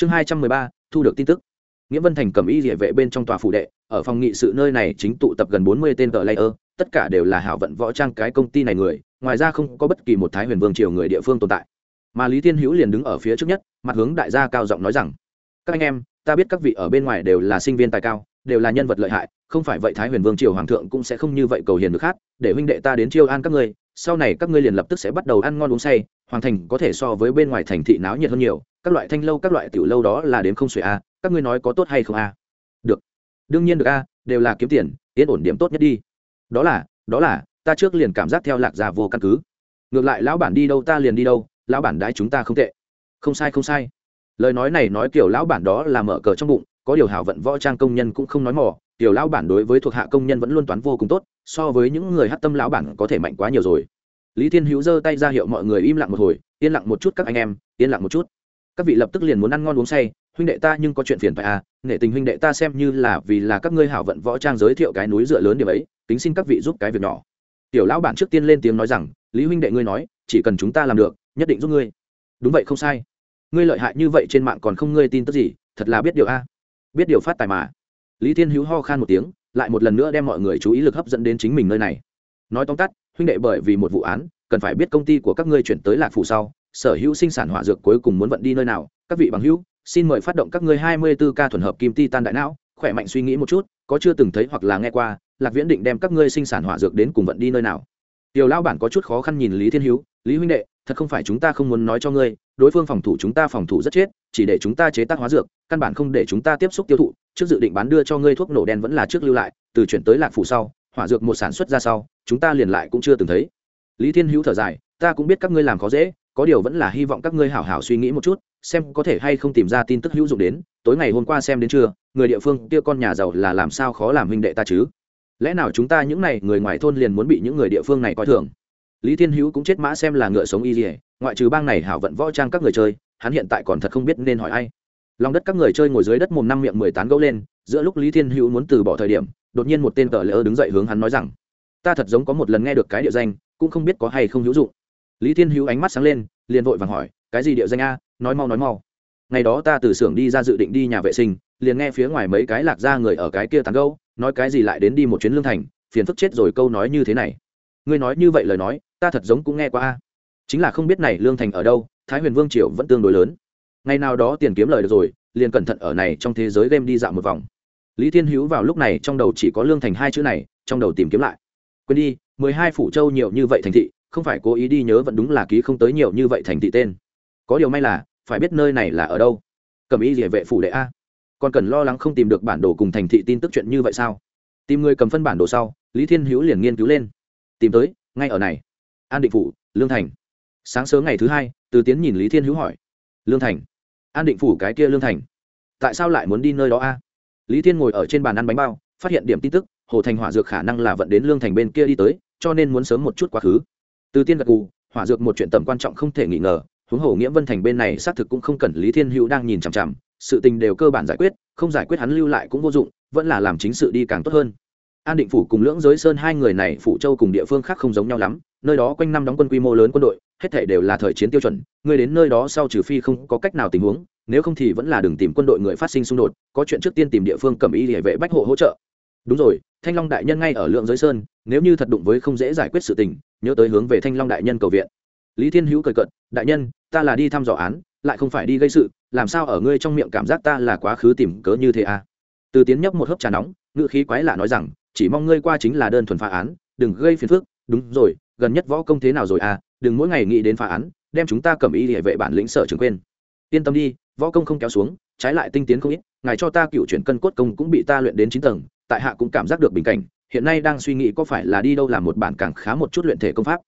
chương hai trăm mười ba, thu được tin tức. Nghĩa vân thành cầm y địa vệ bên trong tòa phủ đệ, ở phòng nghị sự nơi này chính tụ tập gần bốn mươi tên tờ layer, tất cả đều là hảo vận võ trang cái công ty này người, ngoài ra không có bất kỳ một thái huyền vương triều người địa phương tồn tại. Mà lý thiên hữu liền đứng ở phía trước nhất, mặt hướng đại gia cao giọng nói rằng, các anh em, ta biết các vị ở bên ngoài đều là sinh viên tài cao, đều là nhân vật lợi hại, không phải vậy thái huyền vương triều hoàng thượng cũng sẽ không như vậy cầu hiền được khác, để huynh đệ ta đến chiêu an các ngươi sau này các ngươi liền lập tức sẽ bắt đầu ăn ngon uống say, hoàng thành có thể so với bên ngoài thành thị náo nhiệt hơn nhiều, các loại thanh lâu, các loại tiểu lâu đó là đến không xuể a, các ngươi nói có tốt hay không a? Được. Đương nhiên được a, đều là kiếm tiền, yên ổn điểm tốt nhất đi. Đó là đó là, ta trước liền cảm giác theo lạc già vô căn cứ. Ngược lại lão bản đi đâu ta liền đi đâu, lão bản đái chúng ta không tệ. Không sai không sai. Lời nói này nói kiểu lão bản đó là mở cờ trong bụng, có điều hảo vận võ trang công nhân cũng không nói mỏ tiểu lão bản đối với thuộc hạ công nhân vẫn luôn toán vô cùng tốt, so với những người hát tâm lão bản có thể mạnh quá nhiều rồi. Lý thiên hữu giơ tay ra hiệu mọi người im lặng một hồi, yên lặng một chút các anh em, yên lặng một chút. Các vị lập tức liền muốn ăn ngon uống say, huynh đệ ta nhưng có chuyện phiền phải à nể tình huynh đệ ta xem như là vì là các ngươi hảo vận võ trang giới thiệu cái núi dựa lớn điểm ấy tính xin các vị giúp cái việc nhỏ. Tiểu lão bản trước tiên lên tiếng nói rằng, lý huynh đệ ngươi nói, chỉ cần chúng ta làm được, nhất định giúp ngươi. Đúng vậy không sai. Ngươi lợi hại như vậy trên mạng còn không ngươi tin tức gì, thật là biết điều a. Biết điều phát tài mà lý thiên hữu ho khan một tiếng, lại một lần nữa đem mọi người chú ý lực hấp dẫn đến chính mình nơi này. Nói tóm tắt, huynh đệ bởi vì một vụ án, cần phải biết công ty của các ngươi chuyển tới lạc phủ sau, sở hữu sinh sản hỏa dược cuối cùng muốn vận đi nơi nào, các vị bằng hữu, xin mời phát động các ngươi hai mươi 24 ca thuần hợp kim ti tan đại não, khỏe mạnh suy nghĩ một chút, có chưa từng thấy hoặc là nghe qua, lạc viễn định đem các ngươi sinh sản hỏa dược đến cùng vận đi nơi nào. Tiểu lao bản có chút khó khăn nhìn lý thiên hữu, lý huynh đệ thật không phải chúng ta không muốn nói cho ngươi, đối phương phòng thủ chúng ta phòng thủ rất chết, chỉ để chúng ta chế tác hóa dược, căn bản không để chúng ta tiếp xúc tiêu thụ, trước dự định bán đưa cho ngươi thuốc nổ đen vẫn là trước lưu lại, từ chuyển tới lạc phủ sau, hỏa dược một sản xuất ra sau, chúng ta liền lại cũng chưa từng thấy. Lý thiên hữu thở dài, ta cũng biết các ngươi làm khó dễ, có điều vẫn là hy vọng các ngươi hảo hảo suy nghĩ một chút, xem có thể hay không tìm ra tin tức hữu dụng đến, tối ngày hôm qua xem đến trưa, người địa phương kia con nhà giàu là làm sao khó làm huynh đệ ta chứ? Lẽ nào chúng ta những này người ngoài thôn liền muốn bị những người địa phương này coi thường? Lý thiên hữu cũng chết mã xem là ngựa sống y dỉa ngoại trừ bang này hảo vận võ trang các người chơi, hắn hiện tại còn thật không biết nên hỏi ai. Lòng đất các người chơi ngồi dưới đất mồm năm miệng mười tán gấu lên, giữa lúc lý thiên hữu muốn từ bỏ thời điểm, đột nhiên một tên cờ lỡ đứng dậy hướng hắn nói rằng, ta thật giống có một lần nghe được cái địa danh, cũng không biết có hay không hữu dụng. Lý thiên hữu ánh mắt sáng lên, liền vội vàng hỏi, cái gì địa danh a? Nói mau nói mau. Ngày đó ta từ xưởng đi ra dự định đi nhà vệ sinh, liền nghe phía ngoài mấy cái lạc ra người ở cái kia tán gấu nói cái gì lại đến đi một chuyến lương thành, phiền phức chết rồi câu nói như thế này. Ngươi nói như vậy lời nói ta thật giống cũng nghe qua a. Chính là không biết này lương thành ở đâu, thái huyền vương triều vẫn tương đối lớn. Ngày nào đó tiền kiếm lời được rồi, liền cẩn thận ở này trong thế giới game đi dạo một vòng. Lý thiên hữu vào lúc này trong đầu chỉ có lương thành hai chữ này, trong đầu tìm kiếm lại. Quên đi, mười hai phủ châu nhiều như vậy thành thị, không phải cố ý đi nhớ vẫn đúng là ký không tới nhiều như vậy thành thị tên. Có điều may là, phải biết nơi này là ở đâu. Cầm ý địa vệ phủ đệ a? Còn cần lo lắng không tìm được bản đồ cùng thành thị tin tức chuyện như vậy sao? Tìm người cầm phân bản đồ sau, lý thiên hữu liền nghiên cứu lên. Tìm tới, ngay ở này an định phủ, lương thành. Sáng sớm ngày thứ hai, từ tiến nhìn lý thiên hữu hỏi. Lương thành. An định phủ cái kia lương thành. Tại sao lại muốn đi nơi đó a? Lý thiên ngồi ở trên bàn ăn bánh bao, phát hiện điểm tin tức, hồ thành hỏa dược khả năng là vận đến lương thành bên kia đi tới, cho nên muốn sớm một chút quá khứ. Từ tiên gật gù, hỏa dược một chuyện tầm quan trọng không thể nghi ngờ, huống hồ nghĩa vân thành bên này xác thực cũng không cần lý thiên hữu đang nhìn chằm chằm, sự tình đều cơ bản giải quyết, không giải quyết hắn lưu lại cũng vô dụng, vẫn là làm chính sự đi càng tốt hơn. An định phủ cùng lưỡng giới sơn hai người này, phủ châu cùng địa phương khác không giống nhau lắm nơi đó quanh năm đóng quân quy mô lớn quân đội, hết thể đều là thời chiến tiêu chuẩn người đến nơi đó sau trừ phi không có cách nào tình huống, nếu không thì vẫn là đừng tìm quân đội người phát sinh xung đột, có chuyện trước tiên tìm địa phương cầm y địa vệ bách hộ hỗ trợ. Đúng rồi, thanh long đại nhân ngay ở lượng giới sơn, nếu như thật đụng với không dễ giải quyết sự tình, nhớ tới hướng về thanh long đại nhân cầu viện. Lý thiên hữu cười cận đại nhân, ta là đi thăm dò án, lại không phải đi gây sự, làm sao ở ngươi trong miệng cảm giác ta là quá khứ tìm cớ như thế à? Từ tiến nhấp một hớp trà nóng ngự khí quái lạ nói rằng, chỉ mong ngươi qua chính là đơn thuần phá án, đừng gây phiền phức. Đúng rồi gần nhất võ công thế nào rồi à đừng mỗi ngày nghĩ đến phá án, đem chúng ta cầm y địa vệ bản lĩnh sở trường quên. Yên tâm đi, võ công không kéo xuống, trái lại tinh tiến không ít, ngài cho ta cựu chuyển cân cốt công cũng bị ta luyện đến chín tầng, tại hạ cũng cảm giác được bình cảnh, hiện nay đang suy nghĩ có phải là đi đâu làm một bản càng khá một chút luyện thể công pháp.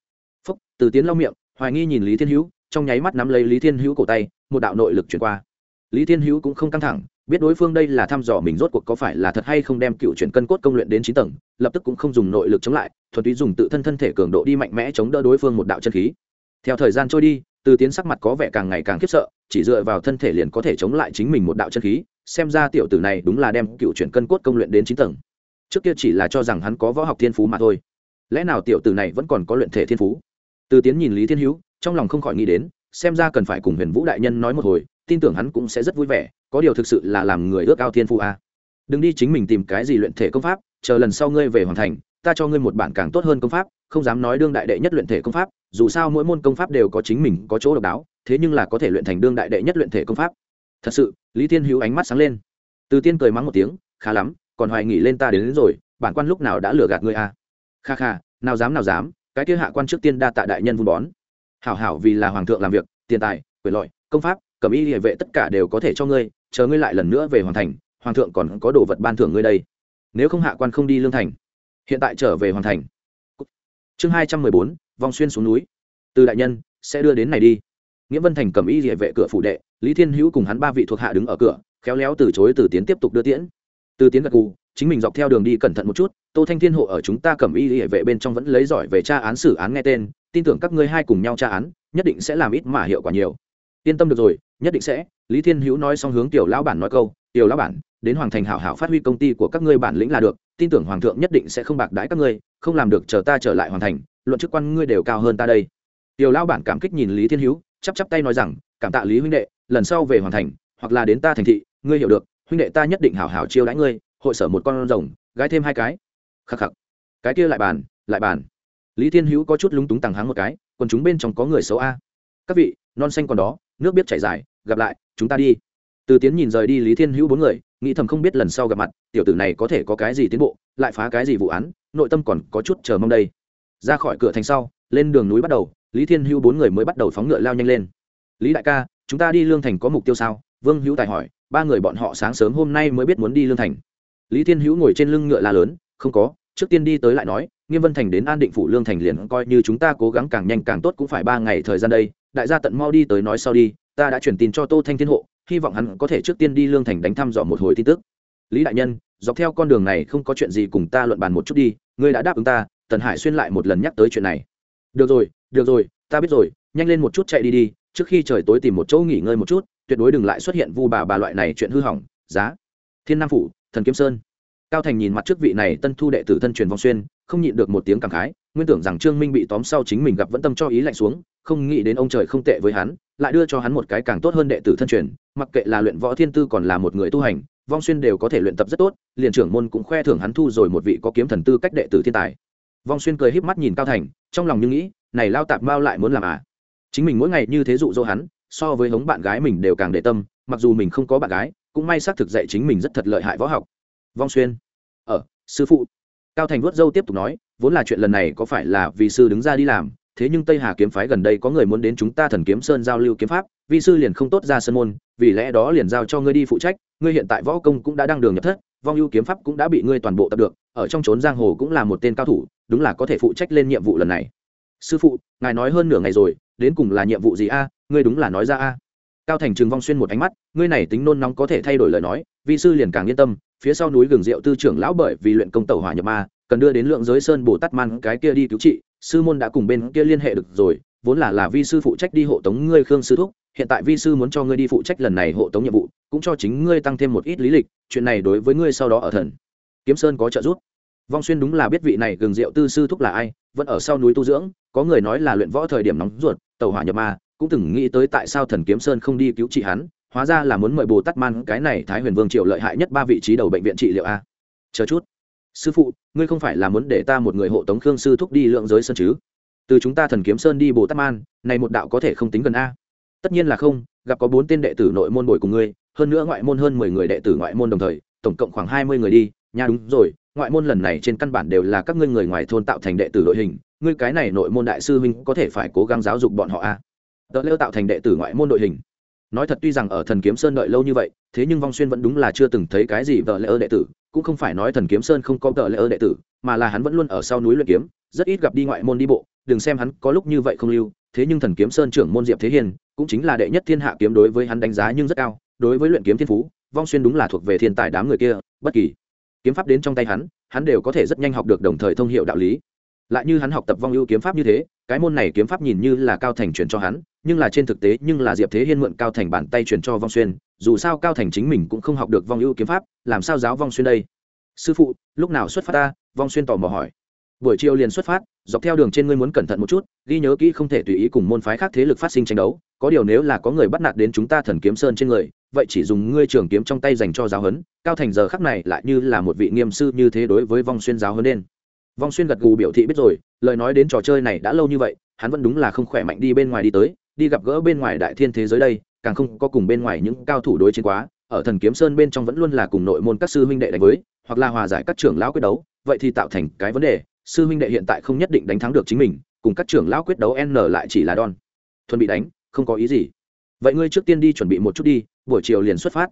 Phúc, từ tiến lau miệng, hoài nghi nhìn lý thiên hữu, trong nháy mắt nắm lấy lý thiên hữu cổ tay, một đạo nội lực chuyển qua. Lý thiên hữu cũng không căng thẳng biết đối phương đây là thăm dò mình rốt cuộc có phải là thật hay không đem cựu chuyển cân cốt công luyện đến chín tầng, lập tức cũng không dùng nội lực chống lại, thuần túy dùng tự thân thân thể cường độ đi mạnh mẽ chống đỡ đối phương một đạo chân khí. Theo thời gian trôi đi, từ tiến sắc mặt có vẻ càng ngày càng khiếp sợ, chỉ dựa vào thân thể liền có thể chống lại chính mình một đạo chân khí, xem ra tiểu tử này đúng là đem cựu chuyển cân cốt công luyện đến chín tầng. Trước kia chỉ là cho rằng hắn có võ học thiên phú mà thôi. Lẽ nào tiểu tử này vẫn còn có luyện thể thiên phú? Từ tiến nhìn lý thiên hữu, trong lòng không khỏi nghĩ đến, xem ra cần phải cùng huyền vũ đại nhân nói một hồi tin tưởng hắn cũng sẽ rất vui vẻ có điều thực sự là làm người ước ao thiên phụ a. Đừng đi chính mình tìm cái gì luyện thể công pháp chờ lần sau ngươi về hoàn thành ta cho ngươi một bản càng tốt hơn công pháp không dám nói đương đại đệ nhất luyện thể công pháp dù sao mỗi môn công pháp đều có chính mình có chỗ độc đáo thế nhưng là có thể luyện thành đương đại đệ nhất luyện thể công pháp. Thật sự lý thiên hữu ánh mắt sáng lên. Từ tiên cười mắng một tiếng khá lắm còn hoài nghỉ lên ta đến, đến rồi bản quan lúc nào đã lừa gạt ngươi a? Kha kha nào dám nào dám cái kia hạ quan trước tiên đa tạ đại nhân vun bón. Hảo hảo vì là hoàng thượng làm việc tiền tài quyền lợi công pháp cẩm y địa vệ tất cả đều có thể cho ngươi, chờ ngươi lại lần nữa về hoàn thành, hoàng thượng còn có đồ vật ban thưởng ngươi đây. Nếu không hạ quan không đi lương thành. Hiện tại trở về hoàn thành. Chương hai trăm mười bốn, vòng xuyên xuống núi. Từ đại nhân, sẽ đưa đến này đi. Nghĩa vân thành cầm y địa vệ cửa phủ đệ, lý thiên hữu cùng hắn ba vị thuộc hạ đứng ở cửa, khéo léo từ chối từ tiến tiếp tục đưa tiễn. Từ tiến gật cù chính mình dọc theo đường đi cẩn thận một chút, tô thanh thiên hộ ở chúng ta cầm y địa vệ bên trong vẫn lấy giỏi về tra án xử án nghe tên, tin tưởng các ngươi hai cùng nhau tra án, nhất định sẽ làm ít mà hiệu quả nhiều. Yên tâm được rồi nhất định sẽ, lý thiên hữu nói xong hướng tiểu lão bản nói câu, tiểu lão bản, đến hoàng thành hảo hảo phát huy công ty của các ngươi bản lĩnh là được, tin tưởng hoàng thượng nhất định sẽ không bạc đãi các ngươi, không làm được chờ ta trở lại Hoàng thành, luận chức quan ngươi đều cao hơn ta đây. Tiểu lão bản cảm kích nhìn lý thiên hữu, chắp chắp tay nói rằng, cảm tạ lý huynh đệ, lần sau về Hoàng thành, hoặc là đến ta thành thị, ngươi hiểu được, huynh đệ ta nhất định hảo hảo chiêu đãi ngươi, hội sở một con rồng, gái thêm hai cái. Khắc khắc. Cái kia lại bàn lại bàn. Lý thiên hữu có chút lúng túng tàng háng một cái còn chúng bên trong có người xấu a. Các vị, non xanh còn đó nước biết chảy dài, gặp lại, chúng ta đi. Từ tiến nhìn rời đi lý thiên hữu bốn người, nghĩ thầm không biết lần sau gặp mặt, tiểu tử này có thể có cái gì tiến bộ, lại phá cái gì vụ án, nội tâm còn có chút chờ mong đây. Ra khỏi cửa thành sau, lên đường núi bắt đầu, lý thiên hữu bốn người mới bắt đầu phóng ngựa lao nhanh lên. Lý đại ca, chúng ta đi lương thành có mục tiêu sao? Vương hữu tài hỏi. Ba người bọn họ sáng sớm hôm nay mới biết muốn đi lương thành. Lý thiên hữu ngồi trên lưng ngựa la lớn. Không có, trước tiên đi tới lại nói, nghiêm vân thành đến an định phủ lương thành liền coi như chúng ta cố gắng càng nhanh càng tốt cũng phải ba ngày thời gian đây đại gia tận mau đi tới nói sau đi, ta đã chuyển tin cho tô thanh thiên hộ, hy vọng hắn có thể trước tiên đi lương thành đánh thăm dò một hồi tin tức. Lý đại nhân, dọc theo con đường này không có chuyện gì cùng ta luận bàn một chút đi, ngươi đã đáp ứng ta, tần hải xuyên lại một lần nhắc tới chuyện này. Được rồi được rồi, ta biết rồi, nhanh lên một chút chạy đi đi, trước khi trời tối tìm một chỗ nghỉ ngơi một chút, tuyệt đối đừng lại xuất hiện vu bà bà loại này chuyện hư hỏng, giá. Thiên nam phủ, thần kiếm sơn. Cao thành nhìn mặt trước vị này tân thu đệ tử thân truyền vong xuyên không nhịn được một tiếng cảm khái, nguyên tưởng rằng trương minh bị tóm sau chính mình gặp vẫn tâm cho ý lạnh xuống, không nghĩ đến ông trời không tệ với hắn, lại đưa cho hắn một cái càng tốt hơn đệ tử thân truyền, mặc kệ là luyện võ thiên tư còn là một người tu hành, vong xuyên đều có thể luyện tập rất tốt, liền trưởng môn cũng khoe thưởng hắn thu rồi một vị có kiếm thần tư cách đệ tử thiên tài. Vong xuyên cười híp mắt nhìn cao thành, trong lòng như nghĩ, này lao tạp mao lại muốn làm à? Chính mình mỗi ngày như thế dụ dỗ hắn, so với hống bạn gái mình đều càng để tâm, mặc dù mình không có bạn gái, cũng may xác thực dạy chính mình rất thật lợi hại võ học. Vong xuyên ở sư phụ cao thành vuốt dâu tiếp tục nói, vốn là chuyện lần này có phải là vì sư đứng ra đi làm, thế nhưng tây hà kiếm phái gần đây có người muốn đến chúng ta thần kiếm sơn giao lưu kiếm pháp, vi sư liền không tốt ra sân môn, vì lẽ đó liền giao cho ngươi đi phụ trách, ngươi hiện tại võ công cũng đã đăng đường nhập thất, vong ưu kiếm pháp cũng đã bị ngươi toàn bộ tập được, ở trong trốn giang hồ cũng là một tên cao thủ, đúng là có thể phụ trách lên nhiệm vụ lần này. Sư phụ, ngài nói hơn nửa ngày rồi, đến cùng là nhiệm vụ gì a? Ngươi đúng là nói ra a. Cao thành trường vong xuyên một ánh mắt, ngươi này tính nôn nóng có thể thay đổi lời nói, vi sư liền càng yên tâm phía sau núi gừng rượu tư trưởng lão bởi vì luyện công tẩu hỏa nhập ma, cần đưa đến lượng giới sơn bồ tát man cái kia đi cứu trị, sư môn đã cùng bên kia liên hệ được rồi, vốn là là vi sư phụ trách đi hộ tống ngươi khương sư thúc, hiện tại vi sư muốn cho ngươi đi phụ trách lần này hộ tống nhiệm vụ, cũng cho chính ngươi tăng thêm một ít lý lịch, chuyện này đối với ngươi sau đó ở thần. Kiếm sơn có trợ giúp. Vong xuyên đúng là biết vị này gừng rượu tư sư thúc là ai, vẫn ở sau núi tu dưỡng, có người nói là luyện võ thời điểm nóng ruột tàu hỏa nhập ma, cũng từng nghĩ tới tại sao thần kiếm sơn không đi cứu trị hắn hóa ra là muốn mời bồ tát man, cái này thái huyền vương triệu lợi hại nhất ba vị trí đầu bệnh viện trị liệu a. Chờ chút. Sư phụ, ngươi không phải là muốn để ta một người hộ tống khương sư thúc đi lượng giới sơn chứ? Từ chúng ta thần kiếm sơn đi bồ tát man, này một đạo có thể không tính gần a. Tất nhiên là không, gặp có bốn tên đệ tử nội môn bồi cùng ngươi, hơn nữa ngoại môn hơn mười người đệ tử ngoại môn đồng thời, tổng cộng khoảng hai mươi người đi. Nha, đúng rồi, ngoại môn lần này trên căn bản đều là các ngươi người ngoài thôn tạo thành đệ tử đội hình, ngươi cái này nội môn đại sư huynh có thể phải cố gắng giáo dục bọn họ a. Tớ lêu tạo thành đệ tử ngoại môn đội hình nói thật tuy rằng ở thần kiếm sơn đợi lâu như vậy, thế nhưng vong xuyên vẫn đúng là chưa từng thấy cái gì vợ lẽ ơ đệ tử, cũng không phải nói thần kiếm sơn không có vợ lẽ ơ đệ tử, mà là hắn vẫn luôn ở sau núi luyện kiếm, rất ít gặp đi ngoại môn đi bộ, đừng xem hắn có lúc như vậy không lưu, thế nhưng thần kiếm sơn trưởng môn diệp thế hiền, cũng chính là đệ nhất thiên hạ kiếm đối với hắn đánh giá nhưng rất cao, đối với luyện kiếm thiên phú, vong xuyên đúng là thuộc về thiên tài đám người kia, bất kỳ kiếm pháp đến trong tay hắn hắn đều có thể rất nhanh học được đồng thời thông hiệu đạo lý lại như hắn học tập vong ưu kiếm pháp như thế, cái môn này kiếm pháp nhìn như là cao thành truyền cho hắn, nhưng là trên thực tế, nhưng là diệp thế hiên mượn cao thành bàn tay truyền cho vong xuyên, dù sao cao thành chính mình cũng không học được vong ưu kiếm pháp, làm sao giáo vong xuyên đây? Sư phụ, lúc nào xuất phát ta? Vong xuyên tò mò hỏi. Buổi chiều liền xuất phát, dọc theo đường trên ngươi muốn cẩn thận một chút, ghi nhớ kỹ không thể tùy ý cùng môn phái khác thế lực phát sinh tranh đấu, có điều nếu là có người bắt nạt đến chúng ta thần kiếm sơn trên người, vậy chỉ dùng ngươi trường kiếm trong tay dành cho giáo huấn, cao thành giờ khắc này lại như là một vị nghiêm sư như thế đối với vong xuyên giáo huấn nên vong xuyên gật gù biểu thị biết rồi, lời nói đến trò chơi này đã lâu như vậy, hắn vẫn đúng là không khỏe mạnh đi bên ngoài đi tới, đi gặp gỡ bên ngoài đại thiên thế giới đây, càng không có cùng bên ngoài những cao thủ đối chiến quá, ở thần kiếm sơn bên trong vẫn luôn là cùng nội môn các sư huynh đệ đánh với, hoặc là hòa giải các trưởng lão quyết đấu, vậy thì tạo thành cái vấn đề, sư huynh đệ hiện tại không nhất định đánh thắng được chính mình, cùng các trưởng lão quyết đấu n lại chỉ là đòn. Thuần bị đánh, không có ý gì. Vậy ngươi trước tiên đi chuẩn bị một chút đi, buổi chiều liền xuất phát.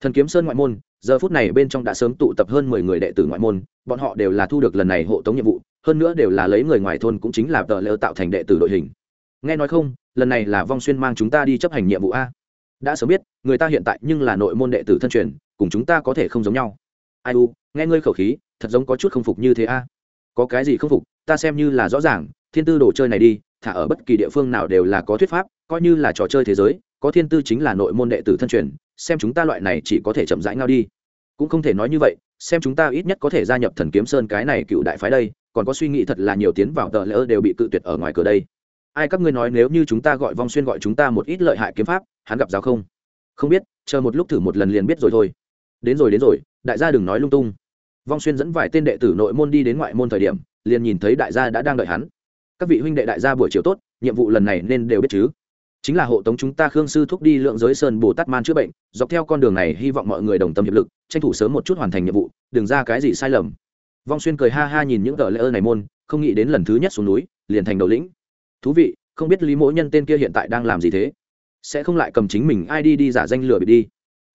Thần kiếm sơn ngoại môn giờ phút này bên trong đã sớm tụ tập hơn mười người đệ tử ngoại môn, bọn họ đều là thu được lần này hộ tống nhiệm vụ, hơn nữa đều là lấy người ngoài thôn cũng chính là tờ lỡ tạo thành đệ tử đội hình. Nghe nói không, lần này là vong xuyên mang chúng ta đi chấp hành nhiệm vụ a. Đã sớm biết, người ta hiện tại nhưng là nội môn đệ tử thân truyền, cùng chúng ta có thể không giống nhau. Ai u, nghe ngươi khẩu khí, thật giống có chút không phục như thế a. Có cái gì không phục, ta xem như là rõ ràng, thiên tư đồ chơi này đi, thả ở bất kỳ địa phương nào đều là có thuyết pháp, coi như là trò chơi thế giới, có thiên tư chính là nội môn đệ tử thân truyền xem chúng ta loại này chỉ có thể chậm rãi ngao đi. Cũng không thể nói như vậy, xem chúng ta ít nhất có thể gia nhập thần kiếm sơn cái này cựu đại phái đây, còn có suy nghĩ thật là nhiều tiến vào tờ lỡ đều bị cự tuyệt ở ngoài cửa đây. Ai các ngươi nói nếu như chúng ta gọi vong xuyên gọi chúng ta một ít lợi hại kiếm pháp, hắn gặp giáo không? Không biết, chờ một lúc thử một lần liền biết rồi thôi. Đến rồi đến rồi, đại gia đừng nói lung tung. Vong xuyên dẫn vài tên đệ tử nội môn đi đến ngoại môn thời điểm, liền nhìn thấy đại gia đã đang đợi hắn. Các vị huynh đệ đại gia buổi chiều tốt, nhiệm vụ lần này nên đều biết chứ? Chính là hộ tống chúng ta khương sư thúc đi lượng giới sơn bồ tát man chữa bệnh, dọc theo con đường này hy vọng mọi người đồng tâm hiệp lực, tranh thủ sớm một chút hoàn thành nhiệm vụ, đừng ra cái gì sai lầm. Vong xuyên cười ha ha nhìn những tờ lễ ơn này môn, không nghĩ đến lần thứ nhất xuống núi, liền thành đầu lĩnh. Thú vị, không biết lý mỗ nhân tên kia hiện tại đang làm gì thế? Sẽ không lại cầm chính mình ai đi đi giả danh lừa bị đi.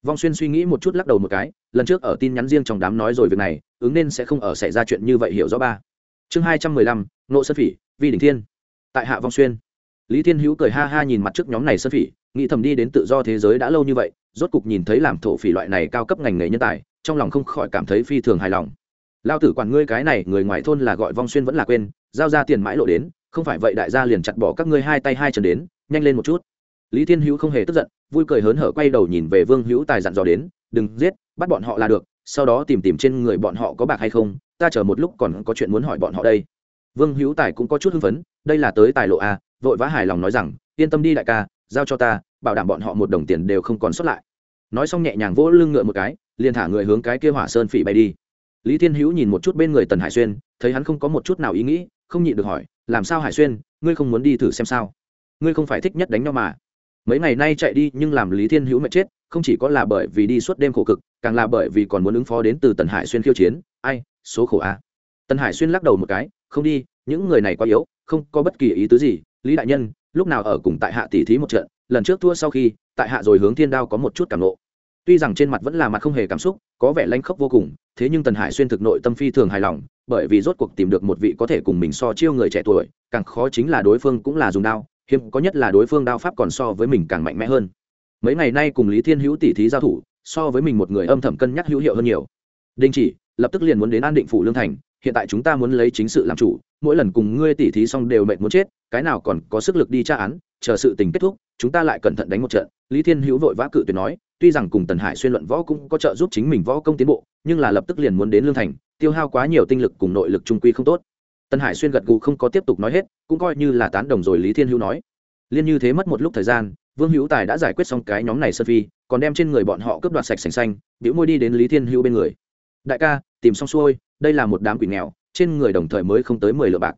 Vong xuyên suy nghĩ một chút lắc đầu một cái, lần trước ở tin nhắn riêng trong đám nói rồi việc này, ứng nên sẽ không ở xảy ra chuyện như vậy hiểu rõ ba. Chương hai trăm mười lăm nộ sơn phỉ, vi đình thiên. Tại hạ vong xuyên lý thiên hữu cười ha ha nhìn mặt trước nhóm này sơn phỉ, nghĩ thầm đi đến tự do thế giới đã lâu như vậy, rốt cục nhìn thấy làm thổ phỉ loại này cao cấp ngành nghề nhân tài, trong lòng không khỏi cảm thấy phi thường hài lòng. Lao tử quản ngươi cái này, người ngoài thôn là gọi vong xuyên vẫn là quên, giao ra tiền mãi lộ đến, không phải vậy đại gia liền chặt bỏ các ngươi hai tay hai chân đến, nhanh lên một chút. Lý thiên hữu không hề tức giận, vui cười hớn hở quay đầu nhìn về vương hữu tài dặn dò đến, đừng giết, bắt bọn họ là được, sau đó tìm tìm trên người bọn họ có bạc hay không, ta chờ một lúc còn có chuyện muốn hỏi bọn họ đây. Vương hữu tài cũng có chút hưng phấn, đây là tới tài lộ a vội vã hài lòng nói rằng, yên tâm đi đại ca, giao cho ta, bảo đảm bọn họ một đồng tiền đều không còn xuất lại. Nói xong nhẹ nhàng vỗ lưng ngựa một cái, liền thả người hướng cái kia hỏa sơn phỉ bay đi. Lý thiên hữu nhìn một chút bên người tần hải xuyên, thấy hắn không có một chút nào ý nghĩ, không nhịn được hỏi, làm sao hải xuyên, ngươi không muốn đi thử xem sao? Ngươi không phải thích nhất đánh nhau mà. Mấy ngày nay chạy đi nhưng làm lý thiên hữu mệt chết, không chỉ có là bởi vì đi suốt đêm khổ cực, càng là bởi vì còn muốn ứng phó đến từ tần hải xuyên khiêu chiến. Ai, số khổ a à. tần hải xuyên lắc đầu một cái, không đi, những người này quá yếu, không có bất kỳ ý tứ gì lý đại nhân, lúc nào ở cùng tại hạ tỷ thí một trận, lần trước thua sau khi, tại hạ rồi hướng thiên đao có một chút cảm nộ. Tuy rằng trên mặt vẫn là mặt không hề cảm xúc, có vẻ lanh khốc vô cùng, thế nhưng tần hải xuyên thực nội tâm phi thường hài lòng, bởi vì rốt cuộc tìm được một vị có thể cùng mình so chiêu người trẻ tuổi, càng khó chính là đối phương cũng là dùng đao, hiếm có nhất là đối phương đao pháp còn so với mình càng mạnh mẽ hơn. Mấy ngày nay cùng lý thiên hữu tỷ thí giao thủ, so với mình một người âm thầm cân nhắc hữu hiệu hơn nhiều. Đình chỉ, lập tức liền muốn đến an định phủ lương thành, hiện tại chúng ta muốn lấy chính sự làm chủ mỗi lần cùng ngươi tỷ thí xong đều mệt muốn chết, cái nào còn có sức lực đi tra án, chờ sự tình kết thúc, chúng ta lại cẩn thận đánh một trận. Lý thiên hữu vội vã cự tuyệt nói, tuy rằng cùng tần hải xuyên luận võ cũng có trợ giúp chính mình võ công tiến bộ, nhưng là lập tức liền muốn đến lương thành, tiêu hao quá nhiều tinh lực cùng nội lực trung quy không tốt. Tần hải xuyên gật gù không có tiếp tục nói hết, cũng coi như là tán đồng rồi lý thiên hữu nói. Liên như thế mất một lúc thời gian, vương hữu tài đã giải quyết xong cái nhóm này sơn phi, còn đem trên người bọn họ cướp đoạt sạch sành xanh biểu môi đi đến lý thiên hữu bên người. Đại ca, tìm xong xuôi, đây là một đám quỷ nghèo trên người đồng thời mới không tới mười lượng bạc.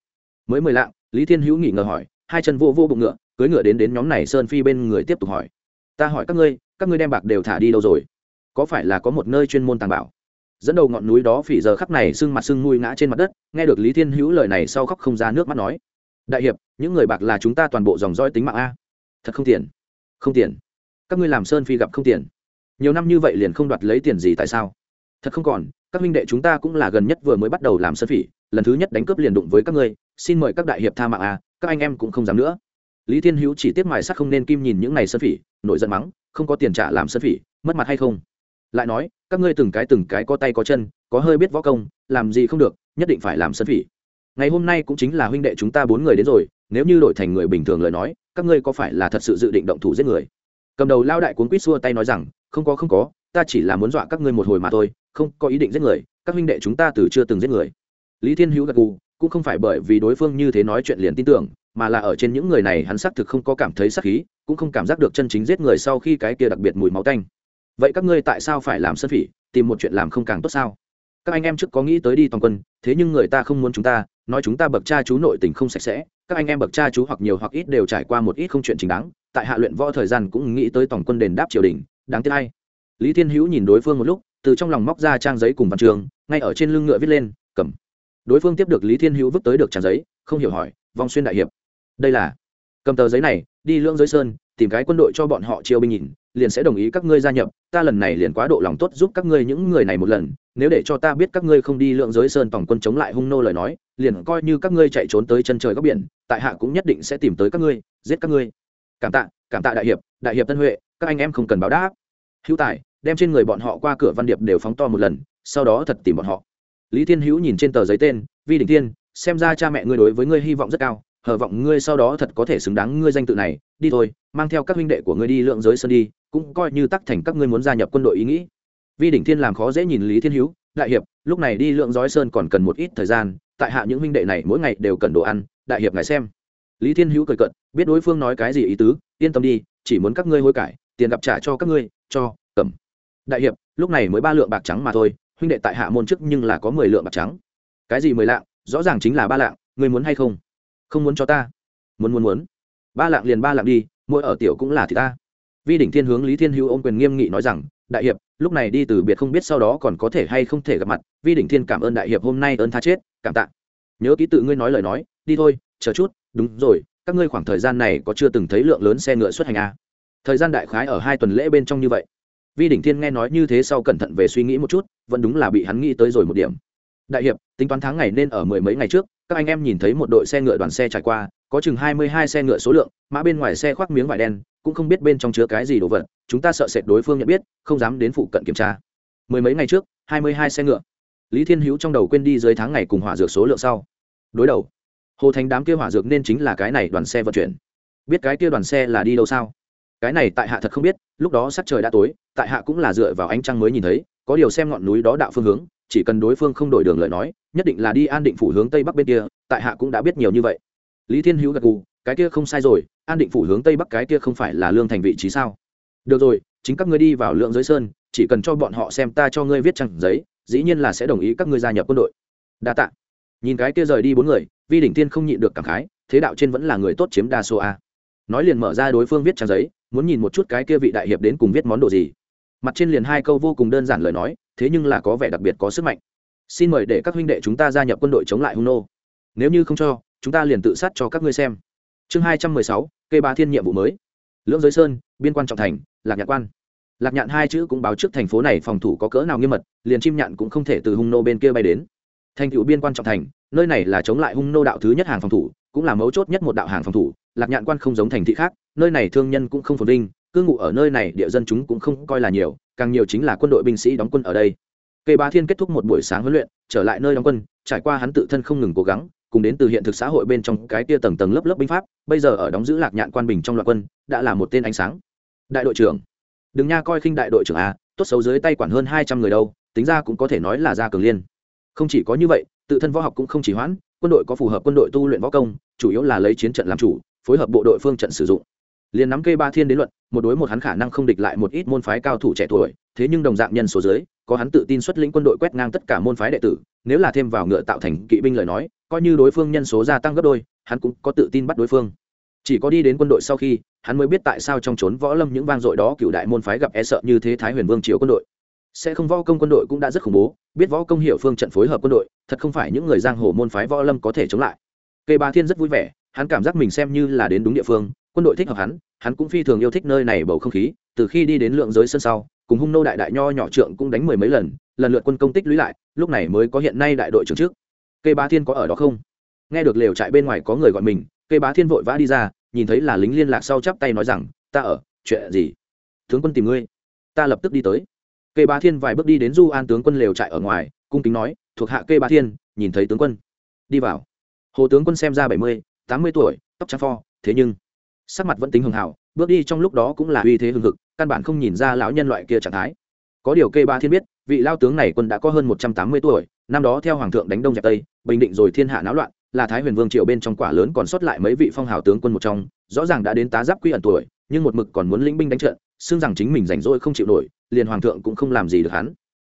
Mới mười lạng, lý thiên hữu nghỉ ngờ hỏi, hai chân vô vô bụng ngựa cưới ngựa đến đến nhóm này sơn phi bên người tiếp tục hỏi. Ta hỏi các ngươi các ngươi đem bạc đều thả đi đâu rồi? Có phải là có một nơi chuyên môn tàng bảo? Dẫn đầu ngọn núi đó phỉ giờ khắp này sưng mặt sưng mũi ngã trên mặt đất, nghe được lý thiên hữu lời này sau khóc không ra nước mắt nói. Đại hiệp, những người bạc là chúng ta toàn bộ dòng dõi tính mạng a. Thật không tiền không tiền các ngươi làm sơn phi gặp không tiền nhiều năm như vậy liền không đoạt lấy tiền gì tại sao? Thật không còn các minh đệ chúng ta cũng là gần nhất vừa mới bắt đầu làm sơn phỉ, lần thứ nhất đánh cướp liền đụng với các ngươi, xin mời các đại hiệp tha mạng à các anh em cũng không dám nữa. Lý thiên hữu chỉ tiếp mài sắc không nên kim nhìn những này sơn phỉ, nổi giận mắng, không có tiền trả làm sơn phỉ, mất mặt hay không? Lại nói, các ngươi từng cái từng cái có tay có chân, có hơi biết võ công, làm gì không được, nhất định phải làm sơn phỉ. Ngày hôm nay cũng chính là huynh đệ chúng ta bốn người đến rồi, nếu như đổi thành người bình thường lời nói, các ngươi có phải là thật sự dự định động thủ giết người? Cầm đầu lao đại cuốn quýt xua tay nói rằng, không có không có, ta chỉ là muốn dọa các ngươi một hồi mà thôi không có ý định giết người, các huynh đệ chúng ta từ chưa từng giết người. Lý thiên hữu gật gù, cũng không phải bởi vì đối phương như thế nói chuyện liền tin tưởng, mà là ở trên những người này hắn xác thực không có cảm thấy sắc khí, cũng không cảm giác được chân chính giết người sau khi cái kia đặc biệt mùi máu tanh. Vậy các ngươi tại sao phải làm sân phỉ, tìm một chuyện làm không càng tốt sao? Các anh em trước có nghĩ tới đi toàn quân, thế nhưng người ta không muốn chúng ta, nói chúng ta bậc cha chú nội tình không sạch sẽ, các anh em bậc cha chú hoặc nhiều hoặc ít đều trải qua một ít không chuyện chính đáng, tại hạ luyện võ thời gian cũng nghĩ tới tổng quân đền đáp triều đình, đáng tiếc hay lý thiên hữu nhìn đối phương một lúc từ trong lòng móc ra trang giấy cùng văn trường, ngay ở trên lưng ngựa viết lên, cầm. Đối phương tiếp được lý thiên hữu vứt tới được trang giấy, không hiểu hỏi, vong xuyên đại hiệp, đây là? Cầm tờ giấy này, đi lưỡng giới sơn, tìm cái quân đội cho bọn họ chiêu binh nhìn, liền sẽ đồng ý các ngươi gia nhập, ta lần này liền quá độ lòng tốt giúp các ngươi những người này một lần, nếu để cho ta biết các ngươi không đi lượng giới sơn tổng quân chống lại hung nô lời nói, liền coi như các ngươi chạy trốn tới chân trời góc biển, tại hạ cũng nhất định sẽ tìm tới các ngươi, giết các ngươi. Cảm tạ cảm tạ đại hiệp đại hiệp tân huệ, các anh em không cần báo đáp. Hữu tài đem trên người bọn họ qua cửa văn điệp đều phóng to một lần, sau đó thật tìm bọn họ. Lý thiên hữu nhìn trên tờ giấy tên, vi đình thiên, xem ra cha mẹ ngươi đối với ngươi hy vọng rất cao, hờ vọng ngươi sau đó thật có thể xứng đáng ngươi danh tự này, đi thôi, mang theo các huynh đệ của ngươi đi lượng giới sơn đi, cũng coi như tắc thành các ngươi muốn gia nhập quân đội ý nghĩ. Vi đỉnh thiên làm khó dễ nhìn lý thiên hữu, đại hiệp, lúc này đi lượng giới sơn còn cần một ít thời gian, tại hạ những huynh đệ này mỗi ngày đều cần đồ ăn, đại hiệp ngài xem. Lý thiên hữu cười cận biết đối phương nói cái gì ý tứ, yên tâm đi, chỉ muốn các ngươi hối cải, tiền gặp trả cho các ngươi, cho, cầm đại hiệp, lúc này mới ba lượng bạc trắng mà thôi, huynh đệ tại hạ môn chức nhưng là có mười lượng bạc trắng. Cái gì mười lạng? Rõ ràng chính là ba lạng, ngươi muốn hay không? Không muốn cho ta. Muốn muốn muốn. Ba lạng liền ba lạng đi mỗi ở tiểu cũng là thì ta. Vi đỉnh thiên hướng lý thiên hữu ôm quyền nghiêm nghị nói rằng, đại hiệp, lúc này đi từ biệt không biết sau đó còn có thể hay không thể gặp mặt. Vi đỉnh thiên cảm ơn đại hiệp hôm nay ơn tha chết, cảm tạ. Nhớ ký tự ngươi nói lời nói, đi thôi, chờ chút, đúng rồi, các ngươi khoảng thời gian này có chưa từng thấy lượng lớn xe ngựa xuất hành à? thời gian đại khái ở hai tuần lễ bên trong như vậy vi đỉnh thiên nghe nói như thế sau cẩn thận về suy nghĩ một chút, vẫn đúng là bị hắn nghĩ tới rồi một điểm. Đại hiệp, tính toán tháng ngày nên ở mười mấy ngày trước, các anh em nhìn thấy một đội xe ngựa đoàn xe trải qua, có chừng hai mươi hai xe ngựa số lượng, mã bên ngoài xe khoác miếng vải đen, cũng không biết bên trong chứa cái gì đồ vật, chúng ta sợ sệt đối phương nhận biết, không dám đến phụ cận kiểm tra. Mười mấy ngày trước, hai mươi hai xe ngựa. Lý thiên hữu trong đầu quên đi dưới tháng ngày cùng hỏa dược số lượng sau. Đối đầu. Hồ thành đám kia hỏa dược nên chính là cái này đoàn xe vận chuyển. Biết cái kia đoàn xe là đi đâu sao? Cái này tại hạ thật không biết lúc đó sắc trời đã tối, tại hạ cũng là dựa vào ánh trăng mới nhìn thấy, có điều xem ngọn núi đó đạo phương hướng, chỉ cần đối phương không đổi đường lời nói, nhất định là đi an định phủ hướng tây bắc bên kia, tại hạ cũng đã biết nhiều như vậy. Lý thiên hữu gật gù, cái kia không sai rồi, an định phủ hướng tây bắc cái kia không phải là lương thành vị trí sao? Được rồi, chính các ngươi đi vào lượng giới sơn, chỉ cần cho bọn họ xem ta cho ngươi viết chẳng giấy, dĩ nhiên là sẽ đồng ý các ngươi gia nhập quân đội. Đa tạ. Nhìn cái kia rời đi bốn người, vi đỉnh tiên không nhịn được cảm khái, thế đạo trên vẫn là người tốt chiếm đa số a nói liền mở ra đối phương viết trang giấy, muốn nhìn một chút cái kia vị đại hiệp đến cùng viết món đồ gì. Mặt trên liền hai câu vô cùng đơn giản lời nói, thế nhưng là có vẻ đặc biệt có sức mạnh. Xin mời để các huynh đệ chúng ta gia nhập quân đội chống lại hung nô. Nếu như không cho, chúng ta liền tự sát cho các ngươi xem. Chương hai trăm mười sáu cây ba thiên nhiệm vụ mới. Lưỡng giới sơn, biên quan trọng thành, lạc nhạn quan. Lạc nhạn hai chữ cũng báo trước thành phố này phòng thủ có cỡ nào nghiêm mật, liền chim nhạn cũng không thể từ hung nô bên kia bay đến. Thành cựu biên quan trọng thành, nơi này là chống lại hung nô đạo thứ nhất hàng phòng thủ, cũng là mấu chốt nhất một đạo hàng phòng thủ lạc nhạn quan không giống thành thị khác, nơi này thương nhân cũng không phồn vinh, cư ngụ ở nơi này địa dân chúng cũng không coi là nhiều, càng nhiều chính là quân đội binh sĩ đóng quân ở đây. Cây bá thiên kết thúc một buổi sáng huấn luyện, trở lại nơi đóng quân, trải qua hắn tự thân không ngừng cố gắng, cùng đến từ hiện thực xã hội bên trong cái tia tầng tầng lớp lớp binh pháp, bây giờ ở đóng giữ lạc nhạn quan bình trong loạt quân, đã là một tên ánh sáng. Đại đội trưởng, đừng nha coi khinh đại đội trưởng a tốt xấu dưới tay quản hơn hai trăm người đâu, tính ra cũng có thể nói là gia cường liên. Không chỉ có như vậy, tự thân võ học cũng không chỉ hoãn, quân đội có phù hợp quân đội tu luyện võ công, chủ yếu là lấy chiến trận làm chủ phối hợp bộ đội phương trận sử dụng. Liền nắm cây ba thiên đến luận, một đối một hắn khả năng không địch lại một ít môn phái cao thủ trẻ tuổi, thế nhưng đồng dạng nhân số dưới, có hắn tự tin xuất lĩnh quân đội quét ngang tất cả môn phái đệ tử, nếu là thêm vào ngựa tạo thành kỵ binh lời nói, coi như đối phương nhân số gia tăng gấp đôi, hắn cũng có tự tin bắt đối phương. Chỉ có đi đến quân đội sau khi, hắn mới biết tại sao trong trốn võ lâm những vang dội đó cựu đại môn phái gặp e sợ như thế thái huyền vương triều quân đội. Sẽ không võ công quân đội cũng đã rất khủng bố, biết võ công hiểu phương trận phối hợp quân đội, thật không phải những người giang hồ môn phái võ lâm có thể chống lại. Cây ba thiên rất vui vẻ hắn cảm giác mình xem như là đến đúng địa phương, quân đội thích hợp hắn hắn cũng phi thường yêu thích nơi này bầu không khí, từ khi đi đến lượng giới sân sau, cùng hung nô đại đại nho nhỏ trượng cũng đánh mười mấy lần lần lượt quân công tích lũy lại, lúc này mới có hiện nay đại đội trưởng trước. Cây bá thiên có ở đó không? Nghe được lều trại bên ngoài có người gọi mình cây bá thiên vội vã đi ra, nhìn thấy là lính liên lạc sau chắp tay nói rằng, ta ở, chuyện gì? Tướng quân tìm ngươi. Ta lập tức đi tới. Cây bá thiên vài bước đi đến du an tướng quân lều trại ở ngoài, cung kính nói, thuộc hạ cây bá thiên, nhìn thấy tướng quân. Đi vào. Hồ tướng quân xem ra bảy mươi tám mươi tuổi, tóc trắng pho, thế nhưng sắc mặt vẫn tính hưng hảo bước đi trong lúc đó cũng là uy thế hưng hực, căn bản không nhìn ra lão nhân loại kia trạng thái. Có điều kê ba thiên biết, vị lao tướng này quân đã có hơn một trăm tám mươi tuổi, năm đó theo hoàng thượng đánh đông dẹp tây, bình định rồi thiên hạ náo loạn, là thái huyền vương triều bên trong quả lớn còn sót lại mấy vị phong hào tướng quân một trong, rõ ràng đã đến tá giáp quy ẩn tuổi, nhưng một mực còn muốn lĩnh binh đánh trận, xưng rằng chính mình rảnh rỗi không chịu nổi, liền hoàng thượng cũng không làm gì được hắn.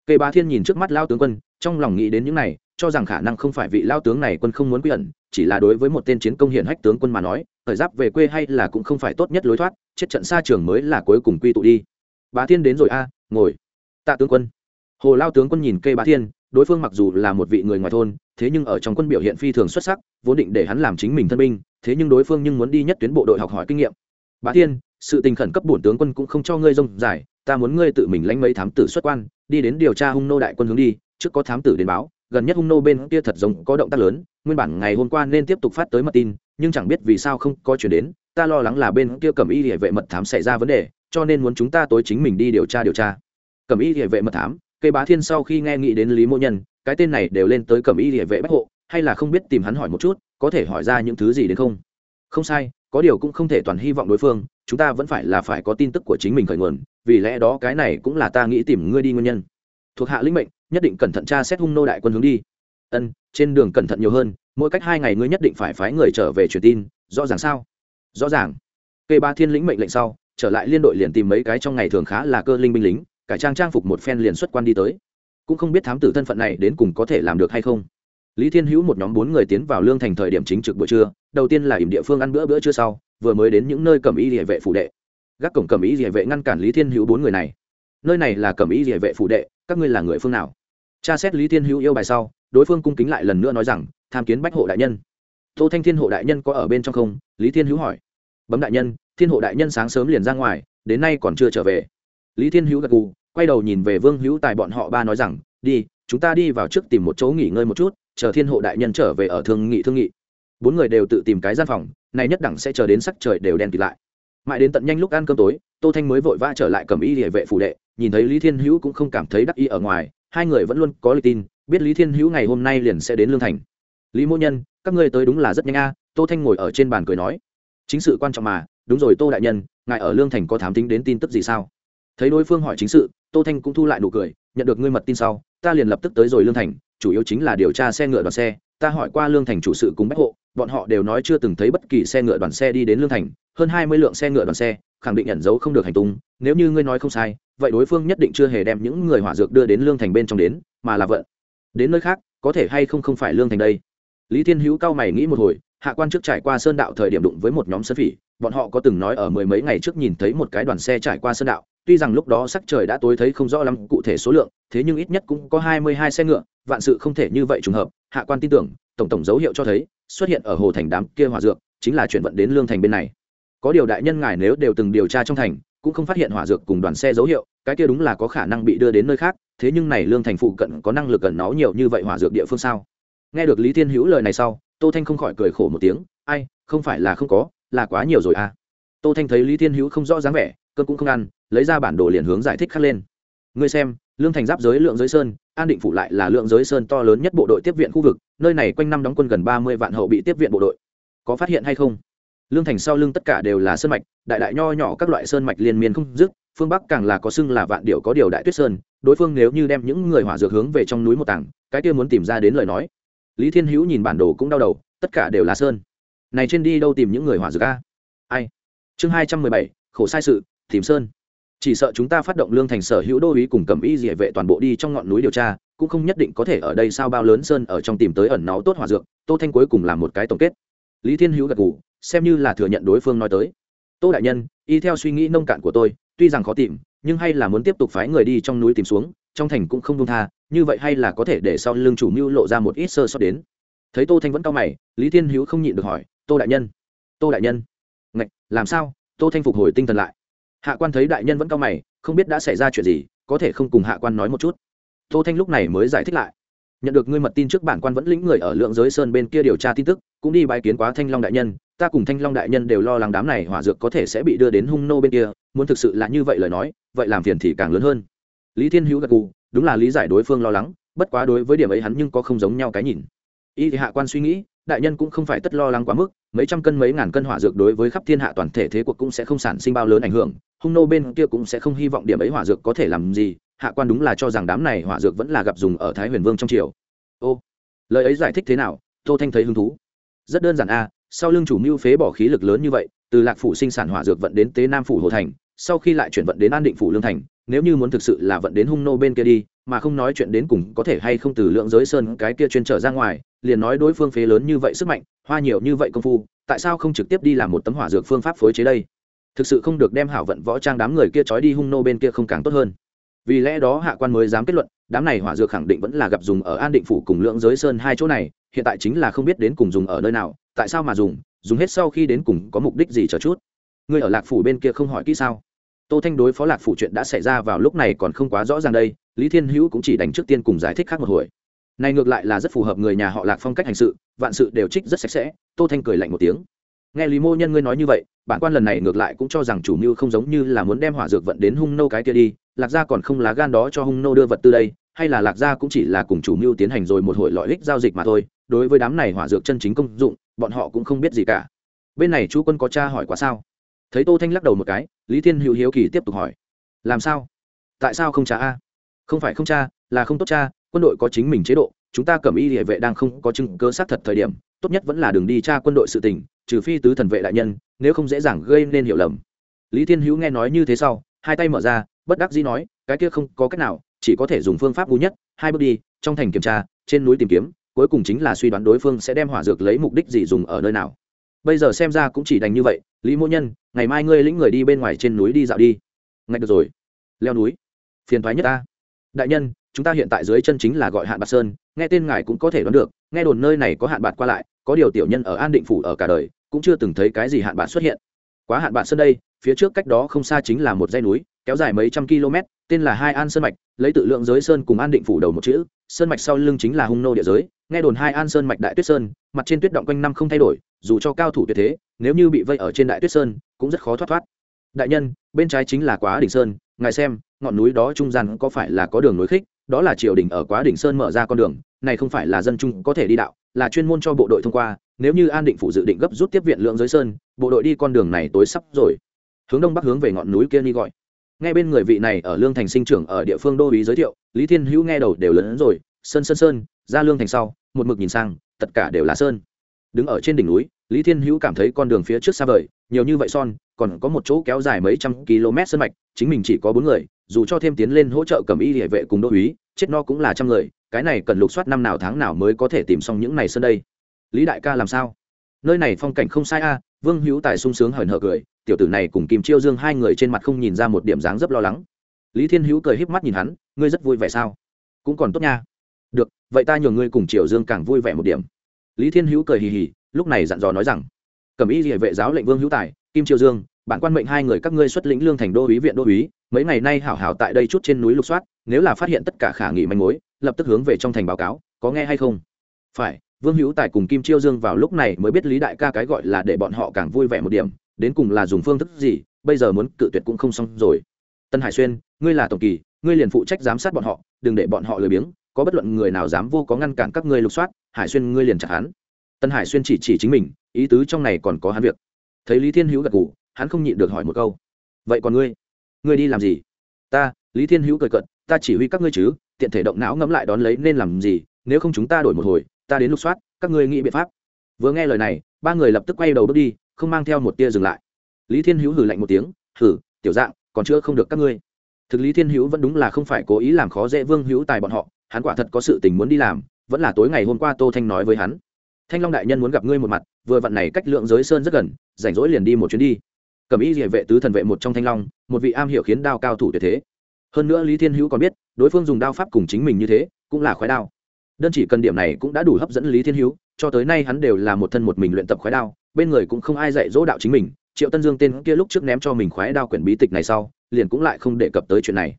Kê Ba thiên nhìn trước mắt lao tướng quân, trong lòng nghĩ đến những này cho rằng khả năng không phải vị lao tướng này quân không muốn quy ẩn, chỉ là đối với một tên chiến công hiển hách tướng quân mà nói, thời giáp về quê hay là cũng không phải tốt nhất lối thoát, chết trận xa trường mới là cuối cùng quy tụ đi. Bá thiên đến rồi a, ngồi. Tạ tướng quân. Hồ lao tướng quân nhìn cây bá thiên, đối phương mặc dù là một vị người ngoài thôn, thế nhưng ở trong quân biểu hiện phi thường xuất sắc, vốn định để hắn làm chính mình thân binh, thế nhưng đối phương nhưng muốn đi nhất tuyến bộ đội học hỏi kinh nghiệm. Bá thiên, sự tình khẩn cấp bổn tướng quân cũng không cho ngươi rông giải ta muốn ngươi tự mình lãnh mấy thám tử xuất quan, đi đến điều tra hung nô đại quân hướng đi, trước có thám tử đến báo gần nhất hung nô bên kia thật giống có động tác lớn, nguyên bản ngày hôm qua nên tiếp tục phát tới mật tin, nhưng chẳng biết vì sao không có chuyển đến, ta lo lắng là bên kia cầm y địa vệ mật thám xảy ra vấn đề, cho nên muốn chúng ta tối chính mình đi điều tra điều tra. Cầm y địa vệ mật thám, cây bá thiên sau khi nghe nghĩ đến lý mô nhân, cái tên này đều lên tới cầm y địa vệ bách hộ, hay là không biết tìm hắn hỏi một chút, có thể hỏi ra những thứ gì đến không? Không sai, có điều cũng không thể toàn hy vọng đối phương, chúng ta vẫn phải là phải có tin tức của chính mình khởi nguồn, vì lẽ đó cái này cũng là ta nghĩ tìm ngươi đi nguyên nhân. Thuộc hạ lĩnh mệnh nhất định cẩn thận tra xét hung nô đại quân hướng đi. Ân, trên đường cẩn thận nhiều hơn, mỗi cách hai ngày ngươi nhất định phải phái người trở về truyền tin, rõ ràng sao? Rõ ràng. Kê ba thiên lĩnh mệnh lệnh sau, trở lại liên đội liền tìm mấy cái trong ngày thường khá là cơ linh binh lính, cải trang trang phục một phen liền xuất quan đi tới. Cũng không biết thám tử thân phận này đến cùng có thể làm được hay không. Lý thiên hữu một nhóm bốn người tiến vào lương thành thời điểm chính trực buổi trưa, đầu tiên là ỉm địa phương ăn bữa bữa trưa sau, vừa mới đến những nơi cầm y địa vệ phủ đệ. Gác cổng cầm ý địa vệ ngăn cản lý thiên hữu bốn người này. Nơi này là cầm ý địa vệ phủ đệ, các ngươi là người phương nào? Tra xét lý thiên hữu yêu bài sau, đối phương cung kính lại lần nữa nói rằng, tham kiến bách hộ đại nhân. Tô thanh thiên hộ đại nhân có ở bên trong không? Lý thiên hữu hỏi. Bấm đại nhân, thiên hộ đại nhân sáng sớm liền ra ngoài, đến nay còn chưa trở về. Lý thiên hữu gật gù, quay đầu nhìn về vương hữu tài bọn họ ba nói rằng, đi, chúng ta đi vào trước tìm một chỗ nghỉ ngơi một chút, chờ thiên hộ đại nhân trở về ở thương nghị thương nghị. Bốn người đều tự tìm cái gian phòng, này nhất đẳng sẽ chờ đến sắc trời đều đen kịt lại. Mãi đến tận nhanh lúc ăn cơm tối, tô thanh mới vội vã trở lại cầm y địa vệ phủ đệ, nhìn thấy lý thiên hữu cũng không cảm thấy đắc ý ở ngoài hai người vẫn luôn có lý tin, biết lý thiên hữu ngày hôm nay liền sẽ đến lương thành. Lý mô nhân, các ngươi tới đúng là rất nhanh a, tô thanh ngồi ở trên bàn cười nói. Chính sự quan trọng mà, đúng rồi tô đại nhân, ngài ở lương thành có thám tính đến tin tức gì sao? Thấy đối phương hỏi chính sự, tô thanh cũng thu lại nụ cười, nhận được ngươi mật tin sau, ta liền lập tức tới rồi lương thành, chủ yếu chính là điều tra xe ngựa đoàn xe, ta hỏi qua lương thành chủ sự cùng bách hộ bọn họ đều nói chưa từng thấy bất kỳ xe ngựa đoàn xe đi đến lương thành, hơn hai mươi lượng xe ngựa đoàn xe, khẳng định ẩn giấu không được hành tung, nếu như ngươi nói không sai, vậy đối phương nhất định chưa hề đem những người hỏa dược đưa đến lương thành bên trong đến, mà là vận. Đến nơi khác, có thể hay không không phải lương thành đây? Lý thiên hữu cao mày nghĩ một hồi, hạ quan trước trải qua sơn đạo thời điểm đụng với một nhóm sơn phỉ, bọn họ có từng nói ở mười mấy ngày trước nhìn thấy một cái đoàn xe trải qua sơn đạo, tuy rằng lúc đó sắc trời đã tối thấy không rõ lắm cụ thể số lượng, thế nhưng ít nhất cũng có hai mươi hai xe ngựa, vạn sự không thể như vậy trùng hợp, hạ quan tin tưởng, tổng tổng dấu hiệu cho thấy xuất hiện ở hồ thành đám kia hỏa dược, chính là chuyển vận đến lương thành bên này. Có điều đại nhân ngài nếu đều từng điều tra trong thành, cũng không phát hiện hỏa dược cùng đoàn xe dấu hiệu, cái kia đúng là có khả năng bị đưa đến nơi khác, thế nhưng này lương thành phụ cận có năng lực cần nó nhiều như vậy hỏa dược địa phương sao? Nghe được lý thiên hữu lời này sau, tô thanh không khỏi cười khổ một tiếng, ai, không phải là không có, là quá nhiều rồi à. Tô thanh thấy lý thiên hữu không rõ dáng vẻ, cơn cũng không ăn, lấy ra bản đồ liền hướng giải thích khắc lên. Ngươi xem lương thành giáp giới lượng giới sơn, an định phủ lại là lượng giới sơn to lớn nhất bộ đội tiếp viện khu vực, nơi này quanh năm đóng quân gần ba mươi vạn hậu bị tiếp viện bộ đội. Có phát hiện hay không? Lương thành sau lưng tất cả đều là sơn mạch, đại đại nho nhỏ các loại sơn mạch liên miên không dứt, phương bắc càng là có xưng là vạn điệu có điều đại tuyết sơn, đối phương nếu như đem những người hỏa dược hướng về trong núi một tảng, cái kia muốn tìm ra đến lời nói. Lý thiên hữu nhìn bản đồ cũng đau đầu, tất cả đều là sơn. Này trên đi đâu tìm những người hỏa dược a? Ai? Chương hai trăm mười bảy, khổ sai sự, tìm sơn chỉ sợ chúng ta phát động lương thành sở hữu đô ý cùng cầm y địa vệ toàn bộ đi trong ngọn núi điều tra, cũng không nhất định có thể ở đây sao bao lớn sơn ở trong tìm tới ẩn náu tốt hòa dược, tô thanh cuối cùng làm một cái tổng kết. Lý thiên hữu gật gù, xem như là thừa nhận đối phương nói tới. Tô đại nhân, y theo suy nghĩ nông cạn của tôi, tuy rằng khó tìm, nhưng hay là muốn tiếp tục phái người đi trong núi tìm xuống, trong thành cũng không đông tha, như vậy hay là có thể để sau lưng chủ mưu lộ ra một ít sơ sót đến. Thấy tô thanh vẫn cao mày, lý thiên hữu không nhịn được hỏi, tô đại nhân, tô đại nhân, ngạch, làm sao? Tô thanh phục hồi tinh thần lại hạ quan thấy đại nhân vẫn cao mày, không biết đã xảy ra chuyện gì, có thể không cùng hạ quan nói một chút. Tô thanh lúc này mới giải thích lại. Nhận được ngươi mật tin trước bản quan vẫn lĩnh người ở lượng giới sơn bên kia điều tra tin tức, cũng đi bài kiến quá thanh long đại nhân, ta cùng thanh long đại nhân đều lo lắng đám này hỏa dược có thể sẽ bị đưa đến hung nô bên kia, muốn thực sự là như vậy lời nói, vậy làm phiền thì càng lớn hơn. Lý thiên hữu gật gù, đúng là lý giải đối phương lo lắng, bất quá đối với điểm ấy hắn nhưng có không giống nhau cái nhìn. Y thì hạ quan suy nghĩ, đại nhân cũng không phải tất lo lắng quá mức mấy trăm cân mấy ngàn cân hỏa dược đối với khắp thiên hạ toàn thể thế cuộc cũng sẽ không sản sinh bao lớn ảnh hưởng, hung nô bên kia cũng sẽ không hy vọng điểm ấy hỏa dược có thể làm gì, hạ quan đúng là cho rằng đám này hỏa dược vẫn là gặp dùng ở thái huyền vương trong triều. Ô, lời ấy giải thích thế nào? Tô thanh thấy hứng thú. Rất đơn giản a, sau lưng chủ mưu phế bỏ khí lực lớn như vậy, từ lạc phủ sinh sản hỏa dược vận đến tế nam phủ hồ thành, sau khi lại chuyển vận đến an định phủ lương thành, nếu như muốn thực sự là vận đến hung nô bên kia đi, mà không nói chuyện đến cùng có thể hay không từ lượng giới sơn cái kia chuyên trở ra ngoài liền nói đối phương phế lớn như vậy sức mạnh, hoa nhiều như vậy công phu, tại sao không trực tiếp đi làm một tấm hỏa dược phương pháp phối chế đây? Thực sự không được đem hảo vận võ trang đám người kia trói đi hung nô bên kia không càng tốt hơn. Vì lẽ đó hạ quan mới dám kết luận, đám này hỏa dược khẳng định vẫn là gặp dùng ở an định phủ cùng lượng giới sơn hai chỗ này, hiện tại chính là không biết đến cùng dùng ở nơi nào, tại sao mà dùng dùng hết sau khi đến cùng có mục đích gì chờ chút? Người ở lạc phủ bên kia không hỏi kỹ sao? Tô thanh đối phó lạc phủ chuyện đã xảy ra vào lúc này còn không quá rõ ràng đây, lý thiên hữu cũng chỉ đánh trước tiên cùng giải thích khác một hồi này ngược lại là rất phù hợp người nhà họ lạc phong cách hành sự, vạn sự đều trích rất sạch sẽ, tô thanh cười lạnh một tiếng. Nghe lý mô nhân ngươi nói như vậy, bản quan lần này ngược lại cũng cho rằng chủ mưu không giống như là muốn đem hỏa dược vận đến hung nô cái kia đi, lạc gia còn không lá gan đó cho hung nô đưa vật tư đây, hay là lạc gia cũng chỉ là cùng chủ mưu tiến hành rồi một hồi lõi ích giao dịch mà thôi, đối với đám này hỏa dược chân chính công dụng, bọn họ cũng không biết gì cả. Bên này chú quân có cha hỏi quá sao? Thấy tô thanh lắc đầu một cái, lý thiên hữu hiếu kỳ tiếp tục hỏi. Làm sao? Tại sao không cha a? Không phải không cha là không tốt cha, quân đội có chính mình chế độ, chúng ta cầm y địa vệ đang không có chứng cơ xác thật thời điểm, tốt nhất vẫn là đường đi tra quân đội sự tình, trừ phi tứ thần vệ đại nhân, nếu không dễ dàng gây nên hiểu lầm. Lý thiên hữu nghe nói như thế sau, hai tay mở ra, bất đắc dĩ nói, cái kia không có cách nào, chỉ có thể dùng phương pháp ngu nhất, hai bước đi, trong thành kiểm tra, trên núi tìm kiếm, cuối cùng chính là suy đoán đối phương sẽ đem hỏa dược lấy mục đích gì dùng ở nơi nào. Bây giờ xem ra cũng chỉ đành như vậy, lý mỗ nhân, ngày mai ngươi lĩnh người đi bên ngoài trên núi đi dạo đi. Ngạch được rồi. Leo núi. Phiền thoái nhất ta. Đại nhân chúng ta hiện tại dưới chân chính là gọi hạn bạc sơn, nghe tên ngài cũng có thể đoán được, nghe đồn nơi này có hạn bạc qua lại, có điều tiểu nhân ở an định phủ ở cả đời, cũng chưa từng thấy cái gì hạn bạc xuất hiện. Quá hạn bạc sơn đây, phía trước cách đó không xa chính là một dãy núi, kéo dài mấy trăm km, tên là hai an sơn mạch, lấy tự lượng giới sơn cùng an định phủ đầu một chữ, sơn mạch sau lưng chính là hung nô địa giới, nghe đồn hai an sơn mạch đại tuyết sơn, mặt trên tuyết động quanh năm không thay đổi, dù cho cao thủ tuyệt thế, nếu như bị vây ở trên đại tuyết sơn, cũng rất khó thoát thoát. Đại nhân, bên trái chính là quá đỉnh sơn, ngài xem, ngọn núi đó trung gian có phải là có đường núi khích? Đó là triều đình ở quá đỉnh sơn mở ra con đường, này không phải là dân chúng có thể đi đạo, là chuyên môn cho bộ đội thông qua, nếu như an định phủ dự định gấp rút tiếp viện lượng giới sơn, bộ đội đi con đường này tối sắp rồi. Hướng đông bắc hướng về ngọn núi kia đi gọi. Ngay bên người vị này ở lương thành sinh trưởng ở địa phương đô ý giới thiệu, lý thiên hữu nghe đầu đều lớn rồi, sơn sơn sơn, ra lương thành sau, một mực nhìn sang, tất cả đều là sơn. Đứng ở trên đỉnh núi, lý thiên hữu cảm thấy con đường phía trước xa vời, nhiều như vậy son còn có một chỗ kéo dài mấy trăm km sân mạch, chính mình chỉ có bốn người, dù cho thêm tiến lên hỗ trợ cầm y địa vệ cùng đô uý chết no cũng là trăm người, cái này cần lục soát năm nào tháng nào mới có thể tìm xong những này sân đây. Lý đại ca làm sao? Nơi này phong cảnh không sai a, vương hữu tài sung sướng hờn hở cười, tiểu tử này cùng kim chiêu dương hai người trên mặt không nhìn ra một điểm dáng rất lo lắng. Lý thiên hữu cười híp mắt nhìn hắn, ngươi rất vui vẻ sao? Cũng còn tốt nha. Được, vậy ta nhường ngươi cùng triều dương càng vui vẻ một điểm. Lý thiên hữu cười hì hì, lúc này dặn dò nói rằng cẩm y địa vệ giáo lệnh vương hữu tài, kim triều dương, bản quan mệnh hai người các ngươi xuất lĩnh lương thành đô úy viện đô úy, mấy ngày nay hảo hảo tại đây chút trên núi lục soát, nếu là phát hiện tất cả khả nghị manh mối, lập tức hướng về trong thành báo cáo, có nghe hay không? Phải, vương hữu tài cùng kim chiêu dương vào lúc này mới biết lý đại ca cái gọi là để bọn họ càng vui vẻ một điểm, đến cùng là dùng phương thức gì, bây giờ muốn cự tuyệt cũng không xong rồi. Tân hải xuyên, ngươi là tổng kỳ, ngươi liền phụ trách giám sát bọn họ, đừng để bọn họ lười biếng, có bất luận người nào dám vô có ngăn cản các ngươi lục soát, hải xuyên, ngươi liền chặt hắn. Tân hải xuyên chỉ chỉ chính mình ý tứ trong này còn có hắn việc. Thấy lý thiên hữu gật ngủ hắn không nhịn được hỏi một câu. Vậy còn ngươi? Ngươi đi làm gì? Ta, lý thiên hữu cười cận ta chỉ huy các ngươi chứ, tiện thể động não ngẫm lại đón lấy nên làm gì, nếu không chúng ta đổi một hồi, ta đến lục soát, các ngươi nghĩ biện pháp. Vừa nghe lời này, ba người lập tức quay đầu bước đi, không mang theo một tia dừng lại. Lý thiên hữu hử lạnh một tiếng hử tiểu dạng, còn chưa không được các ngươi. Thực lý thiên hữu vẫn đúng là không phải cố ý làm khó dễ vương hữu tài bọn họ, hắn quả thật có sự tình muốn đi làm, vẫn là tối ngày hôm qua tô thanh nói với hắn thanh long đại nhân muốn gặp ngươi một mặt, vừa vặn này cách lượng giới sơn rất gần, rảnh rỗi liền đi một chuyến đi. Cầm ý địa vệ tứ thần vệ một trong thanh long, một vị am hiểu khiến đao cao thủ tuyệt thế. Hơn nữa lý thiên hữu còn biết, đối phương dùng đao pháp cùng chính mình như thế, cũng là khói đao. Đơn chỉ cần điểm này cũng đã đủ hấp dẫn lý thiên hữu, cho tới nay hắn đều là một thân một mình luyện tập khói đao, bên người cũng không ai dạy dỗ đạo chính mình. Triệu tân dương tên kia lúc trước ném cho mình khoái đao quyển bí tịch này sau, liền cũng lại không đề cập tới chuyện này.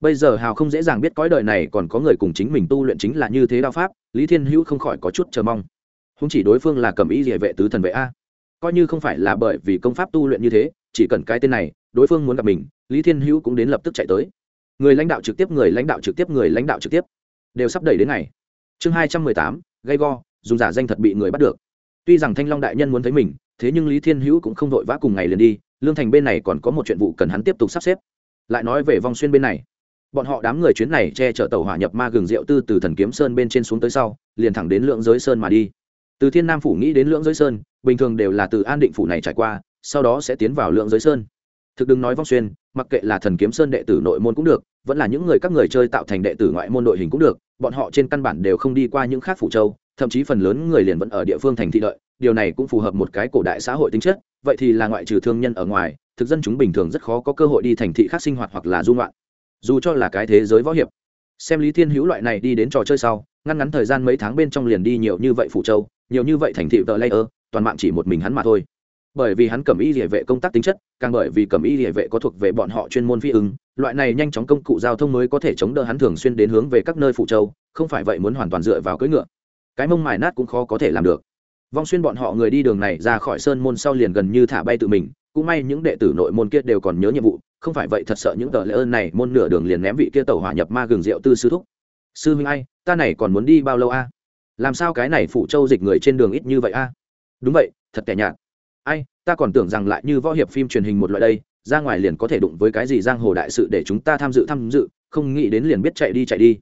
Bây giờ hào không dễ dàng biết cõi đời này còn có người cùng chính mình tu luyện chính là như thế đao pháp, lý thiên hữu không khỏi có chút chờ mong không chỉ đối phương là cầm ý địa vệ tứ thần vệ a. Coi như không phải là bởi vì công pháp tu luyện như thế, chỉ cần cái tên này, đối phương muốn gặp mình, lý thiên hữu cũng đến lập tức chạy tới. Người lãnh đạo trực tiếp, người lãnh đạo trực tiếp, người lãnh đạo trực tiếp. Đều sắp đẩy đến ngày. Chương hai trăm mười tám, gay go, dùng giả danh thật bị người bắt được. Tuy rằng thanh long đại nhân muốn thấy mình, thế nhưng lý thiên hữu cũng không vội vã cùng ngày liền đi, lương thành bên này còn có một chuyện vụ cần hắn tiếp tục sắp xếp. Lại nói về vong xuyên bên này. Bọn họ đám người chuyến này che chở tàu hỏa nhập ma gừng rượu tư từ thần kiếm sơn bên trên xuống tới sau, liền thẳng đến lượng giới sơn mà đi từ thiên nam phủ nghĩ đến lưỡng giới sơn, bình thường đều là từ an định phủ này trải qua, sau đó sẽ tiến vào Lưỡng giới sơn. Thực đừng nói vong xuyên, mặc kệ là thần kiếm sơn đệ tử nội môn cũng được, vẫn là những người các người chơi tạo thành đệ tử ngoại môn đội hình cũng được, bọn họ trên căn bản đều không đi qua những khác phủ châu, thậm chí phần lớn người liền vẫn ở địa phương thành thị lợi điều này cũng phù hợp một cái cổ đại xã hội tính chất, vậy thì là ngoại trừ thương nhân ở ngoài, thực dân chúng bình thường rất khó có cơ hội đi thành thị khác sinh hoạt hoặc là dung loạn dù cho là cái thế giới võ hiệp, xem lý thiên hữu loại này đi đến trò chơi sau ngăn ngắn thời gian mấy tháng bên trong liền đi nhiều như vậy phủ châu nhiều như vậy thành thị vợ layer, toàn mạng chỉ một mình hắn mà thôi. Bởi vì hắn cầm y địa vệ công tác tính chất, càng bởi vì cầm y địa vệ có thuộc về bọn họ chuyên môn phi ứng, loại này nhanh chóng công cụ giao thông mới có thể chống đỡ hắn thường xuyên đến hướng về các nơi phụ châu, không phải vậy muốn hoàn toàn dựa vào cưỡi ngựa. Cái mông mài nát cũng khó có thể làm được. Vong xuyên bọn họ người đi đường này ra khỏi sơn môn sau liền gần như thả bay tự mình, cũng may những đệ tử nội môn kia đều còn nhớ nhiệm vụ, không phải vậy thật sợ những tờ lễ ơn này môn nửa đường liền ném vị kia tàu hỏa nhập ma gừng rượu tư sư thúc. Sư huynh ai, ta này còn muốn đi bao lâu a? Làm sao cái này phủ châu dịch người trên đường ít như vậy a? Đúng vậy, thật tẻ nhạt. Ai, ta còn tưởng rằng lại như võ hiệp phim truyền hình một loại đây, ra ngoài liền có thể đụng với cái gì giang hồ đại sự để chúng ta tham dự tham dự, không nghĩ đến liền biết chạy đi chạy đi.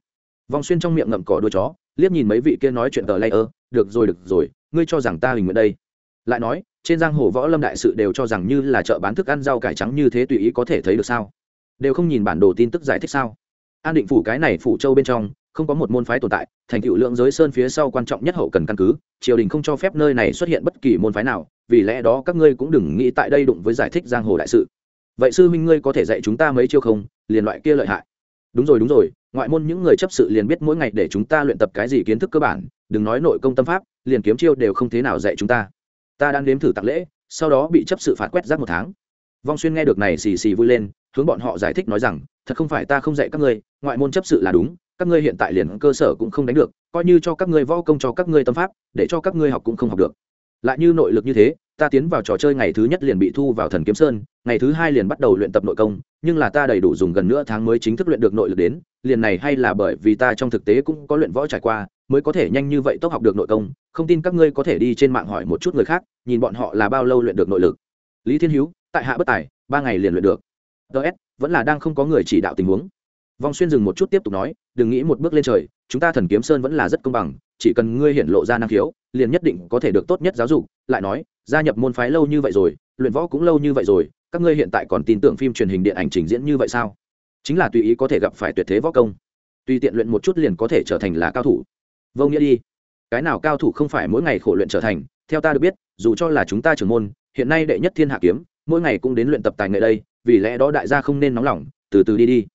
Vong xuyên trong miệng ngậm cỏ đuôi chó, liếc nhìn mấy vị kia nói chuyện tờ lay ơ, được rồi được rồi, ngươi cho rằng ta hình nguyện đây? Lại nói, trên giang hồ võ lâm đại sự đều cho rằng như là chợ bán thức ăn rau cải trắng như thế tùy ý có thể thấy được sao? Đều không nhìn bản đồ tin tức giải thích sao? An định phủ cái này phủ châu bên trong không có một môn phái tồn tại, thành tựu lượng giới sơn phía sau quan trọng nhất hậu cần căn cứ, triều đình không cho phép nơi này xuất hiện bất kỳ môn phái nào, vì lẽ đó các ngươi cũng đừng nghĩ tại đây đụng với giải thích giang hồ đại sự. Vậy sư minh ngươi có thể dạy chúng ta mấy chiêu không? Liền loại kia lợi hại. Đúng rồi đúng rồi, ngoại môn những người chấp sự liền biết mỗi ngày để chúng ta luyện tập cái gì kiến thức cơ bản, đừng nói nội công tâm pháp, liền kiếm chiêu đều không thế nào dạy chúng ta. Ta đang đếm thử tặng lễ, sau đó bị chấp sự phạt quét rác một tháng. Vong xuyên nghe được này xì xì vui lên, hướng bọn họ giải thích nói rằng, thật không phải ta không dạy các ngươi, ngoại môn chấp sự là đúng các ngươi hiện tại liền cơ sở cũng không đánh được, coi như cho các ngươi võ công, cho các ngươi tâm pháp, để cho các ngươi học cũng không học được. Lại như nội lực như thế, ta tiến vào trò chơi ngày thứ nhất liền bị thu vào thần kiếm sơn, ngày thứ hai liền bắt đầu luyện tập nội công, nhưng là ta đầy đủ dùng gần nửa tháng mới chính thức luyện được nội lực đến, liền này hay là bởi vì ta trong thực tế cũng có luyện võ trải qua, mới có thể nhanh như vậy tốc học được nội công, không tin các ngươi có thể đi trên mạng hỏi một chút người khác, nhìn bọn họ là bao lâu luyện được nội lực. Lý thiên hữu, tại hạ bất tài, ba ngày liền luyện được. Ts vẫn là đang không có người chỉ đạo tình huống vong xuyên dừng một chút tiếp tục nói, đừng nghĩ một bước lên trời, chúng ta thần kiếm sơn vẫn là rất công bằng, chỉ cần ngươi hiện lộ ra năng khiếu, liền nhất định có thể được tốt nhất giáo dục. Lại nói, gia nhập môn phái lâu như vậy rồi, luyện võ cũng lâu như vậy rồi, các ngươi hiện tại còn tin tưởng phim truyền hình điện ảnh trình diễn như vậy sao? Chính là tùy ý có thể gặp phải tuyệt thế võ công. Tùy tiện luyện một chút liền có thể trở thành là cao thủ. Vô nghĩa đi. Cái nào cao thủ không phải mỗi ngày khổ luyện trở thành, theo ta được biết, dù cho là chúng ta trưởng môn, hiện nay đệ nhất thiên hạ kiếm, mỗi ngày cũng đến luyện tập tài nghệ đây, vì lẽ đó đại gia không nên nóng lòng, từ từ đi đi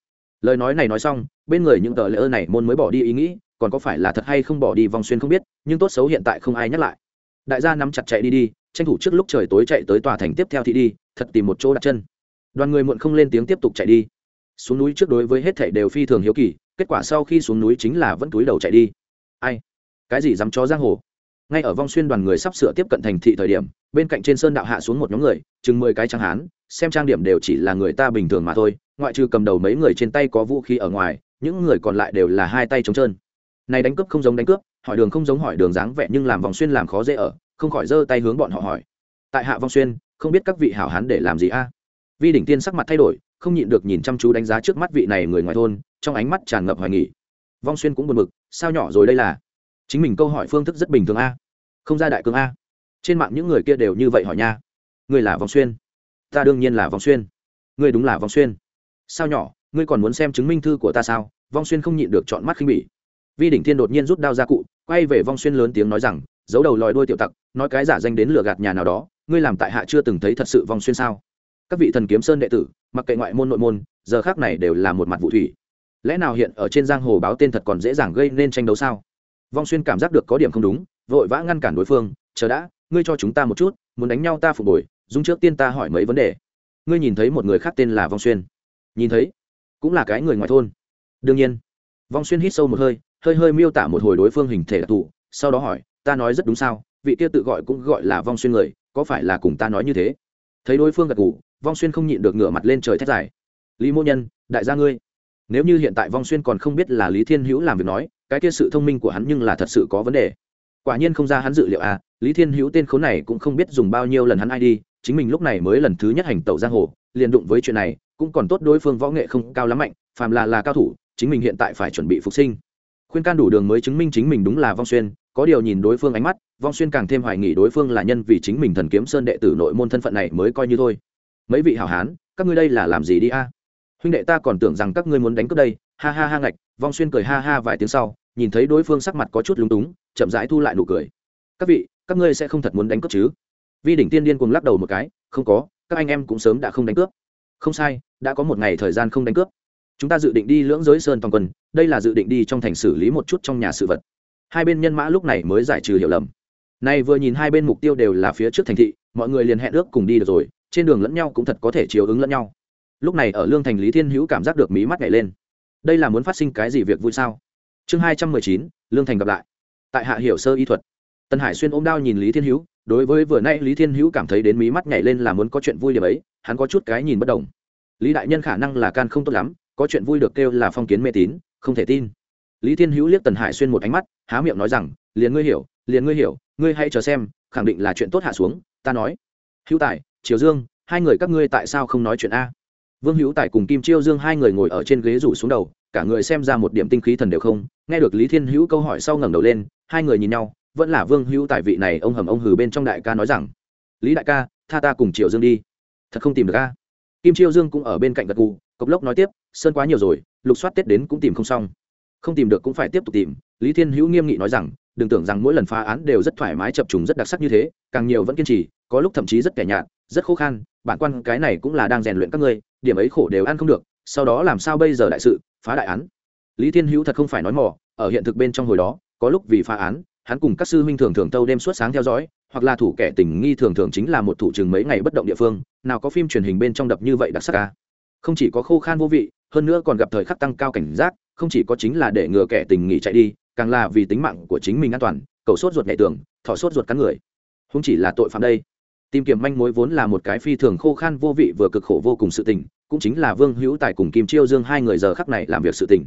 lời nói này nói xong, bên người những tờ lễ ơn này môn mới bỏ đi ý nghĩ, còn có phải là thật hay không bỏ đi vòng xuyên không biết, nhưng tốt xấu hiện tại không ai nhắc lại. Đại gia nắm chặt chạy đi đi, tranh thủ trước lúc trời tối chạy tới tòa thành tiếp theo thì đi, thật tìm một chỗ đặt chân. Đoàn người muộn không lên tiếng tiếp tục chạy đi. Xuống núi trước đối với hết thảy đều phi thường hiếu kỳ, kết quả sau khi xuống núi chính là vẫn túi đầu chạy đi. Ai? Cái gì dám cho giang hồ? Ngay ở vong xuyên đoàn người sắp sửa tiếp cận thành thị thời điểm, bên cạnh trên sơn đạo hạ xuống một nhóm người, chừng mười cái trang hán, xem trang điểm đều chỉ là người ta bình thường mà thôi, ngoại trừ cầm đầu mấy người trên tay có vũ khí ở ngoài, những người còn lại đều là hai tay trống trơn. Này đánh cướp không giống đánh cướp, hỏi đường không giống hỏi đường dáng vẻ, nhưng làm vòng xuyên làm khó dễ ở, không khỏi giơ tay hướng bọn họ hỏi. Tại hạ vong xuyên, không biết các vị hảo hán để làm gì a? Vi đỉnh tiên sắc mặt thay đổi, không nhịn được nhìn chăm chú đánh giá trước mắt vị này người ngoài thôn, trong ánh mắt tràn ngập hoài nghỉ vong xuyên cũng buồn mực sao nhỏ rồi đây là? Chính mình câu hỏi phương thức rất bình thường a. Không ra đại cương a. Trên mạng những người kia đều như vậy hỏi nha. Người là vong xuyên. Ta đương nhiên là vong xuyên. Người đúng là vong xuyên. Sao nhỏ, ngươi còn muốn xem chứng minh thư của ta sao? Vong xuyên không nhịn được chọn mắt khinh bỉ. Vi đỉnh thiên đột nhiên rút đao ra cụ, quay về vong xuyên lớn tiếng nói rằng, giấu đầu lòi đuôi tiểu tặc, nói cái giả danh đến lừa gạt nhà nào đó, ngươi làm tại hạ chưa từng thấy thật sự vong xuyên sao? Các vị thần kiếm sơn đệ tử, mặc kệ ngoại môn nội môn, giờ khác này đều là một mặt vụ thủy. Lẽ nào hiện ở trên giang hồ báo tên thật còn dễ dàng gây nên tranh đấu sao? Vong xuyên cảm giác được có điểm không đúng, vội vã ngăn cản đối phương, chờ đã, ngươi cho chúng ta một chút, muốn đánh nhau ta phục hồi dung trước tiên ta hỏi mấy vấn đề. Ngươi nhìn thấy một người khác tên là vong xuyên? Nhìn thấy, cũng là cái người ngoài thôn. Đương nhiên, vong xuyên hít sâu một hơi hơi hơi miêu tả một hồi đối phương hình thể đặc thù, sau đó hỏi, ta nói rất đúng sao? Vị kia tự gọi cũng gọi là vong xuyên người, có phải là cùng ta nói như thế? Thấy đối phương gật ngủ vong xuyên không nhịn được ngửa mặt lên trời thét dài, lý mô nhân, đại gia ngươi, nếu như hiện tại vong xuyên còn không biết là lý thiên hữu làm việc nói cái kia sự thông minh của hắn nhưng là thật sự có vấn đề. Quả nhiên không ra hắn dự liệu à lý thiên hữu tên khốn này cũng không biết dùng bao nhiêu lần hắn ai đi, chính mình lúc này mới lần thứ nhất hành tẩu giang hồ, liền đụng với chuyện này, cũng còn tốt đối phương võ nghệ không cao lắm mạnh, phàm là là cao thủ, chính mình hiện tại phải chuẩn bị phục sinh. Khuyên can đủ đường mới chứng minh chính mình đúng là vong xuyên, có điều nhìn đối phương ánh mắt, vong xuyên càng thêm hoài nghi đối phương là nhân vì chính mình thần kiếm sơn đệ tử nội môn thân phận này mới coi như thôi. Mấy vị hảo hán, các ngươi đây là làm gì đi a? Huynh đệ ta còn tưởng rằng các ngươi muốn đánh cướp đây ha ha ha ngạch, vong xuyên cười ha ha vài tiếng sau, nhìn thấy đối phương sắc mặt có chút lúng túng, chậm rãi thu lại nụ cười. Các vị, các ngươi sẽ không thật muốn đánh cướp chứ? Vi đỉnh tiên điên cùng lắc đầu một cái, không có, các anh em cũng sớm đã không đánh cướp. Không sai, đã có một ngày thời gian không đánh cướp. Chúng ta dự định đi lưỡng giới sơn toàn quân đây là dự định đi trong thành xử lý một chút trong nhà sự vật. Hai bên nhân mã lúc này mới giải trừ hiểu lầm. Nay vừa nhìn hai bên mục tiêu đều là phía trước thành thị, mọi người liền hẹn ước cùng đi được rồi, trên đường lẫn nhau cũng thật có thể chiều ứng lẫn nhau. Lúc này ở lương thành lý thiên hữu cảm giác được mí mắt nhảy lên đây là muốn phát sinh cái gì việc vui sao? Chương hai trăm mười chín, lương thành gặp lại. Tại hạ hiểu sơ y thuật tân hải xuyên ôm đao nhìn lý thiên hữu, đối với vừa nay lý thiên hữu cảm thấy đến mí mắt nhảy lên là muốn có chuyện vui điểm ấy, hắn có chút cái nhìn bất đồng. Lý đại nhân khả năng là can không tốt lắm, có chuyện vui được kêu là phong kiến mê tín, không thể tin. Lý thiên hữu liếc tần hải xuyên một ánh mắt, há miệng nói rằng, liền ngươi hiểu, liền ngươi hiểu, ngươi hãy chờ xem, khẳng định là chuyện tốt hạ xuống, ta nói. Hữu tài, triều dương, hai người các ngươi tại sao không nói chuyện a? Vương hữu tài cùng kim chiêu dương hai người ngồi ở trên ghế rủ xuống đầu cả người xem ra một điểm tinh khí thần đều không, nghe được lý thiên hữu câu hỏi sau ngẩng đầu lên, hai người nhìn nhau, vẫn là vương hữu tài vị này ông hầm ông hừ bên trong đại ca nói rằng, lý đại ca, tha ta cùng triệu dương đi. Thật không tìm được ca kim chiêu dương cũng ở bên cạnh gật cụ cộc lốc nói tiếp, sơn quá nhiều rồi, lục soát tết đến cũng tìm không xong. Không tìm được cũng phải tiếp tục tìm. Lý thiên hữu nghiêm nghị nói rằng, đừng tưởng rằng mỗi lần phá án đều rất thoải mái chập trùng rất đặc sắc như thế, càng nhiều vẫn kiên trì, có lúc thậm chí rất kẻ nhạt, rất khó khăn bản quan cái này cũng là đang rèn luyện các ngươi, điểm ấy khổ đều ăn không được sau đó làm sao bây giờ đại sự, phá đại án? Lý thiên hữu thật không phải nói mỏ ở hiện thực bên trong hồi đó, có lúc vì phá án, hắn cùng các sư huynh thường thường tâu đêm suốt sáng theo dõi, hoặc là thủ kẻ tình nghi thường thường chính là một thủ trường mấy ngày bất động địa phương, nào có phim truyền hình bên trong đập như vậy đặc sắc ca không chỉ có khô khan vô vị, hơn nữa còn gặp thời khắc tăng cao cảnh giác, không chỉ có chính là để ngừa kẻ tình nghỉ chạy đi, càng là vì tính mạng của chính mình an toàn, cầu sốt ruột nhẹ tường, thọ sốt ruột cắn người. Không chỉ là tội phạm đây, tìm kiếm manh mối vốn là một cái phi thường khô khan vô vị vừa cực khổ vô cùng sự tình cũng chính là vương hữu tài cùng kim chiêu dương hai người giờ khắc này làm việc sự tình.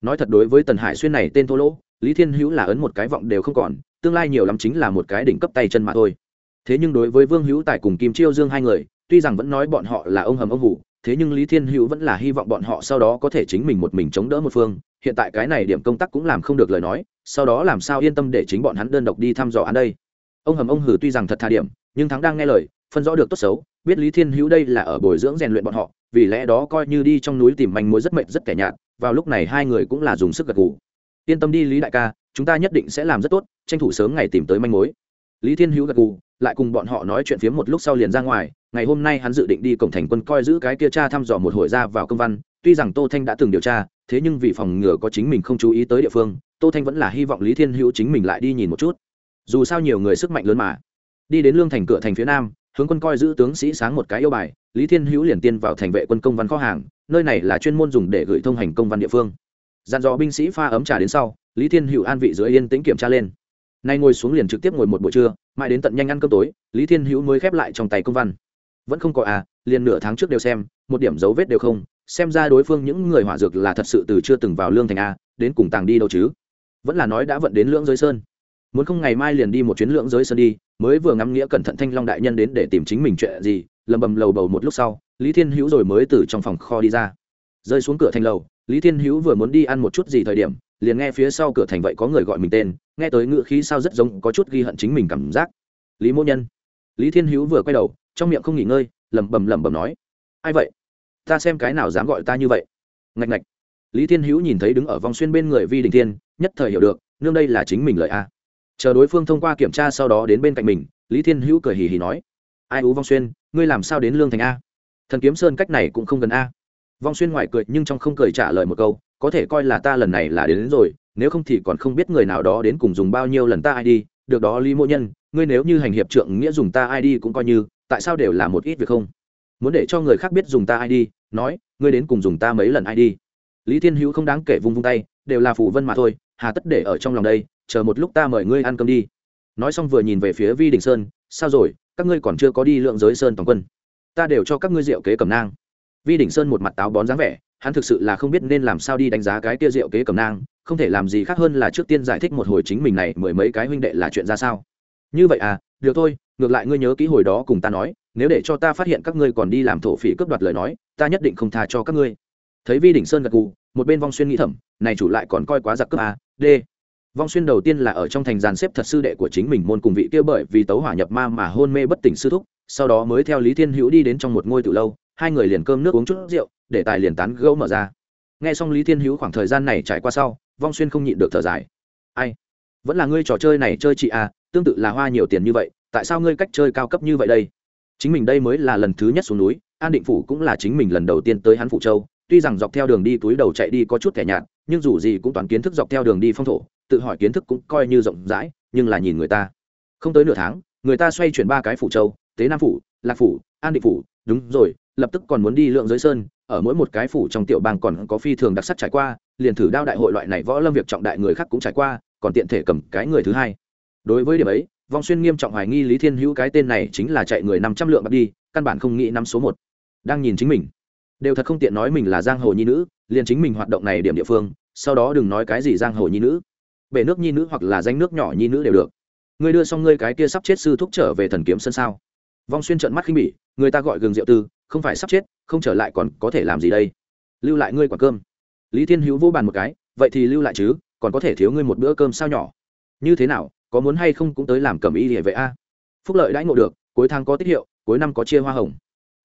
Nói thật đối với tần hải xuyên này tên thô lỗ, lý thiên hữu là ấn một cái vọng đều không còn, tương lai nhiều lắm chính là một cái đỉnh cấp tay chân mà thôi. Thế nhưng đối với vương hữu tài cùng kim chiêu dương hai người, tuy rằng vẫn nói bọn họ là ông hầm ông hủ, thế nhưng lý thiên hữu vẫn là hy vọng bọn họ sau đó có thể chính mình một mình chống đỡ một phương. Hiện tại cái này điểm công tác cũng làm không được lời nói, sau đó làm sao yên tâm để chính bọn hắn đơn độc đi thăm dò án đây? Ông hầm ông hử tuy rằng thật tha điểm, nhưng thắng đang nghe lời, phân rõ được tốt xấu, biết lý thiên hữu đây là ở bồi dưỡng rèn luyện bọn họ vì lẽ đó coi như đi trong núi tìm manh mối rất mệt rất kẻ nhạt, vào lúc này hai người cũng là dùng sức gật gù. Yên tâm đi, lý đại ca, chúng ta nhất định sẽ làm rất tốt, tranh thủ sớm ngày tìm tới manh mối. Lý thiên hữu gật gù, lại cùng bọn họ nói chuyện phiếm một lúc sau liền ra ngoài, ngày hôm nay hắn dự định đi cổng thành quân coi giữ cái kia cha thăm dò một hồi ra vào công văn, tuy rằng tô thanh đã từng điều tra, thế nhưng vì phòng ngừa có chính mình không chú ý tới địa phương, tô thanh vẫn là hy vọng lý thiên hữu chính mình lại đi nhìn một chút. Dù sao nhiều người sức mạnh lớn mà. Đi đến lương thành cửa thành phía nam hướng quân coi giữ tướng sĩ sáng một cái yêu bài, lý thiên hữu liền tiên vào thành vệ quân công văn kho hàng, nơi này là chuyên môn dùng để gửi thông hành công văn địa phương. Dàn dò binh sĩ pha ấm trà đến sau, lý thiên hữu an vị dưới yên tĩnh kiểm tra lên. Nay ngồi xuống liền trực tiếp ngồi một buổi trưa, mãi đến tận nhanh ăn cơm tối, lý thiên hữu mới khép lại trong tay công văn. Vẫn không có à liền nửa tháng trước đều xem, một điểm dấu vết đều không, xem ra đối phương những người hỏa dược là thật sự từ chưa từng vào lương thành a, đến cùng tàng đi đâu chứ? Vẫn là nói đã vận đến lưỡng giới sơn muốn không ngày mai liền đi một chuyến lưỡng giới sơn đi, mới vừa ngắm nghĩa cẩn thận thanh long đại nhân đến để tìm chính mình chuyện gì, lầm bầm lầu bầu một lúc sau, lý thiên hữu rồi mới từ trong phòng kho đi ra. Rơi xuống cửa thành lầu, lý thiên hữu vừa muốn đi ăn một chút gì thời điểm, liền nghe phía sau cửa thành vậy có người gọi mình tên, nghe tới ngựa khí sao rất giống, có chút ghi hận chính mình cảm giác. Lý mỗ nhân. Lý thiên hữu vừa quay đầu, trong miệng không nghỉ ngơi, lẩm bẩm lẩm bẩm nói, ai vậy? Ta xem cái nào dám gọi ta như vậy? Ngạch ngạch. Lý thiên hữu nhìn thấy đứng ở vòng xuyên bên người vi đình thiên, nhất thời hiểu được, nương đây là chính mình lợi a chờ đối phương thông qua kiểm tra sau đó đến bên cạnh mình lý thiên hữu cười hì hì nói ai ú vong xuyên ngươi làm sao đến lương thành a? Thần kiếm sơn cách này cũng không gần a. Vong xuyên ngoài cười nhưng trong không cười trả lời một câu có thể coi là ta lần này là đến, đến rồi nếu không thì còn không biết người nào đó đến cùng dùng bao nhiêu lần ta ai đi được đó lý mỗ nhân ngươi nếu như hành hiệp trượng nghĩa dùng ta ai đi cũng coi như tại sao đều là một ít việc không? Muốn để cho người khác biết dùng ta ai đi nói ngươi đến cùng dùng ta mấy lần ai đi? Lý thiên hữu không đáng kể vung vung tay đều là phù vân mà thôi hà tất để ở trong lòng đây chờ một lúc ta mời ngươi ăn cơm đi. Nói xong vừa nhìn về phía vi đình sơn, sao rồi, các ngươi còn chưa có đi lượng giới sơn toàn quân. Ta đều cho các ngươi rượu kế cầm nang. Vi đình sơn một mặt táo bón dáng vẻ, hắn thực sự là không biết nên làm sao đi đánh giá cái kia rượu kế cầm nang, không thể làm gì khác hơn là trước tiên giải thích một hồi chính mình này mười mấy cái huynh đệ là chuyện ra sao. Như vậy à được thôi, ngược lại ngươi nhớ kỹ hồi đó cùng ta nói, nếu để cho ta phát hiện các ngươi còn đi làm thổ phỉ cướp đoạt lời nói, ta nhất định không tha cho các ngươi. Thấy vi đỉnh sơn gật gù, một bên vong xuyên nghĩ thầm, này chủ lại còn coi quá giặc cướp à, a d vong xuyên đầu tiên là ở trong thành giàn xếp thật sư đệ của chính mình môn cùng vị kia bởi vì tấu hỏa nhập ma mà hôn mê bất tỉnh sư thúc, sau đó mới theo lý thiên hữu đi đến trong một ngôi từ lâu, hai người liền cơm nước uống chút rượu, để tài liền tán gẫu mở ra. Nghe xong lý thiên hữu khoảng thời gian này trải qua sau, vong xuyên không nhịn được thở dài. Ai? Vẫn là ngươi trò chơi này chơi chị à tương tự là hoa nhiều tiền như vậy, tại sao ngươi cách chơi cao cấp như vậy đây? Chính mình đây mới là lần thứ nhất xuống núi, an định phủ cũng là chính mình lần đầu tiên tới hắn phủ châu, tuy rằng dọc theo đường đi túi đầu chạy đi có chút kẻ nhạt nhưng dù gì cũng toàn kiến thức dọc theo đường đi phong thổ, tự hỏi kiến thức cũng coi như rộng rãi, nhưng là nhìn người ta. Không tới nửa tháng, người ta xoay chuyển ba cái phủ châu, tế nam phủ, lạc phủ, an định phủ, đúng rồi, lập tức còn muốn đi lượng giới sơn, ở mỗi một cái phủ trong tiểu bang còn có phi thường đặc sắc trải qua, liền thử đao đại hội loại này võ lâm việc trọng đại người khác cũng trải qua, còn tiện thể cầm cái người thứ hai. Đối với điểm ấy, vong xuyên nghiêm trọng hoài nghi lý thiên hữu cái tên này chính là chạy người năm trăm lượng bạc đi, căn bản không nghĩ năm số một. Đang nhìn chính mình. Đều thật không tiện nói mình là giang hồ nhi nữ, liền chính mình hoạt động này điểm địa phương sau đó đừng nói cái gì giang hồ nhi nữ, bể nước nhi nữ hoặc là danh nước nhỏ nhi nữ đều được. Người đưa xong ngươi cái kia sắp chết sư thúc trở về thần kiếm sân sao? Vong xuyên trận mắt khinh bỉ, người ta gọi gừng rượu tư, không phải sắp chết, không trở lại còn có thể làm gì đây? Lưu lại ngươi quả cơm. Lý thiên hữu vô bàn một cái, vậy thì lưu lại chứ, còn có thể thiếu ngươi một bữa cơm sao nhỏ? Như thế nào, có muốn hay không cũng tới làm cầm y địa vệ a. Phúc lợi đãi ngộ được, cuối tháng có tiết hiệu, cuối năm có chia hoa hồng.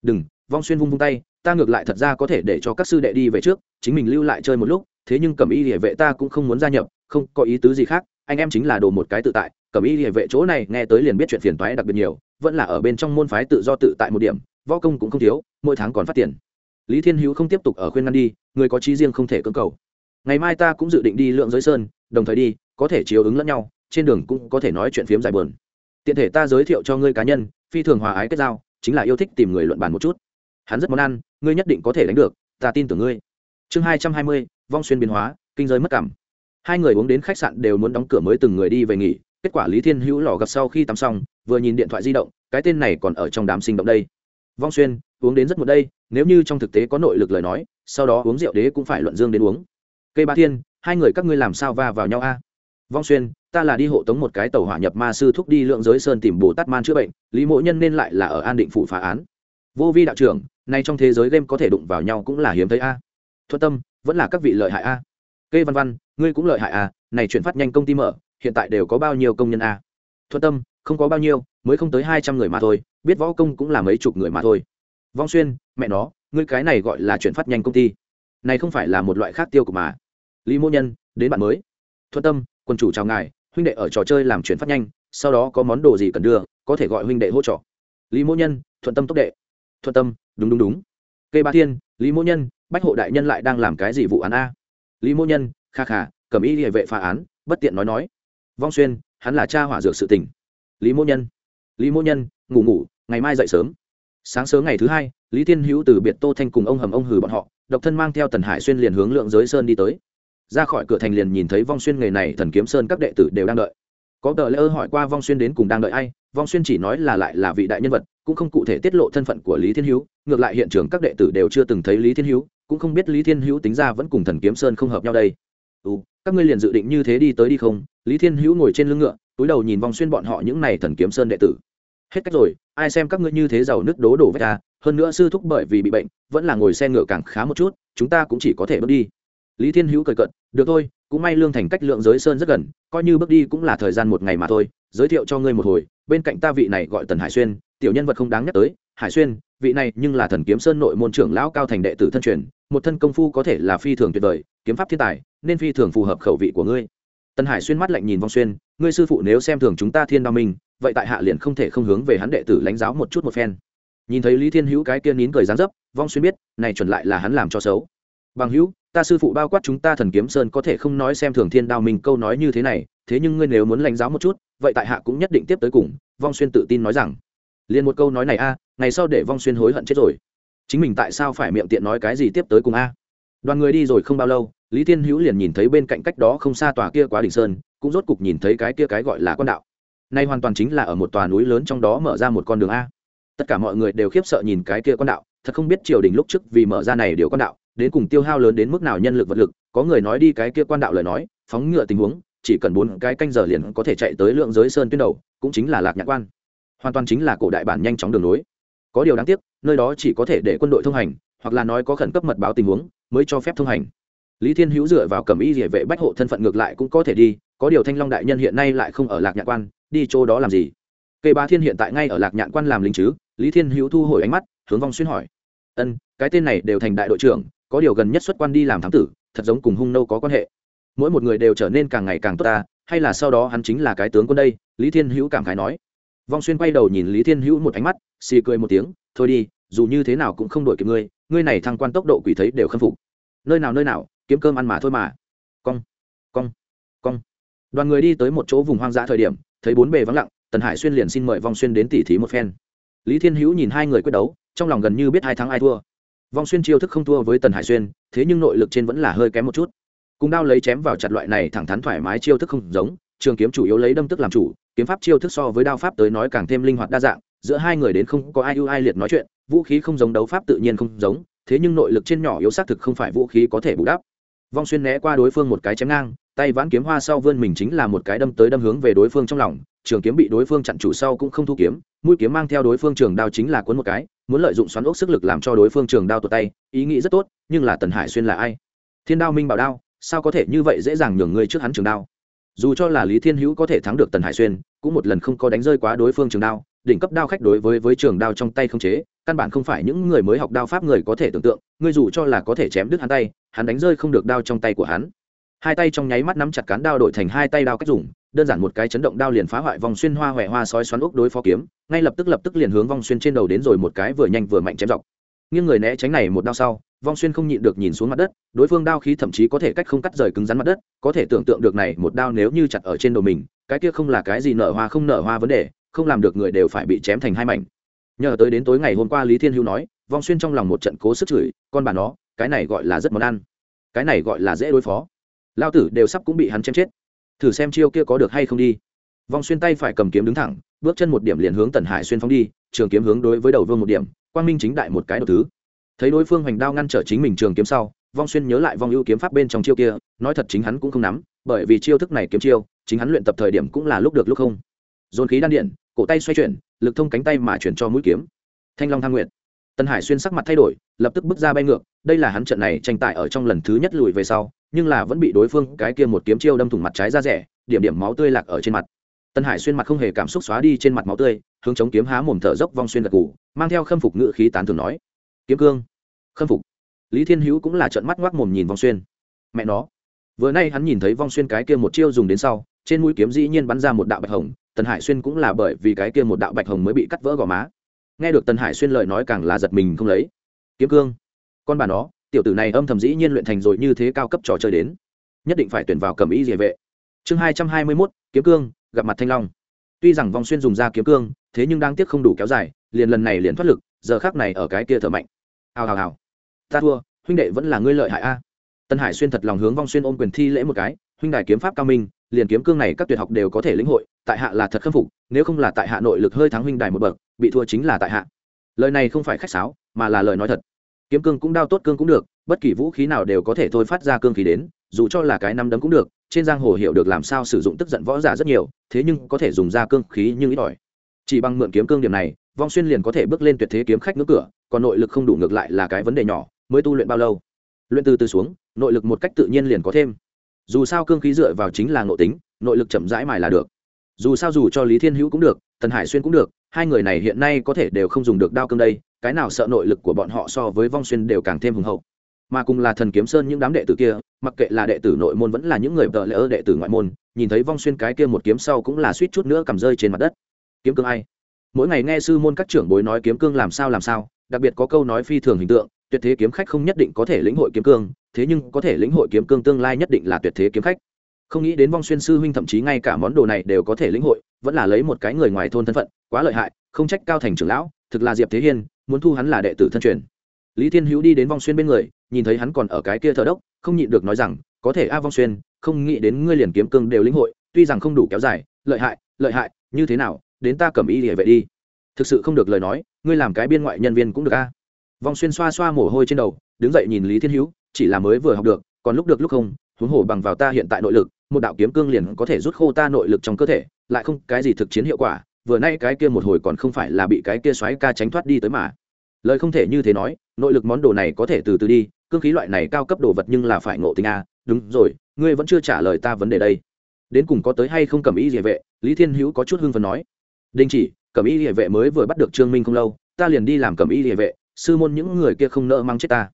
Đừng, vong xuyên vung vung tay, ta ngược lại thật ra có thể để cho các sư đệ đi về trước, chính mình lưu lại chơi một lúc thế nhưng Cẩm y địa vệ ta cũng không muốn gia nhập, không có ý tứ gì khác, anh em chính là đồ một cái tự tại, Cẩm y địa vệ chỗ này nghe tới liền biết chuyện phiền toái đặc biệt nhiều, vẫn là ở bên trong môn phái tự do tự tại một điểm, võ công cũng không thiếu, mỗi tháng còn phát tiền. Lý thiên hữu không tiếp tục ở khuyên ngăn đi, người có trí riêng không thể cưỡng cầu. Ngày mai ta cũng dự định đi lượng giới sơn, đồng thời đi, có thể chiếu ứng lẫn nhau, trên đường cũng có thể nói chuyện phiếm dài bờn tiện thể ta giới thiệu cho ngươi cá nhân, phi thường hòa ái kết giao, chính là yêu thích tìm người luận bàn một chút. Hắn rất món ăn, ngươi nhất định có thể đánh được, ta tin tưởng ngươi. Chương hai trăm hai mươi vong xuyên biến hóa, kinh giới mất cảm. Hai người uống đến khách sạn đều muốn đóng cửa mới từng người đi về nghỉ, kết quả lý thiên hữu lò gặp sau khi tắm xong, vừa nhìn điện thoại di động, cái tên này còn ở trong đám sinh động đây. Vong xuyên, uống đến rất một đây, nếu như trong thực tế có nội lực lời nói, sau đó uống rượu đế cũng phải luận dương đến uống. Cây ba thiên, hai người các ngươi làm sao va vào nhau a? Vong xuyên, ta là đi hộ tống một cái tàu hỏa nhập ma sư thúc đi lượng giới sơn tìm bồ tát man chữa bệnh, lý mộ nhân nên lại là ở an định phủ phá án. Vô vi đạo trưởng, nay trong thế giới game có thể đụng vào nhau cũng là hiếm thấy a. À. thuận tâm vẫn là các vị lợi hại a. Kê văn văn, ngươi cũng lợi hại a này chuyển phát nhanh công ty mở, hiện tại đều có bao nhiêu công nhân a? Thuận tâm, không có bao nhiêu, mới không tới hai trăm người mà thôi, biết võ công cũng là mấy chục người mà thôi. Vong xuyên, mẹ nó, ngươi cái này gọi là chuyển phát nhanh công ty. Này không phải là một loại khác tiêu của mà. Lý mô nhân, đến bạn mới. Thuận tâm, quân chủ chào ngài, huynh đệ ở trò chơi làm chuyển phát nhanh, sau đó có món đồ gì cần đưa, có thể gọi huynh đệ hỗ trợ. Lý mô nhân, thuận tâm tốc đệ. Thuận tâm, đúng đúng đúng. Kê ba thiên, lý mô nhân bách hộ đại nhân lại đang làm cái gì vụ án a? Lý mô nhân, kha khả cầm y địa vệ phá án, bất tiện nói nói. Vong xuyên, hắn là cha hỏa dược sự tình. Lý mô nhân, lý mô nhân, ngủ ngủ, ngày mai dậy sớm. Sáng sớm ngày thứ hai, lý thiên hữu từ biệt tô thanh cùng ông hầm ông hử bọn họ, độc thân mang theo tần hải xuyên liền hướng lượng giới sơn đi tới. Ra khỏi cửa thành liền nhìn thấy vong xuyên nghề này thần kiếm sơn các đệ tử đều đang đợi. Có tờ lễ ơ hỏi qua vong xuyên đến cùng đang đợi ai, vong xuyên chỉ nói là lại là vị đại nhân vật, cũng không cụ thể tiết lộ thân phận của lý thiên hữu, ngược lại hiện trường các đệ tử đều chưa từng thấy lý thiên hữu cũng không biết lý thiên hữu tính ra vẫn cùng thần kiếm sơn không hợp nhau đây. Ừ các ngươi liền dự định như thế đi tới đi không? Lý thiên hữu ngồi trên lưng ngựa, túi đầu nhìn vòng xuyên bọn họ những n à y thần kiếm sơn đệ tử. Hết cách rồi, ai xem các ngươi như thế giàu nước đố đổ vách ta hơn nữa sư thúc bởi vì bị bệnh, vẫn là ngồi xe ngựa càng khá một chút, chúng ta cũng chỉ có thể bước đi. Lý thiên hữu cười cận được thôi, cũng may lương thành cách lượng giới sơn rất gần, coi như bước đi cũng là thời gian một ngày mà thôi, giới thiệu cho ngươi một hồi, bên cạnh ta vị này gọi tần hải xuyên, tiểu nhân vật không đáng nhắc tới, hải xuyên vị này nhưng là thần kiếm sơn nội môn trưởng lão cao thành đệ tử thân truyền, một thân công phu có thể là phi thường tuyệt vời, kiếm pháp thiên tài, nên phi thường phù hợp khẩu vị của ngươi. Tân hải xuyên mắt lạnh nhìn vong xuyên, ngươi sư phụ nếu xem thường chúng ta thiên đao minh, vậy tại hạ liền không thể không hướng về hắn đệ tử lãnh giáo một chút một phen. Nhìn thấy lý thiên hữu cái kia nín cười dán dấp, vong xuyên biết, này chuẩn lại là hắn làm cho xấu. Bằng hữu, ta sư phụ bao quát chúng ta thần kiếm sơn có thể không nói xem thường thiên đao minh câu nói như thế này, thế nhưng ngươi nếu muốn lãnh giáo một chút, vậy tại hạ cũng nhất định tiếp tới cùng, vong xuyên tự tin nói rằng liền một câu nói này a, ngày sau để vong xuyên hối hận chết rồi. Chính mình tại sao phải miệng tiện nói cái gì tiếp tới cùng a? Đoàn người đi rồi không bao lâu, lý thiên hữu liền nhìn thấy bên cạnh cách đó không xa tòa kia quá đỉnh sơn, cũng rốt cục nhìn thấy cái kia cái gọi là con đạo. Nay hoàn toàn chính là ở một tòa núi lớn trong đó mở ra một con đường a. Tất cả mọi người đều khiếp sợ nhìn cái kia con đạo, thật không biết triều đình lúc trước vì mở ra này điều con đạo, đến cùng tiêu hao lớn đến mức nào nhân lực vật lực, có người nói đi cái kia quan đạo lời nói, phóng ngựa tình huống, chỉ cần bốn cái canh giờ liền có thể chạy tới lượng giới sơn tuyến đầu, cũng chính là lạc nhạc quan hoàn toàn chính là cổ đại bản nhanh chóng đường nối có điều đáng tiếc, nơi đó chỉ có thể để quân đội thông hành, hoặc là nói có khẩn cấp mật báo tình huống mới cho phép thông hành. Lý thiên hữu dựa vào cầm y địa vệ bách hộ thân phận ngược lại cũng có thể đi, có điều thanh long đại nhân hiện nay lại không ở lạc nhạn quan, đi chỗ đó làm gì? Cây bá thiên hiện tại ngay ở lạc nhạn quan làm lính chứ? Lý thiên hữu thu hồi ánh mắt, hướng vong xuyên hỏi. Ân, cái tên này đều thành đại đội trưởng, có điều gần nhất xuất quan đi làm thám tử, thật giống cùng hung nâu có quan hệ. Mỗi một người đều trở nên càng ngày càng tốt ta, hay là sau đó hắn chính là cái tướng quân đây? Lý thiên hữu cảm khái nói vong xuyên quay đầu nhìn lý thiên hữu một ánh mắt, xì cười một tiếng, thôi đi, dù như thế nào cũng không đổi kịp ngươi ngươi này thăng quan tốc độ quỷ thấy đều khâm phục. Nơi nào nơi nào, kiếm cơm ăn mà thôi mà. Cong cong cong. Đoàn người đi tới một chỗ vùng hoang dã thời điểm, thấy bốn bề vắng lặng, tần hải xuyên liền xin mời vong xuyên đến tỉ thí một phen. Lý thiên hữu nhìn hai người quyết đấu, trong lòng gần như biết hai thắng ai thua. Vong xuyên chiêu thức không thua với tần hải xuyên, thế nhưng nội lực trên vẫn là hơi kém một chút. Cùng đao lấy chém vào chặt loại này thẳng thắn thoải mái chiêu thức không giống, trường kiếm chủ yếu lấy đâm tức làm chủ kiếm pháp chiêu thức so với đao pháp tới nói càng thêm linh hoạt đa dạng, giữa hai người đến không có ai ưu ai liệt nói chuyện, vũ khí không giống đấu pháp tự nhiên không giống, thế nhưng nội lực trên nhỏ yếu xác thực không phải vũ khí có thể bù đắp. Vong xuyên né qua đối phương một cái chém ngang, tay vãn kiếm hoa sau vươn mình chính là một cái đâm tới đâm hướng về đối phương trong lòng, trường kiếm bị đối phương chặn chủ sau cũng không thu kiếm, mũi kiếm mang theo đối phương trường đao chính là cuốn một cái, muốn lợi dụng xoắn ốc sức lực làm cho đối phương trường đao tụt tay, ý nghĩ rất tốt, nhưng là tần hải xuyên là ai? Thiên đao minh bảo đao, sao có thể như vậy dễ dàng nhường người trước hắn trường đao? Dù cho là lý thiên hữu có thể thắng được tần hải xuyên, cũng một lần không có đánh rơi quá đối phương trường đao, đỉnh cấp đao khách đối với với trường đao trong tay không chế, căn bản không phải những người mới học đao pháp người có thể tưởng tượng, người dù cho là có thể chém đứt hắn tay, hắn đánh rơi không được đao trong tay của hắn. Hai tay trong nháy mắt nắm chặt cán đao đổi thành hai tay đao cách dùng, đơn giản một cái chấn động đao liền phá hoại vòng xuyên hoa huệ hoa sói xoắn ốc đối phó kiếm, ngay lập tức lập tức liền hướng vòng xuyên trên đầu đến rồi một cái vừa nhanh vừa mạnh chém dọc nhưng người né tránh này một đao sau, vong xuyên không nhịn được nhìn xuống mặt đất, đối phương đao khí thậm chí có thể cách không cắt rời cứng rắn mặt đất, có thể tưởng tượng được này một đao nếu như chặt ở trên đầu mình, cái kia không là cái gì nở hoa không nở hoa vấn đề, không làm được người đều phải bị chém thành hai mảnh. Nhờ tới đến tối ngày hôm qua lý thiên hữu nói, vong xuyên trong lòng một trận cố sức chửi, con bà nó, cái này gọi là rất món ăn. Cái này gọi là dễ đối phó. Lao tử đều sắp cũng bị hắn chém chết. Thử xem chiêu kia có được hay không đi. Vong xuyên tay phải cầm kiếm đứng thẳng, bước chân một điểm liền hướng tần hải xuyên phóng đi trường kiếm hướng đối với đầu vương một điểm, quang minh chính đại một cái đầu thứ. Thấy đối phương hoành đao ngăn trở chính mình trường kiếm sau, vong xuyên nhớ lại vong ưu kiếm pháp bên trong chiêu kia, nói thật chính hắn cũng không nắm, bởi vì chiêu thức này kiếm chiêu, chính hắn luyện tập thời điểm cũng là lúc được lúc không. Dồn khí đan điện, cổ tay xoay chuyển, lực thông cánh tay mà chuyển cho mũi kiếm. Thanh long tham nguyện tân hải xuyên sắc mặt thay đổi, lập tức bước ra bay ngược, đây là hắn trận này tranh tài ở trong lần thứ nhất lùi về sau, nhưng là vẫn bị đối phương cái kia một kiếm chiêu đâm thủng mặt trái ra rẻ, điểm điểm máu tươi lạc ở trên mặt tân hải xuyên mặt không hề cảm xúc xóa đi trên mặt máu tươi, hướng chống kiếm há mồm thở dốc vong xuyên gật cù mang theo khâm phục ngự khí tán thường nói, kiếm cương, khâm phục. Lý thiên hữu cũng là trận mắt ngoác mồm nhìn vong xuyên. Mẹ nó. Vừa nay hắn nhìn thấy vong xuyên cái kia một chiêu dùng đến sau, trên mũi kiếm dĩ nhiên bắn ra một đạo bạch hồng tần hải xuyên cũng là bởi vì cái kia một đạo bạch hồng mới bị cắt vỡ gò má. Nghe được tần hải xuyên lời nói càng là giật mình không lấy. Kiếm cương, con bà nó, tiểu tử này âm thầm dĩ nhiên luyện thành rồi như thế cao cấp trò chơi đến, nhất định phải tuyển vào cầm ý địa vệ. Chương hai trăm hai mươi mốt, kiếm cương gặp mặt thanh long. Tuy rằng vong xuyên dùng ra kiếm cương, thế nhưng đang tiếc không đủ kéo dài, liền lần này liền thoát lực, giờ khác này ở cái kia thở mạnh. Hào hào hào. Ta thua, huynh đệ vẫn là ngươi lợi hại a. Tân hải xuyên thật lòng hướng vong xuyên ôm quyền thi lễ một cái, huynh đài kiếm pháp cao minh, liền kiếm cương này các tuyệt học đều có thể lĩnh hội, tại hạ là thật khâm phục, nếu không là tại hạ nội lực hơi thắng huynh đài một bậc, bị thua chính là tại hạ. Lời này không phải khách sáo, mà là lời nói thật. Kiếm cương cũng đao tốt cương cũng được, bất kỳ vũ khí nào đều có thể thôi phát ra cương khí đến, dù cho là cái năm đấm cũng được trên giang hồ hiểu được làm sao sử dụng tức giận võ giả rất nhiều, thế nhưng có thể dùng ra cương khí nhưng ít ỏi. Chỉ bằng mượn kiếm cương điểm này, vong xuyên liền có thể bước lên tuyệt thế kiếm khách ngưỡng cửa, còn nội lực không đủ ngược lại là cái vấn đề nhỏ, mới tu luyện bao lâu? Luyện từ từ xuống, nội lực một cách tự nhiên liền có thêm. Dù sao cương khí dựa vào chính là nội tính, nội lực chậm rãi mài là được. Dù sao dù cho lý thiên hữu cũng được, tần hải xuyên cũng được, hai người này hiện nay có thể đều không dùng được đao cương đây, cái nào sợ nội lực của bọn họ so với vong xuyên đều càng thêm hùng hậu mà cùng là thần kiếm sơn những đám đệ tử kia, mặc kệ là đệ tử nội môn vẫn là những người vợ lẽ đệ tử ngoại môn, nhìn thấy vong xuyên cái kia một kiếm sau cũng là suýt chút nữa cầm rơi trên mặt đất. Kiếm cương ai? Mỗi ngày nghe sư môn các trưởng bối nói kiếm cương làm sao làm sao, đặc biệt có câu nói phi thường hình tượng, tuyệt thế kiếm khách không nhất định có thể lĩnh hội kiếm cương, thế nhưng có thể lĩnh hội kiếm cương tương lai nhất định là tuyệt thế kiếm khách. Không nghĩ đến vong xuyên sư huynh thậm chí ngay cả món đồ này đều có thể lĩnh hội, vẫn là lấy một cái người ngoài thôn thân phận, quá lợi hại, không trách cao thành trưởng lão, thực là diệp thế hiên, muốn thu hắn là đệ tử thân truyền. Lý thiên hữu đi đến vong xuyên bên người nhìn thấy hắn còn ở cái kia thờ đốc, không nhịn được nói rằng, có thể a vong xuyên, không nghĩ đến ngươi liền kiếm cương đều lĩnh hội, tuy rằng không đủ kéo dài, lợi hại lợi hại, như thế nào, đến ta cầm ý địa vệ đi. Thực sự không được lời nói, ngươi làm cái biên ngoại nhân viên cũng được a. Vong xuyên xoa xoa mồ hôi trên đầu, đứng dậy nhìn lý thiên hữu, chỉ là mới vừa học được, còn lúc được lúc không, huống hồ bằng vào ta hiện tại nội lực, một đạo kiếm cương liền có thể rút khô ta nội lực trong cơ thể, lại không cái gì thực chiến hiệu quả, vừa nay cái kia một hồi còn không phải là bị cái kia xoáy ca tránh thoát đi tới mà lời không thể như thế nói, nội lực món đồ này có thể từ từ đi cương khí loại này cao cấp đồ vật nhưng là phải ngộ tình a. Đúng rồi, ngươi vẫn chưa trả lời ta vấn đề đây. Đến cùng có tới hay không cầm ý địa vệ, lý thiên hữu có chút hưng phần nói. Đình chỉ cầm ý địa vệ mới vừa bắt được trương minh không lâu, ta liền đi làm cầm ý địa vệ, sư môn những người kia không nỡ mang chết ta.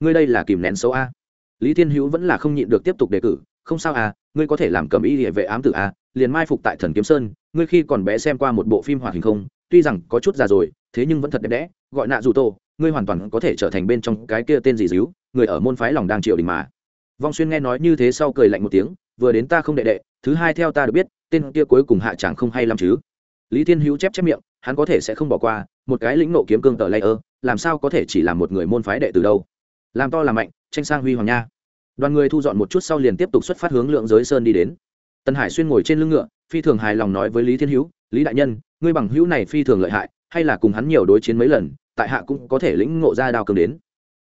Ngươi đây là kìm nén xấu a. Lý thiên hữu vẫn là không nhịn được tiếp tục đề cử, không sao à ngươi có thể làm cầm ý địa vệ ám tử a liền mai phục tại thần kiếm sơn, ngươi khi còn bé xem qua một bộ phim hoạt hình không, tuy rằng có chút già rồi thế nhưng vẫn thật đẹp đẽ, gọi nạ dù tô ngươi hoàn toàn có thể trở thành bên trong cái kia tên gì díu, người ở môn phái lòng đang triều đình mà. Vong xuyên nghe nói như thế sau cười lạnh một tiếng, vừa đến ta không đệ đệ, thứ hai theo ta được biết, tên kia cuối cùng hạ chẳng không hay lắm chứ. Lý thiên hữu chép chép miệng, hắn có thể sẽ không bỏ qua, một cái lĩnh nộ kiếm cương tờ lay ơ làm sao có thể chỉ là một người môn phái đệ từ đâu. Làm to làm mạnh, tranh sang huy hoàng nha. Đoàn người thu dọn một chút sau liền tiếp tục xuất phát hướng lượng giới sơn đi đến. Tân hải xuyên ngồi trên lưng ngựa, phi thường hài lòng nói với lý thiên hữu, lý đại nhân, ngươi bằng hữu này phi thường lợi hại hay là cùng hắn nhiều đối chiến mấy lần, tại hạ cũng có thể lĩnh ngộ ra đao cương đến.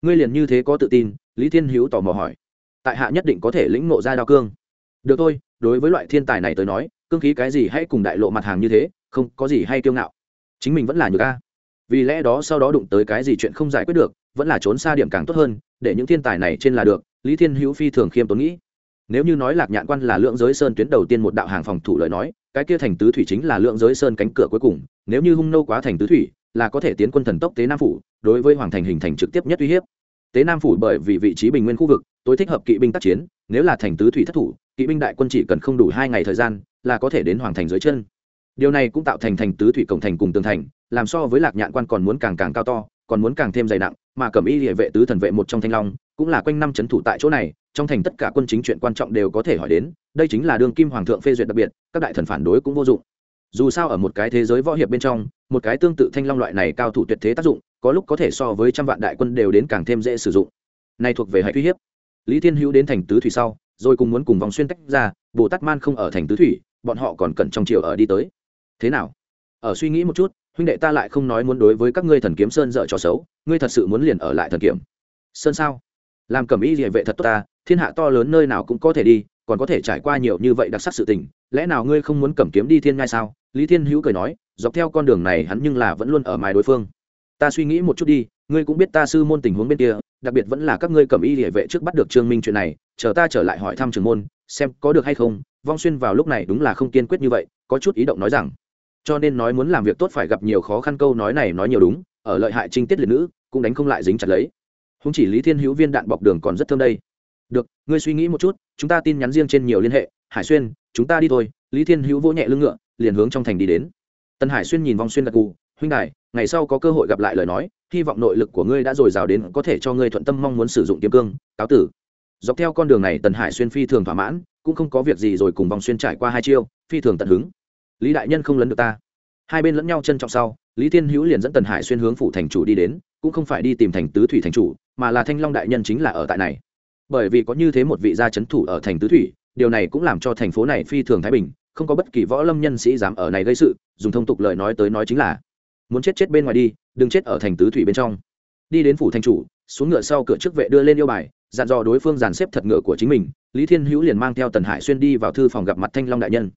Ngươi liền như thế có tự tin, lý thiên hữu tò mò hỏi. Tại hạ nhất định có thể lĩnh ngộ ra đao cương. Được thôi, đối với loại thiên tài này tới nói, cương khí cái gì hãy cùng đại lộ mặt hàng như thế, không có gì hay kiêu ngạo. Chính mình vẫn là nhược a. Vì lẽ đó sau đó đụng tới cái gì chuyện không giải quyết được, vẫn là trốn xa điểm càng tốt hơn, để những thiên tài này trên là được, lý thiên hữu phi thường khiêm tốn nghĩ. Nếu như nói lạc nhạn quan là lượng giới sơn tuyến đầu tiên một đạo hàng phòng thủ lời nói, cái kia thành tứ thủy chính là lượng giới sơn cánh cửa cuối cùng nếu như hung nô quá thành tứ thủy, là có thể tiến quân thần tốc tế nam phủ, đối với hoàng thành hình thành trực tiếp nhất uy hiếp. Tế nam phủ bởi vì vị trí bình nguyên khu vực, tối thích hợp kỵ binh tác chiến, nếu là thành tứ thủy thất thủ, kỵ binh đại quân chỉ cần không đủ hai ngày thời gian, là có thể đến hoàng thành dưới chân. Điều này cũng tạo thành thành tứ thủy cổng thành cùng tường thành, làm so với lạc nhạn quan còn muốn càng càng cao to, còn muốn càng thêm dày nặng, mà cẩm y địa vệ tứ thần vệ một trong thanh long, cũng là quanh năm c thủ tại chỗ này, trong thành tất cả quân chính chuyện quan trọng đều có thể hỏi đến, đây chính là đương kim hoàng thượng phê duyệt đặc biệt, các đại thần phản đối cũng vô dụng dù sao ở một cái thế giới võ hiệp bên trong, một cái tương tự thanh long loại này cao thủ tuyệt thế tác dụng, có lúc có thể so với trăm vạn đại quân đều đến càng thêm dễ sử dụng. Này thuộc về hệ uy hiếp. Lý thiên hữu đến thành tứ thủy sau, rồi cùng muốn cùng vòng xuyên tách ra, bồ tát man không ở thành tứ thủy, bọn họ còn cần trong chiều ở đi tới. Thế nào? Ở suy nghĩ một chút, huynh đệ ta lại không nói muốn đối với các ngươi thần kiếm sơn dợ trò xấu, ngươi thật sự muốn liền ở lại thần kiếm. Sơn sao? Làm cẩm y địa vệ thật tốt ta, thiên hạ to lớn nơi nào cũng có thể đi, còn có thể trải qua nhiều như vậy đặc sắc sự tình, lẽ nào ngươi không muốn cẩm kiếm đi thiên ngai sao? Lý thiên hữu cười nói, dọc theo con đường này hắn nhưng là vẫn luôn ở mài đối phương. Ta suy nghĩ một chút đi, ngươi cũng biết ta sư môn tình huống bên kia, đặc biệt vẫn là các ngươi cầm y địa vệ trước bắt được trương minh chuyện này, chờ ta trở lại hỏi thăm trường môn, xem có được hay không, vong xuyên vào lúc này đúng là không kiên quyết như vậy, có chút ý động nói rằng. Cho nên nói muốn làm việc tốt phải gặp nhiều khó khăn câu nói này nói nhiều đúng, ở lợi hại trinh tiết liệt nữ, cũng đánh không lại dính chặt lấy. Không chỉ lý thiên hữu viên đạn bọc đường còn rất thơm đây. Được, ngươi suy nghĩ một chút, chúng ta tin nhắn riêng trên nhiều liên hệ, hải xuyên, chúng ta đi thôi, lý thiên hữu vỗ nhẹ lưng ngựa liền hướng trong thành đi đến. Tân hải xuyên nhìn vong xuyên gật cù huynh đài, ngày sau có cơ hội gặp lại lời nói, hy vọng nội lực của ngươi đã dồi dào đến có thể cho ngươi thuận tâm mong muốn sử dụng kiếm cương, cáo tử. Dọc theo con đường này, tần hải xuyên phi thường thỏa mãn, cũng không có việc gì rồi cùng vòng xuyên trải qua hai chiêu, phi thường tận hứng. Lý đại nhân không lấn được ta. Hai bên lẫn nhau chân trọng sau, lý thiên hữu liền dẫn tần hải xuyên hướng phủ thành chủ đi đến, cũng không phải đi tìm thành tứ thủy thành chủ, mà là thanh long đại nhân chính là ở tại này. Bởi vì có như thế một vị gia c thủ ở thành tứ thủy, điều này cũng làm cho thành phố này phi thường thái bình không có bất kỳ võ lâm nhân sĩ dám ở này gây sự, dùng thông tục lời nói tới nói chính là, muốn chết chết bên ngoài đi, đừng chết ở thành tứ thủy bên trong. Đi đến phủ thành chủ, xuống ngựa sau cửa trước vệ đưa lên yêu bài, dặn dò đối phương dàn xếp thật ngựa của chính mình, lý thiên hữu liền mang theo tần hải xuyên đi vào thư phòng gặp mặt thanh long đại nhân.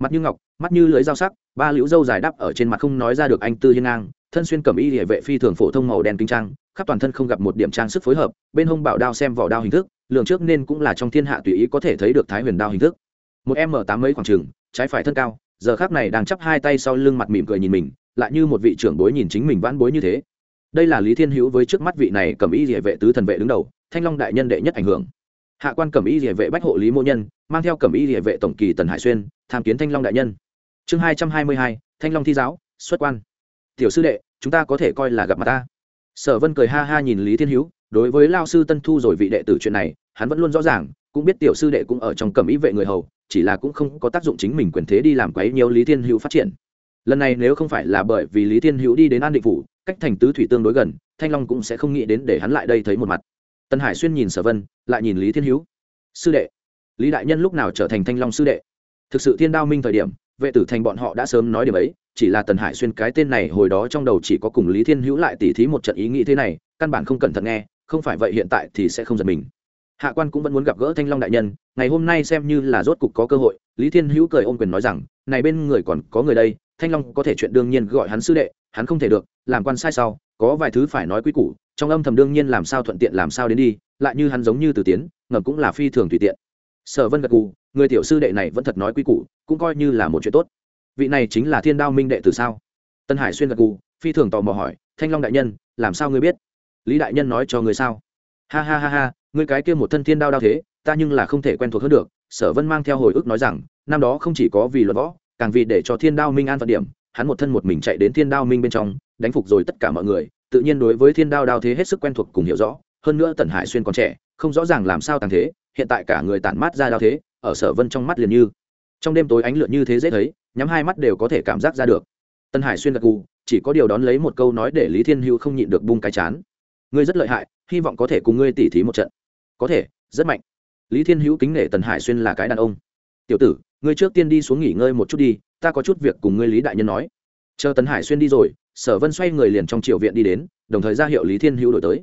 Mặt như ngọc, mắt như lưới dao sắc, ba liễu dâu dài đắp ở trên mặt không nói ra được anh tư hiên ngang, thân xuyên cầm y địa vệ phi thường phổ thông màu đen kinh trang, khắp toàn thân không gặp một điểm trang sức phối hợp, bên hông bảo đao xem vỏ đao hình thức lượng trước nên cũng là trong thiên hạ tùy ý có thể thấy được thái huyền đao hình thức một m tám mấy khoảng trường, trái phải thân cao, giờ khác này đang chắp hai tay sau lưng mặt mỉm cười nhìn mình, lại như một vị trưởng bối nhìn chính mình vãn bối như thế. Đây là lý thiên hữu với trước mắt vị này cầm y địa vệ tứ thần vệ đứng đầu, thanh long đại nhân đệ nhất ảnh hưởng. Hạ quan cẩm y địa vệ bách hộ lý mô nhân, mang theo cẩm y địa vệ tổng kỳ tần hải xuyên, tham kiến thanh long đại nhân. Chương hai trăm hai mươi hai, thanh long thi giáo, xuất quan. Tiểu sư đệ, chúng ta có thể coi là gặp mặt ta. Sở vân cười ha ha nhìn lý thiên hữu, đối với lao sư tân thu rồi vị đệ tử chuyện này, hắn vẫn luôn rõ ràng, cũng biết tiểu sư đệ cũng ở trong cẩm y vệ người hầu chỉ là cũng không có tác dụng chính mình quyền thế đi làm quấy nhiều lý thiên hữu phát triển. Lần này nếu không phải là bởi vì lý thiên hữu đi đến an định phủ, cách thành tứ thủy tương đối gần, thanh long cũng sẽ không nghĩ đến để hắn lại đây thấy một mặt. Tân hải xuyên nhìn sở vân, lại nhìn lý thiên hữu. Sư đệ. Lý đại nhân lúc nào trở thành thanh long sư đệ? Thực sự thiên đao minh thời điểm, vệ tử thành bọn họ đã sớm nói điểm ấy, chỉ là tần hải xuyên cái tên này hồi đó trong đầu chỉ có cùng lý thiên hữu lại tỉ thí một trận ý nghĩ thế này, căn bản không cẩn thận nghe, không phải vậy hiện tại thì sẽ không giật mình hạ quan cũng vẫn muốn gặp gỡ thanh long đại nhân, ngày hôm nay xem như là rốt cục có cơ hội, lý thiên hữu cười ôm quyền nói rằng, này bên người còn có người đây, thanh long có thể chuyện đương nhiên gọi hắn sư đệ, hắn không thể được, làm quan sai sau, có vài thứ phải nói quý củ, trong âm thầm đương nhiên làm sao thuận tiện làm sao đến đi, lại như hắn giống như từ tiến, ngầm cũng là phi thường tùy tiện. Sở vân gật cù người tiểu sư đệ này vẫn thật nói quý củ, cũng coi như là một chuyện tốt. Vị này chính là thiên đao minh đệ từ sao? Tân hải xuyên gật cù phi thường tò mò hỏi, thanh long đại nhân, làm sao ngươi biết? Lý đại nhân nói cho ngươi sao? Ha ha ha ha ngươi cái kia một thân thiên đao đao thế, ta nhưng là không thể quen thuộc hơn được, sở vân mang theo hồi ức nói rằng, năm đó không chỉ có vì luận võ, càng vì để cho thiên đao minh an phận điểm, hắn một thân một mình chạy đến thiên đao minh bên trong, đánh phục rồi tất cả mọi người, tự nhiên đối với thiên đao đao thế hết sức quen thuộc cùng hiểu rõ, hơn nữa tần hải xuyên còn trẻ, không rõ ràng làm sao tàng thế, hiện tại cả người tản mát ra đao thế, ở sở vân trong mắt liền như, trong đêm tối ánh lượn như thế dễ thấy, nhắm hai mắt đều có thể cảm giác ra được. Tân hải xuyên gật gù, chỉ có điều đón lấy một câu nói để lý thiên hữu không nhịn được bung cái chán. Ngươi rất lợi hại, hy vọng có thể cùng ngươi tỉ thí một trận có thể, rất mạnh. Lý thiên hữu kính nể tần hải xuyên là cái đàn ông. Tiểu tử, ngươi trước tiên đi xuống nghỉ ngơi một chút đi, ta có chút việc cùng ngươi lý đại nhân nói. Chờ tần hải xuyên đi rồi, sở vân xoay người liền trong triều viện đi đến, đồng thời ra hiệu lý thiên hữu đổi tới.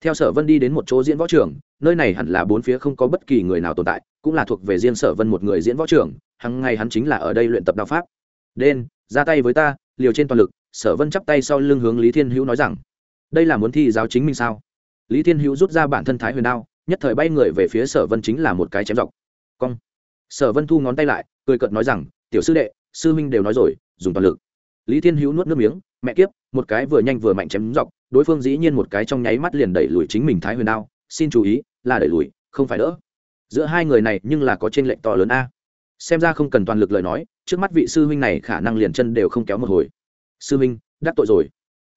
Theo sở vân đi đến một chỗ diễn võ trường, nơi này hẳn là bốn phía không có bất kỳ người nào tồn tại, cũng là thuộc về riêng sở vân một người diễn võ trường, hằng ngày hắn chính là ở đây luyện tập đạo pháp. Đen, ra tay với ta, liều trên toàn lực, sở vân chắp tay sau lưng hướng lý thiên hữu nói rằng, đây là muốn thi giáo chính mình sao? Lý thiên hữu rút ra bản thân thái huyền đao nhất thời bay người về phía sở vân chính là một cái chém dọc. Cong. Sở vân thu ngón tay lại, cười cợt nói rằng, tiểu sư đệ, sư Minh đều nói rồi, dùng toàn lực. Lý thiên hữu nuốt nước miếng, mẹ kiếp, một cái vừa nhanh vừa mạnh chém dọc, đối phương dĩ nhiên một cái trong nháy mắt liền đẩy lùi chính mình thái huyền đao, xin chú ý, là đẩy lùi, không phải đỡ. Giữa hai người này nhưng là có trên lệnh to lớn a. Xem ra không cần toàn lực lời nói, trước mắt vị sư huynh này khả năng liền chân đều không kéo một hồi. Sư huynh, đắc tội rồi.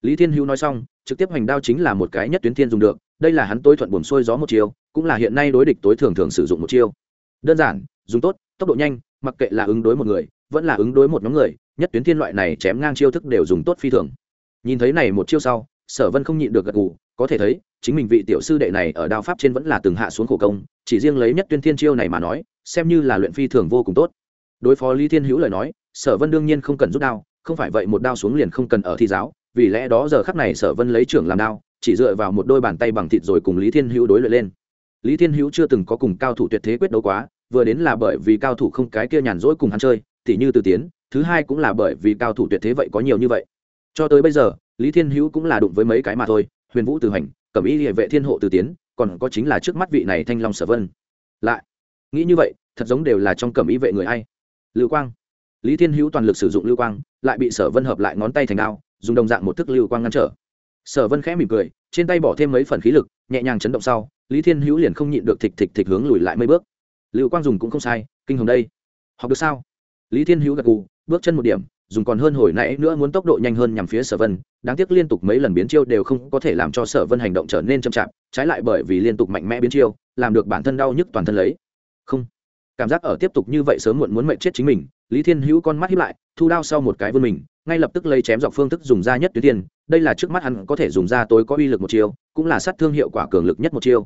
Lý thiên hữu nói xong, trực tiếp hoành đao chính là một cái nhất tuyến thiên dùng được đây là hắn tối thuận buồn xuôi gió một chiêu, cũng là hiện nay đối địch tối thường thường sử dụng một chiêu. Đơn giản, dùng tốt, tốc độ nhanh, mặc kệ là ứng đối một người, vẫn là ứng đối một nhóm người, nhất tuyến thiên loại này chém ngang chiêu thức đều dùng tốt phi thường. Nhìn thấy này một chiêu sau, sở vân không nhịn được gật gù, có thể thấy, chính mình vị tiểu sư đệ này ở đao pháp trên vẫn là từng hạ xuống khổ công, chỉ riêng lấy nhất tuyên thiên chiêu này mà nói, xem như là luyện phi thường vô cùng tốt. Đối phó lý thiên hữu lời nói, sở vân đương nhiên không cần rút đao, không phải vậy một đao xuống liền không cần ở thi giáo, vì lẽ đó giờ khắc này sở vân lấy trưởng làm đao chỉ dựa vào một đôi bàn tay bằng thịt rồi cùng lý thiên hữu đối luyện lên. Lý thiên hữu chưa từng có cùng cao thủ tuyệt thế quyết đấu quá, vừa đến là bởi vì cao thủ không cái kia nhàn rỗi cùng hắn chơi, tỉ như từ tiến, thứ hai cũng là bởi vì cao thủ tuyệt thế vậy có nhiều như vậy. Cho tới bây giờ, lý thiên hữu cũng là đụng với mấy cái mà thôi, huyền vũ từ hành, cẩm y địa vệ thiên hộ từ tiến, còn có chính là trước mắt vị này thanh long sở vân. Lại, nghĩ như vậy, thật giống đều là trong cẩm y vệ người ai. Lưu quang, lý thiên hữu toàn lực sử dụng lưu quang, lại bị sở vân hợp lại ngón tay thành đao, dùng đồng dạng một thức lưu quang ngăn trở sở vân khẽ mỉm cười, trên tay bỏ thêm mấy phần khí lực, nhẹ nhàng chấn động sau, lý thiên hữu liền không nhịn được thịch thịch thịch hướng lùi lại mấy bước. Liệu quang dùng cũng không sai, kinh hồng đây. Học được sao? Lý thiên hữu gật gù, bước chân một điểm, dùng còn hơn hồi nãy nữa muốn tốc độ nhanh hơn nhằm phía sở vân, đáng tiếc liên tục mấy lần biến chiêu đều không có thể làm cho sở vân hành động trở nên chậm chạp, trái lại bởi vì liên tục mạnh mẽ biến chiêu, làm được bản thân đau nhức toàn thân lấy. Không. Cảm giác ở tiếp tục như vậy sớm muộn muốn mệnh chết chính mình, lý thiên hữu con mắt hiếp lại, thu đao sau một cái vươn mình, ngay lập tức lấy chém dọc phương thức dùng ra nhất tuyến tiền đây là trước mắt hắn có thể dùng ra tối có uy lực một chiêu, cũng là sát thương hiệu quả cường lực nhất một chiêu.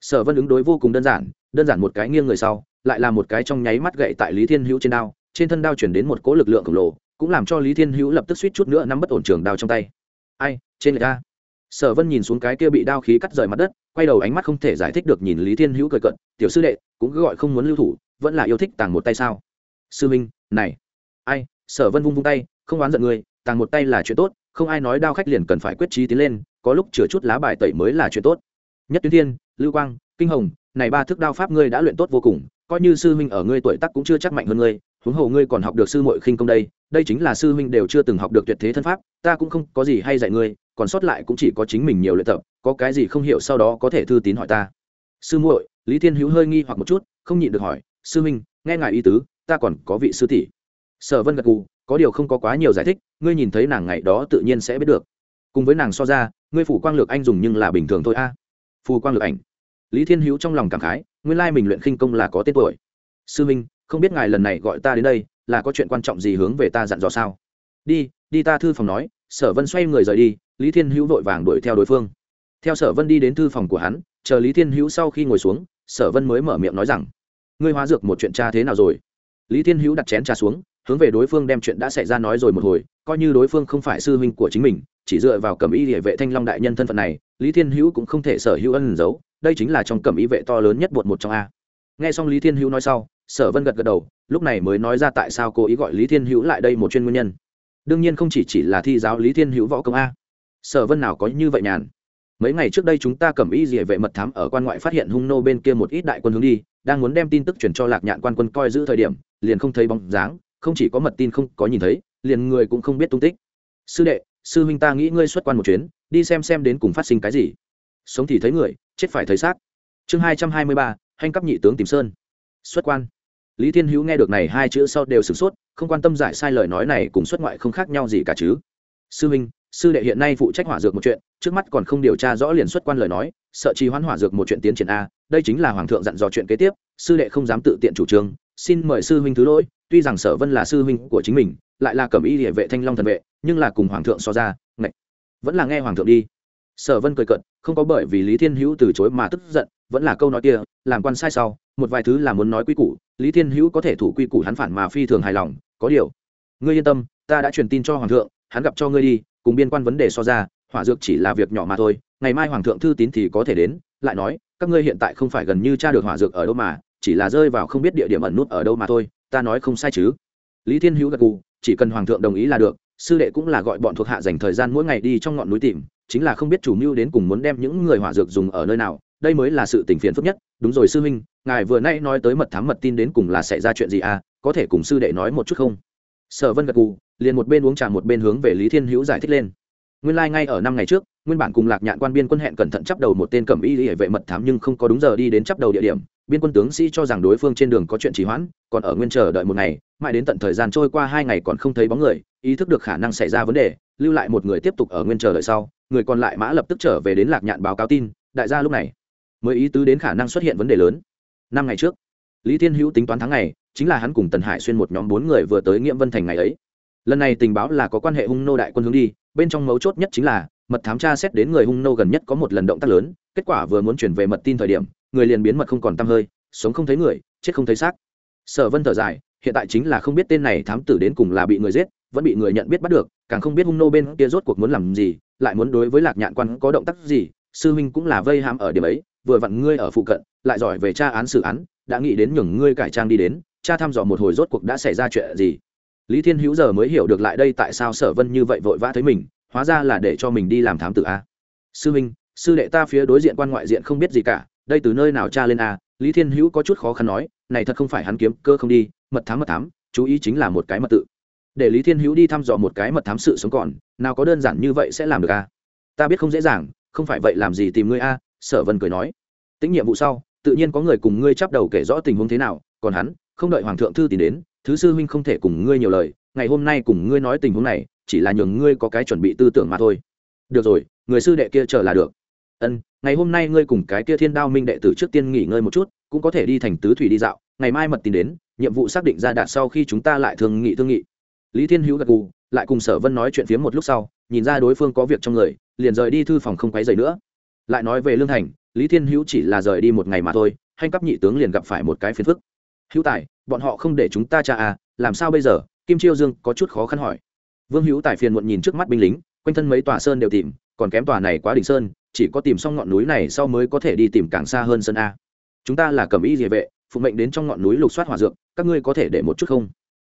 Sở vân ứng đối vô cùng đơn giản đơn giản một cái nghiêng người sau, lại là một cái trong nháy mắt gậy tại lý thiên hữu trên đao, trên thân đao chuyển đến một cỗ lực lượng khổng lồ, cũng làm cho lý thiên hữu lập tức suýt chút nữa nắm bất ổn trường đao trong tay. Ai, trên người ta. Sở vân nhìn xuống cái kia bị đao khí cắt rời mặt đất, quay đầu ánh mắt không thể giải thích được nhìn lý thiên hữu cười cận tiểu sư đệ, cũng cứ gọi không muốn lưu thủ, vẫn là yêu thích tàng một tay sao? Sư minh, này. Ai, sở vân vung vung tay, không oán giận người, tàng một tay là chuyện tốt không ai nói đao khách liền cần phải quyết trí tiến lên, có lúc chừa chút lá bài tẩy mới là chuyện tốt. Nhất tuyến thiên, lưu quang, kinh hồng, này ba thức đao pháp ngươi đã luyện tốt vô cùng, coi như sư huynh ở ngươi tuổi tác cũng chưa chắc mạnh hơn ngươi, huống hồ ngươi còn học được sư muội khinh công đây đây chính là sư huynh đều chưa từng học được tuyệt thế thân pháp, ta cũng không có gì hay dạy ngươi, còn sót lại cũng chỉ có chính mình nhiều luyện tập, có cái gì không hiểu sau đó có thể thư tín hỏi ta. Sư muội, lý thiên hữu hơi nghi hoặc một chút, không nhịn được hỏi, sư huynh, nghe ngài ý tứ, ta còn có vị sư tỷ. Sở vân gật gù có điều không có quá nhiều giải thích, ngươi nhìn thấy nàng ngày đó tự nhiên sẽ biết được. Cùng với nàng so ra, ngươi phủ quang lược anh dùng nhưng là bình thường thôi a. Phù quang lược ảnh. Lý thiên hữu trong lòng cảm khái, nguyên lai mình luyện khinh công là có tên tuổi. Sư minh, không biết ngài lần này gọi ta đến đây, là có chuyện quan trọng gì hướng về ta dặn dò sao? Đi đi ta thư phòng nói, sở vân xoay người rời đi, lý thiên hữu vội vàng đuổi theo đối phương. Theo sở vân đi đến thư phòng của hắn, chờ lý thiên hữu sau khi ngồi xuống, sở vân mới mở miệng nói rằng, ngươi hóa dược một chuyện cha thế nào rồi? Lý thiên hữu đặt chén trà xuống hướng về đối phương đem chuyện đã xảy ra nói rồi một hồi, coi như đối phương không phải sư huynh của chính mình, chỉ dựa vào cẩm y địa vệ thanh long đại nhân thân phận này, lý thiên hữu cũng không thể sở hữu ân giấu đây chính là trong cẩm y vệ to lớn nhất bột một trong a. Nghe xong lý thiên hữu nói sau, sở vân gật gật đầu, lúc này mới nói ra tại sao cô ý gọi lý thiên hữu lại đây một chuyên nguyên nhân. Đương nhiên không chỉ chỉ là thi giáo lý thiên hữu võ công a. Sở vân nào có như vậy nhàn? Mấy ngày trước đây chúng ta cầm y dỉa vệ mật thám ở quan ngoại phát hiện hung nô bên kia một ít đại quân hướng đi, đang muốn đem tin tức chuyển cho lạc nhạn quan quân coi giữ thời điểm, liền không thấy bóng dáng không chỉ có mật tin không có nhìn thấy, liền người cũng không biết tung tích. Sư đệ, sư huynh ta nghĩ ngươi xuất quan một chuyến, đi xem xem đến cùng phát sinh cái gì. Sống thì thấy người, chết phải thấy xác. Chương hai trăm hai mươi ba, hành cấp nhị tướng tìm sơn. Xuất quan. Lý thiên hữu nghe được này hai chữ sau đều sửng sốt, không quan tâm giải sai lời nói này cùng xuất ngoại không khác nhau gì cả chứ. Sư huynh, sư đệ hiện nay phụ trách hỏa dược một chuyện, trước mắt còn không điều tra rõ liền xuất quan lời nói, sợ trì hoãn hỏa dược một chuyện tiến triển a, đây chính là hoàng thượng dặn dò chuyện kế tiếp, sư đệ không dám tự tiện chủ trương, xin mời sư huynh thứ lỗi tuy rằng sở vân là sư huynh của chính mình, lại là cẩm y địa vệ thanh long thần vệ, nhưng là cùng hoàng thượng so ra, ngạch. Vẫn là nghe hoàng thượng đi. Sở vân cười cận không có bởi vì lý thiên hữu từ chối mà tức giận, vẫn là câu nói kia, làm quan sai sau, một vài thứ là muốn nói quy củ, lý thiên hữu có thể thủ quy củ hắn phản mà phi thường hài lòng, có điều. Ngươi yên tâm, ta đã truyền tin cho hoàng thượng, hắn gặp cho ngươi đi, cùng biên quan vấn đề so ra, hỏa dược chỉ là việc nhỏ mà thôi, ngày mai hoàng thượng thư tín thì có thể đến, lại nói, các ngươi hiện tại không phải gần như tra được hỏa dược ở đâu mà, chỉ là rơi vào không biết địa điểm ẩn nút ở đâu mà thôi ta nói không sai chứ. Lý thiên hữu gật gù, chỉ cần hoàng thượng đồng ý là được, sư đệ cũng là gọi bọn thuộc hạ dành thời gian mỗi ngày đi trong ngọn núi tìm, chính là không biết chủ mưu đến cùng muốn đem những người hỏa dược dùng ở nơi nào, đây mới là sự tình phiền phức nhất. Đúng rồi sư huynh, ngài vừa nay nói tới mật thám mật tin đến cùng là xảy ra chuyện gì à có thể cùng sư đệ nói một chút không? Sở vân gật gù, liền một bên uống trà một bên hướng về lý thiên hữu giải thích lên nguyên lai、like、ngay ở năm ngày trước, nguyên bản cùng lạc nhạn quan biên quân hẹn cẩn thận chấp đầu một tên cẩm y hệ vệ mật thám nhưng không có đúng giờ đi đến chấp đầu địa điểm. Biên quân tướng sĩ cho rằng đối phương trên đường có chuyện trì hoãn, còn ở nguyên chờ đợi một ngày, mãi đến tận thời gian trôi qua hai ngày còn không thấy bóng người, ý thức được khả năng xảy ra vấn đề, lưu lại một người tiếp tục ở nguyên chờ đợi sau, người còn lại mã lập tức trở về đến lạc nhạn báo cáo tin, đại gia lúc này mới ý tứ đến khả năng xuất hiện vấn đề lớn. Năm ngày trước, lý thiên hữu tính toán tháng ngày, chính là hắn cùng tần hải xuyên một nhóm bốn người vừa tới nghiệm vân thành ngày ấy lần này tình báo là có quan hệ hung nô đại quân hướng đi, bên trong mấu chốt nhất chính là, mật thám tra xét đến người hung nô gần nhất có một lần động tác lớn, kết quả vừa muốn chuyển về mật tin thời điểm, người liền biến mật không còn t hơi, sống không thấy người, chết không thấy xác. Sở vân thở dài, hiện tại chính là không biết tên này thám tử đến cùng là bị người giết, vẫn bị người nhận biết bắt được, càng không biết hung nô bên kia rốt cuộc muốn làm gì, lại muốn đối với lạc nhạn quan có động tác gì, sư huynh cũng là vây hãm ở điểm ấy, vừa vặn ngươi ở phụ cận, lại giỏi về tra án xử án, đã nghĩ đến nhường ngươi cải trang đi đến cha thăm dò một hồi rốt cuộc đã xảy ra chuyện gì lý thiên hữu giờ mới hiểu được lại đây tại sao sở vân như vậy vội vã thấy mình, hóa ra là để cho mình đi làm thám tử a. Sư minh sư đệ ta phía đối diện quan ngoại diện không biết gì cả, đây từ nơi nào cha lên a? Lý thiên hữu có chút khó khăn nói, này thật không phải hắn kiếm cơ không đi, mật thám mật thám, chú ý chính là một cái mật tự. Để lý thiên hữu đi thăm dò một cái mật thám sự sống còn, nào có đơn giản như vậy sẽ làm được a? Ta biết không dễ dàng, không phải vậy làm gì tìm ngươi a? Sở vân cười nói. Tính nhiệm vụ sau, tự nhiên có người cùng ngươi chắp đầu kể rõ tình huống thế nào, còn hắn không đợi hoàng thượng thư tìm đến, thứ sư huynh không thể cùng ngươi nhiều lời, ngày hôm nay cùng ngươi nói tình huống này, chỉ là nhường ngươi có cái chuẩn bị tư tưởng mà thôi. Được rồi, người sư đệ kia chờ là được. Ân, ngày hôm nay ngươi cùng cái kia thiên đao minh đệ tử trước tiên nghỉ ngơi một chút, cũng có thể đi thành tứ thủy đi dạo, ngày mai mật tìm đến, nhiệm vụ xác định ra đạt sau khi chúng ta lại thường nghị thương nghị. Lý thiên hữu gật gù, lại cùng sở vân nói chuyện phía một lúc sau, nhìn ra đối phương có việc trong người, liền rời đi thư phòng không quấy dày nữa. Lại nói về lương thành, lý thiên hữu chỉ là rời đi một ngày mà thôi hành cấp nhị tướng liền gặp phải một cái phiền phức hữu tài, bọn họ không để chúng ta cha à làm sao bây giờ? Kim chiêu dương có chút khó khăn hỏi. Vương hữu tài phiền muộn nhìn trước mắt binh lính, quanh thân mấy tòa sơn đều tìm, còn kém tòa này quá đỉnh sơn, chỉ có tìm xong ngọn núi này sau mới có thể đi tìm càng xa hơn sơn a. Chúng ta là cầm y địa vệ, phụ mệnh đến trong ngọn núi lục soát hỏa dược, các ngươi có thể để một chút không?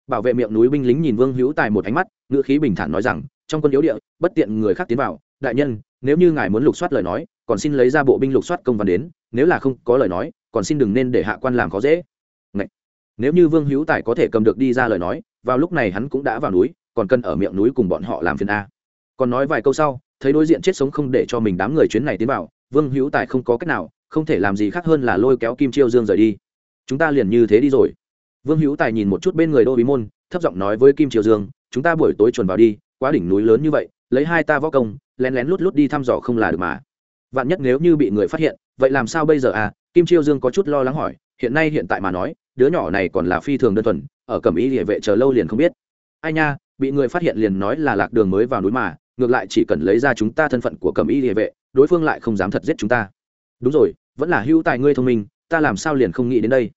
Bảo vệ miệng núi binh lính nhìn vương hữu tài một ánh mắt, ngữ khí bình thản nói rằng, trong quân yếu địa, bất tiện người khác tiến vào, đại nhân, nếu như ngài muốn lục soát lời nói, còn xin lấy ra bộ binh lục soát công văn đến, nếu là không có lời nói, còn xin đừng nên để hạ quan làm khó dễ nếu như vương hữu tài có thể cầm được đi ra lời nói, vào lúc này hắn cũng đã vào núi, còn cần ở miệng núi cùng bọn họ làm phiền a. Còn nói vài câu sau, thấy đối diện chết sống không để cho mình đám người chuyến này tiến vào, vương hữu tài không có cách nào, không thể làm gì khác hơn là lôi kéo kim chiêu dương rời đi. Chúng ta liền như thế đi rồi. Vương hữu tài nhìn một chút bên người đô bí môn, thấp giọng nói với kim chiêu dương, chúng ta buổi tối chuẩn vào đi, quá đỉnh núi lớn như vậy, lấy hai ta võ công, lén lén lút lút đi thăm dò không là được mà. Vạn nhất nếu như bị người phát hiện, vậy làm sao bây giờ à? Kim chiêu dương có chút lo lắng hỏi, hiện nay hiện tại mà nói, đứa nhỏ này còn là phi thường đơn thuần, ở cẩm ý địa vệ chờ lâu liền không biết. Ai nha, bị người phát hiện liền nói là lạc đường mới vào núi mà, ngược lại chỉ cần lấy ra chúng ta thân phận của cẩm ý địa vệ, đối phương lại không dám thật giết chúng ta. Đúng rồi, vẫn là hữu tài ngươi thông minh, ta làm sao liền không nghĩ đến đây?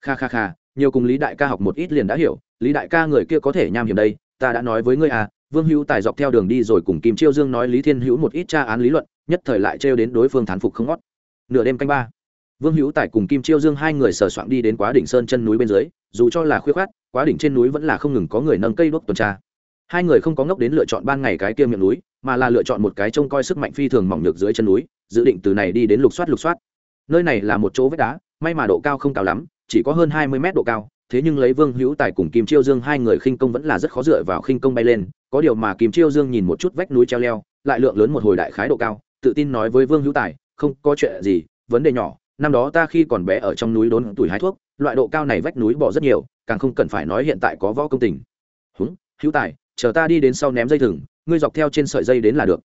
Kha kha kha, nhiều cùng lý đại ca học một ít liền đã hiểu, lý đại ca người kia có thể nham hiểm đây, ta đã nói với ngươi à vương hữu tài dọc theo đường đi rồi cùng kim chiêu dương nói lý thiên hữu một ít tra án lý luận, nhất thời lại trêu đến đối phương thán phục không ngót. Nửa đêm canh ba vương hữu tài cùng kim chiêu dương hai người sờ soạn đi đến quá đỉnh sơn chân núi bên dưới, dù cho là khuya khoát, quá đỉnh trên núi vẫn là không ngừng có người nâng cây đuốc tuần tra. Hai người không có ngốc đến lựa chọn ban ngày cái kia miệng núi, mà là lựa chọn một cái trông coi sức mạnh phi thường mỏng nhược dưới chân núi, dự định từ này đi đến lục soát lục soát. Nơi này là một chỗ vách đá, may mà độ cao không cao lắm, chỉ có hơn hai mươi mét độ cao, thế nhưng lấy vương hữu tài cùng kim chiêu dương hai người khinh công vẫn là rất khó dựa vào khinh công bay lên, có điều mà kim chiêu dương nhìn một chút vách núi treo leo, lại lượng lớn một hồi đại khái độ cao, tự tin nói với vương hữu tài, không có chuyện gì, vấn đề nhỏ năm đó ta khi còn bé ở trong núi đốn tuổi hái thuốc, loại độ cao này vách núi bỏ rất nhiều, càng không cần phải nói hiện tại có võ công tình. Húng, hữu tài, chờ ta đi đến sau ném dây thừng, ngươi dọc theo trên sợi dây đến là được.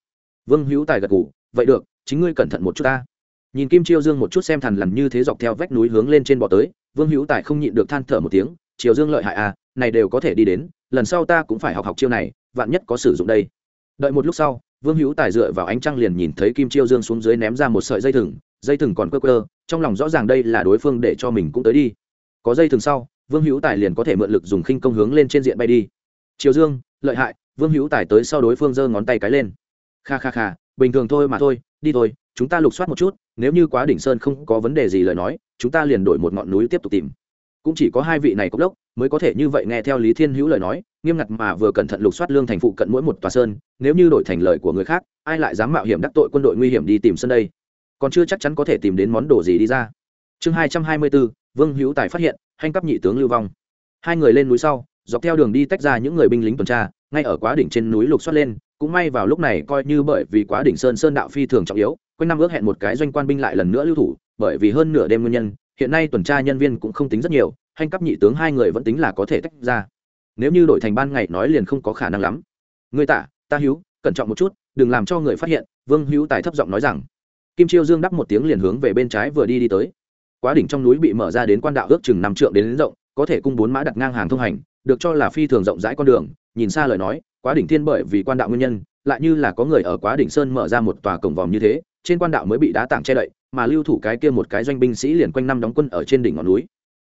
Vương hữu tài gật gù, vậy được, chính ngươi cẩn thận một chút ta. Nhìn kim chiêu dương một chút xem thằn lằn như thế dọc theo vách núi hướng lên trên bò tới, vương hữu tài không nhịn được than thở một tiếng chiều dương lợi hại à này đều có thể đi đến, lần sau ta cũng phải học học chiêu này, vạn nhất có sử dụng đây. Đợi một lúc sau, vương hữu tài dựa vào ánh trăng liền nhìn thấy kim chiêu dương xuống dưới ném ra một sợi dây thừng dây thừng còn quơ quơ trong lòng rõ ràng đây là đối phương để cho mình cũng tới đi. Có dây thừng sau, vương hữu tài liền có thể mượn lực dùng khinh công hướng lên trên diện bay đi. Triều dương, lợi hại, vương hữu tài tới sau đối phương giơ ngón tay cái lên. Kha kha kha, bình thường thôi mà thôi, đi thôi, chúng ta lục soát một chút, nếu như quá đỉnh sơn không có vấn đề gì lời nói, chúng ta liền đổi một ngọn núi tiếp tục tìm. Cũng chỉ có hai vị này cốc đốc mới có thể như vậy nghe theo lý thiên hữu lời nói, nghiêm ngặt mà vừa cẩn thận lục soát lương thành phụ cận mỗi một tòa sơn, nếu như đổi thành lời của người khác, ai lại dám mạo hiểm đắc tội quân đội nguy hiểm đi tìm sân đây? Còn chưa chắc chắn có thể tìm đến món đồ gì đi ra. Chương hai trăm hai mươi bốn vương hữu tài phát hiện, hành cấp nhị tướng lưu vong. Hai người lên núi sau, dọc theo đường đi tách ra những người binh lính tuần tra, ngay ở quá đỉnh trên núi lục xoát lên, cũng may vào lúc này coi như bởi vì quá đỉnh sơn sơn đạo phi thường trọng yếu, quanh năm ước hẹn một cái doanh quan binh lại lần nữa lưu thủ, bởi vì hơn nửa đêm nguyên nhân, hiện nay tuần tra nhân viên cũng không tính rất nhiều, hành cấp nhị tướng hai người vẫn tính là có thể tách ra. Nếu như đổi thành ban ngày nói liền không có khả năng lắm. Người tạ, ta hữu, cẩn trọng một chút, đừng làm cho người phát hiện, vương hữu tài thấp giọng nói rằng kim chiêu dương đắp một tiếng liền hướng về bên trái vừa đi đi tới. Quá đỉnh trong núi bị mở ra đến quan đạo ước chừng năm trượng đến, đến rộng có thể cung bốn mã đặt ngang hàng thông hành được cho là phi thường rộng rãi con đường nhìn xa lời nói quá đỉnh thiên bởi vì quan đạo nguyên nhân lại như là có người ở quá đỉnh sơn mở ra một tòa cổng vòm như thế trên quan đạo mới bị đá tảng che đậy mà lưu thủ cái kia một cái doanh binh sĩ liền quanh năm đóng quân ở trên đỉnh ngọn núi.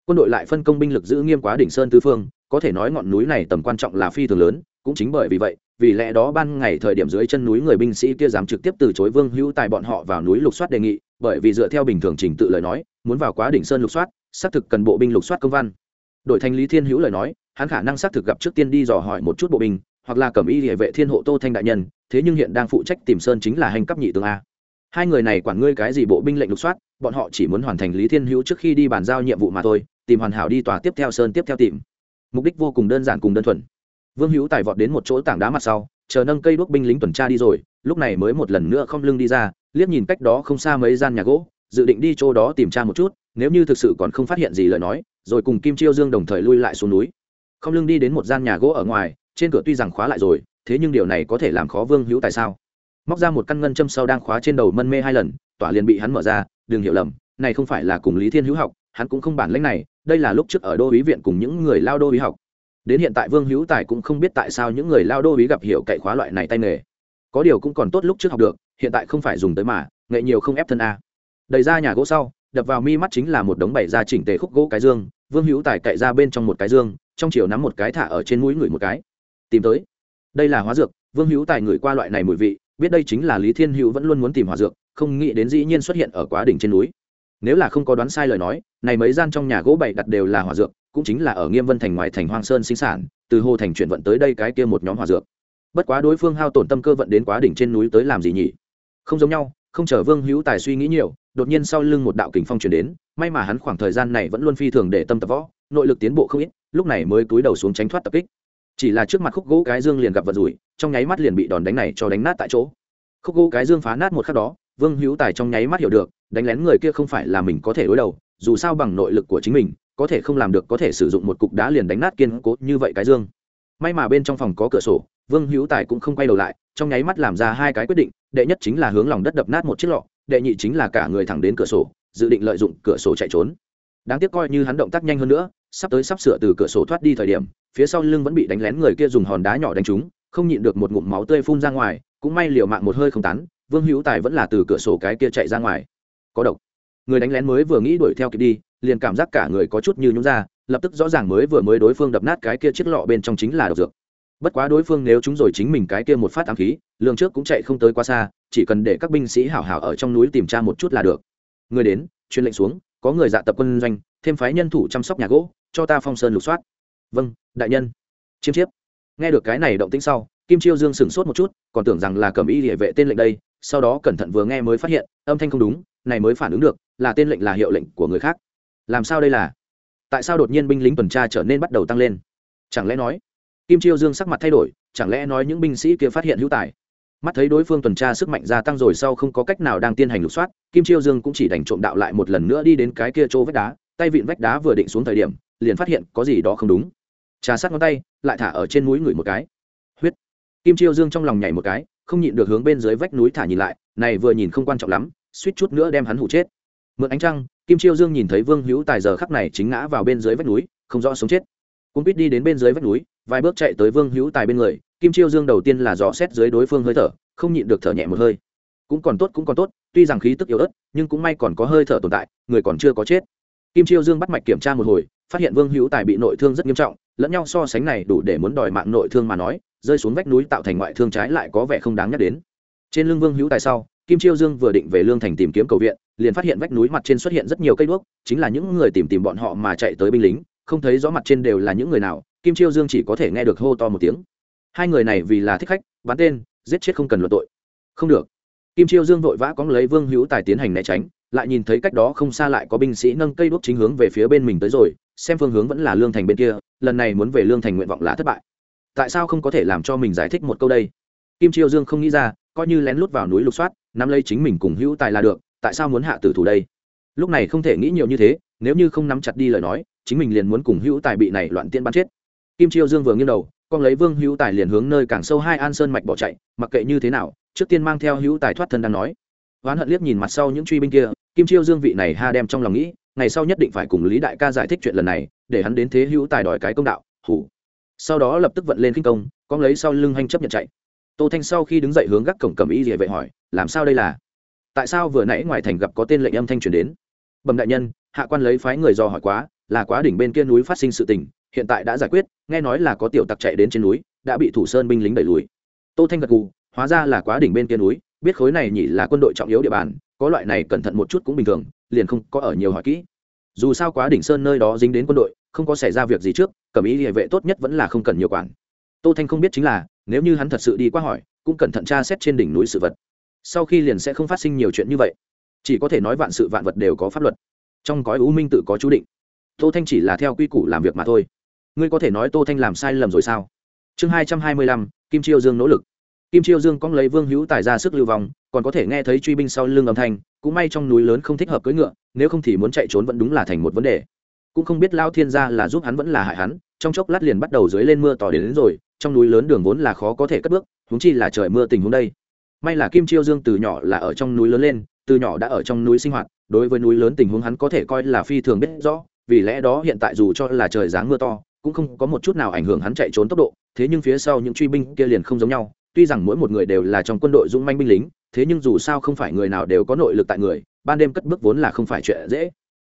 Quân đội lại phân công binh lực giữ nghiêm quá đỉnh sơn tứ phương có thể nói ngọn núi này tầm quan trọng là phi thường lớn cũng chính bởi vì vậy vì lẽ đó ban ngày thời điểm dưới chân núi người binh sĩ kia dám trực tiếp từ chối vương hữu tài bọn họ vào núi lục soát đề nghị, bởi vì dựa theo bình thường trình tự lời nói, muốn vào quá đỉnh sơn lục soát, xác thực cần bộ binh lục soát công văn. Đội thành lý thiên hữu lời nói, hắn khả năng xác thực gặp trước tiên đi dò hỏi một chút bộ binh, hoặc là cẩm y địa vệ thiên hộ tô thanh đại nhân, thế nhưng hiện đang phụ trách tìm sơn chính là hành cấp nhị tướng a. Hai người này quản ngươi cái gì bộ binh lệnh lục soát, bọn họ chỉ muốn hoàn thành lý thiên hữu trước khi đi bàn giao nhiệm vụ mà thôi, tìm hoàn hảo đi tòa tiếp theo sơn tiếp theo tìm. Mục đích vô cùng đơn giản cùng đơn thuần vương hữu tài vọt đến một chỗ tảng đá mặt sau, chờ nâng cây đuốc binh lính tuần tra đi rồi, lúc này mới một lần nữa không lưng đi ra, liếc nhìn cách đó không xa mấy gian nhà gỗ, dự định đi chỗ đó tìm tra một chút, nếu như thực sự còn không phát hiện gì lời nói, rồi cùng kim chiêu dương đồng thời lui lại xuống núi. Không lưng đi đến một gian nhà gỗ ở ngoài, trên cửa tuy rằng khóa lại rồi, thế nhưng điều này có thể làm khó vương hữu tại sao? Móc ra một căn ngân châm sau đang khóa trên đầu mân mê hai lần, tỏa liền bị hắn mở ra, đừng hiểu lầm, này không phải là cùng lý thiên hữu học, hắn cũng không bản lãnh này, đây là lúc trước ở đô ý viện cùng những người lao đô ý học đến hiện tại vương hữu tài cũng không biết tại sao những người lao đô ý gặp hiểu cậy khóa loại này tay nghề. Có điều cũng còn tốt lúc trước học được, hiện tại không phải dùng tới mà, nghệ nhiều không ép thân a. Đầy ra nhà gỗ sau, đập vào mi mắt chính là một đống bày ra chỉnh tề khúc gỗ cái dương, vương hữu tài cậy ra bên trong một cái dương, trong chiều nắm một cái thả ở trên mũi người một cái. Tìm tới. Đây là hóa dược, vương hữu tài ngửi qua loại này mùi vị, biết đây chính là lý thiên hữu vẫn luôn muốn tìm hóa dược, không nghĩ đến dĩ nhiên xuất hiện ở quá đỉnh trên núi. Nếu là không có đoán sai lời nói, này mấy gian trong nhà gỗ bày đặt đều là hỏa dược cũng chính là ở nghiêm vân thành ngoài thành hoang sơn sinh sản, từ hồ thành chuyển vận tới đây cái kia một nhóm hòa dược. Bất quá đối phương hao tổn tâm cơ vận đến quá đỉnh trên núi tới làm gì nhỉ? Không giống nhau, không chờ vương hữu tài suy nghĩ nhiều, đột nhiên sau lưng một đạo kình phong chuyển đến, may mà hắn khoảng thời gian này vẫn luôn phi thường để tâm tập võ, nội lực tiến bộ không ít, lúc này mới cúi đầu xuống tránh thoát tập kích. Chỉ là trước mặt khúc gỗ cái dương liền gặp vật rủi, trong nháy mắt liền bị đòn đánh này cho đánh nát tại chỗ. Khúc gỗ cái dương phá nát một khắc đó, vương hữu tài trong nháy mắt hiểu được, đánh lén người kia không phải là mình có thể đối đầu, dù sao bằng nội lực của chính mình có thể không làm được có thể sử dụng một cục đá liền đánh nát kiên cố như vậy cái dương. May mà bên trong phòng có cửa sổ, vương hữu tài cũng không quay đầu lại, trong nháy mắt làm ra hai cái quyết định, đệ nhất chính là hướng lòng đất đập nát một chiếc lọ, đệ nhị chính là cả người thẳng đến cửa sổ, dự định lợi dụng cửa sổ chạy trốn. Đáng tiếc coi như hắn động tác nhanh hơn nữa, sắp tới sắp sửa từ cửa sổ thoát đi thời điểm, phía sau lưng vẫn bị đánh lén người kia dùng hòn đá nhỏ đánh trúng, không nhịn được một ngụm máu tươi phun ra ngoài, cũng may liều mạng một hơi không tán, vương hữu tài vẫn là từ cửa sổ cái kia chạy ra ngoài. Có độc. Người đánh lén mới vừa nghĩ đuổi theo kịp đi liền cảm giác cả người có chút như nhúng ra, lập tức rõ ràng mới vừa mới đối phương đập nát cái kia chiếc lọ bên trong chính là độc dược. Bất quá đối phương nếu chúng rồi chính mình cái kia một phát ám khí, lường trước cũng chạy không tới quá xa, chỉ cần để các binh sĩ hảo hảo ở trong núi tìm tra một chút là được. Người đến, truyền lệnh xuống, có người dạ tập quân doanh, thêm phái nhân thủ chăm sóc nhà gỗ, cho ta phong sơn lục soát. Vâng đại nhân. Chiêm chiếp. Nghe được cái này động tĩnh sau, kim chiêu dương sửng sốt một chút, còn tưởng rằng là cầm y địa vệ tên lệnh đây, sau đó cẩn thận vừa nghe mới phát hiện, âm thanh không đúng, này mới phản ứng được, là tên lệnh là hiệu lệnh của người khác làm sao đây là? Tại sao đột nhiên binh lính tuần tra trở nên bắt đầu tăng lên? Chẳng lẽ nói, kim chiêu dương sắc mặt thay đổi, chẳng lẽ nói những binh sĩ kia phát hiện hữu tài? Mắt thấy đối phương tuần tra sức mạnh gia tăng rồi sau không có cách nào đang tiến hành lục soát, kim chiêu dương cũng chỉ đành trộm đạo lại một lần nữa đi đến cái kia chỗ vách đá, tay vịn vách đá vừa định xuống thời điểm, liền phát hiện có gì đó không đúng. Trà sát ngón tay, lại thả ở trên núi ngửi một cái. Huyết! Kim chiêu dương trong lòng nhảy một cái, không nhịn được hướng bên dưới vách núi thả nhìn lại, này vừa nhìn không quan trọng lắm, suýt chút nữa đem hắn hụ chết. Mượn ánh trăng kim chiêu dương nhìn thấy vương hữu tài giờ khắc này chính ngã vào bên dưới vách núi, không rõ sống chết. Cung quýt đi đến bên dưới vách núi, vài bước chạy tới vương hữu tài bên người, kim chiêu dương đầu tiên là dò xét dưới đối phương hơi thở, không nhịn được thở nhẹ một hơi. Cũng còn tốt, cũng còn tốt, tuy rằng khí tức yếu ớt, nhưng cũng may còn có hơi thở tồn tại, người còn chưa có chết. Kim chiêu dương bắt mạch kiểm tra một hồi, phát hiện vương hữu tài bị nội thương rất nghiêm trọng, lẫn nhau so sánh này đủ để muốn đòi mạng nội thương mà nói, rơi xuống vách núi tạo thành ngoại thương trái lại có vẻ không đáng nhắc đến. Trên lưng vương hữu tài sau kim chiêu dương vừa định về lương thành tìm kiếm cầu viện, liền phát hiện vách núi mặt trên xuất hiện rất nhiều cây đuốc, chính là những người tìm tìm bọn họ mà chạy tới binh lính, không thấy rõ mặt trên đều là những người nào, kim chiêu dương chỉ có thể nghe được hô to một tiếng. Hai người này vì là thích khách, bắn tên, giết chết không cần luận tội. Không được. Kim chiêu dương vội vã cóng lấy vương hữu tài tiến hành né tránh, lại nhìn thấy cách đó không xa lại có binh sĩ nâng cây đuốc chính hướng về phía bên mình tới rồi, xem phương hướng vẫn là lương thành bên kia, lần này muốn về lương thành nguyện vọng là thất bại. Tại sao không có thể làm cho mình giải thích một câu đây? Kim chiêu dương không nghĩ ra, coi như lén lút vào núi lục soát nắm lấy chính mình cùng hữu tài là được, tại sao muốn hạ tử thủ đây? Lúc này không thể nghĩ nhiều như thế, nếu như không nắm chặt đi lời nói, chính mình liền muốn cùng hữu tài bị này loạn tiên bắn chết. Kim chiêu dương vừa nghiêng đầu, con lấy vương hữu tài liền hướng nơi càng sâu hai an sơn mạch bỏ chạy, mặc kệ như thế nào, trước tiên mang theo hữu tài thoát thân đang nói. Oán hận liếc nhìn mặt sau những truy binh kia, kim chiêu dương vị này ha đem trong lòng nghĩ, ngày sau nhất định phải cùng lý đại ca giải thích chuyện lần này, để hắn đến thế hữu tài đòi cái công đạo, hủ. Sau đó lập tức vận lên khinh công, con lấy sau lưng hanh chấp nhận chạy tô thanh sau khi đứng dậy hướng gác cổng cầm y địa vệ hỏi, làm sao đây là? Tại sao vừa nãy ngoài thành gặp có tên lệnh âm thanh truyền đến? Bẩm đại nhân, hạ quan lấy phái người do hỏi quá, là quá đỉnh bên kia núi phát sinh sự tình, hiện tại đã giải quyết, nghe nói là có tiểu tặc chạy đến trên núi, đã bị thủ sơn binh lính đẩy lùi. Tô thanh gật gù, hóa ra là quá đỉnh bên kia núi, biết khối này nhỉ là quân đội trọng yếu địa bàn, có loại này cẩn thận một chút cũng bình thường, liền không có ở nhiều hỏi kỹ. Dù sao quá đỉnh sơn nơi đó dính đến quân đội, không có xảy ra việc gì trước cẩm ý địa vệ tốt nhất vẫn là không cần nhiều quản tô thanh không biết chính là nếu như hắn thật sự đi qua hỏi cũng cẩn thận tra xét trên đỉnh núi sự vật. Sau khi liền sẽ không phát sinh nhiều chuyện như vậy. Chỉ có thể nói vạn sự vạn vật đều có pháp luật. Trong gói u minh tự có chú định. Tô thanh chỉ là theo quy củ làm việc mà thôi. Ngươi có thể nói tô thanh làm sai lầm rồi sao? Chương hai trăm hai mươi lăm kim chiêu dương nỗ lực. Kim chiêu dương cong lấy vương hữu tài ra sức lưu vong còn có thể nghe thấy truy binh sau lưng âm thanh cũng may trong núi lớn không thích hợp cưỡi ngựa nếu không thì muốn chạy trốn vẫn đúng là thành một vấn đề. Cũng không biết lao thiên gia là giúp hắn vẫn là hại hắn trong chốc lát liền bắt đầu dưới lên mưa tỏ đến, đến rồi trong núi lớn đường vốn là khó có thể cất bước húng chi là trời mưa tình huống đây. May là kim chiêu dương từ nhỏ là ở trong núi lớn lên, từ nhỏ đã ở trong núi sinh hoạt, đối với núi lớn tình huống hắn có thể coi là phi thường biết rõ, vì lẽ đó hiện tại dù cho là trời giáng mưa to, cũng không có một chút nào ảnh hưởng hắn chạy trốn tốc độ, thế nhưng phía sau những truy binh kia liền không giống nhau, tuy rằng mỗi một người đều là trong quân đội dũng manh binh lính, thế nhưng dù sao không phải người nào đều có nội lực tại người, ban đêm cất bước vốn là không phải chuyện dễ.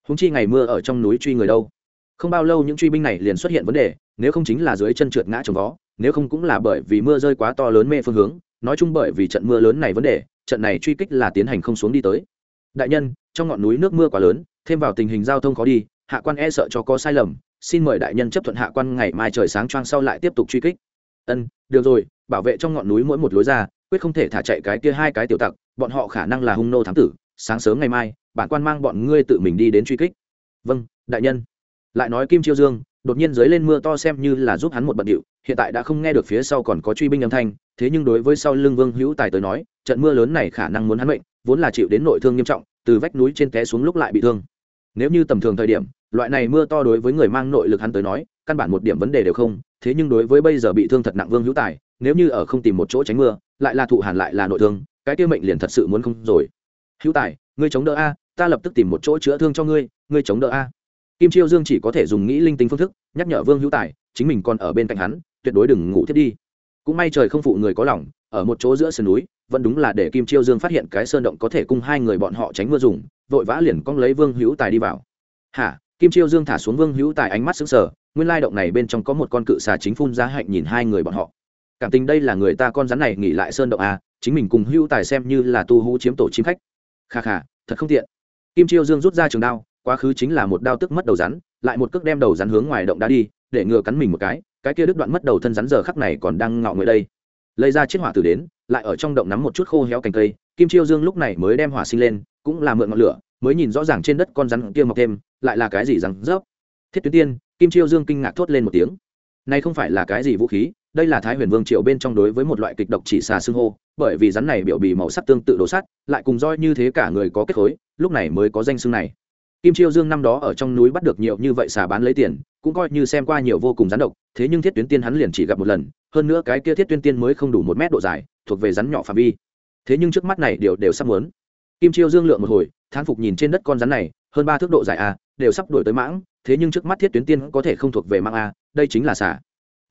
Húng chi ngày mưa ở trong núi truy người đâu. Không bao lâu những truy binh này liền xuất hiện vấn đề, nếu không chính là dưới chân trượt ngã trồng vó nếu không cũng là bởi vì mưa rơi quá to lớn mê phương hướng, nói chung bởi vì trận mưa lớn này vấn đề, trận này truy kích là tiến hành không xuống đi tới. Đại nhân, trong ngọn núi nước mưa quá lớn, thêm vào tình hình giao thông khó đi, hạ quan e sợ cho có sai lầm, xin mời đại nhân chấp thuận hạ quan ngày mai trời sáng choang sau lại tiếp tục truy kích. Ân, được rồi, bảo vệ trong ngọn núi mỗi một lối ra, quyết không thể thả chạy cái kia hai cái tiểu tặc, bọn họ khả năng là hung nô thám tử, sáng sớm ngày mai, bản quan mang bọn ngươi tự mình đi đến truy kích. Vâng đại nhân. Lại nói kim chiêu dương đột nhiên dưới lên mưa to xem như là giúp hắn một bận điệu, hiện tại đã không nghe được phía sau còn có truy binh âm thanh, thế nhưng đối với sau lưng vương hữu tài tới nói, trận mưa lớn này khả năng muốn hắn mệnh, vốn là chịu đến nội thương nghiêm trọng, từ vách núi trên té xuống lúc lại bị thương. Nếu như tầm thường thời điểm, loại này mưa to đối với người mang nội lực hắn tới nói, căn bản một điểm vấn đề đều không, thế nhưng đối với bây giờ bị thương thật nặng vương hữu tài, nếu như ở không tìm một chỗ tránh mưa, lại là thụ hàn lại là nội thương, cái tiêu mệnh liền thật sự muốn không rồi. Hữu tài, ngươi chống đỡ a, ta lập tức tìm một chỗ chữa thương cho ngươi ngươi chống đỡ a kim chiêu dương chỉ có thể dùng nghĩ linh tinh phương thức, nhắc nhở vương hữu tài, chính mình còn ở bên cạnh hắn, tuyệt đối đừng ngủ thiết đi. Cũng may trời không phụ người có lòng, ở một chỗ giữa sườn núi, vẫn đúng là để kim chiêu dương phát hiện cái sơn động có thể cung hai người bọn họ tránh mưa dùng, vội vã liền cong lấy vương hữu tài đi vào. Hả? Kim chiêu dương thả xuống vương hữu tài ánh mắt sững sờ, nguyên lai động này bên trong có một con cự xà chính phun ra hạnh nhìn hai người bọn họ. Cảm tình đây là người ta con rắn này nghỉ lại sơn động à chính mình cùng hữu tài xem như là tu hú chiếm tổ chim khách. Kha kha, thật không tiện. Kim chiêu dương rút ra trường đao quá khứ chính là một đao tức mất đầu rắn, lại một cước đem đầu rắn hướng ngoài động đá đi, để ngừa cắn mình một cái cái kia đứt đoạn mất đầu thân rắn giờ khắc này còn đang ngọ người đây. Lấy ra chiếc hỏa tử đến, lại ở trong động nắm một chút khô héo cành cây, kim chiêu dương lúc này mới đem hỏa sinh lên, cũng là mượn ngọn lửa, mới nhìn rõ ràng trên đất con rắn kia mọc thêm, lại là cái gì rắn rớp. Thiết tuyến tiên, kim chiêu dương kinh ngạc thốt lên một tiếng. Này không phải là cái gì vũ khí, đây là thái huyền vương triệu bên trong đối với một loại kịch độc chỉ xà xương hô, bởi vì rắn này biểu bì màu sắc tương tự đồ sắt, lại cùng roi như thế cả người có kết khối, lúc này mới có danh xương này kim chiêu dương năm đó ở trong núi bắt được nhiều như vậy xà bán lấy tiền, cũng coi như xem qua nhiều vô cùng rắn độc, thế nhưng thiết tuyến tiên hắn liền chỉ gặp một lần, hơn nữa cái kia thiết tuyến tiên mới không đủ một mét độ dài, thuộc về rắn nhỏ phạm vi. Thế nhưng trước mắt này đều đều sắp muốn. Kim chiêu dương lượng một hồi, thán phục nhìn trên đất con rắn này, hơn ba thước độ dài a đều sắp đuổi tới mãng, thế nhưng trước mắt thiết tuyến tiên có thể không thuộc về mãng a đây chính là xả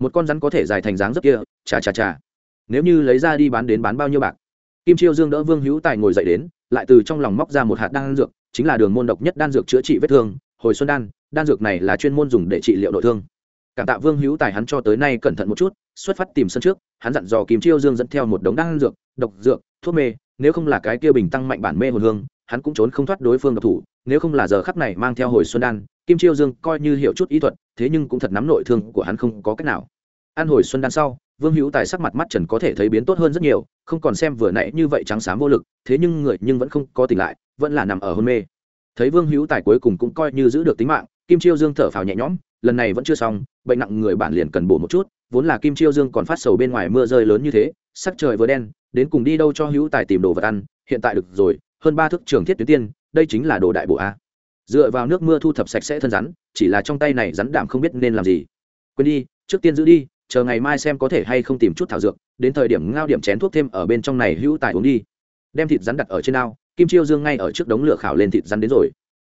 một con rắn có thể dài thành dáng rất kia, chà chà chà. Nếu như lấy ra đi bán đến bán bao nhiêu bạc? Kim chiêu dương đỡ vương hữu tài ngồi dậy đến, lại từ trong lòng móc ra một hạt đan dược chính là đường môn độc nhất đan dược chữa trị vết thương, hồi xuân đan đan dược này là chuyên môn dùng để trị liệu nội thương. Cảm tạ vương hữu tài hắn cho tới nay cẩn thận một chút, xuất phát tìm sân trước, hắn dặn dò kim chiêu dương dẫn theo một đống đan dược, độc dược, thuốc mê, nếu không là cái kia bình tăng mạnh bản mê hồn hương, hắn cũng trốn không thoát đối phương độc thủ, nếu không là giờ khắc này mang theo hồi xuân đan, kim chiêu dương coi như hiểu chút ý thuật, thế nhưng cũng thật nắm nội thương của hắn không có cách nào. Ăn hồi xuân đan sau vương hữu tài sắc mặt mắt trần có thể thấy biến tốt hơn rất nhiều, không còn xem vừa nãy như vậy trắng xám vô lực, thế nhưng người nhưng vẫn không có tỉnh lại, vẫn là nằm ở hôn mê. Thấy vương hữu tài cuối cùng cũng coi như giữ được tính mạng, kim chiêu dương thở phào nhẹ nhõm, lần này vẫn chưa xong, bệnh nặng người bản liền cần bổ một chút, vốn là kim chiêu dương còn phát sầu bên ngoài mưa rơi lớn như thế, sắc trời vừa đen, đến cùng đi đâu cho hữu tài tìm đồ vật ăn, hiện tại được rồi, hơn ba thước trường thiết tuyến tiên, đây chính là đồ đại bộ a. Dựa vào nước mưa thu thập sạch sẽ thân rắn, chỉ là trong tay này rắn đảm không biết nên làm gì. Quên đi, trước tiên giữ đi chờ ngày mai xem có thể hay không tìm chút thảo dược, đến thời điểm ngao điểm chén thuốc thêm ở bên trong này hữu tài uống đi. Đem thịt rắn đặt ở trên ao, kim chiêu dương ngay ở trước đống lửa khảo lên thịt rắn đến rồi.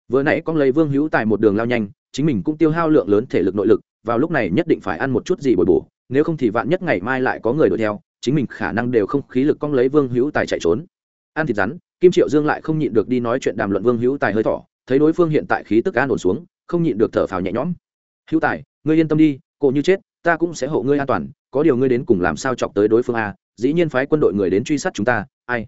Vừa nãy con lấy vương hữu tài một đường lao nhanh, chính mình cũng tiêu hao lượng lớn thể lực nội lực, vào lúc này nhất định phải ăn một chút gì bồi bổ, nếu không thì vạn nhất ngày mai lại có người đuổi theo, chính mình khả năng đều không khí lực con lấy vương hữu tài chạy trốn. Ăn thịt rắn, kim triệu dương lại không nhịn được đi nói chuyện đàm luận vương hữu tài hơi thỏ thấy đối phương hiện tại khí tức an ổn xuống, không nhịn được thở phào nhẹ nhõm. Hữu tài, ngươi yên tâm đi cô như chết ta cũng sẽ hộ ngươi an toàn, có điều ngươi đến cùng làm sao chọc tới đối phương a? Dĩ nhiên phái quân đội người đến truy sát chúng ta, ai?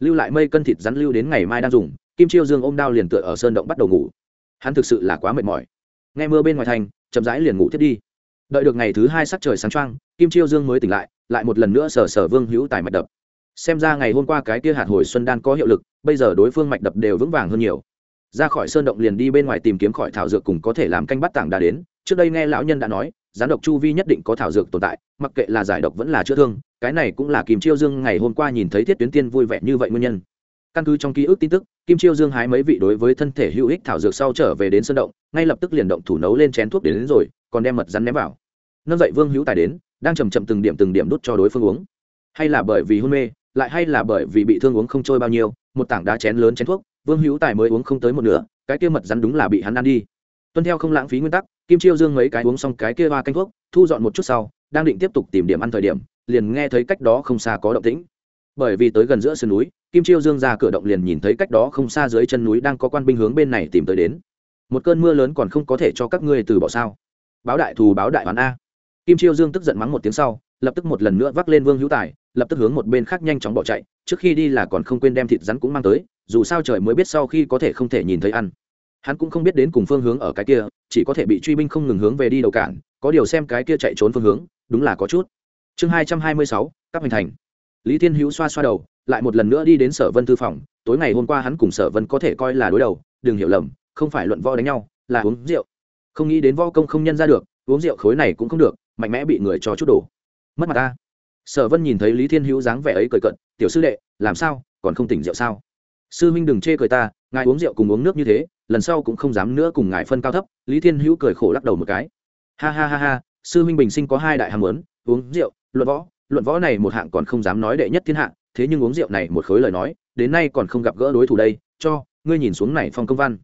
Lưu lại mây cân thịt rắn lưu đến ngày mai đang dùng, kim chiêu dương ôm đao liền tựa ở sơn động bắt đầu ngủ. Hắn thực sự là quá mệt mỏi. Nghe mưa bên ngoài thành, chậm rãi liền ngủ thiết đi. Đợi được ngày thứ hai sắc trời sáng trăng kim chiêu dương mới tỉnh lại lại một lần nữa sờ sờ vương hữu tài mạch đập. Xem ra ngày hôm qua cái kia hạt hồi xuân đan có hiệu lực, bây giờ đối phương mạch đập đều vững vàng hơn nhiều. Ra khỏi sơn động liền đi bên ngoài tìm kiếm khỏi thảo dược cùng có thể làm canh bắt tảng đá đến. Trước đây nghe lão nhân đã nói gián độc chu vi nhất định có thảo dược tồn tại mặc kệ là giải độc vẫn là chữa thương cái này cũng là kim chiêu dương ngày hôm qua nhìn thấy thiết tuyến tiên vui vẻ như vậy nguyên nhân. Căn cứ trong ký ức tin tức kim chiêu dương hái mấy vị đối với thân thể hữu ích thảo dược sau trở về đến sân động ngay lập tức liền động thủ nấu lên chén thuốc đến, đến rồi còn đem mật rắn ném vào. Nâng dậy vương hữu tài đến đang chầm chậm từng điểm từng điểm đút cho đối phương uống. Hay là bởi vì hôn mê lại hay là bởi vì bị thương uống không trôi bao nhiêu một tảng đá chén lớn chén thuốc vương hữu tài mới uống không tới một nửa cái kia mật rắn đúng là bị hắn ăn đi tuân theo không lãng phí nguyên tắc, kim chiêu dương mấy cái uống xong cái kia ba canh thuốc, thu dọn một chút sau, đang định tiếp tục tìm điểm ăn thời điểm, liền nghe thấy cách đó không xa có động tĩnh. Bởi vì tới gần giữa sườn núi, kim chiêu dương ra cửa động liền nhìn thấy cách đó không xa dưới chân núi đang có quan binh hướng bên này tìm tới đến. Một cơn mưa lớn còn không có thể cho các ngươi từ bỏ sao? Báo đại thù báo đại hoán a. Kim chiêu dương tức giận mắng một tiếng sau, lập tức một lần nữa vác lên vương hữu tài, lập tức hướng một bên khác nhanh chóng bỏ chạy, trước khi đi là còn không quên đem thịt rắn cũng mang tới, dù sao trời mới biết sau khi có thể không thể nhìn thấy ăn hắn cũng không biết đến cùng phương hướng ở cái kia, chỉ có thể bị truy binh không ngừng hướng về đi đầu cản, có điều xem cái kia chạy trốn phương hướng, đúng là có chút. Chương hai trăm hai mươi sáu các hình thành. Lý thiên hữu xoa xoa đầu, lại một lần nữa đi đến sở vân thư phòng, tối ngày hôm qua hắn cùng sở vân có thể coi là đối đầu, đừng hiểu lầm, không phải luận võ đánh nhau, là uống rượu. Không nghĩ đến võ công không nhân ra được, uống rượu khối này cũng không được, mạnh mẽ bị người cho chút đổ mất mặt ta. Sở vân nhìn thấy lý thiên hữu dáng vẻ ấy cười cận tiểu sư đệ, làm sao, còn không tỉnh rượu sao? Sư minh đừng chê cười ta, ngài uống rượu cùng uống nước như thế lần sau cũng không dám nữa cùng ngài phân cao thấp, lý thiên hữu cười khổ lắc đầu một cái. Ha ha ha ha, sư minh bình sinh có hai đại hàm lớn uống rượu, luận võ. Luận võ này một hạng còn không dám nói đệ nhất thiên hạng, thế nhưng uống rượu này một khối lời nói, đến nay còn không gặp gỡ đối thủ đây, cho, ngươi nhìn xuống này phong công văn.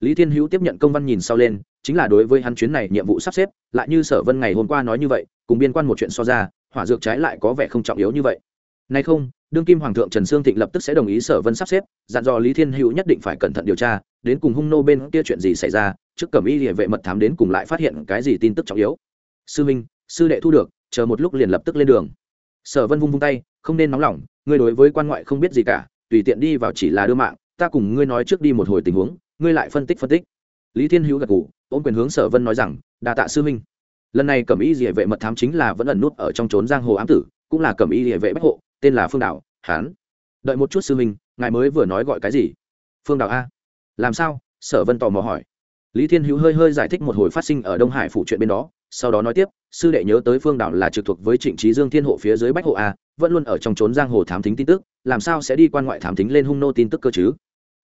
Lý thiên hữu tiếp nhận công văn nhìn sau lên, chính là đối với hắn chuyến này nhiệm vụ sắp xếp, lại như sở vân ngày hôm qua nói như vậy, cùng biên quan một chuyện so ra, hỏa dược trái lại có vẻ không trọng yếu như vậy. Nay không đương kim hoàng thượng trần sương thịnh lập tức sẽ đồng ý sở vân sắp xếp, dặn dò lý thiên hữu nhất định phải cẩn thận điều tra, đến cùng hung nô bên kia chuyện gì xảy ra, trước cẩm y địa vệ mật thám đến cùng lại phát hiện cái gì tin tức trọng yếu. Sư minh, sư đệ thu được, chờ một lúc liền lập tức lên đường. Sở vân vung vung tay, không nên nóng lòng, ngươi đối với quan ngoại không biết gì cả, tùy tiện đi vào chỉ là đưa mạng, ta cùng ngươi nói trước đi một hồi tình huống, ngươi lại phân tích phân tích. Lý thiên hữu gật gù, ôm quyền hướng sở vân nói rằng đà tạ sư minh. Lần này cẩm y địa vệ mật thám chính là vẫn ẩn nút ở trong trốn giang hồ ám tử, cũng là cẩm y địa vệ bách hộ tên là phương đạo hán đợi một chút sư minh ngài mới vừa nói gọi cái gì? Phương đạo a. Làm sao? Sở vân tò mò hỏi. Lý thiên hữu hơi hơi giải thích một hồi phát sinh ở đông hải phủ chuyện bên đó, sau đó nói tiếp, sư đệ nhớ tới phương đảo là trực thuộc với trịnh trí dương thiên hộ phía dưới bách hộ a, vẫn luôn ở trong trốn giang hồ thám thính tin tức, làm sao sẽ đi quan ngoại thám thính lên hung nô tin tức cơ chứ?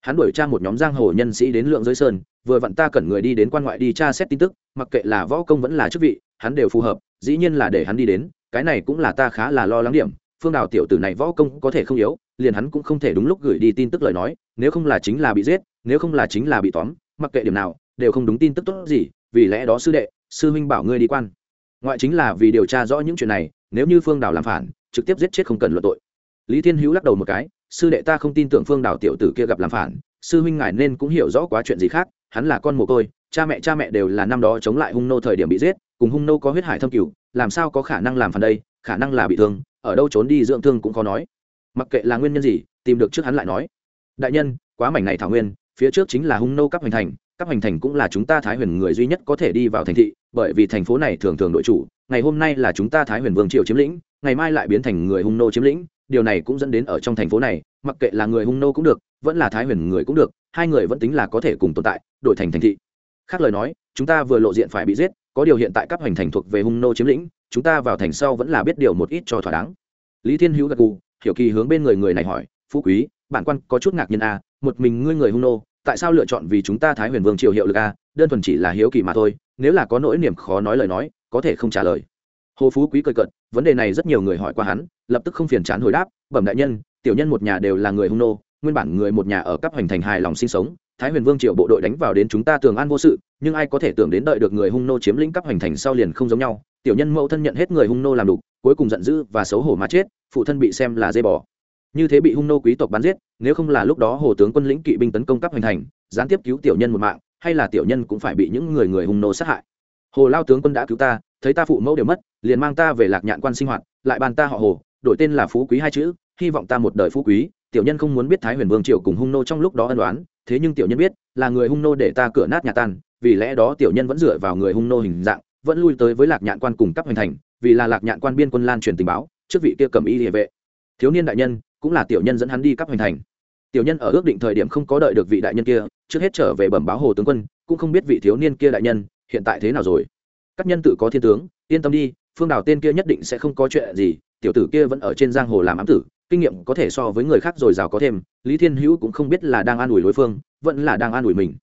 Hắn đuổi tra một nhóm giang hồ nhân sĩ đến lượng giới sơn, vừa vặn ta cần người đi đến quan ngoại đi tra xét tin tức, mặc kệ là võ công vẫn là chức vị, hắn đều phù hợp, dĩ nhiên là để hắn đi đến, cái này cũng là ta khá là lo lắng điểm phương đào tiểu tử này võ công có thể không yếu, liền hắn cũng không thể đúng lúc gửi đi tin tức lời nói, nếu không là chính là bị giết, nếu không là chính là bị tóm, mặc kệ điểm nào, đều không đúng tin tức tốt gì, vì lẽ đó sư đệ, sư huynh bảo ngươi đi quan. Ngoại chính là vì điều tra rõ những chuyện này, nếu như phương đào làm phản, trực tiếp giết chết không cần luận tội. Lý thiên hữu lắc đầu một cái, sư đệ ta không tin tưởng phương đào tiểu tử kia gặp làm phản, sư huynh ngài nên cũng hiểu rõ quá chuyện gì khác, hắn là con mồ côi, cha mẹ cha mẹ đều là năm đó chống lại hung nô thời điểm bị giết, cùng hung nô có huyết hải thâm cửu làm sao có khả năng làm phản đây, khả năng là bị thương ở đâu trốn đi dưỡng thương cũng khó nói. Mặc kệ là nguyên nhân gì, tìm được trước hắn lại nói. Đại nhân, quá mảnh này thảo nguyên, phía trước chính là hung nô cấp hành thành cấp hành thành cũng là chúng ta thái huyền người duy nhất có thể đi vào thành thị, bởi vì thành phố này thường thường đội chủ, ngày hôm nay là chúng ta thái huyền vương triều chiếm lĩnh, ngày mai lại biến thành người hung nô chiếm lĩnh, điều này cũng dẫn đến ở trong thành phố này, mặc kệ là người hung nô cũng được, vẫn là thái huyền người cũng được, hai người vẫn tính là có thể cùng tồn tại, đổi thành thành thị. Khác lời nói, chúng ta vừa lộ diện phải bị giết, có điều hiện tại các hoành thành thuộc về hung nô chiếm lĩnh chúng ta vào thành sau vẫn là biết điều một ít cho thỏa đáng lý thiên hữu gật gù hiểu kỳ hướng bên người người này hỏi phú quý bản quan có chút ngạc nhiên a à, một mình ngươi người hung nô tại sao lựa chọn vì chúng ta thái huyền vương triều hiệu lực a à? đơn thuần chỉ là hiếu kỳ mà thôi nếu là có nỗi niềm khó nói lời nói có thể không trả lời hồ phú quý cười cận vấn đề này rất nhiều người hỏi qua hắn lập tức không phiền chán hồi đáp bẩm đại nhân tiểu nhân một nhà đều là người hung nô nguyên bản người một nhà ở cấp hoành thành hài lòng sinh sống thái huyền vương triều bộ đội đánh vào đến chúng ta tường an vô sự nhưng ai có thể tưởng đến đợi được người hung nô chiếm lĩnh cấp hoành thành sau liền không giống nhau tiểu nhân mẫu thân nhận hết người hung nô làm đục, cuối cùng giận dữ và xấu hổ mà chết, phụ thân bị xem là dây bò. Như thế bị hung nô quý tộc bắn giết, nếu không là lúc đó hồ tướng quân lĩnh kỵ binh tấn công cấp hoành thành gián tiếp cứu tiểu nhân một mạng, hay là tiểu nhân cũng phải bị những người người hung nô sát hại. Hồ lao tướng quân đã cứu ta, thấy ta phụ mẫu đều mất, liền mang ta về lạc nhạn quan sinh hoạt, lại bàn ta họ hồ, đổi tên là phú quý hai chữ, hy vọng ta một đời phú quý, tiểu nhân không muốn biết thái huyền vương triều cùng hung nô trong lúc đó ân đoán thế nhưng tiểu nhân biết, là người hung nô để ta cửa nát nhà tan, vì lẽ đó tiểu nhân vẫn dựa vào người hung nô hình dạng vẫn lui tới với lạc nhạn quan cùng cấp hoành thành, vì là lạc nhạn quan biên quân lan truyền tình báo, trước vị kia cầm y địa vệ. Thiếu niên đại nhân, cũng là tiểu nhân dẫn hắn đi cấp hoành thành. Tiểu nhân ở ước định thời điểm không có đợi được vị đại nhân kia, trước hết trở về bẩm báo hồ tướng quân, cũng không biết vị thiếu niên kia đại nhân, hiện tại thế nào rồi. Các nhân tự có thiên tướng, yên tâm đi, phương đào tên kia nhất định sẽ không có chuyện gì, tiểu tử kia vẫn ở trên giang hồ làm ám tử, kinh nghiệm có thể so với người khác rồi giàu có thêm, lý thiên hữu cũng không biết là đang an ủi đối phương, vẫn là đang an ủi mình.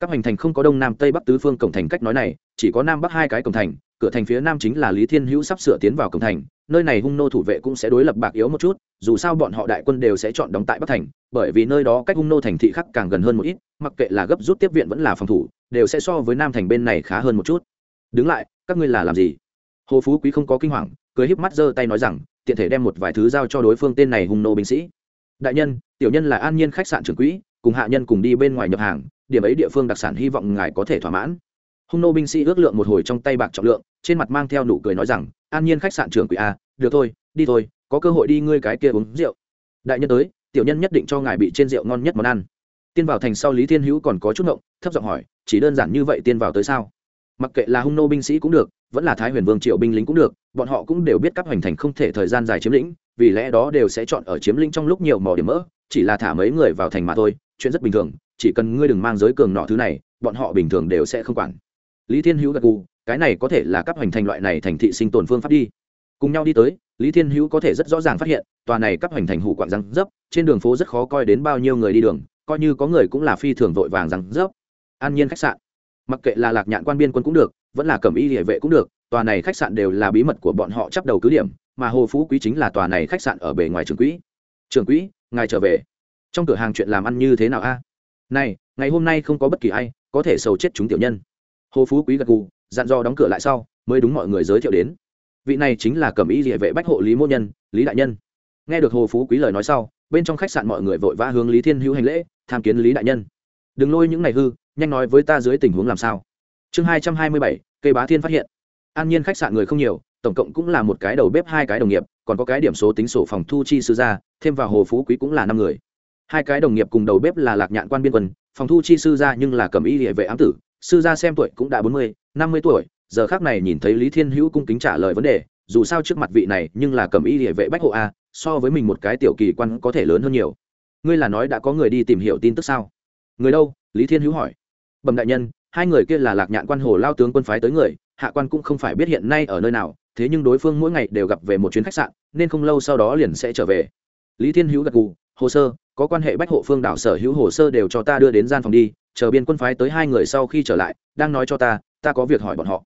Các hành thành không có đông nam tây bắc tứ phương cổng thành cách nói này chỉ có nam bắc hai cái cổng thành, cửa thành phía nam chính là lý thiên hữu sắp sửa tiến vào cổng thành, nơi này hung nô thủ vệ cũng sẽ đối lập bạc yếu một chút, dù sao bọn họ đại quân đều sẽ chọn đóng tại bắc thành, bởi vì nơi đó cách hung nô thành thị khác càng gần hơn một ít, mặc kệ là gấp rút tiếp viện vẫn là phòng thủ, đều sẽ so với nam thành bên này khá hơn một chút. Đứng lại, các ngươi là làm gì? Hồ phú quý không có kinh hoàng, cười híp mắt giơ tay nói rằng, tiện thể đem một vài thứ giao cho đối phương tên này hung nô binh sĩ. Đại nhân, tiểu nhân là an nhiên khách sạn trưởng quỹ, cùng hạ nhân cùng đi bên ngoài nhập hàng, điểm ấy địa phương đặc sản hy vọng ngài có thể thỏa mãn hung nô binh sĩ ước lượng một hồi trong tay bạc trọng lượng, trên mặt mang theo nụ cười nói rằng, an nhiên khách sạn trưởng quỷ a, được thôi, đi thôi, có cơ hội đi ngươi cái kia uống rượu. Đại nhân tới, tiểu nhân nhất định cho ngài bị trên rượu ngon nhất món ăn. Tiên vào thành sau lý thiên hữu còn có chút ngộng, thấp giọng hỏi, chỉ đơn giản như vậy tiên vào tới sao? Mặc kệ là hung nô binh sĩ cũng được, vẫn là thái huyền vương triệu binh lính cũng được, bọn họ cũng đều biết các hoành thành không thể thời gian dài chiếm lĩnh, vì lẽ đó đều sẽ chọn ở chiếm lĩnh trong lúc nhiều mỏ điểm mỡ, chỉ là thả mấy người vào thành mà thôi, chuyện rất bình thường, chỉ cần ngươi đừng mang giới cường nọ thứ này, bọn họ bình thường đều sẽ không quản lý thiên hữu gật gù, cái này có thể là các hoành thành loại này thành thị sinh tồn phương pháp đi. Cùng nhau đi tới, lý thiên hữu có thể rất rõ ràng phát hiện, tòa này các hoành thành hủ quạng răng dấp, trên đường phố rất khó coi đến bao nhiêu người đi đường, coi như có người cũng là phi thường vội vàng răng dấp. An nhiên khách sạn. Mặc kệ là lạc nhạn quan biên quân cũng được, vẫn là cẩm y địa vệ cũng được, tòa này khách sạn đều là bí mật của bọn họ chấp đầu cứ điểm, mà hồ phú quý chính là tòa này khách sạn ở bề ngoài trường quỹ. Trường quỹ, ngài trở về. Trong cửa hàng chuyện làm ăn như thế nào a? Này, ngày hôm nay không có bất kỳ ai có thể sầu chết chúng tiểu nhân hồ phú quý gật gù, dặn do đóng cửa lại sau, mới đúng mọi người giới thiệu đến. Vị này chính là cẩm y địa vệ bách hộ lý mô nhân, lý đại nhân. Nghe được hồ phú quý lời nói sau, bên trong khách sạn mọi người vội vã hướng lý thiên hữu hành lễ, tham kiến lý đại nhân. Đừng lôi những ngày hư, nhanh nói với ta dưới tình huống làm sao. Chương hai trăm hai mươi bảy, cây bá thiên phát hiện. An nhiên khách sạn người không nhiều, tổng cộng cũng là một cái đầu bếp, hai cái đồng nghiệp, còn có cái điểm số tính sổ phòng thu chi sư gia, thêm vào hồ phú quý cũng là năm người. Hai cái đồng nghiệp cùng đầu bếp là lạc nhạn quan biên quân, phòng thu chi sư gia nhưng là cầm y địa vệ ám tử sư gia xem tuổi cũng đã bốn mươi, năm mươi tuổi, giờ khác này nhìn thấy lý thiên hữu cung kính trả lời vấn đề, dù sao trước mặt vị này nhưng là cầm y địa vệ bách hộ a, so với mình một cái tiểu kỳ quan có thể lớn hơn nhiều. Ngươi là nói đã có người đi tìm hiểu tin tức sao? Người đâu? Lý thiên hữu hỏi. Bẩm đại nhân, hai người kia là lạc nhạn quan hồ lao tướng quân phái tới người, hạ quan cũng không phải biết hiện nay ở nơi nào, thế nhưng đối phương mỗi ngày đều gặp về một chuyến khách sạn, nên không lâu sau đó liền sẽ trở về. Lý thiên hữu gật gù, hồ sơ, có quan hệ bách hộ phương đảo sở hữu hồ sơ đều cho ta đưa đến gian phòng đi chờ biên quân phái tới hai người sau khi trở lại, đang nói cho ta ta có việc hỏi bọn họ.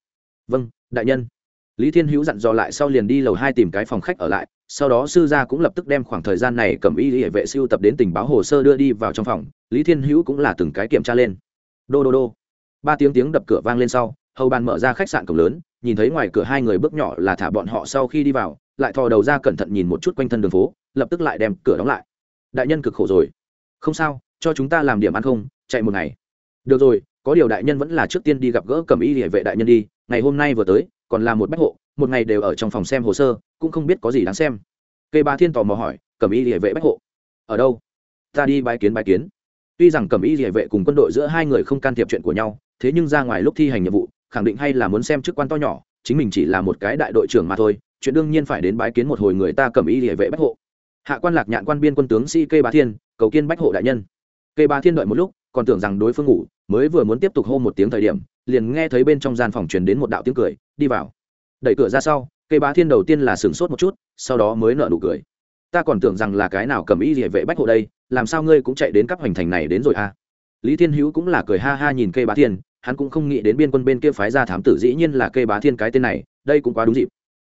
Vâng đại nhân. Lý thiên hữu dặn dò lại sau liền đi lầu hai tìm cái phòng khách ở lại, sau đó sư gia cũng lập tức đem khoảng thời gian này cầm y hệ vệ siêu tập đến tình báo hồ sơ đưa đi vào trong phòng, lý thiên hữu cũng là từng cái kiểm tra lên. Đô đô đô. Ba tiếng tiếng đập cửa vang lên sau, hầu bàn mở ra khách sạn cổng lớn, nhìn thấy ngoài cửa hai người bước nhỏ là thả bọn họ sau khi đi vào, lại thò đầu ra cẩn thận nhìn một chút quanh thân đường phố, lập tức lại đem cửa đóng lại. Đại nhân cực khổ rồi. Không sao, cho chúng ta làm điểm ăn không, chạy một ngày được rồi, có điều đại nhân vẫn là trước tiên đi gặp gỡ cầm y địa vệ đại nhân đi, ngày hôm nay vừa tới, còn là một bách hộ, một ngày đều ở trong phòng xem hồ sơ, cũng không biết có gì đáng xem. Cây ba thiên tò mò hỏi cầm y địa vệ bách hộ, ở đâu? Ta đi bái kiến bái kiến. Tuy rằng cầm y địa vệ cùng quân đội giữa hai người không can thiệp chuyện của nhau, thế nhưng ra ngoài lúc thi hành nhiệm vụ, khẳng định hay là muốn xem chức quan to nhỏ, chính mình chỉ là một cái đại đội trưởng mà thôi, chuyện đương nhiên phải đến bái kiến một hồi người ta cầm y địa vệ bách hộ. Hạ quan lạc nhạn quan biên quân tướng sĩ kê ba thiên, cầu kiên bách hộ đại nhân. Kê ba thiên đợi một lúc còn tưởng rằng đối phương ngủ, mới vừa muốn tiếp tục hô một tiếng thời điểm, liền nghe thấy bên trong gian phòng truyền đến một đạo tiếng cười, đi vào. Đẩy cửa ra sau, cây bá thiên đầu tiên là sửng sốt một chút, sau đó mới nợ nụ cười. Ta còn tưởng rằng là cái nào cầm ý địa vệ bách hộ đây, làm sao ngươi cũng chạy đến các hoành thành này đến rồi à? Lý thiên hữu cũng là cười ha ha nhìn cây bá thiên, hắn cũng không nghĩ đến biên quân bên kia phái ra thám tử dĩ nhiên là cây bá thiên cái tên này, đây cũng quá đúng dịp.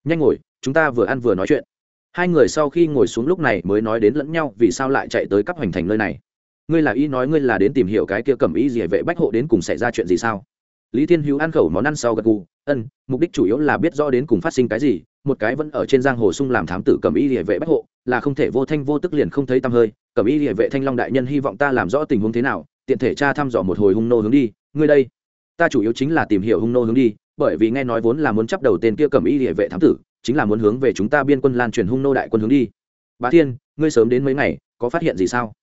Nhanh ngồi, chúng ta vừa ăn vừa nói chuyện. Hai người sau khi ngồi xuống lúc này mới nói đến lẫn nhau vì sao lại chạy tới cấp hoành thành nơi này ngươi là ý nói ngươi là đến tìm hiểu cái kia cầm ý gì vệ bách hộ đến cùng xảy ra chuyện gì sao? Lý thiên hữu ăn khẩu món ăn sau gật gù, ân, mục đích chủ yếu là biết rõ đến cùng phát sinh cái gì, một cái vẫn ở trên giang hồ sung làm thám tử cầm ý địa vệ bách hộ, là không thể vô thanh vô tức liền không thấy tăm hơi. Cầm ý địa vệ thanh long đại nhân hy vọng ta làm rõ tình huống thế nào, tiện thể tra thăm dò một hồi hung nô hướng đi. Ngươi đây, ta chủ yếu chính là tìm hiểu hung nô hướng đi, bởi vì nghe nói vốn là muốn chấp đầu tên kia cầm ý địa vệ thám tử, chính là muốn hướng về chúng ta biên quân lan truyền hung nô đại quân hướng đi. Bá thiên, ngươi sớm đến mấy ngày, có phát hiện gì sao?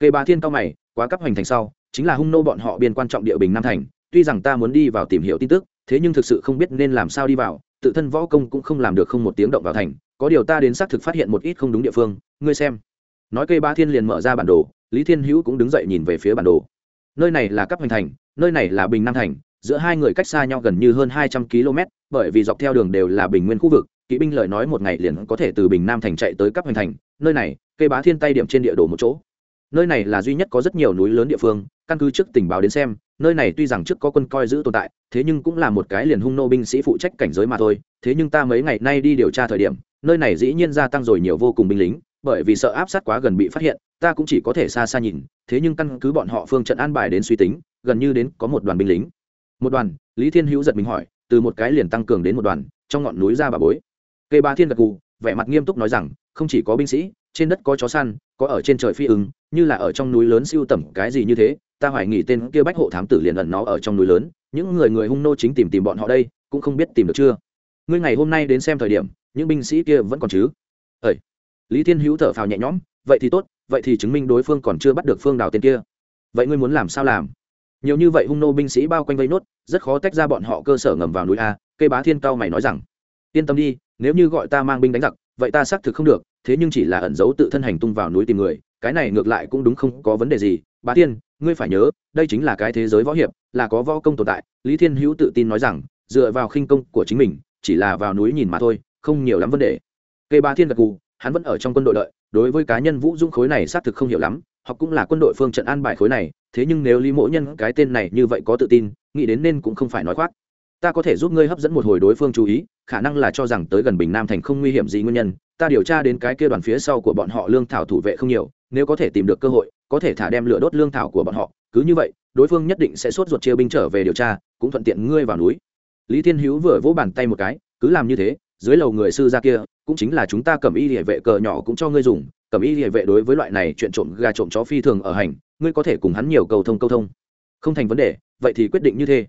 Cây bá thiên cao mày, quá cấp hoành thành sau, chính là hung nô bọn họ biên quan trọng địa bình nam thành. Tuy rằng ta muốn đi vào tìm hiểu tin tức, thế nhưng thực sự không biết nên làm sao đi vào. Tự thân võ công cũng không làm được không một tiếng động vào thành. Có điều ta đến xác thực phát hiện một ít không đúng địa phương. Ngươi xem. Nói cây ba thiên liền mở ra bản đồ, lý thiên hữu cũng đứng dậy nhìn về phía bản đồ. Nơi này là cấp hoành thành, nơi này là bình nam thành. Giữa hai người cách xa nhau gần như hơn hai trăm km, bởi vì dọc theo đường đều là bình nguyên khu vực, kỵ binh lời nói một ngày liền có thể từ bình nam thành chạy tới cấp hoành thành. Nơi này cây bá thiên tay điểm trên địa đồ một chỗ nơi này là duy nhất có rất nhiều núi lớn địa phương, căn cứ trước tình báo đến xem, nơi này tuy rằng trước có quân coi giữ tồn tại, thế nhưng cũng là một cái liền hung nô binh sĩ phụ trách cảnh giới mà thôi. Thế nhưng ta mấy ngày nay đi điều tra thời điểm, nơi này dĩ nhiên gia tăng rồi nhiều vô cùng binh lính, bởi vì sợ áp sát quá gần bị phát hiện, ta cũng chỉ có thể xa xa nhìn, thế nhưng căn cứ bọn họ phương trận an bài đến suy tính, gần như đến có một đoàn binh lính. Một đoàn, lý thiên hữu giật mình hỏi, từ một cái liền tăng cường đến một đoàn, trong ngọn núi ra bà bối. Cây ba thiên gật gù, vẻ mặt nghiêm túc nói rằng, không chỉ có binh sĩ, trên đất có chó săn có ở trên trời phi ứng, như là ở trong núi lớn siêu tầm, cái gì như thế, ta hoài nghi tên kia bách hộ thám tử liền ẩn nó ở trong núi lớn, những người người hung nô chính tìm tìm bọn họ đây, cũng không biết tìm được chưa. Ngươi ngày hôm nay đến xem thời điểm, những binh sĩ kia vẫn còn chứ? Ơi lý thiên hữu thở phào nhẹ nhõm, vậy thì tốt, vậy thì chứng minh đối phương còn chưa bắt được phương đào tên kia. Vậy ngươi muốn làm sao làm? Nhiều như vậy hung nô binh sĩ bao quanh vây nốt, rất khó tách ra bọn họ cơ sở ngầm vào núi a, cây bá thiên cao mày nói rằng, yên tâm đi, nếu như gọi ta mang binh đánh giặc vậy ta xác thực không được, thế nhưng chỉ là ẩn giấu tự thân hành tung vào núi tìm người, cái này ngược lại cũng đúng không có vấn đề gì. Bá thiên ngươi phải nhớ, đây chính là cái thế giới võ hiệp, là có võ công tồn tại. Lý thiên hữu tự tin nói rằng, dựa vào khinh công của chính mình, chỉ là vào núi nhìn mà thôi, không nhiều lắm vấn đề. Cây bá thiên gật cù hắn vẫn ở trong quân đội đợi, đối với cá nhân vũ dũng khối này xác thực không hiểu lắm, họ cũng là quân đội phương trận an bài khối này, thế nhưng nếu lý mỗ nhân cái tên này như vậy có tự tin, nghĩ đến nên cũng không phải nói khoác ta có thể giúp ngươi hấp dẫn một hồi đối phương chú ý, khả năng là cho rằng tới gần bình nam thành không nguy hiểm gì nguyên nhân, ta điều tra đến cái kia đoàn phía sau của bọn họ lương thảo thủ vệ không nhiều, nếu có thể tìm được cơ hội, có thể thả đem lửa đốt lương thảo của bọn họ, cứ như vậy, đối phương nhất định sẽ sốt ruột chia binh trở về điều tra, cũng thuận tiện ngươi vào núi. Lý thiên hữu vừa vỗ bàn tay một cái, cứ làm như thế, dưới lầu người sư ra kia, cũng chính là chúng ta cầm y địa vệ cờ nhỏ cũng cho ngươi dùng, cầm y địa vệ đối với loại này chuyện trộm gà trộm chó phi thường ở hành, ngươi có thể cùng hắn nhiều cầu thông câu thông. Không thành vấn đề, vậy thì quyết định như thế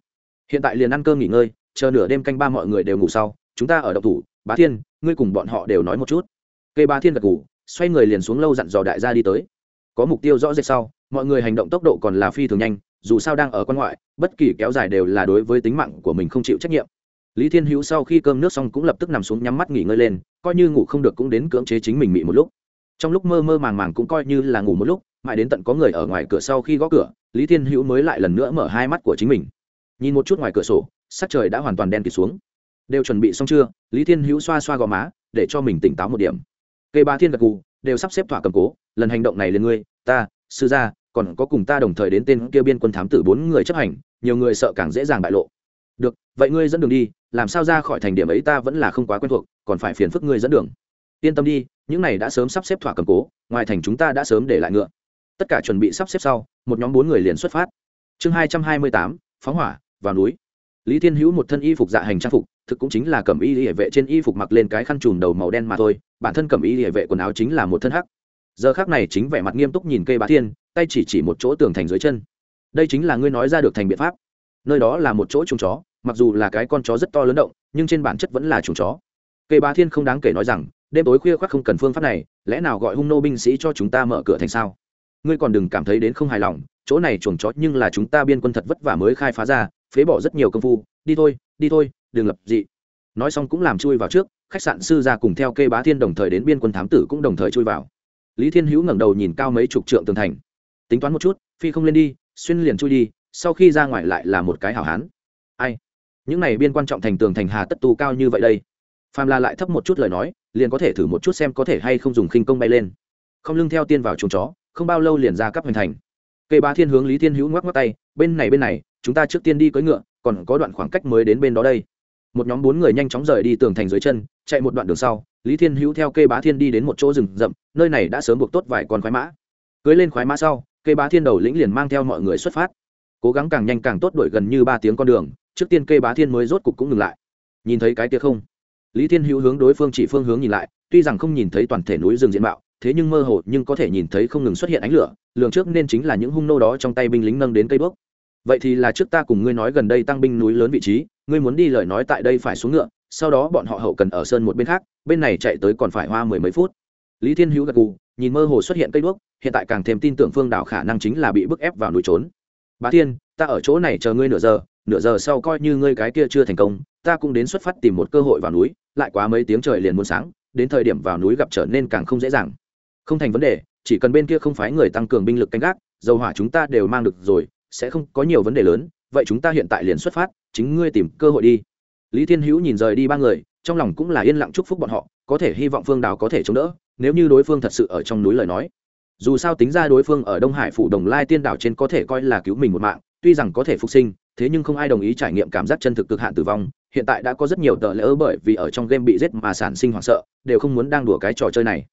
hiện tại liền ăn cơm nghỉ ngơi, chờ nửa đêm canh ba mọi người đều ngủ sau, chúng ta ở độc thủ, bá thiên, ngươi cùng bọn họ đều nói một chút. Cây bá thiên gật ngủ xoay người liền xuống lâu dặn dò đại gia đi tới. Có mục tiêu rõ rệt sau, mọi người hành động tốc độ còn là phi thường nhanh, dù sao đang ở quan ngoại, bất kỳ kéo dài đều là đối với tính mạng của mình không chịu trách nhiệm. Lý thiên hữu sau khi cơm nước xong cũng lập tức nằm xuống nhắm mắt nghỉ ngơi lên, coi như ngủ không được cũng đến cưỡng chế chính mình mị một lúc. Trong lúc mơ mơ màng màng cũng coi như là ngủ một lúc, mãi đến tận có người ở ngoài cửa sau khi gõ cửa, lý thiên hữu mới lại lần nữa mở hai mắt của chính mình nhìn một chút ngoài cửa sổ, sắc trời đã hoàn toàn đen kịt xuống. Đều chuẩn bị xong chưa? Lý thiên hữu xoa xoa gò má, để cho mình tỉnh táo một điểm. Cây ba thiên gật gù, đều sắp xếp thỏa cầm cố, lần hành động này lên ngươi, ta, sư gia, còn có cùng ta đồng thời đến tên kia biên quân thám tử bốn người chấp hành, nhiều người sợ càng dễ dàng bại lộ. Được, vậy ngươi dẫn đường đi, làm sao ra khỏi thành điểm ấy ta vẫn là không quá quen thuộc, còn phải phiền phức ngươi dẫn đường. Yên tâm đi, những này đã sớm sắp xếp thỏa cầm cố, ngoài thành chúng ta đã sớm để lại ngựa. Tất cả chuẩn bị sắp xếp sau, một nhóm bốn người liền xuất phát. Chương hai trăm hai mươi tám, phóng hỏa vào núi. Lý thiên hữu một thân y phục dạ hành trang phục, thực cũng chính là cầm y hệ vệ trên y phục mặc lên cái khăn trùm đầu màu đen mà thôi, bản thân cầm y hệ vệ quần áo chính là một thân hắc. Giờ khác này chính vẻ mặt nghiêm túc nhìn cây bá thiên, tay chỉ chỉ một chỗ tường thành dưới chân. Đây chính là ngươi nói ra được thành biện pháp. Nơi đó là một chỗ chuồng chó, mặc dù là cái con chó rất to lớn động, nhưng trên bản chất vẫn là chuồng chó. Cây bá thiên không đáng kể nói rằng, đêm tối khuya khoác không cần phương pháp này, lẽ nào gọi hung nô binh sĩ cho chúng ta mở cửa thành sao? Ngươi còn đừng cảm thấy đến không hài lòng, chỗ này chuồng chó nhưng là chúng ta biên quân thật vất vả mới khai phá ra phế bỏ rất nhiều công phu, đi thôi đi thôi, đừng lập dị. Nói xong cũng làm chui vào trước, khách sạn sư ra cùng theo kê bá thiên đồng thời đến biên quân thám tử cũng đồng thời chui vào. Lý thiên hữu ngẩng đầu nhìn cao mấy chục trượng tường thành. Tính toán một chút, phi không lên đi, xuyên liền chui đi, sau khi ra ngoài lại là một cái hảo hán. Ai? Những này biên quan trọng thành tường thành hà tất tu cao như vậy đây. Phàm la lại thấp một chút lời nói, liền có thể thử một chút xem có thể hay không dùng khinh công bay lên. Không lưng theo tiên vào chuồng chó, không bao lâu liền ra cắp hoành thành. Kê bá thiên hướng lý thiên hữu ngoắc ngoắc tay, bên này bên này chúng ta trước tiên đi cưỡi ngựa, còn có đoạn khoảng cách mới đến bên đó đây. Một nhóm bốn người nhanh chóng rời đi tường thành dưới chân, chạy một đoạn đường sau, lý thiên hữu theo cây bá thiên đi đến một chỗ rừng rậm, nơi này đã sớm buộc tốt vài con khoái mã. Cưới lên khoái mã sau cây bá thiên đầu lĩnh liền mang theo mọi người xuất phát. Cố gắng càng nhanh càng tốt đuổi gần như ba tiếng con đường, trước tiên cây bá thiên mới rốt cục cũng ngừng lại. Nhìn thấy cái kia không? Lý thiên hữu hướng đối phương chỉ phương hướng nhìn lại, tuy rằng không nhìn thấy toàn thể núi rừng diện mạo, thế nhưng mơ hồ nhưng có thể nhìn thấy không ngừng xuất hiện ánh lửa, lường trước nên chính là những hung nô đó trong tay binh lính nâng đến cây bước vậy thì là trước ta cùng ngươi nói gần đây tăng binh núi lớn vị trí, ngươi muốn đi lời nói tại đây phải xuống ngựa, sau đó bọn họ hậu cần ở sơn một bên khác, bên này chạy tới còn phải hoa mười mấy phút. Lý thiên hữu gật gù, nhìn mơ hồ xuất hiện cây đuốc, hiện tại càng thêm tin tưởng phương đảo khả năng chính là bị bức ép vào núi trốn. Bá thiên, ta ở chỗ này chờ ngươi nửa giờ nửa giờ sau coi như ngươi cái kia chưa thành công, ta cũng đến xuất phát tìm một cơ hội vào núi, lại quá mấy tiếng trời liền muốn sáng, đến thời điểm vào núi gặp trở nên càng không dễ dàng. Không thành vấn đề, chỉ cần bên kia không phái người tăng cường binh lực canh gác, dầu hỏa chúng ta đều mang được rồi sẽ không có nhiều vấn đề lớn, vậy chúng ta hiện tại liền xuất phát, chính ngươi tìm cơ hội đi. Lý thiên hữu nhìn rời đi ba người, trong lòng cũng là yên lặng chúc phúc bọn họ, có thể hy vọng phương đào có thể chống đỡ, nếu như đối phương thật sự ở trong núi lời nói. Dù sao tính ra đối phương ở đông hải phủ đồng lai tiên đảo trên có thể coi là cứu mình một mạng, tuy rằng có thể phục sinh, thế nhưng không ai đồng ý trải nghiệm cảm giác chân thực cực hạn tử vong. Hiện tại đã có rất nhiều tờ lỡ bởi vì ở trong game bị giết mà sản sinh hoảng sợ, đều không muốn đang đùa cái trò chơi này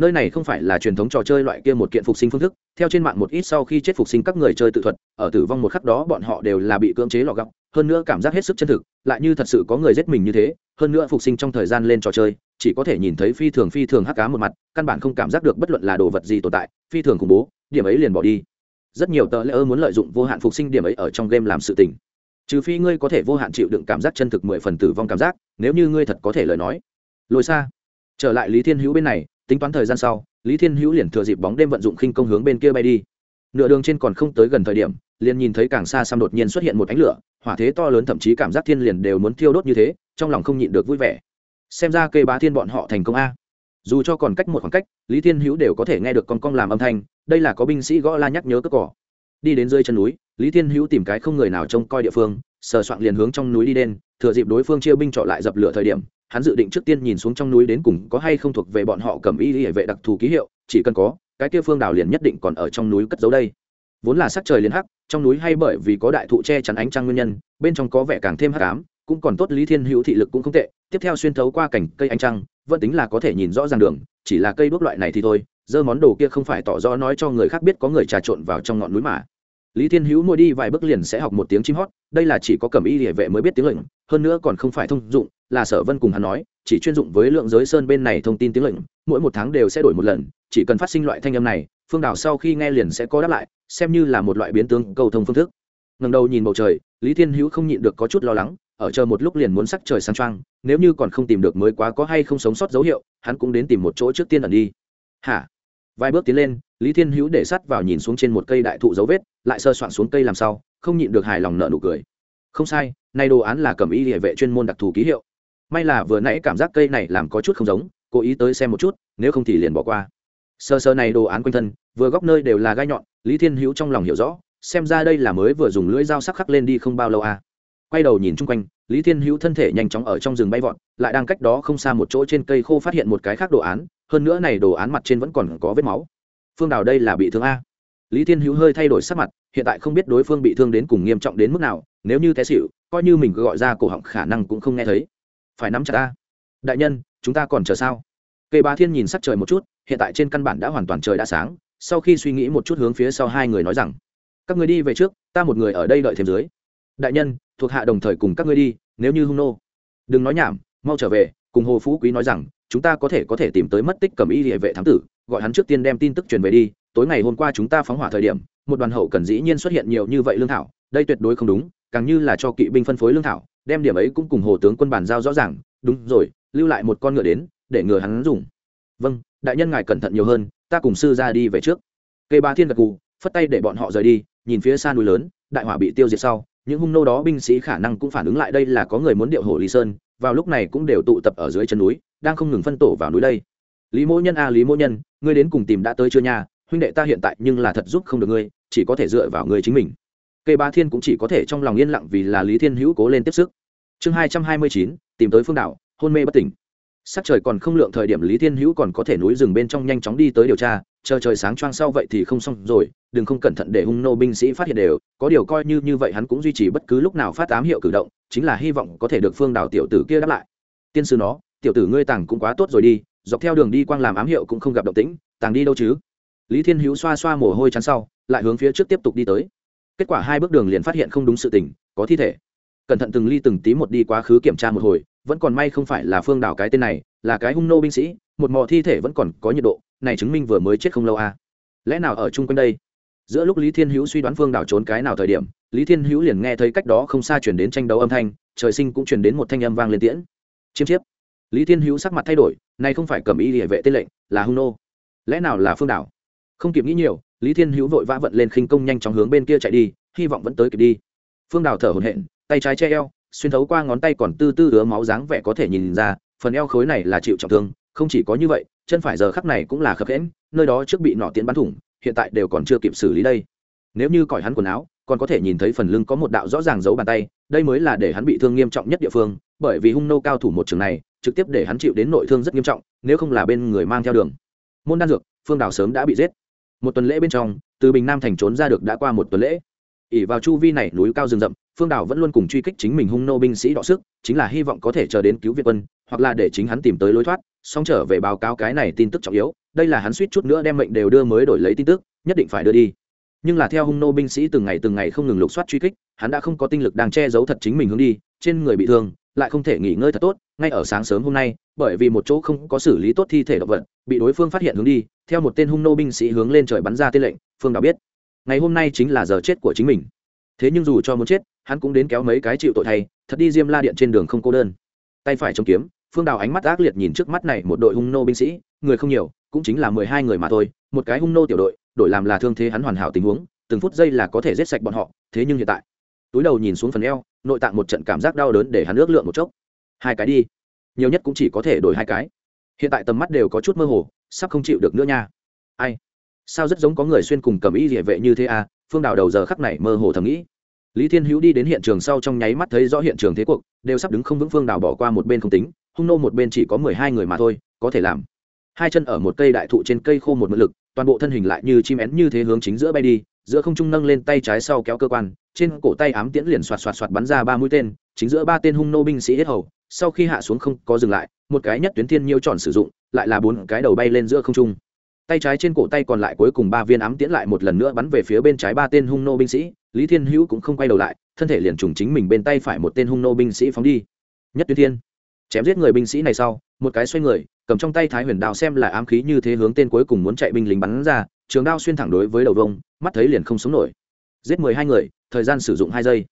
nơi này không phải là truyền thống trò chơi loại kia một kiện phục sinh phương thức, theo trên mạng một ít sau khi chết phục sinh các người chơi tự thuật, ở tử vong một khắc đó bọn họ đều là bị cưỡng chế lọ gọc hơn nữa cảm giác hết sức chân thực, lại như thật sự có người giết mình như thế, hơn nữa phục sinh trong thời gian lên trò chơi, chỉ có thể nhìn thấy phi thường phi thường hắc cá một mặt, căn bản không cảm giác được bất luận là đồ vật gì tồn tại, phi thường khủng bố, điểm ấy liền bỏ đi. Rất nhiều tờ lễ ơ muốn lợi dụng vô hạn phục sinh điểm ấy ở trong game làm sự tình. Trừ phi ngươi có thể vô hạn chịu đựng cảm giác chân thực mười phần tử vong cảm giác, nếu như ngươi thật có thể lời nói. Lồi xa. Trở lại lý thiên hữu bên này tính toán thời gian sau, lý thiên hữu liền thừa dịp bóng đêm vận dụng khinh công hướng bên kia bay đi. Nửa đường trên còn không tới gần thời điểm, liền nhìn thấy càng xa xăm đột nhiên xuất hiện một ánh lửa, hỏa thế to lớn thậm chí cảm giác thiên liền đều muốn thiêu đốt như thế, trong lòng không nhịn được vui vẻ. Xem ra cây bá thiên bọn họ thành công a. Dù cho còn cách một khoảng cách, lý thiên hữu đều có thể nghe được con cong làm âm thanh, đây là có binh sĩ gõ la nhắc nhớ cất cỏ. Đi đến dưới chân núi, lý thiên hữu tìm cái không người nào trông coi địa phương, sờ soạn liền hướng trong núi đi đen, thừa dịp đối phương chia binh trọ lại dập lửa thời điểm hắn dự định trước tiên nhìn xuống trong núi đến cùng có hay không thuộc về bọn họ cầm y hệ vệ đặc thù ký hiệu, chỉ cần có, cái kia phương đảo liền nhất định còn ở trong núi cất giấu đây. Vốn là sắc trời liền hắc, trong núi hay bởi vì có đại thụ che chắn ánh trăng nguyên nhân, bên trong có vẻ càng thêm hắc ám, cũng còn tốt lý thiên hữu thị lực cũng không tệ, tiếp theo xuyên thấu qua cảnh cây ánh trăng, vẫn tính là có thể nhìn rõ ràng đường, chỉ là cây đuốc loại này thì thôi, dơ món đồ kia không phải tỏ rõ nói cho người khác biết có người trà trộn vào trong ngọn núi mà lý thiên hữu mỗi đi vài bước liền sẽ học một tiếng chim hót, đây là chỉ có cầm y địa vệ mới biết tiếng lệnh, hơn nữa còn không phải thông dụng, là sở vân cùng hắn nói, chỉ chuyên dụng với lượng giới sơn bên này thông tin tiếng lệnh, mỗi một tháng đều sẽ đổi một lần, chỉ cần phát sinh loại thanh âm này, phương đảo sau khi nghe liền sẽ có đáp lại, xem như là một loại biến tướng cầu thông phương thức. Ngần đầu nhìn bầu trời, lý thiên hữu không nhịn được có chút lo lắng, ở chờ một lúc liền muốn sắc trời sáng trang nếu như còn không tìm được mới quá có hay không sống sót dấu hiệu, hắn cũng đến tìm một chỗ trước tiên ẩn đi. Hả? Vài bước tiến lên, lý thiên hữu để sắt vào nhìn xuống trên một cây đại thụ dấu vết lại sơ soạn xuống cây làm sao, không nhịn được hài lòng nợ nụ cười. Không sai nay đồ án là cầm y địa vệ chuyên môn đặc thù ký hiệu. May là vừa nãy cảm giác cây này làm có chút không giống, cố ý tới xem một chút, nếu không thì liền bỏ qua. Sơ sơ này đồ án quanh thân, vừa góc nơi đều là gai nhọn, lý thiên hữu trong lòng hiểu rõ, xem ra đây là mới vừa dùng lưỡi dao sắc khắc lên đi không bao lâu à. quay đầu nhìn chung quanh, lý thiên hữu thân thể nhanh chóng ở trong rừng bay vọt, lại đang cách đó không xa một chỗ trên cây khô phát hiện một cái khác đồ án, hơn nữa này đồ án mặt trên vẫn còn có vết máu. Phương đào đây là bị thương a lý thiên hữu hơi thay đổi sắc mặt, hiện tại không biết đối phương bị thương đến cùng nghiêm trọng đến mức nào, nếu như té xịu coi như mình cứ gọi ra cổ họng khả năng cũng không nghe thấy. Phải nắm chặt ta. Đại nhân, chúng ta còn chờ sao? Cây bá thiên nhìn sắc trời một chút, hiện tại trên căn bản đã hoàn toàn trời đã sáng, sau khi suy nghĩ một chút hướng phía sau hai người nói rằng, các người đi về trước, ta một người ở đây đợi thêm dưới. Đại nhân, thuộc hạ đồng thời cùng các ngươi đi, nếu như hung nô. Đừng nói nhảm, mau trở về, cùng hồ phú quý nói rằng, chúng ta có thể có thể tìm tới mất tích cầm y địa vệ thám tử gọi hắn trước tiên đem tin tức truyền về đi, tối ngày hôm qua chúng ta phóng hỏa thời điểm, một đoàn hậu cần dĩ nhiên xuất hiện nhiều như vậy lương thảo, đây tuyệt đối không đúng, càng như là cho kỵ binh phân phối lương thảo, đem điểm ấy cũng cùng hồ tướng quân bàn giao rõ ràng, đúng rồi, lưu lại một con ngựa đến, để ngừa hắn dùng. Vâng đại nhân ngài cẩn thận nhiều hơn, ta cùng sư ra đi về trước. Cây ba thiên gật cù phất tay để bọn họ rời đi, nhìn phía xa núi lớn, đại hỏa bị tiêu diệt sau, những hung nô đó binh sĩ khả năng cũng phản ứng lại đây là có người muốn điệu hồ lý sơn, vào lúc này cũng đều tụ tập ở dưới chân núi, đang không ngừng phân tổ vào núi đây lý mỗ nhân a lý mỗ nhân, ngươi đến cùng tìm đã tới chưa nha? Huynh đệ ta hiện tại nhưng là thật giúp không được ngươi, chỉ có thể dựa vào ngươi chính mình. Cây ba thiên cũng chỉ có thể trong lòng yên lặng vì là lý thiên hữu cố lên tiếp sức. Chương hai trăm hai mươi chín, tìm tới phương đạo hôn mê bất tỉnh. Sắc trời còn không lượng thời điểm lý thiên hữu còn có thể núi rừng bên trong nhanh chóng đi tới điều tra, chờ trời sáng choang sau vậy thì không xong rồi, đừng không cẩn thận để hung nô binh sĩ phát hiện đều, có điều coi như như vậy hắn cũng duy trì bất cứ lúc nào phát ám hiệu cử động, chính là hy vọng có thể được phương đào tiểu tử kia đáp lại. Tiên sư nó, tiểu tử ngươi tàng cũng quá tốt rồi đi dọc theo đường đi quang làm ám hiệu cũng không gặp động tĩnh, tàng đi đâu chứ? Lý thiên hữu xoa xoa mồ hôi chắn sau, lại hướng phía trước tiếp tục đi tới. Kết quả hai bước đường liền phát hiện không đúng sự tình, có thi thể. Cẩn thận từng ly từng tí một đi quá khứ kiểm tra một hồi, vẫn còn may không phải là phương đảo cái tên này, là cái hung nô binh sĩ, một mò thi thể vẫn còn có nhiệt độ, này chứng minh vừa mới chết không lâu à. lẽ nào ở chung quanh đây? Giữa lúc lý thiên hữu suy đoán phương đảo trốn cái nào thời điểm, lý thiên hữu liền nghe thấy cách đó không xa chuyển đến tranh đấu âm thanh, trời sinh cũng chuyển đến một thanh âm vang lên tiễn. Chiêm chiếp lý thiên hữu sắc mặt thay đổi nay không phải cầm y địa vệ tên lệnh, là hung nô. Lẽ nào là phương đảo? Không kịp nghĩ nhiều, lý thiên hữu vội vã vận lên khinh công nhanh chóng hướng bên kia chạy đi, hy vọng vẫn tới kịp đi. Phương đảo thở hổn hển, tay trái che eo, xuyên thấu qua ngón tay còn tư tư ứa máu dáng vẻ có thể nhìn ra, phần eo khối này là chịu trọng thương, không chỉ có như vậy, chân phải giờ khắc này cũng là khập khẽm nơi đó trước bị nọ tiễn bắn thủng, hiện tại đều còn chưa kịp xử lý đây. Nếu như còi hắn quần áo, còn có thể nhìn thấy phần lưng có một đạo rõ ràng giấu bàn tay, đây mới là để hắn bị thương nghiêm trọng nhất địa phương, bởi vì hung nô cao thủ một trường này trực tiếp để hắn chịu đến nội thương rất nghiêm trọng, nếu không là bên người mang theo đường. Môn đan dược, phương đào sớm đã bị giết. Một tuần lễ bên trong, từ bình nam thành trốn ra được đã qua một tuần lễ. Ỉ vào chu vi này núi cao rừng rậm, phương đào vẫn luôn cùng truy kích chính mình hung nô binh sĩ đọ sức, chính là hy vọng có thể chờ đến cứu việt quân, hoặc là để chính hắn tìm tới lối thoát xong trở về báo cáo cái này tin tức trọng yếu, đây là hắn suýt chút nữa đem mệnh đều đưa mới đổi lấy tin tức, nhất định phải đưa đi. Nhưng là theo hung nô binh sĩ từng ngày từng ngày không ngừng lục soát truy kích, hắn đã không có tinh lực đang che giấu thật chính mình hướng đi, trên người bị thương lại không thể nghỉ ngơi thật tốt, ngay ở sáng sớm hôm nay, bởi vì một chỗ không có xử lý tốt thi thể động vật, bị đối phương phát hiện hướng đi, theo một tên hung nô binh sĩ hướng lên trời bắn ra tên lệnh, phương đã biết. Ngày hôm nay chính là giờ chết của chính mình. Thế nhưng dù cho muốn chết, hắn cũng đến kéo mấy cái chịu tội thay, thật đi diêm la điện trên đường không cô đơn. Tay phải chống kiếm, phương đào ánh mắt ác liệt nhìn trước mắt này một đội hung nô binh sĩ, người không nhiều, cũng chính là mười hai người mà thôi, một cái hung nô tiểu đội, đổi làm là thương thế hắn hoàn hảo tình huống, từng phút giây là có thể giết sạch bọn họ, thế nhưng hiện tại túi đầu nhìn xuống phần eo, nội tạng một trận cảm giác đau đớn để hắn ước lượng một chốc. Hai cái đi, nhiều nhất cũng chỉ có thể đổi hai cái. Hiện tại tầm mắt đều có chút mơ hồ, sắp không chịu được nữa nha. Ai? Sao rất giống có người xuyên cùng cầm ý địa vệ như thế à? Phương đào đầu giờ khắc này mơ hồ thầm nghĩ. Lý thiên hữu đi đến hiện trường sau trong nháy mắt thấy rõ hiện trường thế cuộc, đều sắp đứng không vững phương đào bỏ qua một bên không tính, hung nô một bên chỉ có mười hai người mà thôi, có thể làm. Hai chân ở một cây đại thụ trên cây khô một mượn lực, toàn bộ thân hình lại như chim én như thế hướng chính giữa bay đi, giữa không trung nâng lên tay trái sau kéo cơ quan trên cổ tay ám tiễn liền xoạt xoạt xoạt bắn ra ba mũi tên, chính giữa ba tên hung nô binh sĩ hết hầu. Sau khi hạ xuống không có dừng lại, một cái nhất tuyến thiên nhiêu tròn sử dụng, lại là bốn cái đầu bay lên giữa không trung. Tay trái trên cổ tay còn lại cuối cùng ba viên ám tiễn lại một lần nữa bắn về phía bên trái ba tên hung nô binh sĩ. Lý thiên hữu cũng không quay đầu lại, thân thể liền trùng chính mình bên tay phải một tên hung nô binh sĩ phóng đi. Nhất tuyến thiên. Chém giết người binh sĩ này sau, một cái xoay người, cầm trong tay thái huyền đao xem là ám khí như thế hướng tên cuối cùng muốn chạy binh lính bắn ra, trường đao xuyên thẳng đối với đầu vông, mắt thấy liền không sống nổi. Giết mười hai người thời gian sử dụng hai giây.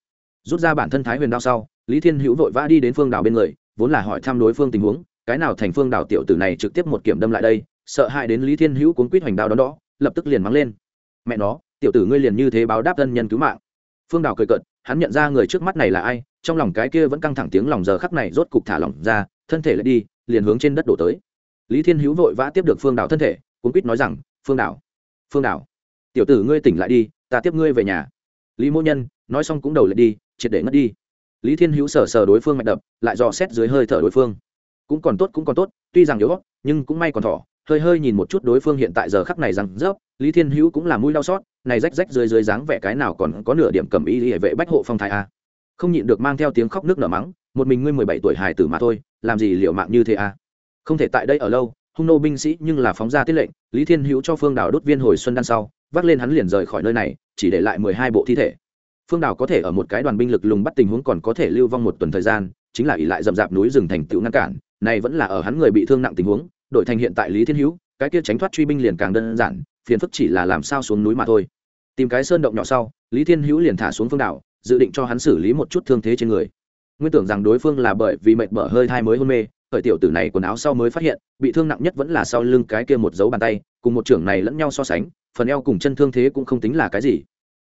Rút ra bản thân thái huyền đao sau, lý thiên hữu vội vã đi đến phương đảo bên người, vốn là hỏi thăm đối phương tình huống, cái nào thành phương đảo tiểu tử này trực tiếp một kiểm đâm lại đây, sợ hãi đến lý thiên hữu cuốn quýt hoành đao đó đó lập tức liền mắng lên. Mẹ nó, tiểu tử ngươi liền như thế báo đáp thân nhân cứu mạng. Phương đảo cười cợt, hắn nhận ra người trước mắt này là ai, trong lòng cái kia vẫn căng thẳng tiếng lòng giờ khắc này rốt cục thả lỏng ra, thân thể lại đi, liền hướng trên đất đổ tới. Lý thiên hữu vội vã tiếp được phương đảo thân thể, cuốn quýt nói rằng, phương đảo phương đảo, tiểu tử ngươi tỉnh lại đi, ta tiếp ngươi về nhà lý mỗ nhân, nói xong cũng đầu lại đi, triệt để ngất đi. Lý thiên hữu sờ sờ đối phương mạch đập, lại dò xét dưới hơi thở đối phương. Cũng còn tốt, cũng còn tốt, tuy rằng yếu nhưng cũng may còn thỏ. Hơi hơi nhìn một chút đối phương hiện tại giờ khắc này rằng rớp, lý thiên hữu cũng là mũi đau xót, này rách rách dưới dưới dáng vẻ cái nào còn có nửa điểm cầm y hệ vệ bách hộ phong thái a. Không nhịn được mang theo tiếng khóc nước nở mắng, một mình ngươi mười bảy tuổi hài tử mà thôi, làm gì liệu mạng như thế a. Không thể tại đây ở lâu, hung nô binh sĩ nhưng là phóng ra tiết lệnh, lý thiên hữu cho phương đảo đốt viên hồi xuân đan sau vác lên hắn liền rời khỏi nơi này, chỉ để lại mười hai bộ thi thể. Phương đảo có thể ở một cái đoàn binh lực lùng bắt tình huống còn có thể lưu vong một tuần thời gian, chính là ỉ lại rậm rạp núi rừng thành tựu ngăn cản, này vẫn là ở hắn người bị thương nặng tình huống đội thành hiện tại lý thiên hữu, cái kia tránh thoát truy binh liền càng đơn giản, phiền phức chỉ là làm sao xuống núi mà thôi. Tìm cái sơn động nhỏ sau, lý thiên hữu liền thả xuống phương đảo dự định cho hắn xử lý một chút thương thế trên người. Nguyên tưởng rằng đối phương là bởi vì mệt mở hơi thai mới hôn mê khởi tiểu tử này quần áo sau mới phát hiện, bị thương nặng nhất vẫn là sau lưng cái kia một dấu bàn tay, cùng một trưởng này lẫn nhau so sánh, phần eo cùng chân thương thế cũng không tính là cái gì.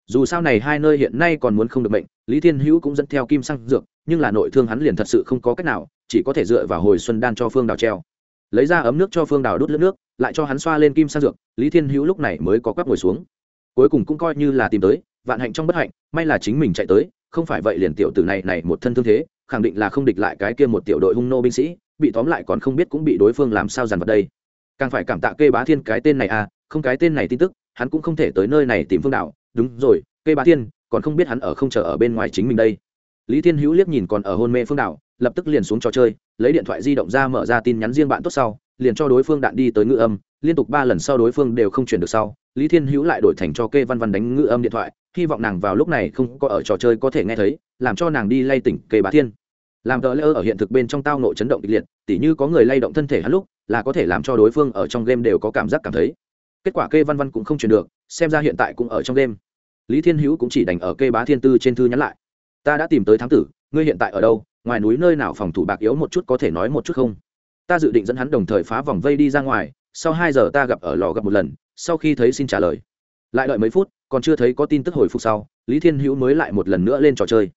Dù sao này hai nơi hiện nay còn muốn không được bệnh lý thiên hữu cũng dẫn theo kim sang dược, nhưng là nội thương hắn liền thật sự không có cách nào, chỉ có thể dựa vào hồi xuân đan cho phương đào treo. Lấy ra ấm nước cho phương đào đốt lướt nước, lại cho hắn xoa lên kim sang dược, lý thiên hữu lúc này mới có quắp ngồi xuống. Cuối cùng cũng coi như là tìm tới, vạn hạnh trong bất hạnh, may là chính mình chạy tới, không phải vậy liền tiểu tử này này một thân thương thế, khẳng định là không địch lại cái kia một tiểu đội hung nô binh sĩ bị tóm lại còn không biết cũng bị đối phương làm sao dàn vật đây. Càng phải cảm tạ kê bá thiên cái tên này à không cái tên này tin tức, hắn cũng không thể tới nơi này tìm phương đạo. Đúng rồi, kê bá thiên, còn không biết hắn ở không chờ ở bên ngoài chính mình đây. Lý thiên hữu liếc nhìn còn ở hôn mê phương đạo, lập tức liền xuống trò chơi, lấy điện thoại di động ra mở ra tin nhắn riêng bạn tốt sau, liền cho đối phương đạn đi tới ngữ âm, liên tục ba lần sau đối phương đều không chuyển được sau, lý thiên hữu lại đổi thành cho kê văn văn đánh ngữ âm điện thoại, hy vọng nàng vào lúc này không có ở trò chơi có thể nghe thấy, làm cho nàng đi lay tỉnh kê bá thiên làm tờ lễ ở hiện thực bên trong tao nộ chấn động kịch liệt, tỉ như có người lay động thân thể hắn lúc, là có thể làm cho đối phương ở trong game đều có cảm giác cảm thấy. Kết quả kê văn văn cũng không truyền được, xem ra hiện tại cũng ở trong game. Lý thiên hữu cũng chỉ đành ở kê bá thiên tư trên thư nhắn lại. Ta đã tìm tới thám tử, ngươi hiện tại ở đâu, ngoài núi nơi nào phòng thủ bạc yếu một chút có thể nói một chút không? Ta dự định dẫn hắn đồng thời phá vòng vây đi ra ngoài, sau hai giờ ta gặp ở lò gặp một lần, sau khi thấy xin trả lời. Lại đợi mấy phút, còn chưa thấy có tin tức hồi phục sau, lý thiên hữu mới lại một lần nữa lên trò chơi.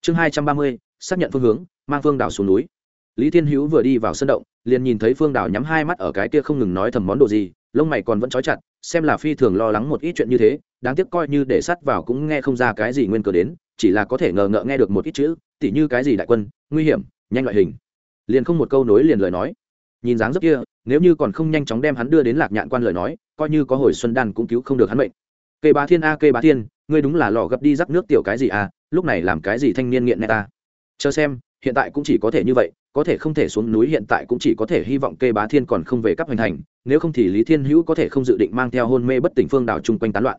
Chương hai trăm ba mươi, xác nhận phương hướng mang phương Đào xuống núi. Lý thiên hữu vừa đi vào sân động, liền nhìn thấy phương Đào nhắm hai mắt ở cái kia không ngừng nói thầm món đồ gì, lông mày còn vẫn trói chặt, xem là phi thường lo lắng một ít chuyện như thế, đáng tiếc coi như để sắt vào cũng nghe không ra cái gì nguyên cờ đến, chỉ là có thể ngờ ngợ nghe được một ít chữ, tỉ như cái gì đại quân, nguy hiểm, nhanh loại hình. Liền không một câu nối liền lời nói. Nhìn dáng dấp kia, nếu như còn không nhanh chóng đem hắn đưa đến lạc nhạn quan lời nói, coi như có hồi xuân đan cũng cứu không được hắn mệnh. Kê bá thiên a, kê bá thiên, ngươi đúng là lò gấp đi rắc nước tiểu cái gì à lúc này làm cái gì thanh niên nghiện nghe ta? Chờ xem hiện tại cũng chỉ có thể như vậy, có thể không thể xuống núi hiện tại cũng chỉ có thể hy vọng kê bá thiên còn không về cấp hành thành nếu không thì lý thiên hữu có thể không dự định mang theo hôn mê bất tỉnh phương đảo chung quanh tán loạn.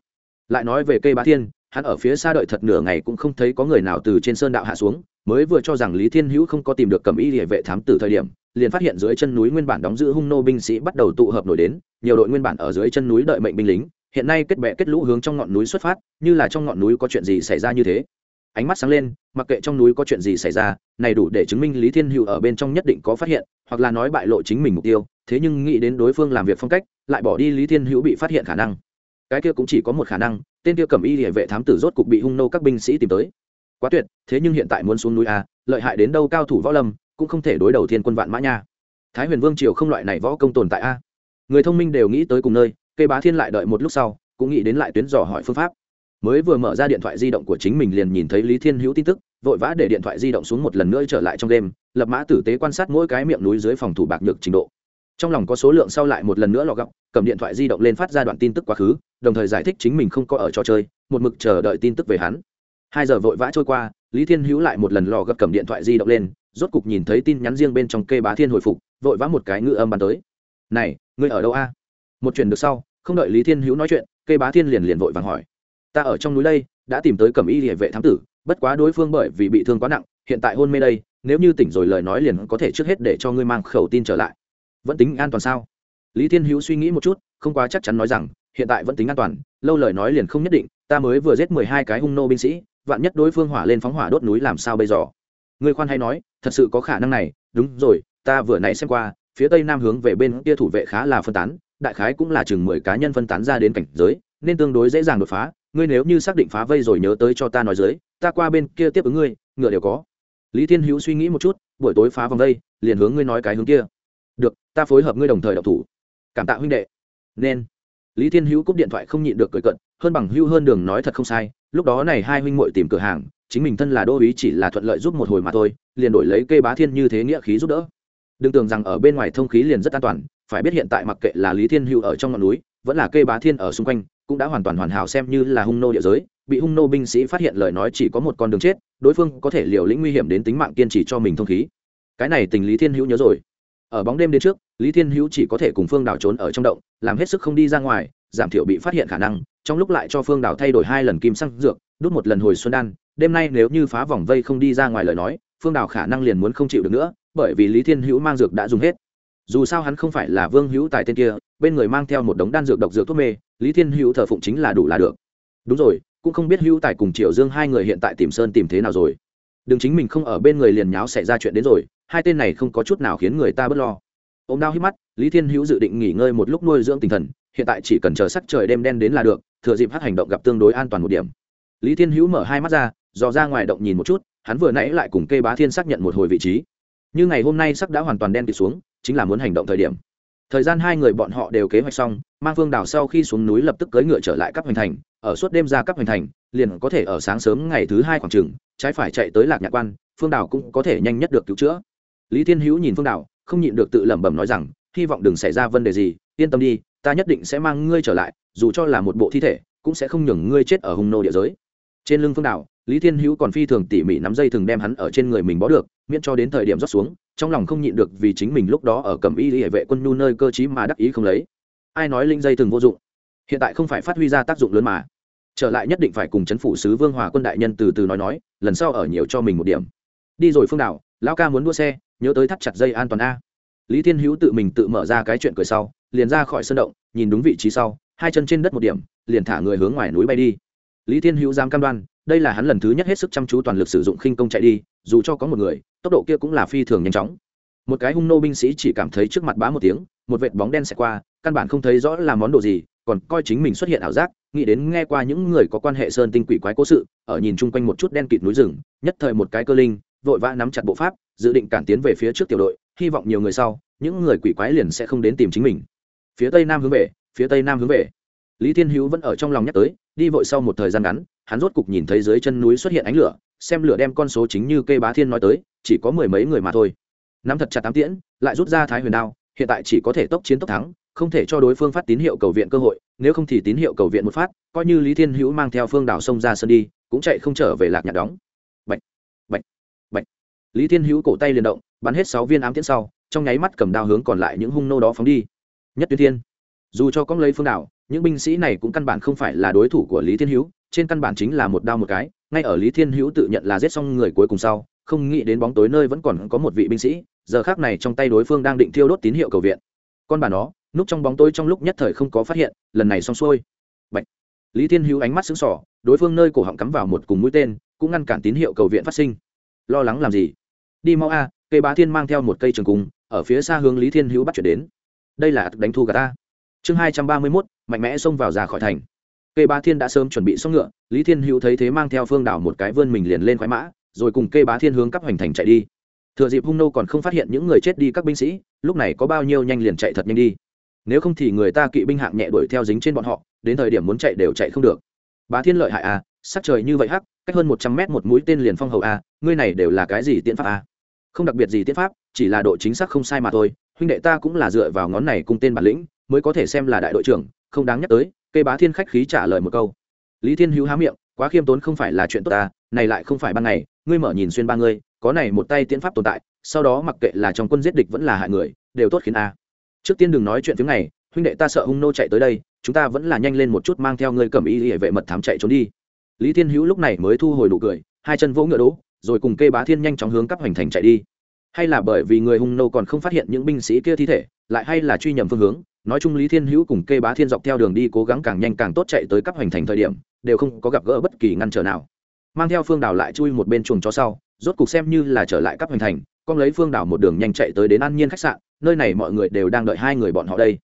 Lại nói về kê bá thiên, hắn ở phía xa đợi thật nửa ngày cũng không thấy có người nào từ trên sơn đạo hạ xuống, mới vừa cho rằng lý thiên hữu không có tìm được cầm y địa vệ thám tử thời điểm, liền phát hiện dưới chân núi nguyên bản đóng giữ hung nô binh sĩ bắt đầu tụ hợp nổi đến, nhiều đội nguyên bản ở dưới chân núi đợi mệnh binh lính, hiện nay kết bệ kết lũ hướng trong ngọn núi xuất phát, như là trong ngọn núi có chuyện gì xảy ra như thế ánh mắt sáng lên, mặc kệ trong núi có chuyện gì xảy ra, này đủ để chứng minh lý thiên hữu ở bên trong nhất định có phát hiện, hoặc là nói bại lộ chính mình mục tiêu, thế nhưng nghĩ đến đối phương làm việc phong cách, lại bỏ đi lý thiên hữu bị phát hiện khả năng. Cái kia cũng chỉ có một khả năng, tên kia cầm y địa vệ thám tử rốt cục bị hung nô các binh sĩ tìm tới. Quá tuyệt, thế nhưng hiện tại muốn xuống núi a lợi hại đến đâu cao thủ võ lâm, cũng không thể đối đầu thiên quân vạn mã nha. Thái huyền vương triều không loại này võ công tồn tại a. Người thông minh đều nghĩ tới cùng nơi, cây bá thiên lại đợi một lúc sau, cũng nghĩ đến lại tuyến dò hỏi phương pháp mới vừa mở ra điện thoại di động của chính mình liền nhìn thấy lý thiên hữu tin tức vội vã để điện thoại di động xuống một lần nữa trở lại trong đêm lập mã tử tế quan sát mỗi cái miệng núi dưới phòng thủ bạc nhược trình độ. Trong lòng có số lượng sau lại một lần nữa lọ gọng, cầm điện thoại di động lên phát ra đoạn tin tức quá khứ đồng thời giải thích chính mình không có ở trò chơi một mực chờ đợi tin tức về hắn. Hai giờ vội vã trôi qua lý thiên hữu lại một lần lò gấp cầm điện thoại di động lên rốt cục nhìn thấy tin nhắn riêng bên trong kê bá thiên hồi phục vội vã một cái ngự âm bắn tới. Này ngươi ở đâu a? Một chuyện được sau không đợi lý thiên hữu nói chuyện kê bá thiên liền liền vội vàng hỏi ta ở trong núi đây, đã tìm tới cầm y địa vệ thám tử, bất quá đối phương bởi vì bị thương quá nặng, hiện tại hôn mê đây, nếu như tỉnh rồi lời nói liền có thể trước hết để cho ngươi mang khẩu tin trở lại. Vẫn tính an toàn sao? Lý thiên hữu suy nghĩ một chút, không quá chắc chắn nói rằng, hiện tại vẫn tính an toàn, lâu lời nói liền không nhất định, ta mới vừa giết mười hai cái hung nô binh sĩ, vạn nhất đối phương hỏa lên phóng hỏa đốt núi làm sao bây giờ? Ngươi khoan hay nói, thật sự có khả năng này, đúng rồi, ta vừa nãy xem qua, phía tây nam hướng về bên kia thủ vệ khá là phân tán, đại khái cũng là chừng mười cá nhân phân tán ra đến cảnh giới, nên tương đối dễ dàng đột phá ngươi nếu như xác định phá vây rồi nhớ tới cho ta nói dưới, ta qua bên kia tiếp ứng ngươi, ngựa đều có. Lý thiên hữu suy nghĩ một chút, buổi tối phá vòng vây liền hướng ngươi nói cái hướng kia. Được, ta phối hợp ngươi đồng thời độc thủ. Cảm tạ huynh đệ. Nên. Lý thiên hữu cúp điện thoại không nhịn được cười cận, hơn bằng hữu hơn đường nói thật không sai, lúc đó này hai huynh muội tìm cửa hàng, chính mình thân là đô ý chỉ là thuận lợi giúp một hồi mà thôi, liền đổi lấy kê bá thiên như thế nghĩa khí giúp đỡ. Đừng tưởng rằng ở bên ngoài thông khí liền rất an toàn, phải biết hiện tại mặc kệ là lý thiên hữu ở trong ngọn núi, vẫn là kê bá thiên ở xung quanh cũng đã hoàn toàn hoàn hảo xem như là hung nô địa giới, bị hung nô binh sĩ phát hiện lời nói chỉ có một con đường chết, đối phương có thể liều lĩnh nguy hiểm đến tính mạng kiên trì cho mình thông khí. Cái này tình lý thiên hữu nhớ rồi. Ở bóng đêm đến trước, lý thiên hữu chỉ có thể cùng phương đảo trốn ở trong động, làm hết sức không đi ra ngoài, giảm thiểu bị phát hiện khả năng, trong lúc lại cho phương đảo thay đổi hai lần kim xăng dược, đút một lần hồi xuân đan, đêm nay nếu như phá vòng vây không đi ra ngoài lời nói, phương đảo khả năng liền muốn không chịu được nữa, bởi vì lý thiên hữu mang dược đã dùng hết. Dù sao hắn không phải là vương hữu tài tên kia bên người mang theo một đống đan dược độc dược thuốc mê, lý thiên hữu thờ phụng chính là đủ là được. Đúng rồi, cũng không biết hữu tài cùng triệu dương hai người hiện tại tìm sơn tìm thế nào rồi. Đừng chính mình không ở bên người liền nháo xảy ra chuyện đến rồi, hai tên này không có chút nào khiến người ta bớt lo. Ô m đau hít mắt, lý thiên hữu dự định nghỉ ngơi một lúc nuôi dưỡng tinh thần, hiện tại chỉ cần chờ sắc trời đêm đen đến là được, thừa dịp hát hành động gặp tương đối an toàn một điểm. Lý thiên hữu mở hai mắt ra, dò ra ngoài động nhìn một chút, hắn vừa nãy lại cùng kê bá thiên xác nhận một hồi vị trí. Như ngày hôm nay sắc đã hoàn toàn đen kịt xuống, chính là muốn hành động thời điểm thời gian hai người bọn họ đều kế hoạch xong mang phương đảo sau khi xuống núi lập tức cưỡi ngựa trở lại cấp hoành thành ở suốt đêm ra cấp hoành thành liền có thể ở sáng sớm ngày thứ hai khoảng trường, trái phải chạy tới lạc nhạc quan phương đảo cũng có thể nhanh nhất được cứu chữa lý thiên hữu nhìn phương đảo, không nhịn được tự lẩm bẩm nói rằng hy vọng đừng xảy ra vấn đề gì yên tâm đi ta nhất định sẽ mang ngươi trở lại dù cho là một bộ thi thể cũng sẽ không nhường ngươi chết ở hung nô địa giới trên lưng phương đảo lý thiên hữu còn phi thường tỉ mỉ nắm dây thường đem hắn ở trên người mình bó được, miễn cho đến thời điểm rót xuống, trong lòng không nhịn được vì chính mình lúc đó ở cầm y hệ vệ quân nhu nơi cơ chí mà đắc ý không lấy. Ai nói linh dây thường vô dụng? Hiện tại không phải phát huy ra tác dụng lớn mà. Trở lại nhất định phải cùng chấn phủ sứ vương hòa quân đại nhân từ từ nói nói, lần sau ở nhiều cho mình một điểm. Đi rồi phương đảo, lão ca muốn đua xe, nhớ tới thắt chặt dây an toàn a. Lý thiên hữu tự mình tự mở ra cái chuyện cười sau, liền ra khỏi sân động, nhìn đúng vị trí sau, hai chân trên đất một điểm, liền thả người hướng ngoài núi bay đi. Lý thiên hữu dám cam đoan đây là hắn lần thứ nhất hết sức chăm chú toàn lực sử dụng khinh công chạy đi, dù cho có một người, tốc độ kia cũng là phi thường nhanh chóng. Một cái hung nô binh sĩ chỉ cảm thấy trước mặt bá một tiếng, một vệt bóng đen xẹt qua, căn bản không thấy rõ là món đồ gì, còn coi chính mình xuất hiện ảo giác, nghĩ đến nghe qua những người có quan hệ sơn tinh quỷ quái cố sự, ở nhìn chung quanh một chút đen kịt núi rừng, nhất thời một cái cơ linh, vội vã nắm chặt bộ pháp, dự định cản tiến về phía trước tiểu đội, hy vọng nhiều người sau, những người quỷ quái liền sẽ không đến tìm chính mình. Phía tây nam hướng về, phía tây nam hướng về. Lý thiên hữu vẫn ở trong lòng nhắc tới, đi vội sau một thời gian ngắn hắn rốt cục nhìn thấy dưới chân núi xuất hiện ánh lửa xem lửa đem con số chính như cây bá thiên nói tới chỉ có mười mấy người mà thôi. Nắm thật chặt tám tiễn lại rút ra thái huyền đao hiện tại chỉ có thể tốc chiến tốc thắng không thể cho đối phương phát tín hiệu cầu viện cơ hội nếu không thì tín hiệu cầu viện một phát coi như lý thiên hữu mang theo phương đảo sông ra sân đi cũng chạy không trở về lạc nhạc đóng. Bạch, bạch, bạch. lý thiên hữu cổ tay liền động bắn hết sáu viên ám tiễn sau trong nháy mắt cầm đao hướng còn lại những hung nô đó phóng đi. Nhất tuyến thiên dù cho có lấy phương đảo những binh sĩ này cũng căn bản không phải là đối thủ của lý thiên hữu trên căn bản chính là một đao một cái, ngay ở lý thiên hữu tự nhận là giết xong người cuối cùng sau, không nghĩ đến bóng tối nơi vẫn còn có một vị binh sĩ, giờ khác này trong tay đối phương đang định thiêu đốt tín hiệu cầu viện. Con bà nó, núp trong bóng tối trong lúc nhất thời không có phát hiện, lần này xong xuôi. Bạch. lý thiên hữu ánh mắt sững sỏ đối phương nơi cổ họng cắm vào một cùng mũi tên, cũng ngăn cản tín hiệu cầu viện phát sinh. Lo lắng làm gì? Đi mau a, cây bá thiên mang theo một cây trường cung, ở phía xa hướng lý thiên hữu bắt chuyển đến. Đây là đánh thu gà ta. Chương hai trăm ba mươi mốt, mạnh mẽ xông vào ra khỏi thành. Kê bá thiên đã sớm chuẩn bị xong ngựa lý thiên hữu thấy thế mang theo phương đảo một cái vươn mình liền lên khoái mã rồi cùng Kê bá thiên hướng cấp hoành thành chạy đi. Thừa dịp hung nô còn không phát hiện những người chết đi các binh sĩ lúc này có bao nhiêu nhanh liền chạy thật nhanh đi. Nếu không thì người ta kỵ binh hạng nhẹ đuổi theo dính trên bọn họ đến thời điểm muốn chạy đều chạy không được. Bá thiên lợi hại à sắc trời như vậy hắc cách hơn một trăm mét một mũi tên liền phong hầu a à, ngươi này đều là cái gì tiện pháp a à? không đặc biệt gì tiện pháp chỉ là độ chính xác không sai mà thôi huynh đệ ta cũng là dựa vào ngón này cùng tên bản lĩnh mới có thể xem là đại đội trưởng không đáng nhắc tới cây bá thiên khách khí trả lời một câu. Lý thiên hữu há miệng, quá khiêm tốn không phải là chuyện tốt ta, này lại không phải ban ngày, ngươi mở nhìn xuyên ba ngươi, có này một tay tiễn pháp tồn tại, sau đó mặc kệ là trong quân giết địch vẫn là hại người, đều tốt khiến a. Trước tiên đừng nói chuyện thứ này, huynh đệ ta sợ hung nô chạy tới đây, chúng ta vẫn là nhanh lên một chút mang theo ngươi cầm y hệ vệ mật thám chạy trốn đi. Lý thiên hữu lúc này mới thu hồi đủ cười, hai chân vỗ ngựa đỗ, rồi cùng kê bá thiên nhanh chóng hướng cắp hoành thành chạy đi. Hay là bởi vì người hung nô còn không phát hiện những binh sĩ kia thi thể, lại hay là truy nhầm phương hướng nói chung lý thiên hữu cùng kê bá thiên dọc theo đường đi cố gắng càng nhanh càng tốt chạy tới cấp hoành thành thời điểm, đều không có gặp gỡ bất kỳ ngăn trở nào. Mang theo phương đảo lại chui một bên chuồng chó sau, rốt cục xem như là trở lại cấp hoành thành, con lấy phương đảo một đường nhanh chạy tới đến an nhiên khách sạn, nơi này mọi người đều đang đợi hai người bọn họ đây.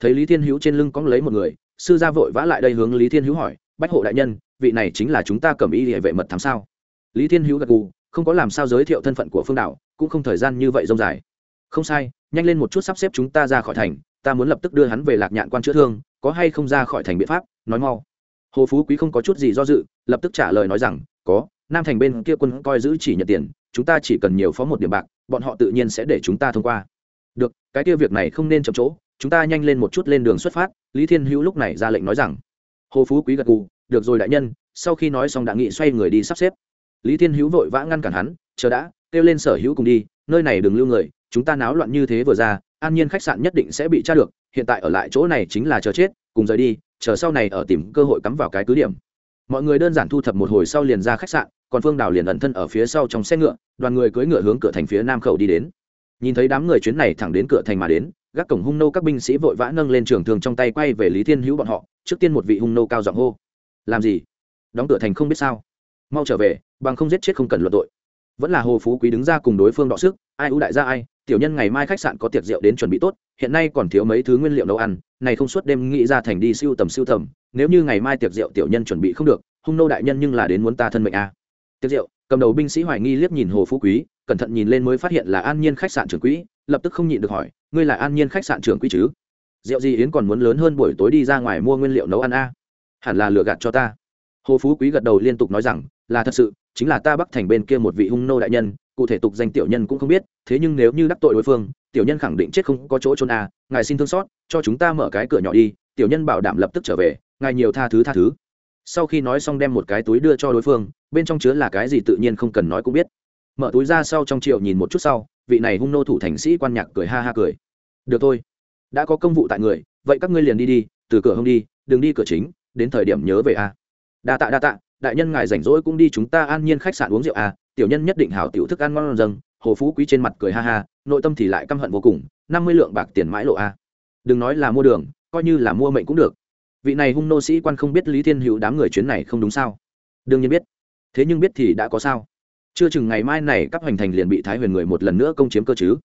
Thấy lý thiên hữu trên lưng con lấy một người, sư gia vội vã lại đây hướng lý thiên hữu hỏi, bách hộ đại nhân, vị này chính là chúng ta cầm y hệ vệ mật thám sao? Lý thiên hữu gật gù, không có làm sao giới thiệu thân phận của phương đảo, cũng không thời gian như vậy rông dài. Không sai, nhanh lên một chút sắp xếp chúng ta ra khỏi thành ta muốn lập tức đưa hắn về lạc nhạn quan chữa thương, có hay không ra khỏi thành biện pháp, nói mau. Hồ phú quý không có chút gì do dự, lập tức trả lời nói rằng, có, nam thành bên kia quân coi giữ chỉ nhận tiền, chúng ta chỉ cần nhiều phó một điểm bạc, bọn họ tự nhiên sẽ để chúng ta thông qua. Được, cái kia việc này không nên chậm chỗ, chúng ta nhanh lên một chút lên đường xuất phát, lý thiên hữu lúc này ra lệnh nói rằng. Hồ phú quý gật gù, được rồi đại nhân, sau khi nói xong đã nghị xoay người đi sắp xếp. Lý thiên hữu vội vã ngăn cản hắn, chờ đã, kêu lên sở hữu cùng đi, nơi này đừng lưu người, chúng ta náo loạn như thế vừa ra an nhiên khách sạn nhất định sẽ bị tra được, hiện tại ở lại chỗ này chính là chờ chết, cùng rời đi, chờ sau này ở tìm cơ hội cắm vào cái cứ điểm. Mọi người đơn giản thu thập một hồi sau liền ra khách sạn, còn phương đào liền ẩn thân ở phía sau trong xe ngựa, đoàn người cưỡi ngựa hướng cửa thành phía nam khẩu đi đến. Nhìn thấy đám người chuyến này thẳng đến cửa thành mà đến, gác cổng hung nô các binh sĩ vội vã nâng lên trường thường trong tay quay về lý thiên hữu bọn họ, trước tiên một vị hung nô cao giọng hô. Làm gì? Đóng cửa thành không biết sao? Mau trở về, bằng không giết chết không cần luận tội. Vẫn là hồ phú quý đứng ra cùng đối phương đọ sức, ai ưu đại gia ai? Tiểu nhân ngày mai khách sạn có tiệc rượu đến chuẩn bị tốt, hiện nay còn thiếu mấy thứ nguyên liệu nấu ăn, này không suốt đêm nghĩ ra thành đi siêu tầm siêu tầm, nếu như ngày mai tiệc rượu tiểu nhân chuẩn bị không được, hung nô đại nhân nhưng là đến muốn ta thân mệnh a à. tiệc rượu, cầm đầu binh sĩ hoài nghi liếc nhìn hồ phú quý, cẩn thận nhìn lên mới phát hiện là an nhiên khách sạn trưởng quỹ, lập tức không nhịn được hỏi, ngươi là an nhiên khách sạn trưởng quỹ chứ rượu gì yến còn muốn lớn hơn buổi tối đi ra ngoài mua nguyên liệu nấu ăn a à? hẳn là lừa gạt cho ta hồ phú quý gật đầu liên tục nói rằng, là thật sự, chính là ta bắc thành bên kia một vị hung nô đại nhân cụ thể tục danh tiểu nhân cũng không biết, thế nhưng nếu như đắc tội đối phương, tiểu nhân khẳng định chết không có chỗ trốn à ngài xin thương xót, cho chúng ta mở cái cửa nhỏ đi, tiểu nhân bảo đảm lập tức trở về, ngài nhiều tha thứ tha thứ. Sau khi nói xong đem một cái túi đưa cho đối phương, bên trong chứa là cái gì tự nhiên không cần nói cũng biết. Mở túi ra sau trong triệu nhìn một chút sau, vị này hung nô thủ thành sĩ quan nhạc cười ha ha cười. Được thôi, đã có công vụ tại người, vậy các ngươi liền đi đi, từ cửa hông đi, đừng đi cửa chính, đến thời điểm nhớ về a à. đa tạ đa tạ đại nhân ngài rảnh rỗi cũng đi chúng ta an nhiên khách sạn uống rượu à tiểu nhân nhất định hảo tiểu thức ăn ngon dâng, hồ phú quý trên mặt cười ha ha, nội tâm thì lại căm hận vô cùng, năm mươi lượng bạc tiền mãi lộ a đừng nói là mua đường, coi như là mua mệnh cũng được. Vị này hung nô sĩ quan không biết lý thiên hữu đám người chuyến này không đúng sao? Đương nhiên biết. Thế nhưng biết thì đã có sao? Chưa chừng ngày mai này các hoành thành liền bị thái huyền người một lần nữa công chiếm cơ chứ.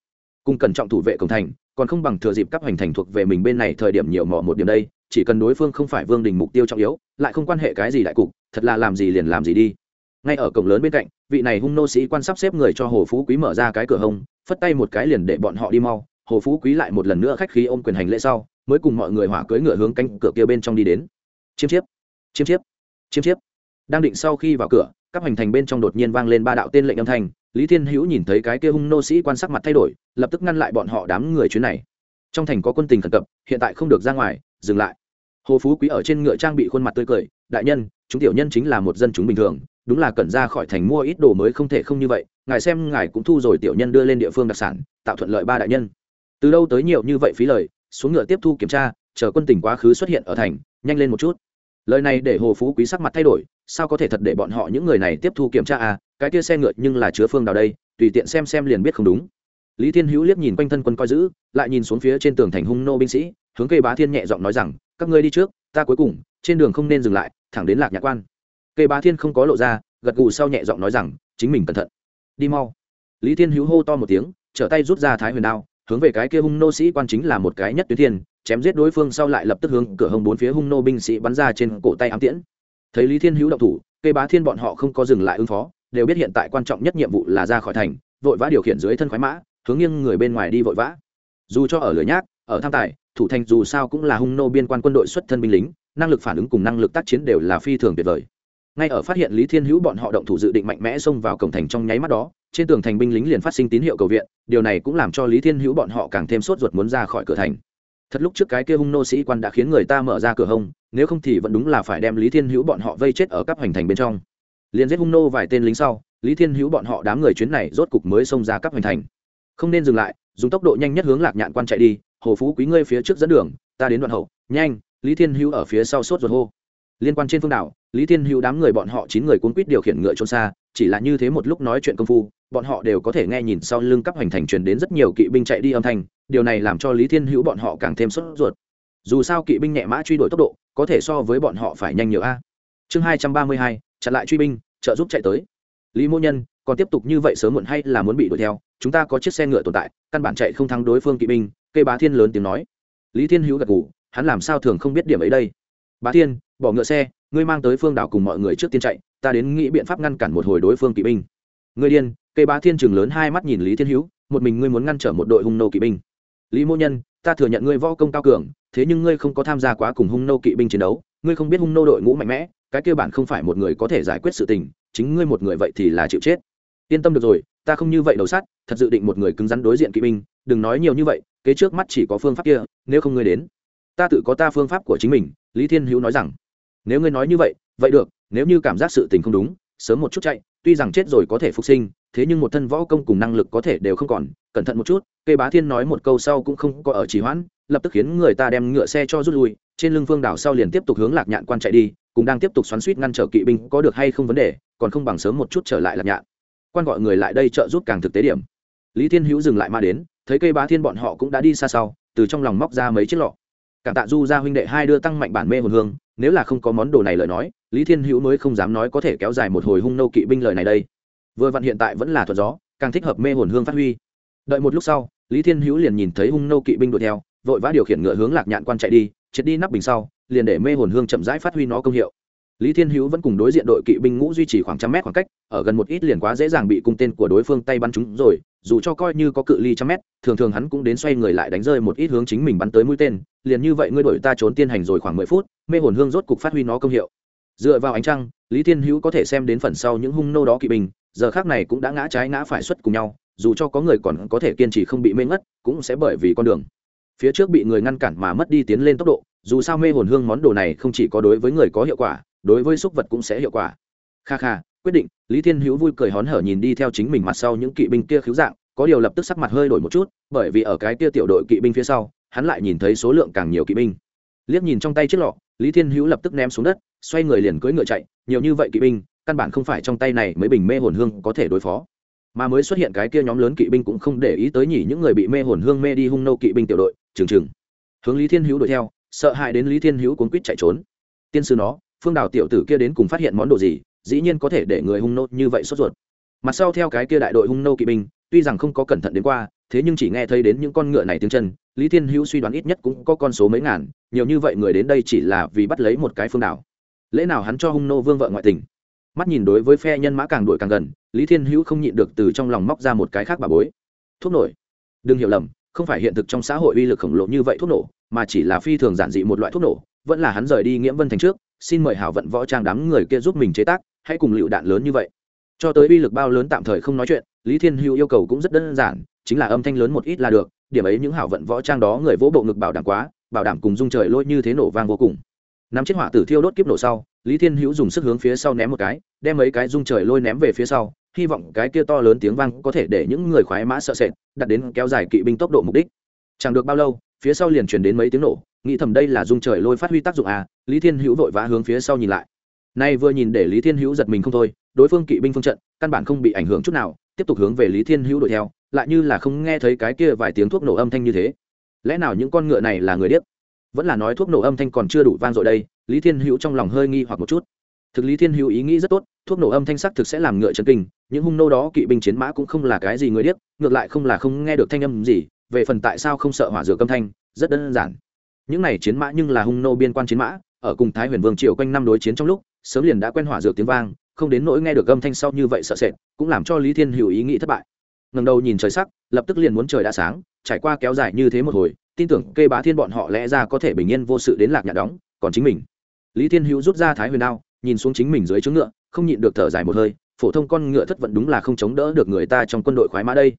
Cùng cẩn trọng thủ vệ cổng thành còn không bằng thừa dịp các hoành thành thuộc về mình bên này thời điểm nhiều mỏ một điểm đây, chỉ cần đối phương không phải vương đình mục tiêu trọng yếu, lại không quan hệ cái gì đại cục, thật là làm gì liền làm gì đi. Ngay ở cổng lớn bên cạnh, vị này hung nô sĩ quan sắp xếp người cho hồ phú quý mở ra cái cửa hông, phất tay một cái liền để bọn họ đi mau. Hồ phú quý lại một lần nữa khách khí ôm quyền hành lễ sau, mới cùng mọi người hỏa cưỡi ngựa hướng cánh cửa kia bên trong đi đến. Chiêm chiếp chiêm chiếp chiêm chiếp. Đang định sau khi vào cửa các hành thành bên trong đột nhiên vang lên ba đạo tên lệnh âm thanh, lý thiên hữu nhìn thấy cái kia hung nô sĩ quan sắc mặt thay đổi, lập tức ngăn lại bọn họ đám người chuyến này. Trong thành có quân tình khẩn cấp, hiện tại không được ra ngoài, dừng lại. Hồ phú quý ở trên ngựa trang bị khuôn mặt tươi cười, đại nhân, chúng tiểu nhân chính là một dân chúng bình thường, đúng là cần ra khỏi thành mua ít đồ mới không thể không như vậy, ngài xem ngài cũng thu rồi tiểu nhân đưa lên địa phương đặc sản, tạo thuận lợi ba đại nhân. Từ đâu tới nhiều như vậy phí lời, xuống ngựa tiếp thu kiểm tra, chờ quân tình quá khứ xuất hiện ở thành, nhanh lên một chút lời này để hồ phú quý sắc mặt thay đổi, sao có thể thật để bọn họ những người này tiếp thu kiểm tra à? Cái kia xe ngựa nhưng là chứa phương đào đây, tùy tiện xem xem liền biết không đúng. Lý thiên hữu liếc nhìn quanh thân quân coi giữ, lại nhìn xuống phía trên tường thành hung nô binh sĩ, hướng cây bá thiên nhẹ giọng nói rằng, các ngươi đi trước, ta cuối cùng, trên đường không nên dừng lại, thẳng đến lạc nhạc quan. Cây bá thiên không có lộ ra, gật gù sau nhẹ giọng nói rằng, chính mình cẩn thận, đi mau. Lý thiên hữu hô to một tiếng, trở tay rút ra thái huyền đao, hướng về cái kia hung nô sĩ quan chính là một cái nhất tuyến thiên chém giết đối phương sau lại lập tức hướng cửa hông bốn phía hung nô binh sĩ bắn ra trên cổ tay ám tiễn. Thấy lý thiên hữu động thủ cây bá thiên bọn họ không có dừng lại ứng phó, đều biết hiện tại quan trọng nhất nhiệm vụ là ra khỏi thành, vội vã điều khiển dưới thân khoái mã, hướng nghiêng người bên ngoài đi vội vã. Dù cho ở lửa nhác, ở tham tài, thủ thành dù sao cũng là hung nô biên quan quân đội xuất thân binh lính, năng lực phản ứng cùng năng lực tác chiến đều là phi thường tuyệt vời. Ngay ở phát hiện lý thiên hữu bọn họ động thủ dự định mạnh mẽ xông vào cổng thành trong nháy mắt đó, trên tường thành binh lính liền phát sinh tín hiệu cầu viện, điều này cũng làm cho lý thiên hữu bọn họ càng thêm sốt ruột muốn ra khỏi cửa thành thật lúc trước cái kia hung nô sĩ quan đã khiến người ta mở ra cửa hông, nếu không thì vẫn đúng là phải đem lý thiên hữu bọn họ vây chết ở các hoành thành bên trong. Liền giết hung nô vài tên lính sau, lý thiên hữu bọn họ đám người chuyến này rốt cục mới xông ra các hoành thành. Không nên dừng lại, dùng tốc độ nhanh nhất hướng lạc nhạn quan chạy đi, hồ phú quý ngươi phía trước dẫn đường, ta đến đoạn hậu, nhanh, lý thiên hữu ở phía sau sốt ruột hô. Liên quan trên phương đảo, lý thiên hữu đám người bọn họ chín người cuốn quýt điều khiển ngựa trốn xa, chỉ là như thế một lúc nói chuyện công phu bọn họ đều có thể nghe nhìn sau lưng cấp hành thành truyền đến rất nhiều kỵ binh chạy đi âm thanh, điều này làm cho lý thiên hữu bọn họ càng thêm sốt ruột. Dù sao kỵ binh nhẹ mã truy đuổi tốc độ, có thể so với bọn họ phải nhanh nhiều a. Chương hai trăm ba mươi hai, chặn lại truy binh, trợ giúp chạy tới. Lý mô nhân, còn tiếp tục như vậy sớm muộn hay là muốn bị đuổi theo, chúng ta có chiếc xe ngựa tồn tại, căn bản chạy không thắng đối phương kỵ binh cây bá thiên lớn tiếng nói. Lý thiên hữu gật gù, hắn làm sao thường không biết điểm ấy đây? Bá thiên, bỏ ngựa xe, ngươi mang tới phương đảo cùng mọi người trước tiên chạy, ta đến nghĩ biện pháp ngăn cản một hồi đối phương kỵ binh. Ngươi điên Kê bá thiên Trừng lớn hai mắt nhìn lý thiên hữu, một mình ngươi muốn ngăn trở một đội hung nô kỵ binh. Lý mô nhân, ta thừa nhận ngươi võ công cao cường, thế nhưng ngươi không có tham gia quá cùng hung nô kỵ binh chiến đấu, ngươi không biết hung nô đội ngũ mạnh mẽ, cái kia bản không phải một người có thể giải quyết sự tình, chính ngươi một người vậy thì là chịu chết. Yên tâm được rồi, ta không như vậy đầu sát, thật dự định một người cứng rắn đối diện kỵ binh, đừng nói nhiều như vậy, kế trước mắt chỉ có phương pháp kia, nếu không ngươi đến, ta tự có ta phương pháp của chính mình, lý thiên hữu nói rằng. Nếu ngươi nói như vậy vậy được, nếu như cảm giác sự tình không đúng, sớm một chút chạy, tuy rằng chết rồi có thể phục sinh thế nhưng một thân võ công cùng năng lực có thể đều không còn, cẩn thận một chút cây bá thiên nói một câu sau cũng không có ở trì hoãn, lập tức khiến người ta đem ngựa xe cho rút lui, trên lưng phương đảo sau liền tiếp tục hướng lạc nhạn quan chạy đi, cùng đang tiếp tục xoắn suýt ngăn trở kỵ binh có được hay không vấn đề, còn không bằng sớm một chút trở lại lạc nhạn. Quan gọi người lại đây trợ giúp càng thực tế điểm. Lý thiên hữu dừng lại mà đến, thấy cây bá thiên bọn họ cũng đã đi xa sau, từ trong lòng móc ra mấy chiếc lọ. Cảm tạ du ra huynh đệ hai đưa tăng mạnh bản mê hồn hương, nếu là không có món đồ này lời nói, lý thiên hữu mới không dám nói có thể kéo dài một hồi hung nâu kỵ binh lời này đây vừa vặn hiện tại vẫn là thuật gió, càng thích hợp mê hồn hương phát huy. Đợi một lúc sau, lý thiên hữu liền nhìn thấy hung nô kỵ binh đuổi theo, vội vã điều khiển ngựa hướng lạc nhạn quan chạy đi, triệt đi nắp bình sau, liền để mê hồn hương chậm rãi phát huy nó công hiệu. Lý thiên hữu vẫn cùng đối diện đội kỵ binh ngũ duy trì khoảng trăm mét khoảng cách, ở gần một ít liền quá dễ dàng bị cung tên của đối phương tay bắn trúng rồi, dù cho coi như có cự ly trăm mét, thường thường hắn cũng đến xoay người lại đánh rơi một ít hướng chính mình bắn tới mũi tên, liền như vậy ngươi đổi ta trốn tiên hành rồi khoảng mười phút, mê hồn hương rốt cục phát huy nó công hiệu. Dựa vào ánh trăng, lý thiên hữu có thể xem đến phần sau những hung nô đó kỵ binh giờ khác này cũng đã ngã trái ngã phải xuất cùng nhau, dù cho có người còn có thể kiên trì không bị mê ngất, cũng sẽ bởi vì con đường phía trước bị người ngăn cản mà mất đi tiến lên tốc độ, dù sao mê hồn hương món đồ này không chỉ có đối với người có hiệu quả, đối với súc vật cũng sẽ hiệu quả. Kha kha, quyết định, lý thiên hữu vui cười hón hở nhìn đi theo chính mình mặt sau những kỵ binh kia khiếu dạng, có điều lập tức sắc mặt hơi đổi một chút, bởi vì ở cái kia tiểu đội kỵ binh phía sau, hắn lại nhìn thấy số lượng càng nhiều kỵ binh. Liếc nhìn trong tay chiếc lọ, lý thiên hữu lập tức ném xuống đất, xoay người liền cưỡi ngựa chạy, nhiều như vậy kỵ binh căn bản không phải trong tay này mới bình mê hồn hương có thể đối phó. Mà mới xuất hiện cái kia nhóm lớn kỵ binh cũng không để ý tới nhỉ, những người bị mê hồn hương mê đi hung nâu kỵ binh tiểu đội trừng trừng hướng lý thiên hữu đuổi theo, sợ hãi đến lý thiên hữu cuốn quýt chạy trốn. Tiên sư nó, phương đào tiểu tử kia đến cùng phát hiện món đồ gì, dĩ nhiên có thể để người hung nô như vậy sốt ruột. Mặt sau theo cái kia đại đội hung nô kỵ binh, tuy rằng không có cẩn thận đến qua, thế nhưng chỉ nghe thấy đến những con ngựa này tiếng chân, lý thiên hữu suy đoán ít nhất cũng có con số mấy ngàn, nhiều như vậy người đến đây chỉ là vì bắt lấy một cái phương đảo. Lễ nào hắn cho hung nô vương vợ ngoại tình? Mắt nhìn đối với phe nhân mã càng đuổi càng gần, lý thiên hữu không nhịn được từ trong lòng móc ra một cái khác bà bối. Thuốc nổi. Đừng hiểu lầm, không phải hiện thực trong xã hội uy lực khổng lồ như vậy thuốc nổ, mà chỉ là phi thường giản dị một loại thuốc nổ, vẫn là hắn rời đi nghĩa vân thành trước, xin mời hảo vận võ trang đám người kia giúp mình chế tác, hãy cùng lựu đạn lớn như vậy. Cho tới uy lực bao lớn tạm thời không nói chuyện, lý thiên hữu yêu cầu cũng rất đơn giản, chính là âm thanh lớn một ít là được, điểm ấy những hảo vận võ trang đó người vỗ bộ ngực bảo đảm quá, bảo đảm cùng dung trời lôi như thế nổ vang vô cùng. Nắm chiếc hỏa tử thiêu đốt kiếp nổ sau lý thiên hữu dùng sức hướng phía sau ném một cái, đem mấy cái dung trời lôi ném về phía sau, hy vọng cái kia to lớn tiếng vang có thể để những người khoái mã sợ sệt đặt đến kéo dài kỵ binh tốc độ mục đích. Chẳng được bao lâu, phía sau liền truyền đến mấy tiếng nổ, nghĩ thầm đây là dung trời lôi phát huy tác dụng à lý thiên hữu vội vã hướng phía sau nhìn lại. Nay vừa nhìn để lý thiên hữu giật mình không thôi, đối phương kỵ binh phương trận, căn bản không bị ảnh hưởng chút nào, tiếp tục hướng về lý thiên hữu đuổi theo, lại như là không nghe thấy cái kia vài tiếng thuốc nổ âm thanh như thế. Lẽ nào những con ngựa này là người điếc? Vẫn là nói thuốc nổ âm thanh còn chưa đủ vang dội đây lý thiên hữu trong lòng hơi nghi hoặc một chút. Thực lý thiên hữu ý nghĩ rất tốt, thuốc nổ âm thanh sắc thực sẽ làm ngựa chân kinh, những hung nô đó kỵ binh chiến mã cũng không là cái gì người điếc, ngược lại không là không nghe được thanh âm gì, về phần tại sao không sợ hỏa dược âm thanh, rất đơn giản. Những này chiến mã nhưng là hung nô biên quan chiến mã, ở cùng thái huyền vương triều quanh năm đối chiến trong lúc, sớm liền đã quen hỏa dược tiếng vang, không đến nỗi nghe được âm thanh sau như vậy sợ sệt, cũng làm cho lý thiên hữu ý nghĩ thất bại. Ngầm đầu nhìn trời sắc, lập tức liền muốn trời đã sáng, trải qua kéo dài như thế một hồi, tin tưởng kê bá thiên bọn họ lẽ ra có thể bình yên vô sự đến lạc nhà đóng, còn chính mình lý thiên hữu rút ra thái huyền đao, nhìn xuống chính mình dưới trướng ngựa, không nhịn được thở dài một hơi, phổ thông con ngựa thất vận đúng là không chống đỡ được người ta trong quân đội khoái mã đây.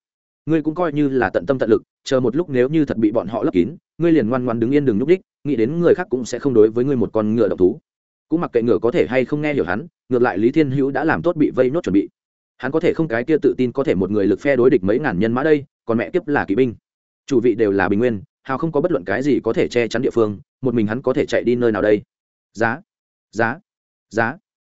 Ngươi cũng coi như là tận tâm tận lực, chờ một lúc nếu như thật bị bọn họ lấp kín, ngươi liền ngoan ngoan đứng yên đừng nhúc đích nghĩ đến người khác cũng sẽ không đối với ngươi một con ngựa độc thú. Cũng mặc kệ ngựa có thể hay không nghe hiểu hắn, ngược lại lý thiên hữu đã làm tốt bị vây nốt chuẩn bị. Hắn có thể không cái kia tự tin có thể một người lực phe đối địch mấy ngàn nhân mã đây, còn mẹ kiếp là kỵ binh. Chủ vị đều là bình nguyên, hào không có bất luận cái gì có thể che chắn địa phương, một mình hắn có thể chạy đi nơi nào đây? Giá. Giá. Giá.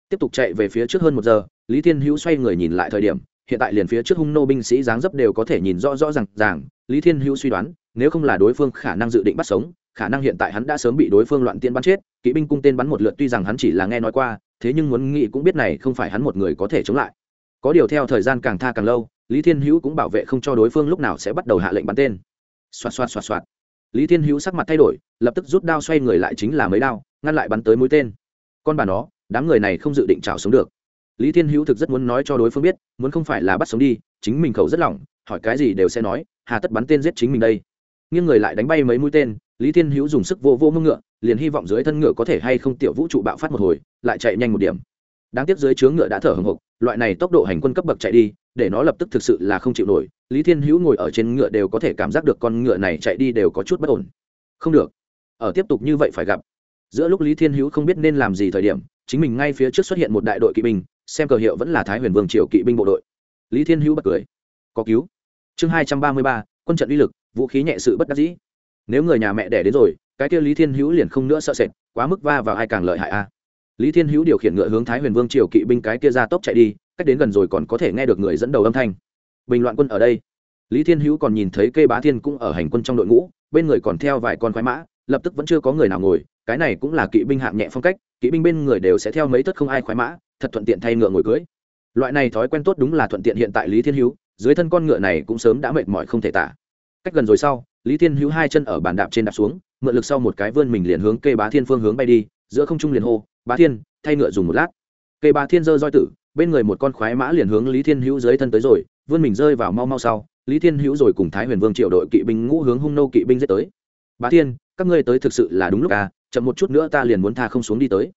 Tiếp tục chạy về phía trước hơn một giờ, lý thiên hữu xoay người nhìn lại thời điểm, hiện tại liền phía trước hung nô binh sĩ dáng dấp đều có thể nhìn rõ rõ r à n g ràng. Lý thiên hữu suy đoán, nếu không là đối phương khả năng dự định bắt sống, khả năng hiện tại hắn đã sớm bị đối phương loạn tiên bắn chết. Kỵ binh cung tên bắn một lượt tuy rằng hắn chỉ là nghe nói qua, thế nhưng muốn nghĩ cũng biết này không phải hắn một người có thể chống lại. Có điều theo thời gian càng tha càng lâu, lý thiên hữu cũng bảo vệ không cho đối phương lúc nào sẽ bắt đầu hạ lệnh bắn tên. Xoạt xoạt xoạt xoạt. Lý thiên hữu sắc mặt thay đổi, lập tức rút đao xoay người lại chính là mấy đao ngăn lại bắn tới mũi tên. Con bà nó, đám người này không dự định trào sống được. Lý thiên hữu thực rất muốn nói cho đối phương biết, muốn không phải là bắt sống đi, chính mình khẩu rất lỏng, hỏi cái gì đều sẽ nói, hà tất bắn tên giết chính mình đây. Nhưng người lại đánh bay mấy mũi tên, lý thiên hữu dùng sức vô vô mưng ngựa, liền hy vọng dưới thân ngựa có thể hay không tiểu vũ trụ bạo phát một hồi, lại chạy nhanh một điểm. Đáng tiếc dưới chướng ngựa đã thở hồng hộc, loại này tốc độ hành quân cấp bậc chạy đi, để nó lập tức thực sự là không chịu nổi, lý thiên hữu ngồi ở trên ngựa đều có thể cảm giác được con ngựa này chạy đi đều có chút bất ổn. Không được. Ở tiếp tục như vậy phải gặp giữa lúc lý thiên hữu không biết nên làm gì thời điểm, chính mình ngay phía trước xuất hiện một đại đội kỵ binh, xem cờ hiệu vẫn là thái huyền vương triều kỵ binh bộ đội. Lý thiên hữu bật cười. Có cứu. Chương hai trăm ba mươi ba, quân trận uy lực, vũ khí nhẹ sự bất đắc dĩ. Nếu người nhà mẹ đẻ đến rồi, cái kia lý thiên hữu liền không nữa sợ sệt, quá mức va vào ai càng lợi hại a. Lý thiên hữu điều khiển ngựa hướng thái huyền vương triều kỵ binh cái kia ra tốc chạy đi, cách đến gần rồi còn có thể nghe được người dẫn đầu âm thanh. Bình loạn quân ở đây. Lý thiên hữu còn nhìn thấy cây bá thiên cũng ở hành quân trong đội ngũ, bên người còn theo vài con khoái mã, lập tức vẫn chưa có người nào ngồi cái này cũng là kỵ binh hạng nhẹ phong cách, kỵ binh bên người đều sẽ theo mấy tất không ai khoái mã, thật thuận tiện thay ngựa ngồi cưới. Loại này thói quen tốt đúng là thuận tiện hiện tại lý thiên hữu, dưới thân con ngựa này cũng sớm đã mệt mỏi không thể tả. Cách gần rồi sau, lý thiên hữu hai chân ở bàn đạp trên đạp xuống, mượn lực sau một cái vươn mình liền hướng kê bá thiên phương hướng bay đi, giữa không trung liền hô, bá thiên, thay ngựa dùng một lát. Kê bá thiên giơ roi tử, bên người một con khoái mã liền hướng lý thiên hữu dưới thân tới rồi, vươn mình rơi vào mau mau sau, lý thiên hữu rồi cùng thái huyền vương triệu đội kỵ binh ngũ hướng hung nô kỵ binh dết tới. Bá thiên, các ngươi tới thực sự là đúng lúc à chậm một chút nữa ta liền muốn tha không xuống đi tới.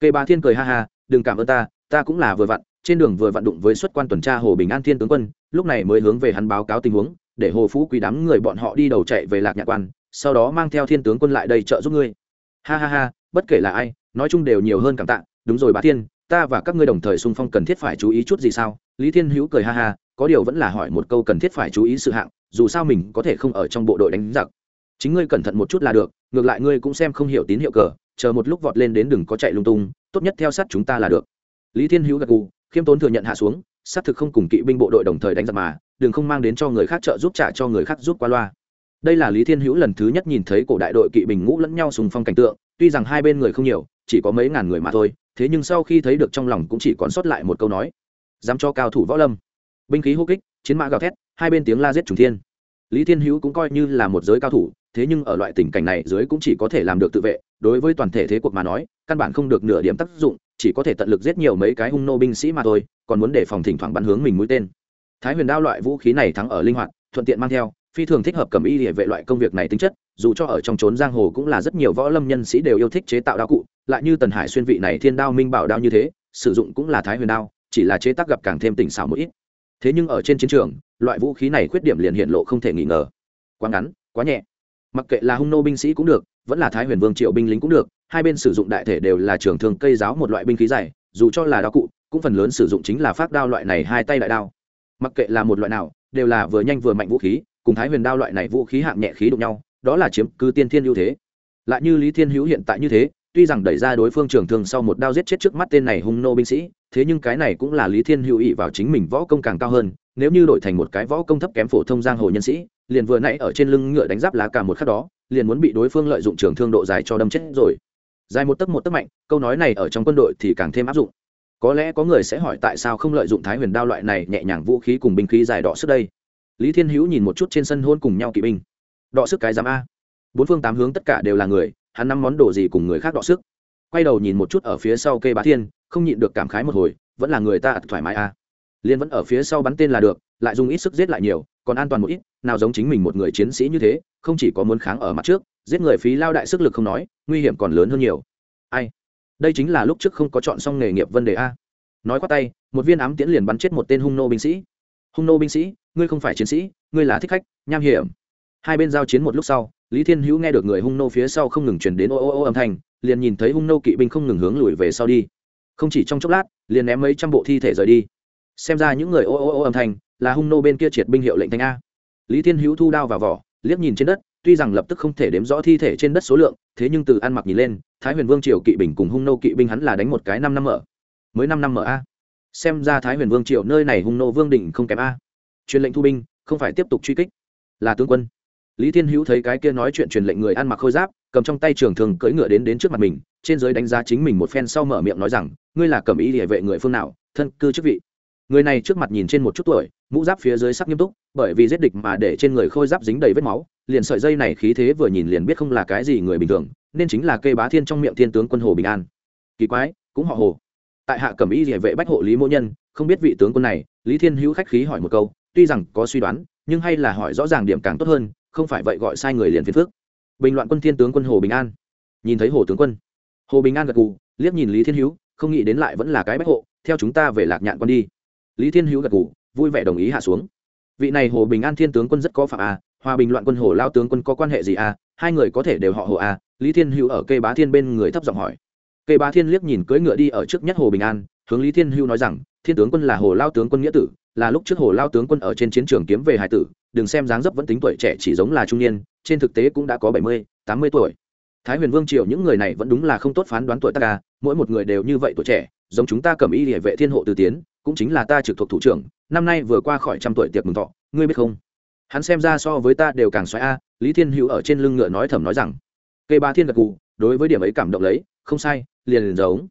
Kê bá thiên cười ha ha, đừng cảm ơn ta ta cũng là vừa vặn, trên đường vừa vặn đụng với xuất quan tuần tra hồ bình an thiên tướng quân, lúc này mới hướng về hắn báo cáo tình huống, để hồ phú quý đám người bọn họ đi đầu chạy về lạc nhạc quan, sau đó mang theo thiên tướng quân lại đây trợ giúp ngươi. Ha ha ha, bất kể là ai, nói chung đều nhiều hơn cảm tạ, đúng rồi bá thiên, ta và các ngươi đồng thời xung phong cần thiết phải chú ý chút gì sao? Lý thiên hữu cười ha ha, có điều vẫn là hỏi một câu cần thiết phải chú ý sự hạng, dù sao mình có thể không ở trong bộ đội đánh giặc. Chính ngươi cẩn thận một chút là được ngược lại ngươi cũng xem không hiểu tín hiệu cờ, chờ một lúc vọt lên đến đừng có chạy lung tung, tốt nhất theo sát chúng ta là được. Lý thiên hữu gật gù, khiêm tốn thừa nhận hạ xuống, xác thực không cùng kỵ binh bộ đội đồng thời đánh giặc mà, đừng không mang đến cho người khác trợ giúp trả cho người khác giúp qua loa. Đây là lý thiên hữu lần thứ nhất nhìn thấy cổ đại đội kỵ binh ngũ lẫn nhau sùng phong cảnh tượng, tuy rằng hai bên người không nhiều, chỉ có mấy ngàn người mà thôi, thế nhưng sau khi thấy được trong lòng cũng chỉ còn sót lại một câu nói. Dám cho cao thủ võ lâm. Binh khí hô kích, chiến mã gào thét, hai bên tiếng la giết trùng thiên lý thiên hữu cũng coi như là một giới cao thủ, thế nhưng ở loại tình cảnh này dưới cũng chỉ có thể làm được tự vệ. Đối với toàn thể thế cuộc mà nói, căn bản không được nửa điểm tác dụng, chỉ có thể tận lực giết nhiều mấy cái hung nô binh sĩ mà thôi, còn muốn để phòng thỉnh thoảng bắn hướng mình mũi tên. Thái huyền đao loại vũ khí này thắng ở linh hoạt, thuận tiện mang theo, phi thường thích hợp cầm y địa vệ loại công việc này tính chất, dù cho ở trong trốn giang hồ cũng là rất nhiều võ lâm nhân sĩ đều yêu thích chế tạo đao cụ, lại như tần hải xuyên vị này thiên đao minh bảo đao như thế, sử dụng cũng là thái huyền đao, chỉ là chế tác gặp càng thêm tỉnh xảo một ít. Thế nhưng ở trên chiến trường loại vũ khí này khuyết điểm liền hiện lộ không thể nghi ngờ. Quá ngắn, quá nhẹ. Mặc kệ là hung nô binh sĩ cũng được, vẫn là thái huyền vương triệu binh lính cũng được, hai bên sử dụng đại thể đều là trường thương cây giáo một loại binh khí dài, dù cho là đao cụ, cũng phần lớn sử dụng chính là phát đao loại này hai tay đại đao. Mặc kệ là một loại nào, đều là vừa nhanh vừa mạnh vũ khí, cùng thái huyền đao loại này vũ khí hạng nhẹ khí đụng nhau, đó là chiếm cứ tiên thiên ưu thế. Lại như lý thiên hữu hiện tại như thế, tuy rằng đẩy ra đối phương trường thương sau một đao giết chết trước mắt tên này hung nô binh sĩ, thế nhưng cái này cũng là lý thiên hữu ỵ vào chính mình võ công càng cao hơn nếu như đổi thành một cái võ công thấp kém phổ thông giang hồ nhân sĩ, liền vừa nãy ở trên lưng ngựa đánh giáp lá cả một khắc đó, liền muốn bị đối phương lợi dụng trường thương độ dài cho đâm chết rồi. Dài một tấc một tấc mạnh, câu nói này ở trong quân đội thì càng thêm áp dụng. Có lẽ có người sẽ hỏi tại sao không lợi dụng thái huyền đao loại này nhẹ nhàng vũ khí cùng binh khí dài đỏ sức đây? Lý thiên hữu nhìn một chút trên sân hôn cùng nhau kỵ binh. Đọ sức cái giám a. Bốn phương tám hướng tất cả đều là người, hắn năm món đồ gì cùng người khác đọ sức? Quay đầu nhìn một chút ở phía sau cây bá thiên, không nhịn được cảm khái một hồi, vẫn là người ta thoải mái a liên vẫn ở phía sau bắn tên là được, lại dùng ít sức giết lại nhiều, còn an toàn một ít, nào giống chính mình một người chiến sĩ như thế, không chỉ có muốn kháng ở mặt trước, giết người phí lao đại sức lực không nói, nguy hiểm còn lớn hơn nhiều. Ai? Đây chính là lúc trước không có chọn xong nghề nghiệp vấn đề a. Nói qua tay, một viên ám tiễn liền bắn chết một tên hung nô binh sĩ. Hung nô binh sĩ, ngươi không phải chiến sĩ, ngươi là thích khách, nham hiểm. Hai bên giao chiến một lúc sau, lý thiên hữu nghe được người hung nô phía sau không ngừng chuyển đến ô ô ô âm thanh, liền nhìn thấy hung nô kỵ binh không ngừng hướng lùi về sau đi. Không chỉ trong chốc lát, liền ném mấy trăm bộ thi thể rời đi xem ra những người ô ô ô âm thanh là hung nô bên kia triệt binh hiệu lệnh thanh a. Lý thiên hữu thu đao vào vỏ, liếc nhìn trên đất, tuy rằng lập tức không thể đếm rõ thi thể trên đất số lượng, thế nhưng từ ăn mặc nhìn lên, thái huyền vương triều kỵ binh cùng hung nô kỵ binh hắn là đánh một cái năm năm mở. Mới năm năm mở a. Xem ra thái huyền vương triều nơi này hung nô vương đỉnh không kém a. Truyền lệnh thu binh, không phải tiếp tục truy kích. Là tướng quân. Lý thiên hữu thấy cái kia nói chuyện truyền lệnh người ăn mặc khôi giáp, cầm trong tay trường thường cưỡi ngựa đến đến trước mặt mình, trên giới đánh giá chính mình một phen sau mở miệng nói rằng, ngươi là cầm ý địa vệ người phương nào, thân cư chức vị? Người này trước mặt nhìn trên một chút tuổi, mũ giáp phía dưới sắc nghiêm túc, bởi vì giết địch mà để trên người khôi giáp dính đầy vết máu, liền sợi dây này khí thế vừa nhìn liền biết không là cái gì người bình thường, nên chính là cây bá thiên trong miệng thiên tướng quân hồ bình an. Kỳ quái, cũng họ hồ. Tại hạ cẩm y địa vệ bách hộ lý mỗ nhân, không biết vị tướng quân này, lý thiên hữu khách khí hỏi một câu, tuy rằng có suy đoán, nhưng hay là hỏi rõ ràng điểm càng tốt hơn, không phải vậy gọi sai người liền phiền phước bình loạn quân thiên tướng quân hồ bình an. Nhìn thấy hồ tướng quân, hồ bình an gật gù, liếc nhìn lý thiên hữu, không nghĩ đến lại vẫn là cái bách hộ, theo chúng ta về lạc nhạn quân đi lý thiên hữu gật gù, vui vẻ đồng ý hạ xuống. Vị này hồ bình an thiên tướng quân rất có phạm a, hòa bình loạn quân hồ lao tướng quân có quan hệ gì a? Hai người có thể đều họ hồ a, lý thiên hữu ở cây bá thiên bên người thấp giọng hỏi. Cây bá thiên liếc nhìn cưỡi ngựa đi ở trước nhất hồ bình an, hướng lý thiên hữu nói rằng, thiên tướng quân là hồ lao tướng quân nghĩa tử, là lúc trước hồ lao tướng quân ở trên chiến trường kiếm về hải tử, đừng xem dáng dấp vẫn tính tuổi trẻ chỉ giống là trung niên, trên thực tế cũng đã có bảy mươi, tám mươi tuổi. Thái huyền vương triều những người này vẫn đúng là không tốt phán đoán tuổi ta ca mỗi một người đều như vậy tuổi trẻ, giống chúng ta cầm y địa vệ thiên hộ từ tiến cũng chính là ta trực thuộc thủ trưởng, năm nay vừa qua khỏi trăm tuổi tiệc mừng thọ, ngươi biết không? Hắn xem ra so với ta đều càng xoáy a, lý thiên hữu ở trên lưng ngựa nói thầm nói rằng cây ba thiên gật cụ đối với điểm ấy cảm động lấy, không sai, liền liền giống.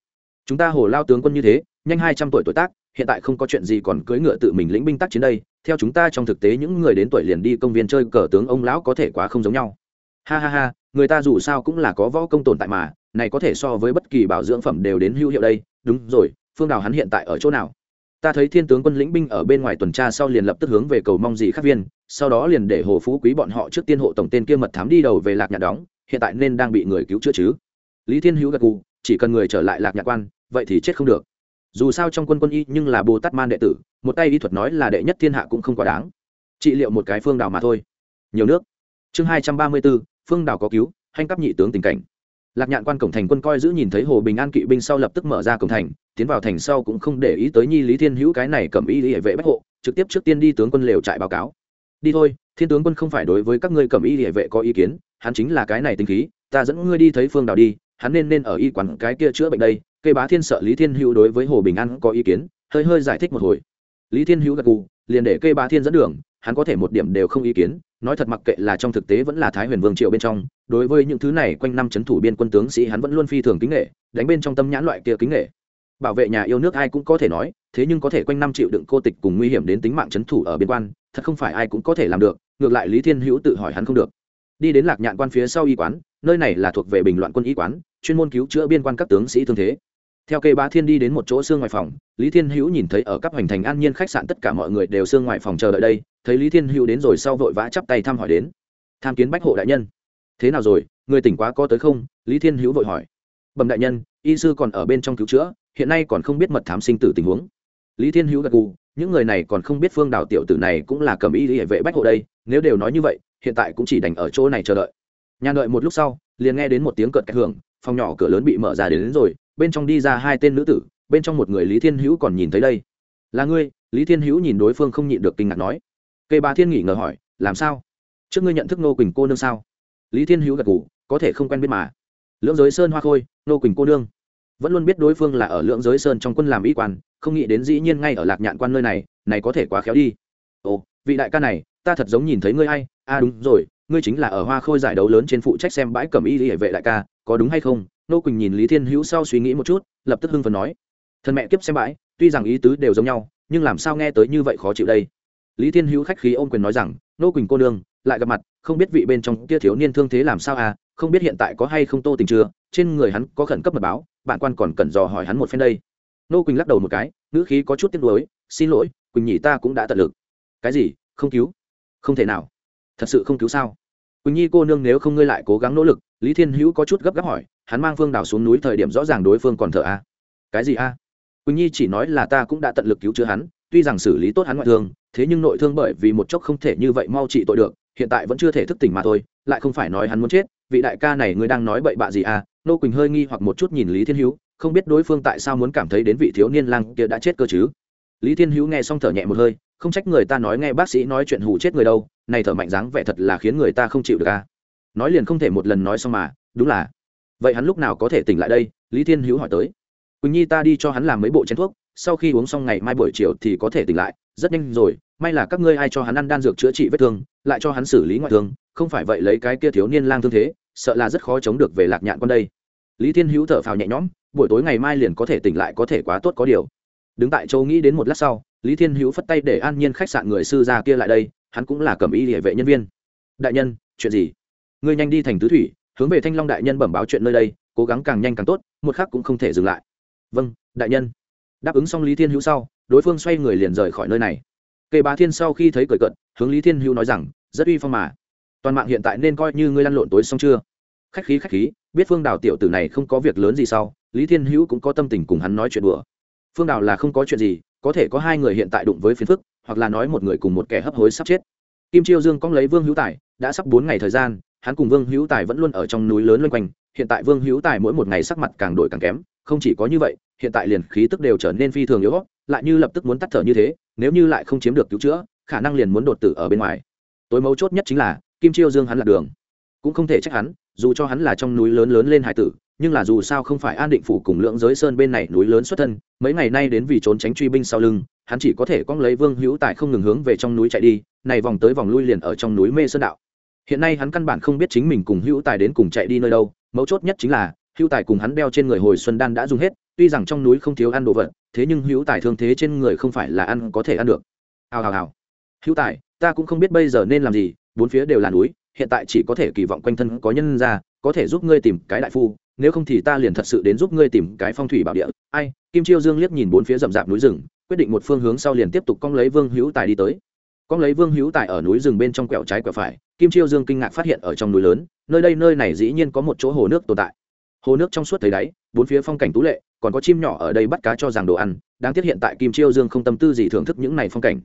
Chúng ta hồ lao tướng quân như thế, nhanh hai trăm tuổi tuổi tác, hiện tại không có chuyện gì còn cưỡi ngựa tự mình lĩnh binh tác chiến đây, theo chúng ta trong thực tế những người đến tuổi liền đi công viên chơi cờ tướng ông lão có thể quá không giống nhau. Ha ha ha, người ta dù sao cũng là có võ công tồn tại mà, này có thể so với bất kỳ bảo dưỡng phẩm đều đến hữu hiệu đây, đúng rồi, phương đào hắn hiện tại ở chỗ nào? Ta thấy thiên tướng quân lĩnh binh ở bên ngoài tuần tra sau liền lập tức hướng về cầu mong gì khác viên, sau đó liền để hồ phú quý bọn họ trước tiên hộ tổng tên kia mật thám đi đầu về lạc nhạc đóng, hiện tại nên đang bị người cứu chữa chứ. Lý thiên hữu gật gù, chỉ cần người trở lại lạc nhạc quan, vậy thì chết không được. Dù sao trong quân quân y nhưng là bồ tát man đệ tử, một tay y thuật nói là đệ nhất thiên hạ cũng không quá đáng. Trị liệu một cái phương đào mà thôi. Nhiều nước. Chương hai trăm ba mươi bốn, phương đào có cứu, hành cấp nhị tướng tình cảnh lạc nhạn quan cổng thành quân coi giữ nhìn thấy hồ bình an kỵ binh sau lập tức mở ra cổng thành, tiến vào thành sau cũng không để ý tới nhi lý thiên hữu cái này cầm y hệ vệ bách hộ, trực tiếp trước tiên đi tướng quân lều trại báo cáo. Đi thôi, thiên tướng quân không phải đối với các ngươi cầm y hệ vệ có ý kiến, hắn chính là cái này tinh khí, ta dẫn ngươi đi thấy phương đào đi, hắn nên nên ở y quán cái kia chữa bệnh đây. Cây bá thiên sợ lý thiên hữu đối với hồ bình an có ý kiến, hơi hơi giải thích một hồi. Lý thiên hữu gật gù, liền để cây bá thiên dẫn đường, hắn có thể một điểm đều không ý kiến, nói thật mặc kệ là trong thực tế vẫn là thái huyền vương triệu bên trong đối với những thứ này quanh năm c h ấ n thủ biên quân tướng sĩ hắn vẫn luôn phi thường kính nghệ, đánh bên trong tâm nhãn loại kia kính nghệ. Bảo vệ nhà yêu nước ai cũng có thể nói, thế nhưng có thể quanh năm chịu đựng cô tịch cùng nguy hiểm đến tính mạng c h ấ n thủ ở biên quan, thật không phải ai cũng có thể làm được, ngược lại lý thiên hữu tự hỏi hắn không được. Đi đến lạc nhạn quan phía sau y quán, nơi này là thuộc về bình loạn quân y quán, chuyên môn cứu chữa biên quan các tướng sĩ thương thế. Theo cây bá thiên đi đến một chỗ xương ngoài phòng, lý thiên hữu nhìn thấy ở các hoành thành an nhiên khách sạn tất cả mọi người đều xương ngoài phòng chờ đợi đây, thấy lý thiên hữu đến rồi sau vội vã chắp tay thăm hỏi đến. Tham kiến bách hộ đại nhân thế nào rồi người tỉnh quá có tới không? Lý thiên hữu vội hỏi. Bẩm đại nhân y sư còn ở bên trong cứu chữa hiện nay còn không biết mật thám sinh tử tình huống. Lý thiên hữu gật gù những người này còn không biết phương đào tiểu tử này cũng là cầm y hệ vệ bách hộ đây nếu đều nói như vậy hiện tại cũng chỉ đành ở chỗ này chờ đợi. Nhà đợi một lúc sau liền nghe đến một tiếng cợt cách hưởng phòng nhỏ cửa lớn bị mở ra đến, đến rồi bên trong đi ra hai tên nữ tử bên trong một người lý thiên hữu còn nhìn thấy đây. Là ngươi? Lý thiên hữu nhìn đối phương không nhịn được kinh ngạc nói. Cây bà thiên nghỉ ngờ hỏi làm sao? Trước ngươi nhận thức nô quỳnh cô nương sao? Lý thiên hữu gật ngủ có thể không quen biết mà. Lưỡng giới sơn hoa khôi, nô quỳnh cô nương. Vẫn luôn biết đối phương là ở lưỡng giới sơn trong quân làm y quan, không nghĩ đến dĩ nhiên ngay ở lạc nhạn quan nơi này này có thể quá khéo đi. Ồ, vị đại ca này, ta thật giống nhìn thấy ngươi hay a à đúng rồi, ngươi chính là ở hoa khôi giải đấu lớn trên phụ trách xem bãi cầm y hệ vệ đại ca, có đúng hay không? Nô quỳnh nhìn lý thiên hữu sau suy nghĩ một chút, lập tức hưng phần nói. Thần mẹ kiếp xem bãi, tuy rằng ý tứ đều giống nhau, nhưng làm sao nghe tới như vậy khó chịu đây? Lý thiên hữu khách khí ôm quyền nói rằng, nô quỳnh cô nương, lại gặp mặt không biết vị bên trong kia thiếu niên thương thế làm sao à không biết hiện tại có hay không tô tình chưa, trên người hắn có khẩn cấp mật báo, bạn quan còn cần dò hỏi hắn một phen đây. Nô quỳnh lắc đầu một cái, ngữ khí có chút tiếc nuối, xin lỗi, quỳnh nhỉ ta cũng đã tận lực. Cái gì? Không cứu? Không thể nào. Thật sự không cứu sao? Quỳnh nhi cô nương nếu không ngươi lại cố gắng nỗ lực. Lý thiên hữu có chút gấp gáp hỏi, hắn mang phương đào xuống núi thời điểm rõ ràng đối phương còn thở à? cái gì a à? quỳnh nhi chỉ nói là ta cũng đã tận lực cứu chữa hắn, tuy rằng xử lý tốt hắn ngoại thương, thế nhưng nội thương bởi vì một chốc không thể như vậy mau trị tội được hiện tại vẫn chưa thể thức tỉnh mà thôi, lại không phải nói hắn muốn chết, vị đại ca này ngươi đang nói bậy bạ gì à? Nô quỳnh hơi nghi hoặc một chút nhìn lý thiên hữu, không biết đối phương tại sao muốn cảm thấy đến vị thiếu niên lang kia đã chết cơ chứ? Lý thiên hữu nghe xong thở nhẹ một hơi, không trách người ta nói nghe bác sĩ nói chuyện hù chết người đâu, này thở mạnh dáng vẻ thật là khiến người ta không chịu được à? Nói liền không thể một lần nói xong mà, đúng là. Vậy hắn lúc nào có thể tỉnh lại đây? Lý thiên hữu hỏi tới. Quỳnh nhi ta đi cho hắn làm mấy bộ chén thuốc, sau khi uống xong ngày mai buổi chiều thì có thể tỉnh lại, rất nhanh rồi may là các ngươi ai cho hắn ăn đan dược chữa trị vết thương, lại cho hắn xử lý ngoại thương, không phải vậy lấy cái kia thiếu niên lang thương thế, sợ là rất khó chống được về lạc nhạn con đây. Lý thiên hữu thở phào nhẹ nhõm, buổi tối ngày mai liền có thể tỉnh lại có thể quá tốt có điều. Đứng tại châu nghĩ đến một lát sau, lý thiên hữu phất tay để an nhiên khách sạn người sư gia kia lại đây, hắn cũng là cầm y địa vệ nhân viên. Đại nhân, chuyện gì? Ngươi nhanh đi thành tứ thủy, hướng về thanh long đại nhân bẩm báo chuyện nơi đây, cố gắng càng nhanh càng tốt, một khắc cũng không thể dừng lại. Vâng đại nhân. Đáp ứng xong lý thiên hữu sau, đối phương xoay người liền rời khỏi nơi này kề bá thiên sau khi thấy cười cận hướng lý thiên hữu nói rằng, rất uy phong mà. Toàn mạng hiện tại nên coi như ngươi lăn lộn tối xong chưa? Khách khí khách khí, biết phương đào tiểu tử này không có việc lớn gì sau, lý thiên hữu cũng có tâm tình cùng hắn nói chuyện đùa. Phương đào là không có chuyện gì, có thể có hai người hiện tại đụng với phiền phức, hoặc là nói một người cùng một kẻ hấp hối sắp chết. Kim chiêu dương cong lấy vương hữu tài, đã sắp bốn ngày thời gian, hắn cùng vương hữu tài vẫn luôn ở trong núi lớn loanh quanh, hiện tại vương hữu tài mỗi một ngày sắc mặt càng đổi càng kém, không chỉ có như vậy hiện tại liền khí tức đều trở nên phi thường yếu lại như lập tức muốn tắt thở như thế, nếu như lại không chiếm được cứu chữa, khả năng liền muốn đột tử ở bên ngoài. Tối mấu chốt nhất chính là, kim chiêu dương hắn lạc đường. Cũng không thể trách hắn, dù cho hắn là trong núi lớn lớn lên hải tử, nhưng là dù sao không phải an định phủ cùng lưỡng giới sơn bên này núi lớn xuất thân, mấy ngày nay đến vì trốn tránh truy binh sau lưng, hắn chỉ có thể cong lấy vương hữu tài không ngừng hướng về trong núi chạy đi, này vòng tới vòng lui liền ở trong núi mê sơn đạo. Hiện nay hắn căn bản không biết chính mình cùng hữu tài đến cùng chạy đi nơi đâu, mấu chốt nhất chính là, hữu tài cùng hắn đeo trên người hồi xuân đan đã dùng hết tuy rằng trong núi không thiếu ăn đồ vật, thế nhưng hữu tài thương thế trên người không phải là ăn có thể ăn được. Hào hào hào. Hữu tài, ta cũng không biết bây giờ nên làm gì, bốn phía đều là núi, hiện tại chỉ có thể kỳ vọng quanh thân có nhân ra, có thể giúp ngươi tìm cái đại phu, nếu không thì ta liền thật sự đến giúp ngươi tìm cái phong thủy bảo địa. Ai, kim chiêu dương liếc nhìn bốn phía rậm rạp núi rừng, quyết định một phương hướng sau liền tiếp tục cong lấy vương hữu tài đi tới. Cong lấy vương hữu tài ở núi rừng bên trong quẹo trái quẹo phải, kim chiêu dương kinh ngạc phát hiện ở trong núi lớn, nơi đây nơi này dĩ nhiên có một chỗ hồ nước tồn tại. Hồ nước trong suốt thấy đáy, bốn phía phong cảnh tú lệ còn có chim nhỏ ở đây bắt cá cho rằng đồ ăn, đáng tiếc hiện tại kim chiêu dương không tâm tư gì thưởng thức những này phong cảnh.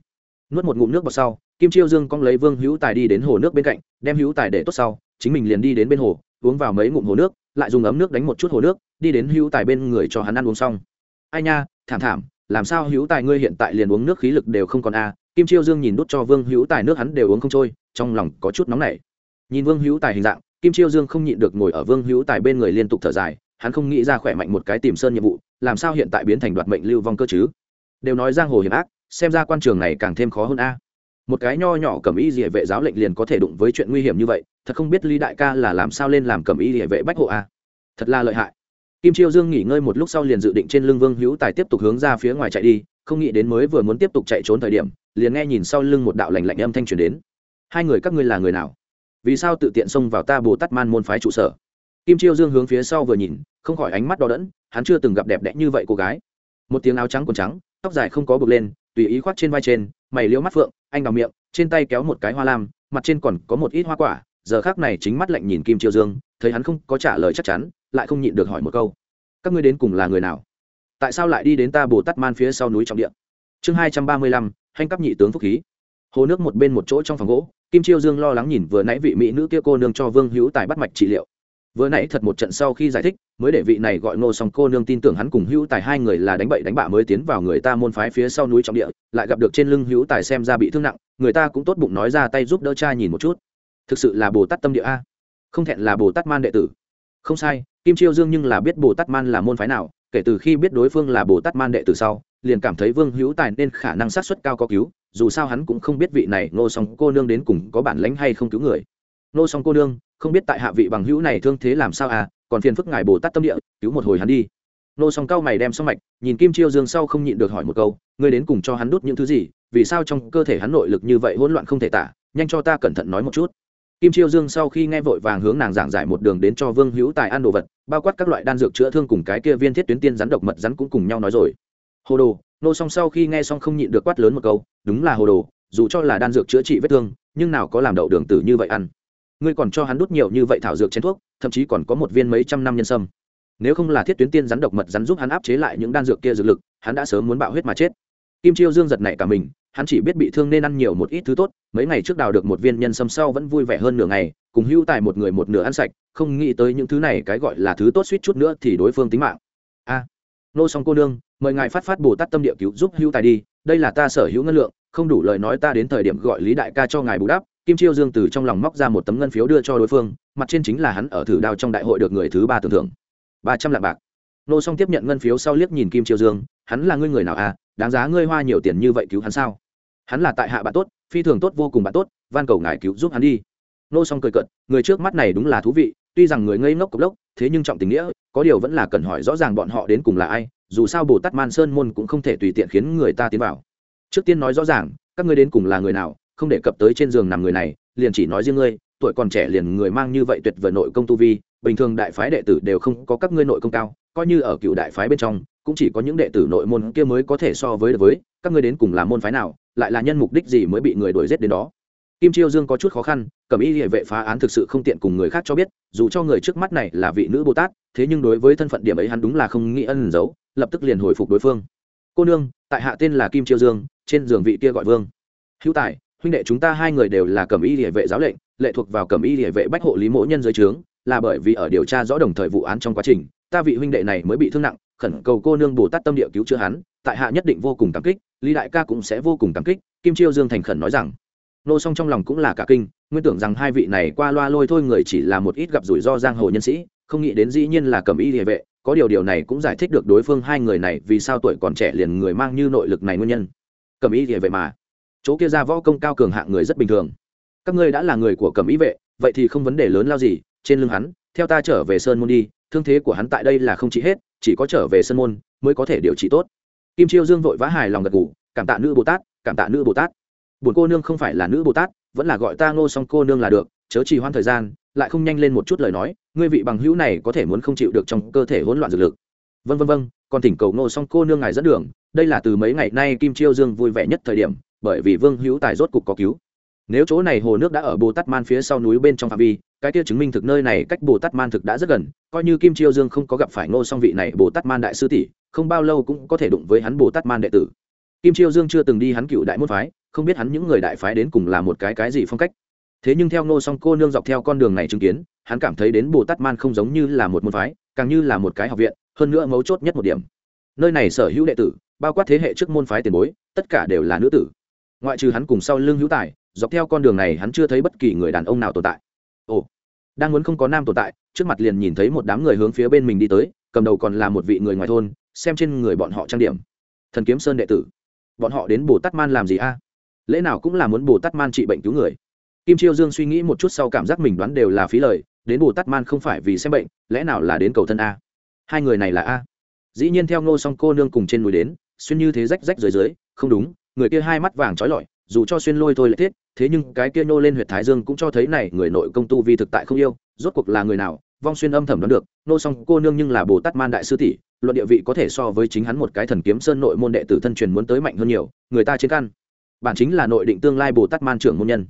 Nuốt một ngụm nước vào sau, kim chiêu dương cong lấy vương hữu tài đi đến hồ nước bên cạnh, đem hữu tài để tốt sau, chính mình liền đi đến bên hồ, uống vào mấy ngụm hồ nước, lại dùng ấm nước đánh một chút hồ nước, đi đến hữu tài bên người cho hắn ăn uống xong. Ai nha, thảm thảm, làm sao hữu tài ngươi hiện tại liền uống nước khí lực đều không còn a kim chiêu dương nhìn đút cho vương hữu tài nước hắn đều uống không trôi, trong lòng có chút nóng nảy. Nhìn vương hữu tài hình dạng, kim chiêu dương không nhịn được ngồi ở vương hữu tài bên người liên tục thở dài hắn không nghĩ ra khỏe mạnh một cái tìm sơn nhiệm vụ, làm sao hiện tại biến thành đoạt mệnh lưu vong cơ chứ? Đều nói giang hồ hiểm ác, xem ra quan trường này càng thêm khó hơn a. Một cái nho nhỏ cầm y địa vệ giáo lệnh liền có thể đụng với chuyện nguy hiểm như vậy, thật không biết lý đại ca là làm sao lên làm cầm y địa vệ bách hộ a. Thật là lợi hại. Kim chiêu dương nghỉ ngơi một lúc sau liền dự định trên lưng vương hữu tài tiếp tục hướng ra phía ngoài chạy đi, không nghĩ đến mới vừa muốn tiếp tục chạy trốn thời điểm, liền nghe nhìn sau lưng một đạo lạnh lạnh âm thanh truyền đến. Hai người, các ngươi là người nào? Vì sao tự tiện xông vào ta bồ tát man môn phái trụ sở? Kim chiêu dương hướng phía sau vừa nhìn, không khỏi ánh mắt đỏ đẫn, hắn chưa từng gặp đẹp đẽ như vậy cô gái. Một tiếng áo trắng quần trắng, tóc dài không có bực lên, tùy ý khoác trên vai trên, mày liễu mắt phượng, anh đào miệng, trên tay kéo một cái hoa lam, mặt trên còn có một ít hoa quả, giờ khác này chính mắt lạnh nhìn kim chiêu dương, thấy hắn không có trả lời chắc chắn, lại không nhịn được hỏi một câu. Các ngươi đến cùng là người nào? Tại sao lại đi đến ta bồ tát man phía sau núi trọng điện chương hai trăm ba mươi lăm, hành cấp nhị tướng phúc khí. Hồ nước một bên một chỗ trong phòng gỗ, kim chiêu dương lo lắng nhìn vừa nãy vị mỹ nữ kia cô nương cho vương hữu tài bắt mạch trị liệu vừa nãy thật một trận sau khi giải thích, mới để vị này gọi ngô song cô nương tin tưởng hắn cùng hữu tài hai người là đánh bậy đánh bạ mới tiến vào người ta môn phái phía sau núi trọng địa, lại gặp được trên lưng hữu tài xem ra bị thương nặng, người ta cũng tốt bụng nói ra tay giúp đỡ cha nhìn một chút. Thực sự là bồ tát tâm địa a. Không thẹn là bồ tát man đệ tử. Không sai, kim chiêu dương nhưng là biết bồ tát man là môn phái nào, kể từ khi biết đối phương là bồ tát man đệ tử sau, liền cảm thấy vương hữu tài nên khả năng sát xuất cao có cứu, dù sao hắn cũng không biết vị này ngô song cô nương đến cùng có bản lánh hay không cứu người. Ngô song cô nương không biết tại hạ vị bằng hữu này thương thế làm sao à còn phiền phức ngài bồ tát tâm địa, cứu một hồi hắn đi. Nô song cao mày đem xong mạch, nhìn kim chiêu dương sau không nhịn được hỏi một câu, ngươi đến cùng cho hắn đút những thứ gì, vì sao trong cơ thể hắn nội lực như vậy hỗn loạn không thể tả, nhanh cho ta cẩn thận nói một chút. Kim chiêu dương sau khi nghe vội vàng hướng nàng giảng giải một đường đến cho vương hữu tài ăn đồ vật, bao quát các loại đan dược chữa thương cùng cái kia viên thiết tuyến tiên rắn độc mật rắn cũng cùng nhau nói rồi. Hồ đồ, nô song sau khi nghe xong không nhịn được quát lớn một câu, đúng là hồ đồ, dù cho là đan dược chữa trị vết thương, nhưng nào có làm đậu đường tử như vậy ăn ngươi còn cho hắn đút nhiều như vậy thảo dược chén thuốc, thậm chí còn có một viên mấy trăm năm nhân sâm. Nếu không là thiết tuyến tiên rắn độc mật rắn giúp hắn áp chế lại những đan dược kia dược lực, hắn đã sớm muốn bạo huyết mà chết. Kim chiêu dương giật nảy cả mình, hắn chỉ biết bị thương nên ăn nhiều một ít thứ tốt, mấy ngày trước đào được một viên nhân sâm sau vẫn vui vẻ hơn nửa ngày, cùng hưu tài một người một nửa ăn sạch, không nghĩ tới những thứ này cái gọi là thứ tốt suýt chút nữa thì đối phương tính mạng. A, nô song cô nương, mời ngài phát phát bồ tát tâm địa cứu giúp hưu tài đi, đây là ta sở hữu ngân lượng, không đủ lời nói ta đến thời điểm gọi lý đại ca cho ngài bù đắp kim chiêu dương từ trong lòng móc ra một tấm ngân phiếu đưa cho đối phương, mặt trên chính là hắn ở thử đao trong đại hội được người thứ ba tưởng thưởng. Ba trăm lạng bạc. Nô song tiếp nhận ngân phiếu sau liếc nhìn kim chiêu dương, hắn là ngươi người nào à đáng giá ngươi hoa nhiều tiền như vậy cứu hắn sao? Hắn là tại hạ bạn tốt, phi thường tốt vô cùng bạn tốt, van cầu ngài cứu giúp hắn đi. Nô song cười cận người trước mắt này đúng là thú vị, tuy rằng người ngây ngốc cục lốc, thế nhưng trọng tình nghĩa, có điều vẫn là cần hỏi rõ ràng bọn họ đến cùng là ai, dù sao bồ tát man sơn môn cũng không thể tùy tiện khiến người ta tiến vào. Trước tiên nói rõ ràng, các ngươi đến cùng là người nào không để cập tới trên giường nằm người này, liền chỉ nói riêng ngươi, tuổi còn trẻ liền người mang như vậy tuyệt vời nội công tu vi, bình thường đại phái đệ tử đều không có các ngươi nội công cao, coi như ở cựu đại phái bên trong, cũng chỉ có những đệ tử nội môn kia mới có thể so với được với, các ngươi đến cùng là môn phái nào, lại là nhân mục đích gì mới bị người đuổi giết đến đó. Kim chiêu dương có chút khó khăn cẩm y địa vệ phá án thực sự không tiện cùng người khác cho biết, dù cho người trước mắt này là vị nữ bồ tát, thế nhưng đối với thân phận điểm ấy hắn đúng là không nghĩ ân giấu, lập tức liền hồi phục đối phương. Cô nương, tại hạ tên là kim chiêu dương, trên giường vị kia gọi vương. Hữu tài huynh đệ chúng ta hai người đều là cẩm y địa vệ giáo lệnh, lệ thuộc vào cẩm y địa vệ bách hộ lý mỗ nhân giới trướng, là bởi vì ở điều tra rõ đồng thời vụ án trong quá trình, ta vị huynh đệ này mới bị thương nặng, khẩn cầu cô nương bồ tát tâm địa cứu chữa hắn, tại hạ nhất định vô cùng cảm kích, lý đại ca cũng sẽ vô cùng cảm kích, kim chiêu dương thành khẩn nói rằng. Nô song trong lòng cũng là cả kinh, nguyên tưởng rằng hai vị này qua loa lôi thôi người chỉ là một ít gặp rủi ro giang hồ nhân sĩ, không nghĩ đến dĩ nhiên là cầm y địa vệ, có điều điều này cũng giải thích được đối phương hai người này vì sao tuổi còn trẻ liền người mang như nội lực này nguyên nhân. Cầm y địa vệ mà chỗ kia ra võ công cao cường hạng người rất bình thường. Các ngươi đã là người của cẩm ý vệ, vậy thì không vấn đề lớn lao gì, trên lưng hắn, theo ta trở về sơn môn đi, thương thế của hắn tại đây là không trị hết, chỉ có trở về sơn môn mới có thể điều trị tốt. Kim chiêu dương vội vã hài lòng gật ngủ cảm tạ nữ bồ tát, cảm tạ nữ bồ tát. Buồn cô nương không phải là nữ bồ tát, vẫn là gọi ta ngô song cô nương là được, chớ trì hoãn thời gian, lại không nhanh lên một chút lời nói, ngươi vị bằng hữu này có thể muốn không chịu được trong cơ thể hỗn loạn dược lực. Vân vân vân còn thỉnh cầu ngô song cô nương ngài dẫn đường, đây là từ mấy ngày nay kim chiêu dương vui vẻ nhất thời điểm bởi vì vương hữu tài rốt cục có cứu. Nếu chỗ này hồ nước đã ở bồ tát man phía sau núi bên trong phạm vi, cái kia chứng minh thực nơi này cách bồ tát man thực đã rất gần, coi như kim chiêu dương không có gặp phải ngô song vị này bồ tát man đại sư tỷ, không bao lâu cũng có thể đụng với hắn bồ tát man đệ tử. Kim chiêu dương chưa từng đi hắn cựu đại môn phái, không biết hắn những người đại phái đến cùng là một cái cái gì phong cách. Thế nhưng theo ngô song cô nương dọc theo con đường này chứng kiến, hắn cảm thấy đến bồ tát man không giống như là một môn phái, càng như là một cái học viện, hơn nữa mấu chốt nhất một điểm. Nơi này sở hữu đệ tử, bao quát thế hệ trước môn phái tiền bối, tất cả đều là nữ tử ngoại trừ hắn cùng sau lưng hữu tài, dọc theo con đường này hắn chưa thấy bất kỳ người đàn ông nào tồn tại. Ồ, đang muốn không có nam tồn tại, trước mặt liền nhìn thấy một đám người hướng phía bên mình đi tới, cầm đầu còn là một vị người ngoài thôn, xem trên người bọn họ trang điểm. Thần kiếm sơn đệ tử. Bọn họ đến bồ tát man làm gì a? Lẽ nào cũng là muốn bồ tát man trị bệnh cứu người? Kim chiêu dương suy nghĩ một chút sau cảm giác mình đoán đều là phí lời, đến bồ tát man không phải vì xem bệnh, lẽ nào là đến cầu thân a? Hai người này là a? Dĩ nhiên theo ngô song cô nương cùng trên núi đến, xuyên như thế rách rách dưới dưới, không đúng người kia hai mắt vàng trói lọi, dù cho xuyên lôi thôi lại thiết, thế nhưng cái kia nô lên huyệt thái dương cũng cho thấy này, người nội công tu vi thực tại không yêu, rốt cuộc là người nào, vong xuyên âm thầm đoán được, nô song cô nương nhưng là bồ tát man đại sư tỷ, luận địa vị có thể so với chính hắn một cái thần kiếm sơn nội môn đệ tử thân truyền muốn tới mạnh hơn nhiều, người ta trên căn. Bản chính là nội định tương lai bồ tát man trưởng môn nhân.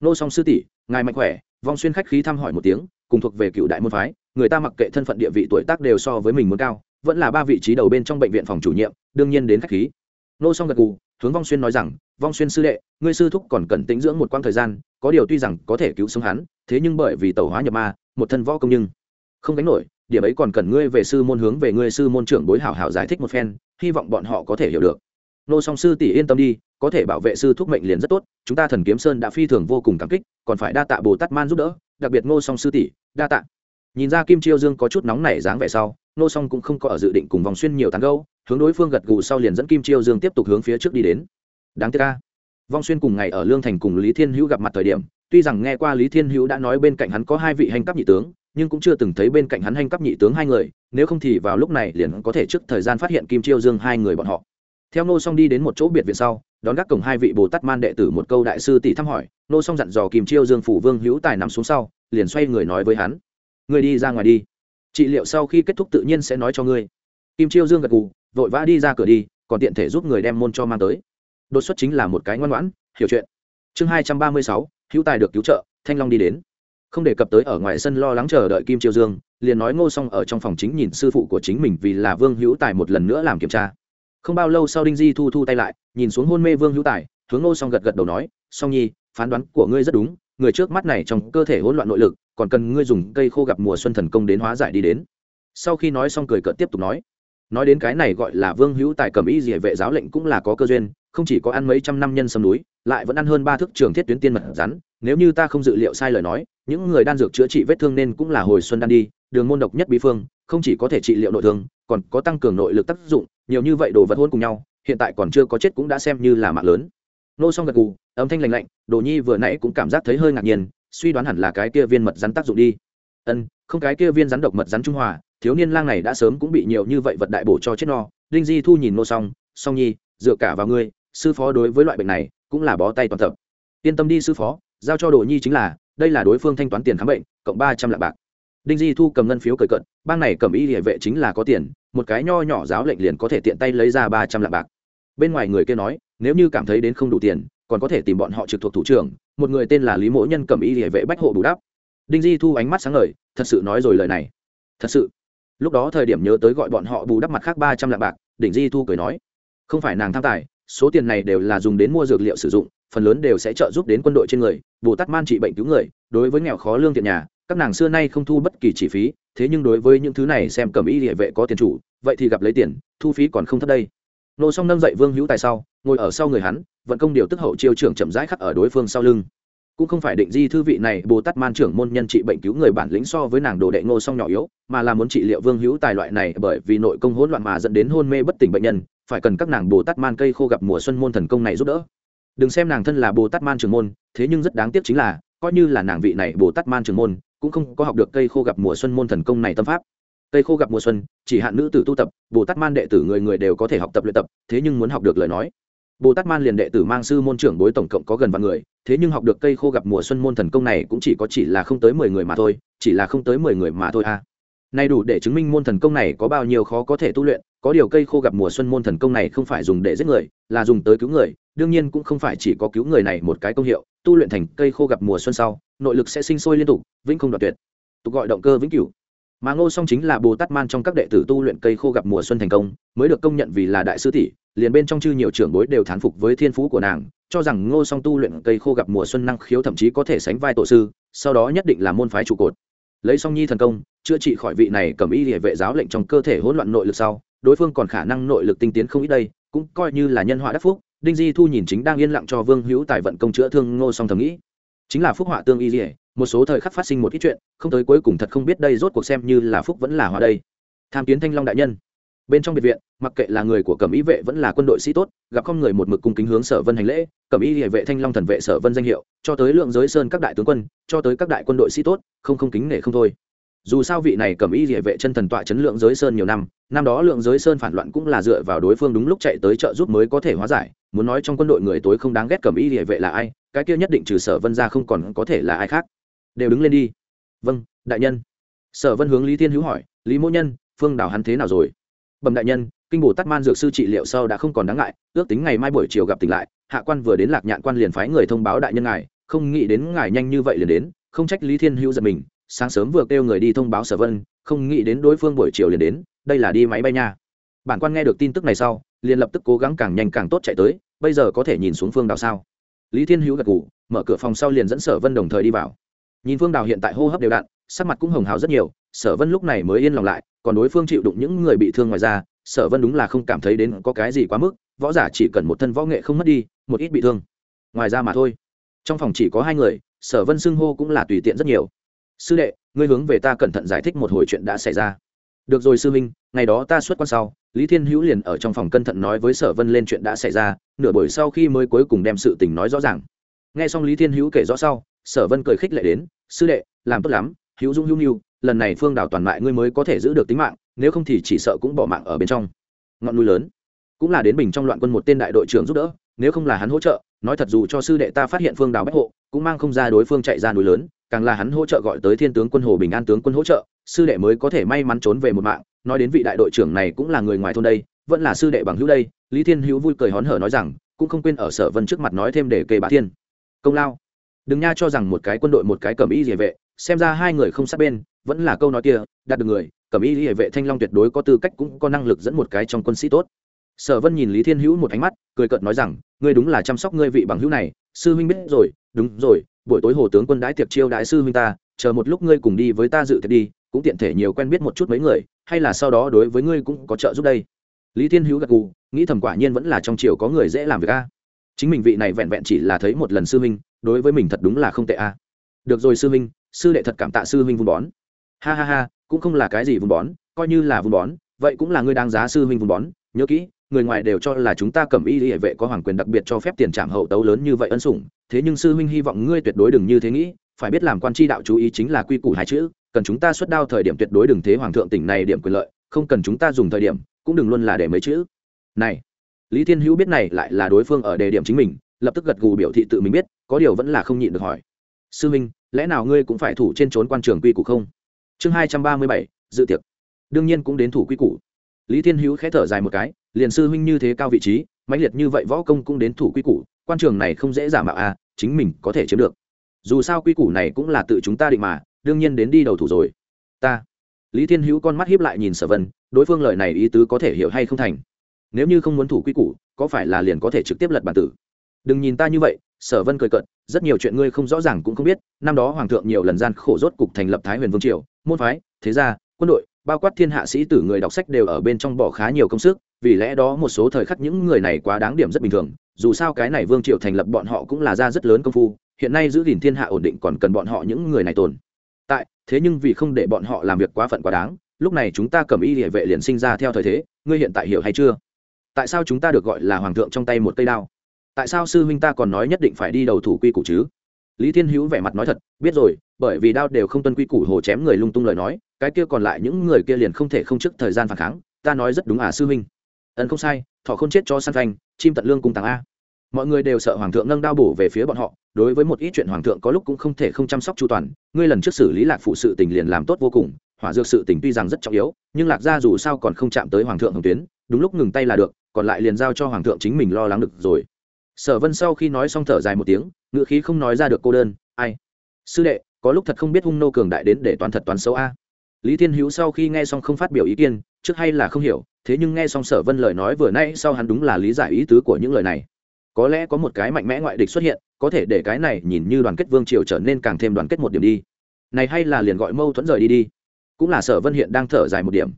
Nô song sư tỷ, ngài mạnh khỏe, vong xuyên khách khí thăm hỏi một tiếng, cùng thuộc về cựu đại môn phái, người ta mặc kệ thân phận địa vị tuổi tác đều so với mình muốn cao, vẫn là ba vị trí đầu bên trong bệnh viện phòng chủ nhiệm, đương nhiên đến khách khí. Nô song gật gù hướng vong xuyên nói rằng, vong xuyên sư đệ, ngươi sư thúc còn cần tĩnh dưỡng một quãng thời gian, có điều tuy rằng có thể cứu sống hắn, thế nhưng bởi vì tẩu hóa nhập ma, một thân võ công nhưng không đánh nổi, điểm ấy còn cần ngươi về sư môn hướng về ngươi sư môn trưởng bối hảo hảo giải thích một phen, hy vọng bọn họ có thể hiểu được. Nô song sư tỷ yên tâm đi, có thể bảo vệ sư thúc mệnh liền rất tốt, chúng ta thần kiếm sơn đã phi thường vô cùng cảm kích, còn phải đa tạ bồ tát man giúp đỡ, đặc biệt ngô song sư tỷ, đa tạ nhìn ra kim chiêu dương có chút nóng nảy dáng vẻ sau, nô song cũng không có ở dự định cùng vòng xuyên nhiều tán gâu hướng đối phương gật gù sau liền dẫn kim chiêu dương tiếp tục hướng phía trước đi đến. Đáng tiếc ca vong xuyên cùng ngày ở lương thành cùng lý thiên hữu gặp mặt thời điểm, tuy rằng nghe qua lý thiên hữu đã nói bên cạnh hắn có hai vị hành cấp nhị tướng, nhưng cũng chưa từng thấy bên cạnh hắn hành cấp nhị tướng hai người, nếu không thì vào lúc này liền có thể trước thời gian phát hiện kim chiêu dương hai người bọn họ. Theo nô song đi đến một chỗ biệt viện sau, đón gác cổng hai vị bồ tát man đệ tử một câu đại sư tỷ thăm hỏi, nô song dặn dò kim chiêu dương phủ vương hữu tài nằm xuống sau, liền xoay người nói với hắn. Ngươi đi ra ngoài đi. Trị liệu sau khi kết thúc tự nhiên sẽ nói cho ngươi. Kim chiêu dương gật gù, vội vã đi ra cửa đi, còn tiện thể giúp người đem môn cho mang tới. Đột xuất chính là một cái ngoan ngoãn, hiểu chuyện. Chương hai trăm ba mươi sáu, hữu tài được cứu trợ, thanh long đi đến. Không đề cập tới ở ngoài sân lo lắng chờ đợi kim chiêu dương, liền nói ngô xong ở trong phòng chính nhìn sư phụ của chính mình vì là vương hữu tài một lần nữa làm kiểm tra. Không bao lâu sau đinh di thu thu tay lại, nhìn xuống hôn mê vương hữu tài, hướng ngô xong gật gật đầu nói, song nhi, phán đoán của ngươi rất đúng, người trước mắt này trong cơ thể hỗn loạn nội lực còn cần ngươi dùng cây khô gặp mùa xuân thần công đến hóa giải đi đến. Sau khi nói xong cười cợt tiếp tục nói. Nói đến cái này gọi là vương hữu tài cầm ý gì vệ giáo lệnh cũng là có cơ duyên, không chỉ có ăn mấy trăm năm nhân sâm núi, lại vẫn ăn hơn ba thước trường thiết tuyến tiên mật rắn. Nếu như ta không dự liệu sai lời nói, những người đan dược chữa trị vết thương nên cũng là hồi xuân đan đi, đường môn độc nhất bí phương, không chỉ có thể trị liệu nội thương, còn có tăng cường nội lực tác dụng, nhiều như vậy đồ vật hôn cùng nhau, hiện tại còn chưa có chết cũng đã xem như là mạng lớn. Nô xong gật gù, âm thanh lành lạnh, đồ nhi vừa nãy cũng cảm giác thấy hơi ngạc nhiên suy đoán hẳn là cái kia viên mật rắn tác dụng đi. Ân, không cái kia viên rắn độc mật rắn trung hòa, thiếu niên lang này đã sớm cũng bị nhiều như vậy vật đại bổ cho chết no. Đinh di thu nhìn nô xong song nhi, dựa cả vào ngươi, sư phó đối với loại bệnh này cũng là bó tay toàn tập. Yên tâm đi sư phó, giao cho đồ nhi chính là, đây là đối phương thanh toán tiền khám bệnh, cộng ba trăm lạng bạc. Đinh di thu cầm ngân phiếu cởi cận bang này cầm y địa vệ chính là có tiền, một cái nho nhỏ giáo lệnh liền có thể tiện tay lấy ra ba trăm lạng bạc. Bên ngoài người kia nói, nếu như cảm thấy đến không đủ tiền còn có thể tìm bọn họ trực thuộc thủ trưởng một người tên là lý mỗ nhân cầm y địa vệ bách hộ bù đắp. Đinh di thu ánh mắt sáng lời, thật sự nói rồi lời này. Thật sự. Lúc đó thời điểm nhớ tới gọi bọn họ bù đắp mặt khác ba trăm lạng bạc đỉnh di thu cười nói không phải nàng tham tài số tiền này đều là dùng đến mua dược liệu sử dụng phần lớn đều sẽ trợ giúp đến quân đội trên người bồ tát man trị bệnh cứu người đối với nghèo khó lương thiện nhà các nàng xưa nay không thu bất kỳ chi phí thế nhưng đối với những thứ này xem cầm y địa vệ có tiền chủ vậy thì gặp lấy tiền thu phí còn không thấp đây. Nô song nâng dậy vương hữu tài sau ngồi ở sau người hắn vận công điều tức hậu chiêu trưởng chậm rãi khắc ở đối phương sau lưng. Cũng không phải định di thư vị này, bồ tát man trưởng môn nhân trị bệnh cứu người bản lĩnh so với nàng đồ đệ ngô song nhỏ yếu, mà là muốn trị liệu vương hữu tài loại này bởi vì nội công hỗn loạn mà dẫn đến hôn mê bất tỉnh bệnh nhân, phải cần các nàng bồ tát man cây khô gặp mùa xuân môn thần công này giúp đỡ. Đừng xem nàng thân là bồ tát man trưởng môn, thế nhưng rất đáng tiếc chính là, coi như là nàng vị này bồ tát man trưởng môn, cũng không có học được cây khô gặp mùa xuân môn thần công này tâm pháp. Cây khô gặp mùa xuân, chỉ hạn nữ tử tu tập, bồ tát man đệ tử người người đều có thể học tập luyện tập, thế nhưng muốn học được lời nói bồ tát man liền đệ tử mang sư môn trưởng bối tổng cộng có gần vạn người, thế nhưng học được cây khô gặp mùa xuân môn thần công này cũng chỉ có chỉ là không tới mười người mà thôi, chỉ là không tới mười người mà thôi a à. nay đủ để chứng minh môn thần công này có bao nhiêu khó có thể tu luyện, có điều cây khô gặp mùa xuân môn thần công này không phải dùng để giết người, là dùng tới cứu người, đương nhiên cũng không phải chỉ có cứu người này một cái công hiệu, tu luyện thành cây khô gặp mùa xuân sau, nội lực sẽ sinh sôi liên tục, vĩnh không đoạt tuyệt tục gọi động cơ vĩnh cửu mà ngô song chính là bồ tát man trong các đệ tử tu luyện cây khô gặp mùa xuân thành công, mới được công nhận vì là đại sư tỷ, liền bên trong chư nhiều trưởng bối đều thán phục với thiên phú của nàng, cho rằng ngô song tu luyện cây khô gặp mùa xuân năng khiếu thậm chí có thể sánh vai tổ sư, sau đó nhất định là môn phái trụ cột. Lấy song nhi thần công, chữa trị khỏi vị này cầm y địa vệ giáo lệnh trong cơ thể hỗn loạn nội lực sau, đối phương còn khả năng nội lực tinh tiến không ít đây, cũng coi như là nhân họa đắc phúc, đinh di thu nhìn chính đang yên lặng cho vương hữu tài vận công chữa thương ngô song thầm nghĩ. Chính là phúc họa tương y dỉa một số thời khắc phát sinh một ít chuyện, không tới cuối cùng thật không biết đây rốt cuộc xem như là phúc vẫn là hoa đây. Tham kiến thanh long đại nhân. Bên trong biệt viện, mặc kệ là người của cẩm y vệ vẫn là quân đội sĩ tốt, gặp không người một mực cung kính hướng sở vân hành lễ, cẩm y địa vệ thanh long thần vệ sở vân danh hiệu, cho tới lượng giới sơn các đại tướng quân, cho tới các đại quân đội sĩ tốt, không không kính nể không thôi. Dù sao vị này cẩm y địa vệ chân thần tọa chấn lượng giới sơn nhiều năm năm đó lượng giới sơn phản loạn cũng là dựa vào đối phương đúng lúc chạy tới trợ giúp mới có thể hóa giải, muốn nói trong quân đội người tối không đáng ghét cẩm y địa vệ là ai, cái kia nhất định trừ sở vân ra không còn có thể là ai khác đều đứng lên đi. Vâng đại nhân. Sở vân hướng lý thiên hữu hỏi, lý mỗ nhân, phương đảo hắn thế nào rồi? Bẩm đại nhân, kinh bồ tát man dược sư trị liệu sau đã không còn đáng ngại, ước tính ngày mai buổi chiều gặp tỉnh lại, hạ quan vừa đến lạc nhạn quan liền phái người thông báo đại nhân ngài, không nghĩ đến ngài nhanh như vậy liền đến, không trách lý thiên hữu giật mình, sáng sớm vừa kêu người đi thông báo sở vân, không nghĩ đến đối phương buổi chiều liền đến, đây là đi máy bay nha. Bản quan nghe được tin tức này sau, liền lập tức cố gắng càng nhanh càng tốt chạy tới, bây giờ có thể nhìn xuống phương đào sao? Lý thiên hữu gật ngủ mở cửa phòng sau liền dẫn sở vân đồng thời đi vào nhìn phương đào hiện tại hô hấp đều đặn, sắc mặt cũng hồng hào rất nhiều, sở vân lúc này mới yên lòng lại, còn đối phương chịu đụng những người bị thương ngoài ra, sở vân đúng là không cảm thấy đến có cái gì quá mức, võ giả chỉ cần một thân võ nghệ không mất đi, một ít bị thương. Ngoài ra mà thôi. Trong phòng chỉ có hai người, sở vân xưng hô cũng là tùy tiện rất nhiều. Sư đệ, ngươi hướng về ta cẩn thận giải thích một hồi chuyện đã xảy ra. Được rồi sư minh ngày đó ta xuất quan sau, lý thiên hữu liền ở trong phòng cẩn thận nói với sở vân lên chuyện đã xảy ra, nửa buổi sau khi mới cuối cùng đem sự tình nói rõ ràng. Nghe xong lý thiên hữu kể rõ sau sở vân cười khích lệ đến, sư đệ, làm tốt lắm, hữu dung hữu nhu, lần này phương đảo toàn mại ngươi mới có thể giữ được tính mạng, nếu không thì chỉ sợ cũng bỏ mạng ở bên trong. Ngọn núi lớn cũng là đến bình trong loạn quân một tên đại đội trưởng giúp đỡ, nếu không là hắn hỗ trợ, nói thật dù cho sư đệ ta phát hiện phương đảo bách hộ, cũng mang không ra đối phương chạy ra núi lớn, càng là hắn hỗ trợ gọi tới thiên tướng quân hồ bình an tướng quân hỗ trợ, sư đệ mới có thể may mắn trốn về một mạng, nói đến vị đại đội trưởng này cũng là người ngoài thôn đây, vẫn là sư đệ bằng hữu đây, lý thiên hữu vui cười hón hở nói rằng, cũng không quên ở sở vân trước mặt nói thêm để kề bá thiên. Công lao đừng nha cho rằng một cái quân đội, một cái cầm y địa vệ, xem ra hai người không sát bên, vẫn là câu nói kia, đạt được người cầm y địa vệ thanh long tuyệt đối có tư cách cũng có năng lực dẫn một cái trong quân sĩ tốt. Sở vân nhìn lý thiên hữu một ánh mắt, cười cợt nói rằng, ngươi đúng là chăm sóc ngươi vị bằng hữu này, sư huynh biết rồi, đúng rồi, buổi tối hồ tướng quân đãi tiệc chiêu đại sư huynh ta, chờ một lúc ngươi cùng đi với ta dự tiệc đi, cũng tiện thể nhiều quen biết một chút mấy người, hay là sau đó đối với ngươi cũng có trợ giúp đây. Lý thiên hữu gật gù, nghĩ thầm quả nhiên vẫn là trong triều có người dễ làm việc a. Chính mình vị này vẹn vẹn chỉ là thấy một lần sư huynh đối với mình thật đúng là không tệ a được rồi sư huynh, sư đệ thật cảm tạ sư huynh vun bón. Ha ha ha, cũng không là cái gì vun bón, coi như là vun bón, vậy cũng là ngươi đáng giá sư huynh vun bón. Nhớ kỹ, người ngoài đều cho là chúng ta cầm y hệ vệ có hoàng quyền đặc biệt cho phép tiền trảm hậu tấu lớn như vậy ân sủng, thế nhưng sư huynh hy vọng ngươi tuyệt đối đừng như thế nghĩ, phải biết làm quan tri đạo chú ý chính là quy củ hai chữ, cần chúng ta xuất đao thời điểm tuyệt đối đừng thế hoàng thượng tỉnh này điểm quyền lợi, không cần chúng ta dùng thời điểm, cũng đừng luôn là để mấy chữ. Này, lý thiên hữu biết này lại là đối phương ở đề điểm chính mình lập tức gật gù biểu thị tự mình biết, có điều vẫn là không nhịn được hỏi. Sư minh, lẽ nào ngươi cũng phải thủ trên trốn quan trường quy củ không? Chương hai trăm ba mươi bảy, dự tiệc. Đương nhiên cũng đến thủ quy củ. Lý thiên hữu khẽ thở dài một cái, liền sư huynh như thế cao vị trí, mãnh liệt như vậy võ công cũng đến thủ quy củ, quan trường này không dễ giả mạo a chính mình có thể chiếm được. Dù sao quy củ này cũng là tự chúng ta định mà, đương nhiên đến đi đầu thủ rồi. Ta. Lý thiên hữu con mắt hiếp lại nhìn sở vân, đối phương lời này ý tứ có thể hiểu hay không thành. Nếu như không muốn thủ quy củ, có phải là liền có thể trực tiếp lật bản tử? Đừng nhìn ta như vậy, sở vân cười cợt, rất nhiều chuyện ngươi không rõ ràng cũng không biết, năm đó hoàng thượng nhiều lần gian khổ rốt cục thành lập thái huyền vương triều, môn phái, thế gia, quân đội, bao quát thiên hạ sĩ tử người đọc sách đều ở bên trong bỏ khá nhiều công sức, vì lẽ đó một số thời khắc những người này quá đáng điểm rất bình thường, dù sao cái này vương triều thành lập bọn họ cũng là ra rất lớn công phu, hiện nay giữ gìn thiên hạ ổn định còn cần bọn họ những người này tồn tại, thế nhưng vì không để bọn họ làm việc quá phận quá đáng, lúc này chúng ta cầm y địa vệ liền sinh ra theo thời thế, ngươi hiện tại hiểu hay chưa? Tại sao chúng ta được gọi là hoàng thượng trong tay một cây đao? Tại sao sư huynh ta còn nói nhất định phải đi đầu thủ quy củ chứ? Lý thiên hữu vẻ mặt nói thật, biết rồi, bởi vì đao đều không tuân quy củ hồ chém người lung tung lời nói, cái kia còn lại những người kia liền không thể không trước thời gian phản kháng, ta nói rất đúng à sư huynh? Ấn không sai, thọ không chết cho săn phanh, chim tận lương cùng tàng a. Mọi người đều sợ hoàng thượng nâng đao bổ về phía bọn họ, đối với một ít chuyện hoàng thượng có lúc cũng không thể không chăm sóc chu toàn, ngươi lần trước xử lý lạc phụ sự tình liền làm tốt vô cùng, hỏa dược sự tình tuy rằng rất trọng yếu, nhưng lạc gia dù sao còn không chạm tới hoàng thượng hồng tuyến, đúng lúc ngừng tay là được, còn lại liền giao cho hoàng thượng chính mình lo lắng được rồi sở vân sau khi nói xong thở dài một tiếng ngựa khí không nói ra được cô đơn, ai? Sư đệ, có lúc thật không biết hung nô cường đại đến để toán thật toán xấu a. Lý thiên hữu sau khi nghe xong không phát biểu ý kiến, trước hay là không hiểu, thế nhưng nghe xong sở vân lời nói vừa nãy sau hắn đúng là lý giải ý tứ của những lời này. Có lẽ có một cái mạnh mẽ ngoại địch xuất hiện, có thể để cái này nhìn như đoàn kết vương triều trở nên càng thêm đoàn kết một điểm đi. Này hay là liền gọi mâu thuẫn rời đi đi. Cũng là sở vân hiện đang thở dài một điểm.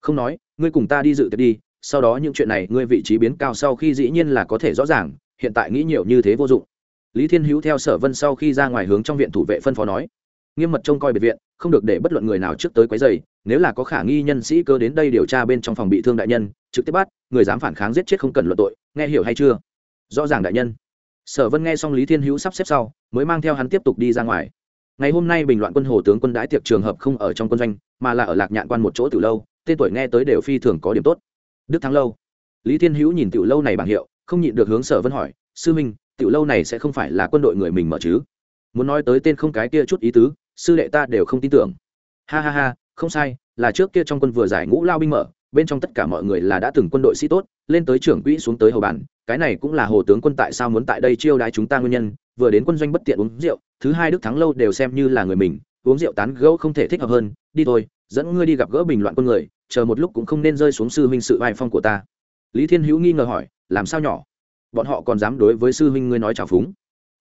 Không nói, ngươi cùng ta đi dự tiệc đi, sau đó những chuyện này ngươi vị trí biến cao sau khi dĩ nhiên là có thể rõ ràng hiện tại nghĩ nhiều như thế vô dụng. Lý thiên hữu theo sở vân sau khi ra ngoài hướng trong viện thủ vệ phân phó nói, nghiêm mật trông coi biệt viện, không được để bất luận người nào trước tới quấy dày nếu là có khả nghi nhân sĩ cơ đến đây điều tra bên trong phòng bị thương đại nhân, trực tiếp bắt, người dám phản kháng giết chết không cần luận tội, nghe hiểu hay chưa? Rõ ràng đại nhân. Sở vân nghe xong lý thiên hữu sắp xếp sau, mới mang theo hắn tiếp tục đi ra ngoài. Ngày hôm nay bình loạn quân hồ tướng quân đãi tiệc trường hợp không ở trong quân doanh, mà là ở lạc nhạn quan một chỗ từ lâu, tên tuổi nghe tới đều phi thường có điểm tốt. Đức thắng lâu. Lý thiên hữu nhìn từ lâu này bảng hiệu không nhịn được hướng sở vân hỏi, sư minh, tiểu lâu này sẽ không phải là quân đội người mình mở chứ? Muốn nói tới tên không cái kia chút ý tứ, sư đệ ta đều không tin tưởng. Ha ha ha, không sai, là trước kia trong quân vừa giải ngũ lao binh mở, bên trong tất cả mọi người là đã từng quân đội sĩ tốt, lên tới trưởng quỹ xuống tới hầu bản cái này cũng là hồ tướng quân tại sao muốn tại đây chiêu đái chúng ta nguyên nhân, vừa đến quân doanh bất tiện uống rượu, thứ hai đức thắng lâu đều xem như là người mình, uống rượu tán gẫu không thể thích hợp hơn, đi thôi, dẫn ngươi đi gặp gỡ bình loạn quân người, chờ một lúc cũng không nên rơi xuống sư huynh sự vai phong của ta. Lý thiên hữu nghi ngờ hỏi làm sao nhỏ? Bọn họ còn dám đối với sư huynh ngươi nói trào phúng.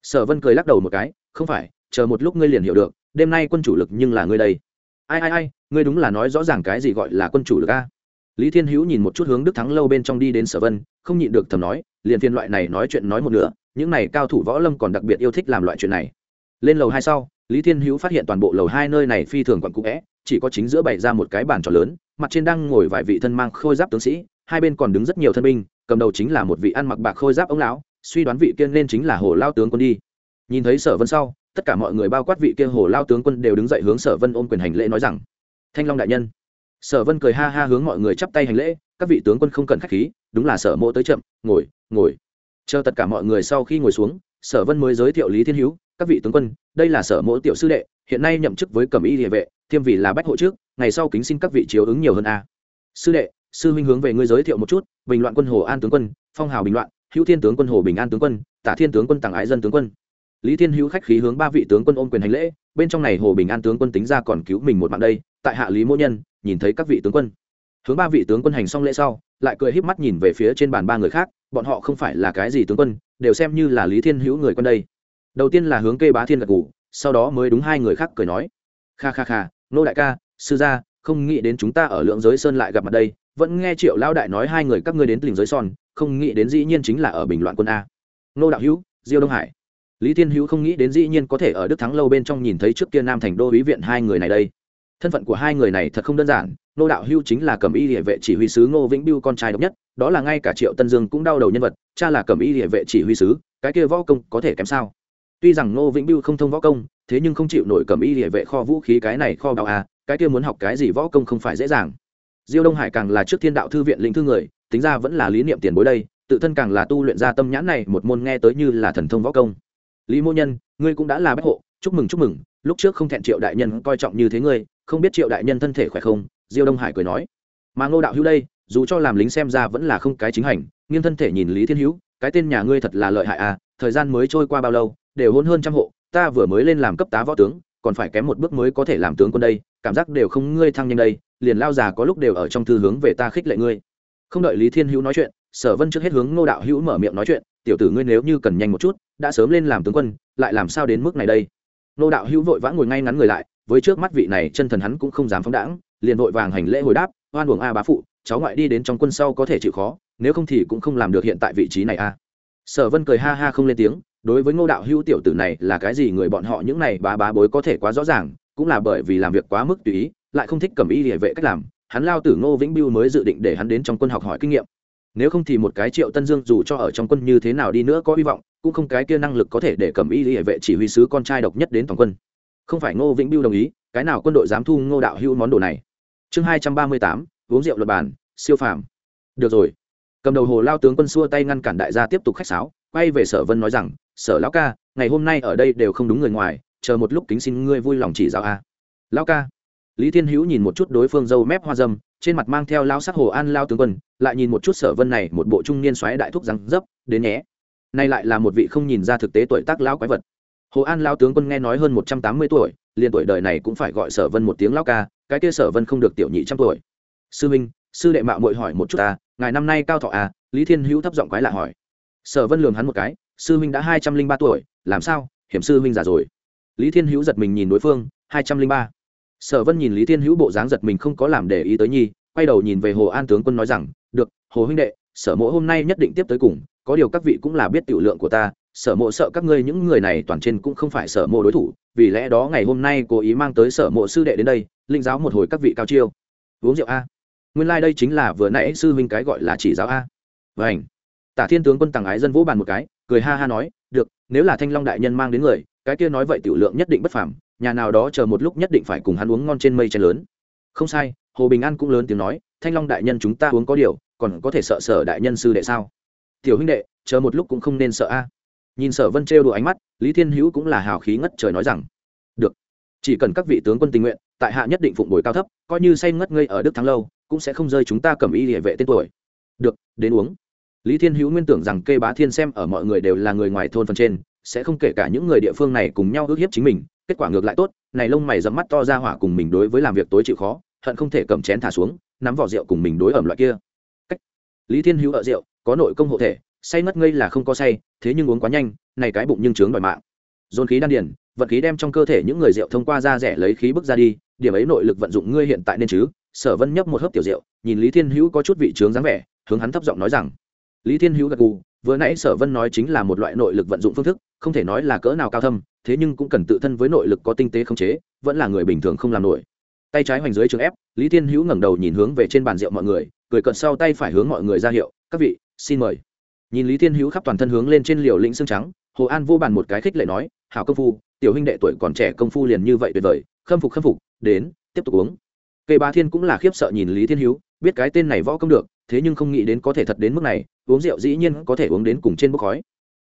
Sở vân cười lắc đầu một cái, không phải, chờ một lúc ngươi liền hiểu được, đêm nay quân chủ lực nhưng là ngươi đây. Ai ai ai, ngươi đúng là nói rõ ràng cái gì gọi là quân chủ lực a? Lý thiên hữu nhìn một chút hướng đức thắng lâu bên trong đi đến sở vân, không nhịn được thầm nói, liền phiên loại này nói chuyện nói một nửa, những này cao thủ võ lâm còn đặc biệt yêu thích làm loại chuyện này. Lên lầu hai sau, lý thiên hữu phát hiện toàn bộ lầu hai nơi này phi thường quặn cũ vẽ chỉ có chính giữa bày ra một cái bàn tròn lớn, mặt trên đang ngồi vài vị thân mang khôi giáp tướng sĩ, hai bên còn đứng rất nhiều thân binh cầm đầu chính là một vị ăn mặc bạc khôi giáp ông lão, suy đoán vị kia nên chính là hồ lao tướng quân đi. Nhìn thấy sở vân sau, tất cả mọi người bao quát vị kia hồ lao tướng quân đều đứng dậy hướng sở vân ôm quyền hành lễ nói rằng, thanh long đại nhân. Sở vân cười ha ha hướng mọi người chắp tay hành lễ, các vị tướng quân không cần khách khí, đúng là sở mộ tới chậm, ngồi ngồi. Chờ tất cả mọi người sau khi ngồi xuống, sở vân mới giới thiệu lý thiên hữu, các vị tướng quân, đây là sở mộ tiểu sư đệ, hiện nay nhậm chức với cẩm y địa vệ, thiêm vị là bách hộ trước, ngày sau kính xin các vị chiếu ứng nhiều hơn a. Sư đệ sư huynh hướng về ngươi giới thiệu một chút, bình loạn quân hồ an tướng quân, phong hào bình loạn, hữu thiên tướng quân hồ bình an tướng quân, tả thiên tướng quân tàng ái dân tướng quân. Lý thiên hữu khách khí hướng ba vị tướng quân ôm quyền hành lễ, bên trong này hồ bình an tướng quân tính ra còn cứu mình một mạng đây, tại hạ lý mỗ nhân, nhìn thấy các vị tướng quân. Hướng ba vị tướng quân hành xong lễ sau, lại cười híp mắt nhìn về phía trên bàn ba người khác, bọn họ không phải là cái gì tướng quân, đều xem như là lý thiên hữu người quân đây. Đầu tiên là hướng kê bá thiên gật ngủ sau đó mới đúng hai người khác cười nói. Kha kha kha, nô đại ca, sư gia, không nghĩ đến chúng ta ở lượng giới sơn lại gặp mặt đây vẫn nghe triệu lão đại nói hai người các ngươi đến tỉnh giới son, không nghĩ đến dĩ nhiên chính là ở bình loạn quân a. Nô đạo hữu, diêu đông hải. Lý thiên hữu không nghĩ đến dĩ nhiên có thể ở đức thắng lâu bên trong nhìn thấy trước kia nam thành đô ý viện hai người này đây. Thân phận của hai người này thật không đơn giản nô đạo hữu chính là cầm y địa vệ chỉ huy sứ ngô vĩnh biêu con trai độc nhất, đó là ngay cả triệu tân dương cũng đau đầu nhân vật, cha là cầm y địa vệ chỉ huy sứ, cái kia võ công có thể kém sao? Tuy rằng ngô vĩnh biêu không thông võ công, thế nhưng không chịu nổi cầm y địa vệ kho vũ khí cái này kho bạo à cái kia muốn học cái gì võ công không phải dễ dàng diêu đông hải càng là trước thiên đạo thư viện lĩnh thư người, tính ra vẫn là lý niệm tiền bối đây, tự thân càng là tu luyện ra tâm nhãn này, một môn nghe tới như là thần thông võ công. Lý mô nhân, ngươi cũng đã là bách hộ, chúc mừng chúc mừng, lúc trước không thẹn triệu đại nhân coi trọng như thế ngươi, không biết triệu đại nhân thân thể khỏe không? Diêu đông hải cười nói. Mà ngô đạo hữu đây, dù cho làm lính xem ra vẫn là không cái chính hành, nghiêng thân thể nhìn lý thiên hữu, cái tên nhà ngươi thật là lợi hại à thời gian mới trôi qua bao lâu, đều hôn hơn trăm hộ, ta vừa mới lên làm cấp tá võ tướng, còn phải kém một bước mới có thể làm tướng quân đây, cảm giác đều không ngươi thăng nhanh đây liền lao già có lúc đều ở trong thư hướng về ta khích lệ ngươi. Không đợi lý thiên hữu nói chuyện, sở vân trước hết hướng ngô đạo hữu mở miệng nói chuyện, tiểu tử ngươi nếu như cần nhanh một chút, đã sớm lên làm tướng quân, lại làm sao đến mức này đây? Ngô đạo hữu vội vã ngồi ngay ngắn người lại, với trước mắt vị này chân thần hắn cũng không dám phóng đãng, liền vội vàng hành lễ hồi đáp, oan uổng a bá phụ, cháu ngoại đi đến trong quân sau có thể chịu khó, nếu không thì cũng không làm được hiện tại vị trí này a. Sở vân cười ha ha không lên tiếng, đối với ngô đạo hữu tiểu tử này là cái gì người bọn họ những này bá bá bối có thể quá rõ ràng, cũng là bởi vì làm việc quá mức tùy ý lại không thích cầm y địa vệ cách làm, hắn lao tử ngô vĩnh biêu mới dự định để hắn đến trong quân học hỏi kinh nghiệm. Nếu không thì một cái triệu tân dương dù cho ở trong quân như thế nào đi nữa có hy vọng, cũng không cái kia năng lực có thể để cầm y địa vệ chỉ huy sứ con trai độc nhất đến toàn quân. Không phải ngô vĩnh biêu đồng ý, cái nào quân đội dám thu ngô đạo hữu món đồ này. Chương hai trăm ba mươi tám, uống rượu luật bàn siêu phàm. Được rồi. Cầm đầu hồ lao tướng quân xua tay ngăn cản đại gia tiếp tục khách sáo, quay về sở vân nói rằng, sở lão ca, ngày hôm nay ở đây đều không đúng người ngoài, chờ một lúc kính xin ngươi vui lòng chỉ giáo a. Lão ca lý thiên hữu nhìn một chút đối phương dâu mép hoa dâm, trên mặt mang theo lao sắc hồ an lao tướng quân, lại nhìn một chút sở vân này, một bộ trung niên xoáy đại thúc răng dấp, đến nhé. Nay lại là một vị không nhìn ra thực tế tuổi tác lao quái vật. Hồ an lao tướng quân nghe nói hơn một trăm tám mươi tuổi, liền tuổi đời này cũng phải gọi sở vân một tiếng lão ca, cái kia sở vân không được tiểu nhị trăm tuổi. Sư minh, sư đệ mạo muội hỏi một chút ta, ngài năm nay cao thọ à? Lý thiên hữu thấp giọng quái lạ hỏi. Sở vân lường hắn một cái, sư minh đã hai trăm linh ba tuổi, làm sao? Hiểm sư minh già rồi. Lý thiên hữu giật mình nhìn đối phương, hai trăm linh ba sở vân nhìn lý thiên hữu bộ dáng giật mình không có làm để ý tới nhi, quay đầu nhìn về hồ an tướng quân nói rằng, được, hồ huynh đệ, sở mộ hôm nay nhất định tiếp tới cùng, có điều các vị cũng là biết tiểu lượng của ta, sở mộ sợ các ngươi những người này toàn trên cũng không phải sở mộ đối thủ, vì lẽ đó ngày hôm nay cố ý mang tới sở mộ sư đệ đến đây, linh giáo một hồi các vị cao chiêu. Uống rượu a? Nguyên lai、like、đây chính là vừa nãy sư huynh cái gọi là chỉ giáo a. Vảnh tả thiên tướng quân tàng ái dân vũ bàn một cái, cười ha ha nói, được, nếu là thanh long đại nhân mang đến người, cái kia nói vậy tiểu lượng nhất định bất phàm nhà nào đó chờ một lúc nhất định phải cùng hắn uống ngon trên mây chén lớn. Không sai, hồ bình an cũng lớn tiếng nói, thanh long đại nhân chúng ta uống có điều, còn có thể sợ sở đại nhân sư đệ sao? Tiểu huynh đệ, chờ một lúc cũng không nên sợ a. Nhìn sở vân trêu đùa ánh mắt, lý thiên hữu cũng là hào khí ngất trời nói rằng, được, chỉ cần các vị tướng quân tình nguyện, tại hạ nhất định phụng bồi cao thấp, coi như say ngất ngây ở đức thắng lâu, cũng sẽ không rơi chúng ta cầm y địa vệ tên tuổi. Được, đến uống. Lý thiên hữu nguyên tưởng rằng kê bá thiên xem ở mọi người đều là người ngoài thôn phần trên, sẽ không kể cả những người địa phương này cùng nhau ước hiếp chính mình kết quả ngược lại tốt, này lông mày dẫm mắt to ra hỏa cùng mình đối với làm việc tối chịu khó, hận không thể cầm chén thả xuống, nắm vỏ rượu cùng mình đối ẩm loại kia. Cách. Lý thiên hữu ở rượu, có nội công hộ thể, say ngất ngây là không có say, thế nhưng uống quá nhanh, này cái bụng nhưng chướng đòi mạng. Dồn khí đan điền vận khí đem trong cơ thể những người rượu thông qua da rẻ lấy khí bước ra đi, điểm ấy nội lực vận dụng ngươi hiện tại nên chứ? Sở vân nhấp một hớp tiểu rượu, nhìn lý thiên hữu có chút vị trướng dáng vẻ, hướng hắn thấp giọng nói rằng. Lý thiên hữu gật gù, vừa nãy sở vân nói chính là một loại nội lực vận dụng phương thức không thể nói là cỡ nào cao thâm, thế nhưng cũng cần tự thân với nội lực có tinh tế khống chế, vẫn là người bình thường không làm nổi. Tay trái hoành dưới trường ép, lý thiên hữu ngẩng đầu nhìn hướng về trên bàn rượu mọi người, cười cận sau tay phải hướng mọi người ra hiệu, các vị, xin mời. Nhìn lý thiên hữu khắp toàn thân hướng lên trên liều lĩnh xương trắng, hồ an vô bàn một cái khích lệ nói, hảo công phu, tiểu huynh đệ tuổi còn trẻ công phu liền như vậy tuyệt vời, khâm phục khâm phục, đến, tiếp tục uống. Cây Ba thiên cũng là khiếp sợ nhìn lý thiên hữu, biết cái tên này võ công được, thế nhưng không nghĩ đến có thể thật đến mức này, uống rượu dĩ nhiên có thể uống đến cùng trên bốc khói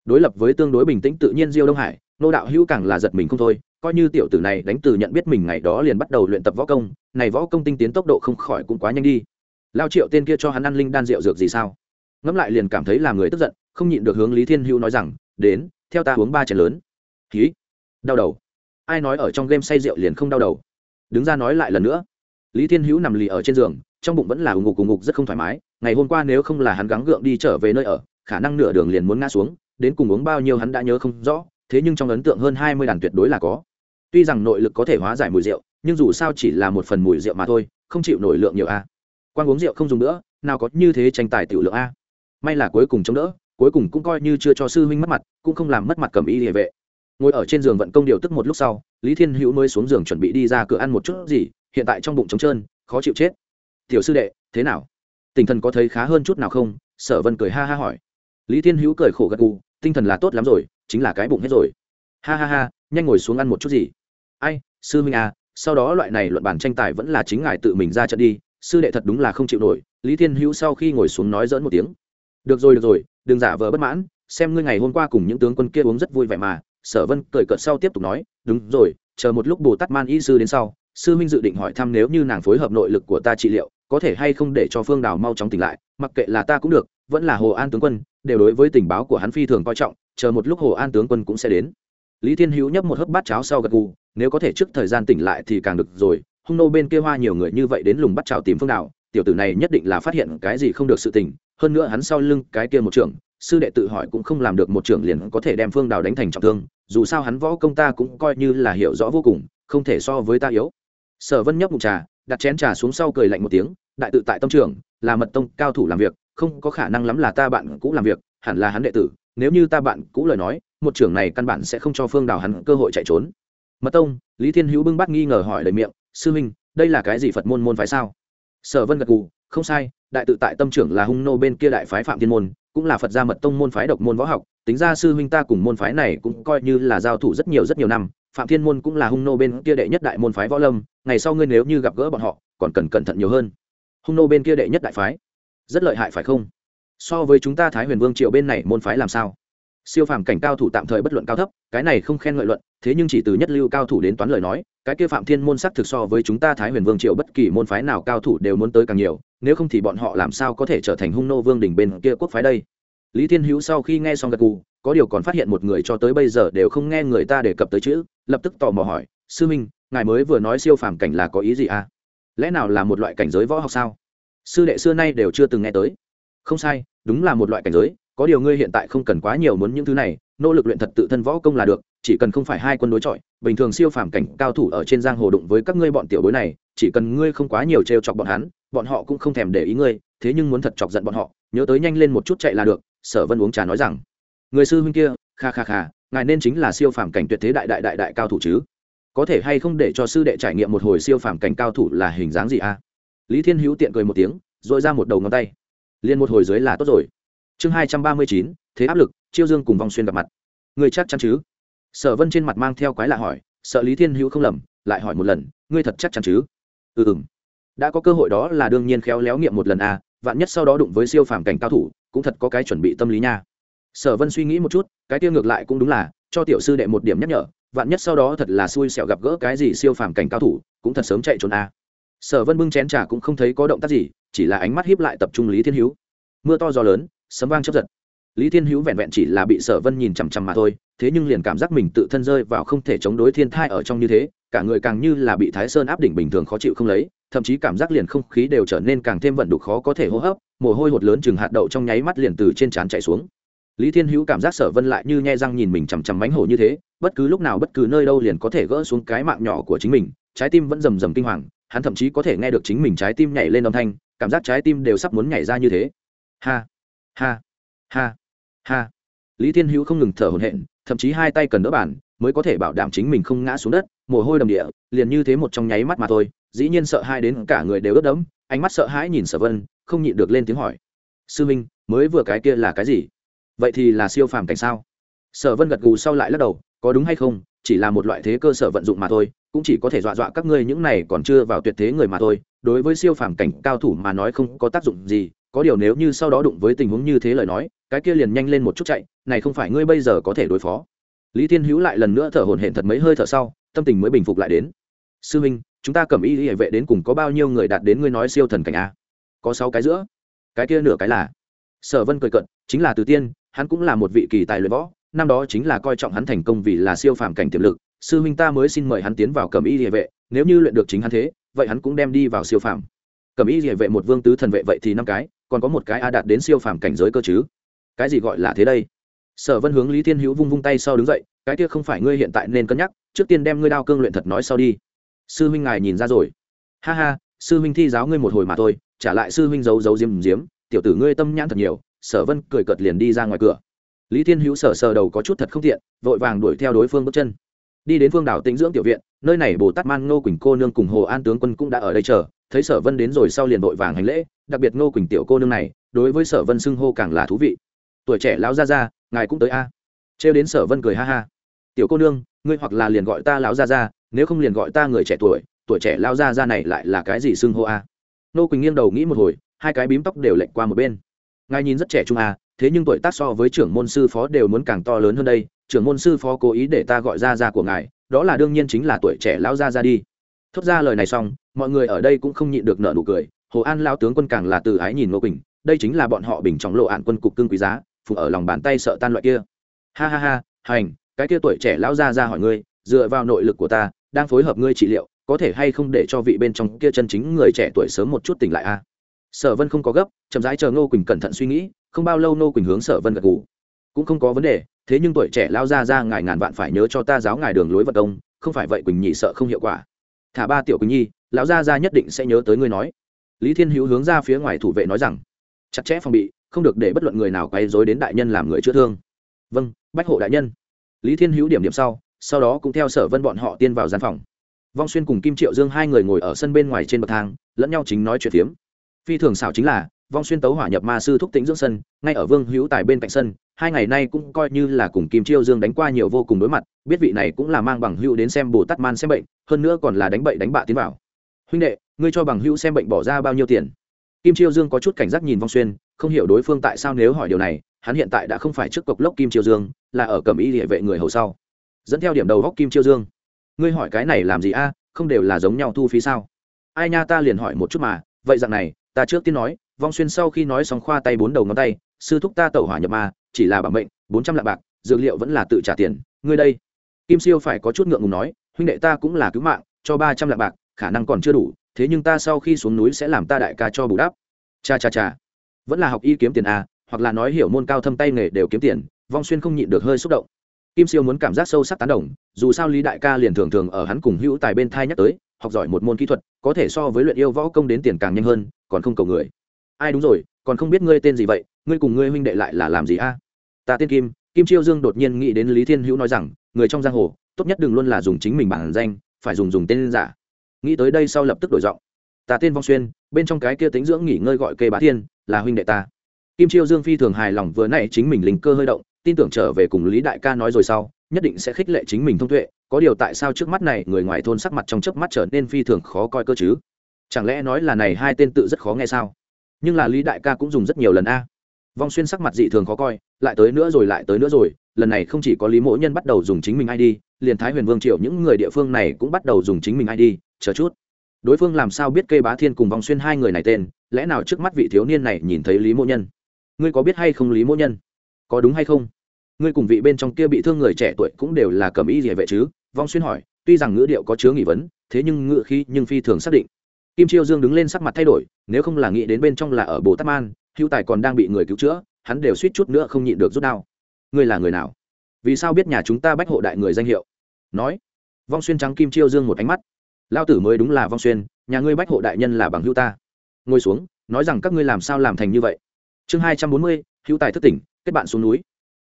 đối lập với tương đối bình tĩnh tự nhiên diêu đông hải, nô đạo hữu càng là giật mình không thôi, coi như tiểu tử này đánh từ nhận biết mình ngày đó liền bắt đầu luyện tập võ công, này võ công tinh tiến tốc độ không khỏi cũng quá nhanh đi. Lao triệu tên kia cho hắn ăn linh đan rượu dược gì sao? Ngẫm lại liền cảm thấy là người tức giận, không nhịn được hướng lý thiên hữu nói rằng, đến, theo ta uống ba chén lớn. Ký đau đầu. Ai nói ở trong game say rượu liền không đau đầu? Đứng ra nói lại lần nữa. Lý thiên hữu nằm lì ở trên giường, trong bụng vẫn là ủng ngục ủng ngục rất không thoải mái, ngày hôm qua nếu không là hắn gắng gượng đi trở về nơi ở, khả năng nửa đường liền muốn ngã xuống đến cùng uống bao nhiêu hắn đã nhớ không rõ, thế nhưng trong ấn tượng hơn hai mươi đàn tuyệt đối là có. Tuy rằng nội lực có thể hóa giải mùi rượu, nhưng dù sao chỉ là một phần mùi rượu mà thôi, không chịu nổi lượng nhiều a. Quan uống rượu không dùng nữa, nào có như thế tranh tài tiểu lượng a. May là cuối cùng chống đỡ, cuối cùng cũng coi như chưa cho sư huynh mất mặt, cũng không làm mất mặt cầm y địa vệ. Ngồi ở trên giường vận công điều tức một lúc sau, lý thiên hữu mới xuống giường chuẩn bị đi ra cửa ăn một chút gì, hiện tại trong bụng trống trơn, khó chịu chết. Tiểu sư đệ, thế nào? Tinh thần có thấy khá hơn chút nào không? Sở vân cười ha ha hỏi. Lý thiên hữu cười khổ gật gù tinh thần là tốt lắm rồi, chính là cái bụng hết rồi. Ha ha ha, nhanh ngồi xuống ăn một chút gì. Ai, sư minh à sau đó loại này luận bản tranh tài vẫn là chính ngài tự mình ra trận đi, sư đệ thật đúng là không chịu nổi, lý thiên hữu sau khi ngồi xuống nói dỡn một tiếng. Được rồi được rồi, đừng giả vờ bất mãn, xem ngươi ngày hôm qua cùng những tướng quân kia uống rất vui vẻ mà, sở vân cởi cợt sau tiếp tục nói, đúng rồi, chờ một lúc bồ tát man y sư đến sau, sư minh dự định hỏi thăm nếu như nàng phối hợp nội lực của ta trị liệu, có thể hay không để cho phương đào mau chóng tỉnh lại, mặc kệ là ta cũng được vẫn là hồ an tướng quân, đều đối với tình báo của hắn phi thường coi trọng, chờ một lúc hồ an tướng quân cũng sẽ đến. Lý thiên hữu nhấp một hớp bát cháo sau gật gù, nếu có thể trước thời gian tỉnh lại thì càng được rồi, hung nô bên kia hoa nhiều người như vậy đến lùng bắt chào tìm phương đạo tiểu tử này nhất định là phát hiện cái gì không được sự tình, hơn nữa hắn sau lưng cái kia một trưởng, sư đệ tự hỏi cũng không làm được một trưởng liền có thể đem phương đào đánh thành trọng thương, dù sao hắn võ công ta cũng coi như là hiểu rõ vô cùng, không thể so với ta yếu. Sở vân nhấp mục trà, đặt chén trà xuống sau cười lạnh một tiếng, đại tự tại tâm trưởng, là mật tông cao thủ làm việc không có khả năng lắm là ta bạn cũ làm việc hẳn là hắn đệ tử nếu như ta bạn cũ lời nói một trưởng này căn bản sẽ không cho phương đào hắn cơ hội chạy trốn. Mật tông lý thiên hữu bưng bắt nghi ngờ hỏi lời miệng sư huynh đây là cái gì phật môn môn phái sao? Sở vân gật gù, không sai đại tự tại tâm trưởng là hung nô bên kia đại phái phạm thiên môn cũng là phật gia mật tông môn phái độc môn võ học tính ra sư huynh ta cùng môn phái này cũng coi như là giao thủ rất nhiều rất nhiều năm phạm thiên môn cũng là hung nô bên kia đệ nhất đại môn phái võ lâm ngày sau ngươi nếu như gặp gỡ bọn họ còn cần cẩn thận nhiều hơn. Hung nô bên kia đệ nhất đại phái rất lợi hại phải không? So với chúng ta thái huyền vương triều bên này môn phái làm sao? Siêu phàm cảnh cao thủ tạm thời bất luận cao thấp, cái này không khen ngợi luận, thế nhưng chỉ từ nhất lưu cao thủ đến toán lời nói, cái kia phạm thiên môn sắc thực so với chúng ta thái huyền vương triều bất kỳ môn phái nào cao thủ đều muốn tới càng nhiều, nếu không thì bọn họ làm sao có thể trở thành hung nô vương đỉnh bên kia quốc phái đây? Lý thiên hữu sau khi nghe xong gật cù có điều còn phát hiện một người cho tới bây giờ đều không nghe người ta đề cập tới chữ, lập tức tò mò hỏi, sư minh, ngài mới vừa nói siêu phàm cảnh là có ý gì à? Lẽ nào là một loại cảnh giới võ học sao? Sư đệ xưa nay đều chưa từng nghe tới. Không sai, đúng là một loại cảnh giới, có điều ngươi hiện tại không cần quá nhiều muốn những thứ này, nỗ lực luyện thật tự thân võ công là được, chỉ cần không phải hai quân đối chọi, bình thường siêu phàm cảnh cao thủ ở trên giang hồ đụng với các ngươi bọn tiểu bối này, chỉ cần ngươi không quá nhiều trêu chọc bọn hắn, bọn họ cũng không thèm để ý ngươi, thế nhưng muốn thật chọc giận bọn họ, nhớ tới nhanh lên một chút chạy là được, sở vân uống trà nói rằng. Người sư huynh kia, kha kha kha, ngài nên chính là siêu phàm cảnh tuyệt thế đại đại đại đại cao thủ chứ. Có thể hay không để cho sư đệ trải nghiệm một hồi siêu phàm cảnh cao thủ là hình dáng gì a? à? Lý thiên hữu tiện cười một tiếng dội ra một đầu ngón tay. Liền một hồi dưới là tốt rồi. Chương hai trăm ba mươi chín, thế áp lực, chiêu dương cùng vòng xuyên gặp mặt. Ngươi chắc chắn chứ? Sở vân trên mặt mang theo quái lạ hỏi, sợ lý thiên hữu không lầm, lại hỏi một lần, ngươi thật chắc chắn chứ? Ừ ừ đã có cơ hội đó là đương nhiên khéo léo nghiệm một lần à vạn nhất sau đó đụng với siêu phàm cảnh cao thủ, cũng thật có cái chuẩn bị tâm lý nha. Sở vân suy nghĩ một chút, cái tiêu ngược lại cũng đúng là, cho tiểu sư đệ một điểm nhắc nhở, vạn nhất sau đó thật là xui xẻo gặp gỡ cái gì siêu phàm cảnh cao thủ, cũng thật sớm chạy trốn à sở vân bưng chén trà cũng không thấy có động tác gì, chỉ là ánh mắt hiếp lại tập trung lý thiên hữu. Mưa to gió lớn, sấm vang chấp giật. Lý thiên hữu vẹn vẹn chỉ là bị sở vân nhìn chằm chằm mà thôi, thế nhưng liền cảm giác mình tự thân rơi vào không thể chống đối thiên thai ở trong như thế, cả người càng như là bị thái sơn áp đỉnh bình thường khó chịu không lấy, thậm chí cảm giác liền không khí đều trở nên càng thêm vận đục khó có thể hô hấp, mồ hôi hột lớn chừng hạt đậu trong nháy mắt liền từ trên trán chạy xuống. Lý thiên hữu cảm giác sở vân lại như nhe răng nhìn mình chằm chằm mánh hổ như thế, bất cứ lúc nào bất cứ nơi đâu liền có thể gỡ xuống cái mạng nhỏ của chính mình, trái tim vẫn rầm rầm kinh hoàng hắn thậm chí có thể nghe được chính mình trái tim nhảy lên âm thanh, cảm giác trái tim đều sắp muốn nhảy ra như thế. Ha ha ha ha. Lý thiên hữu không ngừng thở hổn hển, thậm chí hai tay cần đỡ bản mới có thể bảo đảm chính mình không ngã xuống đất, mồ hôi đầm địa, liền như thế một trong nháy mắt mà thôi, dĩ nhiên sợ hai đến cả người đều ướt đẫm, ánh mắt sợ hãi nhìn sở vân, không nhịn được lên tiếng hỏi. Sư minh, mới vừa cái kia là cái gì? Vậy thì là siêu phàm cảnh sao? Sở vân gật gù sau lại lắc đầu, có đúng hay không? Chỉ là một loại thế cơ sở vận dụng mà thôi, cũng chỉ có thể dọa dọa các ngươi những này còn chưa vào tuyệt thế người mà thôi. Đối với siêu phàm cảnh cao thủ mà nói không có tác dụng gì, có điều nếu như sau đó đụng với tình huống như thế lời nói, cái kia liền nhanh lên một chút chạy, này không phải ngươi bây giờ có thể đối phó. Lý thiên hữu lại lần nữa thở hổn hển thật mấy hơi thở sau, tâm tình mới bình phục lại đến. Sư huynh chúng ta cầm y hệ vệ đến cùng có bao nhiêu người đạt đến ngươi nói siêu thần cảnh a? Có sáu cái giữa. Cái kia nửa cái là. Sở vân cười cận chính là từ tiên, hắn cũng là một vị kỳ tài luyện võ năm đó chính là coi trọng hắn thành công vì là siêu phàm cảnh tiềm lực, sư huynh ta mới xin mời hắn tiến vào cầm y địa vệ, nếu như luyện được chính hắn thế, vậy hắn cũng đem đi vào siêu phàm. Cầm y địa vệ một vương tứ thần vệ vậy thì năm cái, còn có một cái a đạt đến siêu phàm cảnh giới cơ chứ? Cái gì gọi là thế đây? Sở vân hướng lý thiên hữu vung vung tay sau đứng dậy, cái kia không phải ngươi hiện tại nên cân nhắc, trước tiên đem ngươi đao cương luyện thật nói sau đi. Sư huynh ngài nhìn ra rồi. Ha ha, sư huynh thi giáo ngươi một hồi mà thôi, trả lại sư huynh giấu giấu diếm diếm, tiểu tử ngươi tâm nhãn thật nhiều, sở vân cười cợt liền đi ra ngoài cửa lý thiên hữu sờ sờ đầu có chút thật không tiện, vội vàng đuổi theo đối phương bước chân. Đi đến phương đảo tĩnh dưỡng tiểu viện, nơi này bồ tát man ngô quỳnh cô nương cùng hồ an tướng quân cũng đã ở đây chờ, thấy sở vân đến rồi sau liền vội vàng hành lễ, đặc biệt ngô quỳnh tiểu cô nương này, đối với sở vân xưng hô càng là thú vị. Tuổi trẻ lão gia gia, ngài cũng tới a. À. trêu đến sở vân cười ha ha. Tiểu cô nương, ngươi hoặc là liền gọi ta lão gia gia, nếu không liền gọi ta người trẻ tuổi tuổi trẻ lão gia gia này lại là cái gì xưng hô a? Nô quỳnh nghiêng đầu nghĩ một hồi, hai cái bím tóc đều lệch qua một bên. Ngài nhìn rất trẻ trung a thế nhưng tuổi tác so với trưởng môn sư phó đều muốn càng to lớn hơn đây, trưởng môn sư phó cố ý để ta gọi ra ra của ngài, đó là đương nhiên chính là tuổi trẻ lão gia ra đi. Thốt ra lời này xong, mọi người ở đây cũng không nhịn được nợ nụ cười, hồ an lao tướng quân càng là từ ái nhìn ngô quỳnh, đây chính là bọn họ bình trong lộ ạn quân cục cưng quý giá, phục ở lòng bàn tay sợ tan loại kia. Ha ha ha, hành, cái kia tuổi trẻ lão ra ra hỏi ngươi, dựa vào nội lực của ta, đang phối hợp ngươi trị liệu, có thể hay không để cho vị bên trong kia chân chính người trẻ tuổi sớm một chút tỉnh lại a? Sở vân không có gấp, chậm rãi chờ ngô quỳnh cẩn thận suy nghĩ không bao lâu nô quỳnh hướng sở vân gật gù. Cũng không có vấn đề, thế nhưng tuổi trẻ lao ra ra ngài ngàn vạn phải nhớ cho ta giáo ngài đường lối vật công, không phải vậy quỳnh nhị sợ không hiệu quả. Thả ba tiểu quỳnh nhi, lão gia ra nhất định sẽ nhớ tới ngươi nói. Lý thiên hữu hướng ra phía ngoài thủ vệ nói rằng, chặt chẽ phòng bị, không được để bất luận người nào quay dối đến đại nhân làm người chữa thương. Vâng bách hộ đại nhân. Lý thiên hữu điểm điểm sau sau đó cũng theo sở vân bọn họ tiên vào gian phòng. Vong xuyên cùng kim triệu dương hai người ngồi ở sân bên ngoài trên bậc thang, lẫn nhau chính nói chuyện phiếm. Phi thường xảo chính là vong xuyên tấu hỏa nhập ma sư thúc tĩnh dưỡng sân, ngay ở vương hữu tài bên cạnh sân, hai ngày nay cũng coi như là cùng kim chiêu dương đánh qua nhiều vô cùng đối mặt, biết vị này cũng là mang bằng hữu đến xem bồ tát man xem bệnh, hơn nữa còn là đánh bậy đánh bạ tiến vào. Huynh đệ, ngươi cho bằng hữu xem bệnh bỏ ra bao nhiêu tiền? Kim chiêu dương có chút cảnh giác nhìn vong xuyên, không hiểu đối phương tại sao nếu hỏi điều này, hắn hiện tại đã không phải trước cộc lốc kim chiêu dương, là ở cầm y địa vệ người hầu sau. Dẫn theo điểm đầu góc kim chiêu dương. Ngươi hỏi cái này làm gì a, không đều là giống nhau thu phí sao? Ai nha ta liền hỏi một chút mà, vậy dạng này, ta trước tiên nói vong xuyên sau khi nói xong khoa tay bốn đầu ngón tay, sư thúc ta tẩu hỏa nhập ma, chỉ là bảo mệnh, bốn trăm lạng bạc, dược liệu vẫn là tự trả tiền, ngươi đây. Kim siêu phải có chút ngượng ngùng nói, huynh đệ ta cũng là cứu mạng, cho ba trăm lạng bạc, khả năng còn chưa đủ, thế nhưng ta sau khi xuống núi sẽ làm ta đại ca cho bù đắp. Cha cha cha, vẫn là học y kiếm tiền à hoặc là nói hiểu môn cao thâm tay nghề đều kiếm tiền, vong xuyên không nhịn được hơi xúc động. Kim siêu muốn cảm giác sâu sắc tán đồng, dù sao lý đại ca liền thường thường ở hắn cùng hữu tài bên thai nhắc tới, học giỏi một môn kỹ thuật, có thể so với luyện yêu võ công đến tiền càng nhanh hơn, còn không cầu người ai đúng rồi, còn không biết ngươi tên gì vậy, ngươi cùng ngươi huynh đệ lại là làm gì a? Ta tên kim kim chiêu dương đột nhiên nghĩ đến lý thiên hữu nói rằng, người trong giang hồ, tốt nhất đừng luôn là dùng chính mình bản danh, phải dùng dùng tên giả. Nghĩ tới đây sau lập tức đổi giọng. Ta tên vong xuyên, bên trong cái kia tính dưỡng nghỉ ngơi gọi kê bá thiên, là huynh đệ ta. Kim chiêu dương phi thường hài lòng vừa nãy chính mình linh cơ hơi động, tin tưởng trở về cùng lý đại ca nói rồi sau, nhất định sẽ khích lệ chính mình thông tuệ, có điều tại sao trước mắt này người ngoài thôn sắc mặt trong chớp mắt trở nên phi thường khó coi cơ chứ? Chẳng lẽ nói là này hai tên tự rất khó nghe sao? Nhưng là lý đại ca cũng dùng rất nhiều lần a. Vong xuyên sắc mặt dị thường khó coi, lại tới nữa rồi, lại tới nữa rồi, lần này không chỉ có lý mỗ nhân bắt đầu dùng chính mình id liền thái huyền vương triệu những người địa phương này cũng bắt đầu dùng chính mình id chờ chút. Đối phương làm sao biết cây bá thiên cùng vong xuyên hai người này tên, lẽ nào trước mắt vị thiếu niên này nhìn thấy lý mỗ nhân? Ngươi có biết hay không lý mỗ nhân? Có đúng hay không? Ngươi cùng vị bên trong kia bị thương người trẻ tuổi cũng đều là cầm y địa vệ chứ? Vong xuyên hỏi, tuy rằng ngữ điệu có chứa nghi vấn, thế nhưng ngữ khí nhưng phi thường xác định kim chiêu dương đứng lên sắc mặt thay đổi, nếu không là nghĩ đến bên trong là ở bồ tát man hữu tài còn đang bị người cứu chữa, hắn đều suýt chút nữa không nhịn được rút đao. Ngươi là người nào? Vì sao biết nhà chúng ta bách hộ đại người danh hiệu? Nói. Vong xuyên trắng kim chiêu dương một ánh mắt. Lao tử mới đúng là vong xuyên, nhà ngươi bách hộ đại nhân là bằng hữu ta. Ngồi xuống, nói rằng các ngươi làm sao làm thành như vậy? Chương hai trăm bốn mươi hữu tài thất tỉnh, kết bạn xuống núi.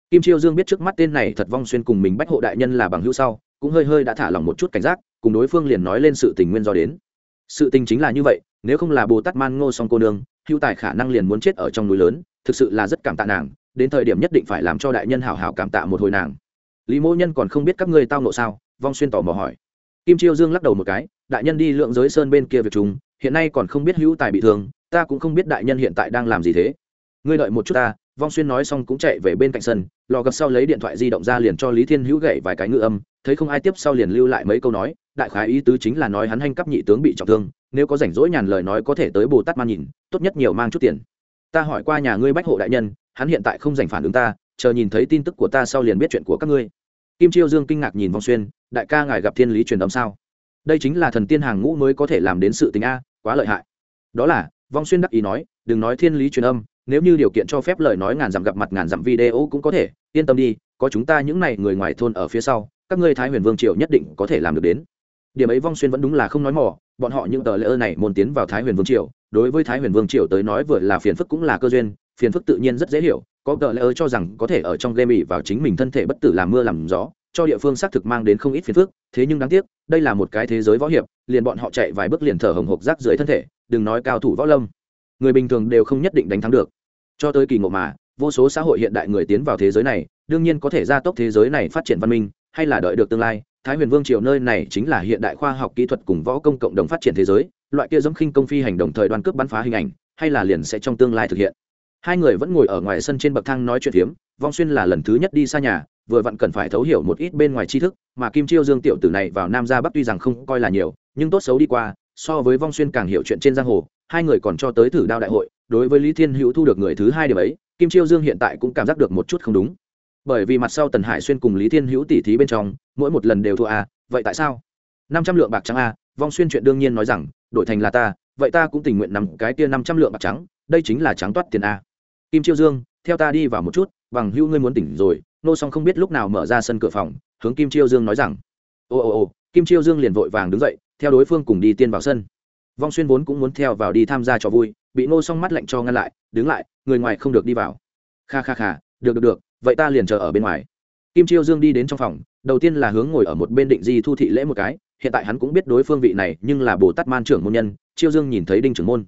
Kim chiêu dương biết trước mắt tên này thật vong xuyên cùng mình bách hộ đại nhân là bằng hữu sau, cũng hơi hơi đã thả lỏng một chút cảnh giác, cùng đối phương liền nói lên sự tình nguyên do đến sự tình chính là như vậy, nếu không là bồ tát man ngô song cô nương hữu tài khả năng liền muốn chết ở trong núi lớn, thực sự là rất cảm tạ nàng, đến thời điểm nhất định phải làm cho đại nhân hào hào cảm tạ một hồi nàng. Lý mỗ nhân còn không biết các ngươi tao nộ sao, vong xuyên tỏ mò hỏi. Kim chiêu dương lắc đầu một cái, đại nhân đi lượng giới sơn bên kia việc chúng, hiện nay còn không biết hữu tài bị thương, ta cũng không biết đại nhân hiện tại đang làm gì thế. Ngươi đợi một chút ta, vong xuyên nói xong cũng chạy về bên cạnh sân, lò gặp sau lấy điện thoại di động ra liền cho lý thiên hữu gậy vài cái ngự âm, thấy không ai tiếp sau liền lưu lại mấy câu nói đại khái ý tứ chính là nói hắn hành cấp nhị tướng bị trọng thương, nếu có rảnh rỗi nhàn lời nói có thể tới bồ tát man nhìn, tốt nhất nhiều mang chút tiền. Ta hỏi qua nhà ngươi bách hộ đại nhân, hắn hiện tại không rảnh phản ứng ta, chờ nhìn thấy tin tức của ta sau liền biết chuyện của các ngươi. Kim chiêu dương kinh ngạc nhìn vong xuyên, đại ca ngài gặp thiên lý truyền âm sao? Đây chính là thần tiên hàng ngũ mới có thể làm đến sự tình a, quá lợi hại. Đó là, vong xuyên đắc ý nói, đừng nói thiên lý truyền âm, nếu như điều kiện cho phép lời nói ngàn dặm gặp mặt ngàn dặm video cũng có thể, yên tâm đi, có chúng ta những này người ngoài thôn ở phía sau, các ngươi thái huyền vương triều nhất định có thể làm được đến điểm ấy vong xuyên vẫn đúng là không nói mỏ, bọn họ những tờ lễ ơ này môn tiến vào thái huyền vương triều, đối với thái huyền vương triều tới nói vừa là phiền phức cũng là cơ duyên, phiền phức tự nhiên rất dễ hiểu, có tờ lễ ơ cho rằng có thể ở trong game ỉ vào chính mình thân thể bất tử làm mưa làm gió, cho địa phương xác thực mang đến không ít phiền phức, thế nhưng đáng tiếc, đây là một cái thế giới võ hiệp, liền bọn họ chạy vài bước liền thở hồng hộc rác dưới thân thể, đừng nói cao thủ võ lâm. Người bình thường đều không nhất định đánh thắng được. Cho tới kỳ ngộ mà, vô số xã hội hiện đại người tiến vào thế giới này, đương nhiên có thể gia tốc thế giới này phát triển văn minh, hay là đợi được tương lai thái huyền vương triều nơi này chính là hiện đại khoa học kỹ thuật cùng võ công cộng đồng phát triển thế giới, loại kia giống khinh công phi hành đồng thời đoàn cướp bắn phá hình ảnh, hay là liền sẽ trong tương lai thực hiện. Hai người vẫn ngồi ở ngoài sân trên bậc thang nói chuyện hiếm vong xuyên là lần thứ nhất đi xa nhà, vừa vặn cần phải thấu hiểu một ít bên ngoài tri thức, mà kim chiêu dương tiểu tử này vào nam ra bắc tuy rằng không coi là nhiều, nhưng tốt xấu đi qua, so với vong xuyên càng hiểu chuyện trên giang hồ, hai người còn cho tới thử đao đại hội, đối với lý thiên hữu thu được người thứ hai điểm ấy, kim chiêu dương hiện tại cũng cảm giác được một chút không đúng bởi vì mặt sau tần hải xuyên cùng lý thiên hữu tỉ thí bên trong, mỗi một lần đều thua a vậy tại sao? Năm trăm lượng bạc trắng a vong xuyên chuyện đương nhiên nói rằng, đổi thành là ta, vậy ta cũng tình nguyện nằm cái kia năm trăm lượng bạc trắng, đây chính là trắng toát tiền a kim chiêu dương, theo ta đi vào một chút, bằng hữu ngươi muốn tỉnh rồi, nô song không biết lúc nào mở ra sân cửa phòng, hướng kim chiêu dương nói rằng ồ ồ ồ kim chiêu dương liền vội vàng đứng dậy, theo đối phương cùng đi tiên vào sân. Vong xuyên vốn cũng muốn theo vào đi tham gia trò vui, bị nô song mắt lạnh cho ngăn lại, đứng lại, người ngoài không được đi vào. Kha kha kha, được được được vậy ta liền chờ ở bên ngoài. Kim chiêu dương đi đến trong phòng, đầu tiên là hướng ngồi ở một bên định di thu thị lễ một cái, hiện tại hắn cũng biết đối phương vị này, nhưng là bồ tát man trưởng môn nhân, chiêu dương nhìn thấy đinh trưởng môn.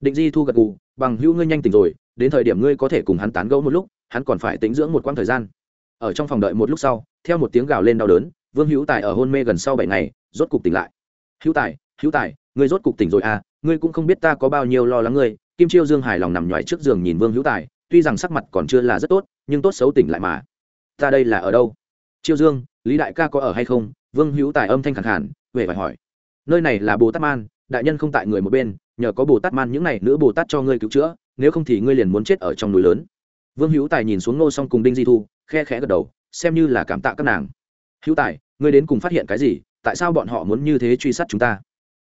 Định di thu gật gù, bằng hữu ngươi nhanh tỉnh rồi, đến thời điểm ngươi có thể cùng hắn tán gẫu một lúc, hắn còn phải tính dưỡng một quãng thời gian. Ở trong phòng đợi một lúc sau, theo một tiếng gào lên đau đớn, vương hữu tài ở hôn mê gần sau bảy ngày, rốt cục tỉnh lại. Hữu tài hữu tài, ngươi rốt cục tỉnh rồi à? Ngươi cũng không biết ta có bao nhiêu lo lắng ngươi. Kim chiêu dương hài lòng nằm nhoài trước giường nhìn vương hữu tài tuy rằng sắc mặt còn chưa là rất tốt, nhưng tốt xấu tỉnh lại mà. Ta đây là ở đâu? Chiêu dương, lý đại ca có ở hay không? Vương hữu tài âm thanh khẳng khản về phải hỏi. Nơi này là bồ tát man, đại nhân không tại người một bên, nhờ có bồ tát man những n à y nữ bồ tát cho ngươi cứu chữa, nếu không thì ngươi liền muốn chết ở trong núi lớn. Vương hữu tài nhìn xuống ngô s o n g cùng đinh di thu, khe khẽ gật đầu, xem như là cảm tạ các nàng. Hữu tài, ngươi đến cùng phát hiện cái gì? Tại sao bọn họ muốn như thế truy sát chúng ta?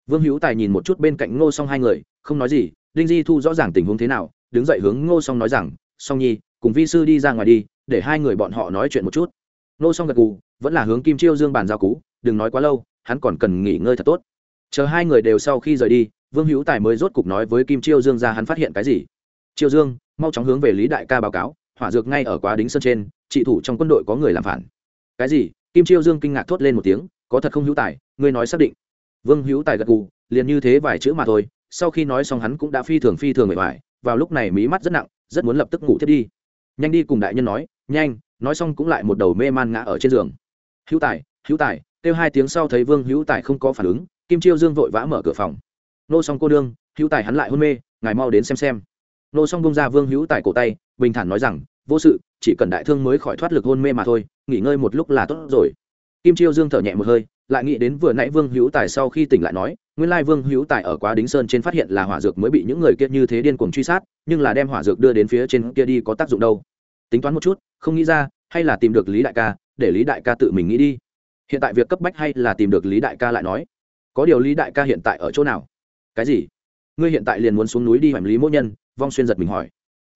Vương hữu tài nhìn một chút bên cạnh ngô s o n g hai người, không nói gì, đinh di thu rõ ràng tình huống thế nào đứng dậy hướng ngô Song nói rằng, song nhi, cùng vi sư đi ra ngoài đi, để hai người bọn họ nói chuyện một chút. Ngô Song gật gù, vẫn là hướng kim chiêu dương bàn giao cú, đừng nói quá lâu, hắn còn cần nghỉ ngơi thật tốt. Chờ hai người đều sau khi rời đi, vương hữu tài mới rốt cục nói với kim chiêu dương ra hắn phát hiện cái gì. Chiêu dương, mau chóng hướng về lý đại ca báo cáo, hỏa dược ngay ở quá đính sân trên, trị thủ trong quân đội có người làm phản. Cái gì? Kim chiêu dương kinh ngạc thốt lên một tiếng, có thật không hữu tài, ngươi nói xác định. Vương hữu tài gật gù, liền như thế vài chữ mà thôi, sau khi nói xong hắn cũng đã phi thường phi thường mệt mỏi vào lúc này mí mắt rất nặng, rất muốn lập tức ngủ thiết đi. Nhanh đi cùng đại nhân nói, nhanh, nói xong cũng lại một đầu mê man ngã ở trên giường. Hữu tài hữu tài, kêu hai tiếng sau thấy vương hữu tài không có phản ứng, kim chiêu dương vội vã mở cửa phòng. Nô xong cô đương hữu tài hắn lại hôn mê, ngài mau đến xem xem. Nô xong bông ra vương hữu tài cổ tay, bình thản nói rằng, vô sự, chỉ cần đại thương mới khỏi thoát lực hôn mê mà thôi, nghỉ ngơi một lúc là tốt rồi. Kim chiêu dương thở nhẹ một hơi, lại nghĩ đến vừa nãy vương hữu tài sau khi tỉnh lại nói nguyên lai vương hữu tài ở quá đính sơn trên phát hiện là hỏa dược mới bị những người kia như thế điên cuồng truy sát, nhưng là đem hỏa dược đưa đến phía trên kia đi có tác dụng đâu. Tính toán một chút, không nghĩ ra, hay là tìm được lý đại ca, để lý đại ca tự mình nghĩ đi. Hiện tại việc cấp bách hay là tìm được lý đại ca lại nói. Có điều lý đại ca hiện tại ở chỗ nào? Cái gì? Ngươi hiện tại liền muốn xuống núi đi hoành lý mỗ nhân, vong xuyên giật mình hỏi.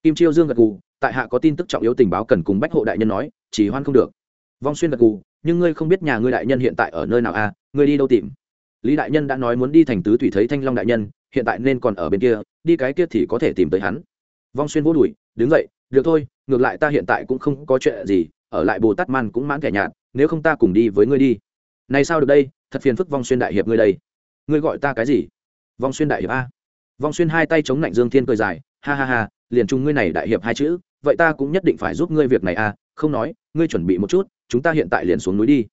Kim chiêu dương gật gù, tại hạ có tin tức trọng yếu tình báo cần cùng bách hộ đại nhân nói, chỉ hoan không được. Vong xuyên gật gù, nhưng ngươi không biết nhà ngươi đại nhân hiện tại ở nơi nào à ngươi đi đâu tìm? Lý đại nhân đã nói muốn đi thành tứ thủy thấy thanh long đại nhân, hiện tại nên còn ở bên kia, đi cái kia thì có thể tìm tới hắn. Vong xuyên vô đùi đứng dậy, được thôi, ngược lại ta hiện tại cũng không có chuyện gì, ở lại bồ tát man cũng mãn kẻ nhạt, nếu không ta cùng đi với ngươi đi. Này sao được đây? Thật phiền phức vong xuyên đại hiệp ngươi đây. Ngươi gọi ta cái gì? Vong xuyên đại hiệp a. Vong xuyên hai tay chống lạnh dương thiên cười dài, ha ha ha, liền chung ngươi này đại hiệp hai chữ, vậy ta cũng nhất định phải giúp ngươi việc này à không nói, ngươi chuẩn bị một chút, chúng ta hiện tại liền xuống núi đi.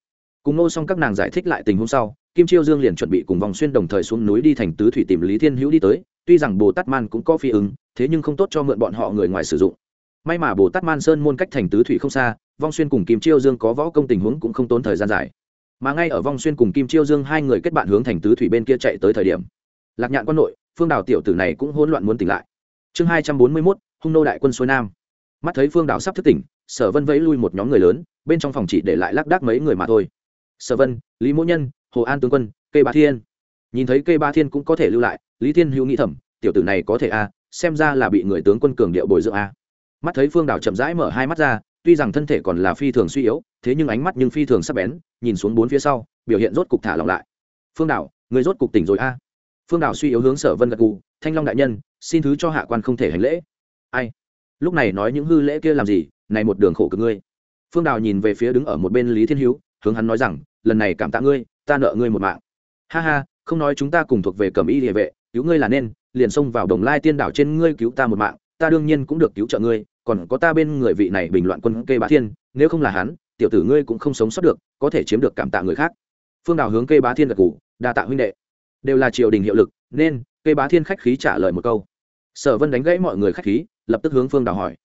Cùng nô xong các nàng giải thích lại tình hôm sau kim chiêu dương liền chuẩn bị cùng vòng xuyên đồng thời xuống núi đi thành tứ thủy tìm lý thiên hữu đi tới, tuy rằng bồ tát man cũng có phi ứng, thế nhưng không tốt cho mượn bọn họ người ngoài sử dụng. May mà bồ tát man sơn môn cách thành tứ thủy không xa vong xuyên cùng kim chiêu dương có võ công tình huống cũng không tốn thời gian dài. Mà ngay ở vong xuyên cùng kim chiêu dương hai người kết bạn hướng thành tứ thủy bên kia chạy tới thời điểm, lạc nhạn quan nội, phương đào tiểu tử này cũng hỗn loạn muốn tỉnh lại. Chương hai trăm bốn mươi mốt, hung nô đại quân xuôi nam. Mắt thấy phương Đào sắp thức tỉnh, sở vân vẫy lui một nhóm người lớn, bên trong phòng chỉ để lại lác đác mấy người mà thôi. Sở vân, lý mỗ nhân hồ an tướng quân cây ba thiên. Nhìn thấy cây ba thiên cũng có thể lưu lại, lý thiên hữu nghĩ thầm, tiểu tử này có thể a, xem ra là bị người tướng quân cường điệu bồi dưỡng a. Mắt thấy phương đảo chậm rãi mở hai mắt ra, tuy rằng thân thể còn là phi thường suy yếu, thế nhưng ánh mắt nhưng phi thường sắc bén, nhìn xuống bốn phía sau, biểu hiện rốt cục thả lỏng lại. Phương đảo, người rốt cục tỉnh rồi a. Phương đảo suy yếu hướng sở vân gật gù, thanh long đại nhân, xin thứ cho hạ quan không thể hành lễ. Ai? Lúc này nói những hư lễ kia làm gì, này một đường khổ cực ngươi. Phương đào nhìn về phía đứng ở một bên lý thiên hữu, hướng hắn nói rằng lần này cảm tạ ngươi, ta nợ ngươi một mạng. Ha ha, không nói chúng ta cùng thuộc về cẩm y địa vệ, cứu ngươi là nên, liền xông vào đồng lai tiên đảo trên ngươi cứu ta một mạng, ta đương nhiên cũng được cứu trợ ngươi, còn có ta bên người vị này bình loạn quân kê bá thiên, nếu không là hắn, tiểu tử ngươi cũng không sống sót được, có thể chiếm được cảm tạ người khác. Phương đào hướng kê bá thiên gật ngủ đa tạ huynh đệ. Đều là triều đình hiệu lực, nên, kê bá thiên khách khí trả lời một câu. Sở vân đánh gãy mọi người khách khí, lập tức hướng phương đào hỏi.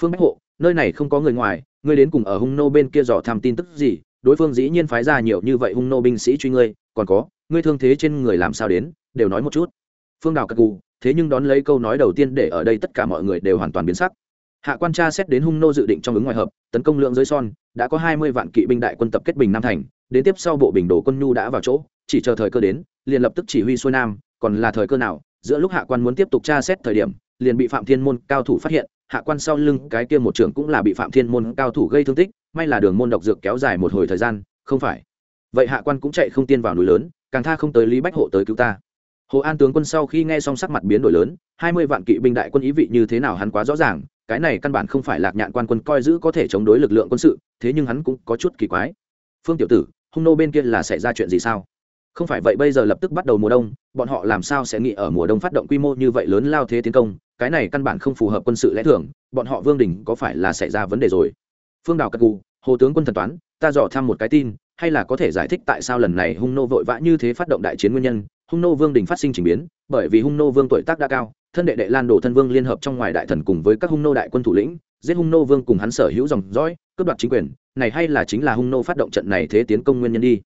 Phương bách hộ, nơi này không có người ngoài, ngươi đến cùng ở hung nô bên kia dò tham tin tức gì? Đối phương dĩ nhiên phái ra nhiều như vậy hung nô binh sĩ truy ngươi, còn có, ngươi thương thế trên người làm sao đến, đều nói một chút. Phương đào cật cù, thế nhưng đón lấy câu nói đầu tiên để ở đây tất cả mọi người đều hoàn toàn biến sắc. Hạ quan tra xét đến hung nô dự định trong ứng ngoại hợp, tấn công lượng giới son, đã có hai mươi vạn kỵ binh đại quân tập kết bình nam thành, đến tiếp sau bộ bình đồ quân nhu đã vào chỗ, chỉ chờ thời cơ đến, liền lập tức chỉ huy xuôi nam, còn là thời cơ nào, giữa lúc hạ quan muốn tiếp tục tra xét thời điểm, liền bị phạm thiên môn cao thủ phát hiện hạ quan sau lưng cái kia một trưởng cũng là bị phạm thiên môn cao thủ gây thương tích, may là đường môn độc dược kéo dài một hồi thời gian, không phải. Vậy hạ quan cũng chạy không tiên vào núi lớn, càng tha không tới lý bách hộ tới cứu ta. Hồ an tướng quân sau khi nghe xong sắc mặt biến đổi lớn, hai mươi vạn kỵ binh đại quân ý vị như thế nào hắn quá rõ ràng, cái này căn bản không phải lạc nhạn quan quân coi giữ có thể chống đối lực lượng quân sự, thế nhưng hắn cũng có chút kỳ quái. Phương tiểu tử, hung nô bên kia là xảy ra chuyện gì sao? Không phải vậy bây giờ lập tức bắt đầu mùa đông, bọn họ làm sao sẽ nghĩ ở mùa đông phát động quy mô như vậy lớn lao thế tiến công cái này căn bản không phù hợp quân sự lẽ thường, bọn họ vương đình có phải là xảy ra vấn đề rồi? Phương đào cật cù, hồ tướng quân thần toán, ta dò thăm một cái tin, hay là có thể giải thích tại sao lần này hung nô vội vã như thế phát động đại chiến nguyên nhân? Hung nô vương đình phát sinh trình biến, bởi vì hung nô vương tuổi tác đã cao, thân đệ đệ lan đổ thân vương liên hợp trong ngoài đại thần cùng với các hung nô đại quân thủ lĩnh, giết hung nô vương cùng hắn sở hữu dòng dõi, cướp đoạt chính quyền, này hay là chính là hung nô phát động trận này thế tiến công nguyên nhân đi?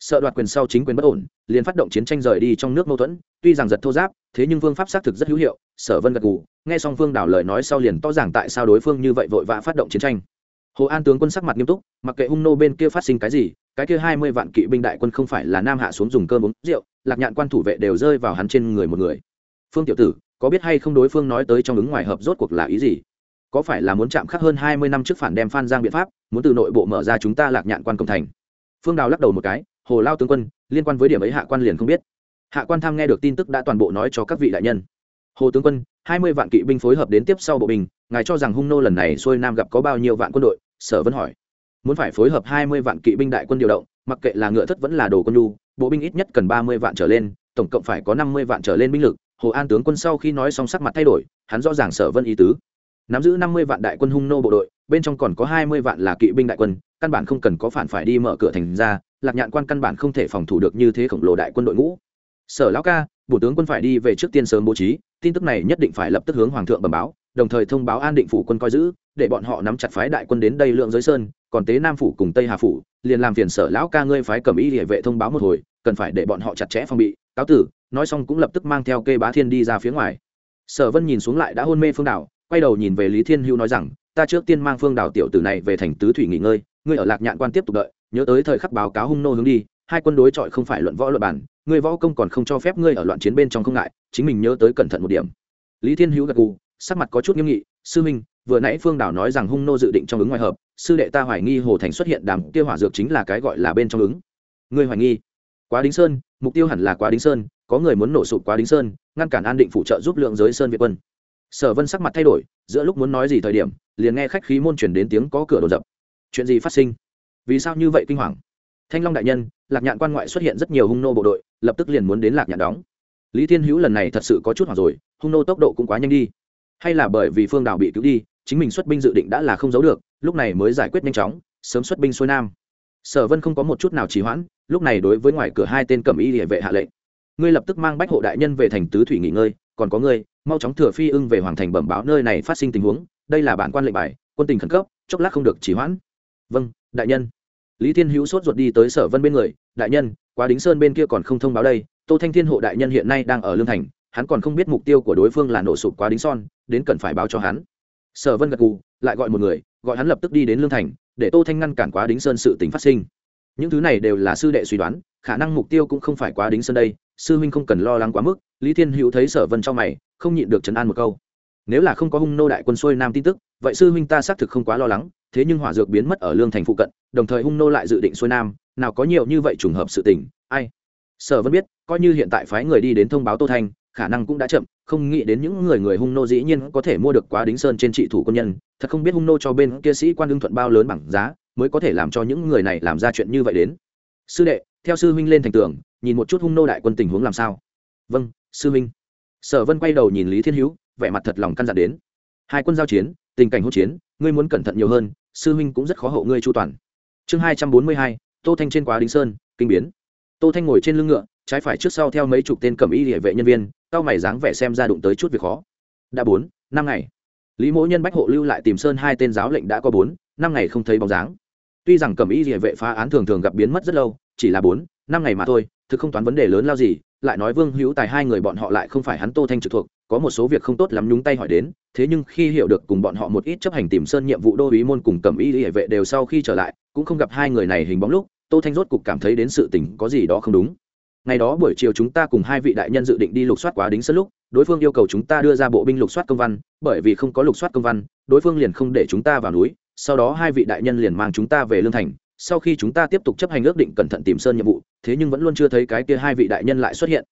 Sợ đoạt quyền sau chính quyền bất ổn, liền phát động chiến tranh rời đi trong nước mâu thuẫn, tuy rằng giật thô giáp, thế nhưng vương pháp xác thực rất hữu hiệu, sở vân gật gù, nghe xong vương đảo lời nói sau liền to ràng tại sao đối phương như vậy vội vã phát động chiến tranh. Hồ an tướng quân sắc mặt nghiêm túc, mặc kệ hung nô bên kia phát sinh cái gì, cái kia hai mươi vạn kỵ binh đại quân không phải là nam hạ xuống dùng cơm uống rượu, lạc nhạn quan thủ vệ đều rơi vào hắn trên người một người. Phương tiểu tử, có biết hay không đối phương nói tới trong ứng ngoài hợp rốt cuộc là ý gì? Có phải là muốn chạm khắc hơn hai mươi năm trước phản đem phan giang biện pháp, muốn từ nội bộ mở ra chúng ta lạc nhạn quan công thành? Phương đào lắc đầu một cái hồ lao tướng quân, liên quan với điểm ấy hạ quan liền không biết. Hạ quan tham nghe được tin tức đã toàn bộ nói cho các vị đại nhân. Hồ tướng quân, hai mươi vạn kỵ binh phối hợp đến tiếp sau bộ binh, ngài cho rằng hung nô lần này xuôi nam gặp có bao nhiêu vạn quân đội? Sở Vân hỏi. Muốn phải phối hợp hai mươi vạn kỵ binh đại quân điều động, mặc kệ là ngựa thất vẫn là đồ quân nhu, bộ binh ít nhất cần ba mươi vạn trở lên, tổng cộng phải có năm mươi vạn trở lên binh lực. Hồ an tướng quân sau khi nói xong sắc mặt thay đổi, hắn rõ ràng sở vân ý tứ. Nắm giữ năm mươi vạn đại quân hung nô bộ đội, bên trong còn có hai mươi vạn là kỵ binh đại quân, căn bản không cần có phản phải đi mở cửa thành ra lạc nhạn quan căn bản không thể phòng thủ được như thế khổng lồ đại quân đội ngũ. Sở lão ca bộ tướng quân phải đi về trước tiên sớm bố trí, tin tức này nhất định phải lập tức hướng hoàng thượng bẩm báo, đồng thời thông báo an định phủ quân coi giữ, để bọn họ nắm chặt phái đại quân đến đây lượng giới sơn, còn tế nam phủ cùng tây hà phủ, liền làm phiền sở lão ca ngươi phái cầm y địa vệ thông báo một hồi, cần phải để bọn họ chặt chẽ phòng bị, cáo tử, nói xong cũng lập tức mang theo kê bá thiên đi ra phía ngoài. Sở vân nhìn xuống lại đã hôn mê phương đảo, quay đầu nhìn về lý thiên hữu nói rằng, ta trước tiên mang phương đảo tiểu tử này về thành tứ thủy nghỉ ngơi, ngươi ở lạc nhạn quan tiếp tục đợi nhớ tới thời khắc báo cáo hung nô hướng đi, hai quân đối chọi không phải luận võ luận bản người võ công còn không cho phép ngươi ở loạn chiến bên trong không ngại, chính mình nhớ tới cẩn thận một điểm. Lý thiên hữu gật gù, sắc mặt có chút nghiêm nghị, sư minh, vừa nãy phương đảo nói rằng hung nô dự định trong ứng ngoài hợp, sư đệ ta hoài nghi hồ thành xuất hiện đàm kia hỏa dược chính là cái gọi là bên trong ứng. Ngươi hoài nghi? Quá đính sơn, mục tiêu hẳn là quá đính sơn, có người muốn nổ sụp quá đính sơn, ngăn cản an định phụ trợ giúp lượng giới sơn việt quân. Sở vân sắc mặt thay đổi, giữa lúc muốn nói gì thời điểm, liền nghe khách khí môn chuyển đến tiếng có cửa đổ dập chuyện gì phát sinh? Vì sao như vậy kinh hoàng? Thanh long đại nhân, lạc nhạn quan ngoại xuất hiện rất nhiều hung nô bộ đội, lập tức liền muốn đến lạc nhạn đóng. Lý thiên hữu lần này thật sự có chút hoảng rồi, hung nô tốc độ cũng quá nhanh đi. Hay là bởi vì phương đảo bị cứu đi, chính mình xuất binh dự định đã là không giấu được, lúc này mới giải quyết nhanh chóng, sớm xuất binh xuôi nam. Sở vân không có một chút nào trì hoãn, lúc này đối với ngoài cửa hai tên cẩm y địa vệ hạ lệnh. Ngươi lập tức mang bách hộ đại nhân về thành tứ thủy nghỉ ngơi, còn có ngươi, mau chóng thừa phi ưng về hoàng thành bẩm báo nơi này phát sinh tình huống, đây là bản quan lệnh bài, quân tình khẩn cấp, chốc lát không được trì hoãn. Vâng đại nhân lý thiên hữu sốt ruột đi tới sở vân bên người, đại nhân, quá đính sơn bên kia còn không thông báo đây, tô thanh thiên hộ đại nhân hiện nay đang ở lương thành, hắn còn không biết mục tiêu của đối phương là nổ sụp quá đính son, đến cần phải báo cho hắn. Sở vân gật gù, lại gọi một người, gọi hắn lập tức đi đến lương thành, để tô thanh ngăn cản quá đính sơn sự tình phát sinh. Những thứ này đều là sư đệ suy đoán, khả năng mục tiêu cũng không phải quá đính sơn đây, sư huynh không cần lo lắng quá mức, lý thiên hữu thấy sở vân trong mày, không nhịn được chấn an một câu. Nếu là không có hung nô đại quân xuôi nam tin tức, vậy sư huynh ta xác thực không quá lo lắng thế nhưng hỏa dược biến mất ở lương thành phụ cận, đồng thời hung nô lại dự định xuôi nam, nào có nhiều như vậy trùng hợp sự tình, ai? Sở vân biết, coi như hiện tại phái người đi đến thông báo tô thanh, khả năng cũng đã chậm, không nghĩ đến những người người hung nô dĩ nhiên có thể mua được quá đính sơn trên trị thủ quân nhân, thật không biết hung nô cho bên kia sĩ quan lương thuận bao lớn bằng giá, mới có thể làm cho những người này làm ra chuyện như vậy đến. Sư đệ, theo sư huynh lên thành tường, nhìn một chút hung nô đại quân tình huống làm sao. Vâng sư huynh. Sở vân quay đầu nhìn lý thiên hữu, vẻ mặt thật lòng căn dặn đến. Hai quân giao chiến tình cảnh hỗn chiến, ngươi muốn cẩn thận nhiều hơn, sư huynh cũng rất khó hậu ngươi chu toàn. Chương hai trăm bốn mươi hai, tô thanh trên quá đính sơn, kinh biến. Tô thanh ngồi trên lưng ngựa, trái phải trước sau theo mấy chục tên cẩm y địa vệ nhân viên tao mày dáng vẻ xem ra đụng tới chút việc khó. Đã bốn, năm ngày. Lý mỗ nhân bách hộ lưu lại tìm sơn hai tên giáo lệnh đã có bốn, năm ngày không thấy bóng dáng. Tuy rằng cẩm y địa vệ phá án thường thường gặp biến mất rất lâu, chỉ là bốn, năm ngày mà thôi, thực không toán vấn đề lớn lao gì, lại nói vương hữu tài hai người bọn họ lại không phải hắn tô thanh trực thuộc có một số việc không tốt lắm nhúng tay hỏi đến, thế nhưng khi hiểu được cùng bọn họ một ít chấp hành tìm sơn nhiệm vụ đô ý môn cùng cầm y hệ vệ đều sau khi trở lại, cũng không gặp hai người này hình bóng lúc, tô thanh rốt cục cảm thấy đến sự tình có gì đó không đúng. Ngày đó buổi chiều chúng ta cùng hai vị đại nhân dự định đi lục soát quá đính sân lúc, đối phương yêu cầu chúng ta đưa ra bộ binh lục soát công văn, bởi vì không có lục soát công văn, đối phương liền không để chúng ta vào núi, sau đó hai vị đại nhân liền mang chúng ta về lương thành. Sau khi chúng ta tiếp tục chấp hành ước định cẩn thận tìm sơn nhiệm vụ, thế nhưng vẫn luôn chưa thấy cái kia hai vị đại nhân lại xuất hiện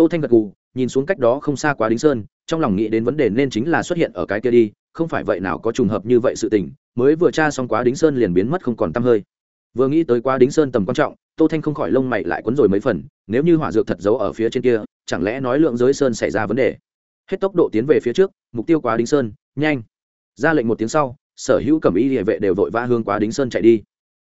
tô thanh gật gù, nhìn xuống cách đó không xa quá đính sơn, trong lòng nghĩ đến vấn đề nên chính là xuất hiện ở cái kia đi, không phải vậy nào có trùng hợp như vậy sự tình, mới vừa tra xong quá đính sơn liền biến mất không còn tăm hơi. Vừa nghĩ tới quá đính sơn tầm quan trọng, tô thanh không khỏi lông mày lại quấn rồi mấy phần, nếu như hỏa dược thật giấu ở phía trên kia, chẳng lẽ nói lượng giới sơn xảy ra vấn đề? Hết tốc độ tiến về phía trước, mục tiêu quá đính sơn, nhanh. Ra lệnh một tiếng sau, sở hữu cẩm y địa vệ đều vội vã hương quá đính sơn chạy đi.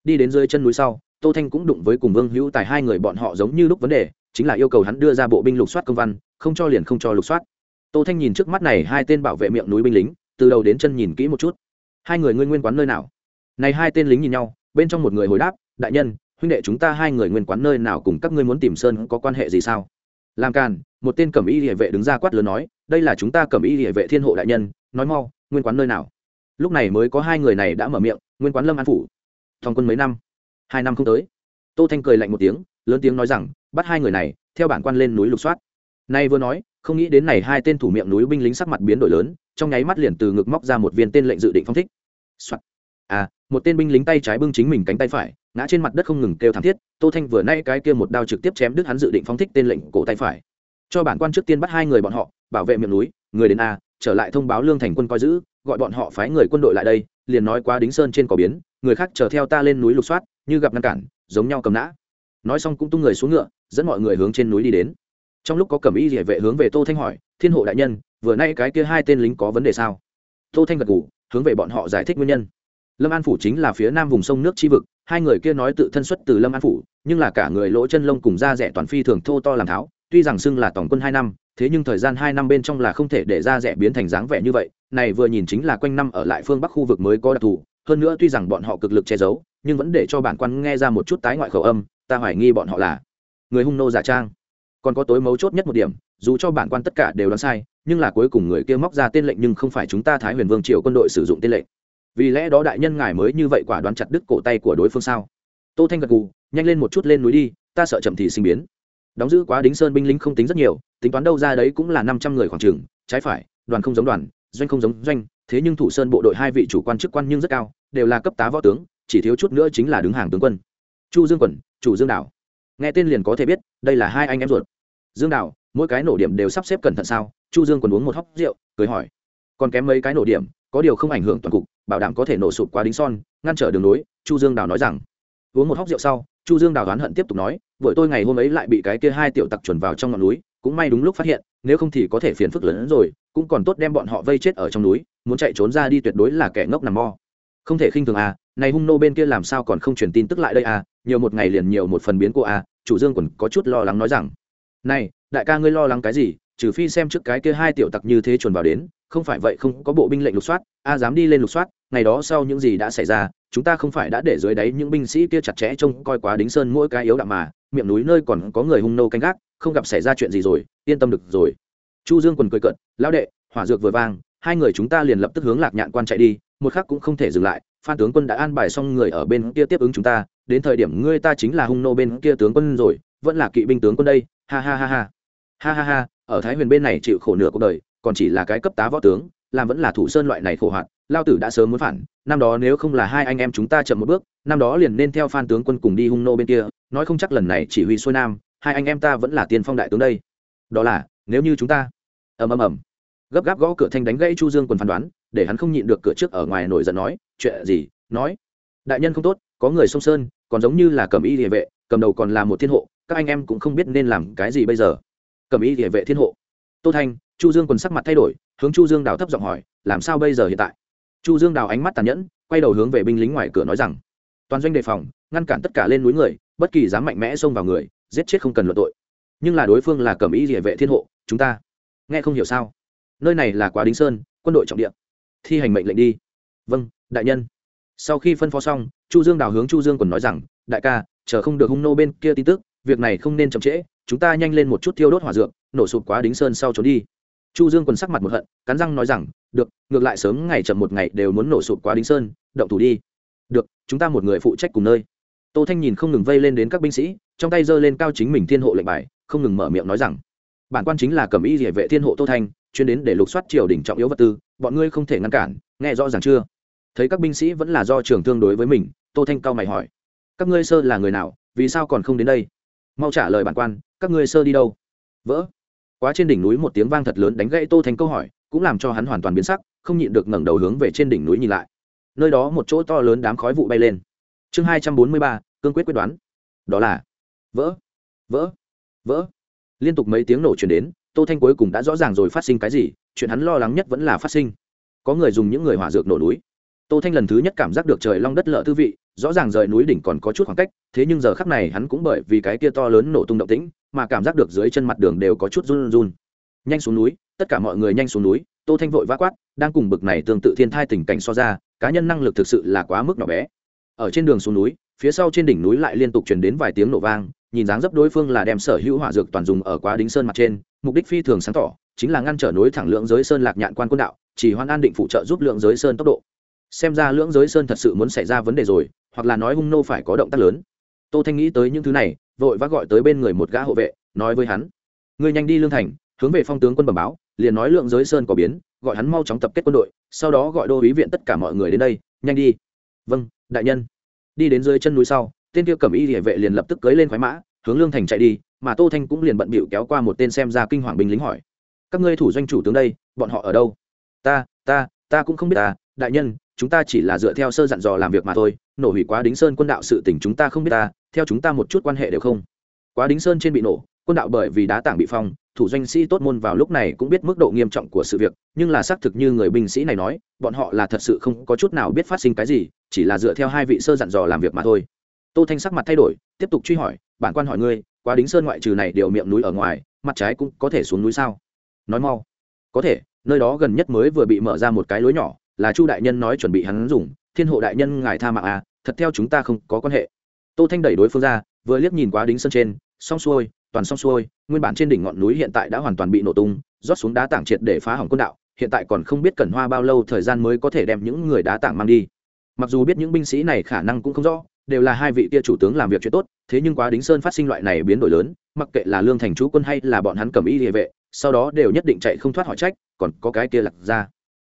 Đi đến dưới chân núi sau, tô thanh cũng đụng với cùng vương hữu tài hai người bọn họ giống như lúc vấn đề chính là yêu cầu hắn đưa ra bộ binh lục soát công văn, không cho liền không cho lục soát. Tô thanh nhìn trước mắt này hai tên bảo vệ miệng núi binh lính, từ đầu đến chân nhìn kỹ một chút. Hai người nguyên nguyên quán nơi nào? Này hai tên lính nhìn nhau, bên trong một người hồi đáp, đại nhân, huynh đệ chúng ta hai người nguyên quán nơi nào cùng các ngươi muốn tìm sơn có quan hệ gì sao? Làm càn, một tên cẩm y địa vệ đứng ra quát lớn nói, đây là chúng ta cẩm y địa vệ thiên hộ đại nhân, nói mau, nguyên quán nơi nào? Lúc này mới có hai người này đã mở miệng, nguyên quán lâm an phủ. Thòng quân mấy năm? Hai năm không tới. Tô thanh cười lạnh một tiếng, lớn tiếng nói rằng bắt hai người này, theo bản quan lên núi lục soát. Nay vừa nói, không nghĩ đến này hai tên thủ miệng núi binh lính sắc mặt biến đổi lớn, trong nháy mắt liền từ ngực móc ra một viên tên lệnh dự định phong thích、Soạn. à một tên binh lính tay trái bưng chính mình cánh tay phải, ngã trên mặt đất không ngừng kêu thảm thiết, tô thanh vừa nay cái kia một đao trực tiếp chém đứt hắn dự định phong thích tên lệnh cổ tay phải. Cho bản quan trước tiên bắt hai người bọn họ, bảo vệ miệng núi, người đến a, trở lại thông báo lương thành quân coi giữ, gọi bọn họ phái người quân đội lại đây, liền nói qua đính sơn trên cỏ biến, người khác chờ theo ta lên núi lục soát, như gặp ngăn cản, giống nhau cầm nã nói xong cũng tung người xuống ngựa dẫn mọi người hướng trên núi đi đến. Trong lúc có cẩm y địa vệ hướng về tô thanh hỏi thiên hộ đại nhân vừa nay cái kia hai tên lính có vấn đề sao? Tô thanh gật gù, hướng về bọn họ giải thích nguyên nhân. Lâm an phủ chính là phía nam vùng sông nước chi vực hai người kia nói tự thân xuất từ lâm an phủ nhưng là cả người lỗ chân lông cùng da rẻ toàn phi thường thô to làm tháo tuy rằng xưng là tổng quân hai năm thế nhưng thời gian hai năm bên trong là không thể để da rẻ biến thành dáng vẻ như vậy này vừa nhìn chính là quanh năm ở lại phương bắc khu vực mới có đặc thù hơn nữa tuy rằng bọn họ cực lực che giấu nhưng vẫn để cho bản quan nghe ra một chút tái ngoại khẩu âm ta hoài nghi bọn họ là người hung nô giả trang. Còn có tối mấu chốt nhất một điểm, dù cho bản quan tất cả đều đoán sai, nhưng là cuối cùng người kia móc ra tên lệnh nhưng không phải chúng ta thái huyền vương triều quân đội sử dụng tên lệnh. Vì lẽ đó đại nhân ngài mới như vậy quả đoán chặt đứt cổ tay của đối phương sao? Tô thanh gật gù, nhanh lên một chút lên núi đi, ta sợ chậm thì sinh biến. Đóng giữ quá đính sơn binh lính không tính rất nhiều, tính toán đâu ra đấy cũng là năm trăm người khoảng trường trái phải, đoàn không giống đoàn, doanh không giống doanh, thế nhưng thủ sơn bộ đội hai vị chủ quan chức quan nhưng rất cao, đều là cấp tá võ tướng, chỉ thiếu chút nữa chính là đứng hàng tướng quân. Chu dương quẩn chủ dương đảo nghe tên liền có thể biết, đây là hai anh em ruột. Dương đảo mỗi cái nổ điểm đều sắp xếp cẩn thận sao? Chu dương còn uống một hóc rượu, cười hỏi. Còn kém mấy cái nổ điểm, có điều không ảnh hưởng toàn cục, bảo đảm có thể nổ sụp qua đính son, ngăn trở đường nối chu dương đào nói rằng. Uống một hóc rượu sau, chu dương đào đoán hận tiếp tục nói vội tôi ngày hôm ấy lại bị cái kia hai tiểu tặc chuẩn vào trong ngọn núi, cũng may đúng lúc phát hiện, nếu không thì có thể phiền phức lớn hơn rồi, cũng còn tốt đem bọn họ vây chết ở trong núi, muốn chạy trốn ra đi tuyệt đối là kẻ ngốc nằm mo không thể khinh thường à này hung nô bên kia làm sao còn không truyền tin tức lại đây à nhiều một ngày liền nhiều một phần biến cô à chủ dương còn có chút lo lắng nói rằng, này, đại ca ngươi lo lắng cái gì, trừ phi xem trước cái kia hai tiểu tặc như thế chuồn vào đến, không phải vậy không có bộ binh lệnh lục soát, a dám đi lên lục soát, ngày đó sau những gì đã xảy ra, chúng ta không phải đã để dưới đáy những binh sĩ kia chặt chẽ trông coi quá đính sơn mỗi cái yếu đạm mà, miệng núi nơi còn có người hung nô canh gác, không gặp xảy ra chuyện gì rồi, yên tâm được rồi. Chu dương quần cười cận lão đệ, hỏa dược vừa vang, hai người chúng ta liền lập tức hướng lạc nhạn quan chạy đi một khắc cũng không thể dừng lại, phan tướng quân đã an bài xong người ở bên kia tiếp ứng chúng ta, đến thời điểm ngươi ta chính là hung nô bên kia tướng quân rồi, vẫn là kỵ binh tướng quân đây, ha ha ha ha. Ha ha ha, ở thái huyền bên này chịu khổ nửa cuộc đời, còn chỉ là cái cấp tá võ tướng, làm vẫn là thủ sơn loại này khổ hoạt, lao tử đã sớm muốn phản, năm đó nếu không là hai anh em chúng ta chậm một bước, năm đó liền nên theo phan tướng quân cùng đi hung nô bên kia, nói không chắc lần này chỉ huy xuôi nam, hai anh em ta vẫn là tiên phong đại tướng đây. Đó là, nếu như chúng ta, ầm ầm ầm gấp gáp gõ cửa thanh đánh gãy chu dương quần phán đoán, để hắn không nhịn được cửa trước ở ngoài nổi giận nói, chuyện gì? Nói, đại nhân không tốt, có người sông sơn, còn giống như là cầm y địa vệ, cầm đầu còn là một thiên hộ, các anh em cũng không biết nên làm cái gì bây giờ. Cầm y địa vệ thiên hộ? Tô thanh, chu dương quần sắc mặt thay đổi, hướng chu dương đào thấp giọng hỏi, làm sao bây giờ hiện tại? Chu dương đào ánh mắt tàn nhẫn, quay đầu hướng về binh lính ngoài cửa nói rằng, toàn doanh đề phòng, ngăn cản tất cả lên núi người, bất kỳ dám mạnh mẽ xông vào người, giết chết không cần luận tội. Nhưng là đối phương là cầm ý địa vệ thiên hộ, chúng ta nghe không hiểu sao? Nơi này là quá đính sơn, quân đội trọng địa. Thi hành mệnh lệnh đi. Vâng đại nhân. Sau khi phân phó xong, chu dương đào hướng chu dương còn nói rằng, đại ca, chờ không được hung nô bên kia tin tức, việc này không nên chậm trễ, chúng ta nhanh lên một chút thiêu đốt hỏa dược, nổ sụp quá đính sơn sau trốn đi. Chu dương còn sắc mặt một hận, cắn răng nói rằng, được, ngược lại sớm ngày chậm một ngày đều muốn nổ sụp quá đính sơn, động thủ đi. Được, chúng ta một người phụ trách cùng nơi. Tô thanh nhìn không ngừng vây lên đến các binh sĩ, trong tay giơ lên cao chính mình thiên hộ lệnh bài, không ngừng mở miệng nói rằng bản quan chính là cầm y địa vệ thiên hộ tô thanh, chuyên đến để lục soát triều đình trọng yếu vật tư, bọn ngươi không thể ngăn cản, nghe rõ ràng chưa? Thấy các binh sĩ vẫn là do trường thương đối với mình, tô thanh cao mày hỏi. Các ngươi sơ là người nào, vì sao còn không đến đây? Mau trả lời bản quan, các ngươi sơ đi đâu? Vỡ. Quá trên đỉnh núi một tiếng vang thật lớn đánh gãy tô thanh câu hỏi, cũng làm cho hắn hoàn toàn biến sắc, không nhịn được ngẩng đầu hướng về trên đỉnh núi nhìn lại. Nơi đó một chỗ to lớn đám khói vụ bay lên. Chương hai trăm bốn mươi ba, cương quyết quyết đoán. Đó là vỡ vỡ vỡ liên tục mấy tiếng nổ chuyển đến, tô thanh cuối cùng đã rõ ràng rồi phát sinh cái gì, chuyện hắn lo lắng nhất vẫn là phát sinh. Có người dùng những người hỏa dược nổ núi. Tô thanh lần thứ nhất cảm giác được trời long đất lợ thư vị, rõ ràng rời núi đỉnh còn có chút khoảng cách, thế nhưng giờ khắc này hắn cũng bởi vì cái kia to lớn nổ tung động tĩnh mà cảm giác được dưới chân mặt đường đều có chút run run. Nhanh xuống núi, tất cả mọi người nhanh xuống núi, tô thanh vội vã quát, đang cùng bực này tương tự thiên thai tình cảnh so ra, cá nhân năng lực thực sự là quá mức nhỏ bé. Ở trên đường xuống núi, phía sau trên đỉnh núi lại liên tục truyền đến vài tiếng nổ vang nhìn dáng dấp đối phương là đem sở hữu hỏa dược toàn dùng ở quá đính sơn mặt trên, mục đích phi thường sáng tỏ, chính là ngăn trở nối thẳng lượng giới sơn lạc nhạn quan quân đạo, chỉ hoan an định phụ trợ giúp lượng giới sơn tốc độ. Xem ra lưỡng giới sơn thật sự muốn xảy ra vấn đề rồi, hoặc là nói hung nô phải có động tác lớn. Tô thanh nghĩ tới những thứ này, vội vã gọi tới bên người một gã hộ vệ, nói với hắn, ngươi nhanh đi lương thành, hướng về phong tướng quân bẩm báo, liền nói lượng giới sơn có biến, gọi hắn mau chóng tập kết quân đội, sau đó gọi đô ý viện tất cả mọi người đến đây, nhanh đi. Vâng đại nhân. Đi đến dưới chân núi sau tên kia cầm y địa vệ liền lập tức cưới lên khoái mã, hướng lương thành chạy đi, mà tô thanh cũng liền bận bịu kéo qua một tên xem ra kinh hoàng binh lính hỏi. Các ngươi thủ doanh chủ tướng đây, bọn họ ở đâu? Ta ta ta cũng không biết ta, đại nhân, chúng ta chỉ là dựa theo sơ dặn dò làm việc mà thôi, nổ hủy quá đính sơn quân đạo sự tình chúng ta không biết ta, theo chúng ta một chút quan hệ đều không. Quá đính sơn trên bị nổ, quân đạo bởi vì đá tảng bị phong, thủ doanh sĩ tốt môn vào lúc này cũng biết mức độ nghiêm trọng của sự việc, nhưng là xác thực như người binh sĩ này nói, bọn họ là thật sự không có chút nào biết phát sinh cái gì, chỉ là dựa theo hai vị sơ dặn dò làm việc mà thôi tô thanh sắc mặt thay đổi, tiếp tục truy hỏi, bản quan hỏi ngươi, quá đính sơn ngoại trừ này điều miệng núi ở ngoài, mặt trái cũng có thể xuống núi sao? Nói mau. Có thể, nơi đó gần nhất mới vừa bị mở ra một cái lối nhỏ, là chu đại nhân nói chuẩn bị hắn dùng, thiên hộ đại nhân ngài tha mạng à thật theo chúng ta không có quan hệ. Tô thanh đẩy đối phương ra, vừa liếc nhìn quá đính sơn trên, xong xuôi, toàn xong xuôi, nguyên bản trên đỉnh ngọn núi hiện tại đã hoàn toàn bị nổ tung, rót xuống đá tảng triệt để phá hỏng quân đạo, hiện tại còn không biết cần hoa bao lâu thời gian mới có thể đem những người đá tảng mang đi. Mặc dù biết những binh sĩ này khả năng cũng không rõ đều là hai vị kia chủ tướng làm việc chuyện tốt, thế nhưng quá đính sơn phát sinh loại này biến đổi lớn, mặc kệ là lương thành chú quân hay là bọn hắn cầm y địa vệ, sau đó đều nhất định chạy không thoát hỏi trách, còn có cái kia lặc ra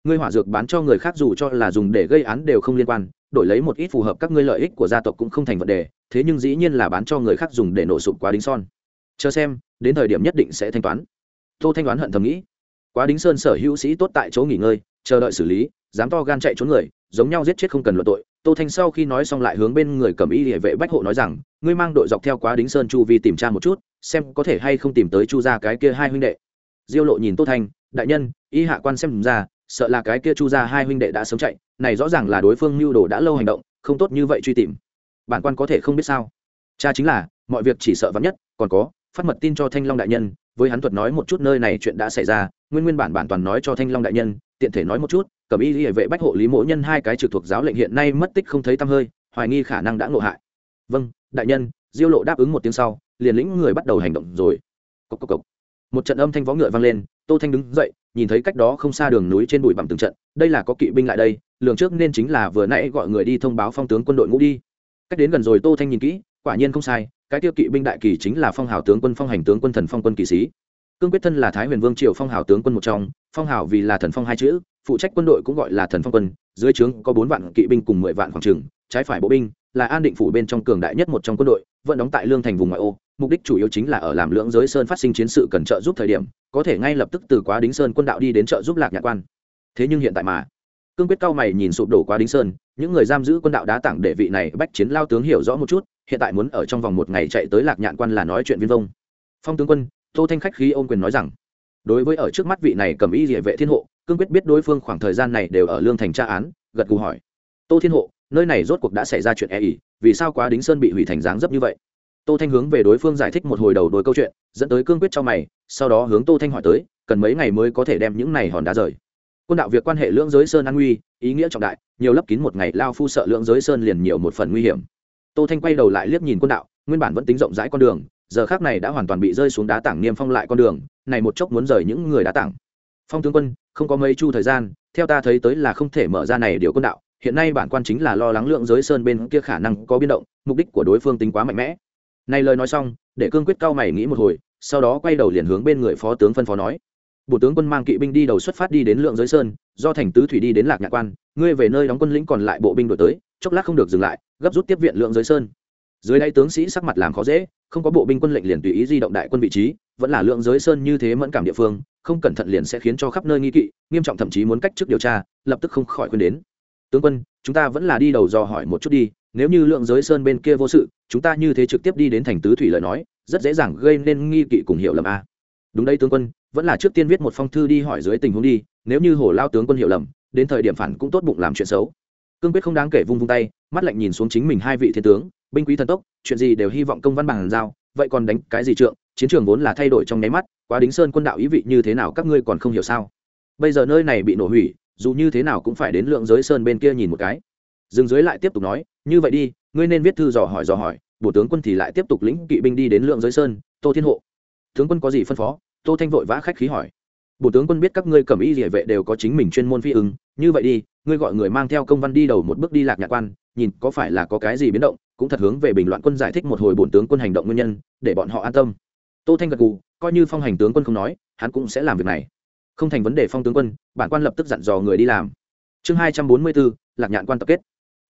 ngươi hỏa dược bán cho người khác dù cho là dùng để gây án đều không liên quan, đổi lấy một ít phù hợp các ngươi lợi ích của gia tộc cũng không thành vấn đề, thế nhưng dĩ nhiên là bán cho người khác dùng để nổ sụp quá đính son. Chờ xem, đến thời điểm nhất định sẽ thanh toán. Tô thanh toán hận thầm nghĩ, quá đính sơn sở hữu sĩ tốt tại chỗ nghỉ ngơi, chờ đợi xử lý dám to gan chạy trốn người, giống nhau giết chết không cần luận tội. Tô thanh sau khi nói xong lại hướng bên người cầm y địa vệ bách hộ nói rằng, ngươi mang đội dọc theo quá đính sơn chu vi tìm tra một chút, xem có thể hay không tìm tới chu ra cái kia hai huynh đệ. Diêu lộ nhìn tô thanh, đại nhân, y hạ quan xem ra, sợ là cái kia chu ra hai huynh đệ đã sớm chạy, này rõ ràng là đối phương mưu đồ đã lâu hành động, không tốt như vậy truy tìm. Bản quan có thể không biết sao? Cha chính là, mọi việc chỉ sợ vắng nhất, còn có, phát mật tin cho thanh long đại nhân, với hắn thuật nói một chút nơi này chuyện đã xảy ra, nguyên nguyên bản bản toàn nói cho thanh long đại nhân tiện thể nói một chút cẩm y hệ vệ bách hộ lý mỗ nhân hai cái trực thuộc giáo lệnh hiện nay mất tích không thấy tăm hơi, hoài nghi khả năng đã ngộ hại. Vâng đại nhân, diêu lộ đáp ứng một tiếng sau, liền lĩnh người bắt đầu hành động rồi. Cốc cốc cốc. một trận âm thanh võ ngựa vang lên, tô thanh đứng dậy, nhìn thấy cách đó không xa đường núi trên bụi bặm từng trận, đây là có kỵ binh lại đây, lường trước nên chính là vừa nãy gọi người đi thông báo phong tướng quân đội ngũ đi. Cách đến gần rồi, tô thanh nhìn kỹ, quả nhiên không sai, cái tiêu kỵ binh đại kỳ chính là phong hào tướng quân phong hành tướng quân thần phong quân kỳ sĩ cương quyết thân là thái huyền vương triều phong hào tướng quân một trong, phong hào vì là thần phong hai chữ, phụ trách quân đội cũng gọi là thần phong quân, dưới trướng có bốn vạn kỵ binh cùng mười vạn khoảng trừng, trái phải bộ binh, là an định phủ bên trong cường đại nhất một trong quân đội, vẫn đóng tại lương thành vùng ngoại ô, mục đích chủ yếu chính là ở làm lưỡng giới sơn phát sinh chiến sự cần trợ giúp thời điểm, có thể ngay lập tức từ quá đính sơn quân đạo đi đến trợ giúp lạc nhạc quan. Thế nhưng hiện tại mà, cương quyết cao mày nhìn sụp đổ quá đính sơn, những người giam giữ quân đạo đá tảng để vị này bách chiến lao tướng hiểu rõ một chút, hiện tại muốn ở trong vòng một ngày chạy tới lạc nhạn quan là nói chuyện viên vông. Phong tướng quân tô thanh khách khí ôm quyền nói rằng, đối với ở trước mắt vị này cầm y địa vệ thiên hộ, cương quyết biết đối phương khoảng thời gian này đều ở lương thành tra án, gật gù hỏi, tô thiên hộ, nơi này rốt cuộc đã xảy ra chuyện e ỉ vì sao quá đính sơn bị hủy thành dáng dấp như vậy? Tô thanh hướng về đối phương giải thích một hồi đầu đôi câu chuyện, dẫn tới cương quyết cho mày, sau đó hướng tô thanh hỏi tới, cần mấy ngày mới có thể đem những này hòn đá rời? Quân đạo việc quan hệ lưỡng giới sơn an nguy, ý nghĩa trọng đại, nhiều lấp kín một ngày lao phu sợ lưỡng giới sơn liền nhiều một phần nguy hiểm. Tô thanh quay đầu lại liếc nhìn quân đạo, nguyên bản vẫn tính rộng rãi con đường giờ khác này đã hoàn toàn bị rơi xuống đá tảng niêm phong lại con đường, này một chốc muốn rời những người đá tảng. Phong tướng quân, không có mấy chu thời gian, theo ta thấy tới là không thể mở ra này điều quân đạo, hiện nay bản quan chính là lo lắng lượng giới sơn bên kia khả năng có biến động, mục đích của đối phương tính quá mạnh mẽ. Này lời nói xong, để cương quyết cao mày nghĩ một hồi, sau đó quay đầu liền hướng bên người phó tướng phân phó nói. Bộ tướng quân mang kỵ binh đi đầu xuất phát đi đến lượng giới sơn, do thành tứ thủy đi đến lạc nhạc quan, ngươi về nơi đóng quân lĩnh còn lại bộ binh đổi tới, chốc lát không được dừng lại, gấp rút tiếp viện lượng giới sơn dưới đây tướng sĩ sắc mặt làm khó dễ, không có bộ binh quân lệnh liền tùy ý di động đại quân vị trí, vẫn là lượng giới sơn như thế mẫn cảm địa phương, không cẩn thận liền sẽ khiến cho khắp nơi nghi kỵ, nghiêm trọng thậm chí muốn cách chức điều tra, lập tức không khỏi khuyên đến. Tướng quân, chúng ta vẫn là đi đầu dò hỏi một chút đi, nếu như lượng giới sơn bên kia vô sự, chúng ta như thế trực tiếp đi đến thành tứ thủy lời nói, rất dễ dàng gây nên nghi kỵ cùng hiểu lầm a. Đúng đây tướng quân, vẫn là trước tiên viết một phong thư đi hỏi dưới tình huống đi, nếu như hồ lao tướng quân hiểu lầm, đến thời điểm phản cũng tốt bụng làm chuyện xấu. Cương quyết không đáng kể vung vung tay, mắt lạnh nhìn xuống chính mình hai vị thiên tướng binh quý thần tốc, chuyện gì đều hy vọng công văn bằng giao, vậy còn đánh cái gì trượng, chiến trường vốn là thay đổi trong nháy mắt, quá đính sơn quân đạo ý vị như thế nào các ngươi còn không hiểu sao? Bây giờ nơi này bị nổ hủy, dù như thế nào cũng phải đến lượng giới sơn bên kia nhìn một cái. Dừng dưới lại tiếp tục nói, như vậy đi, ngươi nên viết thư dò hỏi dò hỏi, bộ tướng quân thì lại tiếp tục lĩnh kỵ binh đi đến lượng giới sơn, tô thiên hộ. Tướng quân có gì phân phó? Tô thanh vội vã khách khí hỏi. Bộ tướng quân biết các ngươi cầm y địa vệ đều có chính mình chuyên môn phi ứng, như vậy đi, ngươi gọi người mang theo công văn đi đầu một bước đi lạc nhạc quan, nhìn có phải là có cái gì biến động cũng thật hướng về bình loạn quân giải thích một hồi bổn tướng quân hành động nguyên nhân, để bọn họ an tâm. Tô thanh gật gù, coi như phong hành tướng quân không nói, hắn cũng sẽ làm việc này. Không thành vấn đề phong tướng quân, bản quan lập tức dặn dò người đi làm. Chương hai trăm bốn mươi bốn lạc nhạn quan tập kết.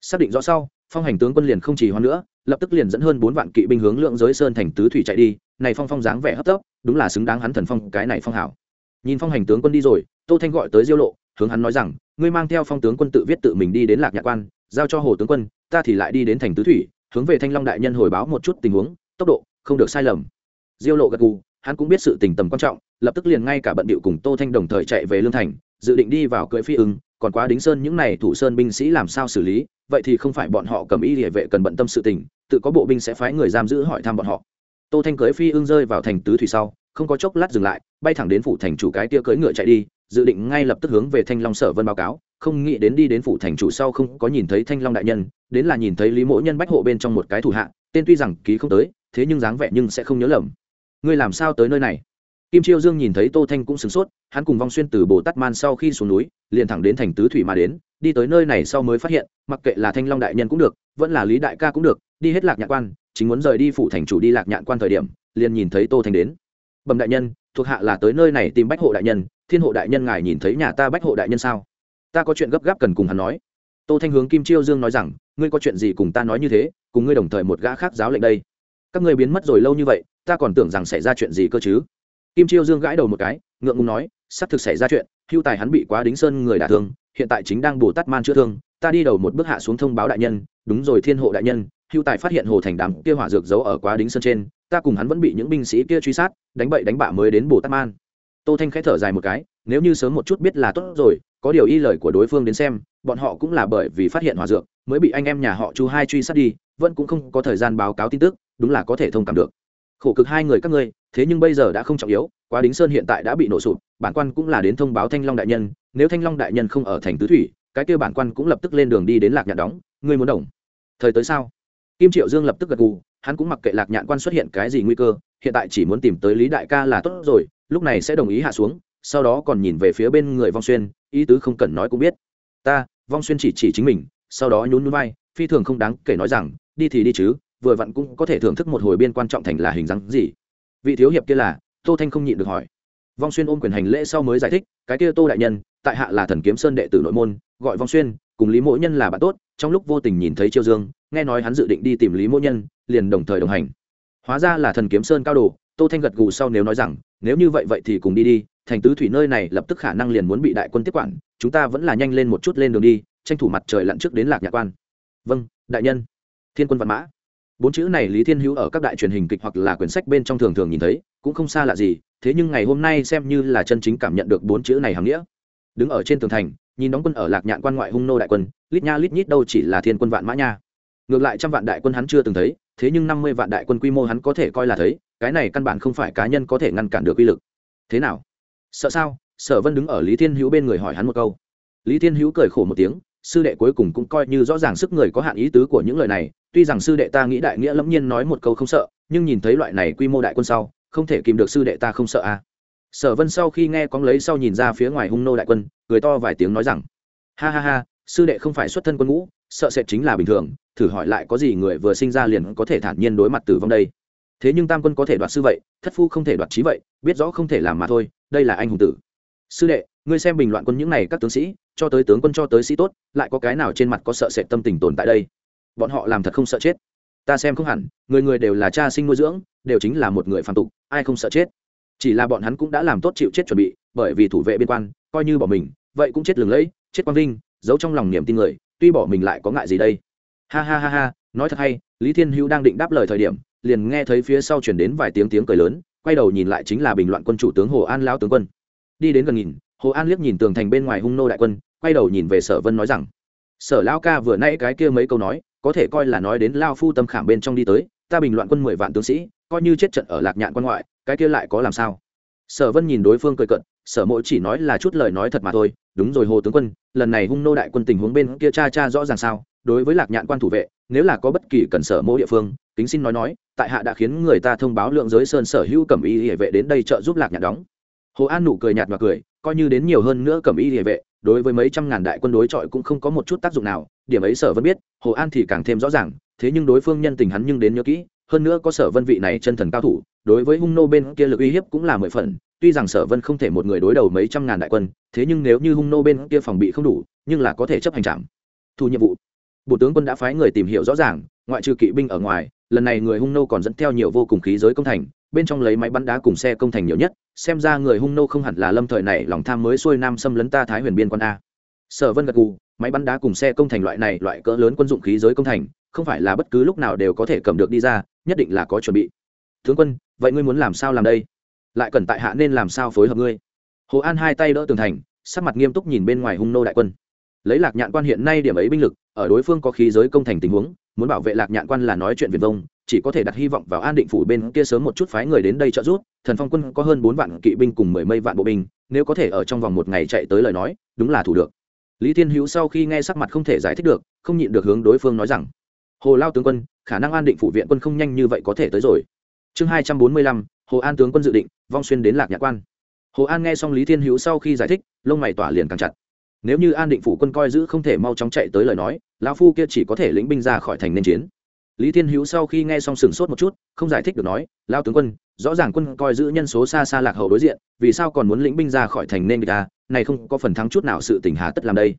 Xác định rõ sau, phong hành tướng quân liền không chỉ hoan nữa, lập tức liền dẫn hơn bốn vạn kỵ binh hướng lượng giới sơn thành tứ thủy chạy đi, này phong phong dáng vẻ hấp tấp, đúng là xứng đáng hắn thần phong, cái này phong hảo. Nhìn phong hành tướng quân đi rồi, tô thanh gọi tới diêu lộ, hướng hắn nói rằng, ngươi mang theo phong tướng quân tự viết tự mình đi đến lạc nhạc quan, giao cho hồ tướng quân, ta thì lại đi đến thành tứ thủy hướng về thanh long đại nhân hồi báo một chút tình huống, tốc độ không được sai lầm. Diêu lộ gật gù, hắn cũng biết sự tình tầm quan trọng, lập tức liền ngay cả bận điệu cùng tô thanh đồng thời chạy về lương thành, dự định đi vào cưỡi phi ưng, còn quá đính sơn những này thủ sơn binh sĩ làm sao xử lý, vậy thì không phải bọn họ cầm y địa vệ cần bận tâm sự tình, tự có bộ binh sẽ phái người giam giữ hỏi thăm bọn họ. Tô thanh cưỡi phi ưng rơi vào thành tứ thủy sau, không có chốc lát dừng lại, bay thẳng đến phủ thành chủ cái tia cưỡi ngựa chạy đi, dự định ngay lập tức hướng về thanh long sở vân báo cáo không nghĩ đến đi đến phủ thành chủ sau không có nhìn thấy thanh long đại nhân, đến là nhìn thấy lý mỗ nhân bách hộ bên trong một cái thủ hạ, tên tuy rằng ký không tới, thế nhưng dáng vẻ nhưng sẽ không nhớ lầm. Ngươi làm sao tới nơi này? Kim chiêu dương nhìn thấy tô thanh cũng sửng sốt, hắn cùng vong xuyên từ bồ tát man sau khi xuống núi, liền thẳng đến thành tứ thủy mà đến, đi tới nơi này sau mới phát hiện, mặc kệ là thanh long đại nhân cũng được, vẫn là lý đại ca cũng được, đi hết lạc nhạn quan, chính muốn rời đi phủ thành chủ đi lạc nhạn quan thời điểm, liền nhìn thấy tô thanh đến. Bẩm đại nhân, thuộc hạ là tới nơi này tìm bách hộ đại nhân, thiên hộ đại nhân ngài nhìn thấy nhà ta bách hộ đại nhân sao? Ta có chuyện gấp gáp cần cùng hắn nói. Tô thanh hướng kim chiêu dương nói rằng, ngươi có chuyện gì cùng ta nói như thế, cùng ngươi đồng thời một gã khác giáo lệnh đây. Các ngươi biến mất rồi lâu như vậy, ta còn tưởng rằng xảy ra chuyện gì cơ chứ? Kim chiêu dương gãi đầu một cái, ngượng ngùng nói, sắp thực xảy ra chuyện, hưu tài hắn bị quá đính sơn người đả thương, hiện tại chính đang bồ tát man chữa thương, ta đi đầu một bước hạ xuống thông báo đại nhân, đúng rồi thiên hộ đại nhân, hưu tài phát hiện hồ thành đám kia hỏa dược giấu ở quá đính sơn trên, ta cùng hắn vẫn bị những binh sĩ kia truy sát, đánh bậy đánh bạ mới đến bồ tát man. Tô thanh khẽ thở dài một cái, nếu như sớm một chút biết là tốt rồi có điều y lời của đối phương đến xem, bọn họ cũng là bởi vì phát hiện hỏa dược mới bị anh em nhà họ chu hai truy sát đi, vẫn cũng không có thời gian báo cáo tin tức, đúng là có thể thông cảm được. Khổ cực hai người các ngươi, thế nhưng bây giờ đã không trọng yếu, quá đính sơn hiện tại đã bị nổ sụp, bản quan cũng là đến thông báo thanh long đại nhân, nếu thanh long đại nhân không ở thành tứ thủy, cái kia bản quan cũng lập tức lên đường đi đến lạc nhạn đóng, ngươi muốn đồng. Thời tới sao? Kim triệu dương lập tức gật gù, hắn cũng mặc kệ lạc nhạn quan xuất hiện cái gì nguy cơ, hiện tại chỉ muốn tìm tới lý đại ca là tốt rồi, lúc này sẽ đồng ý hạ xuống sau đó còn nhìn về phía bên người vong xuyên, ý tứ không cần nói cũng biết. Ta, vong xuyên chỉ chỉ chính mình, sau đó nhún nhún vai, phi thường không đáng kể nói rằng, đi thì đi chứ, vừa vặn cũng có thể thưởng thức một hồi biên quan trọng thành là hình dáng gì. Vị thiếu hiệp kia là, tô thanh không nhịn được hỏi. Vong xuyên ôm quyền hành lễ sau mới giải thích, cái kia tô đại nhân, tại hạ là thần kiếm sơn đệ tử nội môn, gọi vong xuyên, cùng lý mỗi nhân là bạn tốt, trong lúc vô tình nhìn thấy triều dương, nghe nói hắn dự định đi tìm lý mỗi nhân, liền đồng thời đồng hành. Hóa ra là thần kiếm sơn cao đồ, tô thanh gật gù sau nếu nói rằng, nếu như vậy vậy thì cùng đi đi thành tứ thủy nơi này lập tức khả năng liền muốn bị đại quân tiếp quản, chúng ta vẫn là nhanh lên một chút lên đường đi, tranh thủ mặt trời lặn trước đến lạc nhạc quan. Vâng đại nhân. Thiên quân văn mã. Bốn chữ này lý thiên hữu ở các đại truyền hình kịch hoặc là quyển sách bên trong thường thường nhìn thấy, cũng không xa lạ gì, thế nhưng ngày hôm nay xem như là chân chính cảm nhận được bốn chữ này hàm nghĩa. Đứng ở trên tường thành, nhìn đóng quân ở lạc nhạn quan ngoại hung nô đại quân, lít nha lít nhít đâu chỉ là thiên quân vạn mã nha. Ngược lại trăm vạn đại quân hắn chưa từng thấy, thế nhưng năm mươi vạn đại quân quy mô hắn có thể coi là thấy, cái này căn bản không phải cá nhân có thể ngăn cản được uy lực. Thế nào? Sợ sao? Sở vân đứng ở lý thiên hữu bên người hỏi hắn một câu. Lý thiên hữu cười khổ một tiếng, sư đệ cuối cùng cũng coi như rõ ràng sức người có hạn ý tứ của những lời này, tuy rằng sư đệ ta nghĩ đại nghĩa lẫm nhiên nói một câu không sợ, nhưng nhìn thấy loại này quy mô đại quân sau, không thể kìm được sư đệ ta không sợ à. Sở vân sau khi nghe cóng lấy sau nhìn ra phía ngoài hung nô đại quân, cười to vài tiếng nói rằng, ha ha ha, sư đệ không phải xuất thân quân ngũ, sợ sệt chính là bình thường, thử hỏi lại có gì người vừa sinh ra liền có thể thản nhiên đối mặt tử vong đây? Thế nhưng tam quân có thể đoạt sư vậy, thất phu không thể đoạt trí vậy, biết rõ không thể làm mà thôi đây là anh hùng tử. Sư đệ, ngươi xem bình loạn quân những này các tướng sĩ, cho tới tướng quân cho tới sĩ tốt, lại có cái nào trên mặt có sợ sệt tâm tình tồn tại đây? Bọn họ làm thật không sợ chết. Ta xem không hẳn, người người đều là cha sinh nuôi dưỡng, đều chính là một người phản tục, ai không sợ chết? Chỉ là bọn hắn cũng đã làm tốt chịu chết chuẩn bị, bởi vì thủ vệ biên quan, coi như bỏ mình, vậy cũng chết lừng lẫy, chết quang vinh, giấu trong lòng niềm tin người, tuy bỏ mình lại có ngại gì đây? Ha ha ha ha, nói thật hay, lý thiên hữu đang định đáp lời thời điểm, liền nghe thấy phía sau chuyển đến vài tiếng tiếng cười lớn quay đầu nhìn lại chính là bình loạn quân chủ tướng hồ an lao tướng quân. Đi đến gần nhìn, hồ an liếc nhìn tường thành bên ngoài hung nô đại quân, quay đầu nhìn về sở vân nói rằng, sở lao ca vừa nãy cái kia mấy câu nói, có thể coi là nói đến lao phu tâm khảm bên trong đi tới, ta bình loạn quân mười vạn tướng sĩ, coi như chết trận ở lạc nhạn quan ngoại, cái kia lại có làm sao? Sở vân nhìn đối phương cười cận sở mỗi chỉ nói là chút lời nói thật mà thôi, đúng rồi hồ tướng quân, lần này hung nô đại quân tình huống bên kia cha cha rõ ràng sao, đối với lạc nhạn quan thủ vệ nếu là có bất kỳ cần sở mỗi địa phương, kính xin nói nói, tại hạ đã khiến người ta thông báo lượng giới sơn sở hữu cẩm y hệ vệ đến đây trợ giúp lạc nhạc đóng. Hồ an nụ cười nhạt và cười, coi như đến nhiều hơn nữa cẩm y hệ vệ, đối với mấy trăm ngàn đại quân đối chọi cũng không có một chút tác dụng nào, điểm ấy sở vẫn biết, hồ an thì càng thêm rõ ràng, thế nhưng đối phương nhân tình hắn nhưng đến nhớ kỹ, hơn nữa có sở vân vị này chân thần cao thủ, đối với hung nô bên kia lực uy hiếp cũng là mười phần, tuy rằng sở vân không thể một người đối đầu mấy trăm ngàn đại quân, thế nhưng nếu như hung nô bên kia phòng bị không đủ, nhưng là có thể chấp hành trảm thu nhiệm vụ bộ tướng quân đã phái người tìm hiểu rõ ràng, ngoại trừ kỵ binh ở ngoài, lần này người hung nô còn dẫn theo nhiều vô cùng khí giới công thành, bên trong lấy máy bắn đá cùng xe công thành nhiều nhất, xem ra người hung nô không hẳn là lâm thời này lòng tham mới xuôi nam xâm lấn ta thái huyền biên quan a. Sở vân gật gù, máy bắn đá cùng xe công thành loại này loại cỡ lớn quân dụng khí giới công thành, không phải là bất cứ lúc nào đều có thể cầm được đi ra, nhất định là có chuẩn bị. Tướng quân, vậy ngươi muốn làm sao làm đây? Lại cần tại hạ nên làm sao phối hợp ngươi? Hồ an hai tay đỡ tường thành, sắc mặt nghiêm túc nhìn bên ngoài hung nô đại quân. Lấy lạc nhạn quan hiện nay điểm ấy binh lực ở đối phương có khí giới công thành tình huống, muốn bảo vệ lạc nhạn quan là nói chuyện viền vông, chỉ có thể đặt hy vọng vào an định phủ bên kia sớm một chút phái người đến đây trợ giúp, thần phong quân có hơn bốn vạn kỵ binh cùng mười mây vạn bộ binh, nếu có thể ở trong vòng một ngày chạy tới lời nói, đúng là thủ được. Lý thiên hữu sau khi nghe sắc mặt không thể giải thích được, không nhịn được hướng đối phương nói rằng, hồ lao tướng quân, khả năng an định phủ viện quân không nhanh như vậy có thể tới rồi. Chương hai trăm bốn mươi lăm, hồ an tướng quân dự định, vong xuyên đến lạc nhạc quan. Hồ an nghe xong lý thiên hữu sau khi giải thích, lông mày tỏa liền càng chặt. Nếu như an định phủ quân coi giữ không thể mau chóng chạy tới lời nói lão phu kia chỉ có thể lĩnh binh ra khỏi thành nên chiến. Lý thiên hữu sau khi nghe xong sừng sốt một chút, không giải thích được nói lao tướng quân, rõ ràng quân coi giữ nhân số xa xa lạc hậu đối diện, vì sao còn muốn lĩnh binh ra khỏi thành nên địch ta này không có phần thắng chút nào sự tình hà tất làm đây.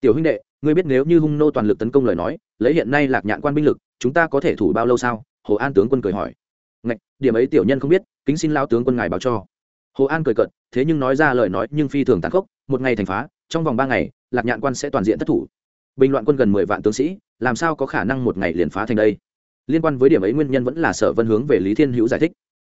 Tiểu huynh đệ, ngươi biết nếu như hung nô toàn lực tấn công lời nói, lấy hiện nay lạc nhạn quan binh lực, chúng ta có thể thủ bao lâu sao? Hồ an tướng quân cười hỏi. Ngạch, điểm ấy tiểu nhân không biết, kính xin lao tướng quân ngài báo cho. Hồ an cười cận thế nhưng nói ra lời nói nhưng phi thường tàn khốc, một ngày thành phá, trong vòng ba ngày, lạc nhạn quan sẽ toàn diện thất thủ bình loạn quân gần mười vạn tướng sĩ, làm sao có khả năng một ngày liền phá thành đây? Liên quan với điểm ấy nguyên nhân vẫn là sở vân hướng về lý thiên hữu giải thích.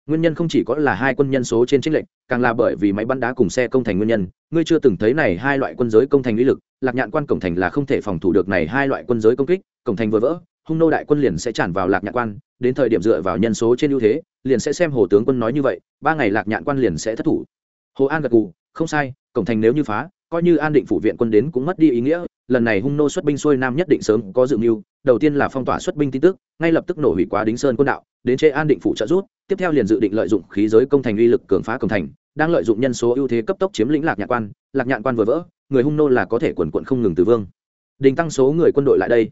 Nguyên nhân không chỉ có là hai quân nhân số trên trích lệnh càng là bởi vì máy bắn đá cùng xe công thành nguyên nhân. Ngươi chưa từng thấy này hai loại quân giới công thành uy lực, lạc nhạn quan cổng thành là không thể phòng thủ được này hai loại quân giới công kích, cổng thành vừa vỡ, hung nô đại quân liền sẽ tràn vào lạc nhạn quan, đến thời điểm dựa vào nhân số trên ưu thế, liền sẽ xem hồ tướng quân nói như vậy, ba ngày lạc nhạn quan liền sẽ thất thủ. Hồ an gật gù, không sai, cổng thành nếu như phá coi như an định phủ viện quân đến cũng mất đi ý nghĩa, lần này hung nô xuất binh xuôi nam nhất định sớm có dự mưu, đầu tiên là phong tỏa xuất binh tin tức, ngay lập tức nổ hủy quá đính sơn quân đạo, đến chế an định phủ trợ rút tiếp theo liền dự định lợi dụng khí giới công thành uy lực cường phá công thành, đang lợi dụng nhân số ưu thế cấp tốc chiếm lĩnh lạc nhạn quan, lạc nhạn quan vừa vỡ, người hung nô là có thể quần quận không ngừng từ vương. Đình tăng số người quân đội lại đây.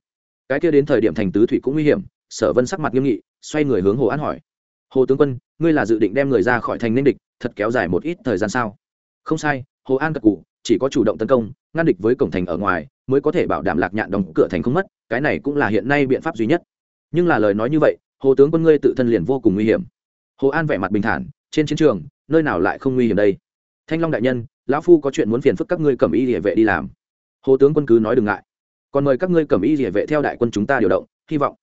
Cái kia đến thời điểm thành tứ thủy cũng nguy hiểm, sở vân sắc mặt nghiêm nghị, xoay người hướng hồ an hỏi. Hồ tướng quân, ngươi là dự định đem người ra khỏi thành ninh địch, thật kéo dài một ít thời gian sao? Không sai, hồ an gật cụ chỉ có chủ động tấn công, ngăn địch với cổng thành ở ngoài, mới có thể bảo đảm lạc nhạn đóng cửa thành không mất, cái này cũng là hiện nay biện pháp duy nhất. Nhưng là lời nói như vậy, hồ tướng quân ngươi tự thân liền vô cùng nguy hiểm. Hồ an vẻ mặt bình thản, trên chiến trường, nơi nào lại không nguy hiểm đây? Thanh long đại nhân, lão phu có chuyện muốn phiền phức các ngươi cầm y địa vệ đi làm. Hồ tướng quân cứ nói đừng ngại. Còn mời các ngươi cầm y địa vệ theo đại quân chúng ta điều động, hy vọng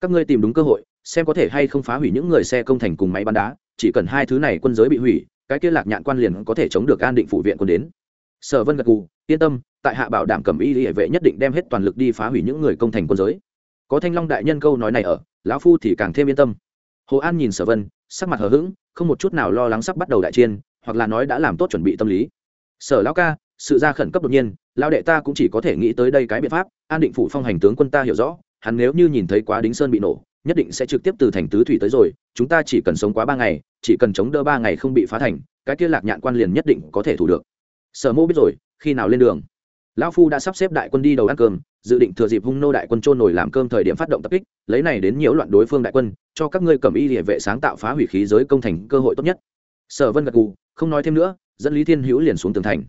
các ngươi tìm đúng cơ hội, xem có thể hay không phá hủy những người xe công thành cùng máy bắn đá, chỉ cần hai thứ này quân giới bị hủy, cái kia lạc nhạn quan liền có thể chống được an định phủ viện quân đến sở vân gật gù, yên tâm, tại hạ bảo đảm cầm y hệ vệ nhất định đem hết toàn lực đi phá hủy những người công thành quân giới. Có thanh long đại nhân câu nói này ở, lão phu thì càng thêm yên tâm. Hồ an nhìn sở vân, sắc mặt hờ hững, không một chút nào lo lắng sắp bắt đầu đại chiên hoặc là nói đã làm tốt chuẩn bị tâm lý. Sở lão ca, sự ra khẩn cấp đột nhiên, lão đệ ta cũng chỉ có thể nghĩ tới đây cái biện pháp, an định phủ phong hành tướng quân ta hiểu rõ, hắn nếu như nhìn thấy quá đính sơn bị nổ, nhất định sẽ trực tiếp từ thành tứ thủy tới rồi, chúng ta chỉ cần sống quá ba ngày, chỉ cần chống đỡ ba ngày không bị phá thành, cái kia lạc nhạn quan liền nhất định có thể thủ được sở mô biết rồi, khi nào lên đường? Lão phu đã sắp xếp đại quân đi đầu ăn cơm, dự định thừa dịp hung nô đại quân trôn nổi làm cơm thời điểm phát động tập kích, lấy này đến nhiễu loạn đối phương đại quân, cho các ngươi cầm y địa vệ sáng tạo phá hủy khí giới công thành cơ hội tốt nhất. Sở vân gật gù, không nói thêm nữa, dẫn lý thiên hữu liền xuống tường thành.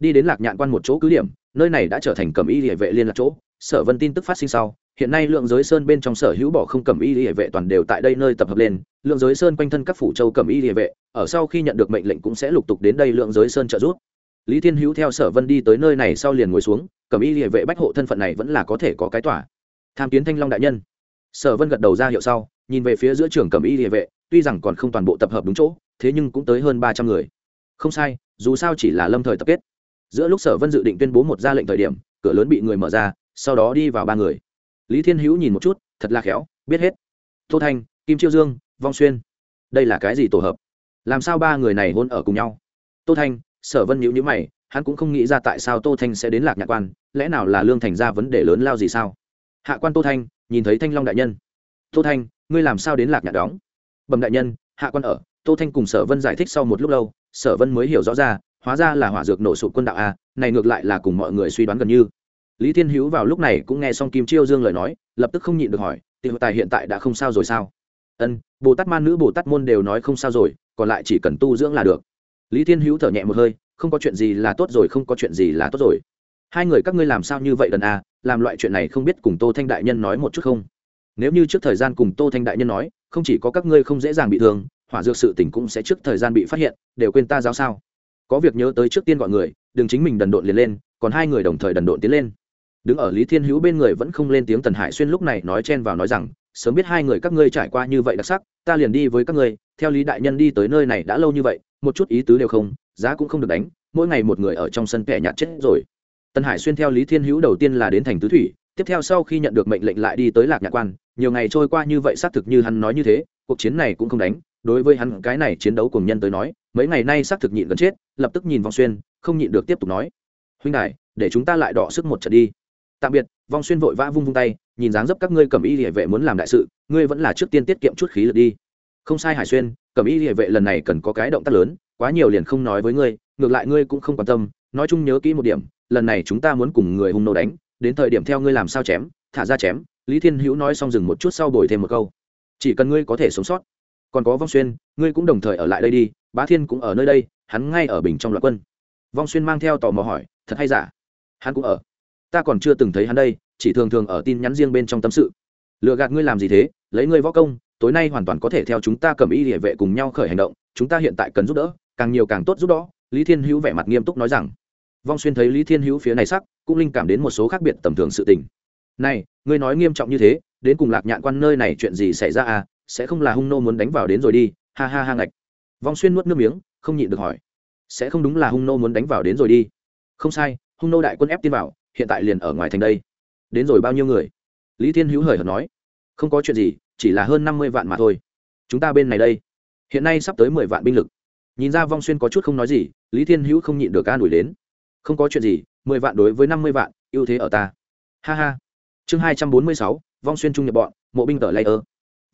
Đi đến lạc nhạn quan một chỗ cứ điểm, nơi này đã trở thành cầm y địa vệ liên lạc chỗ. Sở vân tin tức phát sinh sau, hiện nay lượng giới sơn bên trong sở hữu bỏ không cầm y địa vệ toàn đều tại đây nơi tập hợp lên. Lượng giới sơn quanh thân các phủ châu cầm y địa vệ, ở sau khi nhận được mệnh lệnh cũng sẽ lục tục đến đây lượng giới sơn trợ giúp lý thiên hữu theo sở vân đi tới nơi này sau liền ngồi xuống, cầm y địa vệ bách hộ thân phận này vẫn là có thể có cái tỏa tham kiến thanh long đại nhân. Sở vân gật đầu ra hiệu sau, nhìn về phía giữa trường cầm y địa vệ, tuy rằng còn không toàn bộ tập hợp đúng chỗ, thế nhưng cũng tới hơn ba trăm người. Không sai, dù sao chỉ là lâm thời tập kết. Giữa lúc sở vân dự định tuyên bố một ra lệnh thời điểm, cửa lớn bị người mở ra, sau đó đi vào ba người. Lý thiên hữu nhìn một chút, thật là khéo, biết hết. Tô thanh, kim chiêu dương, vong xuyên. Đây là cái gì tổ hợp? Làm sao ba người này hôn ở cùng nhau? Tô thanh sở vân nhữ nhữ mày, hắn cũng không nghĩ ra tại sao tô thanh sẽ đến lạc nhạc quan, lẽ nào là lương thành ra vấn đề lớn lao gì sao? Hạ quan tô thanh, nhìn thấy thanh long đại nhân. Tô thanh, ngươi làm sao đến lạc nhạc đóng? Bẩm đại nhân, hạ quan ở, tô thanh cùng sở vân giải thích sau một lúc lâu, sở vân mới hiểu rõ ra, hóa ra là hỏa dược nổ sụp quân đạo a, này ngược lại là cùng mọi người suy đoán gần như. Lý thiên hữu vào lúc này cũng nghe xong kim chiêu dương lời nói, lập tức không nhịn được hỏi, tiểu tài hiện tại đã không sao rồi sao? Ân, bồ tát man nữ bồ tát môn đều nói không sao rồi, còn lại chỉ cần tu dưỡng là được lý thiên hữu thở nhẹ một hơi, không có chuyện gì là tốt rồi, không có chuyện gì là tốt rồi. Hai người các ngươi làm sao như vậy đần à? làm loại chuyện này không biết cùng tô thanh đại nhân nói một chút không? Nếu như trước thời gian cùng tô thanh đại nhân nói, không chỉ có các ngươi không dễ dàng bị thương, hỏa dược sự tình cũng sẽ trước thời gian bị phát hiện, đều quên ta giáo sao. Có việc nhớ tới trước tiên gọi người, đừng chính mình đần độn liền lên, còn hai người đồng thời đần độn tiến lên. Đứng ở lý thiên hữu bên người vẫn không lên tiếng tần hải xuyên lúc này nói chen vào nói rằng, sớm biết hai người các ngươi trải qua như vậy đặc sắc, ta liền đi với các ngươi theo lý đại nhân đi tới nơi này đã lâu như vậy, một chút ý tứ đều không, giá cũng không được đánh, mỗi ngày một người ở trong sân kẻ nhạt chết rồi. Tân hải xuyên theo lý thiên hữu đầu tiên là đến thành tứ thủy, tiếp theo sau khi nhận được mệnh lệnh lại đi tới lạc nhạc quan, nhiều ngày trôi qua như vậy xác thực như hắn nói như thế, cuộc chiến này cũng không đánh, đối với hắn cái này chiến đấu cùng nhân tới nói, mấy ngày nay xác thực nhịn gần chết, lập tức nhìn vong xuyên, không nhịn được tiếp tục nói, huynh đại để chúng ta lại đọ sức một trận đi. Tạm biệt, vong xuyên vội vã vung vung tay, nhìn dáng dấp các ngươi cầm y địa vệ muốn làm đại sự, ngươi vẫn là trước tiên tiết kiệm chút khí lực đi không sai hải xuyên, cẩm y địa vệ lần này cần có cái động tác lớn, quá nhiều liền không nói với ngươi, ngược lại ngươi cũng không quan tâm. Nói chung nhớ kỹ một điểm, lần này chúng ta muốn cùng người hung nô đánh, đến thời điểm theo ngươi làm sao chém, thả ra chém. Lý thiên hữu nói xong dừng một chút sau đổi thêm một câu. Chỉ cần ngươi có thể sống sót. Còn có vong xuyên, ngươi cũng đồng thời ở lại đây đi, bá thiên cũng ở nơi đây, hắn ngay ở bình trong loạt quân. Vong xuyên mang theo tò mò hỏi, thật hay giả? Hắn cũng ở. Ta còn chưa từng thấy hắn đây, chỉ thường thường ở tin nhắn riêng bên trong tâm sự. Lựa gạt ngươi làm gì thế? Lấy ngươi võ công tối nay hoàn toàn có thể theo chúng ta cầm y địa vệ cùng nhau khởi hành động, chúng ta hiện tại cần giúp đỡ, càng nhiều càng tốt giúp đỡ, lý thiên hữu vẻ mặt nghiêm túc nói rằng. Vong xuyên thấy lý thiên hữu phía này sắc, cũng linh cảm đến một số khác biệt tầm thường sự tình. Này, ngươi nói nghiêm trọng như thế, đến cùng lạc nhạn quan nơi này chuyện gì xảy ra à sẽ không là hung nô muốn đánh vào đến rồi đi, ha ha ha ngạch. Vong xuyên nuốt nước miếng, không nhịn được hỏi. Sẽ không đúng là hung nô muốn đánh vào đến rồi đi. Không sai, hung nô đại quân ép tin vào, hiện tại liền ở ngoài thành đây. Đến rồi bao nhiêu người? Lý thiên hữu hời hợt nói. Không có chuyện gì chỉ là hơn năm mươi vạn mà thôi. Chúng ta bên này đây. Hiện nay sắp tới mười vạn binh lực. Nhìn ra vong xuyên có chút không nói gì, lý thiên hữu không nhịn được ca đuổi đến. Không có chuyện gì, mười vạn đối với năm mươi vạn, ưu thế ở ta. Ha ha. Chương hai trăm bốn mươi sáu, vong xuyên trung nhập bọn, mộ binh tở lây ơ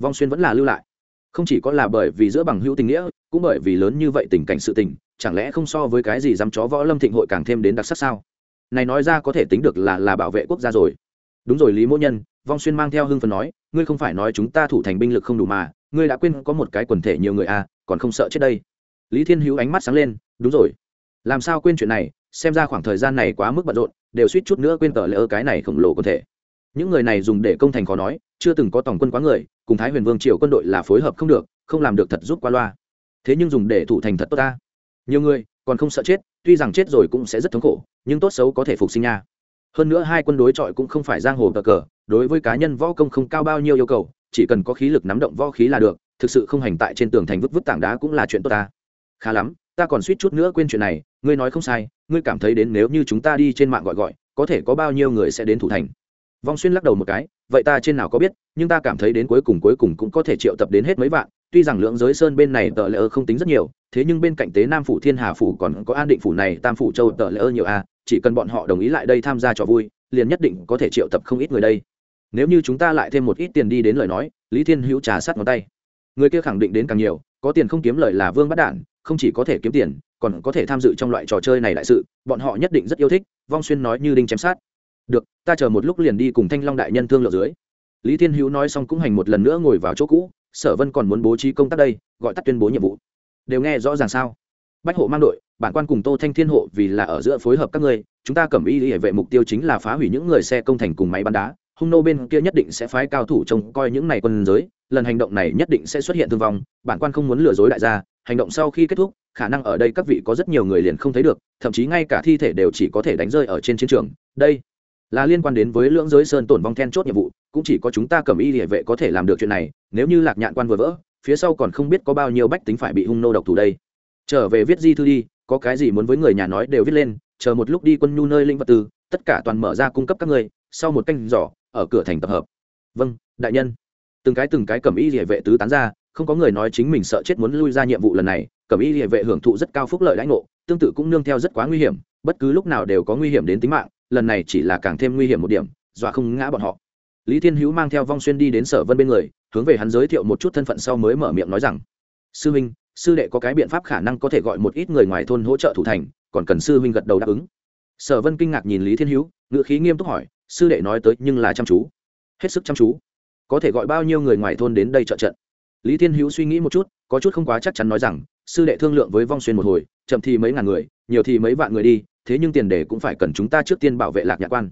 vong xuyên vẫn là lưu lại. Không chỉ có là bởi vì giữa bằng hữu tình nghĩa, cũng bởi vì lớn như vậy tình cảnh sự tình, chẳng lẽ không so với cái gì dám chó võ lâm thịnh hội càng thêm đến đặc sắc sao? Này nói ra có thể tính được là là bảo vệ quốc gia rồi. Đúng rồi, lý mỗ nhân, vong xuyên mang theo hưng phần nói ngươi không phải nói chúng ta thủ thành binh lực không đủ mà, ngươi đã quên có một cái quần thể nhiều người à còn không sợ chết đây. Lý thiên hữu ánh mắt sáng lên, đúng rồi. Làm sao quên chuyện này, xem ra khoảng thời gian này quá mức bận rộn, đều suýt chút nữa quên tờ lỡ cái này khổng lồ quần thể. Những người này dùng để công thành khó nói, chưa từng có tổng quân quá người, cùng thái huyền vương triều quân đội là phối hợp không được, không làm được thật giúp qua loa. Thế nhưng dùng để thủ thành thật tốt ta. Nhiều người, còn không sợ chết, tuy rằng chết rồi cũng sẽ rất thống khổ, nhưng tốt xấu có thể phục sinh nha. Hơn nữa hai quân đối chọi cũng không phải giang hồ cờ cờ đối với cá nhân võ công không cao bao nhiêu yêu cầu, chỉ cần có khí lực nắm động võ khí là được, thực sự không hành tại trên tường thành vứt vứt tảng đá cũng là chuyện tốt ta. Khá lắm, ta còn suýt chút nữa quên chuyện này, ngươi nói không sai, ngươi cảm thấy đến nếu như chúng ta đi trên mạng gọi gọi, có thể có bao nhiêu người sẽ đến thủ thành. Vong xuyên lắc đầu một cái, vậy ta trên nào có biết, nhưng ta cảm thấy đến cuối cùng cuối cùng cũng có thể triệu tập đến hết mấy vạn, tuy rằng lượng giới sơn bên này tờ lỡ không tính rất nhiều, thế nhưng bên cạnh tế nam phủ thiên hà phủ còn có an định phủ này, tam phủ châu tờ lỡ nhiều a chỉ cần bọn họ đồng ý lại đây tham gia trò vui, liền nhất định có thể triệu tập không ít người đây nếu như chúng ta lại thêm một ít tiền đi đến lời nói, lý thiên hữu trà sát ngón tay. Người kia khẳng định đến càng nhiều, có tiền không kiếm lời là vương bắt đản, không chỉ có thể kiếm tiền, còn có thể tham dự trong loại trò chơi này đại sự, bọn họ nhất định rất yêu thích, vong xuyên nói như đinh chém sát. Được, ta chờ một lúc liền đi cùng thanh long đại nhân thương lượng dưới. Lý thiên hữu nói xong cũng hành một lần nữa ngồi vào chỗ cũ, sở vân còn muốn bố trí công tác đây, gọi tắt tuyên bố nhiệm vụ. Đều nghe rõ ràng sao? Bách hộ mang đội, bản quan cùng tô thanh thiên hộ vì là ở giữa phối hợp các ngươi, chúng ta cầm y hệ vệ mục tiêu chính là phá hủy những người xe công thành cùng máy bắn đá hung nô bên kia nhất định sẽ phái cao thủ trông coi những này quân giới, lần hành động này nhất định sẽ xuất hiện thương vong, bản quan không muốn lừa dối đại gia, hành động sau khi kết thúc, khả năng ở đây các vị có rất nhiều người liền không thấy được, thậm chí ngay cả thi thể đều chỉ có thể đánh rơi ở trên chiến trường. Đây là liên quan đến với lưỡng giới sơn tổn vong then chốt nhiệm vụ, cũng chỉ có chúng ta cầm y địa vệ có thể làm được chuyện này, nếu như lạc nhạn quan vừa vỡ, phía sau còn không biết có bao nhiêu bách tính phải bị hung nô độc thủ đây. Trở về viết di thư đi, có cái gì muốn với người nhà nói đều viết lên, chờ một lúc đi quân nhu nơi linh vật tư, tất cả toàn mở ra cung cấp các ngươi sau một canh giỏ ở cửa thành tập hợp. Vâng đại nhân. Từng cái từng cái cầm y địa vệ tứ tán ra, không có người nói chính mình sợ chết muốn lui ra nhiệm vụ lần này cầm y địa vệ hưởng thụ rất cao phúc lợi lãnh ngộ, tương tự cũng nương theo rất quá nguy hiểm, bất cứ lúc nào đều có nguy hiểm đến tính mạng, lần này chỉ là càng thêm nguy hiểm một điểm, dọa không ngã bọn họ. Lý thiên hữu mang theo vong xuyên đi đến sở vân bên người, hướng về hắn giới thiệu một chút thân phận sau mới mở miệng nói rằng, sư huynh, sư đệ có cái biện pháp khả năng có thể gọi một ít người ngoài thôn hỗ trợ thủ thành, còn cần sư huynh gật đầu đáp ứng. Sở vân kinh ngạc nhìn lý thiên hữu ngự khí nghiêm túc hỏi sư đệ nói tới nhưng là chăm chú. Hết sức chăm chú. Có thể gọi bao nhiêu người ngoài thôn đến đây trợ trận. Lý thiên hữu suy nghĩ một chút, có chút không quá chắc chắn nói rằng, sư đệ thương lượng với vong xuyên một hồi, chậm thì mấy ngàn người, nhiều thì mấy vạn người đi, thế nhưng tiền đề cũng phải cần chúng ta trước tiên bảo vệ lạc nhạc quan.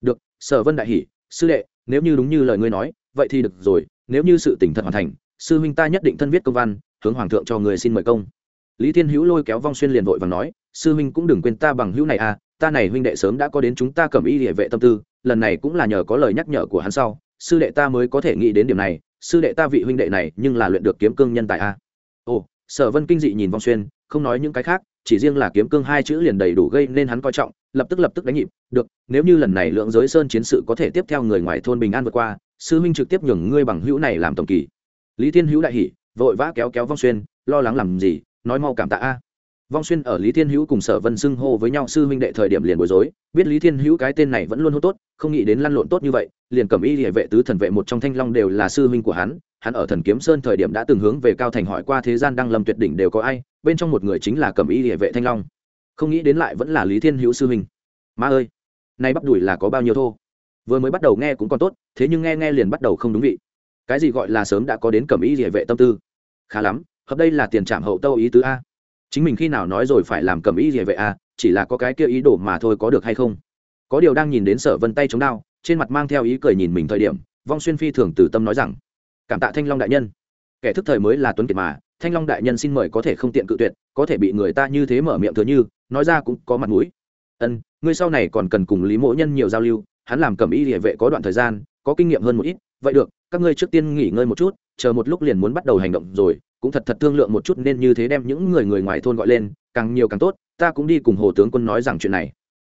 Được, sở vân đại hỷ sư đệ, nếu như đúng như lời ngươi nói, vậy thì được rồi, nếu như sự tỉnh thật hoàn thành, sư huynh ta nhất định thân viết công văn, hướng hoàng thượng cho người xin mời công. Lý thiên hữu lôi kéo vong xuyên liền vội và nói, sư huynh cũng đừng quên ta bằng hữu này à ta này huynh đệ sớm đã có đến chúng ta cầm y địa vệ tâm tư, lần này cũng là nhờ có lời nhắc nhở của hắn sau, sư đệ ta mới có thể nghĩ đến điểm này, sư đệ ta vị huynh đệ này nhưng là luyện được kiếm cương nhân tài a. Ồ, sở vân kinh dị nhìn vong xuyên, không nói những cái khác, chỉ riêng là kiếm cương hai chữ liền đầy đủ gây nên hắn coi trọng, lập tức lập tức đánh nhịp, được, nếu như lần này lượng giới sơn chiến sự có thể tiếp theo người ngoài thôn bình an vượt qua, sư huynh trực tiếp nhường ngươi bằng hữu này làm tổng kỳ. Lý thiên hữu đại hỉ, vội vã kéo kéo vong xuyên, lo lắng làm gì, nói mau cảm tạ a vong xuyên ở lý thiên hữu cùng sở vân xưng hô với nhau, sư huynh đệ thời điểm liền bối rối, biết lý thiên hữu cái tên này vẫn luôn hô tốt, không nghĩ đến lăn lộn tốt như vậy, liền cầm y địa vệ tứ thần vệ một trong thanh long đều là sư huynh của hắn hắn ở thần kiếm sơn thời điểm đã từng hướng về cao thành hỏi qua thế gian đang lâm tuyệt đỉnh đều có ai, bên trong một người chính là cầm y địa vệ thanh long. Không nghĩ đến lại vẫn là lý thiên hữu sư huynh. Ma ơi, nay bắp đùi là có bao nhiêu thô? Vừa mới bắt đầu nghe cũng còn tốt, thế nhưng nghe nghe liền bắt đầu không đúng vị. Cái gì gọi là sớm đã có đến cầm y địa vệ tâm tư? Khá lắm, hợp đây là tiền trạm hậu tâu ý tứ a chính mình khi nào nói rồi phải làm cầm ý gì vậy à chỉ là có cái kia ý đồ mà thôi có được hay không? Có điều đang nhìn đến sở vân tay chống đao, trên mặt mang theo ý cười nhìn mình thời điểm, vong xuyên phi thường từ tâm nói rằng, cảm tạ thanh long đại nhân. Kẻ thức thời mới là tuấn kiệt mà, thanh long đại nhân xin mời có thể không tiện cự tuyệt, có thể bị người ta như thế mở miệng thừa như, nói ra cũng có mặt mũi. Ân, ngươi sau này còn cần cùng lý mỗ nhân nhiều giao lưu, hắn làm cầm y địa vệ có đoạn thời gian, có kinh nghiệm hơn một ít, vậy được, các ngươi trước tiên nghỉ ngơi một chút, chờ một lúc liền muốn bắt đầu hành động rồi cũng thật thật thương lượng một chút nên như thế đem những người người ngoài thôn gọi lên, càng nhiều càng tốt, ta cũng đi cùng hồ tướng quân nói rằng chuyện này.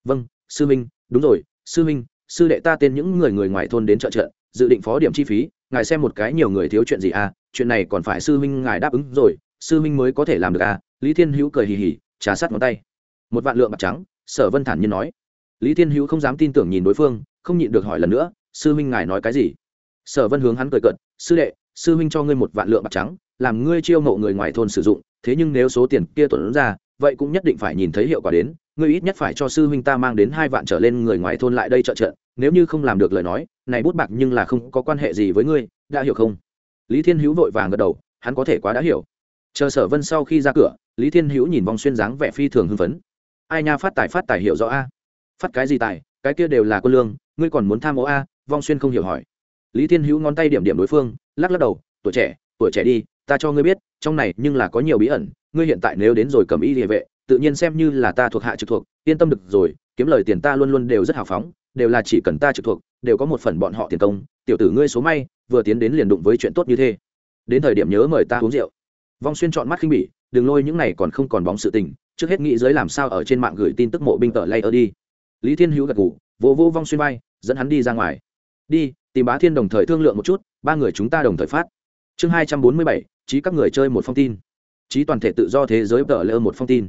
Vâng sư minh, đúng rồi, sư minh, sư đệ ta tên những người người ngoài thôn đến trợ trợ dự định phó điểm chi phí, ngài xem một cái nhiều người thiếu chuyện gì à chuyện này còn phải sư minh ngài đáp ứng rồi, sư minh mới có thể làm được à lý thiên hữu cười hì hì, trà sát ngón tay. Một vạn lượng bạc trắng, sở vân thản nhiên nói. Lý thiên hữu không dám tin tưởng nhìn đối phương, không nhịn được hỏi lần nữa, sư minh ngài nói cái gì? Sở vân hướng hắn cười cận sư đệ, sư minh cho ngươi một vạn lượng bạc trắng làm ngươi chiêu mộ người ngoài thôn sử dụng, thế nhưng nếu số tiền kia tuần ra, vậy cũng nhất định phải nhìn thấy hiệu quả đến, ngươi ít nhất phải cho sư huynh ta mang đến hai vạn trở lên người ngoài thôn lại đây trợ trợ nếu như không làm được lời nói, này bút bạc nhưng là không có quan hệ gì với ngươi, đã hiểu không? Lý thiên hữu vội vàng gật đầu, hắn có thể quá đã hiểu. Chờ sở vân sau khi ra cửa, lý thiên hữu nhìn vòng xuyên dáng vẻ phi thường hưng phấn. Ai nha, phát tài phát tài hiểu rõ a. Phát cái gì tài, cái kia đều là quân lương, ngươi còn muốn tham ô a? Vong xuyên không hiểu hỏi. Lý thiên hữu ngón tay điểm điểm đối phương, lắc lắc đầu, tuổi trẻ tuổi trẻ đi ta cho ngươi biết, trong này nhưng là có nhiều bí ẩn, ngươi hiện tại nếu đến rồi cầm y địa vệ, tự nhiên xem như là ta thuộc hạ trực thuộc, yên tâm được rồi, kiếm lời tiền ta luôn luôn đều rất hào phóng, đều là chỉ cần ta trực thuộc, đều có một phần bọn họ tiền công, tiểu tử ngươi số may, vừa tiến đến liền đụng với chuyện tốt như thế. Đến thời điểm nhớ mời ta uống rượu. Vong xuyên chọn mắt khinh bỉ, đừng lôi những này còn không còn bóng sự tình, trước hết nghĩ giới làm sao ở trên mạng gửi tin tức mộ binh tờ lay ở đi. Lý thiên hữu gật ngủ vỗ vỗ vong xuyên bay dẫn hắn đi ra ngoài. Đi, tìm bá thiên đồng thời thương lượng một chút, ba người chúng ta đồng thời phát chương hai trăm bốn mươi bảy, trí các người chơi một phong tin. Trí toàn thể tự do thế giới vợ lỡ một phong tin.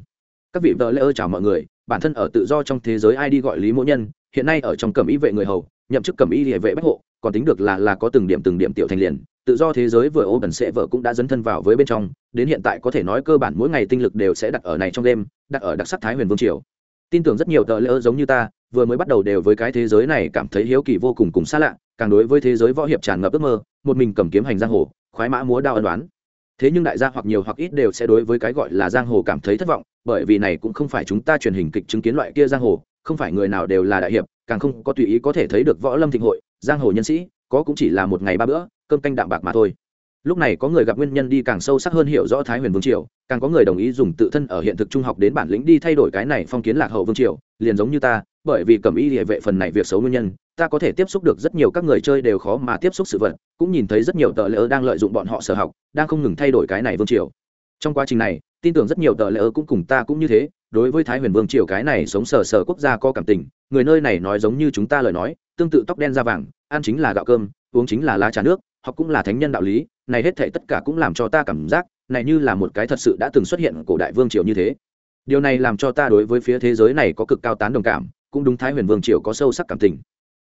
Các vị vợ lỡ chào mọi người, bản thân ở tự do trong thế giới ai đi gọi lý mỗ nhân, hiện nay ở trong cẩm y vệ người hầu, nhậm chức cẩm y địa vệ bách hộ, còn tính được là là có từng điểm từng điểm tiểu thành liền. Tự do thế giới vừa ô bẩn sẽ vợ cũng đã dấn thân vào với bên trong, đến hiện tại có thể nói cơ bản mỗi ngày tinh lực đều sẽ đặt ở này trong đêm, đặt ở đặc sắc thái huyền vương triều. Tin tưởng rất nhiều tờ lỡ giống như ta, vừa mới bắt đầu đều với cái thế giới này cảm thấy hiếu kỳ vô cùng cùng xa lạ, càng đối với thế giới võ hiệp tràn ngập ước mơ, một mình cầm kiếm hành giang hồ khoái mã múa đao ân đoán. Thế nhưng đại gia hoặc nhiều hoặc ít đều sẽ đối với cái gọi là giang hồ cảm thấy thất vọng, bởi vì này cũng không phải chúng ta truyền hình kịch chứng kiến loại kia giang hồ, không phải người nào đều là đại hiệp, càng không có tùy ý có thể thấy được võ lâm thịnh hội, giang hồ nhân sĩ, có cũng chỉ là một ngày ba bữa, cơm canh đạm bạc mà thôi. Lúc này có người gặp nguyên nhân đi càng sâu sắc hơn hiểu rõ thái huyền vương triều, càng có người đồng ý dùng tự thân ở hiện thực trung học đến bản lĩnh đi thay đổi cái này phong kiến lạc hậu vương triều, liền giống như ta, bởi vì cầm y địa vệ phần này việc xấu nguyên nhân ta có thể tiếp xúc được rất nhiều các người chơi đều khó mà tiếp xúc sự vật, cũng nhìn thấy rất nhiều tờ lỡ đang lợi dụng bọn họ sở học, đang không ngừng thay đổi cái này vương triều. Trong quá trình này, tin tưởng rất nhiều tờ lỡ cũng cùng ta cũng như thế, đối với thái huyền vương triều cái này sống sờ sờ quốc gia có cảm tình, người nơi này nói giống như chúng ta lời nói, tương tự tóc đen da vàng, ăn chính là gạo cơm, uống chính là lá trà nước, học cũng là thánh nhân đạo lý, này hết thệ tất cả cũng làm cho ta cảm giác, này như là một cái thật sự đã từng xuất hiện cổ đại vương triều như thế. Điều này làm cho ta đối với phía thế giới này có cực cao tán đồng cảm, cũng đúng thái huyền vương triều có sâu sắc cảm tình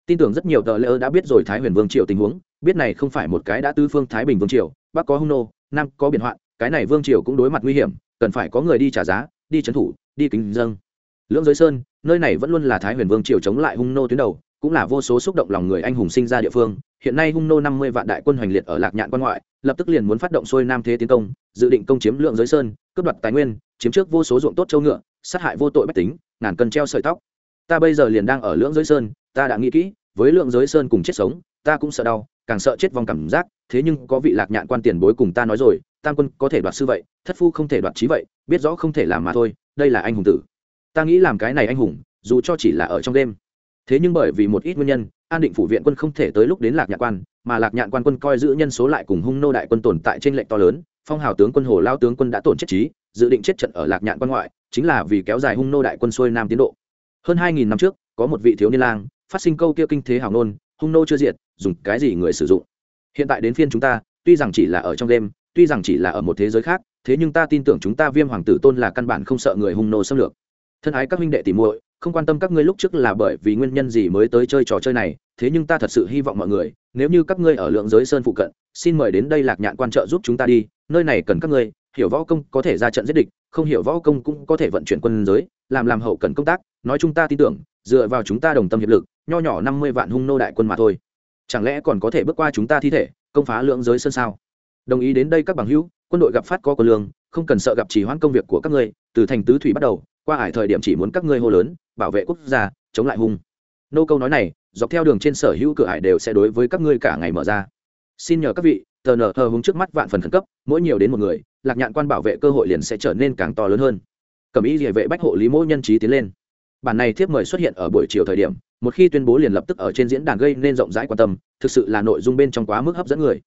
tin tưởng rất nhiều tờ lỡ đã biết rồi thái huyền vương triều tình huống, biết này không phải một cái đã tư phương thái bình vương triều, bắc có hung nô, nam có biển hoạn, cái này vương triều cũng đối mặt nguy hiểm, cần phải có người đi trả giá, đi trấn thủ, đi kính dâng lưỡng giới sơn, nơi này vẫn luôn là thái huyền vương triều chống lại hung nô tuyến đầu, cũng là vô số xúc động lòng người anh hùng sinh ra địa phương. Hiện nay hung nô năm mươi vạn đại quân hoành liệt ở lạc nhạn quan ngoại, lập tức liền muốn phát động xuôi nam thế tiến công, dự định công chiếm lượng giới sơn, cướp đoạt tài nguyên, chiếm trước vô số ruộng tốt châu ngựa, sát hại vô tội bách tính, ngàn cân treo sợi tóc. Ta bây giờ liền đang ở lưỡng giới sơn, ta đã nghĩ kỹ với lượng giới sơn cùng chết sống, ta cũng sợ đau, càng sợ chết vong cảm giác, thế nhưng có vị lạc nhạn quan tiền bối cùng ta nói rồi, tam quân có thể đoạt sư vậy, thất phu không thể đoạt trí vậy, biết rõ không thể làm mà thôi, đây là anh hùng tử. Ta nghĩ làm cái này anh hùng, dù cho chỉ là ở trong đêm. Thế nhưng bởi vì một ít nguyên nhân, an định phủ viện quân không thể tới lúc đến lạc nhạn quan, mà lạc nhạn quan quân coi giữ nhân số lại cùng hung nô đại quân tồn tại trên lệnh to lớn, phong hào tướng quân, hồ lao tướng quân đã tổn chết trí, dự định chết trận ở lạc nhạn quan ngoại, chính là vì kéo dài hung nô đại quân xuôi nam tiến độ. Hơn hai nghìn năm trước, có một vị thiếu niên lang phát sinh câu kia kinh thế hào nôn hung nô chưa diệt, dùng cái gì người sử dụng? Hiện tại đến phiên chúng ta, tuy rằng chỉ là ở trong đêm tuy rằng chỉ là ở một thế giới khác, thế nhưng ta tin tưởng chúng ta viêm hoàng tử tôn là căn bản không sợ người hung nô xâm lược. Thân ái các huynh đệ tìm muội, không quan tâm các ngươi lúc trước là bởi vì nguyên nhân gì mới tới chơi trò chơi này, thế nhưng ta thật sự hy vọng mọi người, nếu như các ngươi ở lượng giới sơn phụ cận, xin mời đến đây lạc nhạn quan trợ giúp chúng ta đi, nơi này cần các ngươi, hiểu võ công có thể ra trận giết địch, không hiểu võ công cũng có thể vận chuyển quân giới, làm làm hậu cần công tác, nói chúng ta tin tưởng, dựa vào chúng ta đồng tâm hiệp lực nho nhỏ năm mươi vạn hung nô đại quân mà thôi. Chẳng lẽ còn có thể bước qua chúng ta thi thể, công phá lượng giới sơn sao? Đồng ý đến đây các bằng hữu, quân đội gặp phát có quân lương, không cần sợ gặp chỉ hoãn công việc của các ngươi, từ thành tứ thủy bắt đầu, qua ải thời điểm chỉ muốn các ngươi hô lớn, bảo vệ quốc gia, chống lại hung. Nô câu nói này, dọc theo đường trên sở hữu cửa ải đều sẽ đối với các ngươi cả ngày mở ra. Xin nhờ các vị, tờ nở hờ hướng trước mắt vạn phần khẩn cấp, mỗi nhiều đến một người, lạc nhạn quan bảo vệ cơ hội liền sẽ trở nên càng to lớn hơn. Cầm ý địa vệ bách hộ lý mỗi nhân trí tiến lên. Bản này thiếp mời xuất hiện ở buổi chiều thời điểm một khi tuyên bố liền lập tức ở trên diễn đàn gây nên rộng rãi quan tâm, thực sự là nội dung bên trong quá mức hấp dẫn người.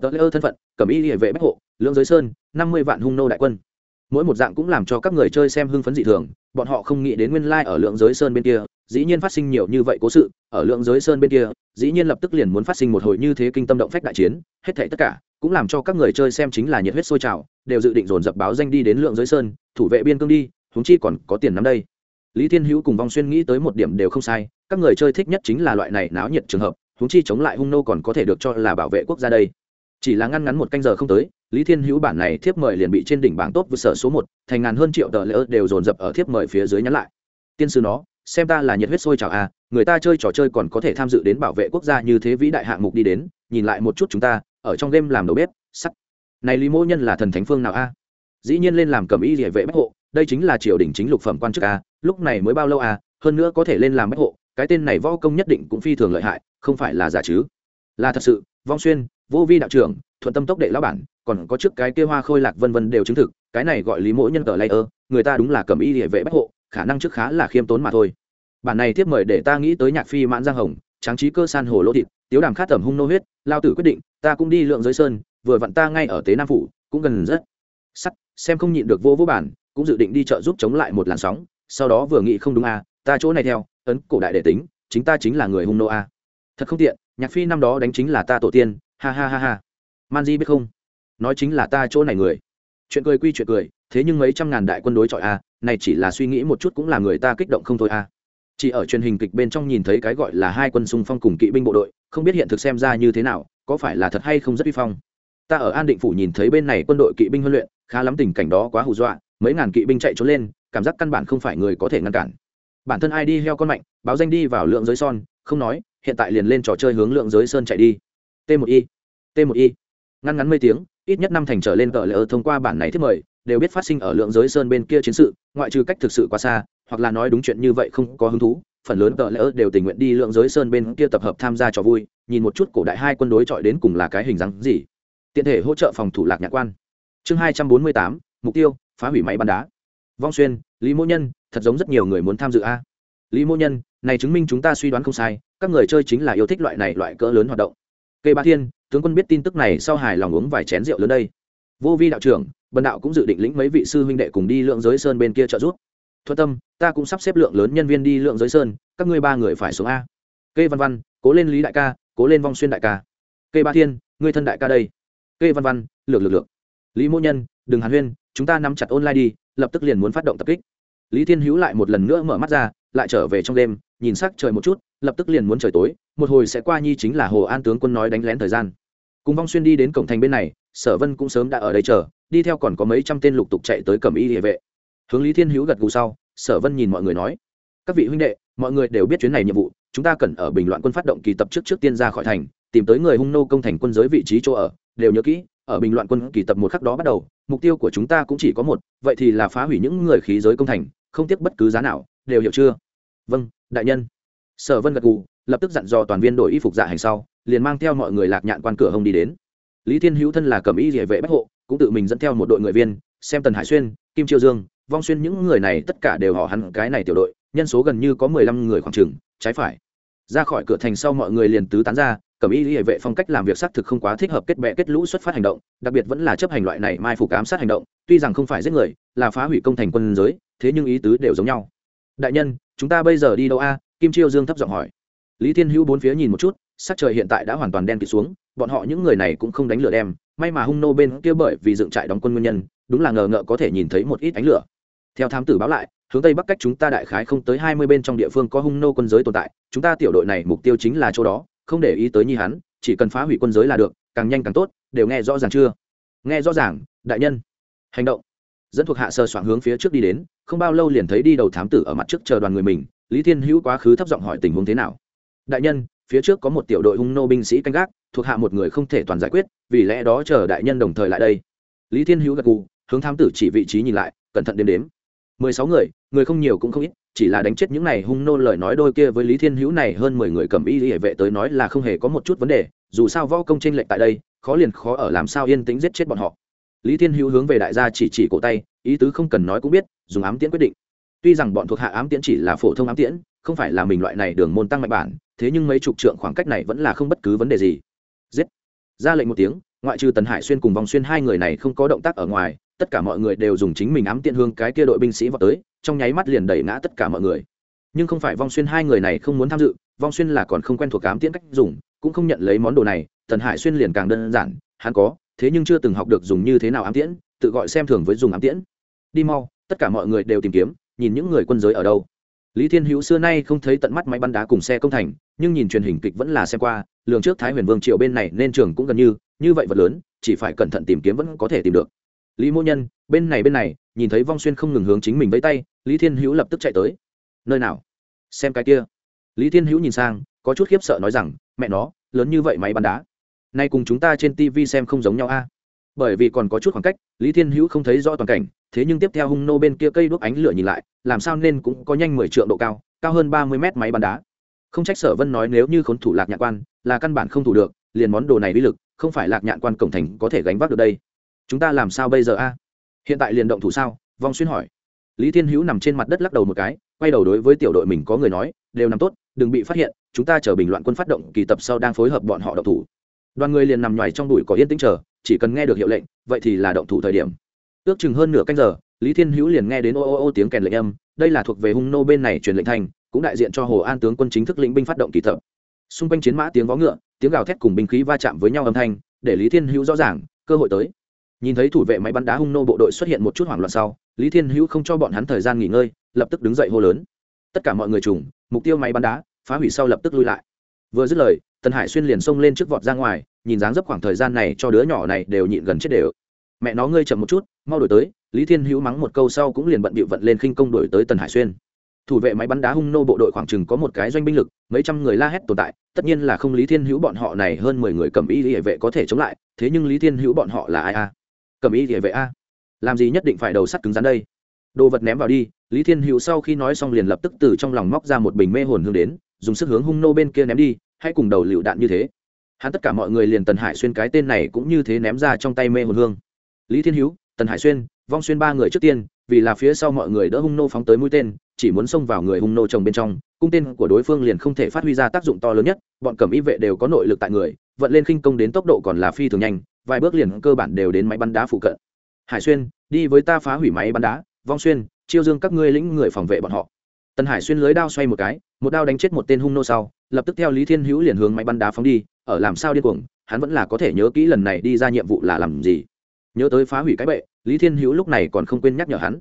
Tờ lễ ơ thân phận, cẩm y địa vệ bách hộ, lưỡng giới sơn, năm mươi vạn hung nô đại quân. Mỗi một dạng cũng làm cho các người chơi xem hưng phấn dị thường, bọn họ không nghĩ đến nguyên lai、like、ở lượng giới sơn bên kia, dĩ nhiên phát sinh nhiều như vậy cố sự, ở lượng giới sơn bên kia, dĩ nhiên lập tức liền muốn phát sinh một hồi như thế kinh tâm động phách đại chiến, hết thảy tất cả, cũng làm cho các người chơi xem chính là nhiệt huyết sôi trào, đều dự định dồn dập báo danh đi đến lượng giới sơn, thủ vệ biên cương đi húng chi còn có tiền nắm đây. Lý thiên hữu cùng vong xuyên nghĩ tới một điểm đều không sai các người chơi thích nhất chính là loại này náo nhiệt trường hợp húng chi chống lại hung nô còn có thể được cho là bảo vệ quốc gia đây. Chỉ là ngăn ngắn một canh giờ không tới, lý thiên hữu bản này thiếp mời liền bị trên đỉnh bảng tốt vượt sở số một, thành ngàn hơn triệu tờ lỡ đều dồn dập ở thiếp mời phía dưới nhắn lại. Tiên sư nó, xem ta là nhiệt huyết sôi chào a à, người ta chơi trò chơi còn có thể tham dự đến bảo vệ quốc gia như thế vĩ đại hạng mục đi đến, nhìn lại một chút chúng ta, ở trong game làm đầu bếp, sắt. Này lý mỗ nhân là thần thánh phương nào a? Dĩ nhiên lên làm cầm y địa vệ bách hộ, đây chính là triều đình chính lục phẩm quan chức a, lúc này mới bao lâu a, hơn nữa có thể lên làm bách hộ cái tên này võ công nhất định cũng phi thường lợi hại, không phải là giả chứ. Là thật sự, vong xuyên, vô vi đạo trưởng, thuận tâm tốc đệ lão bản, còn có trước cái kia hoa khôi lạc vân vân đều chứng thực, cái này gọi lý mỗi nhân tờ lây ơ người ta đúng là cầm y địa vệ bách hộ, khả năng trước khá là khiêm tốn mà thôi. Bản này tiếp mời để ta nghĩ tới nhạc phi mãn giang hồng, tráng trí cơ san hồ lô thịt, tiếu đàm khát tẩm hung nô huyết, lao tử quyết định, ta cũng đi lượng giới sơn, vừa vặn ta ngay ở tế nam phủ, cũng gần rất sắt, xem không nhịn được vô vô bản, cũng dự định đi chợ giúp chống lại một làn sóng, sau đó vừa nghĩ không đúng à ta chỗ này theo ấn cổ đại đệ tính, chính ta chính là người hung nô a. Thật không tiện, nhạc phi năm đó đánh chính là ta tổ tiên, ha ha ha ha. Man di biết không? Nói chính là ta chỗ này người. Chuyện cười quy chuyện cười, thế nhưng mấy trăm ngàn đại quân đối chọi a, này chỉ là suy nghĩ một chút cũng là người ta kích động không thôi a. Chỉ ở truyền hình kịch bên trong nhìn thấy cái gọi là hai quân xung phong cùng kỵ binh bộ đội, không biết hiện thực xem ra như thế nào, có phải là thật hay không rất uy phong. Ta ở an định phủ nhìn thấy bên này quân đội kỵ binh huấn luyện, khá lắm tình cảnh đó quá hù dọa, mấy ngàn kỵ binh chạy trốn lên, cảm giác căn bản không phải người có thể ngăn cản bản thân ai đi heo con mạnh, báo danh đi vào lượng giới son, không nói, hiện tại liền lên trò chơi hướng lượng giới sơn chạy đi. T một i, t một i. Ngăn ngắn mấy tiếng, ít nhất năm thành trở lên tờ lỡ thông qua bản này thiết mời, đều biết phát sinh ở lượng giới sơn bên kia chiến sự, ngoại trừ cách thực sự quá xa, hoặc là nói đúng chuyện như vậy không có hứng thú, phần lớn tờ lỡ đều tình nguyện đi lượng giới sơn bên kia tập hợp tham gia trò vui, nhìn một chút cổ đại hai quân đối chọi đến cùng là cái hình dáng gì. Tiện thể hỗ trợ phòng thủ lạc nhạc quan. Chương hai trăm bốn mươi tám, mục tiêu, phá hủy máy bắn đá. Vong xuyên, lý mô nhân thật giống rất nhiều người muốn tham dự a. Lý mô nhân, này chứng minh chúng ta suy đoán không sai, các người chơi chính là yêu thích loại này loại cỡ lớn hoạt động. Kê ba thiên, tướng quân biết tin tức này sau hài lòng uống vài chén rượu lớn đây. Vô vi đạo trưởng, bần đạo cũng dự định lĩnh mấy vị sư huynh đệ cùng đi lượng giới sơn bên kia trợ giúp. Thuận tâm, ta cũng sắp xếp lượng lớn nhân viên đi lượng giới sơn, các ngươi ba người phải xuống a. Kê văn văn, cố lên lý đại ca, cố lên vong xuyên đại ca. Kê ba thiên, ngươi thân đại ca đây. Kê văn văn, lược lược lược. Lý mô nhân, đừng hàn huyên, chúng ta nắm chặt online đi, lập tức liền muốn phát động tập kích lý thiên hữu lại một lần nữa mở mắt ra, lại trở về trong đêm, nhìn sắc trời một chút, lập tức liền muốn trời tối, một hồi sẽ qua nhi chính là hồ an tướng quân nói đánh lén thời gian. Cùng vong xuyên đi đến cổng thành bên này, sở vân cũng sớm đã ở đây chờ, đi theo còn có mấy trăm tên lục tục chạy tới cầm y địa vệ. Hướng lý thiên hữu gật gù sau, sở vân nhìn mọi người nói, các vị huynh đệ, mọi người đều biết chuyến này nhiệm vụ, chúng ta cần ở bình loạn quân phát động kỳ tập trước trước tiên ra khỏi thành, tìm tới người hung nô công thành quân giới vị trí chỗ ở, đều nhớ kỹ ở bình loạn quân kỳ tập một khắc đó bắt đầu, mục tiêu của chúng ta cũng chỉ có một, vậy thì là phá hủy những người khí giới công thành, không tiếc bất cứ giá nào, đều hiểu chưa? Vâng đại nhân. Sở vân gật gù, lập tức dặn dò toàn viên đổi y phục dạ hành sau, liền mang theo mọi người lạc nhạn quan cửa hông đi đến. Lý thiên hữu thân là cầm y địa vệ bách hộ, cũng tự mình dẫn theo một đội người viên, xem tần hải xuyên, kim chiêu dương, vong xuyên những người này tất cả đều họ hắn cái này tiểu đội, nhân số gần như có mười lăm người khoảng chừng, trái phải. Ra khỏi cửa thành sau mọi người liền tứ tán ra cẩm y hệ vệ phong cách làm việc xác thực không quá thích hợp kết bệ kết lũ xuất phát hành động, đặc biệt vẫn là chấp hành loại này mai phục ám sát hành động, tuy rằng không phải giết người, là phá hủy công thành quân giới, thế nhưng ý tứ đều giống nhau. Đại nhân, chúng ta bây giờ đi đâu a? Kim chiêu dương thấp giọng hỏi. Lý thiên hữu bốn phía nhìn một chút, sắc trời hiện tại đã hoàn toàn đen kịt xuống, bọn họ những người này cũng không đánh lửa đem, may mà hung nô bên kia bởi vì dựng trại đóng quân nguyên nhân, đúng là ngờ ngợ có thể nhìn thấy một ít ánh lửa. Theo thám tử báo lại, hướng tây bắc cách chúng ta đại khái không tới hai mươi bên trong địa phương có hung nô quân giới tồn tại, chúng ta tiểu đội này mục tiêu chính là chỗ đó không để ý tới nhi hắn, chỉ cần phá hủy quân giới là được, càng nhanh càng tốt, đều nghe rõ ràng chưa? Nghe rõ ràng, đại nhân. Hành động. Dẫn thuộc hạ sơ soạn hướng phía trước đi đến, không bao lâu liền thấy đi đầu thám tử ở mặt trước chờ đoàn người mình, lý thiên hữu quá khứ thấp giọng hỏi tình huống thế nào. Đại nhân, phía trước có một tiểu đội hung nô binh sĩ canh gác, thuộc hạ một người không thể toàn giải quyết, vì lẽ đó chờ đại nhân đồng thời lại đây. Lý thiên hữu gật gù, hướng thám tử chỉ vị trí nhìn lại, cẩn thận đếm đếm. Mười sáu người người không nhiều cũng không ít chỉ là đánh chết những này hung nô lời nói đôi kia với lý thiên hữu này hơn mười người cầm y hệ vệ tới nói là không hề có một chút vấn đề, dù sao võ công tranh lệch tại đây, khó liền khó ở làm sao yên tĩnh giết chết bọn họ. Lý thiên hữu hướng về đại gia chỉ chỉ cổ tay, ý tứ không cần nói cũng biết, dùng ám tiễn quyết định. Tuy rằng bọn thuộc hạ ám tiễn chỉ là phổ thông ám tiễn, không phải là mình loại này đường môn tăng mạnh bản, thế nhưng mấy chục trượng khoảng cách này vẫn là không bất cứ vấn đề gì. Giết! Ra lệnh một tiếng, ngoại trừ tần hải xuyên cùng vòng xuyên hai người này không có động tác ở ngoài tất cả mọi người đều dùng chính mình ám tiện hương cái kia đội binh sĩ vào tới, trong nháy mắt liền đẩy ngã tất cả mọi người. Nhưng không phải vong xuyên hai người này không muốn tham dự, vong xuyên là còn không quen thuộc ám tiễn cách dùng, cũng không nhận lấy món đồ này, tần hải xuyên liền càng đơn giản, hắn có, thế nhưng chưa từng học được dùng như thế nào ám tiễn, tự gọi xem thường với dùng ám tiễn. Đi mau, tất cả mọi người đều tìm kiếm, nhìn những người quân giới ở đâu. Lý thiên hữu xưa nay không thấy tận mắt máy bắn đá cùng xe công thành, nhưng nhìn truyền hình kịch vẫn là xem qua, lường trước thái huyền vương triều bên này nên trường cũng gần như như vậy vật lớn, chỉ phải cẩn thận tìm kiếm vẫn có thể tìm được lý mô nhân, bên này bên này, nhìn thấy vong xuyên không ngừng hướng chính mình vẫy tay, lý thiên hữu lập tức chạy tới. Nơi nào? Xem cái kia. Lý thiên hữu nhìn sang, có chút khiếp sợ nói rằng, mẹ nó, lớn như vậy máy bắn đá. Nay cùng chúng ta trên tv xem không giống nhau a. Bởi vì còn có chút khoảng cách, lý thiên hữu không thấy rõ toàn cảnh, thế nhưng tiếp theo hung nô bên kia cây đuốc ánh lửa nhìn lại, làm sao nên cũng có nhanh mười triệu độ cao cao hơn ba mươi mét máy bắn đá. Không trách sở vân nói nếu như khốn thủ lạc nhạn quan, là căn bản không thủ được, liền món đồ này uy lực, không phải lạc nhạn quan cổng thành có thể gánh vác được đây chúng ta làm sao bây giờ a? Hiện tại liền động thủ sao? Vong xuyên hỏi. Lý thiên hữu nằm trên mặt đất lắc đầu một cái, quay đầu đối với tiểu đội mình có người nói, đều nằm tốt, đừng bị phát hiện, chúng ta chờ bình loạn quân phát động kỳ tập sau đang phối hợp bọn họ động thủ. Đoàn người liền nằm ngoài trong đùi có yên tĩnh chờ, chỉ cần nghe được hiệu lệnh, vậy thì là động thủ thời điểm. Ước chừng hơn nửa canh giờ, lý thiên hữu liền nghe đến ô ô ô tiếng kèn lệnh âm, đây là thuộc về hung nô bên này truyền lệnh thành, cũng đại diện cho hồ an tướng quân chính thức lĩnh binh phát động kỳ tập. Xung quanh chiến mã tiếng vó ngựa, tiếng gào thét cùng binh khí va chạm với nhau âm thanh, để lý thiên hữu rõ ràng, cơ hội tới nhìn thấy thủ vệ máy bắn đá hung nô bộ đội xuất hiện một chút hoảng loạn sau, lý thiên hữu không cho bọn hắn thời gian nghỉ ngơi, lập tức đứng dậy hô lớn. Tất cả mọi người trùng, mục tiêu máy bắn đá, phá hủy sau lập tức lui lại. Vừa dứt lời, tần hải xuyên liền xông lên trước vọt ra ngoài, nhìn dáng dấp khoảng thời gian này cho đứa nhỏ này đều nhịn gần chết đều. Mẹ nó, ngươi chậm một chút, mau đổi tới. Lý thiên hữu mắng một câu sau cũng liền bận bịu vận lên khinh công đổi tới tần hải xuyên. Thủ vệ máy bắn đá hung nô bộ đội khoảng chừng có một cái doanh binh lực, mấy trăm người la hét tồn tại, tất nhiên là không lý thiên hữu bọn họ này hơn mười người cầm y hệ vệ có thể chống lại, thế nhưng lý thiên hữu bọn họ là ai a? Cầm ý địa vệ a. Làm gì nhất định phải đầu sắt cứng rắn đây? Đồ vật ném vào đi, lý thiên hữu sau khi nói xong liền lập tức từ trong lòng móc ra một bình mê hồn hương đến, dùng sức hướng hung nô bên kia ném đi, hãy cùng đầu lựu đạn như thế. Hắn tất cả mọi người liền tần hải xuyên cái tên này cũng như thế ném ra trong tay mê hồn hương. Lý thiên hữu, tần hải xuyên, vong xuyên ba người trước tiên, vì là phía sau mọi người đỡ hung nô phóng tới mũi tên, chỉ muốn xông vào người hung nô trồng bên trong, cung tên của đối phương liền không thể phát huy ra tác dụng to lớn nhất, bọn cẩm y vệ đều có nội lực tại người, vận lên khinh công đến tốc độ còn là phi thường nhanh vài bước liền cơ bản đều đến máy bắn đá phụ cận. Hải xuyên, đi với ta phá hủy máy bắn đá. Vong xuyên, chiêu dương các ngươi lĩnh người phòng vệ bọn họ. Tần hải xuyên lưới đao xoay một cái, một đao đánh chết một tên hung nô sau, lập tức theo lý thiên hữu liền hướng máy bắn đá phóng đi. Ở làm sao điên cuồng, hắn vẫn là có thể nhớ kỹ lần này đi ra nhiệm vụ là làm gì. Nhớ tới phá hủy cái bệ, lý thiên hữu lúc này còn không quên nhắc nhở hắn.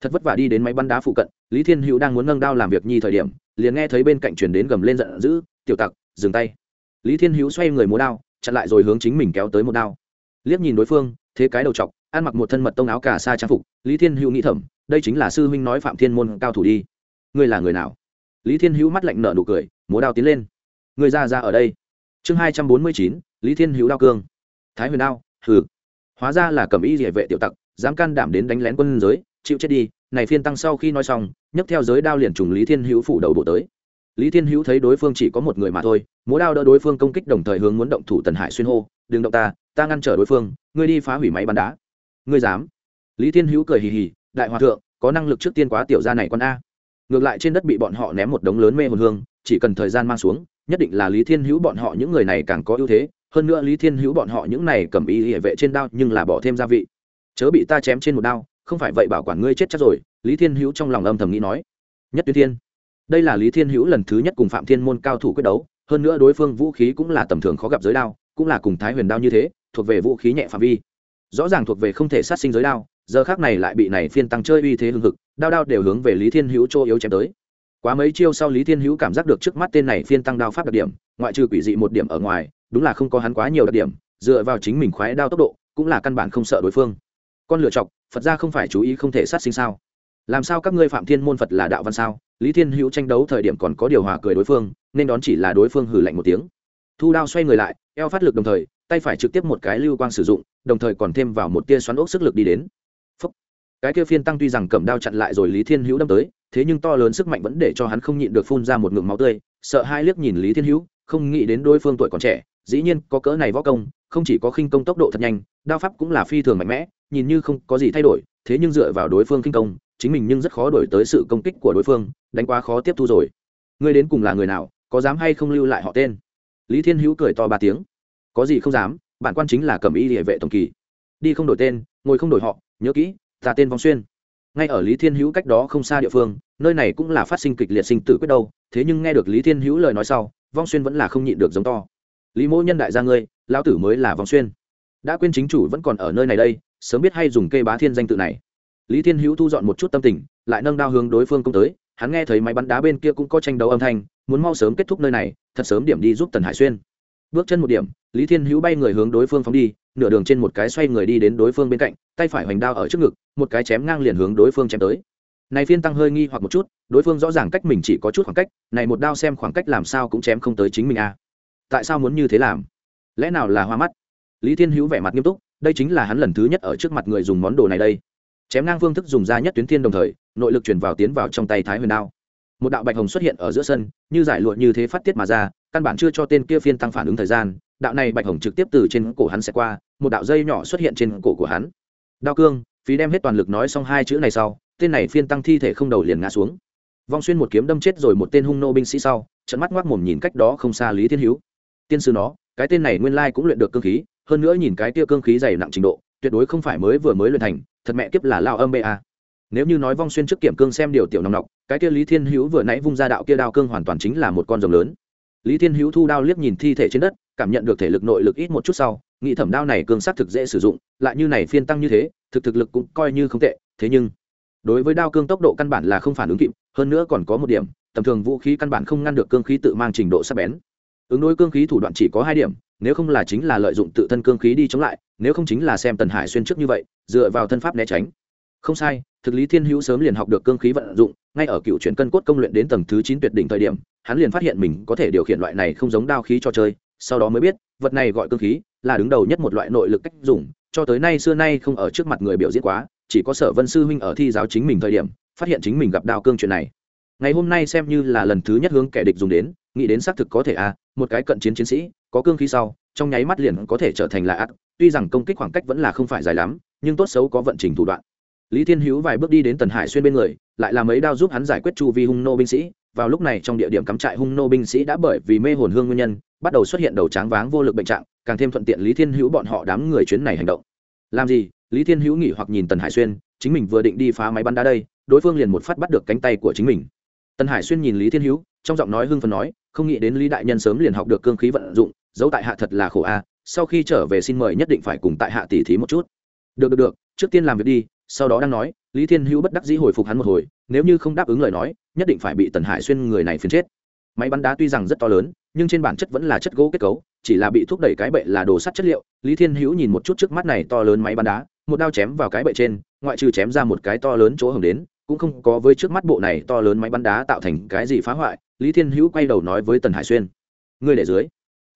Thật vất vả đi đến máy bắn đá phụ cận, lý thiên hữu đang muốn nâng đao làm việc nhi thời điểm, liền nghe thấy bên cạnh chuyển đến gầm lên giận dữ, tiểu tặc, dừng tay. Lý thiên hữu xoay người múa đao, chặn lại rồi hướng chính mình kéo tới một đao liếc nhìn đối phương, thế cái đầu chọc, ăn mặc một thân mật tông áo cà sa trang phục, lý thiên hữu nghĩ thầm, đây chính là sư huynh nói phạm thiên môn cao thủ đi. Ngươi là người nào? Lý thiên hữu mắt lạnh nở nụ cười, múa đao tiến lên. Người ra ra ở đây. Chương hai trăm bốn mươi chín, lý thiên hữu đao cương. Thái huyền đao, hừ. Hóa ra là cầm y địa vệ tiểu tặc, dám can đảm đến đánh lén quân giới, chịu chết đi, này phiên tăng sau khi nói xong, nhấc theo giới đao liền trùng lý thiên hữu phủ đầu bộ tới. Lý thiên hữu thấy đối phương chỉ có một người mà thôi, múa đao đỡ đối phương công kích đồng thời hướng muốn động thủ tần hải xuyên hô, đừng động ta ta ngăn trở đối phương, ngươi đi phá hủy máy bắn đá. Ngươi dám? Lý thiên hữu cười hì hì, đại hòa thượng, có năng lực trước tiên quá tiểu gia này con a. Ngược lại trên đất bị bọn họ ném một đống lớn mê hồn hương, chỉ cần thời gian mang xuống, nhất định là lý thiên hữu bọn họ những người này càng có ưu thế. Hơn nữa lý thiên hữu bọn họ những này cầm ý hệ vệ trên đao nhưng là bỏ thêm gia vị. Chớ bị ta chém trên một đao, không phải vậy bảo quản ngươi chết chắc rồi, lý thiên hữu trong lòng âm thầm nghĩ nói. Nhất tuyến thiên, đây là lý thiên hữu lần thứ nhất cùng phạm thiên môn cao thủ quyết đấu, hơn nữa đối phương vũ khí cũng là tầm thường khó gặp giới đao cũng là cùng thái huyền đao như thế, thuộc về vũ khí nhẹ phạm vi. Rõ ràng thuộc về không thể sát sinh giới đao, giờ khác này lại bị này phiên tăng chơi uy thế hưng hực, đao đao đều hướng về lý thiên hữu chỗ yếu chém tới. Quá mấy chiêu sau lý thiên hữu cảm giác được trước mắt tên này phiên tăng đao pháp đặc điểm, ngoại trừ quỷ dị một điểm ở ngoài, đúng là không có hắn quá nhiều đặc điểm, dựa vào chính mình khoái đao tốc độ, cũng là căn bản không sợ đối phương. Con lựa chọc, phật ra không phải chú ý không thể sát sinh sao? Làm sao các ngươi phạm thiên môn phật là đạo văn sao? Lý thiên hữu tranh đấu thời điểm còn có điều hòa cười đối phương, nên đón chỉ là đối phương hử lạnh một tiếng. Thu đao xoay người lại eo phát lực đồng thời, tay phải trực tiếp một cái lưu quang sử dụng, đồng thời còn thêm vào một tia xoắn ốc sức lực đi đến. Phúc. cái kia phiên tăng tuy rằng cầm đao chặn lại rồi lý thiên hữu đâm tới, thế nhưng to lớn sức mạnh vẫn để cho hắn không nhịn được phun ra một ngụm máu tươi, sợ hai liếc nhìn lý thiên hữu, không nghĩ đến đối phương tuổi còn trẻ, dĩ nhiên có cỡ này võ công, không chỉ có khinh công tốc độ thật nhanh, đao pháp cũng là phi thường mạnh mẽ, nhìn như không có gì thay đổi, thế nhưng dựa vào đối phương khinh công, chính mình nhưng rất khó đổi tới sự công kích của đối phương, đánh quá khó tiếp thu rồi. Ngươi đến cùng là người nào, có dám hay không lưu lại họ tên? Lý thiên hữu cười to ba tiếng. Có gì không dám, bản quan chính là cầm y địa vệ tổng kỳ. Đi không đổi tên, ngồi không đổi họ, nhớ kỹ, ta tên vong xuyên. Ngay ở lý thiên hữu cách đó không xa địa phương, nơi này cũng là phát sinh kịch liệt sinh tử quyết đâu, thế nhưng nghe được lý thiên hữu lời nói sau, vong xuyên vẫn là không nhịn được giống to. Lý mỗ nhân đại gia ngươi, lão tử mới là vong xuyên. Đã quên chính chủ vẫn còn ở nơi này đây, sớm biết hay dùng cây bá thiên danh tự này. Lý thiên hữu thu dọn một chút tâm tình, lại nâng đao hướng đối phương công tới hắn nghe thấy máy bắn đá bên kia cũng có tranh đấu âm thanh, muốn mau sớm kết thúc nơi này, thật sớm điểm đi giúp tần hải xuyên. Bước chân một điểm, lý thiên hữu bay người hướng đối phương phóng đi, nửa đường trên một cái xoay người đi đến đối phương bên cạnh, tay phải hoành đao ở trước ngực, một cái chém ngang liền hướng đối phương chém tới. Này phiên tăng hơi nghi hoặc một chút, đối phương rõ ràng cách mình chỉ có chút khoảng cách, này một đao xem khoảng cách làm sao cũng chém không tới chính mình a à. tại sao muốn như thế làm? Lẽ nào là hoa mắt? Lý thiên hữu vẻ mặt nghiêm túc, đây chính là hắn lần thứ nhất ở trước mặt người dùng món đồ này đây chém ngang phương thức dùng ra nhất tuyến thiên đồng thời, nội lực chuyển vào tiến vào trong tay thái huyền đao. Một đạo bạch hồng xuất hiện ở giữa sân, như giải lụa như thế phát tiết mà ra, căn bản chưa cho tên kia phiên tăng phản ứng thời gian, đạo này bạch hồng trực tiếp từ trên cổ hắn sẽ qua, một đạo dây nhỏ xuất hiện trên cổ của hắn. Đao cương, phí đem hết toàn lực nói xong hai chữ này sau, tên này phiên tăng thi thể không đầu liền ngã xuống. Vong xuyên một kiếm đâm chết rồi một tên hung nô binh sĩ sau, trận mắt ngoác mồm nhìn cách đó không xa lý thiên hữu. Tiên sư nó, cái tên này nguyên lai cũng luyện được cương khí, hơn nữa nhìn cái tia cương khí dày nặng trình độ, tuyệt đối không phải mới vừa mới luyện thành thật mẹ kiếp là lao âm bê a. Nếu như nói vong xuyên trước kiểm cương xem điều tiểu nòng nọc, cái kia lý thiên hữu vừa nãy vung ra đạo kia đao cương hoàn toàn chính là một con rồng lớn. Lý thiên hữu thu đao liếc nhìn thi thể trên đất, cảm nhận được thể lực nội lực ít một chút sau, nghĩ thẩm đao này cương s thực dễ sử dụng, lại như này phiên tăng như thế, thực thực lực cũng coi như không tệ, thế nhưng, đối với đao cương tốc độ căn bản là không phản ứng kịp, hơn nữa còn có một điểm, tầm thường vũ khí căn bản không ngăn được cương khí tự mang trình độ sắc bén ứng đối cương khí thủ đoạn chỉ có hai điểm, nếu không là chính là lợi dụng tự thân cương khí đi chống lại, nếu không chính là xem tần hải xuyên trước như vậy, dựa vào thân pháp né tránh. Không sai, thực lý thiên hữu sớm liền học được cương khí vận dụng, ngay ở cựu chuyển cân cốt công luyện đến tầng thứ chín tuyệt đỉnh thời điểm, hắn liền phát hiện mình có thể điều khiển loại này không giống đao khí cho chơi, sau đó mới biết, vật này gọi cương khí, là đứng đầu nhất một loại nội lực cách dùng, cho tới nay xưa nay không ở trước mặt người biểu diễn quá, chỉ có sở vân sư huynh ở thi giáo chính mình thời điểm, phát hiện chính mình gặp đao cương chuyện này ngày hôm nay xem như là lần thứ nhất hướng kẻ địch dùng đến, nghĩ đến xác thực có thể à một cái cận chiến chiến sĩ, có cương khí sau, trong nháy mắt liền có thể trở thành là ác. Tuy rằng công kích khoảng cách vẫn là không phải dài lắm, nhưng tốt xấu có vận trình thủ đoạn. Lý thiên hữu vài bước đi đến tần hải xuyên bên người, lại làm mấy đao giúp hắn giải quyết chu vi hung nô binh sĩ. Vào lúc này trong địa điểm cắm trại hung nô binh sĩ đã bởi vì mê hồn hương nguyên nhân, bắt đầu xuất hiện đầu tráng váng vô lực bệnh trạng, càng thêm thuận tiện lý thiên hữu bọn họ đám người chuyến này hành động. Làm gì? Lý thiên hữu nghỉ hoặc nhìn tần hải xuyên, chính mình vừa định đi phá máy bắn đá đây, đối phương liền một phát bắt được cánh tay của chính mình tần hải xuyên nhìn lý thiên hữu, trong giọng nói hưng phần nói, không nghĩ đến lý đại nhân sớm liền học được cương khí vận dụng dấu tại hạ thật là khổ a à. sau khi trở về xin mời nhất định phải cùng tại hạ tỉ thí một chút. Được được được, trước tiên làm việc đi. Sau đó đang nói, lý thiên hữu bất đắc dĩ hồi phục hắn một hồi, nếu như không đáp ứng lời nói, nhất định phải bị tần hải xuyên người này phiền chết. Máy bắn đá tuy rằng rất to lớn, nhưng trên bản chất vẫn là chất gỗ kết cấu, chỉ là bị thúc đẩy cái bệ là đồ sắt chất liệu. Lý thiên hữu nhìn một chút trước mắt này to lớn máy bắn đá, một đao chém vào cái bệ trên, ngoại trừ chém ra một cái to lớn chỗ hồng đến cũng không có với trước mắt bộ này to lớn máy bắn đá tạo thành cái gì phá hoại, lý thiên hữu quay đầu nói với tần hải xuyên. Ngươi để dưới.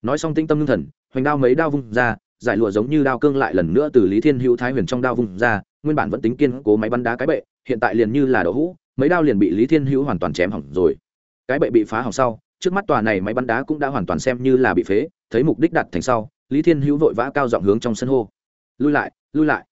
Nói xong tinh tâm ngưng thần, hoành đao mấy đao vung ra, giải lụa giống như đao cương lại lần nữa từ lý thiên hữu thái huyền trong đao vung ra, nguyên bản vẫn tính kiên cố máy bắn đá cái bệ, hiện tại liền như là đậu hũ, mấy đao liền bị lý thiên hữu hoàn toàn chém hỏng rồi. Cái bệ bị phá hỏng sau, trước mắt tòa này máy bắn đá cũng đã hoàn toàn xem như là bị phế, thấy mục đích đặt thành sau, lý thiên hữu vội vã cao giọng hướng trong sân hô. Lui lại lui lại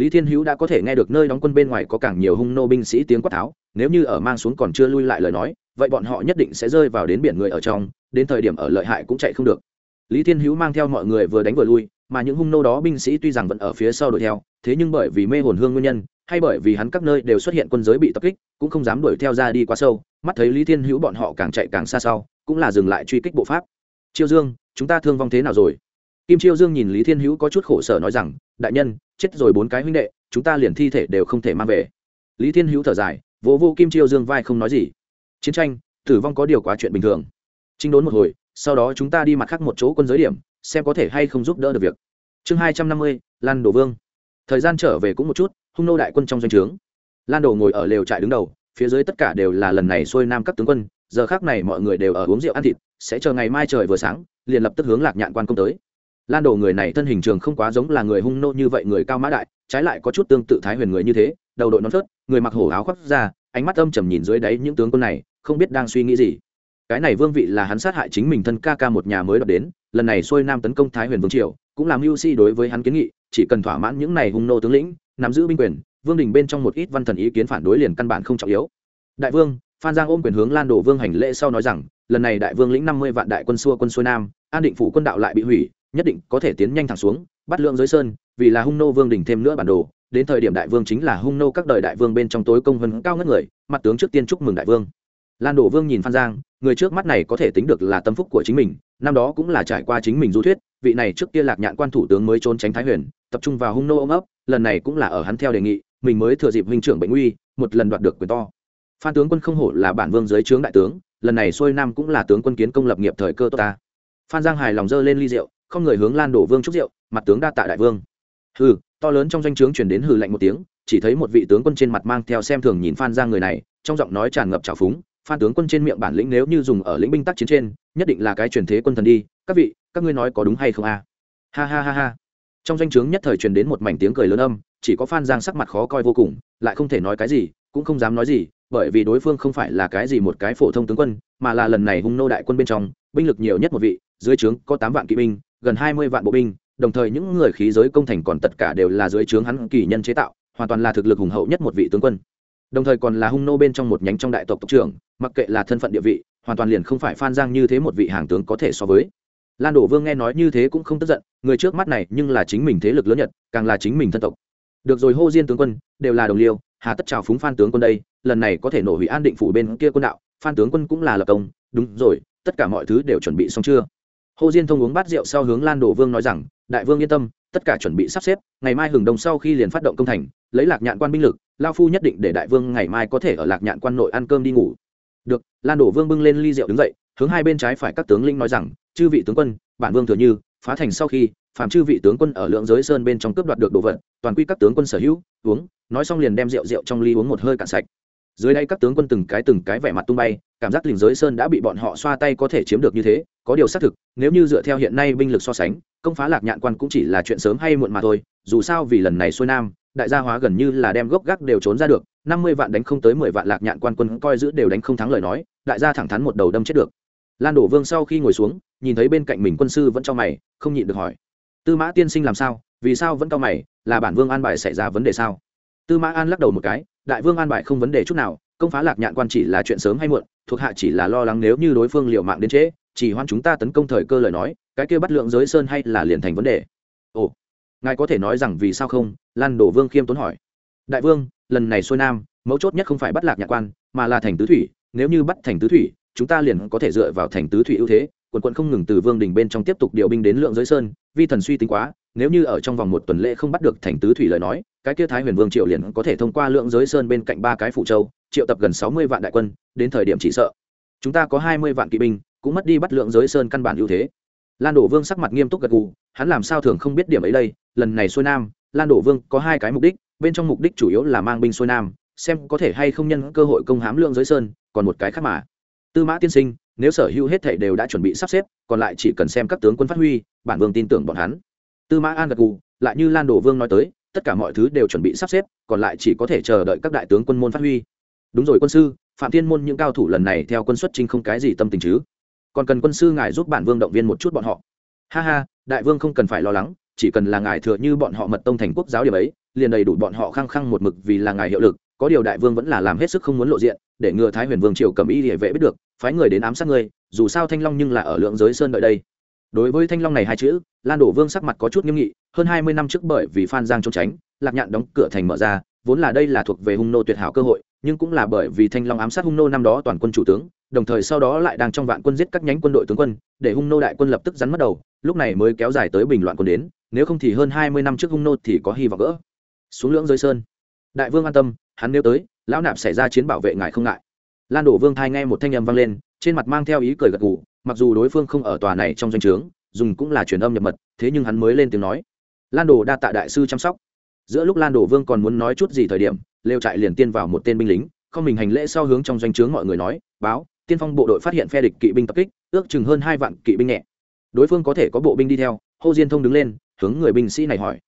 lý thiên hữu đã có thể nghe được nơi đóng quân bên ngoài có càng nhiều hung nô binh sĩ tiếng quát tháo, nếu như ở mang xuống còn chưa lui lại lời nói, vậy bọn họ nhất định sẽ rơi vào đến biển người ở trong, đến thời điểm ở lợi hại cũng chạy không được. Lý thiên hữu mang theo mọi người vừa đánh vừa lui, mà những hung nô đó binh sĩ tuy rằng vẫn ở phía sau đuổi theo, thế nhưng bởi vì mê hồn hương nguyên nhân, hay bởi vì hắn các nơi đều xuất hiện quân giới bị tập kích, cũng không dám đuổi theo ra đi quá sâu, mắt thấy lý thiên hữu bọn họ càng chạy càng xa sau, cũng là dừng lại truy kích bộ pháp. Chiêu dương, chúng ta thương vong thế nào rồi? Kim chiêu dương nhìn lý thiên hữu có chút khổ sở nói rằng, đại nhân, chết rồi bốn cái huynh đệ, chúng ta liền thi thể đều không thể mang về. Lý thiên hữu thở dài, vỗ vô kim chiêu dương vai không nói gì. Chiến tranh, tử vong có điều quá chuyện bình thường. Trình đốn một hồi, sau đó chúng ta đi mặt khác một chỗ quân giới điểm, xem có thể hay không giúp đỡ được việc. Chương hai trăm năm mươi, lan đồ vương. Thời gian trở về cũng một chút, hung nô đại quân trong doanh trướng. Lan đồ ngồi ở lều trại đứng đầu, phía dưới tất cả đều là lần này xuôi nam các tướng quân, giờ khác này mọi người đều ở uống rượu ăn thịt, sẽ chờ ngày mai trời vừa sáng, liền lập tức hướng lạc nhạn quan công tới lan đồ người này thân hình trường không quá giống là người hung nô như vậy, người cao mã đại, trái lại có chút tương tự thái huyền người như thế, đầu đội nón phớt người mặc hổ áo khoác ra ánh mắt âm trầm nhìn dưới đáy những tướng quân này, không biết đang suy nghĩ gì. Cái này vương vị là hắn sát hại chính mình thân ca ca một nhà mới đọc đến, lần này xuôi nam tấn công thái huyền vương triều, cũng làm mưu si đối với hắn kiến nghị, chỉ cần thỏa mãn những này hung nô tướng lĩnh, nắm giữ binh quyền, vương đình bên trong một ít văn thần ý kiến phản đối liền căn bản không trọng yếu. Đại vương, phan giang ôm quyền hướng lan đổ vương hành lễ sau nói rằng, lần này đại vương lĩnh năm mươi vạn đại quân xua quân xuôi nam, an định phủ quân đạo lại bị hủy nhất định có thể tiến nhanh thẳng xuống, bắt lượng giới sơn, vì là hung nô vương đình thêm nữa bản đồ, đến thời điểm đại vương chính là hung nô các đời đại vương bên trong tối công hơn cao ngất người, mặt tướng trước tiên chúc mừng đại vương. Lan đổ vương nhìn phan giang, người trước mắt này có thể tính được là tâm phúc của chính mình, năm đó cũng là trải qua chính mình du thuyết, vị này trước kia lạc nhạn quan thủ tướng mới trốn tránh thái huyền, tập trung vào hung nô ôm ấp, lần này cũng là ở hắn theo đề nghị, mình mới thừa dịp huynh trưởng bệnh nguy, một lần đoạt được quyền to. Phan tướng quân không hổ là bản vương dưới trướng đại tướng, lần này xuôi nam cũng là tướng quân kiến công lập nghiệp thời cơ tốt ta. Phan giang hài lòng dơ lên ly rượu không người hướng lan đổ vương chúc rượu, mặt tướng đa tạ đại vương. Hừ, to lớn trong danh o chuyển đến hừ lạnh một tiếng, chỉ thấy một vị tướng quân trên mặt mang theo xem thường nhìn phan giang người này, trong giọng nói tràn ngập trào phúng, phan tướng quân trên miệng bản lĩnh nếu như dùng ở lĩnh binh tác chiến trên, nhất định là cái truyền thế quân thần đi, các vị, các ngươi nói có đúng hay không a? Ha ha ha ha. Trong danh o nhất thời truyền đến một mảnh tiếng cười lớn âm, chỉ có phan giang sắc mặt khó coi vô cùng, lại không thể nói cái gì, cũng không dám nói gì, bởi vì đối phương không phải là cái gì một cái phổ thông tướng quân, mà là lần này hung nô đại quân bên trong, binh lực nhiều nhất một vị, dưới trướng có tám vạn kỵ binh gần hai mươi vạn bộ binh, đồng thời những người khí giới công thành còn tất cả đều là dưới trướng hắn kỳ nhân chế tạo, hoàn toàn là thực lực hùng hậu nhất một vị tướng quân. Đồng thời còn là hung nô bên trong một nhánh trong đại tộc tộc trưởng, mặc kệ là thân phận địa vị, hoàn toàn liền không phải phan giang như thế một vị hàng tướng có thể so với. Lan đổ vương nghe nói như thế cũng không tức giận, người trước mắt này nhưng là chính mình thế lực lớn nhất, càng là chính mình thân tộc. Được rồi, hô diên tướng quân, đều là đồng liêu, hà tất chào phúng phan tướng quân đây, lần này có thể nổ hủy an định phủ bên kia quân đạo, phan tướng quân cũng là lập công, đúng rồi, tất cả mọi thứ đều chuẩn bị xong chưa? Hồ diên thông uống bát rượu sau hướng lan đổ vương nói rằng, đại vương yên tâm, tất cả chuẩn bị sắp xếp, ngày mai hừng đồng sau khi liền phát động công thành, lấy lạc nhạn quan binh lực, lao phu nhất định để đại vương ngày mai có thể ở lạc nhạn quan nội ăn cơm đi ngủ. Được, lan đổ vương bưng lên ly rượu đứng dậy, hướng hai bên trái phải các tướng linh nói rằng, chư vị tướng quân, bản vương thừa như, phá thành sau khi phạm chư vị tướng quân ở lượng giới sơn bên trong cướp đoạt được đồ vật, toàn quy các tướng quân sở hữu, uống. Nói xong liền đem rượu rượu trong ly uống một hơi cạn sạch dưới đây các tướng quân từng cái từng cái vẻ mặt tung bay, cảm giác lình giới sơn đã bị bọn họ xoa tay có thể chiếm được như thế, có điều xác thực, nếu như dựa theo hiện nay binh lực so sánh, công phá lạc nhạn quan cũng chỉ là chuyện sớm hay muộn mà thôi, dù sao vì lần này xuôi nam, đại gia hóa gần như là đem gốc gác đều trốn ra được, năm mươi vạn đánh không tới mười vạn lạc nhạn quan quân coi giữ đều đánh không thắng lời nói, đại gia thẳng thắn một đầu đâm chết được. Lan đổ vương sau khi ngồi xuống, nhìn thấy bên cạnh mình quân sư vẫn cho mày, không nhịn được hỏi. Tư mã tiên sinh làm sao? Vì sao vẫn cao mày? Là bản vương an bài xảy ra vấn đề sao? Tư mã an lắc đầu một cái, đại vương an bài không vấn đề chút nào, công phá lạc nhạn quan chỉ là chuyện sớm hay muộn, thuộc hạ chỉ là lo lắng nếu như đối phương liệu mạng đến trễ, chỉ hoan chúng ta tấn công thời cơ lời nói, cái kia bắt lượng giới sơn hay là liền thành vấn đề. Ồ, ngài có thể nói rằng vì sao không? Lan đổ vương khiêm tốn hỏi. Đại vương, lần này xuôi nam, mấu chốt nhất không phải bắt lạc nhạc quan, mà là thành tứ thủy, nếu như bắt thành tứ thủy, chúng ta liền có thể dựa vào thành tứ thủy ưu thế, quần quận không ngừng từ vương đình bên trong tiếp tục điều binh đến lượng giới sơn, vi thần suy tính quá, nếu như ở trong vòng một tuần lễ không bắt được thành tứ thủy lời nói cái kia thái huyền vương triệu liền có thể thông qua lượng giới sơn bên cạnh ba cái phụ châu, triệu tập gần sáu mươi vạn đại quân, đến thời điểm chỉ sợ. Chúng ta có hai mươi vạn kỵ binh, cũng mất đi bắt lượng giới sơn căn bản ưu thế. Lan đổ vương sắc mặt nghiêm túc gật gù, hắn làm sao thường không biết điểm ấy đây, lần này xuôi nam, lan đổ vương có hai cái mục đích, bên trong mục đích chủ yếu là mang binh xuôi nam, xem có thể hay không nhân cơ hội công hám lượng giới sơn, còn một cái khác mà. Tư mã tiên sinh, nếu sở hữu hết thảy đều đã chuẩn bị sắp xếp, còn lại chỉ cần xem các tướng quân phát huy, bản vương tin tưởng bọn hắn. Tư mã an gật gù, lại như lan đổ vương nói tới tất cả mọi thứ đều chuẩn bị sắp xếp, còn lại chỉ có thể chờ đợi các đại tướng quân môn phát huy. Đúng rồi quân sư, phạm thiên môn những cao thủ lần này theo quân xuất trinh không cái gì tâm tình chứ? Còn cần quân sư ngài giúp bản vương động viên một chút bọn họ. Ha ha, đại vương không cần phải lo lắng, chỉ cần là ngài thừa như bọn họ mật tông thành quốc giáo điểm ấy, liền đầy đủ bọn họ khăng khăng một mực vì là ngài hiệu lực, có điều đại vương vẫn là làm hết sức không muốn lộ diện, để ngừa thái huyền vương triều cầm y địa vệ biết được, phái người đến ám sát ngươi, dù sao thanh long nhưng là ở lượng giới sơn đợi đây đối với thanh long này hai chữ, lan đổ vương sắc mặt có chút nghiêm nghị, hơn hai mươi năm trước bởi vì phan giang trốn tránh, lạc nhạn đóng cửa thành mở ra, vốn là đây là thuộc về hung nô tuyệt hảo cơ hội, nhưng cũng là bởi vì thanh long ám sát hung nô năm đó toàn quân chủ tướng, đồng thời sau đó lại đang trong vạn quân giết các nhánh quân đội tướng quân, để hung nô đại quân lập tức rắn mất đầu, lúc này mới kéo dài tới bình loạn quân đến, nếu không thì hơn hai mươi năm trước hung nô thì có hy vọng gỡ. Xuống lưỡng giới sơn. Đại vương an tâm, hắn nếu tới, lão nạp xảy ra chiến bảo vệ ngài không ngại. Lan đổ vương thai nghe một thanh âm vang lên, trên mặt mang theo ý cười gật gù mặc dù đối phương không ở tòa này trong danh o trướng, dùng cũng là truyền âm nhập mật, thế nhưng hắn mới lên tiếng nói. Lan đồ đa tạ đại sư chăm sóc. Giữa lúc lan đồ vương còn muốn nói chút gì thời điểm, lêu trại liền tiên vào một tên binh lính, không mình hành lễ sau hướng trong doanh trướng mọi người nói, báo, tiên phong bộ đội phát hiện phe địch kỵ binh tập kích, ước chừng hơn hai vạn kỵ binh nhẹ. Đối phương có thể có bộ binh đi theo. Hô diên thông đứng lên, hướng người binh sĩ này hỏi.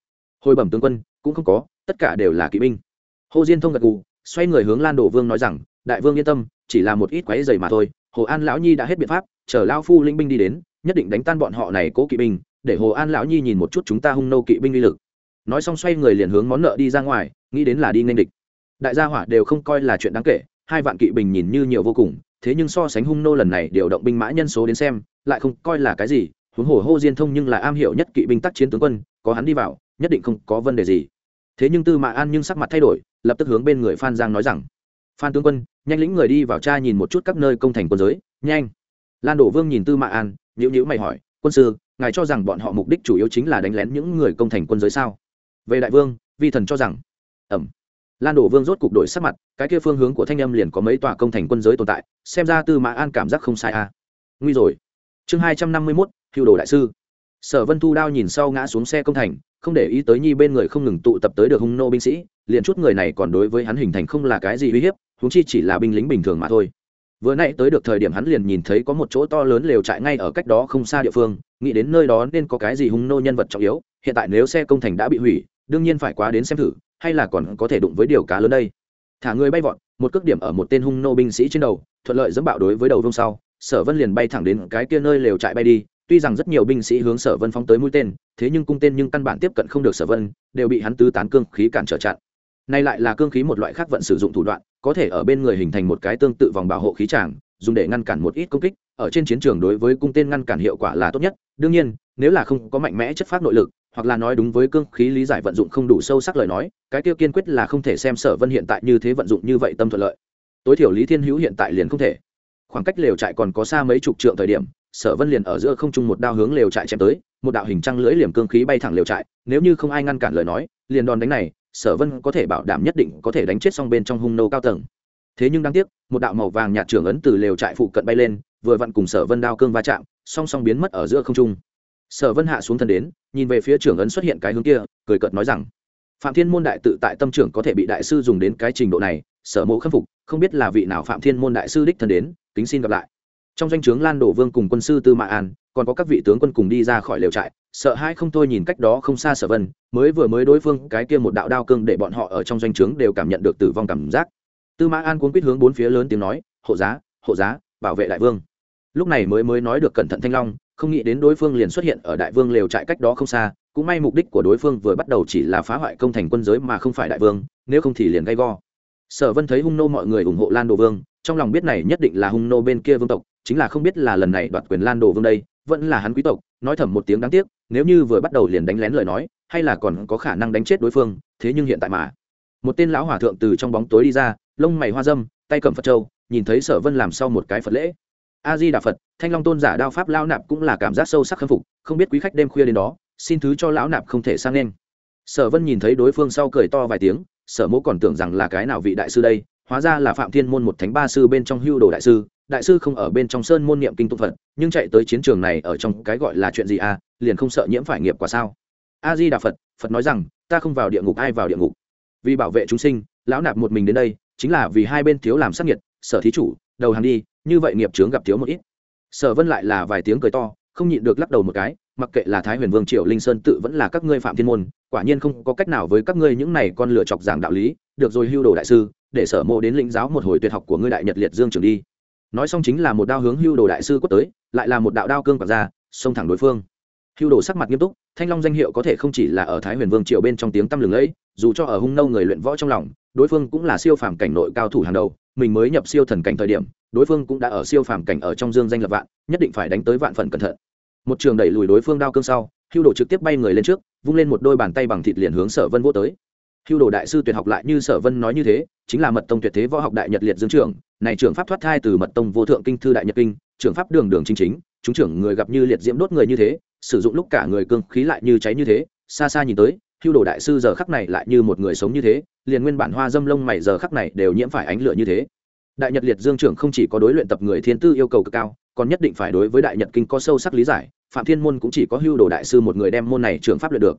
Hồi bẩm tướng quân, cũng không có, tất cả đều là kỵ binh. Hô diên thông gật gù, xoay người hướng lan đổ vương nói rằng, đại vương yên tâm, chỉ là một ít quái dày mà thôi, hồ an lão nhi đã hết biện pháp chờ lao phu linh binh đi đến, nhất định đánh tan bọn họ này cố kỵ binh, để hồ an lão nhi nhìn một chút chúng ta hung nô kỵ binh uy lực. Nói xong xoay người liền hướng món nợ đi ra ngoài, nghĩ đến là đi nên địch. Đại gia hỏa đều không coi là chuyện đáng kể, hai vạn kỵ binh nhìn như nhiều vô cùng, thế nhưng so sánh hung nô lần này điều động binh mã nhân số đến xem, lại không coi là cái gì, huống hồ hô diên thông nhưng là am hiểu nhất kỵ binh tác chiến tướng quân, có hắn đi vào, nhất định không có vấn đề gì. Thế nhưng tư mã an nhưng sắc mặt thay đổi, lập tức hướng bên người phan giang nói rằng, phan tướng quân, nhanh lĩnh người đi vào tra nhìn một chút các nơi công thành quân giới, nhanh lan đổ vương nhìn tư mã an nhữ nhữ mày hỏi, quân sư, ngài cho rằng bọn họ mục đích chủ yếu chính là đánh lén những người công thành quân giới sao? Về đại vương, vi thần cho rằng ẩm. Lan đổ vương rốt cục đổi sắc mặt, cái kia phương hướng của thanh âm liền có mấy tòa công thành quân giới tồn tại, xem ra tư mã an cảm giác không sai a à. nguy rồi. Chương hai trăm năm mươi mốt hiệu đồ đại sư. Sở vân thu đao nhìn sau ngã xuống xe công thành, không để ý tới nhi bên người không ngừng tụ tập tới được hung nô binh sĩ, liền chút người này còn đối với hắn hình thành không là cái gì uy hiếp húng chi chỉ là binh lính bình thường mà thôi vừa nãy tới được thời điểm hắn liền nhìn thấy có một chỗ to lớn lều trại ngay ở cách đó không xa địa phương, nghĩ đến nơi đó nên có cái gì hung nô nhân vật trọng yếu, hiện tại nếu xe công thành đã bị hủy, đương nhiên phải quá đến xem thử, hay là còn có thể đụng với điều cá lớn đây. Thả người bay vọt, một cước điểm ở một tên hung nô binh sĩ trên đầu, thuận lợi dẫm bạo đối với đầu vương sau. Sở vân liền bay thẳng đến cái kia nơi lều trại bay đi, tuy rằng rất nhiều binh sĩ hướng sở vân phóng tới mũi tên, thế nhưng cung tên nhưng căn bản tiếp cận không được sở vân, đều bị hắn tứ tán cương khí cản trở chặn. Này lại là cương khí một loại khác vận sử dụng thủ đoạn, có thể ở bên người hình thành một cái tương tự vòng bảo hộ khí tràng, dùng để ngăn cản một ít công kích, ở trên chiến trường đối với cung tên ngăn cản hiệu quả là tốt nhất. Đương nhiên, nếu là không có mạnh mẽ chất phát nội lực, hoặc là nói đúng với cương khí lý giải vận dụng không đủ sâu sắc lời nói, cái tiêu kiên quyết là không thể xem sở vân hiện tại như thế vận dụng như vậy tâm thuận lợi. Tối thiểu lý thiên hữu hiện tại liền không thể. Khoảng cách lều trại còn có xa mấy chục trượng thời điểm, sở vân liền ở giữa không trung một đao hướng lều trại chém tới, một đạo hình trăng lưỡi liềm cương khí bay thẳng lều trại, nếu như không ai ngăn cản lời nói, liền đòn đánh này sở vân có thể bảo đảm nhất định có thể đánh chết xong bên trong hung nô cao tầng. Thế nhưng đáng tiếc, một đạo màu vàng nhạt trưởng ấn từ lều trại phụ cận bay lên, vừa vặn cùng sở vân đao cương va chạm, song song biến mất ở giữa không trung. Sở vân hạ xuống thân đến, nhìn về phía trưởng ấn xuất hiện cái hướng kia, cười cợt nói rằng, phạm thiên môn đại tự tại tâm trưởng có thể bị đại sư dùng đến cái trình độ này, sở mộ khâm phục, không biết là vị nào phạm thiên môn đại sư đích thân đến, kính xin gặp lại trong danh o chướng lan đổ vương cùng quân sư tư mã an, còn có các vị tướng quân cùng đi ra khỏi lều trại, sợ hai không thôi nhìn cách đó không xa sở vân, mới vừa mới đối phương cái kia một đạo đao cương để bọn họ ở trong danh o chướng đều cảm nhận được tử vong cảm giác. Tư mã an cuốn quýt hướng bốn phía lớn tiếng nói, hộ giá hộ giá, bảo vệ đại vương. Lúc này mới mới nói được cẩn thận thanh long, không nghĩ đến đối phương liền xuất hiện ở đại vương lều trại cách đó không xa, cũng may mục đích của đối phương vừa bắt đầu chỉ là phá hoại công thành quân giới mà không phải đại vương, nếu không thì liền gay go. Sở vân thấy hung nô mọi người ủng hộ lan đồ vương, trong lòng biết này nhất định là hung nô bên kia vương tộc chính là không biết là lần này đoạt quyền lan đồ vương đây, vẫn là hắn quý tộc, nói thầm một tiếng đáng tiếc, nếu như vừa bắt đầu liền đánh lén lời nói, hay là còn có khả năng đánh chết đối phương, thế nhưng hiện tại mà. Một tên lão hòa thượng từ trong bóng tối đi ra, lông mày hoa dâm, tay cầm phật trâu nhìn thấy sở vân làm sau một cái phật lễ. A di đà phật, thanh long tôn giả đao pháp lao nạp cũng là cảm giác sâu sắc khâm phục, không biết quý khách đêm khuya đến đó, xin thứ cho lão nạp không thể sang nên. Sở vân nhìn thấy đối phương sau cười to vài tiếng, sở Mỗ còn tưởng rằng là cái nào vị đại sư đây hóa ra là phạm thiên môn một thánh ba sư bên trong hưu đồ đại sư đại sư không ở bên trong sơn môn niệm kinh tụng phật, nhưng chạy tới chiến trường này ở trong cái gọi là chuyện gì à liền không sợ nhiễm phải nghiệp quả sao? A di đà phật phật nói rằng, ta không vào địa ngục, ai vào địa ngục? Vì bảo vệ chúng sinh, lão nạp một mình đến đây, chính là vì hai bên thiếu làm sắc nhiệt sở thí chủ, đầu hàng đi, như vậy nghiệp chướng gặp thiếu một ít. Sở vân lại là vài tiếng cười to, không nhịn được lắc đầu một cái, mặc kệ là thái huyền vương triệu linh sơn tự vẫn là các ngươi phạm thiên môn, quả nhiên không có cách nào với các ngươi những này con lựa chọc giảng đạo lý, được rồi hưu đồ đại sư để sở mộ đến lĩnh giáo một hồi tuyệt học của ngươi đại nhật liệt dương trường đi. Nói xong chính là một đao hướng hưu đồ đại sư quất tới, lại là một đạo đao cương quạt ra, xông thẳng đối phương. Hưu đồ sắc mặt nghiêm túc, thanh long danh hiệu có thể không chỉ là ở thái huyền vương triều bên trong tiếng tăm lừng lẫy, dù cho ở hung nâu người luyện võ trong lòng, đối phương cũng là siêu phàm cảnh nội cao thủ hàng đầu, mình mới nhập siêu thần cảnh thời điểm, đối phương cũng đã ở siêu phàm cảnh ở trong dương danh lập vạn, nhất định phải đánh tới vạn phần cẩn thận. Một trường đẩy lùi đối phương đao cương sau, hưu đồ trực tiếp bay người lên trước, vung lên một đôi bàn tay bằng thịt liền hướng sở vân vô tới hưu đồ đại sư tuyệt học lại như sở vân nói như thế, chính là mật tông tuyệt thế võ học đại nhật liệt dương trưởng, này trưởng pháp thoát thai từ mật tông vô thượng kinh thư đại nhật kinh, trưởng pháp đường đường chính chính, chúng trưởng người gặp như liệt diễm đốt người như thế, sử dụng lúc cả người cương khí lại như cháy như thế, xa xa nhìn tới, hưu đồ đại sư giờ khắc này lại như một người sống như thế, liền nguyên bản hoa dâm lông mày giờ khắc này đều nhiễm phải ánh lửa như thế. Đại nhật liệt dương trưởng không chỉ có đối luyện tập người thiên tư yêu cầu cực cao, còn nhất định phải đối với đại nhật kinh có sâu sắc lý giải, phạm thiên môn cũng chỉ có hưu đồ đại sư một người đem môn này trường pháp luyện được.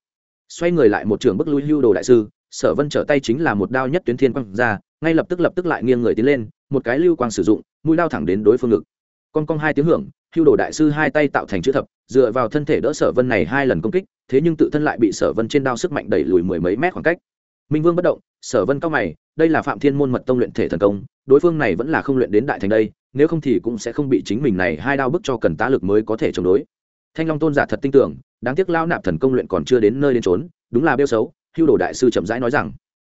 Xoay người lại một trường bức lui hưu đồ đại sư sở vân trở tay chính là một đao nhất tuyến thiên quang ra, ngay lập tức lập tức lại nghiêng người tiến lên, một cái lưu quang sử dụng, mũi đao thẳng đến đối phương ngực. Con cong hai tiếng hưởng, hưu đồ đại sư hai tay tạo thành chữ thập, dựa vào thân thể đỡ sở vân này hai lần công kích, thế nhưng tự thân lại bị sở vân trên đao sức mạnh đẩy lùi mười mấy mét khoảng cách. Minh vương bất động, sở vân cao mày, đây là phạm thiên môn mật tông luyện thể thần công, đối phương này vẫn là không luyện đến đại thành đây, nếu không thì cũng sẽ không bị chính mình này hai đao bức cho cần tá lực mới có thể chống đối. Thanh long tôn giả thật tin tưởng, đáng tiếc lao nạp thần công luyện còn chưa đến nơi đến trốn đúng là bêu xấu hưu đồ đại sư chậm rãi nói rằng.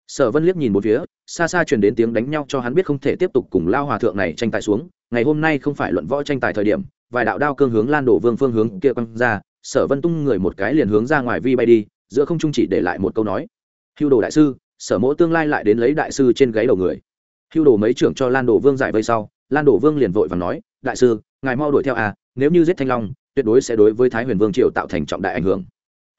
Sở vân liếc nhìn một phía, xa xa truyền đến tiếng đánh nhau cho hắn biết không thể tiếp tục cùng lao hòa thượng này tranh tài xuống, ngày hôm nay không phải luận võ tranh tài thời điểm, vài đạo đao cương hướng lan đổ vương phương hướng kia quăng ra, sở vân tung người một cái liền hướng ra ngoài vi bay đi, giữa không trung chỉ để lại một câu nói. Hưu đồ đại sư, sở mỗ tương lai lại đến lấy đại sư trên gáy đầu người. Hưu đồ mấy trưởng cho lan đổ vương giải vây sau, lan đổ vương liền vội và nói, đại sư, ngài mau đuổi theo à nếu như giết thanh long, tuyệt đối sẽ đối với thái huyền vương triều tạo thành trọng đại ảnh hưởng.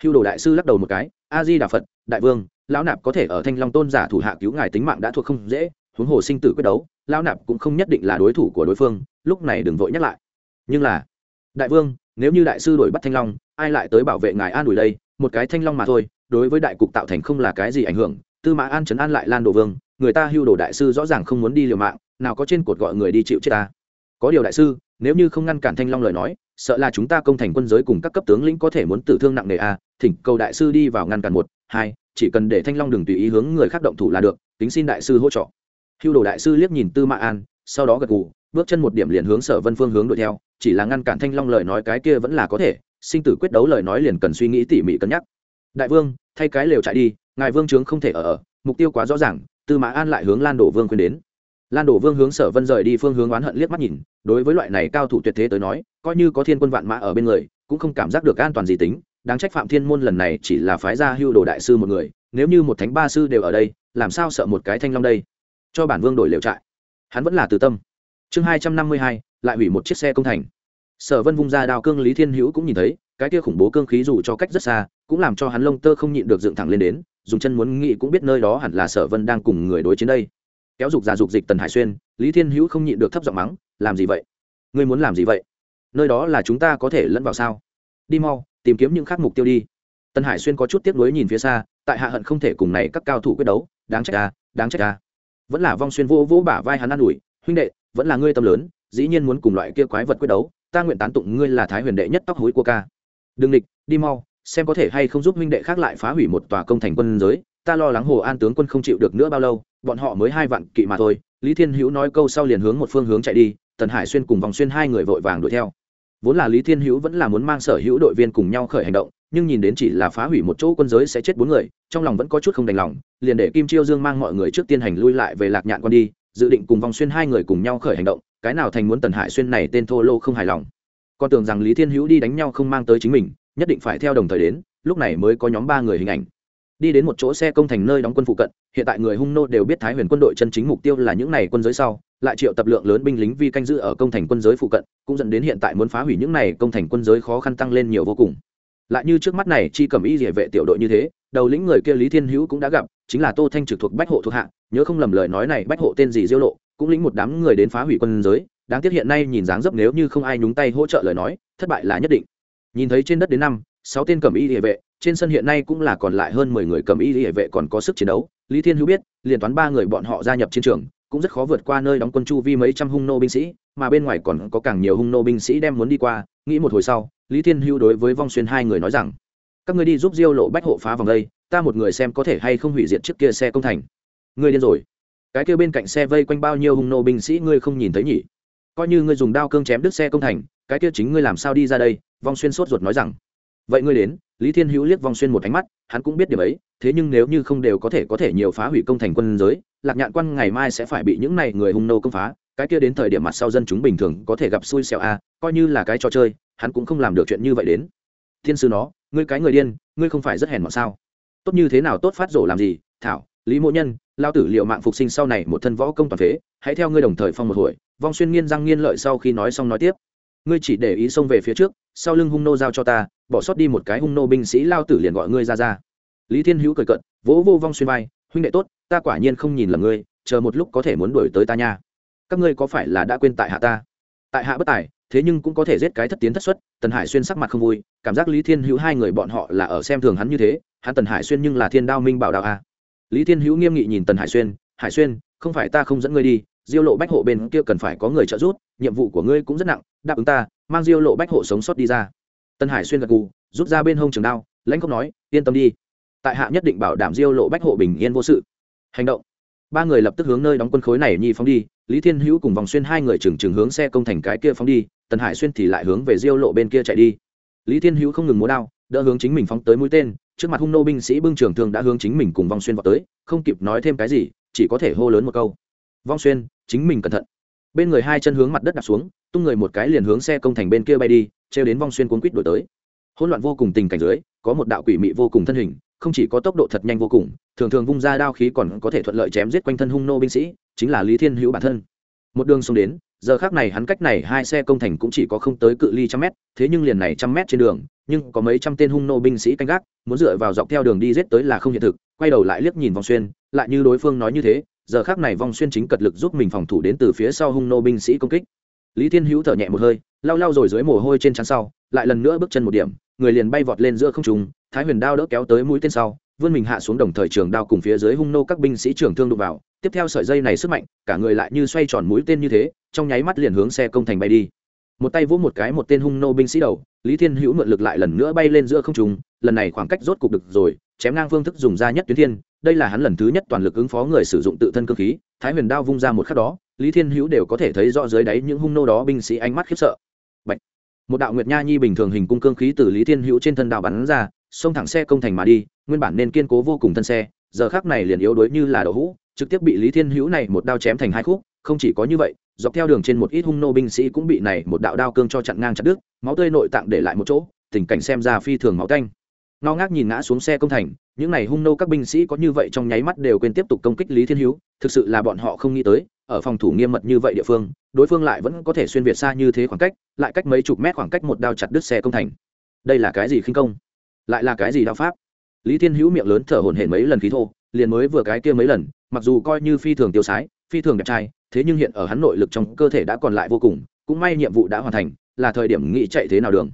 Hưu đồ đại sư lắc đầu một cái a di đà phật, đại vương, lão nạp có thể ở thanh long tôn giả thủ hạ cứu ngài tính mạng đã thuộc không dễ, huống hồ sinh tử quyết đấu, lão nạp cũng không nhất định là đối thủ của đối phương, lúc này đừng vội nhắc lại. Nhưng là, đại vương, nếu như đại sư đuổi bắt thanh long, ai lại tới bảo vệ ngài an ủi đây? Một cái thanh long mà thôi, đối với đại cục tạo thành không là cái gì ảnh hưởng, tư mã an trấn an lại lan đồ vương, người ta hưu đồ đại sư rõ ràng không muốn đi liều mạng, nào có trên cột gọi người đi chịu chết ta. Có điều đại sư, nếu như không ngăn cản thanh long lời nói sợ là chúng ta công thành quân giới cùng các cấp tướng lĩnh có thể muốn tử thương nặng nề a, thỉnh cầu đại sư đi vào ngăn cản một, hai, chỉ cần để thanh long đừng tùy ý hướng người khác động thủ là được tính xin đại sư hỗ trợ. Hưu đồ đại sư liếc nhìn tư mã an, sau đó gật gù, bước chân một điểm liền hướng sở vân phương hướng đuổi theo, chỉ là ngăn cản thanh long lời nói cái kia vẫn là có thể, sinh tử quyết đấu lời nói liền cần suy nghĩ tỉ mỉ cân nhắc. Đại vương, thay cái lều chạy đi, ngài vương trướng không thể ở ở, mục tiêu quá rõ ràng, tư mã an lại hướng lan đổ vương khuyên đến lan đổ vương hướng sở vân rời đi phương hướng oán hận liếc mắt nhìn, đối với loại này cao thủ tuyệt thế tới nói, coi như có thiên quân vạn mã ở bên người, cũng không cảm giác được an toàn gì tính, đáng trách phạm thiên môn lần này chỉ là phái gia hưu đồ đại sư một người, nếu như một thánh ba sư đều ở đây, làm sao sợ một cái thanh long đây? Cho bản vương đổi liều trại. Hắn vẫn là từ tâm. Chương hai trăm năm mươi hai, lại hủy một chiếc xe công thành. Sở vân vung ra đao cương lý thiên hữu cũng nhìn thấy, cái kia khủng bố cương khí dù cho cách rất xa, cũng làm cho hắn lông tơ không nhịn được dựng thẳng lên đến, dùng chân muốn nghĩ cũng biết nơi đó hẳn là sở vân đang cùng người đối chiến đây kéo dục già dục dịch tần hải xuyên, lý thiên hữu không nhịn được thấp giọng mắng, làm gì vậy? Ngươi muốn làm gì vậy? Nơi đó là chúng ta có thể lẫn vào sao? Đi mau, tìm kiếm những khác mục tiêu đi. Tần hải xuyên có chút tiếc nuối nhìn phía xa, tại hạ hận không thể cùng này các cao thủ quyết đấu, đáng trách ta, đáng trách ta. Vẫn là vong xuyên vô vô bả vai hắn an ủi, huynh đệ, vẫn là ngươi tâm lớn, dĩ nhiên muốn cùng loại kia quái vật quyết đấu, ta nguyện tán tụng ngươi là thái huyền đệ nhất tóc hối của ca. Đừng địch, đi mau, xem có thể hay không giúp huynh đệ khác lại phá hủy một tòa công thành quân giới, ta lo lắng hồ an tướng quân không chịu được nữa bao lâu bọn họ mới hai vạn kỵ mà thôi, lý thiên hữu nói câu sau liền hướng một phương hướng chạy đi, tần hải xuyên cùng vòng xuyên hai người vội vàng đuổi theo. Vốn là lý thiên hữu vẫn là muốn mang sở hữu đội viên cùng nhau khởi hành động, nhưng nhìn đến chỉ là phá hủy một chỗ quân giới sẽ chết bốn người, trong lòng vẫn có chút không đành lòng, liền để kim chiêu dương mang mọi người trước tiên hành lui lại về lạc nhạn con đi, dự định cùng vòng xuyên hai người cùng nhau khởi hành động, cái nào thành muốn tần hải xuyên này tên thô lô không hài lòng. Con tưởng rằng lý thiên hữu đi đánh nhau không mang tới chính mình, nhất định phải theo đồng thời đến, lúc này mới có nhóm ba người hình ảnh đi đến một chỗ xe công thành nơi đóng quân phụ cận, hiện tại người hung nô đều biết thái huyền quân đội chân chính mục tiêu là những này quân giới sau, lại triệu tập lượng lớn binh lính vi canh giữ ở công thành quân giới phụ cận, cũng dẫn đến hiện tại muốn phá hủy những này công thành quân giới khó khăn tăng lên nhiều vô cùng. Lại như trước mắt này, chi cầm y địa vệ tiểu đội như thế, đầu lĩnh người kia lý thiên hữu cũng đã gặp, chính là tô thanh trực thuộc bách hộ thuộc hạ, nhớ không lầm lời nói này, bách hộ tên gì diêu lộ, cũng lĩnh một đám người đến phá hủy quân giới, đáng tiếc hiện nay nhìn dáng dấp nếu như không ai nhúng tay hỗ trợ lời nói, thất bại là nhất định. Nhìn thấy trên đất đến năm sáu tên cầm y địa vệ, trên sân hiện nay cũng là còn lại hơn mười người cầm y địa vệ còn có sức chiến đấu. Lý thiên hữu biết, liền toán ba người bọn họ gia nhập chiến trường, cũng rất khó vượt qua nơi đóng quân chu vi mấy trăm hung nô binh sĩ, mà bên ngoài còn có càng nhiều hung nô binh sĩ đem muốn đi qua. Nghĩ một hồi sau, lý thiên hữu đối với vong xuyên hai người nói rằng, các người đi giúp diêu lộ bách hộ phá vòng đây, ta một người xem có thể hay không hủy diệt trước kia xe công thành. Ngươi điên rồi. Cái kia bên cạnh xe vây quanh bao nhiêu hung nô binh sĩ ngươi không nhìn thấy nhỉ? Coi như ngươi dùng đao cương chém đứt xe công thành, cái kia chính ngươi làm sao đi ra đây? Vong xuyên sốt ruột nói rằng vậy ngươi đến, lý thiên hữu liếc vong xuyên một ánh mắt, hắn cũng biết điểm ấy, thế nhưng nếu như không đều có thể có thể nhiều phá hủy công thành quân giới, lạc nhạn quan ngày mai sẽ phải bị những này người hung nô công phá, cái kia đến thời điểm mặt sau dân chúng bình thường có thể gặp xui xẻo a coi như là cái trò chơi, hắn cũng không làm được chuyện như vậy đến. Thiên sư nó, ngươi cái người điên, ngươi không phải rất hèn mọn sao? Tốt như thế nào tốt phát rổ làm gì? Thảo, lý mộ nhân, lao tử liệu mạng phục sinh sau này một thân võ công toàn phế, hãy theo ngươi đồng thời phong một hồi. Vong xuyên nghiên răng nghiên lợi sau khi nói xong nói tiếp ngươi chỉ để ý xông về phía trước, sau lưng hung nô giao cho ta, bỏ sót đi một cái hung nô binh sĩ lao tử liền gọi ngươi ra ra. Lý thiên hữu cười cận vỗ vô vong xuyên vai, huynh đệ tốt, ta quả nhiên không nhìn lầm ngươi, chờ một lúc có thể muốn đuổi tới ta nha. Các ngươi có phải là đã quên tại hạ ta? Tại hạ bất tài, thế nhưng cũng có thể giết cái thất tiến thất xuất, tần hải xuyên sắc mặt không vui, cảm giác lý thiên hữu hai người bọn họ là ở xem thường hắn như thế, hắn tần hải xuyên nhưng là thiên đao minh bảo đạo a. Lý thiên hữu nghiêm nghị nhìn tần hải xuyên hải xuyên, không phải ta không dẫn ngươi đi diêu lộ bách hộ bên kia cần phải có người trợ giúp, nhiệm vụ của ngươi cũng rất nặng, đáp ứng ta, mang diêu lộ bách hộ sống sót đi ra. Tân hải xuyên gật gù, rút ra bên hông trường đao, lãnh không nói, yên tâm đi. Tại hạ nhất định bảo đảm diêu lộ bách hộ bình yên vô sự. Hành động. Ba người lập tức hướng nơi đóng quân khối này nhi phóng đi, lý thiên hữu cùng vòng xuyên hai người chừng chừng hướng xe công thành cái kia phóng đi tần hải xuyên thì lại hướng về diêu lộ bên kia chạy đi. Lý thiên hữu không ngừng múa đao, đỡ hướng chính mình phóng tới mũi tên, trước mặt hung nô binh sĩ bưng trường thương đã hướng chính mình cùng vong xuyên vào tới, không kịp nói thêm cái gì, chỉ có thể hô lớn một câu vong xuyên, chính mình cẩn thận. Bên người hai chân hướng mặt đất đặt xuống, tung người một cái liền hướng xe công thành bên kia bay đi, trêu đến vong xuyên cuốn quýt đổi tới. Hỗn loạn vô cùng tình cảnh dưới, có một đạo quỷ mị vô cùng thân hình, không chỉ có tốc độ thật nhanh vô cùng, thường thường vung ra đao khí còn có thể thuận lợi chém giết quanh thân hung nô binh sĩ, chính là lý thiên hữu bản thân. Một đường xuống đến, giờ khác này hắn cách này hai xe công thành cũng chỉ có không tới cự ly trăm mét, thế nhưng liền này trăm mét trên đường, nhưng có mấy trăm tên hung nô binh sĩ canh gác, muốn dựa vào dọc theo đường đi giết tới là không hiện thực, quay đầu lại liếc nhìn vòng xuyên, lại như đối phương nói như thế giờ khác này vong xuyên chính cật lực giúp mình phòng thủ đến từ phía sau hung nô binh sĩ công kích. Lý thiên hữu thở nhẹ một hơi, lau lau rồi dưới mồ hôi trên chắn sau, lại lần nữa bước chân một điểm, người liền bay vọt lên giữa không trung, thái huyền đao đỡ kéo tới mũi tên sau, vươn mình hạ xuống đồng thời trường đao cùng phía dưới hung nô các binh sĩ trưởng thương đụng vào, tiếp theo sợi dây này sức mạnh, cả người lại như xoay tròn mũi tên như thế, trong nháy mắt liền hướng xe công thành bay đi. Một tay vỗ một cái một tên hung nô binh sĩ đầu lý thiên hữu mượn lực lại lần nữa bay lên giữa không trung, lần này khoảng cách rốt cục được rồi, chém ngang phương thức dùng ra nhất tuyến thiên, đây là hắn lần thứ nhất toàn lực ứng phó người sử dụng tự thân cơ khí, thái huyền đao vung ra một khắc đó, lý thiên hữu đều có thể thấy rõ dưới đáy những hung nô đó binh sĩ ánh mắt khiếp sợ Bạch. một đạo nguyệt nha nhi bình thường hình cung cương khí từ lý thiên hữu trên thân đao bắn ra, xông thẳng xe công thành mà đi, nguyên bản nên kiên cố vô cùng thân xe, giờ khác này liền yếu đuối như là đậu hũ, trực tiếp bị lý thiên hữu này một đao chém thành hai khúc không chỉ có như vậy, dọc theo đường trên một ít hung nô binh sĩ cũng bị này một đạo đao cương cho chặn ngang chặt đứt, máu tươi nội tạng để lại một chỗ, tình cảnh xem ra phi thường máu canh. Ngao ngác nhìn ngã xuống xe công thành, những n à y hung nô các binh sĩ có như vậy trong nháy mắt đều quên tiếp tục công kích lý thiên hữu, thực sự là bọn họ không nghĩ tới, ở phòng thủ nghiêm mật như vậy địa phương, đối phương lại vẫn có thể xuyên việt xa như thế khoảng cách, lại cách mấy chục mét khoảng cách một đao chặt đứt xe công thành. Đây là cái gì khinh công? Lại là cái gì đao pháp? Lý thiên hữu miệng lớn thở hổn hển mấy lần khí thô, liền mới vừa cái kia mấy lần, mặc dù coi như phi thường tiêu sái phi thường đẹp trai, thế nhưng hiện ở hắn nội lực trong cơ thể đã còn lại vô cùng, cũng may nhiệm vụ đã hoàn thành, là thời điểm nghĩ chạy thế nào đường.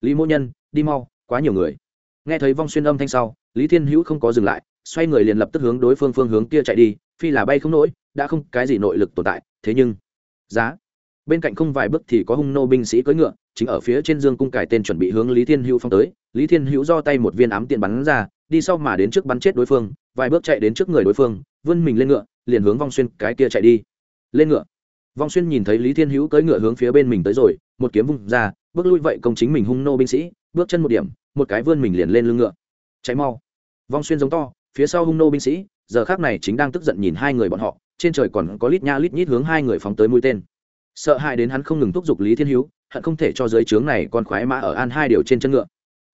Lý mỗ nhân, đi mau, quá nhiều người. Nghe thấy vong xuyên âm thanh sau, lý thiên hữu không có dừng lại, xoay người liền lập tức hướng đối phương phương hướng kia chạy đi, phi là bay không nổi, đã không cái gì nội lực tồn tại, thế nhưng, giá. Bên cạnh không vài bước thì có hung nô binh sĩ cưỡi ngựa, chính ở phía trên dương cung cải tên chuẩn bị hướng lý thiên hữu phong tới. Lý thiên hữu do tay một viên ám tiện bắn ra, đi sau mà đến trước bắn chết đối phương, vài bước chạy đến trước người đối phương, vươn mình lên ngựa liền hướng vong xuyên cái kia chạy đi. Lên ngựa. Vong xuyên nhìn thấy lý thiên hữu cưỡi ngựa hướng phía bên mình tới rồi, một kiếm vung ra, bước lui vậy công chính mình hung nô binh sĩ, bước chân một điểm, một cái vươn mình liền lên lưng ngựa. Cháy mau. Vong xuyên giống to, phía sau hung nô binh sĩ, giờ khác này chính đang tức giận nhìn hai người bọn họ, trên trời còn có lít nha lít nhít hướng hai người phóng tới mũi tên. Sợ hãi đến hắn không ngừng thúc giục lý thiên hữu, hận không thể cho giới trướng này con khoái mã ở an hai điều trên chân ngựa.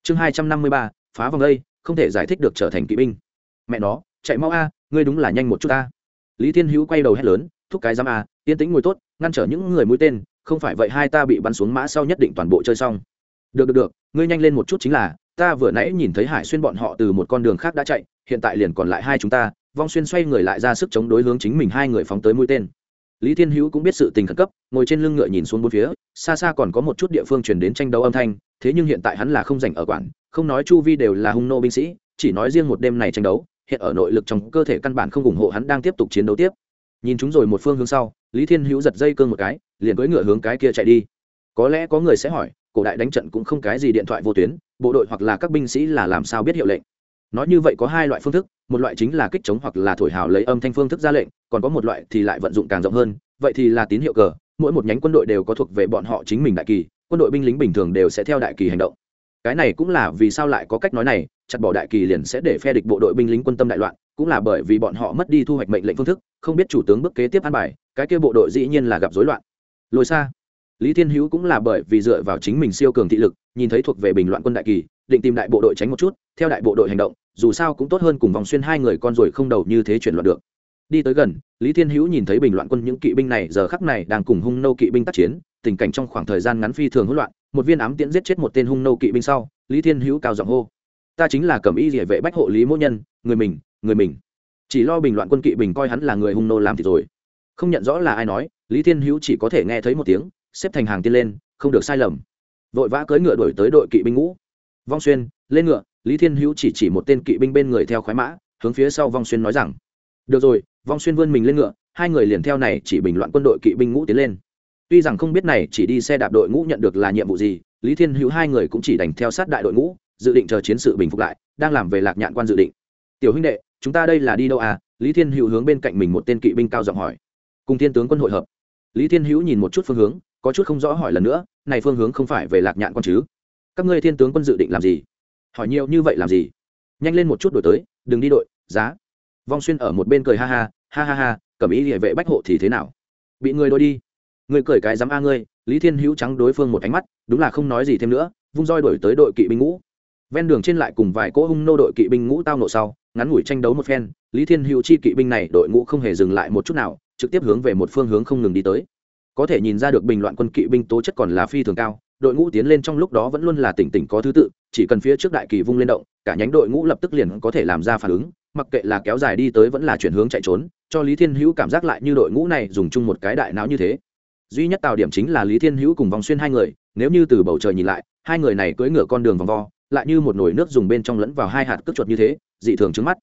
Chương hai trăm năm mươi ba, phá vòng đây, không thể giải thích được trở thành kỵ binh. Mẹ nó, chạy mau a, ngươi đúng là nhanh một chút ta lý thiên hữu quay đầu hét lớn, thúc cái giám a, yên tĩnh ngồi tốt, ngăn trở những người mũi tên, không phải vậy hai ta bị bắn xuống mã sau nhất định toàn bộ chơi xong. Được được được, ngươi nhanh lên một chút chính là, ta vừa nãy nhìn thấy hải xuyên bọn họ từ một con đường khác đã chạy, hiện tại liền còn lại hai chúng ta. Vong xuyên xoay người lại ra sức chống đối hướng chính mình hai người phóng tới mũi tên. Lý thiên hữu cũng biết sự tình khẩn cấp, ngồi trên lưng ngựa nhìn xuống bốn phía, xa xa còn có một chút địa phương chuyển đến tranh đấu âm thanh, thế nhưng hiện tại hắn là không dành ở quản không nói chu vi đều là hung nô binh sĩ, chỉ nói riêng một đêm này tranh đấu hiện ở nội lực trong cơ thể căn bản không ủng hộ hắn đang tiếp tục chiến đấu tiếp. Nhìn chúng rồi một phương hướng sau, lý thiên hữu giật dây cương một cái, liền cưỡi ngựa hướng cái kia chạy đi. Có lẽ có người sẽ hỏi, cổ đại đánh trận cũng không cái gì điện thoại vô tuyến, bộ đội hoặc là các binh sĩ là làm sao biết hiệu lệnh? Nói như vậy có hai loại phương thức, một loại chính là kích chống hoặc là thổi hào lấy âm thanh phương thức ra lệnh, còn có một loại thì lại vận dụng càng rộng hơn, vậy thì là tín hiệu cờ, mỗi một nhánh quân đội đều có thuộc về bọn họ chính mình đại kỳ, quân đội binh lính bình thường đều sẽ theo đại kỳ hành động. Cái này cũng là vì sao lại có cách nói này chặt bỏ đại kỳ liền sẽ để phe địch bộ đội binh lính quân tâm đại loạn, cũng là bởi vì bọn họ mất đi thu hoạch mệnh lệnh phương thức, không biết chủ tướng bước kế tiếp an bài, cái kia bộ đội dĩ nhiên là gặp rối loạn. Lôi xa lý thiên hữu cũng là bởi vì dựa vào chính mình siêu cường thị lực, nhìn thấy thuộc về bình loạn quân đại kỳ, định tìm đại bộ đội tránh một chút, theo đại bộ đội hành động, dù sao cũng tốt hơn cùng vòng xuyên hai người con rồi không đầu như thế chuyển loạn được. Đi tới gần, lý thiên hữu nhìn thấy bình loạn quân những kỵ binh này, giờ khắc này đang cùng hung nâu kỵ binh tác chiến, tình cảnh trong khoảng thời gian ngắn phi thường hỗn loạn, một viên ám tiễn giết chết một tên hung nâu kỵ binh sau, lý thiên hữu cao giọng hô ta chính là cẩm y địa vệ bách hộ lý mỗ nhân, người mình người mình. Chỉ lo bình loạn quân kỵ bình coi hắn là người hung nô làm thì rồi. Không nhận rõ là ai nói, lý thiên hữu chỉ có thể nghe thấy một tiếng, xếp thành hàng tiên lên, không được sai lầm. Vội vã cưỡi ngựa đuổi tới đội kỵ binh ngũ. Vong xuyên, lên ngựa, lý thiên hữu chỉ chỉ một tên kỵ binh bên người theo khoái mã, hướng phía sau vong xuyên nói rằng, được rồi, vong xuyên vươn mình lên ngựa, hai người liền theo này chỉ bình loạn quân đội kỵ binh ngũ tiến lên. Tuy rằng không biết này chỉ đi xe đạp đội ngũ nhận được là nhiệm vụ gì, lý thiên hữu hai người cũng chỉ đành theo sát đại đội ngũ dự định chờ chiến sự bình phục lại, đang làm về lạc nhạn quan dự định. Tiểu huynh đệ, chúng ta đây là đi đâu à? Lý thiên hữu hướng bên cạnh mình một tên kỵ binh cao giọng hỏi. Cùng thiên tướng quân hội hợp. Lý thiên hữu nhìn một chút phương hướng, có chút không rõ hỏi lần nữa, này phương hướng không phải về lạc nhạn quan chứ? Các ngươi thiên tướng quân dự định làm gì? Hỏi nhiều như vậy làm gì? Nhanh lên một chút đổi tới, đừng đi đội, giá. Vong xuyên ở một bên cười ha ha ha ha ha, cầm ý địa vệ bách hộ thì thế nào? Bị người đôi đi. Người cười cái dám a ngươi. Lý thiên hữu trắng đối phương một ánh mắt, đúng là không nói gì thêm nữa, vung roi đổi tới đội kỵ binh ngũ ven đường trên lại cùng vài cỗ hung nô đội kỵ binh ngũ tao nộ sau, ngắn ngủi tranh đấu một phen, lý thiên hữu chi kỵ binh này đội ngũ không hề dừng lại một chút nào, trực tiếp hướng về một phương hướng không ngừng đi tới. Có thể nhìn ra được bình loạn quân kỵ binh tố chất còn là phi thường cao, đội ngũ tiến lên trong lúc đó vẫn luôn là tỉnh tỉnh có thứ tự, chỉ cần phía trước đại kỳ vung lên động, cả nhánh đội ngũ lập tức liền có thể làm ra phản ứng, mặc kệ là kéo dài đi tới vẫn là chuyển hướng chạy trốn, cho lý thiên hữu cảm giác lại như đội ngũ này dùng chung một cái đại não như thế. Duy nhất tạo điểm chính là lý thiên hữu cùng vòng xuyên hai người, nếu như từ bầu trời nhìn lại, hai người này cưỡi ngựa con đường vòng vo lại như một nồi nước dùng bên trong lẫn vào hai hạt cước chuột như thế, dị thường trứng mắt.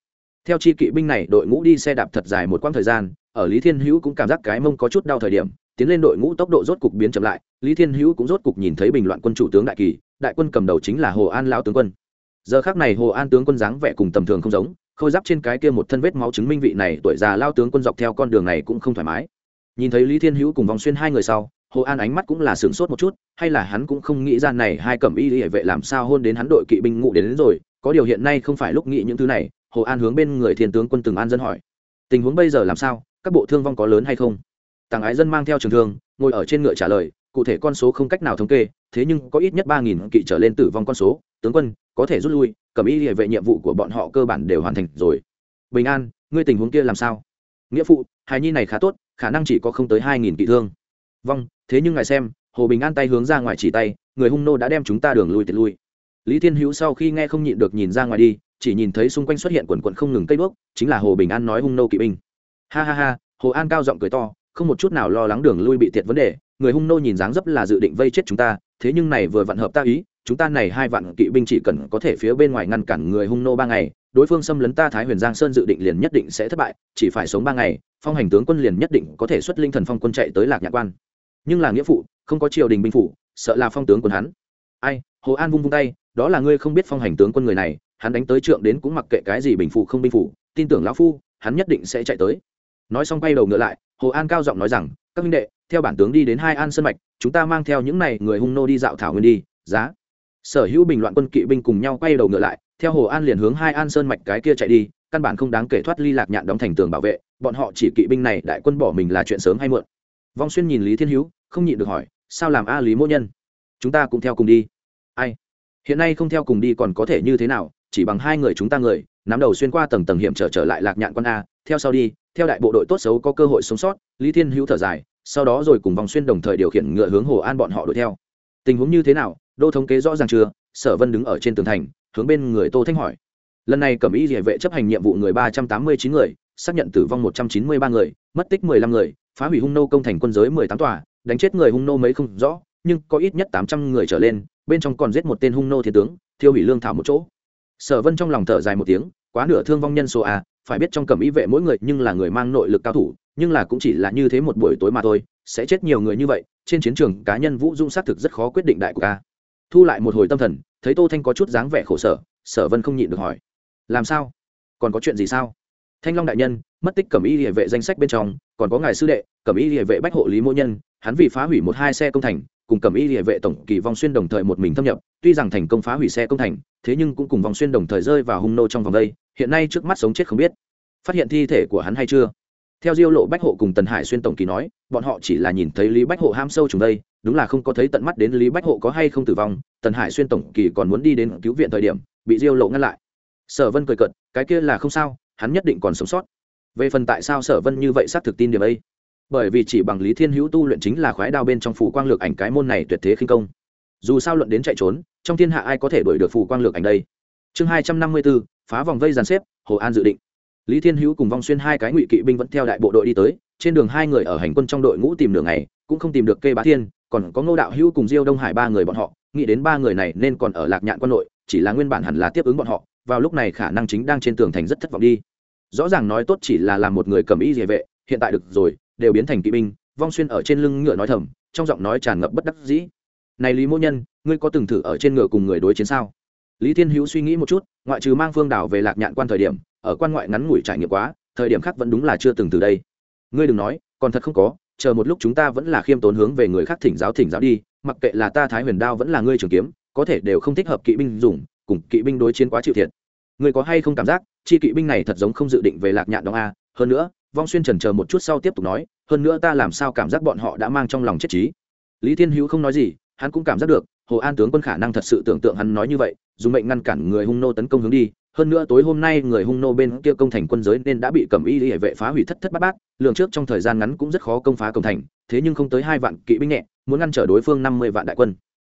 Theo chi kỵ binh này, đội ngũ đi xe đạp thật dài một quãng thời gian, ở lý thiên hữu cũng cảm giác cái mông có chút đau thời điểm, tiến lên đội ngũ tốc độ rốt cục biến chậm lại, lý thiên hữu cũng rốt cục nhìn thấy bình loạn quân chủ tướng đại kỳ, đại quân cầm đầu chính là hồ an lão tướng quân. Giờ khác này hồ an tướng quân dáng vẻ cùng tầm thường không giống, khôi giáp trên cái kia một thân vết máu chứng minh vị này tuổi già lao tướng quân dọc theo con đường này cũng không thoải mái. Nhìn thấy lý thiên hữu cùng vòng xuyên hai người sau hồ an ánh mắt cũng là sửng sốt một chút hay là hắn cũng không nghĩ ra này hai cẩm y hệ vệ làm sao hôn đến hắn đội kỵ binh ngụ đến, đến rồi có điều hiện nay không phải lúc nghĩ những thứ này hồ an hướng bên người thiên tướng quân từng an dân hỏi. Tình huống bây giờ làm sao các bộ thương vong có lớn hay không? Tàng ái dân mang theo trường thương ngồi ở trên ngựa trả lời cụ thể con số không cách nào thống kê thế nhưng có ít nhất ba nghìn kỵ trở lên tử vong con số tướng quân có thể rút lui cẩm y hệ vệ nhiệm vụ của bọn họ cơ bản đều hoàn thành rồi. Bình an ngươi tình huống kia làm sao? Nghĩa phụ hài nhi này khá tốt khả năng chỉ có không tới hai nghìn kỵ thương vâng thế nhưng ngài xem, hồ bình an tay hướng ra ngoài chỉ tay, người hung nô đã đem chúng ta đường lui tiệt lui. Lý thiên hữu sau khi nghe không nhịn được nhìn ra ngoài đi, chỉ nhìn thấy xung quanh xuất hiện quần quần không ngừng cây bước, chính là hồ bình an nói hung nô kỵ binh. Ha ha ha, hồ an cao giọng cười to, không một chút nào lo lắng đường lui bị tiệt vấn đề, người hung nô nhìn dáng dấp là dự định vây chết chúng ta, thế nhưng này vừa vặn hợp ta ý, chúng ta này hai vạn kỵ binh chỉ cần có thể phía bên ngoài ngăn cản người hung nô ba ngày, đối phương xâm lấn ta thái huyền giang sơn dự định liền nhất định sẽ thất bại, chỉ phải sống ba ngày, phong hành tướng quân liền nhất định có thể xuất linh thần phong quân chạy tới lạc nhạc quan nhưng là nghĩa phụ, không có triều đình binh phủ, sợ là phong tướng quân hắn. Ai, hồ an vung vung tay, đó là ngươi không biết phong hành tướng quân người này, hắn đánh tới trượng đến cũng mặc kệ cái gì bình phủ không binh phủ, tin tưởng lão phu, hắn nhất định sẽ chạy tới. Nói xong quay đầu ngựa lại, hồ an cao giọng nói rằng, các minh đệ, theo bản tướng đi đến hai an sơn mạch, chúng ta mang theo những này người hung nô đi dạo thảo nguyên đi, giá. Sở hữu bình loạn quân kỵ binh cùng nhau quay đầu ngựa lại, theo hồ an liền hướng hai an sơn mạch cái kia chạy đi, căn bản không đáng kể thoát ly lạc nhạn đóng thành tường bảo vệ, bọn họ chỉ kỵ binh này đại quân bỏ mình là chuyện sớm hay muộn vong xuyên nhìn lý thiên hữu, không nhịn được hỏi, sao làm a lý mỗ nhân? Chúng ta cũng theo cùng đi. Ai? Hiện nay không theo cùng đi còn có thể như thế nào? Chỉ bằng hai người chúng ta người, nắm đầu xuyên qua tầng tầng hiểm trở trở lại lạc nhạn quan a, theo sau đi, theo đại bộ đội tốt xấu có cơ hội sống sót. Lý thiên hữu thở dài, sau đó rồi cùng vòng xuyên đồng thời điều khiển ngựa hướng hồ an bọn họ đuổi theo. Tình huống như thế nào? Đô thống kế rõ ràng chưa? Sở vân đứng ở trên tường thành, hướng bên người tô thanh hỏi. Lần này cẩm ý địa vệ chấp hành nhiệm vụ người ba trăm tám mươi chín người xác nhận tử vong một trăm chín mươi ba người, mất tích mười lăm người, phá hủy hung nô công thành quân giới mười tám tòa, đánh chết người hung nô mấy không rõ, nhưng có ít nhất tám trăm người trở lên, bên trong còn giết một tên hung nô thiên tướng, thiêu hủy lương thảo một chỗ. Sở vân trong lòng thở dài một tiếng, quá nửa thương vong nhân số a phải biết trong cẩm y vệ mỗi người nhưng là người mang nội lực cao thủ, nhưng là cũng chỉ là như thế một buổi tối mà thôi, sẽ chết nhiều người như vậy, trên chiến trường cá nhân vũ dung xác thực rất khó quyết định đại của ca thu lại một hồi tâm thần, thấy tô thanh có chút dáng vẻ khổ sở sở vân không nhịn được hỏi, làm sao? Còn có chuyện gì sao? Thanh long đại nhân, mất tích cẩm y địa vệ danh sách bên trong, còn có ngài sư đệ, cẩm y địa vệ bách hộ lý mô nhân, hắn vì phá hủy một hai xe công thành, cùng cẩm y địa vệ tổng kỳ vong xuyên đồng thời một mình thâm nhập, tuy rằng thành công phá hủy xe công thành, thế nhưng cũng cùng vong xuyên đồng thời rơi vào hung nô trong vòng đây, hiện nay trước mắt sống chết không biết. Phát hiện thi thể của hắn hay chưa? Theo diêu lộ bách hộ cùng tần hải xuyên tổng kỳ nói, bọn họ chỉ là nhìn thấy lý bách hộ ham sâu trùng đây, đúng là không có thấy tận mắt đến lý bách hộ có hay không tử vong, tần hải xuyên tổng kỳ còn muốn đi đến cứu viện thời điểm, bị diêu lộ ngăn lại. Sở vân cười cận cái kia là không sao hắn nhất định còn sống sót. Về phần tại sao sở vân như vậy xác thực tin điểm ấy, bởi vì chỉ bằng lý thiên hữu tu luyện chính là khoái đao bên trong phủ quang lược ảnh cái môn này tuyệt thế khinh công. Dù sao luận đến chạy trốn, trong thiên hạ ai có thể đuổi được phủ quang lược ảnh đây? Chương hai trăm năm mươi bốn phá vòng vây dàn xếp, hồ an dự định. Lý thiên hữu cùng vong xuyên hai cái ngụy kỵ binh vẫn theo đại bộ đội đi tới, trên đường hai người ở hành quân trong đội ngũ tìm đường này cũng không tìm được kê bá thiên, còn có ngô đạo hữu cùng diêu đông hải ba người bọn họ, nghĩ đến ba người này nên còn ở lạc nhạn quân nội, chỉ là nguyên bản hẳn là tiếp ứng bọn họ vào lúc này khả năng chính đang trên tường thành rất thất vọng đi. Rõ ràng nói tốt chỉ là làm một người cầm ý địa vệ, hiện tại được rồi, đều biến thành kỵ binh, vong xuyên ở trên lưng ngựa nói thầm, trong giọng nói tràn ngập bất đắc dĩ. Này lý mô nhân, ngươi có từng thử ở trên ngựa cùng người đối chiến sao? Lý thiên hữu suy nghĩ một chút, ngoại trừ mang phương đảo về lạc nhạn quan thời điểm, ở quan ngoại ngắn ngủi trải nghiệm quá, thời điểm khác vẫn đúng là chưa từng từ đây. Ngươi đừng nói, còn thật không có, chờ một lúc chúng ta vẫn là khiêm tốn hướng về người khác thỉnh giáo thỉnh giáo đi, mặc kệ là ta thái huyền đao vẫn là ngươi trường kiếm, có thể đều không thích hợp kỵ binh dùng cùng kỵ binh đối chiến quá chịu thiệt. Người có hay không cảm giác, chi kỵ binh này thật giống không dự định về lạc nhạn đóng a? Hơn nữa, vong xuyên trần chờ một chút sau tiếp tục nói, hơn nữa ta làm sao cảm giác bọn họ đã mang trong lòng chết trí. Lý thiên hữu không nói gì, hắn cũng cảm giác được, hồ an tướng quân khả năng thật sự tưởng tượng hắn nói như vậy, dùng mệnh ngăn cản người hung nô tấn công hướng đi. Hơn nữa tối hôm nay người hung nô bên kia công thành quân giới nên đã bị cầm y hệ vệ phá hủy thất thất bát bát lượng trước trong thời gian ngắn cũng rất khó công phá công thành, thế nhưng không tới hai vạn kỵ binh nhẹ, muốn ngăn trở đối phương năm mươi vạn đại quân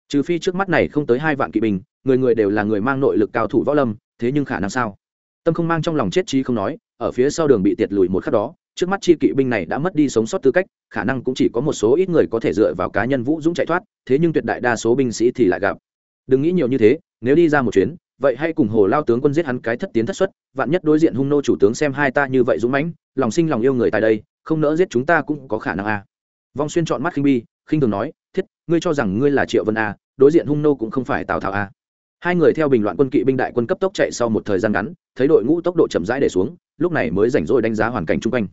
trừ phi trước mắt này không tới hai vạn kỵ binh, người người đều là người mang nội lực cao thủ võ lâm, thế nhưng khả năng sao tâm không mang trong lòng chết trí không nói, ở phía sau đường bị tiệt lùi một khắc đó, trước mắt chi kỵ binh này đã mất đi sống sót tư cách, khả năng cũng chỉ có một số ít người có thể dựa vào cá nhân vũ dũng chạy thoát, thế nhưng tuyệt đại đa số binh sĩ thì lại gặp đừng nghĩ nhiều như thế, nếu đi ra một chuyến, vậy hãy cùng hồ lao tướng quân giết hắn cái thất tiến thất xuất, vạn nhất đối diện hung nô chủ tướng xem hai ta như vậy dũng mãnh, lòng sinh lòng yêu người tại đây, không nỡ giết chúng ta cũng có khả năng à. vong xuyên chọn mắt khinh bi, khinh thường nói ngươi cho rằng ngươi là triệu vân a, đối diện hung nô cũng không phải tào tháo a. Hai người theo bình loạn quân kỵ binh đại quân cấp tốc chạy sau một thời gian ngắn, thấy đội ngũ tốc độ chậm rãi để xuống, lúc này mới rảnh rỗi đánh giá hoàn cảnh chung quanh.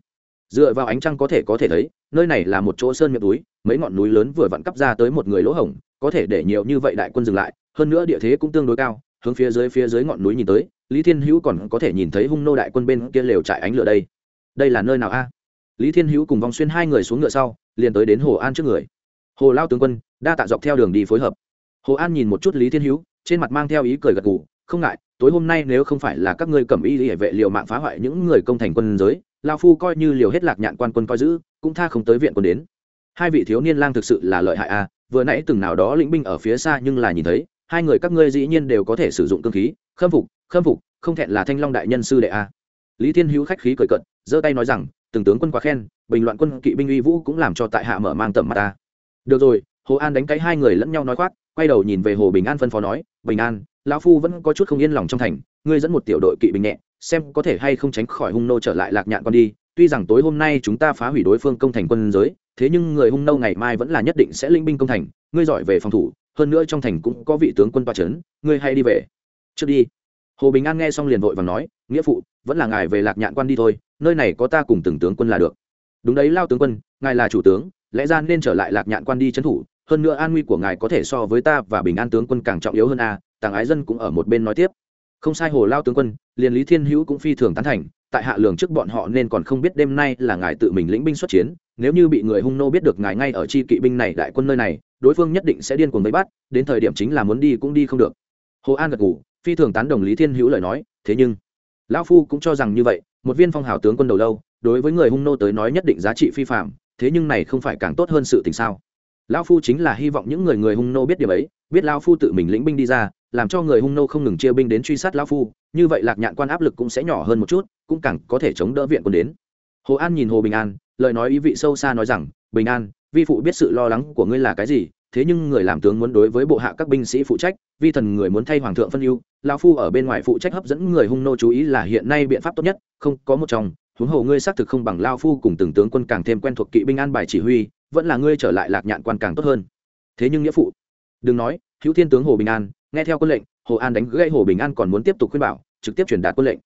Dựa vào ánh trăng có thể có thể thấy, nơi này là một chỗ sơn miệng núi, mấy ngọn núi lớn vừa vặn cắp ra tới một người lỗ hổng, có thể để nhiều như vậy đại quân dừng lại, hơn nữa địa thế cũng tương đối cao, hướng phía dưới phía dưới ngọn núi nhìn tới, lý thiên hữu còn có thể nhìn thấy hung nô đại quân bên kia lều trại ánh lửa đây. Đây là nơi nào a? Lý thiên hữu cùng vòng xuyên hai người xuống ngựa sau, liền tới đến hồ an trước người hồ lao tướng quân, đa tạ dọc theo đường đi phối hợp. Hồ an nhìn một chút lý thiên hữu, trên mặt mang theo ý cười gật gù, không ngại, tối hôm nay nếu không phải là các ngươi cầm y hệ vệ liều mạng phá hoại những người công thành quân giới, lao phu coi như liều hết lạc nhạn quan quân coi giữ, cũng tha không tới viện quân đến. Hai vị thiếu niên lang thực sự là lợi hại a vừa nãy từng nào đó lĩnh binh ở phía xa nhưng là nhìn thấy, hai người các ngươi dĩ nhiên đều có thể sử dụng cương khí, khâm phục khâm phục, không thẹn là thanh long đại nhân sư đệ a lý thiên hữu khách khí cười cận giơ tay nói rằng, từng tướng quân quá khen, bình loạn quân kỵ binh uy vũ cũng làm cho tại hạ mở mang tầm mặt ta được rồi, hồ an đánh cái hai người lẫn nhau nói khoác, quay đầu nhìn về hồ bình an phân phó nói, bình an, lão phu vẫn có chút không yên lòng trong thành, ngươi dẫn một tiểu đội kỵ bình nhẹ, xem có thể hay không tránh khỏi hung nô trở lại lạc nhạn con đi, tuy rằng tối hôm nay chúng ta phá hủy đối phương công thành quân giới, thế nhưng người hung nô ngày mai vẫn là nhất định sẽ linh binh công thành, ngươi giỏi về phòng thủ, hơn nữa trong thành cũng có vị tướng quân toa c h ấ n ngươi hay đi về. Trước đi. Hồ bình an nghe xong liền vội và nói, nghĩa phụ, vẫn là ngài về lạc nhạn quan đi thôi, nơi này có ta cùng từng tướng quân là được. Đúng đấy lao tướng quân, ngài là chủ tướng lẽ ra nên trở lại lạc nhạn quan đi trấn thủ, hơn nữa an nguy của ngài có thể so với ta và bình an tướng quân càng trọng yếu hơn a tàng ái dân cũng ở một bên nói tiếp. Không sai hồ lao tướng quân, liền lý thiên hữu cũng phi thường tán thành, tại hạ lường trước bọn họ nên còn không biết đêm nay là ngài tự mình lĩnh binh xuất chiến, nếu như bị người hung nô biết được ngài ngay ở chi kỵ binh này đại quân nơi này, đối phương nhất định sẽ điên cuồng mấy bắt, đến thời điểm chính là muốn đi cũng đi không được. Hồ an gật ngủ phi thường tán đồng lý thiên hữu lời nói, thế nhưng, lão phu cũng cho rằng như vậy, một viên phong hào tướng quân đầu lâu, đối với người hung nô tới nói nhất định giá trị phi phạm thế nhưng này không phải càng tốt hơn sự tình sao? Lão phu chính là hy vọng những người người hung nô biết điều ấy, biết lão phu tự mình lĩnh binh đi ra, làm cho người hung nô không ngừng chia binh đến truy sát lão phu, như vậy lạc nhạn quan áp lực cũng sẽ nhỏ hơn một chút, cũng càng có thể chống đỡ viện quân đến. Hồ an nhìn hồ bình an, lời nói ý vị sâu xa nói rằng, bình an, vi phụ biết sự lo lắng của ngươi là cái gì, thế nhưng người làm tướng muốn đối với bộ hạ các binh sĩ phụ trách, vi thần người muốn thay hoàng thượng phân ưu lao phu ở bên ngoài phụ trách hấp dẫn người hung nô chú ý là hiện nay biện pháp tốt nhất, không có một trong huống hồ ngươi xác thực không bằng lao phu cùng từng tướng quân càng thêm quen thuộc kỵ binh an bài chỉ huy, vẫn là ngươi trở lại lạc nhạn quan càng tốt hơn. Thế nhưng nghĩa phụ, đừng nói, hữu thiên tướng hồ bình an, nghe theo quân lệnh, hồ an đánh gãy hồ bình an còn muốn tiếp tục khuyên bảo, trực tiếp truyền đạt quân lệnh.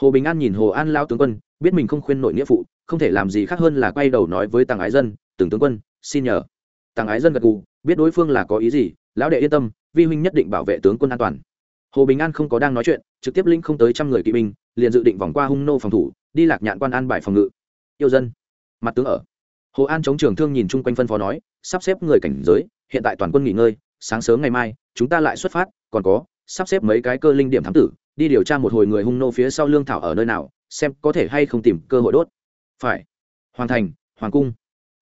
Hồ bình an nhìn hồ an lao tướng quân, biết mình không khuyên nội nghĩa phụ, không thể làm gì khác hơn là quay đầu nói với tàng ái dân, từng tướng quân, xin nhờ. Tàng ái dân gật gù, biết đối phương là có ý gì, lão đệ yên tâm, vi huynh nhất định bảo vệ tướng quân an toàn. Hồ bình an không có đang nói chuyện, trực tiếp linh không tới trăm người kỵ binh, liền dự định vòng qua hung nô phòng thủ đi lạc nhạn quan an bài phòng ngự. Yêu dân. Mặt tướng ở. Hồ an chống trường thương nhìn chung quanh phân phó nói, sắp xếp người cảnh giới, hiện tại toàn quân nghỉ ngơi, sáng sớm ngày mai, chúng ta lại xuất phát, còn có, sắp xếp mấy cái cơ linh điểm thám tử, đi điều tra một hồi người hung nô phía sau lương thảo ở nơi nào, xem có thể hay không tìm cơ hội đốt. Phải. Hoàn thành, hoàng cung.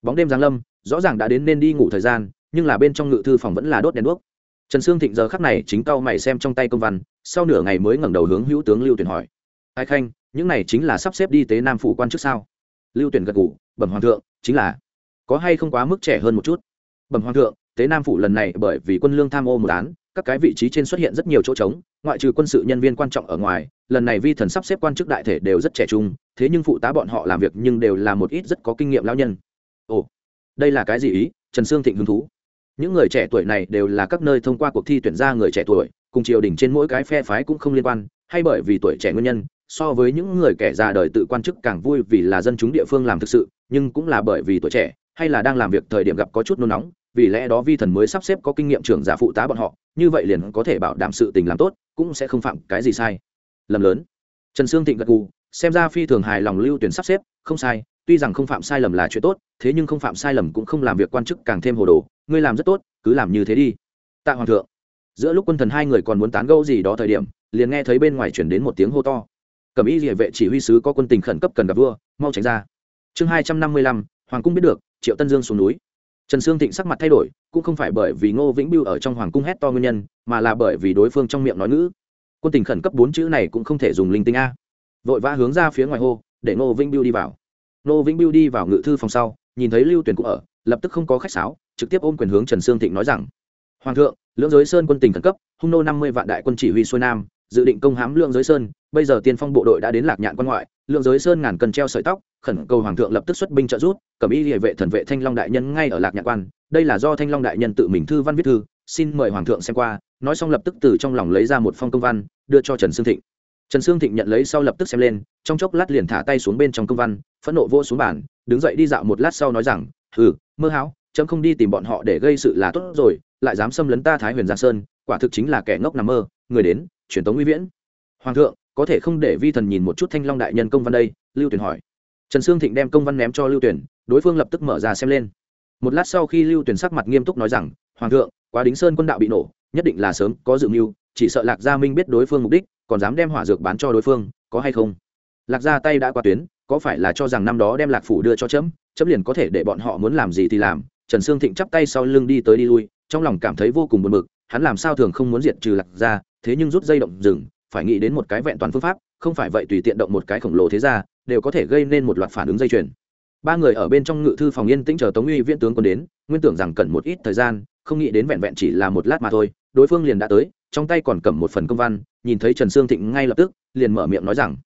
Bóng đêm giáng lâm, rõ ràng đã đến nên đi ngủ thời gian, nhưng là bên trong ngự thư phòng vẫn là đốt đèn đuốc. Trần sương thịnh giờ khắc này chính cau mày xem trong tay công văn, sau nửa ngày mới ngẩng đầu hướng hữu tướng lưu tuyển hỏi. Ai khanh những này chính là sắp xếp đi tế nam phủ quan chức sao? Lưu tuyển gật ngủ bẩm hoàng thượng, chính là. Có hay không quá mức trẻ hơn một chút? Bẩm hoàng thượng, tế nam phủ lần này bởi vì quân lương tham ô một án, các cái vị trí trên xuất hiện rất nhiều chỗ trống, ngoại trừ quân sự nhân viên quan trọng ở ngoài, lần này vi thần sắp xếp quan chức đại thể đều rất trẻ trung, thế nhưng phụ tá bọn họ làm việc nhưng đều là một ít rất có kinh nghiệm lão nhân. Ồ, đây là cái gì ý? Trần sương thịnh hứng thú. Những người trẻ tuổi này đều là các nơi thông qua cuộc thi tuyển ra người trẻ tuổi, cùng triều đình trên mỗi cái phe phái cũng không liên quan, hay bởi vì tuổi trẻ nguyên nhân so với những người kẻ già đời tự quan chức càng vui vì là dân chúng địa phương làm thực sự, nhưng cũng là bởi vì tuổi trẻ, hay là đang làm việc thời điểm gặp có chút nôn nóng, vì lẽ đó vi thần mới sắp xếp có kinh nghiệm trưởng giả phụ tá bọn họ, như vậy liền có thể bảo đảm sự tình làm tốt, cũng sẽ không phạm cái gì sai. Lầm lớn. Trần sương thịnh gật gù, xem ra phi thường hài lòng lưu tuyển sắp xếp, không sai, tuy rằng không phạm sai lầm là chuyện tốt, thế nhưng không phạm sai lầm cũng không làm việc quan chức càng thêm hồ đồ, ngươi làm rất tốt, cứ làm như thế đi. Tạ hoàng thượng. Giữa lúc quân thần hai người còn muốn tán gẫu gì đó thời điểm, liền nghe thấy bên ngoài chuyển đến một tiếng hô to cẩm y địa vệ chỉ huy sứ có quân tình khẩn cấp cần gặp vua, mau tránh ra. Chương hai trăm năm mươi lăm, hoàng cung biết được, triệu tân dương xuống núi. Trần sương thịnh sắc mặt thay đổi, cũng không phải bởi vì ngô vĩnh biêu ở trong hoàng cung hét to nguyên nhân, mà là bởi vì đối phương trong miệng nói ngữ. Quân tình khẩn cấp bốn chữ này cũng không thể dùng linh tinh a. Vội vã hướng ra phía ngoài hô, để ngô vĩnh biêu đi vào. Ngô vĩnh biêu đi vào ngự thư phòng sau, nhìn thấy lưu tuyển cũng ở, lập tức không có khách sáo, trực tiếp ôm quyền hướng trần sương thịnh nói rằng, hoàng thượng, lưỡng giới sơn quân tình khẩn cấp, hung nô năm mươi vạn đại quân chỉ huy xuôi nam, dự định công hãm lưỡng giới sơn bây giờ tiên phong bộ đội đã đến lạc nhạn quan ngoại lượng giới sơn ngàn cần treo sợi tóc khẩn cầu hoàng thượng lập tức xuất binh trợ giúp cầm y địa vệ thần vệ thanh long đại nhân ngay ở lạc nhạn quan. Đây là do thanh long đại nhân tự mình thư văn viết thư xin mời hoàng thượng xem qua. Nói xong lập tức từ trong lòng lấy ra một phong công văn đưa cho trần sương thịnh. Trần sương thịnh nhận lấy sau lập tức xem lên trong chốc lát liền thả tay xuống bên trong công văn phẫn nộ vô xuống bàn đứng dậy đi dạo một lát sau nói rằng Ừ, mơ hão trẫm không đi tìm bọn họ để gây sự là tốt rồi lại dám xâm lấn ta thái huyền giang sơn quả thực chính là kẻ ngốc nằm mơ người đến truyền tống uy viễn. Hoàng thượng có thể không để vi thần nhìn một chút thanh long đại nhân công văn đây? Lưu tuyển hỏi. Trần sương thịnh đem công văn ném cho lưu tuyển đối phương lập tức mở ra xem lên. Một lát sau khi lưu tuyển sắc mặt nghiêm túc nói rằng, hoàng thượng, quá đính sơn quân đạo bị nổ, nhất định là sớm, có dự mưu, chỉ sợ lạc gia minh biết đối phương mục đích, còn dám đem hỏa dược bán cho đối phương, có hay không? Lạc gia tay đã qua tuyến, có phải là cho rằng năm đó đem lạc phủ đưa cho chấm chấm liền có thể để bọn họ muốn làm gì thì làm. Trần sương thịnh chắp tay sau lưng đi tới đi lui, trong lòng cảm thấy vô cùng buồn bực, hắn làm sao thường không muốn diệt trừ lạc gia, thế nhưng rút dây động rừng phải nghĩ đến một cái vẹn toàn phương pháp, không phải vậy tùy tiện động một cái khổng lồ thế ra đều có thể gây nên một loạt phản ứng dây chuyền. Ba người ở bên trong ngự thư phòng yên tĩnh chờ tống uy viễn tướng quân đến, nguyên tưởng rằng cần một ít thời gian, không nghĩ đến vẹn vẹn chỉ là một lát mà thôi, đối phương liền đã tới, trong tay còn cầm một phần công văn, nhìn thấy trần sương thịnh ngay lập tức, liền mở miệng nói rằng,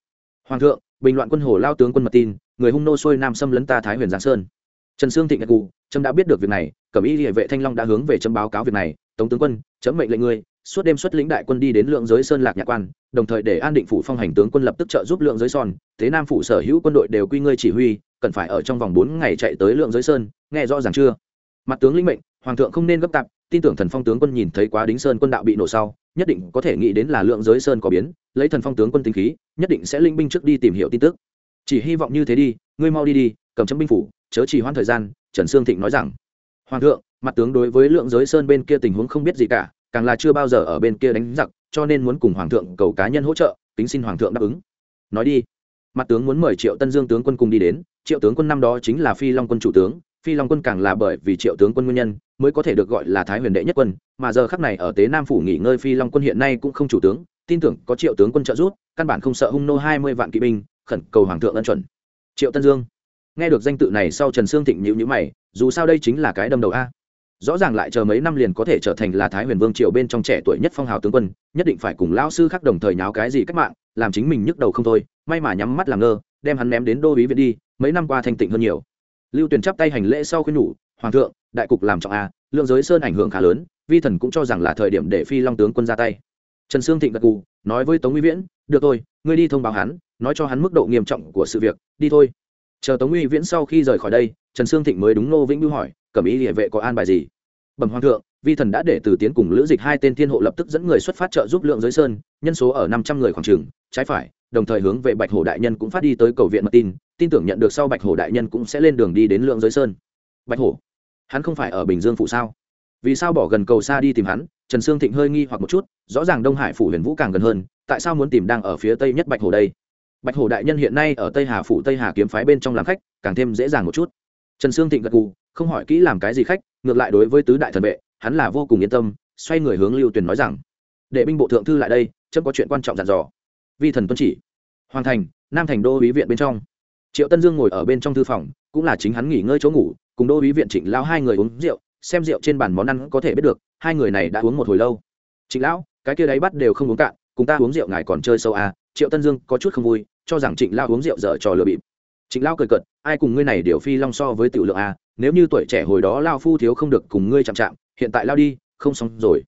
hoàng thượng, bình loạn quân hồ lao tướng quân mật tin, người hung nô xuôi nam xâm lấn ta thái huyền giang sơn. Trần sương thịnh gật cụ trâm đã biết được việc này, cẩm y địa vệ thanh long đã hướng về trâm báo cáo việc này, tống tướng quân, chấm mệnh lệnh ngươi suốt đêm xuất lĩnh đại quân đi đến lượng giới sơn lạc nhạc quan, đồng thời để an định phủ phong hành tướng quân lập tức trợ giúp lượng giới son, thế nam phủ sở hữu quân đội đều quy ngươi chỉ huy, cần phải ở trong vòng bốn ngày chạy tới lượng giới sơn, nghe rõ ràng chưa? Mặt tướng linh mệnh, hoàng thượng không nên gấp tạp, tin tưởng thần phong tướng quân nhìn thấy quá đính sơn quân đạo bị nổ sau, nhất định có thể nghĩ đến là lượng giới sơn có biến, lấy thần phong tướng quân tính khí, nhất định sẽ linh binh trước đi tìm hiểu tin tức. Chỉ hy vọng như thế đi, ngươi mau đi đi, cầm chấm binh phủ, chớ trì hoãn thời gian, trần sương thịnh nói rằng. Hoàng thượng, mặt tướng đối với lượng giới sơn bên kia tình huống không biết gì cả càng là chưa bao giờ ở bên kia đánh giặc, cho nên muốn cùng hoàng thượng cầu cá nhân hỗ trợ tính xin hoàng thượng đáp ứng. Nói đi. Mặt tướng muốn mời triệu tân dương tướng quân cùng đi đến, triệu tướng quân năm đó chính là phi long quân chủ tướng, phi long quân càng là bởi vì triệu tướng quân nguyên nhân, mới có thể được gọi là thái huyền đệ nhất quân, mà giờ khắc này ở tế nam phủ nghỉ ngơi phi long quân hiện nay cũng không chủ tướng, tin tưởng có triệu tướng quân trợ giúp, căn bản không sợ hung nô hai mươi vạn kỵ binh, khẩn cầu hoàng thượng ân chuẩn. Triệu tân dương. Nghe được danh tự này sau trần sương thịnh nhữ nhữ mày, dù sao đây chính là cái đâm đầu a rõ ràng lại chờ mấy năm liền có thể trở thành là thái huyền vương triều bên trong trẻ tuổi nhất phong hào tướng quân, nhất định phải cùng lão sư khác đồng thời nháo cái gì cách mạng, làm chính mình nhức đầu không thôi, may mà nhắm mắt làm ngơ, đem hắn ném đến đô ý viện đi, mấy năm qua thanh tịnh hơn nhiều. Lưu tuyền chắp tay hành lễ sau khuyên nhủ, hoàng thượng, đại cục làm trọng a, lượng giới sơn ảnh hưởng khá lớn, vi thần cũng cho rằng là thời điểm để phi long tướng quân ra tay. Trần sương thịnh gật cù nói với tống uy viễn, được thôi, ngươi đi thông báo hắn, nói cho hắn mức độ nghiêm trọng của sự việc, đi thôi. Chờ tống uy viễn sau khi rời khỏi đây, trần sương thịnh mới đúng nô vĩnh bưu hỏi cẩm ý địa vệ có an bài gì? Bẩm hoàng thượng, vi thần đã để từ tiến cùng lữ dịch hai tên thiên hộ lập tức dẫn người xuất phát trợ giúp lượng giới sơn, nhân số ở năm trăm người khoảng trường trái phải, đồng thời hướng về bạch hồ đại nhân cũng phát đi tới cầu viện mật tin tin tưởng nhận được sau bạch hồ đại nhân cũng sẽ lên đường đi đến lượng giới sơn. Bạch hồ hắn không phải ở bình dương phụ sao? Vì sao bỏ gần cầu xa đi tìm hắn? Trần sương thịnh hơi nghi hoặc một chút, rõ ràng đông hải phủ huyền vũ càng gần hơn, tại sao muốn tìm đang ở phía tây nhất bạch hồ đây? Bạch hồ đại nhân hiện nay ở tây hà phủ tây hà kiếm phái bên trong làm khách, càng thêm dễ dàng một chút. Trần sương thịnh gật gù không hỏi kỹ làm cái gì khách, ngược lại đối với tứ đại thần vệ, hắn là vô cùng yên tâm, xoay người hướng lưu tuyền nói rằng, để binh bộ thượng thư lại đây, chấm có chuyện quan trọng dặn dò. Vi thần tuân chỉ. Hoàng thành, nam thành đô ý viện bên trong. Triệu tân dương ngồi ở bên trong thư phòng, cũng là chính hắn nghỉ ngơi chỗ ngủ, cùng đô ý viện trịnh lão hai người uống rượu, xem rượu trên bàn món ăn có thể biết được, hai người này đã uống một hồi lâu. Trịnh lão, cái kia đáy bắt đều không uống cạn, cùng ta uống rượu ngài còn chơi sâu à? Triệu tân dương có chút không vui, cho rằng trịnh lão uống rượu dở trò lừa bịp. Trịnh lão cười cợt, ai cùng ngươi này điều phi long so với tiểu lượng à? Nếu như tuổi trẻ hồi đó lao phu thiếu không được cùng ngươi chạm chạm, hiện tại lao đi, không xong rồi.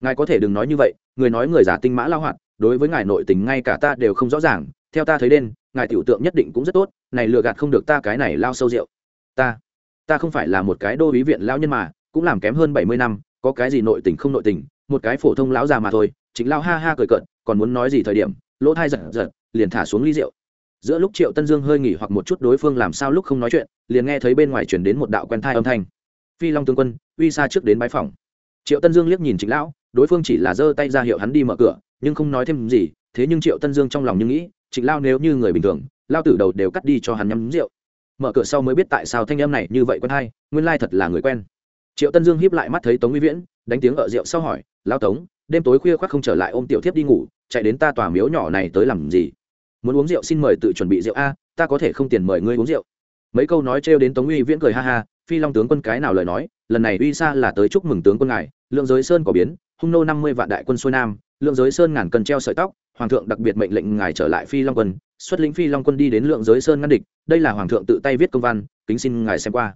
Ngài có thể đừng nói như vậy, người nói người giả tinh mã lao hoạt, đối với ngài nội tình ngay cả ta đều không rõ ràng, theo ta thấy đen, ngài tiểu tượng nhất định cũng rất tốt, này lừa gạt không được ta cái này lao sâu rượu. Ta ta không phải là một cái đô ý viện lao nhân mà, cũng làm kém hơn bảy mươi năm, có cái gì nội tình không nội tình, một cái phổ thông lão già mà thôi, chính lao ha ha cười cợt, còn muốn nói gì thời điểm, lỗ thai giật giật, liền thả xuống ly rượu giữa lúc triệu tân dương hơi nghỉ hoặc một chút đối phương làm sao lúc không nói chuyện, liền nghe thấy bên ngoài chuyển đến một đạo quen thai âm thanh. Phi long tướng quân, uy xa trước đến bái phòng triệu tân dương liếc nhìn trịnh lão, đối phương chỉ là giơ tay ra hiệu hắn đi mở cửa, nhưng không nói thêm gì, thế nhưng triệu tân dương trong lòng như nghĩ, trịnh lao nếu như người bình thường lao tử đầu đều cắt đi cho hắn nhắm rượu. Mở cửa sau mới biết tại sao thanh em này như vậy quen hay nguyên lai thật là người quen. Triệu tân dương hiếp lại mắt thấy tống uy viễn, đánh tiếng ở rượu sau hỏi lao tống, đêm tối khuya khoác không trở lại ôm tiểu thiếp đi ngủ, chạy đến ta tòa miếu nhỏ này tới làm gì? Muốn uống rượu xin mời tự chuẩn bị rượu a, ta có thể không tiền mời ngươi uống rượu. Mấy câu nói trêu đến tống uy viễn cười ha ha, phi long tướng quân cái nào lời nói, lần này uy xa là tới chúc mừng tướng quân ngài, lượng giới sơn có biến, hung nô năm mươi vạn đại quân xuôi nam, lượng giới sơn ngàn cần treo sợi tóc, hoàng thượng đặc biệt mệnh lệnh ngài trở lại phi long quân, xuất lĩnh phi long quân đi đến lượng giới sơn ngăn địch, đây là hoàng thượng tự tay viết công văn, kính xin ngài xem qua.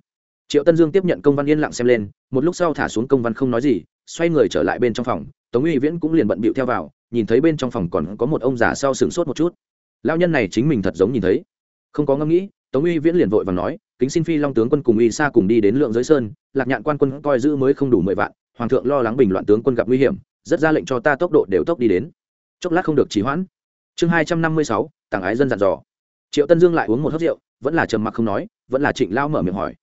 Triệu tân dương tiếp nhận công văn yên lặng xem lên, một lúc sau thả xuống công văn không nói gì, xoay người trở lại bên trong phòng, tống uy viễn cũng liền bận bịu theo vào, nhìn thấy bên trong phòng còn có một ông già sau sửng sốt một chút lao nhân này chính mình thật giống nhìn thấy. Không có ngẫm nghĩ, tống uy viễn liền vội và nói, kính xin phi long tướng quân cùng uy xa cùng đi đến lượng giới sơn, lạc nhạn quan quân coi giữ mới không đủ mười vạn, hoàng thượng lo lắng bình loạn tướng quân gặp nguy hiểm, rất ra lệnh cho ta tốc độ đều tốc đi đến. Chốc lát không được trì hoãn. Chương hai trăm năm mươi sáu tàng ái dân dặn dò. Triệu tân dương lại uống một hớt rượu, vẫn là trầm mặc không nói, vẫn là trịnh lao mở miệng hỏi,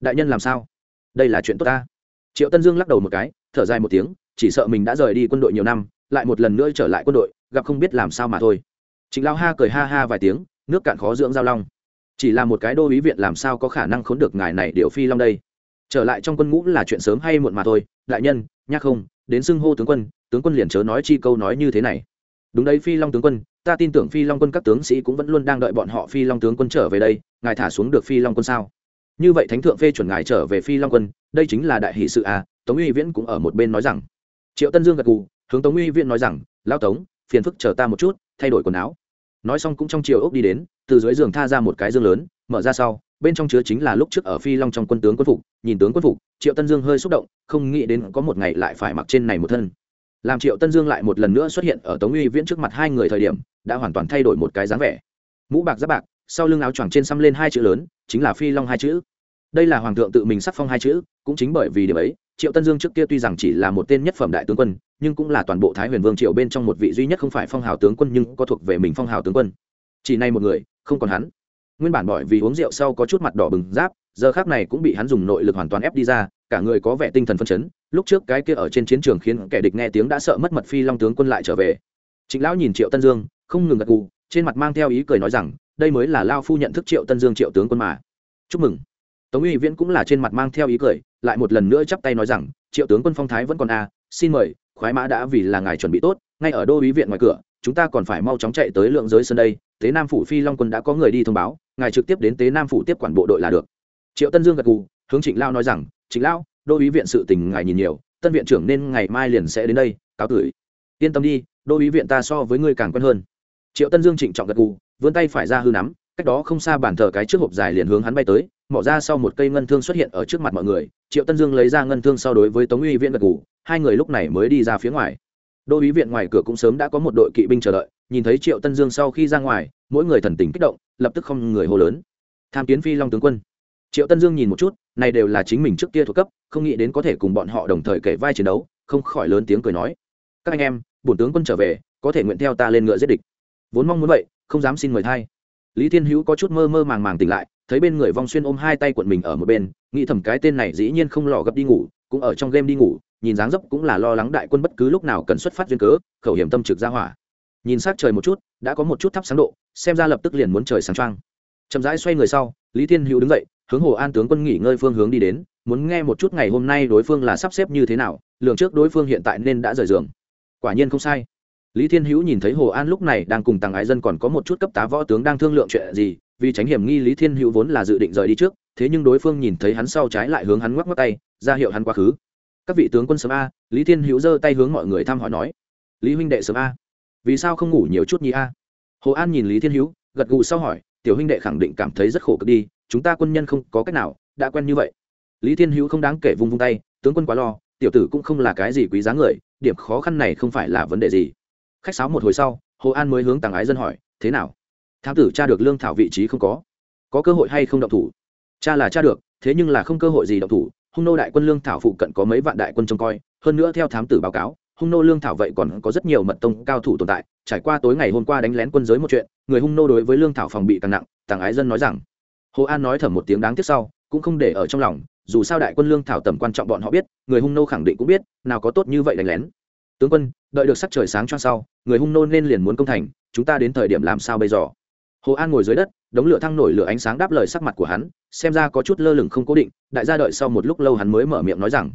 đại nhân làm sao? Đây là chuyện tốt ta. Triệu tân dương lắc đầu một cái, thở dài một tiếng, chỉ sợ mình đã rời đi quân đội nhiều năm, lại một lần nữa trở lại quân đội, gặp không biết làm sao mà thôi trịnh lao ha cười ha ha vài tiếng, nước cạn khó dưỡng giao long. Chỉ là một cái đô úy viện làm sao có khả năng khốn được ngài này điều phi long đây? Trở lại trong quân ngũ là chuyện sớm hay muộn mà thôi, đại nhân, nhắc không, đến xưng hô tướng quân tướng quân liền chớ nói chi câu nói như thế này. Đúng đấy phi long tướng quân, ta tin tưởng phi long quân các tướng sĩ cũng vẫn luôn đang đợi bọn họ phi long tướng quân trở về đây, ngài thả xuống được phi long quân sao? Như vậy thánh thượng phê chuẩn ngài trở về phi long quân, đây chính là đại hỷ sự à tống uy viễn cũng ở một bên nói rằng. Triệu tân dương gật gù, hướng tống uy viễn nói rằng, Lão tống, phiền phức chờ ta một chút, thay đổi quần áo nói xong cũng trong chiều ốc đi đến, từ dưới giường tha ra một cái dương lớn, mở ra sau, bên trong chứa chính là lúc trước ở phi long trong quân tướng quân phục, nhìn tướng quân phục, triệu tân dương hơi xúc động, không nghĩ đến có một ngày lại phải mặc trên này một thân. Làm triệu tân dương lại một lần nữa xuất hiện ở tống uy viễn trước mặt hai người thời điểm, đã hoàn toàn thay đổi một cái dáng vẻ. Mũ bạc giáp bạc, sau lưng áo choàng trên xăm lên hai chữ lớn, chính là phi long hai chữ. Đây là hoàng thượng tự mình sắc phong hai chữ, cũng chính bởi vì điểm ấy triệu tân dương trước kia tuy rằng chỉ là một tên nhất phẩm đại tướng quân, nhưng cũng là toàn bộ thái huyền vương triệu bên trong một vị duy nhất không phải phong hào tướng quân nhưng có thuộc về mình phong hào tướng quân. Chỉ nay một người, không còn hắn. Nguyên bản bởi vì uống rượu sau có chút mặt đỏ bừng giáp giờ khác này cũng bị hắn dùng nội lực hoàn toàn ép đi ra, cả người có vẻ tinh thần phân chấn. Lúc trước cái kia ở trên chiến trường khiến kẻ địch nghe tiếng đã sợ mất mật phi long tướng quân lại trở về. Trịnh lão nhìn triệu tân dương, không ngừng gật gù, trên mặt mang theo ý cười nói rằng, đây mới là lao phu nhận thức triệu tân dương triệu tướng quân mà. Chúc mừng. Tống uy viễn cũng là trên mặt mang theo ý cười lại một lần nữa chắp tay nói rằng, triệu tướng quân phong thái vẫn còn a, xin mời, khoái mã đã vì là ngài chuẩn bị tốt, ngay ở đô ý viện ngoài cửa, chúng ta còn phải mau chóng chạy tới lượng giới sân đây, tế nam phủ phi long quân đã có người đi thông báo, ngài trực tiếp đến tế nam phủ tiếp quản bộ đội là được. Triệu tân dương gật gù, hướng trịnh lao nói rằng, trịnh lao, đô ý viện sự tình ngài nhìn nhiều, tân viện trưởng nên ngày mai liền sẽ đến đây, cáo tử. Yên tâm đi, đô ý viện ta so với ngươi càng quen hơn. Triệu tân dương trịnh trọng gật gù, vươn tay phải ra hư nắm cách đó không xa bàn thờ cái trước hộp dài liền hướng hắn bay tới, mỏ ra sau một cây ngân thương xuất hiện ở trước mặt mọi người, triệu tân dương lấy ra ngân thương sau đối với tống uy viện gật gù, hai người lúc này mới đi ra phía ngoài. Đô Uy viện ngoài cửa cũng sớm đã có một đội kỵ binh chờ đợi, nhìn thấy triệu tân dương sau khi ra ngoài, mỗi người thần tình kích động, lập tức không người hô lớn. Tham kiến phi long tướng quân. Triệu tân dương nhìn một chút, này đều là chính mình trước kia thuộc cấp, không nghĩ đến có thể cùng bọn họ đồng thời kể vai chiến đấu, không khỏi lớn tiếng cười nói. Các anh em, bổn tướng quân trở về, có thể nguyện theo ta lên ngựa giết địch. Vốn mong muốn vậy, không dám xin mời thay lý thiên hữu có chút mơ mơ màng màng tỉnh lại, thấy bên người vong xuyên ôm hai tay quận mình ở một bên, nghĩ thầm cái tên này dĩ nhiên không lò gấp đi ngủ, cũng ở trong game đi ngủ, nhìn dáng dấp cũng là lo lắng đại quân bất cứ lúc nào cần xuất phát duyên cớ, khẩu hiểm tâm trực ra hỏa. Nhìn s trời một chút, đã có một chút thắp sáng độ, xem ra lập tức liền muốn trời sáng trăng chậm rãi xoay người sau, lý thiên hữu đứng dậy, hướng hồ an tướng quân nghỉ ngơi phương hướng đi đến, muốn nghe một chút ngày hôm nay đối phương là sắp xếp như thế nào, lường trước đối phương hiện tại nên đã rời giường. Quả nhiên không sai lý thiên hữu nhìn thấy hồ an lúc này đang cùng tàng ái dân còn có một chút cấp tá võ tướng đang thương lượng chuyện gì, vì tránh hiểm nghi lý thiên hữu vốn là dự định rời đi trước, thế nhưng đối phương nhìn thấy hắn sau trái lại hướng hắn ngoắc ngoắc tay, ra hiệu hắn quá khứ. Các vị tướng quân sớm a. Lý thiên hữu giơ tay hướng mọi người thăm hỏi nói. Lý huynh đệ sớm a. Vì sao không ngủ nhiều chút nhỉ a? Hồ an nhìn lý thiên hữu, gật gù sau hỏi. Tiểu huynh đệ khẳng định cảm thấy rất khổ cực đi, chúng ta quân nhân không có cách nào, đã quen như vậy. Lý thiên hữu không đáng kể vung vung tay, tướng quân quá lo, tiểu tử cũng không là cái gì quý giá người, điểm khó khăn này không phải là vấn đề gì khách sáo một hồi sau, hồ an mới hướng tàng ái dân hỏi, thế nào? Thám tử cha được lương thảo vị trí không có? Có cơ hội hay không động thủ? Cha là cha được, thế nhưng là không cơ hội gì động thủ. Hung nô đại quân lương thảo phụ cận có mấy vạn đại quân trông coi, hơn nữa theo thám tử báo cáo, hung nô lương thảo vậy còn có rất nhiều mật tông cao thủ tồn tại. Trải qua tối ngày hôm qua đánh lén quân giới một chuyện, người hung nô đối với lương thảo phòng bị càng nặng. Tàng ái dân nói rằng. Hồ an nói thầm một tiếng đáng tiếc sau, cũng không để ở trong lòng, dù sao đại quân lương thảo tầm quan trọng bọn họ biết, người hung nô khẳng định cũng biết, nào có tốt như vậy đánh lén tướng quân, đợi được sắc trời sáng cho sau, người hung nô nên liền muốn công thành, chúng ta đến thời điểm làm sao bây giờ? Hồ an ngồi dưới đất, đống lửa thăng nổi lửa ánh sáng đáp lời sắc mặt của hắn, xem ra có chút lơ lửng không cố định, đại gia đợi sau một lúc lâu hắn mới mở miệng nói rằng,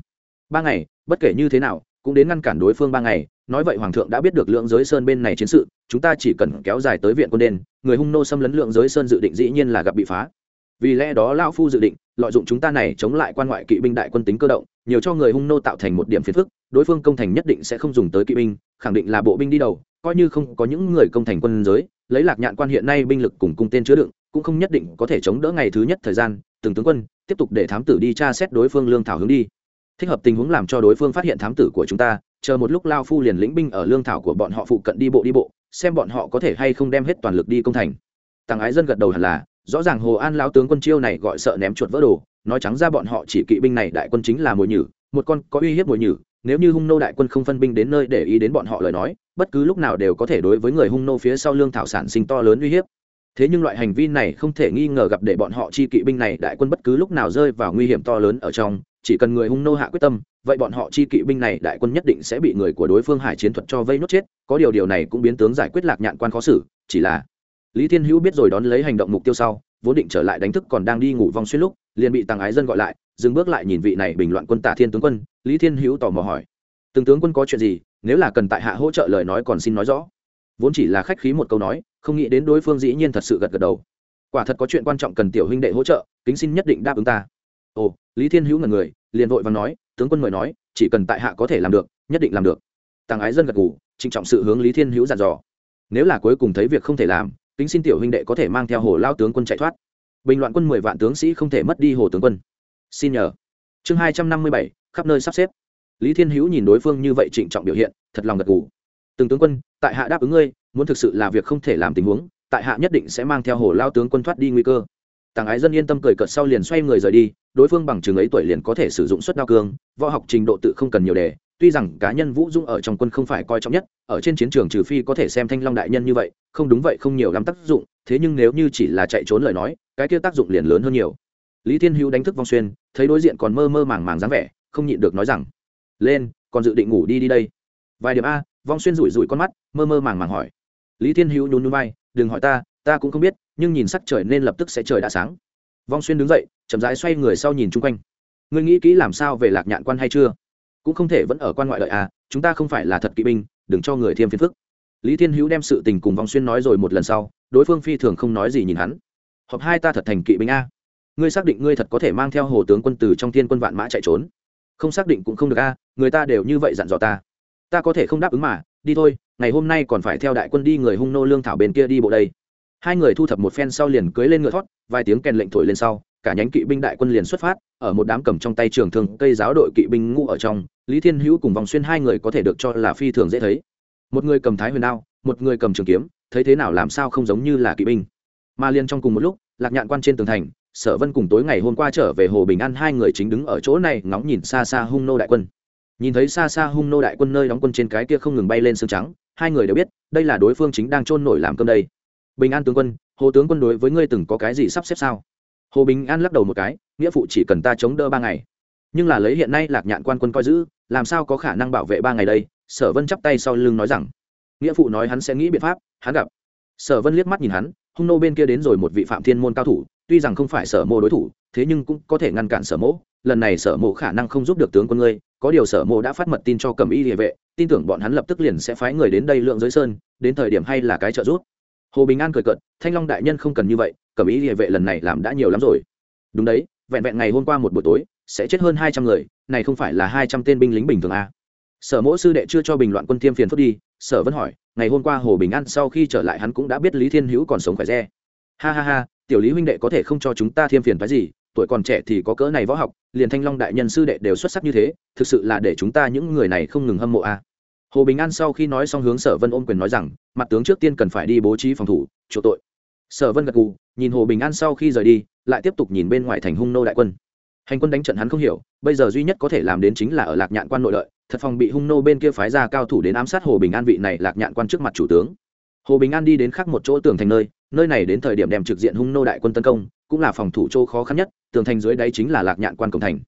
ba ngày, bất kể như thế nào, cũng đến ngăn cản đối phương ba ngày, nói vậy hoàng thượng đã biết được lượng giới sơn bên này chiến sự, chúng ta chỉ cần kéo dài tới viện quân đền, người hung nô xâm lấn lượng giới sơn dự định dĩ nhiên là gặp bị phá vì lẽ đó lão phu dự định, lợi dụng chúng ta này chống lại quan ngoại kỵ binh đại quân tính cơ động, nhiều cho người hung nô tạo thành một điểm phiền phức, đối phương công thành nhất định sẽ không dùng tới kỵ binh, khẳng định là bộ binh đi đầu, coi như không có những người công thành quân giới, lấy lạc nhạn quan hiện nay binh lực cùng cung tên chứa đựng, cũng không nhất định có thể chống đỡ ngày thứ nhất thời gian, từng tướng quân, tiếp tục để thám tử đi tra xét đối phương lương thảo hướng đi. Thích hợp tình huống làm cho đối phương phát hiện thám tử của chúng ta, chờ một lúc lao phu liền lĩnh binh ở lương thảo của bọn họ phụ cận đi bộ đi bộ, xem bọn họ có thể hay không đem hết toàn lực đi công thành. Tàng ái dân gật đầu hẳn là rõ ràng hồ an lão tướng quân chiêu này gọi sợ ném chuột vỡ đồ, nói trắng ra bọn họ chỉ kỵ binh này đại quân chính là mồi nhử, một con có uy hiếp mồi nhử, nếu như hung nô đại quân không phân binh đến nơi để ý đến bọn họ lời nói, bất cứ lúc nào đều có thể đối với người hung nô phía sau lương thảo sản sinh to lớn uy hiếp. Thế nhưng loại hành vi này không thể nghi ngờ gặp để bọn họ chi kỵ binh này đại quân bất cứ lúc nào rơi vào nguy hiểm to lớn ở trong, chỉ cần người hung nô hạ quyết tâm, vậy bọn họ chi kỵ binh này đại quân nhất định sẽ bị người của đối phương hải chiến thuật cho vây nốt chết, có điều điều này cũng biến tướng giải quyết lạc nhạn quan khó xử, chỉ là lý thiên hữu biết rồi đón lấy hành động mục tiêu sau, vốn định trở lại đánh thức còn đang đi ngủ vòng xuyên lúc, liền bị tàng ái dân gọi lại, dừng bước lại nhìn vị này bình loạn quân tả thiên tướng quân, lý thiên hữu tò mò hỏi. Từng tướng quân có chuyện gì? Nếu là cần tại hạ hỗ trợ lời nói còn xin nói rõ. Vốn chỉ là khách khí một câu nói, không nghĩ đến đối phương dĩ nhiên thật sự gật gật đầu. Quả thật có chuyện quan trọng cần tiểu huynh đệ hỗ trợ, kính xin nhất định đáp ứng ta. Ồ, lý thiên hữu ngần người, liền vội và nói, tướng quân mời nói, chỉ cần tại hạ có thể làm được, nhất định làm được. Tàng ái dân gật ngủ trịnh trọng sự hướng lý thiên hữu dặn dò. Nếu là cuối cùng thấy việc không thể làm kính xin tiểu huynh đệ có thể mang theo hồ lao tướng quân chạy thoát. Bình loạn quân mười vạn tướng sĩ không thể mất đi hồ tướng quân. Xin nhờ. Chương hai trăm năm mươi bảy, khắp nơi sắp xếp. Lý thiên hữu nhìn đối phương như vậy trịnh trọng biểu hiện, thật lòng gật gù. Từng tướng quân, tại hạ đáp ứng ngươi, muốn thực sự là việc không thể làm tình huống, tại hạ nhất định sẽ mang theo hồ lao tướng quân thoát đi nguy cơ. Tàng ái dân yên tâm cười cợt sau liền xoay người rời đi, đối phương bằng chừng ấy tuổi liền có thể sử dụng suất đao cương, võ học trình độ tự không cần nhiều đề tuy rằng cá nhân vũ dung ở trong quân không phải coi trọng nhất, ở trên chiến trường trừ phi có thể xem thanh long đại nhân như vậy, không đúng vậy không nhiều lắm tác dụng, thế nhưng nếu như chỉ là chạy trốn lời nói, cái kia tác dụng liền lớn hơn nhiều. Lý thiên hữu đánh thức vong xuyên, thấy đối diện còn mơ mơ màng màng dáng vẻ, không nhịn được nói rằng, lên, còn dự định ngủ đi đi đây. Vài điểm a, vong xuyên rủi rủi con mắt, mơ mơ màng màng hỏi. Lý thiên hữu nhún núi bay đừng hỏi ta ta cũng không biết, nhưng nhìn sắc trời nên lập tức sẽ trời đã sáng. Vong xuyên đứng dậy, chậm rãi xoay người sau nhìn chung quanh. Ngươi nghĩ kỹ làm sao về lạc nhạn quan hay chưa? Cũng không thể vẫn ở quan ngoại đợi à chúng ta không phải là thật kỵ binh, đừng cho người thêm phiền phức. Lý thiên hữu đem sự tình cùng vong xuyên nói rồi một lần sau, đối phương phi thường không nói gì nhìn hắn. Họp hai ta thật thành kỵ binh a. Ngươi xác định ngươi thật có thể mang theo hồ tướng quân từ trong thiên quân vạn mã chạy trốn? Không xác định cũng không được a, người ta đều như vậy dặn dò ta. Ta có thể không đáp ứng mà, đi thôi, ngày hôm nay còn phải theo đại quân đi người hung nô lương thảo bên kia đi bộ đây. Hai người thu thập một phen sau liền cưới lên ngựa thoát vài tiếng kèn lệnh thổi lên sau cả nhánh kỵ binh đại quân liền xuất phát, ở một đám cầm trong tay trường thường cây giáo đội kỵ binh ngũ ở trong, lý thiên hữu cùng vòng xuyên hai người có thể được cho là phi thường dễ thấy. Một người cầm thái huyền đao, một người cầm trường kiếm, thấy thế nào làm sao không giống như là kỵ binh. Mà liền trong cùng một lúc, lạc nhạn quan trên tường thành, sở vân cùng tối ngày hôm qua trở về hồ bình an hai người chính đứng ở chỗ này, ngóng nhìn xa xa hung nô đại quân. Nhìn thấy xa xa hung nô đại quân nơi đóng quân trên cái kia không ngừng bay lên sương trắng, hai người đều biết, đây là đối phương chính đang trôn nổi làm cơm đây. Bình an tướng quân, hồ tướng quân đối với ngươi từng có cái gì sắp xếp sao? Hồ bình an lắc đầu một cái, nghĩa phụ chỉ cần ta chống đỡ ba ngày. Nhưng là lấy hiện nay lạc nhạn quan quân coi giữ, làm sao có khả năng bảo vệ ba ngày đây? Sở vân chắp tay sau lưng nói rằng. Nghĩa phụ nói hắn sẽ nghĩ biện pháp, hắn gặp. Sở vân liếc mắt nhìn hắn, hung nô bên kia đến rồi một vị phạm thiên môn cao thủ, tuy rằng không phải sở mô đối thủ, thế nhưng cũng có thể ngăn cản sở Mô. lần này sở mộ khả năng không giúp được tướng quân ngươi, có điều sở mộ đã phát mật tin cho cầm y địa vệ, tin tưởng bọn hắn lập tức liền sẽ phái người đến đây lượng giới sơn, đến thời điểm hay là cái trợ giúp. Hồ bình an cười cợt, thanh long đại nhân không cần như vậy cẩm ý địa vệ lần này làm đã nhiều lắm rồi đúng đấy, vẹn vẹn ngày hôm qua một buổi tối, sẽ chết hơn hai trăm người, này không phải là hai trăm tên binh lính bình thường à. sở mỗ sư đệ chưa cho bình loạn quân tiêm phiền phức đi, sở vẫn hỏi, ngày hôm qua hồ bình an sau khi trở lại hắn cũng đã biết lý thiên hữu còn sống khỏe re ha ha ha, tiểu lý huynh đệ có thể không cho chúng ta thêm phiền phái gì, tuổi còn trẻ thì có cỡ này võ học, liền thanh long đại nhân sư đệ đều xuất sắc như thế, thực sự là để chúng ta những người này không ngừng hâm mộ a à. hồ bình an sau khi nói xong hướng sở vân ôm quyền nói rằng, mặt tướng trước tiên cần phải đi bố trí phòng thủ, chỗ tội sở vân gật gù, nhìn hồ bình an sau khi rời đi, lại tiếp tục nhìn bên ngoài thành hung nô đại quân. Hành quân đánh trận hắn không hiểu, bây giờ duy nhất có thể làm đến chính là ở lạc nhạn quan nội lợi thật phòng bị hung nô bên kia phái ra cao thủ đến ám sát hồ bình an vị này lạc nhạn quan trước mặt chủ tướng. Hồ bình an đi đến khác một chỗ tường thành nơi nơi này đến thời điểm đem trực diện hung nô đại quân tấn công, cũng là phòng thủ chỗ khó khăn nhất, tường thành dưới đáy chính là lạc nhạn quan cổng thành.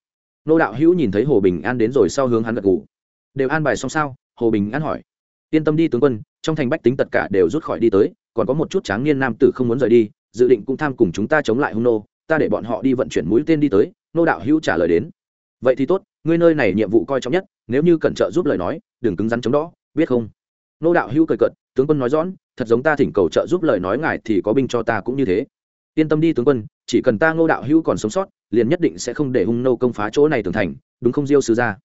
Nô đạo hữu nhìn thấy hồ bình an đến rồi sau hướng hắn gật ngủ đều an bài xong sao? Hồ bình an hỏi. Yên tâm đi tướng quân, trong thành bách tính tất cả đều rút khỏi đi tới còn có một chút tráng niên nam tử không muốn rời đi dự định cũng tham cùng chúng ta chống lại hung nô ta để bọn họ đi vận chuyển mũi tên đi tới nô đạo hữu trả lời đến. Vậy thì tốt ngươi nơi này nhiệm vụ coi trọng nhất nếu như cần trợ giúp lời nói đừng cứng rắn chống đó biết không? Nô đạo hữu cười cận tướng quân nói rõ thật giống ta thỉnh cầu trợ giúp lời nói ngài thì có binh cho ta cũng như thế. Yên tâm đi tướng quân chỉ cần ta ngô đạo hữu còn sống sót liền nhất định sẽ không để hung nô công phá chỗ này tường thành đúng không diêu sứ ra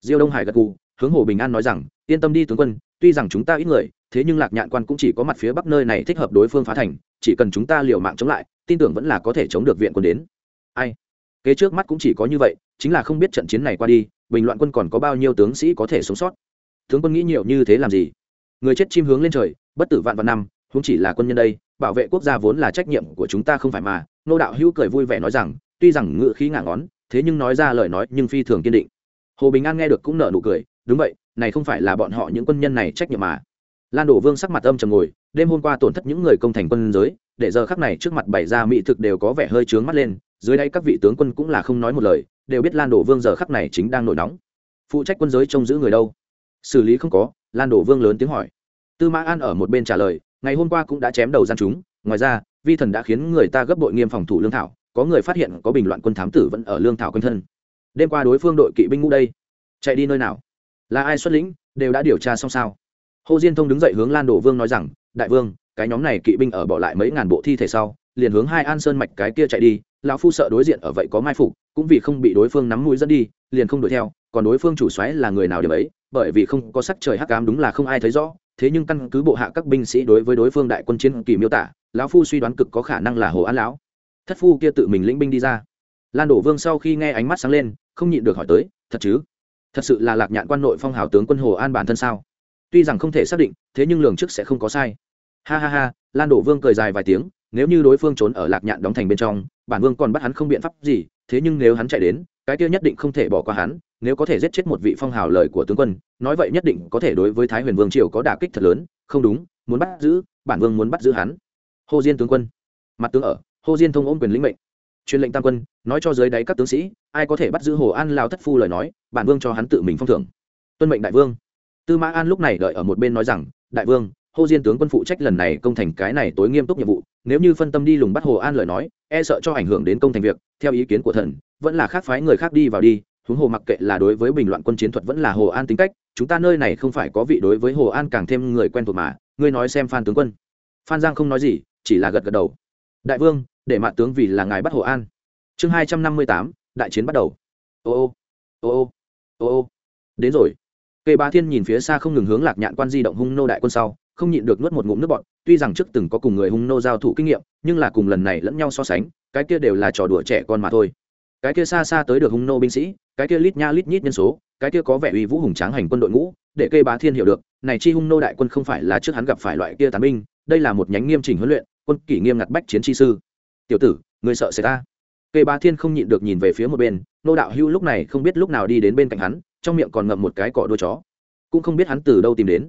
diêu đông hải gật gù, hướng hồ bình an nói rằng yên tâm đi tướng quân tuy rằng chúng ta ít người thế nhưng lạc nhạn quan cũng chỉ có mặt phía bắc nơi này thích hợp đối phương phá thành, chỉ cần chúng ta liều mạng chống lại, tin tưởng vẫn là có thể chống được viện quân đến. Ai? Kế trước mắt cũng chỉ có như vậy, chính là không biết trận chiến này qua đi, bình loạn quân còn có bao nhiêu tướng sĩ có thể sống sót. Tướng quân nghĩ nhiều như thế làm gì? Người chết chim hướng lên trời, bất tử vạn vạn năm không chỉ là quân nhân đây, bảo vệ quốc gia vốn là trách nhiệm của chúng ta không phải mà, nô đạo hữu cười vui vẻ nói rằng, tuy rằng ngự khí ngả ngón, thế nhưng nói ra lời nói nhưng phi thường kiên định. Hồ bình an nghe được cũng nở nụ cười, đúng vậy, này không phải là bọn họ những quân nhân này trách nhiệm mà lan đổ vương sắc mặt âm trầm ngồi, đêm hôm qua tổn thất những người công thành quân giới, để giờ khắc này trước mặt bày ra mỹ thực đều có vẻ hơi trướng mắt lên, dưới đây các vị tướng quân cũng là không nói một lời, đều biết lan đổ vương giờ khắc này chính đang nổi nóng. Phụ trách quân giới trông giữ người đâu? Xử lý không có, lan đổ vương lớn tiếng hỏi. Tư mã an ở một bên trả lời, ngày hôm qua cũng đã chém đầu gian chúng, ngoài ra, vi thần đã khiến người ta gấp bội nghiêm phòng thủ lương thảo, có người phát hiện có bình loạn quân thám tử vẫn ở lương thảo quanh thân. Đêm qua đối phương đội kỵ binh ngũ đây, chạy đi nơi nào? Là ai xuất lĩnh, đều đã điều tra xong sao? Hồ diên thông đứng dậy hướng lan đổ vương nói rằng, đại vương, cái nhóm này kỵ binh ở bỏ lại mấy ngàn bộ thi thể sau, liền hướng hai an sơn mạch cái kia chạy đi, lão phu sợ đối diện ở vậy có mai phục, cũng vì không bị đối phương nắm mũi dẫn đi, liền không đuổi theo, còn đối phương chủ xoáy là người nào điểm ấy, bởi vì không có sắc trời hắc ám đúng là không ai thấy rõ, thế nhưng căn cứ bộ hạ các binh sĩ đối với đối phương đại quân chiến kỳ miêu tả, lão phu suy đoán cực có khả năng là hồ an lão. Thất phu kia tự mình lĩnh binh đi ra. Lan đổ vương sau khi nghe ánh mắt sáng lên, không nhịn được hỏi tới, thật chứ? Thật sự là lạc nhạn quan nội phong hào tướng quân hồ an bản thân sao? Tuy rằng không thể xác định, thế nhưng lường trước sẽ không có sai. Ha ha ha, lan đổ vương cười dài vài tiếng, nếu như đối phương trốn ở lạc nhạn đóng thành bên trong, bản vương còn bắt hắn không biện pháp gì, thế nhưng nếu hắn chạy đến, cái kia nhất định không thể bỏ qua hắn, nếu có thể giết chết một vị phong hào lời của tướng quân, nói vậy nhất định có thể đối với thái huyền vương triều có đả kích thật lớn, không đúng, muốn bắt giữ, bản vương muốn bắt giữ hắn. Hồ diên tướng quân. Mặt tướng ở hồ diên thông ôm quyền lĩnh mệnh. Truyền lệnh tam quân, nói cho dưới đáy các tướng sĩ, ai có thể bắt giữ hồ an lao thất phu lời nói, bản vương cho hắn tự mình phong thưởng. Tuân mệnh đại vương tư mã an lúc này đợi ở một bên nói rằng, đại vương hồ diên tướng quân phụ trách lần này công thành cái này tối nghiêm túc nhiệm vụ, nếu như phân tâm đi lùng bắt hồ an lời nói e sợ cho ảnh hưởng đến công thành việc, theo ý kiến của thần, vẫn là khác phái người khác đi vào đi, huống hồ mặc kệ là đối với bình loạn quân chiến thuật vẫn là hồ an tính cách, chúng ta nơi này không phải có vị đối với hồ an càng thêm người quen thuộc mà, ngươi nói xem phan tướng quân. Phan giang không nói gì, chỉ là gật gật đầu. Đại vương, để mạ tướng vì là ngài bắt hồ an. Chương hai trăm năm mươi tám, đại chiến bắt đầu. Ô ô ô ô ô ô. Đến rồi cây Bá thiên nhìn phía xa không ngừng hướng lạc nhạn quan di động hung nô đại quân sau, không nhịn được nuốt một ngụm nước bọt, tuy rằng trước từng có cùng người hung nô giao thủ kinh nghiệm, nhưng là cùng lần này lẫn nhau so sánh, cái kia đều là trò đùa trẻ con mà thôi. Cái kia xa xa tới được hung nô binh sĩ, cái kia lít nha lít nhít nhân số, cái kia có vẻ uy vũ hùng tráng hành quân đội ngũ, để cây bá thiên hiểu được, này chi hung nô đại quân không phải là trước hắn gặp phải loại kia tán binh, đây là một nhánh nghiêm chỉnh huấn luyện, quân kỷ nghiêm ngặt bách chiến chi sư. Tiểu tử, ngươi sợ sẽ ta? Cây bá thiên không nhịn được nhìn về phía một bên nô đạo hưu lúc này không biết lúc nào đi đến bên cạnh hắn, trong miệng còn ngậm một cái cỏ đuôi chó. Cũng không biết hắn từ đâu tìm đến.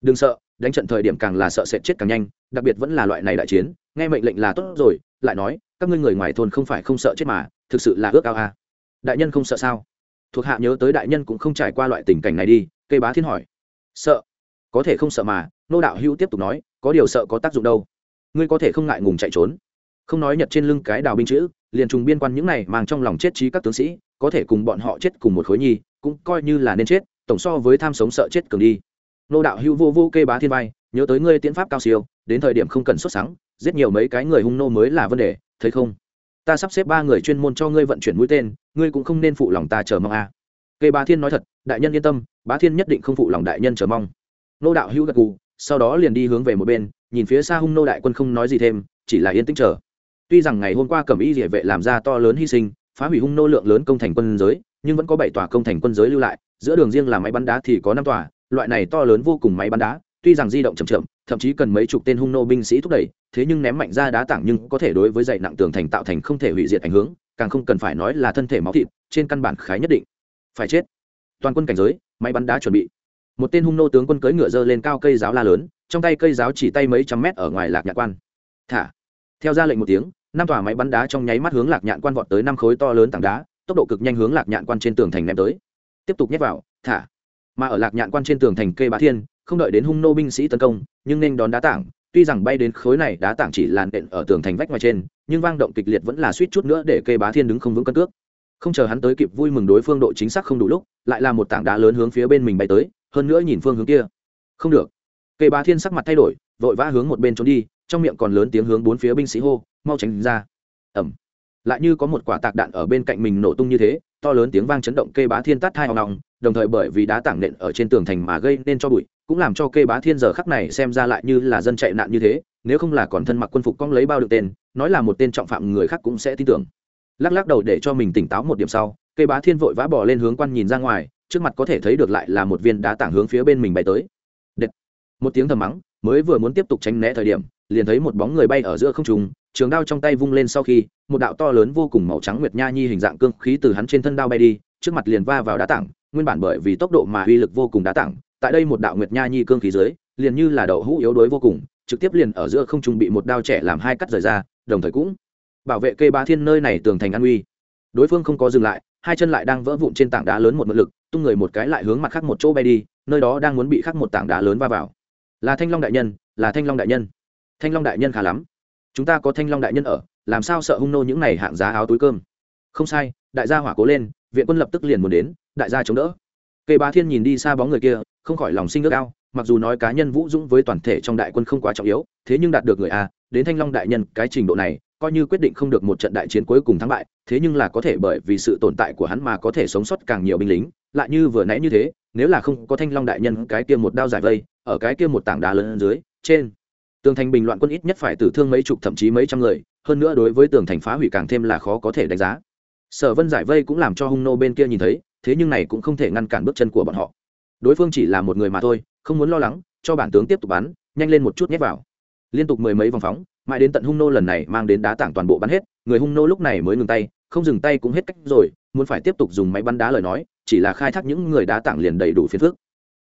Đừng sợ, đánh trận thời điểm càng là sợ sẽ chết càng nhanh, đặc biệt vẫn là loại này đại chiến, nghe mệnh lệnh là tốt rồi, lại nói, các ngươi người ngoài thôn không phải không sợ chết mà, thực sự là ước ao à. đại nhân không sợ sao? Thuộc hạ nhớ tới đại nhân cũng không trải qua loại tình cảnh này đi, cây bá thiên hỏi. Sợ? Có thể không sợ mà, nô đạo hữu tiếp tục nói, có điều sợ có tác dụng đâu. Ngươi có thể không ngại ngùng chạy trốn không nói nhật trên lưng cái đào binh chữ, liền trùng biên quan những này mang trong lòng chết trí các tướng sĩ, có thể cùng bọn họ chết cùng một khối nhi, cũng coi như là nên chết, tổng so với tham sống sợ chết cường đi. Nô đạo hữu vô vô kê bá thiên vai, nhớ tới ngươi tiễn pháp cao siêu, đến thời điểm không cần xuất sáng giết nhiều mấy cái người hung nô mới là vấn đề, thấy không? Ta sắp xếp ba người chuyên môn cho ngươi vận chuyển mũi tên, ngươi cũng không nên phụ lòng ta chờ mong a. À. kê bá thiên nói thật, đại nhân yên tâm, bá thiên nhất định không phụ lòng đại nhân chờ mong. Nô đạo hữu gật gù, sau đó liền đi hướng về một bên, nhìn phía xa hung nô đại quân không nói gì thêm, chỉ là yên tĩnh chờ tuy rằng ngày hôm qua cẩm y địa vệ làm ra to lớn hy sinh, phá hủy hung nô lượng lớn công thành quân giới, nhưng vẫn có bảy tòa công thành quân giới lưu lại, giữa đường riêng là máy bắn đá thì có năm tòa, loại này to lớn vô cùng máy bắn đá, tuy rằng di động chậm chậm, thậm chí cần mấy chục tên hung nô binh sĩ thúc đẩy, thế nhưng ném mạnh ra đá tảng nhưng có thể đối với dày nặng tường thành tạo thành không thể hủy diệt ảnh hưởng, càng không cần phải nói là thân thể máu thịt, trên căn bản khái nhất định. Phải chết. Toàn quân cảnh giới, máy bắn đá chuẩn bị. Một tên hung nô tướng quân cưỡi ngựa dơ lên cao cây giáo la lớn, trong tay cây giáo chỉ tay mấy trăm mét ở ngoài lạc nhạc quan. Thả theo ra lệnh một tiếng, năm tòa máy bắn đá trong nháy mắt hướng lạc nhạn quan vọt tới năm khối to lớn tảng đá, tốc độ cực nhanh hướng lạc nhạn quan trên tường thành ném tới. Tiếp tục nhét vào, thả. Mà ở lạc nhạn quan trên tường thành kê bá thiên, không đợi đến hung nô binh sĩ tấn công, nhưng nên đón đá tảng. Tuy rằng bay đến khối này, đá tảng chỉ làn đện ở tường thành vách ngoài trên, nhưng vang động kịch liệt vẫn là suýt chút nữa để kê bá thiên đứng không vững cân cước. Không chờ hắn tới kịp vui mừng đối phương độ chính xác không đủ lúc, lại là một tảng đá lớn hướng phía bên mình bay tới, hơn nữa nhìn phương hướng kia. Không được. Kê bá thiên sắc mặt thay đổi, vội vã hướng một bên trốn đi trong miệng còn lớn tiếng hướng bốn phía binh sĩ hô, mau tránh ra. Ẩm. Lại như có một quả tạc đạn ở bên cạnh mình nổ tung như thế, to lớn tiếng vang chấn động kê bá thiên tát hai hoang lòng đồng thời bởi vì đá tảng nện ở trên tường thành mà gây nên cho bụi, cũng làm cho kê bá thiên giờ khắc này xem ra lại như là dân chạy nạn như thế, nếu không là còn thân mặc quân phục cong lấy bao được tên, nói là một tên trọng phạm người khác cũng sẽ tin tưởng. Lắc lắc đầu để cho mình tỉnh táo một điểm sau, kê bá thiên vội vã bỏ lên hướng quan nhìn ra ngoài, trước mặt có thể thấy được lại là một viên đá tảng hướng phía bên mình bay tới. Đệt. một tiếng thầm mắng mới vừa muốn tiếp tục tránh né thời điểm, liền thấy một bóng người bay ở giữa không trung, trường đao trong tay vung lên sau khi, một đạo to lớn vô cùng màu trắng nguyệt nha nhi hình dạng cương khí từ hắn trên thân đao bay đi, trước mặt liền va vào đá tảng, nguyên bản bởi vì tốc độ mà uy lực vô cùng đá tảng, tại đây một đạo nguyệt nha nhi cương khí dưới, liền như là đậu hũ yếu đuối vô cùng, trực tiếp liền ở giữa không trung bị một đao trẻ làm hai cắt rời ra, đồng thời cũng bảo vệ cây ba thiên nơi này tường thành an uy. Đối phương không có dừng lại, hai chân lại đang vỡ vụn trên tảng đá lớn một mượn lực, tung người một cái lại hướng mặt khác một chỗ bay đi, nơi đó đang muốn bị khắc một tảng đá lớn va vào là thanh long đại nhân, là thanh long đại nhân. Thanh long đại nhân khá lắm. Chúng ta có thanh long đại nhân ở, làm sao sợ hung nô những này hạng giá áo túi cơm? Không sai, đại gia hỏa cố lên, viện quân lập tức liền muốn đến, đại gia chống đỡ. Cây bá thiên nhìn đi xa bóng người kia, không khỏi lòng sinh ước ao, mặc dù nói cá nhân vũ dũng với toàn thể trong đại quân không quá trọng yếu, thế nhưng đạt được người a, đến thanh long đại nhân cái trình độ này, coi như quyết định không được một trận đại chiến cuối cùng thắng bại, thế nhưng là có thể bởi vì sự tồn tại của hắn mà có thể sống sót càng nhiều binh lính, lại như vừa nãy như thế nếu là không có thanh long đại nhân cái kia một đao giải vây, ở cái kia một tảng đá lớn dưới, trên, tường thành bình loạn quân ít nhất phải tử thương mấy chục thậm chí mấy trăm người, hơn nữa đối với tường thành phá hủy càng thêm là khó có thể đánh giá. Sở vân giải vây cũng làm cho hung nô bên kia nhìn thấy, thế nhưng này cũng không thể ngăn cản bước chân của bọn họ. Đối phương chỉ là một người mà thôi, không muốn lo lắng, cho bản tướng tiếp tục bắn, nhanh lên một chút nhét vào. Liên tục mười mấy vòng phóng, mãi đến tận hung nô lần này mang đến đá tảng toàn bộ bắn hết, người hung nô lúc này mới ngừng tay, không dừng tay cũng hết cách rồi, muốn phải tiếp tục dùng máy bắn đá lời nói chỉ là khai thác những người đá tảng liền đầy đủ phiền phức.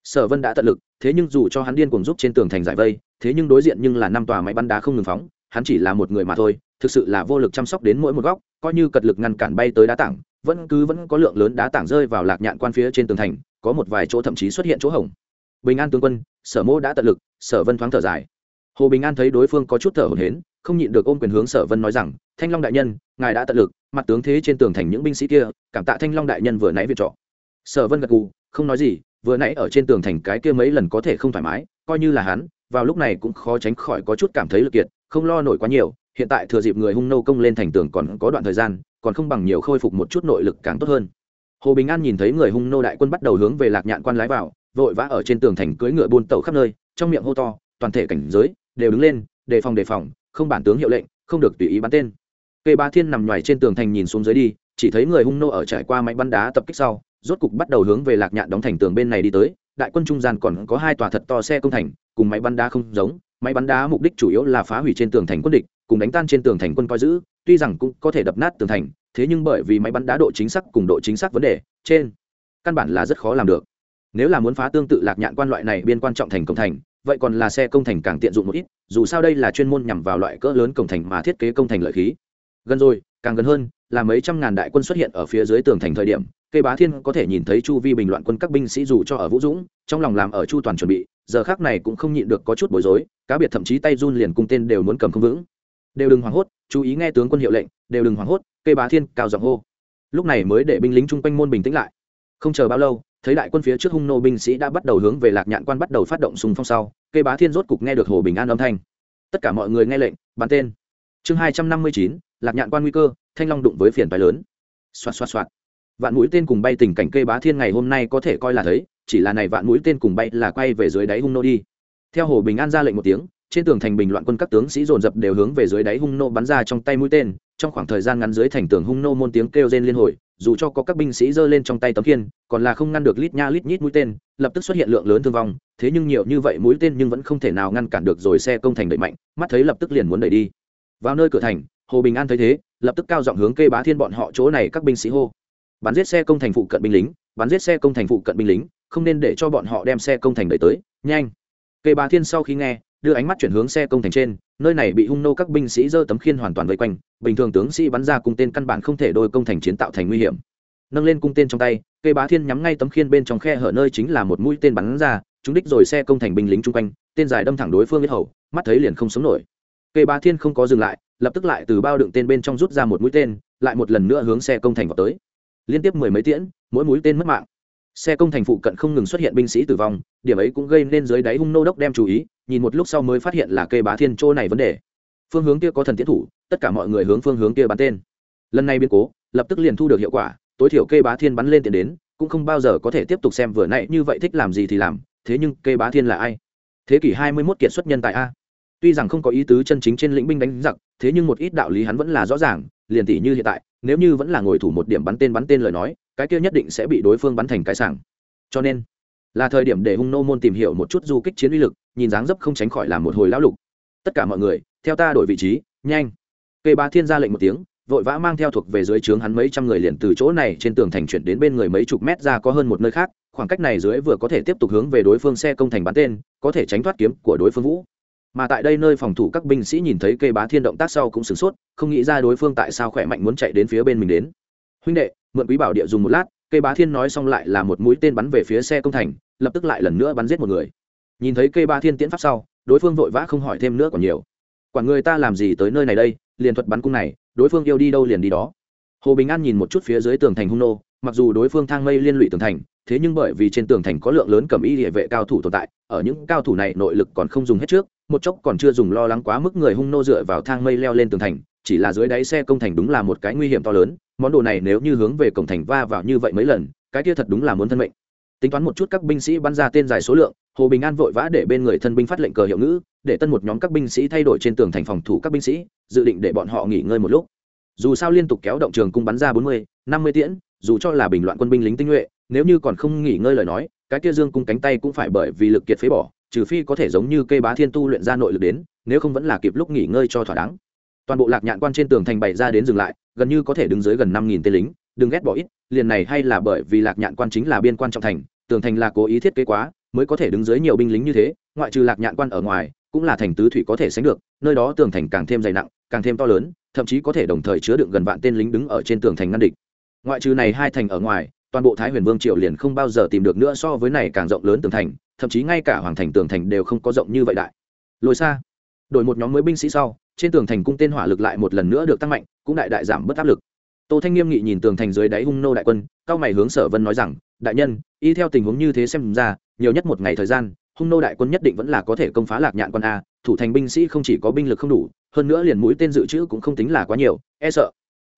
Sở vân đã tận lực thế nhưng dù cho hắn điên cuồng giúp trên tường thành giải vây thế nhưng đối diện nhưng là năm tòa máy bắn đá không ngừng phóng hắn chỉ là một người mà thôi thực sự là vô lực chăm sóc đến mỗi một góc coi như cật lực ngăn cản bay tới đá tảng vẫn cứ vẫn có lượng lớn đá tảng rơi vào lạc nhạn quan phía trên tường thành có một vài chỗ thậm chí xuất hiện chỗ hổng. Bình an tướng quân sở mô đã tận lực sở vân thoáng thở dài. Hồ bình an thấy đối phương có chút thở hổn hển, không nhịn được ôm quyền hướng sở vân nói rằng thanh long đại nhân ngài đã tận lực mặt tướng thế trên tường thành những binh sĩ kia cảm tạ thanh long đại nhân vừa nãy viện trọ sở vân gật gù, không nói gì, vừa nãy ở trên tường thành cái kia mấy lần có thể không thoải mái, coi như là hắn, vào lúc này cũng khó tránh khỏi có chút cảm thấy lực kiệt, không lo nổi quá nhiều, hiện tại thừa dịp người hung nô công lên thành tường còn có đoạn thời gian, còn không bằng nhiều khôi phục một chút nội lực càng tốt hơn. Hồ bình an nhìn thấy người hung nô đại quân bắt đầu hướng về lạc nhạn quan lái vào, vội vã ở trên tường thành cưỡi ngựa buôn tàu khắp nơi, trong miệng hô to, toàn thể cảnh giới, đều đứng lên, đề phòng đề phòng, không bản tướng hiệu lệnh, không được tùy ý bắn tên. Cây ba thiên nằm ngoài trên tường thành nhìn xuống dưới đi, chỉ thấy người hung nô ở trải qua máy bắn đá tập kích sau rốt cục bắt đầu hướng về lạc nhạn đóng thành tường bên này đi tới. Đại quân trung gian còn có hai tòa thật to xe công thành, cùng máy bắn đá không giống. Máy bắn đá mục đích chủ yếu là phá hủy trên tường thành quân địch, cùng đánh tan trên tường thành quân coi giữ, tuy rằng cũng có thể đập nát tường thành, thế nhưng bởi vì máy bắn đá độ chính xác cùng độ chính xác vấn đề, trên căn bản là rất khó làm được. Nếu là muốn phá tương tự lạc nhạn quan loại này biên quan trọng thành công thành, vậy còn là xe công thành càng tiện dụng một ít, dù sao đây là chuyên môn nhằm vào loại cỡ lớn công thành mà thiết kế công thành lợi khí. Gần rồi, càng gần hơn là mấy trăm ngàn đại quân xuất hiện ở phía dưới tường thành thời điểm cây bá thiên có thể nhìn thấy chu vi bình loạn quân các binh sĩ dù cho ở vũ dũng, trong lòng làm ở chu toàn chuẩn bị, giờ khác này cũng không nhịn được có chút bối rối, cá biệt thậm chí tay run liền cung tên đều muốn cầm không vững. Đều đừng hoảng hốt, chú ý nghe tướng quân hiệu lệnh, đều đừng hoảng hốt cây bá thiên cao giọng hô. Lúc này mới để binh lính chung quanh môn bình tĩnh lại. Không chờ bao lâu, thấy đại quân phía trước hung nô binh sĩ đã bắt đầu hướng về lạc nhạn quan bắt đầu phát động sùng phong sau cây bá thiên rốt cục nghe được hồ bình an âm thanh. Tất cả mọi người nghe lệnh, bắn tên. Chương hai trăm năm mươi chín, lạc nhạn quan nguy cơ thanh long đụng với phiền phái lớn. Xoạt xoạt xoạt. Vạn mũi tên cùng bay tình cảnh cây bá thiên ngày hôm nay có thể coi là thấy, chỉ là này vạn mũi tên cùng bay là quay về dưới đáy hung nô đi. Theo hồ bình an ra lệnh một tiếng, trên tường thành bình loạn quân các tướng sĩ dồn dập đều hướng về dưới đáy hung nô bắn ra trong tay mũi tên, trong khoảng thời gian ngắn dưới thành tường hung nô môn tiếng kêu rên liên hồi, dù cho có các binh sĩ giơ lên trong tay tấm khiên, còn là không ngăn được lít nha lít nhít mũi tên, lập tức xuất hiện lượng lớn thương vong, thế nhưng nhiều như vậy mũi tên nhưng vẫn không thể nào ngăn cản được rồi xe công thành đẩy mạnh, mắt thấy lập tức liền muốn đẩy đi. Vào nơi cửa thành, hồ bình an thấy thế lập tức cao giọng hướng kê bá thiên bọn họ chỗ này các binh sĩ hô. Bắn giết xe công thành phụ cận binh lính, bắn giết xe công thành phụ cận binh lính, không nên để cho bọn họ đem xe công thành đẩy tới. Nhanh. Kê bá thiên sau khi nghe, đưa ánh mắt chuyển hướng xe công thành trên, nơi này bị hung nô các binh sĩ giơ tấm khiên hoàn toàn vây quanh, bình thường tướng sĩ bắn ra cung tên căn bản không thể đôi công thành chiến tạo thành nguy hiểm. Nâng lên cung tên trong tay cây bá thiên nhắm ngay tấm khiên bên trong khe hở nơi chính là một mũi tên bắn ra chúng đích rồi xe công thành binh lính chung quanh, tên dài đâm thẳng đối phương biết hầu, mắt thấy liền không sống nổi. Cây bá thiên không có dừng lại lập tức lại từ bao đựng tên bên trong rút ra một mũi tên, lại một lần nữa hướng xe công thành vào tới. Liên tiếp mười mấy tiễn, mỗi mũi tên mất mạng. Xe công thành phụ cận không ngừng xuất hiện binh sĩ tử vong, điểm ấy cũng gây nên dưới đáy hung nô đốc đem chú ý, nhìn một lúc sau mới phát hiện là cây bá thiên chỗ này vấn đề. Phương hướng kia có thần tiến thủ, tất cả mọi người hướng phương hướng kia bắn tên. Lần này biến cố, lập tức liền thu được hiệu quả, tối thiểu cây bá thiên bắn lên tiền đến, cũng không bao giờ có thể tiếp tục xem vừa nãy như vậy thích làm gì thì làm, thế nhưng cây bá thiên là ai? Thế kỷ hai mươi 21 kiệt xuất nhân tại a. Tuy rằng không có ý tứ chân chính trên lĩnh binh đánh giặc thế nhưng một ít đạo lý hắn vẫn là rõ ràng, liền tỷ như hiện tại, nếu như vẫn là ngồi thủ một điểm bắn tên bắn tên lời nói, cái kia nhất định sẽ bị đối phương bắn thành cái sảng. Cho nên, là thời điểm để hung nô môn tìm hiểu một chút du kích chiến uy lực, nhìn dáng dấp không tránh khỏi làm một hồi lão lục. Tất cả mọi người, theo ta đổi vị trí, nhanh. Cây ba thiên ra lệnh một tiếng, vội vã mang theo thuộc về dưới trướng hắn mấy trăm người liền từ chỗ này trên tường thành chuyển đến bên người mấy chục mét ra có hơn một nơi khác, khoảng cách này dưới vừa có thể tiếp tục hướng về đối phương xe công thành bắn tên, có thể tránh thoát kiếm của đối phương vũ mà tại đây nơi phòng thủ các binh sĩ nhìn thấy cây bá thiên động tác sau cũng sửng sốt, không nghĩ ra đối phương tại sao khỏe mạnh muốn chạy đến phía bên mình đến. Huynh đệ, mượn quý bảo địa dùng một lát cây bá thiên nói xong lại là một mũi tên bắn về phía xe công thành, lập tức lại lần nữa bắn giết một người. Nhìn thấy cây bá thiên tiễn pháp sau, đối phương vội vã không hỏi thêm nữa còn nhiều. Quản người ta làm gì tới nơi này đây, liền thuật bắn cung này, đối phương yêu đi đâu liền đi đó. Hồ bình an nhìn một chút phía dưới tường thành hung nô, mặc dù đối phương thang mây liên lụy tường thành, thế nhưng bởi vì trên tường thành có lượng lớn cầm y địa vệ cao thủ tồn tại, ở những cao thủ này nội lực còn không dùng hết trước một chốc còn chưa dùng lo lắng quá mức người hung nô dựa vào thang mây leo lên tường thành, chỉ là dưới đáy xe công thành đúng là một cái nguy hiểm to lớn, món đồ này nếu như hướng về cổng thành va vào như vậy mấy lần, cái kia thật đúng là muốn thân mệnh. Tính toán một chút các binh sĩ bắn ra tên dài số lượng, hồ bình an vội vã để bên người thân binh phát lệnh cờ hiệu ngữ, để tân một nhóm các binh sĩ thay đổi trên tường thành phòng thủ các binh sĩ, dự định để bọn họ nghỉ ngơi một lúc. Dù sao liên tục kéo động trường cung bắn ra bốn mươi, năm mươi tiễn, dù cho là bình loạn quân binh lính tinh nhuệ, nếu như còn không nghỉ ngơi lời nói, cái kia dương cung cánh tay cũng phải bởi vì lực kiệt phế bỏ trừ phi có thể giống như cây bá thiên tu luyện ra nội lực đến, nếu không vẫn là kịp lúc nghỉ ngơi cho thỏa đáng. Toàn bộ lạc nhạn quan trên tường thành bày ra đến dừng lại, gần như có thể đứng dưới gần năm nghìn tên lính, đừng ghét bỏ ít, liền này hay là bởi vì lạc nhạn quan chính là biên quan trọng thành, tường thành là cố ý thiết kế quá, mới có thể đứng dưới nhiều binh lính như thế, ngoại trừ lạc nhạn quan ở ngoài, cũng là thành tứ thủy có thể sánh được, nơi đó tường thành càng thêm dày nặng, càng thêm to lớn, thậm chí có thể đồng thời chứa đựng gần vạn tên lính đứng ở trên tường thành ngăn địch. Ngoại trừ này hai thành ở ngoài toàn bộ thái huyền vương triều liền không bao giờ tìm được nữa so với này càng rộng lớn tường thành, thậm chí ngay cả hoàng thành tường thành đều không có rộng như vậy đại. Lối xa đổi một nhóm mới binh sĩ sau, trên tường thành cung tên hỏa lực lại một lần nữa được tăng mạnh, cũng đại đại giảm bớt áp lực. Tô thanh nghiêm nghị nhìn tường thành dưới đáy hung nô đại quân, cao mày hướng sở vân nói rằng, đại nhân, y theo tình huống như thế xem ra, nhiều nhất một ngày thời gian, hung nô đại quân nhất định vẫn là có thể công phá lạc nhạn quân a, thủ thành binh sĩ không chỉ có binh lực không đủ, hơn nữa liền mũi tên dự trữ cũng không tính là quá nhiều e sợ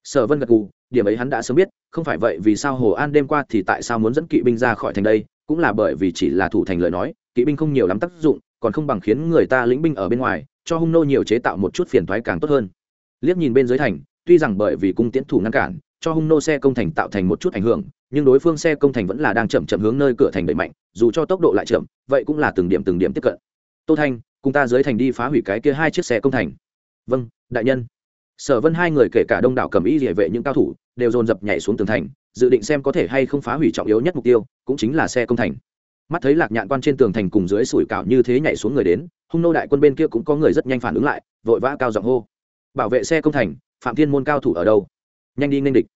sở vân gật gù, điểm ấy hắn đã sớm biết, không phải vậy vì sao hồ an đêm qua thì tại sao muốn dẫn kỵ binh ra khỏi thành đây, cũng là bởi vì chỉ là thủ thành lời nói, kỵ binh không nhiều lắm tác dụng, còn không bằng khiến người ta lĩnh binh ở bên ngoài, cho hung nô nhiều chế tạo một chút phiền thoái càng tốt hơn. Liếc nhìn bên dưới thành, tuy rằng bởi vì cung tiễn thủ ngăn cản, cho hung nô xe công thành tạo thành một chút ảnh hưởng, nhưng đối phương xe công thành vẫn là đang chậm chậm hướng nơi cửa thành đẩy mạnh, dù cho tốc độ lại chậm, vậy cũng là từng điểm từng điểm tiếp cận. Tô thanh, cùng ta dưới thành đi phá hủy cái kia hai chiếc xe công thành. Vâng đại nhân sở vân hai người kể cả đông đảo cầm ý địa vệ những cao thủ, đều dồn dập nhảy xuống tường thành, dự định xem có thể hay không phá hủy trọng yếu nhất mục tiêu, cũng chính là xe công thành. Mắt thấy lạc nhạn quan trên tường thành cùng dưới sủi cảo như thế nhảy xuống người đến, hung nô đại quân bên kia cũng có người rất nhanh phản ứng lại, vội vã cao giọng hô. Bảo vệ xe công thành, phạm thiên môn cao thủ ở đâu? Nhanh đi nên địch.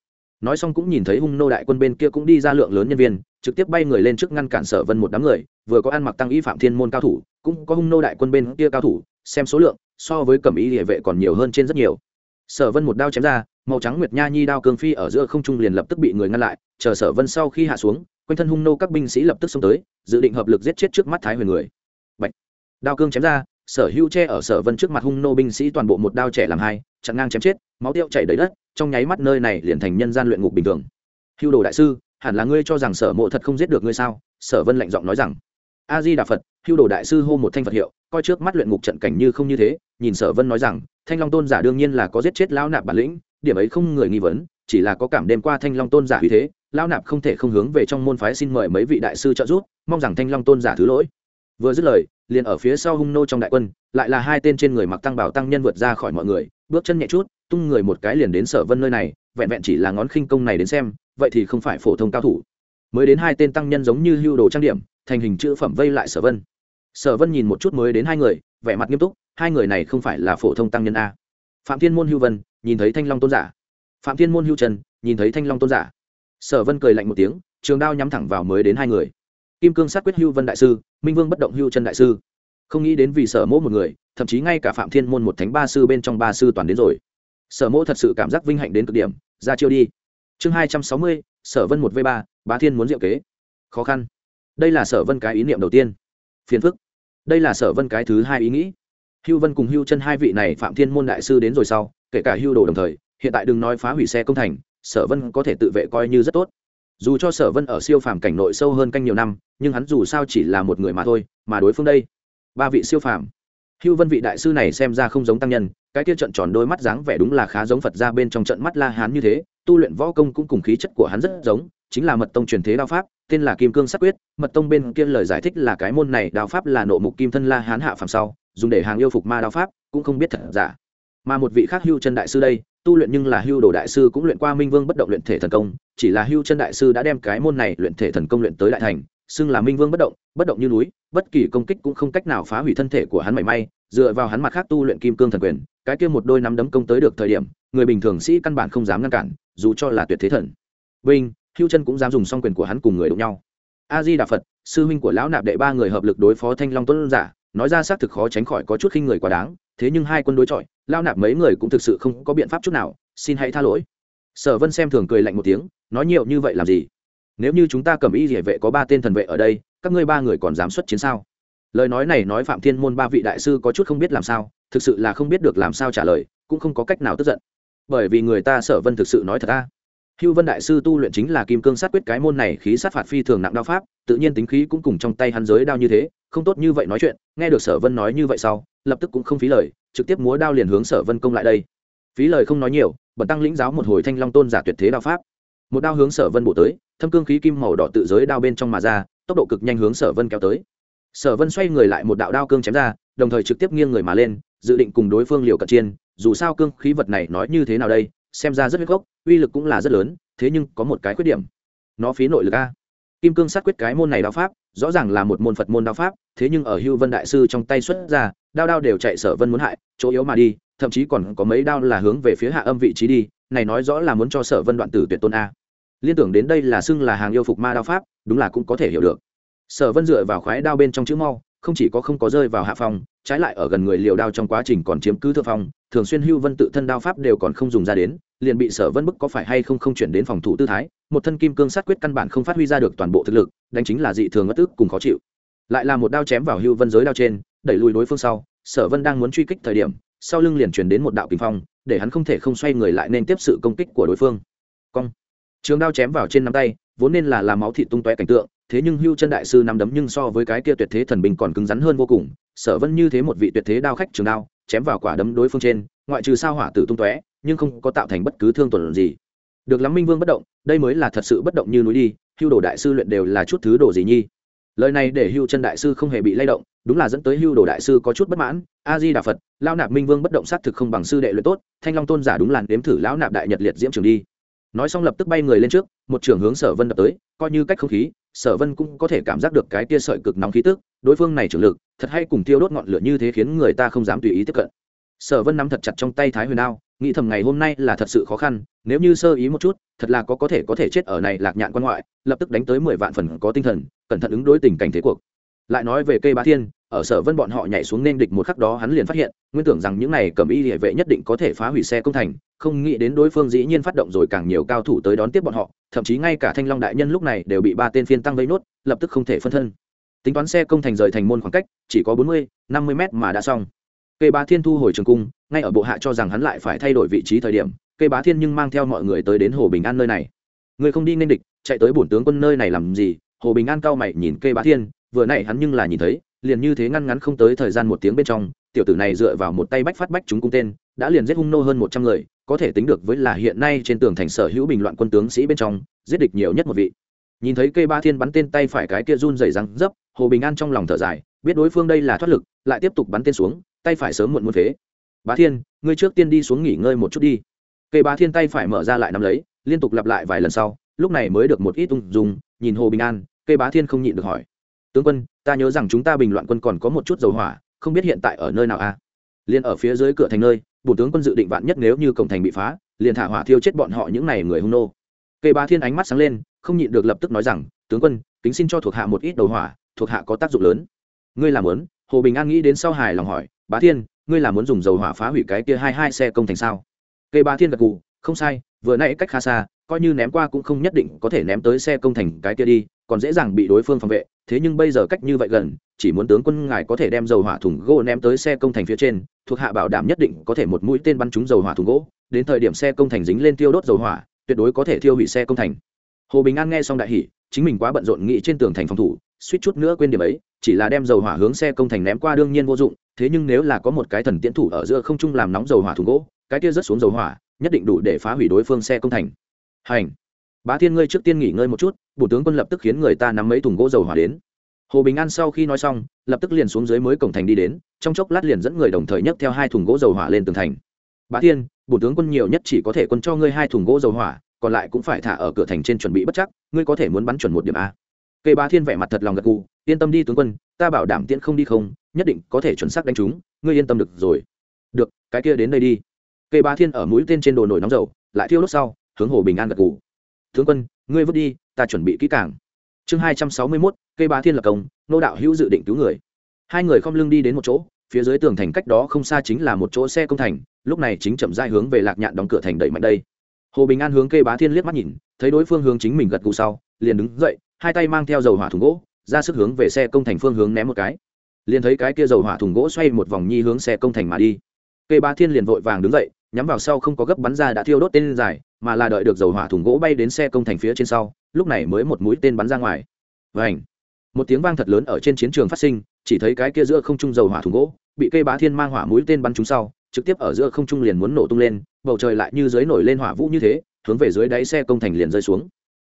Nói xong cũng nhìn thấy hung nô đại quân bên kia cũng đi ra lượng lớn nhân viên, trực tiếp bay người lên trước ngăn cản sở vân một đám người, vừa có ăn mặc tăng y phạm thiên môn cao thủ, cũng có hung nô đại quân bên kia cao thủ, xem số lượng, so với cẩm y địa vệ còn nhiều hơn trên rất nhiều sở vân một đao chém ra, màu trắng nguyệt nha nhi đao cường phi ở giữa không trung liền lập tức bị người ngăn lại, chờ sở vân sau khi hạ xuống, quanh thân hung nô các binh sĩ lập tức xông tới, dự định hợp lực giết chết trước mắt thái huyền người. Bạch. đao cương chém ra, sở hữu che ở sở vân trước mặt hung nô binh sĩ toàn bộ một đao trẻ làm hai, chặn ngang chém chết, máu tiêu chảy đầy đất, trong nháy mắt nơi này liền thành nhân gian luyện ngục bình thường. Hưu đồ đại sư, hẳn là ngươi cho rằng sở mộ thật không giết được ngươi sao? Sở vân lạnh giọng nói rằng a di đà phật hưu đồ đại sư hô một thanh phật hiệu, coi trước mắt luyện ngục trận cảnh như không như thế, nhìn sở vân nói rằng, thanh long tôn giả đương nhiên là có giết chết lão nạp bản lĩnh, điểm ấy không người nghi vấn, chỉ là có cảm đêm qua thanh long tôn giả uy thế, lão nạp không thể không hướng về trong môn phái xin mời mấy vị đại sư trợ giúp, mong rằng thanh long tôn giả thứ lỗi. Vừa dứt lời, liền ở phía sau hung nô trong đại quân, lại là hai tên trên người mặc tăng bảo tăng nhân vượt ra khỏi mọi người, bước chân nhẹ chút, tung người một cái liền đến sở vân nơi này, vẹn vẹn chỉ là ngón khinh công này đến xem, vậy thì không phải phổ thông cao thủ mới đến hai tên tăng nhân giống như hưu đồ trang điểm, thành hình chữ phẩm vây lại sở vân. Sở vân nhìn một chút mới đến hai người, vẻ mặt nghiêm túc, hai người này không phải là phổ thông tăng nhân a. Phạm thiên môn hưu vân, nhìn thấy thanh long tôn giả. Phạm thiên môn hưu trần, nhìn thấy thanh long tôn giả. Sở vân cười lạnh một tiếng, trường đao nhắm thẳng vào mới đến hai người. Kim cương sát quyết hưu vân đại sư, minh vương bất động hưu Trần đại sư. Không nghĩ đến vì sở mỗ một người, thậm chí ngay cả phạm thiên môn một thánh ba sư bên trong ba sư toàn đến rồi. Sở mỗ thật sự cảm giác vinh hạnh đến cực điểm, ra chiêu đi. Chương hai trăm sáu mươi sở vân một v ba, bá thiên muốn diệu kế. Khó khăn. Đây là sở vân cái ý niệm đầu tiên. Phiền phức. Đây là sở vân cái thứ hai ý nghĩ. Hưu vân cùng hưu chân hai vị này phạm thiên môn đại sư đến rồi sau, kể cả hưu đồ đồng thời, hiện tại đừng nói phá hủy xe công thành, sở vân có thể tự vệ coi như rất tốt. Dù cho sở vân ở siêu phàm cảnh nội sâu hơn canh nhiều năm, nhưng hắn dù sao chỉ là một người mà thôi, mà đối phương đây. Ba vị siêu phàm. Hưu vân vị đại sư này xem ra không giống tăng nhân, cái kia trận tròn đôi mắt dáng vẻ đúng là khá giống phật ra bên trong trận mắt la hán như thế tu luyện võ công cũng cùng khí chất của hắn rất giống, chính là mật tông truyền thế đao pháp, tên là kim cương sắc quyết. Mật tông bên kia lời giải thích là cái môn này đao pháp là nộ mục kim thân la hán hạ phàm sau, dùng để hàng yêu phục ma đao pháp, cũng không biết thật giả. Mà một vị khác hưu chân đại sư đây, tu luyện nhưng là hưu đồ đại sư cũng luyện qua minh vương bất động luyện thể thần công, chỉ là hưu chân đại sư đã đem cái môn này luyện thể thần công luyện tới đại thành, xưng là minh vương bất động bất động như núi, bất kỳ công kích cũng không cách nào phá hủy thân thể của hắn mảy may, dựa vào hắn mặt khác tu luyện kim cương thần quyền, cái kia một đôi nắm đấm công tới được thời điểm, người bình thường sĩ căn bản không dám ngăn cản dù cho là tuyệt thế thần. Vinh, hưu chân cũng dám dùng song quyền của hắn cùng người đụng nhau. A di đà phật sư huynh của lão nạp đệ ba người hợp lực đối phó thanh long tuấn giả, nói ra xác thực khó tránh khỏi có chút khinh người quá đáng, thế nhưng hai quân đối chọi lao nạp mấy người cũng thực sự không có biện pháp chút nào, xin hãy tha lỗi. Sở vân xem thường cười lạnh một tiếng, nói nhiều như vậy làm gì? Nếu như chúng ta cầm y địa vệ có ba tên thần vệ ở đây, các ngươi ba người còn dám xuất chiến sao? Lời nói này nói phạm thiên môn ba vị đại sư có chút không biết làm sao, thực sự là không biết được làm sao trả lời, cũng không có cách nào tức giận bởi vì người ta sở vân thực sự nói thật ta hưu vân đại sư tu luyện chính là kim cương sát quyết cái môn này khí sát phạt phi thường nặng đao pháp, tự nhiên tính khí cũng cùng trong tay hắn giới đao như thế, không tốt như vậy nói chuyện, nghe được sở vân nói như vậy sau, lập tức cũng không phí lời, trực tiếp múa đao liền hướng sở vân công lại đây. Phí lời không nói nhiều bẩn tăng lĩnh giáo một hồi thanh long tôn giả tuyệt thế đao pháp. Một đao hướng sở vân bổ tới, thâm cương khí kim màu đỏ tự giới đao bên trong mà ra, tốc độ cực nhanh hướng sở vân kéo tới sở vân xoay người lại một đạo đao cương chém ra, đồng thời trực tiếp nghiêng người mà lên, dự định cùng đối phương liều cận chiên dù sao cương khí vật này nói như thế nào đây, xem ra rất huyết gốc, uy lực cũng là rất lớn, thế nhưng có một cái khuyết điểm. Nó phí nội lực a. Kim cương sát quyết cái môn này đao pháp, rõ ràng là một môn phật môn đao pháp, thế nhưng ở hưu vân đại sư trong tay xuất ra, đao đao đều chạy sở vân muốn hại, chỗ yếu mà đi, thậm chí còn có mấy đao là hướng về phía hạ âm vị trí đi, này nói rõ là muốn cho sở vân đoạn tử tuyệt tôn a. Liên tưởng đến đây là xưng là hàng yêu phục ma đao pháp, đúng là cũng có thể hiểu được sở vân dựa vào khoái đao bên trong chữ mau không chỉ có không có rơi vào hạ phòng, trái lại ở gần người liều đao trong quá trình còn chiếm cứ thượng phong thường xuyên hưu vân tự thân đao pháp đều còn không dùng ra đến liền bị sở vân bức có phải hay không không chuyển đến phòng thủ tư thái một thân kim cương sát quyết căn bản không phát huy ra được toàn bộ thực lực đánh chính là dị thường ngất tức cùng khó chịu. Lại là một đao chém vào hưu vân giới đao trên đẩy lùi đối phương sau sở vân đang muốn truy kích thời điểm sau lưng liền chuyển đến một đạo kinh phong để hắn không thể không xoay người lại nên tiếp sự công kích của đối phương. Cong. Trường đao chém vào trên nắm tay vốn nên là làm máu thịt tung tóe cảnh tượng thế nhưng hưu chân đại sư nắm đấm nhưng so với cái kia tuyệt thế thần binh còn cứng rắn hơn vô cùng, sở vân như thế một vị tuyệt thế đao khách trường đao, chém vào quả đấm đối phương trên, ngoại trừ sao hỏa tử tung tóe, nhưng không có tạo thành bất cứ thương tổn gì. Được lắm minh vương bất động, đây mới là thật sự bất động như núi đi, hưu đồ đại sư luyện đều là chút thứ đồ gì nhi? Lời này để hưu chân đại sư không hề bị lay động, đúng là dẫn tới hưu đồ đại sư có chút bất mãn a di đà phật lao nạp minh vương bất động xác thực không bằng sư đệ luyện tốt, thanh long tôn giả đúng làn đếm thử lão nạp đại nhật liệt diễm trường đi. Nói xong lập tức bay người lên trước, một trường hướng sở vân đập tới, coi như cách không khí sở vân cũng có thể cảm giác được cái tia sợi cực nóng khí tức, đối phương này trưởng lực, thật hay cùng tiêu đốt ngọn lửa như thế khiến người ta không dám tùy ý tiếp cận. Sở vân nắm thật chặt trong tay thái huyền đao, nghĩ thầm ngày hôm nay là thật sự khó khăn, nếu như sơ ý một chút, thật là có có thể có thể chết ở này lạc nhạn quan ngoại, lập tức đánh tới mười vạn phần có tinh thần, cẩn thận ứng đối tình cảnh thế cuộc. Lại nói về cây bá thiên, ở sở vân bọn họ nhảy xuống nên địch một khắc đó hắn liền phát hiện, nguyên tưởng rằng những này cầm y địa vệ nhất định có thể phá hủy xe công thành không nghĩ đến đối phương dĩ nhiên phát động rồi càng nhiều cao thủ tới đón tiếp bọn họ, thậm chí ngay cả thanh long đại nhân lúc này đều bị ba tên phiên tăng vây nốt, lập tức không thể phân thân. Tính toán xe công thành rời thành môn khoảng cách, chỉ có bốn mươi, năm mươi mét mà đã xong. Cây bá thiên thu hồi trường cung, ngay ở bộ hạ cho rằng hắn lại phải thay đổi vị trí thời điểm cây bá thiên nhưng mang theo mọi người tới đến hồ bình an nơi này. Người không đi nên địch, chạy tới bổn tướng quân nơi này làm gì? Hồ bình an cao mày nhìn cây bá thiên, vừa nãy hắn nhưng là nhìn thấy, liền như thế ngăn ngắn không tới thời gian một tiếng bên trong tiểu tử này dựa vào một tay bách phát bách chúng cung tên, đã liền giết hung nô hơn một trăm người, có thể tính được với là hiện nay trên tường thành sở hữu bình loạn quân tướng sĩ bên trong, giết địch nhiều nhất một vị. Nhìn thấy cây ba thiên bắn tên tay phải cái kia run rẩy răng dấp, hồ bình an trong lòng thở dài, biết đối phương đây là thoát lực, lại tiếp tục bắn tên xuống, tay phải sớm muộn muốn phế. Bá thiên, ngươi trước tiên đi xuống nghỉ ngơi một chút đi. Cây bá thiên tay phải mở ra lại nắm lấy, liên tục lặp lại vài lần sau, lúc này mới được một ít ung dung, nhìn hồ bình an, cây bá thiên không nhịn được hỏi, tướng quân, ta nhớ rằng chúng ta bình loạn quân còn có một chút dầu hỏa không biết hiện tại ở nơi nào a à? liền ở phía dưới cửa thành nơi, bổ tướng quân dự định vạn nhất nếu như cổng thành bị phá, liền thả hỏa thiêu chết bọn họ những này người hung nô. Cây bá thiên ánh mắt sáng lên, không nhịn được lập tức nói rằng, tướng quân, kính xin cho thuộc hạ một ít đầu hỏa, thuộc hạ có tác dụng lớn. Ngươi làm muốn? Hồ bình an nghĩ đến sau hài lòng hỏi, bá thiên, ngươi làm muốn dùng dầu hỏa phá hủy cái kia hai hai xe công thành sao? Cây bá thiên gật gù, không sai, vừa nãy cách khá xa, coi như ném qua cũng không nhất định có thể ném tới xe công thành cái kia đi, còn dễ dàng bị đối phương phòng vệ, thế nhưng bây giờ cách như vậy gần chỉ muốn tướng quân ngài có thể đem dầu hỏa thùng gỗ ném tới xe công thành phía trên, thuộc hạ bảo đảm nhất định có thể một mũi tên bắn trúng dầu hỏa thùng gỗ, đến thời điểm xe công thành dính lên tiêu đốt dầu hỏa, tuyệt đối có thể thiêu hủy xe công thành. Hồ bình an nghe xong đại hỷ chính mình quá bận rộn nghĩ trên tường thành phòng thủ, suýt chút nữa quên điểm ấy, chỉ là đem dầu hỏa hướng xe công thành ném qua đương nhiên vô dụng, thế nhưng nếu là có một cái thần tiễn thủ ở giữa không trung làm nóng dầu hỏa thùng gỗ, cái kia rớt xuống dầu hỏa, nhất định đủ để phá hủy đối phương xe công thành. Hành. Bá thiên ngươi trước tiên nghỉ ngơi một chút bộ tướng quân lập tức khiến người ta nắm mấy thùng gỗ dầu hỏa đến hồ bình an sau khi nói xong, lập tức liền xuống dưới mới cổng thành đi đến, trong chốc lát liền dẫn người đồng thời nhấc theo hai thùng gỗ dầu hỏa lên tường thành. Bá thiên bộ tướng quân nhiều nhất chỉ có thể quân cho ngươi hai thùng gỗ dầu hỏa, còn lại cũng phải thả ở cửa thành trên chuẩn bị bất chắc, ngươi có thể muốn bắn chuẩn một điểm a. Cây bá thiên vẻ mặt thật lòng gật gù, yên tâm đi tướng quân, ta bảo đảm tiễn không đi không, nhất định có thể chuẩn xác đánh chúng, ngươi yên tâm được rồi. Được, cái kia đến đây đi. Cây bá thiên ở mũi tên trên đồ nổi nóng dầu, lại thiêu đốt sau, hướng hồ bình an gật gù. Tướng quân, ngươi vứt đi, ta chuẩn bị kỹ càng chương hai trăm sáu mươi mốt, cây bá thiên lập công, nô đạo hữu dự định cứu người. Hai người không lưng đi đến một chỗ, phía dưới tường thành cách đó không xa chính là một chỗ xe công thành, lúc này chính chậm dai hướng về lạc nhạn đóng cửa thành đẩy mạnh đây. Hồ bình an hướng cây bá thiên liếc mắt nhìn, thấy đối phương hướng chính mình gật gù sau, liền đứng dậy, hai tay mang theo dầu hỏa thùng gỗ, ra sức hướng về xe công thành phương hướng ném một cái. Liền thấy cái kia dầu hỏa thùng gỗ xoay một vòng nhi hướng xe công thành mà đi. Cây bá thiên liền vội vàng đứng dậy, nhắm vào sau không có gấp bắn ra đã thiêu đốt tên dài mà là đợi được dầu hỏa thùng gỗ bay đến xe công thành phía trên sau, lúc này mới một mũi tên bắn ra ngoài. Vảnh một tiếng vang thật lớn ở trên chiến trường phát sinh, chỉ thấy cái kia giữa không trung dầu hỏa thùng gỗ, bị cây bá thiên mang hỏa mũi tên bắn trúng sau, trực tiếp ở giữa không trung liền muốn nổ tung lên, bầu trời lại như dưới nổi lên hỏa vũ như thế, hướng về dưới đáy xe công thành liền rơi xuống.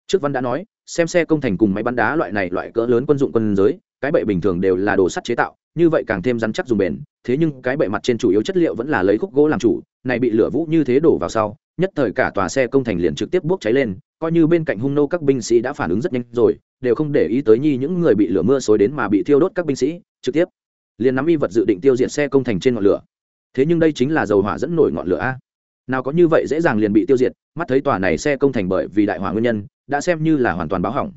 Trước văn đã nói, xem xe công thành cùng máy bắn đá loại này loại cỡ lớn quân dụng quân giới cái bệ bình thường đều là đồ sắt chế tạo, như vậy càng thêm rắn chắc dùng bền, thế nhưng cái bệ mặt trên chủ yếu chất liệu vẫn là lấy khúc gỗ làm chủ, này bị lửa vũ như thế đổ vào sau, nhất thời cả tòa xe công thành liền trực tiếp bốc cháy lên, coi như bên cạnh hung nô các binh sĩ đã phản ứng rất nhanh rồi, đều không để ý tới nhi những người bị lửa mưa xối đến mà bị thiêu đốt các binh sĩ, trực tiếp liền nắm y vật dự định tiêu diệt xe công thành trên ngọn lửa. Thế nhưng đây chính là dầu hỏa dẫn nổi ngọn lửa a. Nào có như vậy dễ dàng liền bị tiêu diệt, mắt thấy tòa này xe công thành bởi vì đại hỏa nguyên nhân, đã xem như là hoàn toàn báo hỏng.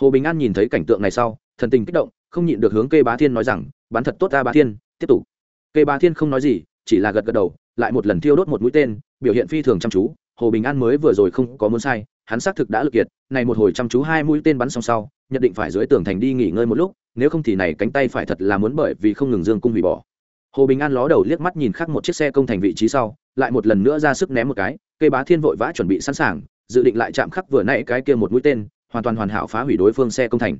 Hồ bình an nhìn thấy cảnh tượng này sau, thần tình kích động không nhịn được hướng kê bá thiên nói rằng bắn thật tốt ta bá thiên, tiếp tục. Kê bá thiên không nói gì, chỉ là gật gật đầu, lại một lần thiêu đốt một mũi tên, biểu hiện phi thường chăm chú. Hồ bình an mới vừa rồi không có muốn sai, hắn xác thực đã lực kiệt, này một hồi chăm chú hai mũi tên bắn xong sau, nhất định phải dưới tường thành đi nghỉ ngơi một lúc, nếu không thì này cánh tay phải thật là muốn bởi vì không ngừng dương cung hủy bỏ. Hồ bình an ló đầu liếc mắt nhìn khác một chiếc xe công thành vị trí sau, lại một lần nữa ra sức ném một cái cây bá thiên vội vã chuẩn bị sẵn sàng, dự định lại chạm khắc vừa nãy cái kia một mũi tên, hoàn toàn hoàn hảo phá hủy đối phương xe công thành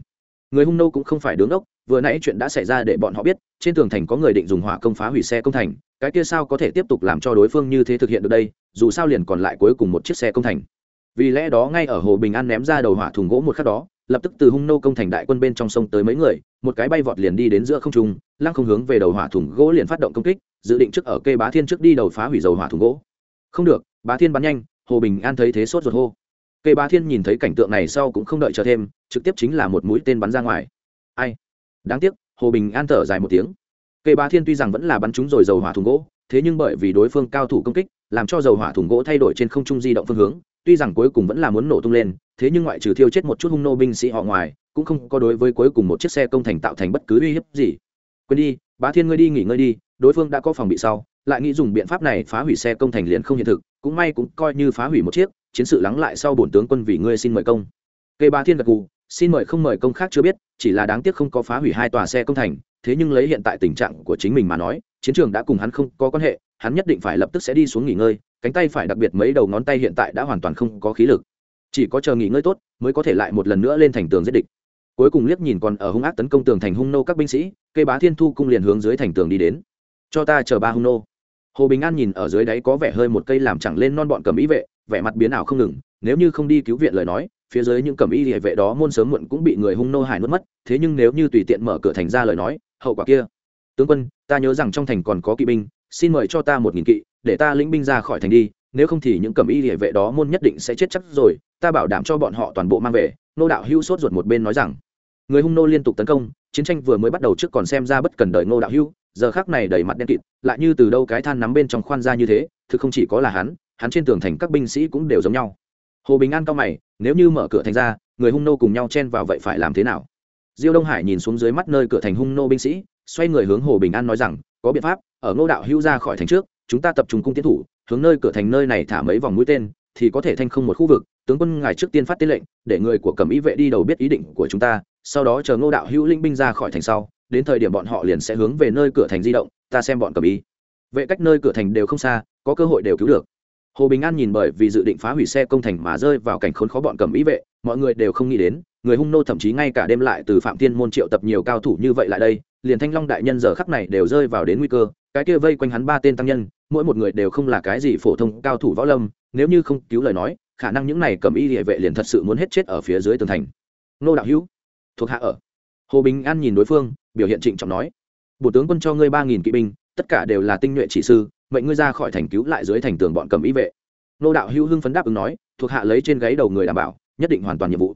người hung nô cũng không phải đứng ốc vừa nãy chuyện đã xảy ra để bọn họ biết, trên tường thành có người định dùng hỏa công phá hủy xe công thành, cái kia sao có thể tiếp tục làm cho đối phương như thế thực hiện được đây, dù sao liền còn lại cuối cùng một chiếc xe công thành. Vì lẽ đó ngay ở hồ bình an ném ra đầu hỏa thùng gỗ một khắc đó, lập tức từ hung nô công thành đại quân bên trong sông tới mấy người, một cái bay vọt liền đi đến giữa không trung, lăng không hướng về đầu hỏa thùng gỗ liền phát động công kích, dự định trước ở cây bá thiên trước đi đầu phá hủy dầu hỏa thùng gỗ. Không được, bá thiên bắn nhanh, hồ bình an thấy thế sốt ruột hô. Cây bá thiên nhìn thấy cảnh tượng này sau cũng không đợi chờ thêm trực tiếp chính là một mũi tên bắn ra ngoài. Ai? Đáng tiếc, hồ bình an thở dài một tiếng. Cây bá thiên tuy rằng vẫn là bắn trúng rồi dầu hỏa thùng gỗ, thế nhưng bởi vì đối phương cao thủ công kích, làm cho dầu hỏa thùng gỗ thay đổi trên không trung di động phương hướng, tuy rằng cuối cùng vẫn là muốn nổ tung lên, thế nhưng ngoại trừ thiêu chết một chút hung nô binh sĩ họ ngoài, cũng không có đối với cuối cùng một chiếc xe công thành tạo thành bất cứ uy hiếp gì. Quên đi, bá thiên ngươi đi nghỉ ngơi đi, đối phương đã có phòng bị sau, lại nghĩ dùng biện pháp này phá hủy xe công thành liền không hiện thực, cũng may cũng coi như phá hủy một chiếc, chiến sự lắng lại sau bổn tướng quân vì ngươi xin mời công. Cây bá thiên gật gù xin mời không mời công khác chưa biết, chỉ là đáng tiếc không có phá hủy hai tòa xe công thành, thế nhưng lấy hiện tại tình trạng của chính mình mà nói, chiến trường đã cùng hắn không có quan hệ, hắn nhất định phải lập tức sẽ đi xuống nghỉ ngơi, cánh tay phải đặc biệt mấy đầu ngón tay hiện tại đã hoàn toàn không có khí lực. Chỉ có chờ nghỉ ngơi tốt, mới có thể lại một lần nữa lên thành tường giết địch. Cuối cùng liếc nhìn còn ở hung ác tấn công tường thành hung nô các binh sĩ cây bá thiên thu cung liền hướng dưới thành tường đi đến. Cho ta chờ ba hung nô. Hồ bình an nhìn ở dưới đáy có vẻ hơi một cây làm chẳng lên non bọn cầm ý vệ, vẻ mặt biến ảo không ngừng, nếu như không đi cứu viện lời nói phía dưới những cẩm y hệ vệ đó môn sớm muộn cũng bị người hung nô hải nuốt mất, thế nhưng nếu như tùy tiện mở cửa thành ra lời nói, hậu quả kia. Tướng quân, ta nhớ rằng trong thành còn có kỵ binh, xin mời cho ta một nghìn kỵ, để ta lĩnh binh ra khỏi thành đi, nếu không thì những cẩm y hệ vệ đó môn nhất định sẽ chết chắc rồi, ta bảo đảm cho bọn họ toàn bộ mang về, nô đạo hưu sốt ruột một bên nói rằng. Người hung nô liên tục tấn công, chiến tranh vừa mới bắt đầu trước còn xem ra bất cần đợi ngô đạo hưu giờ khác này đầy mặt đen kịt, lại như từ đâu cái than nắm bên trong khoan ra như thế, thực không chỉ có là hắn hắn trên tường thành các binh sĩ cũng đều giống nhau hồ bình an cao mày, nếu như mở cửa thành ra, người hung nô cùng nhau chen vào vậy phải làm thế nào? Diêu đông hải nhìn xuống dưới mắt nơi cửa thành hung nô binh sĩ, xoay người hướng hồ bình an nói rằng, có biện pháp, ở ngô đạo hưu ra khỏi thành trước, chúng ta tập trung cung tiến thủ, hướng nơi cửa thành nơi này thả mấy vòng mũi tên, thì có thể thanh không một khu vực, tướng quân ngài trước tiên phát tên lệnh, để người của cẩm ý vệ đi đầu biết ý định của chúng ta, sau đó chờ ngô đạo hữu linh binh ra khỏi thành sau, đến thời điểm bọn họ liền sẽ hướng về nơi cửa thành di động, ta xem bọn cẩm ý vệ cách nơi cửa thành đều không xa, có cơ hội đều cứu được hồ bình an nhìn bởi vì dự định phá hủy xe công thành mà rơi vào cảnh khốn khó bọn cẩm ý vệ, mọi người đều không nghĩ đến, người hung nô thậm chí ngay cả đêm lại từ phạm thiên môn triệu tập nhiều cao thủ như vậy lại đây, liền thanh long đại nhân giờ khắc này đều rơi vào đến nguy cơ, cái kia vây quanh hắn ba tên tăng nhân, mỗi một người đều không là cái gì phổ thông cao thủ võ lâm, nếu như không cứu lời nói, khả năng những này cầm y địa vệ liền thật sự muốn hết chết ở phía dưới tường thành. Nô đạo hữu, thuộc hạ ở. Hồ bình an nhìn đối phương, biểu hiện trịnh trọng nói bộ tướng quân cho ngươi ba nghìn kỵ binh, tất cả đều là tinh nhuệ chỉ sư mệnh ngươi ra khỏi thành cứu lại dưới thành tường bọn cầm ý vệ. Nô đạo hữu hưng phấn đáp ứng nói, thuộc hạ lấy trên gáy đầu người đảm bảo, nhất định hoàn toàn nhiệm vụ.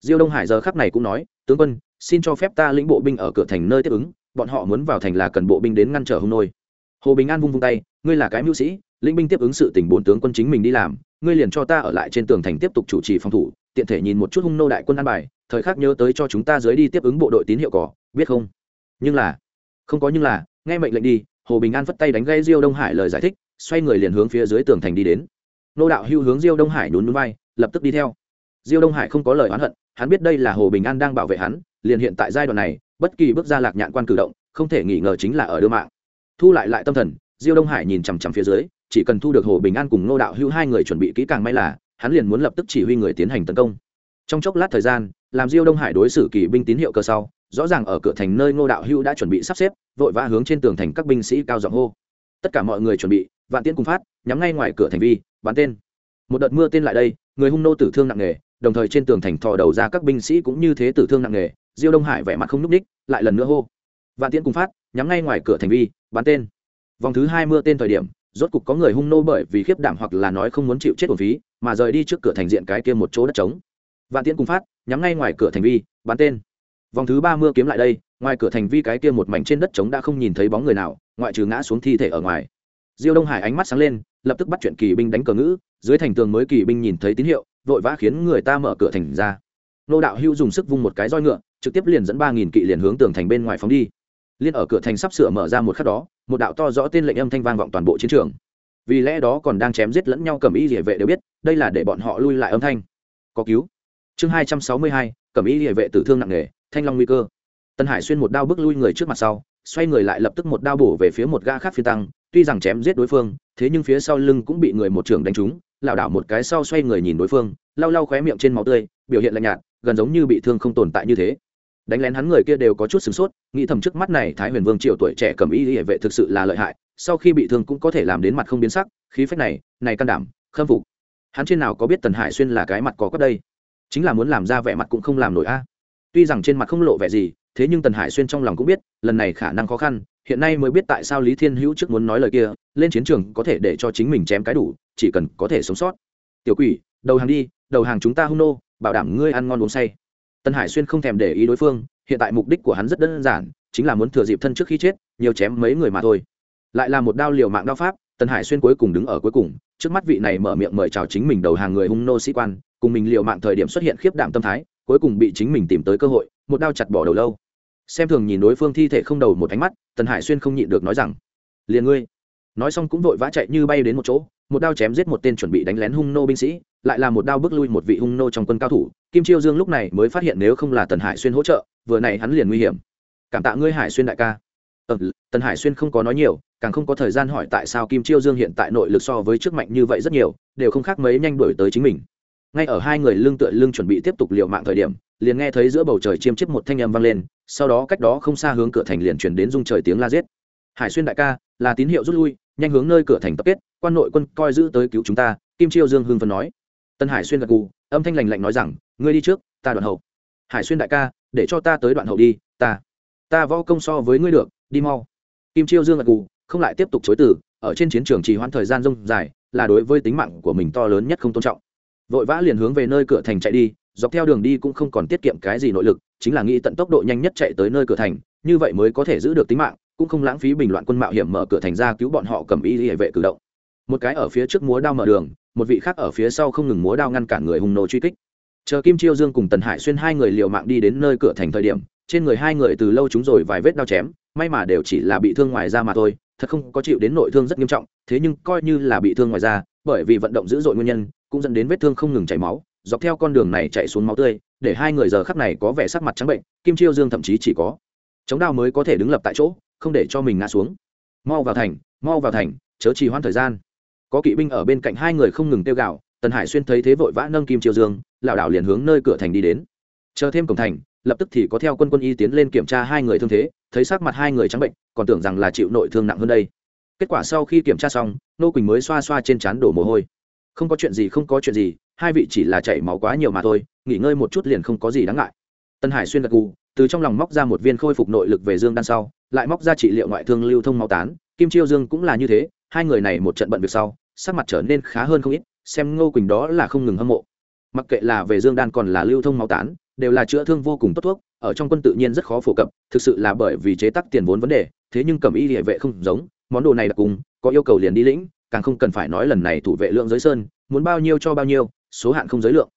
Diêu đông hải giờ khắc này cũng nói, tướng quân, xin cho phép ta lĩnh bộ binh ở cửa thành nơi tiếp ứng, bọn họ muốn vào thành là cần bộ binh đến ngăn trở hung nôi. Hồ bình an vung vung tay, ngươi là cái mưu sĩ, lĩnh binh tiếp ứng sự tình bốn tướng quân chính mình đi làm, ngươi liền cho ta ở lại trên tường thành tiếp tục chủ trì phòng thủ, tiện thể nhìn một chút hung nô đại quân an bài, thời khắc nhớ tới cho chúng ta dưới đi tiếp ứng bộ đội tín hiệu cỏ, biết không? Nhưng là, không có nhưng là, nghe mệnh lệnh đi hồ bình an phất tay đánh gây diêu đông hải lời giải thích, xoay người liền hướng phía dưới tường thành đi đến. Nô đạo hưu hướng diêu đông hải nhún núi vai, lập tức đi theo. Diêu đông hải không có lời oán hận, hắn biết đây là hồ bình an đang bảo vệ hắn, liền hiện tại giai đoạn này, bất kỳ bước ra lạc nhạn quan cử động, không thể nghi ngờ chính là ở đưa mạng. Thu lại lại tâm thần, diêu đông hải nhìn chằm chằm phía dưới, chỉ cần thu được hồ bình an cùng nô đạo hưu hai người chuẩn bị kỹ càng may là, hắn liền muốn lập tức chỉ huy người tiến hành tấn công. Trong chốc lát thời gian, làm diêu đông hải đối xử kỳ binh tín hiệu cơ sau rõ ràng ở cửa thành nơi ngô đạo hưu đã chuẩn bị sắp xếp, vội vã hướng trên tường thành các binh sĩ cao giọng hô. Tất cả mọi người chuẩn bị, vạn tiễn cùng phát, nhắm ngay ngoài cửa thành vi, bắn tên. Một đợt mưa tên lại đây, người hung nô tử thương nặng nề, đồng thời trên tường thành thò đầu ra các binh sĩ cũng như thế tử thương nặng nề, diêu đông hải vẻ mặt không n ú c ních lại lần nữa hô. Vạn tiễn cùng phát, nhắm ngay ngoài cửa thành vi, bắn tên. Vòng thứ hai mưa tên thời điểm, rốt cục có người hung nô bởi vì khiếp đảm hoặc là nói không muốn chịu chết ổn phí, mà rời đi trước cửa thành diện cái kia một chỗ đất trống. Vạn tiễn cùng phát, nhắm ngay ngoài cửa thành vi, bắn tên vòng thứ ba mưa kiếm lại đây, ngoài cửa thành vi cái kia một mảnh trên đất trống đã không nhìn thấy bóng người nào, ngoại trừ ngã xuống thi thể ở ngoài. Diêu đông hải ánh mắt sáng lên, lập tức bắt chuyện kỳ binh đánh cờ ngữ, dưới thành tường mới kỳ binh nhìn thấy tín hiệu, vội vã khiến người ta mở cửa thành ra. Nô đạo hưu dùng sức vung một cái roi ngựa, trực tiếp liền dẫn ba nghìn kỵ liền hướng tường thành bên ngoài phóng đi. Liên ở cửa thành sắp sửa mở ra một khắc đó, một đạo to rõ tên lệnh âm thanh vang vọng toàn bộ chiến trường. Vì lẽ đó còn đang chém giết lẫn nhau cầm y địa vệ đều biết, đây là để bọn họ lui lại âm thanh. Có cứu. Chương hai trăm sáu mươi hai, cầm y địa vệ tử thương nặng nề thanh long nguy cơ. Tân hải xuyên một đao bước lui người trước mặt sau, xoay người lại lập tức một đao bổ về phía một ga khác phi tăng, tuy rằng chém giết đối phương, thế nhưng phía sau lưng cũng bị người một trưởng đánh trúng, lảo đảo một cái sau xoay người nhìn đối phương, lau lau khóe miệng trên máu tươi, biểu hiện lạnh nhạt, gần giống như bị thương không tồn tại như thế. Đánh lén hắn người kia đều có chút sửng sốt, nghĩ thầm trước mắt này thái huyền vương triệu tuổi trẻ cầm y hệ vệ thực sự là lợi hại, sau khi bị thương cũng có thể làm đến mặt không biến sắc, khí phách này này can đảm, khâm phục. Hắn trên nào có biết tần hải xuyên là cái mặt có quất đây? Chính là muốn làm ra vẻ mặt cũng không làm nổi a tuy rằng trên mặt không lộ vẻ gì, thế nhưng tần hải xuyên trong lòng cũng biết, lần này khả năng khó khăn, hiện nay mới biết tại sao lý thiên hữu trước muốn nói lời kia, lên chiến trường có thể để cho chính mình chém cái đủ, chỉ cần có thể sống sót. Tiểu quỷ, đầu hàng đi, đầu hàng chúng ta hung nô, bảo đảm ngươi ăn ngon uống say. Tần hải xuyên không thèm để ý đối phương, hiện tại mục đích của hắn rất đơn giản, chính là muốn thừa dịp thân trước khi chết, nhiều chém mấy người mà thôi. Lại là một đao liều mạng đao pháp, tần hải xuyên cuối cùng đứng ở cuối cùng, trước mắt vị này mở miệng mời chào chính mình đầu hàng người hung nô sĩ quan, cùng mình liều mạng thời điểm xuất hiện khiếp đảm tâm thái cuối cùng bị chính mình tìm tới cơ hội một đao chặt bỏ đầu lâu. Xem thường nhìn đối phương thi thể không đầu một ánh mắt tần hải xuyên không nhịn được nói rằng liền ngươi. Nói xong cũng vội vã chạy như bay đến một chỗ một đao chém giết một tên chuẩn bị đánh lén hung nô binh sĩ lại là một đao bước lui một vị hung nô trong quân cao thủ. Kim chiêu dương lúc này mới phát hiện nếu không là tần hải xuyên hỗ trợ vừa này hắn liền nguy hiểm. Cảm tạ ngươi hải xuyên đại ca. Ờ, tần hải xuyên không có nói nhiều càng không có thời gian hỏi tại sao kim chiêu dương hiện tại nội lực so với trước mạnh như vậy rất nhiều đều không khác mấy nhanh đuổi tới chính mình ngay ở hai người lưng tựa lưng chuẩn bị tiếp tục liều mạng thời điểm, liền nghe thấy giữa bầu trời chiêm chiếp một thanh âm vang lên, sau đó cách đó không xa hướng cửa thành liền chuyển đến dung trời tiếng la giết. Hải xuyên đại ca, là tín hiệu rút lui, nhanh hướng nơi cửa thành tập kết, quan nội quân coi giữ tới cứu chúng ta, kim chiêu dương hưng phân nói. Tân hải xuyên gật gù, âm thanh lành lạnh nói rằng, ngươi đi trước, ta đoạn hậu. Hải xuyên đại ca, để cho ta tới đoạn hậu đi, ta ta võ công so với ngươi được, đi mau. Kim chiêu dương gật gù, không lại tiếp tục chối từ, ở trên chiến trường trì hoãn thời gian rông dài, là đối với tính mạng của mình to lớn nhất không tôn trọng vội vã liền hướng về nơi cửa thành chạy đi, dọc theo đường đi cũng không còn tiết kiệm cái gì nội lực, chính là nghĩ tận tốc độ nhanh nhất chạy tới nơi cửa thành, như vậy mới có thể giữ được tính mạng, cũng không lãng phí bình loạn quân mạo hiểm mở cửa thành ra cứu bọn họ cầm y hệ vệ cử động. Một cái ở phía trước múa đao mở đường, một vị khác ở phía sau không ngừng múa đao ngăn cản người hung nô truy kích. Chờ kim chiêu dương cùng tần hải xuyên hai người liều mạng đi đến nơi cửa thành thời điểm, trên người hai người từ lâu chúng rồi vài vết đao chém, may mà đều chỉ là bị thương ngoài da mà thôi, thật không có chịu đến nội thương rất nghiêm trọng, thế nhưng coi như là bị thương ngoài da, bởi vì vận động dữ dội nguyên nhân cũng dẫn đến vết thương không ngừng chảy máu, dọc theo con đường này chạy xuống máu tươi, để hai người giờ khắc này có vẻ sắc mặt trắng bệnh, kim chiêu dương thậm chí chỉ có chống đao mới có thể đứng lập tại chỗ, không để cho mình ngã xuống. Mau vào thành, mau vào thành, chớ trì hoãn thời gian. Có kỵ binh ở bên cạnh hai người không ngừng tiêu gạo tần hải xuyên thấy thế vội vã nâng kim chiêu dương, lảo đảo liền hướng nơi cửa thành đi đến. Chờ thêm cổng thành, lập tức thì có theo quân quân y tiến lên kiểm tra hai người thương thế, thấy sắc mặt hai người trắng bệnh, còn tưởng rằng là chịu nội thương nặng hơn đây. Kết quả sau khi kiểm tra xong, nô quỳnh mới xoa xoa trên trán đổ mồ hôi không có chuyện gì, không có chuyện gì, hai vị chỉ là chảy máu quá nhiều mà thôi, nghỉ ngơi một chút liền không có gì đáng ngại. Tân hải xuyên gật gù, từ trong lòng móc ra một viên khôi phục nội lực về dương đan sau, lại móc ra trị liệu ngoại thương lưu thông máu tán, kim chiêu dương cũng là như thế, hai người này một trận bận việc sau, sắc mặt trở nên khá hơn không ít, xem ngô quỳnh đó là không ngừng hâm mộ. Mặc kệ là về dương đan còn là lưu thông máu tán, đều là chữa thương vô cùng tốt thuốc, ở trong quân tự nhiên rất khó phổ cập, thực sự là bởi vì chế tắc tiền vốn vấn đề, thế nhưng cầm y địa vệ không giống, món đồ này đặc cùng, có yêu cầu liền đi lĩnh càng không cần phải nói lần này thủ vệ lượng giới sơn, muốn bao nhiêu cho bao nhiêu, số hạn không giới lượng.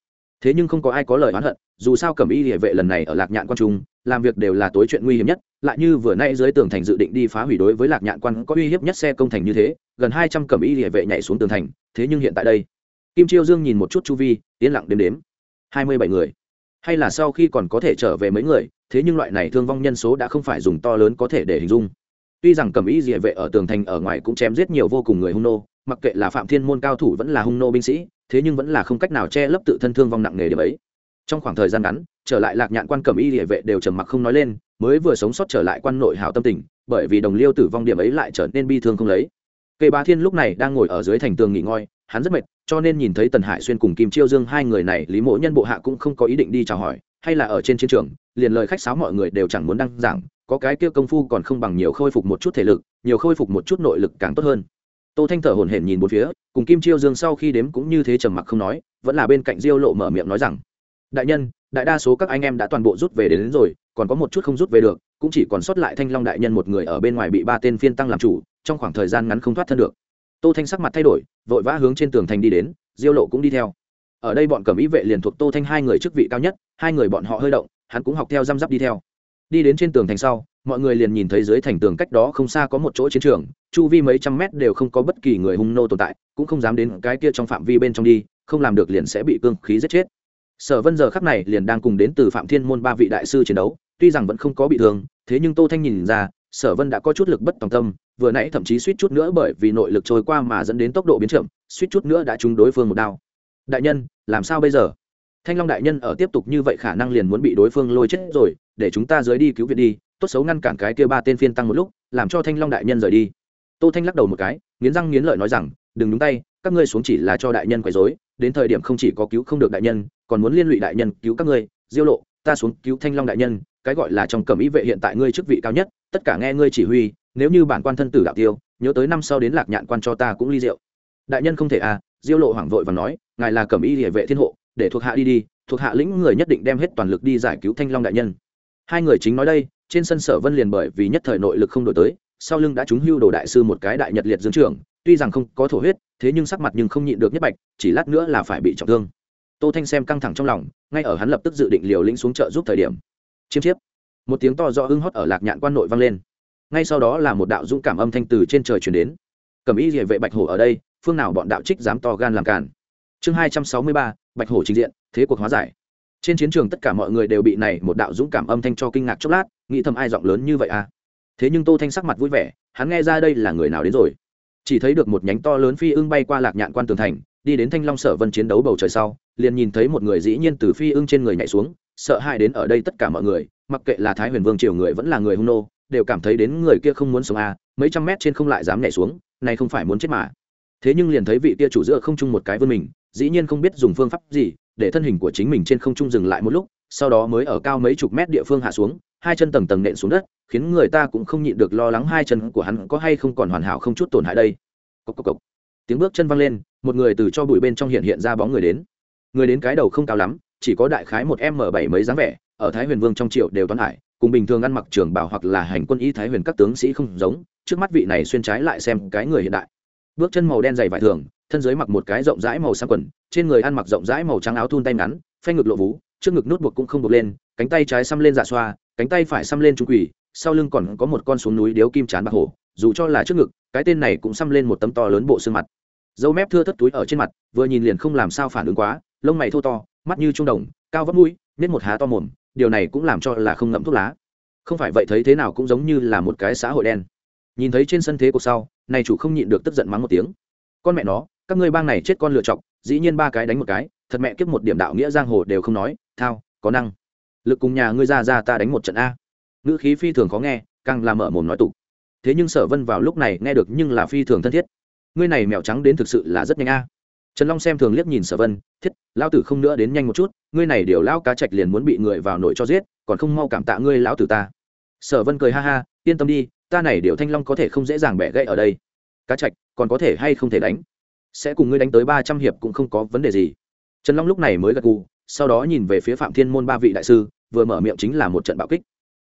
Thế nhưng không có ai có lời oán hận, dù sao cẩm y địa vệ lần này ở lạc nhạn quan trung, làm việc đều là tối chuyện nguy hiểm nhất, lại như vừa nay dưới tường thành dự định đi phá hủy đối với lạc nhạn quan có uy hiếp nhất xe công thành như thế, gần hai trăm cẩm y địa vệ nhảy xuống tường thành, thế nhưng hiện tại đây, kim chiêu dương nhìn một chút chu vi, yên lặng đếm đếm. Hai mươi bảy người. Hay là sau khi còn có thể trở về mấy người, thế nhưng loại này thương vong nhân số đã không phải dùng to lớn có thể để hình dung tuy rằng cẩm y địa vệ ở tường thành ở ngoài cũng chém giết nhiều vô cùng người hung nô, mặc kệ là phạm thiên môn cao thủ vẫn là hung nô binh sĩ, thế nhưng vẫn là không cách nào che lấp tự thân thương vong nặng nề điểm ấy. Trong khoảng thời gian ngắn, trở lại lạc nhạn quan cẩm y địa vệ đều trầm mặc không nói lên, mới vừa sống sót trở lại quan nội hảo tâm tình, bởi vì đồng liêu tử vong điểm ấy lại trở nên bi thương không lấy. Cây bá thiên lúc này đang ngồi ở dưới thành tường nghỉ ngơi, hắn rất mệt, cho nên nhìn thấy tần hải xuyên cùng kim chiêu dương hai người này, lý mộ nhân bộ hạ cũng không có ý định đi chào hỏi, hay là ở trên chiến trường, liền lời khách sáo mọi người đều chẳng muốn đăng giảng có cái kia công phu còn không bằng nhiều khôi phục một chút thể lực nhiều khôi phục một chút nội lực càng tốt hơn. Tô thanh thở hổn hển nhìn bốn phía cùng kim chiêu dương sau khi đếm cũng như thế trầm mặc không nói vẫn là bên cạnh diêu lộ mở miệng nói rằng đại nhân đại đa số các anh em đã toàn bộ rút về đến, đến rồi còn có một chút không rút về được cũng chỉ còn sót lại thanh long đại nhân một người ở bên ngoài bị ba tên phiên tăng làm chủ trong khoảng thời gian ngắn không thoát thân được. Tô thanh sắc mặt thay đổi vội vã hướng trên tường thành đi đến diêu lộ cũng đi theo. Ở đây bọn cẩm ý vệ liền thuộc tô thanh hai người chức vị cao nhất hai người bọn họ hơi động hắn cũng học theo răm rắp đi theo đi đến trên tường thành sau, mọi người liền nhìn thấy dưới thành tường cách đó không xa có một chỗ chiến trường, chu vi mấy trăm mét đều không có bất kỳ người hung nô tồn tại, cũng không dám đến cái kia trong phạm vi bên trong đi, không làm được liền sẽ bị cương khí giết chết. Sở vân giờ khắc này liền đang cùng đến từ phạm thiên môn ba vị đại sư chiến đấu, tuy rằng vẫn không có bị thương, thế nhưng tô thanh nhìn ra, sở vân đã có chút lực bất tòng tâm, vừa nãy thậm chí suýt chút nữa bởi vì nội lực trôi qua mà dẫn đến tốc độ biến chậm, suýt chút nữa đã trúng đối phương một đao. Đại nhân, làm sao bây giờ? Thanh long đại nhân ở tiếp tục như vậy khả năng liền muốn bị đối phương lôi chết rồi, để chúng ta dưới đi cứu viện đi, tốt xấu ngăn cản cái kia ba tên phiên tăng một lúc, làm cho thanh long đại nhân rời đi. Tô thanh lắc đầu một cái, nghiến răng nghiến lợi nói rằng, đừng đúng tay, các ngươi xuống chỉ là cho đại nhân quấy rối, đến thời điểm không chỉ có cứu không được đại nhân, còn muốn liên lụy đại nhân cứu các ngươi. Diêu lộ, ta xuống cứu thanh long đại nhân, cái gọi là trong cẩm ý vệ hiện tại ngươi chức vị cao nhất, tất cả nghe ngươi chỉ huy, nếu như bản quan thân tử đạo tiêu, nhớ tới năm sau đến lạc nhạn quan cho ta cũng ly rượu. Đại nhân không thể à diêu lộ hoảng vội và nói, ngài là cẩm ý địa vệ thiên hộ để thuộc hạ đi đi, thuộc hạ lĩnh người nhất định đem hết toàn lực đi giải cứu thanh long đại nhân. Hai người chính nói đây, trên sân sở vân liền bởi vì nhất thời nội lực không đổi tới, sau lưng đã trúng hưu đồ đại sư một cái đại nhật liệt dương trưởng, tuy rằng không có thổ huyết, thế nhưng sắc mặt nhưng không nhịn được nhất bạch, chỉ lát nữa là phải bị trọng thương. Tô thanh xem căng thẳng trong lòng, ngay ở hắn lập tức dự định liều lĩnh xuống chợ giúp thời điểm. Chiêm chiếp. Một tiếng to do hưng hót ở lạc nhạn quan nội vang lên. Ngay sau đó là một đạo dũng cảm âm thanh từ trên trời chuyển đến. Cầm ý địa vệ bạch hổ ở đây, phương nào bọn đạo trích dám to gan làm cản chương hai trăm sáu mươi ba bạch hổ trình diện, thế cuộc hóa giải. Trên chiến trường tất cả mọi người đều bị này một đạo dũng cảm âm thanh cho kinh ngạc chốc lát, nghĩ thầm ai giọng lớn như vậy à? Thế nhưng tô thanh sắc mặt vui vẻ, hắn nghe ra đây là người nào đến rồi. Chỉ thấy được một nhánh to lớn phi ưng bay qua lạc nhạn quan tường thành, đi đến thanh long sở vân chiến đấu bầu trời sau, liền nhìn thấy một người dĩ nhiên từ phi ưng trên người nhảy xuống, sợ hãi đến ở đây tất cả mọi người, mặc kệ là thái huyền vương triều người vẫn là người hung nô, đều cảm thấy đến người kia không muốn sống à mấy trăm mét trên không lại dám nhảy xuống, này không phải muốn chết mà. Thế nhưng liền thấy vị kia chủ giữa không chung một cái vươn mình dĩ nhiên không biết dùng phương pháp gì, để thân hình của chính mình trên không trung dừng lại một lúc, sau đó mới ở cao mấy chục mét địa phương hạ xuống, hai chân tầng tầng nện xuống đất, khiến người ta cũng không nhịn được lo lắng hai chân của hắn có hay không còn hoàn hảo không chút tổn hại đây. Cốc cốc cốc. tiếng bước chân văng lên, một người từ cho bụi bên trong hiện hiện ra bóng người đến. Người đến cái đầu không cao lắm, chỉ có đại khái một m bảy mấy dáng vẻ, ở thái huyền vương trong triệu đều toán hải, cùng bình thường ăn mặc trường bảo hoặc là hành quân y thái huyền các tướng sĩ không giống, trước mắt vị này xuyên trái lại xem cái người hiện đại. Bước chân màu đen dày vải thường thân dưới mặc một cái rộng rãi màu xám quần, trên người ăn mặc rộng rãi màu trắng áo thun tay ngắn, phanh ngực lộ vú, trước ngực nút buộc cũng không buộc lên, cánh tay trái xăm lên dạ xoa, cánh tay phải xăm lên trung quỷ, sau lưng còn có một con xuống núi điếu kim chán bạc hổ, dù cho là trước ngực, cái tên này cũng xăm lên một tấm to lớn bộ xương mặt. Dâu mép thưa thất túi ở trên mặt, vừa nhìn liền không làm sao phản ứng quá, lông mày thô to, mắt như trung đồng, cao vấp mũi nết một há to mồm, điều này cũng làm cho là không ngậm thuốc lá. Không phải vậy thấy thế nào cũng giống như là một cái xã hội đen. Nhìn thấy trên sân thế cuộc sau, này chủ không nhịn được tức giận mắng một tiếng. Con mẹ nó các ngươi bang này chết con lựa chọc dĩ nhiên ba cái đánh một cái thật mẹ kiếp một điểm đạo nghĩa giang hồ đều không nói thao có năng. Lực cùng nhà ngươi ra ra ta đánh một trận a. Ngữ khí phi thường khó nghe càng làm mở mồm nói tục. Thế nhưng sở vân vào lúc này nghe được nhưng là phi thường thân thiết. Ngươi này mèo trắng đến thực sự là rất nhanh a. Trần long xem thường liếc nhìn sở vân thiết lão tử không nữa đến nhanh một chút ngươi này điều lão cá chạch liền muốn bị người vào nội cho giết còn không mau cảm tạ ngươi lão tử ta. Sở vân cười ha ha yên tâm đi ta này điều thanh long có thể không dễ dàng bẻ gãy ở đây. Cá chạch, còn có thể hay không thể đánh? Sẽ cùng ngươi đánh tới ba trăm hiệp cũng không có vấn đề gì. Trần long lúc này mới gật gù, sau đó nhìn về phía phạm thiên môn ba vị đại sư, vừa mở miệng chính là một trận bạo kích.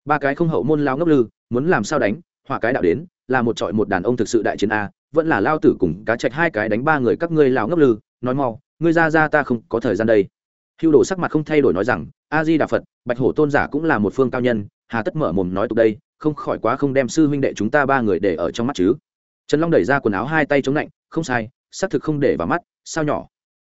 Ba cái không hậu môn lao ngốc lư, muốn làm sao đánh hỏa cái đạo đến, là một trọi một đàn ông thực sự đại chiến a, vẫn là lao tử cùng cá trạch hai cái đánh ba người các ngươi lao ngốc lư, nói mau, ngươi ra ra ta không có thời gian đây. Hưu đồ sắc mặt không thay đổi nói rằng a di đà phật, bạch hổ tôn giả cũng là một phương cao nhân, hà tất mở mồm nói tục đây, không khỏi quá không đem sư huynh đệ chúng ta ba người để ở trong mắt chứ. Trần long đẩy ra quần áo hai tay chống lạnh, không sai xác thực không để vào mắt, sao nhỏ?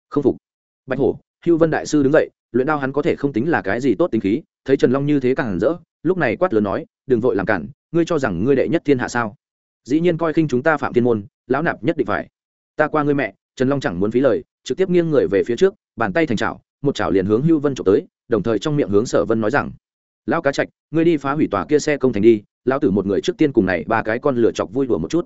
Không phục. Bạch hổ, hưu vân đại sư đứng dậy, luyện đao hắn có thể không tính là cái gì tốt tính khí, thấy trần long như thế càng rỡ, lúc này quát lớn nói, đừng vội làm cản, ngươi cho rằng ngươi đệ nhất thiên hạ sao? Dĩ nhiên coi khinh chúng ta phạm thiên môn, lão nạp nhất định phải. Ta qua ngươi mẹ. Trần long chẳng muốn phí lời, trực tiếp nghiêng người về phía trước, bàn tay thành chảo, một chảo liền hướng hưu vân trộm tới, đồng thời trong miệng hướng sở vân nói rằng, lão cá trạch, ngươi đi phá hủy tòa kia xe công thành đi, lão tử một người trước tiên cùng này ba cái con lửa chọc vui đùa một chút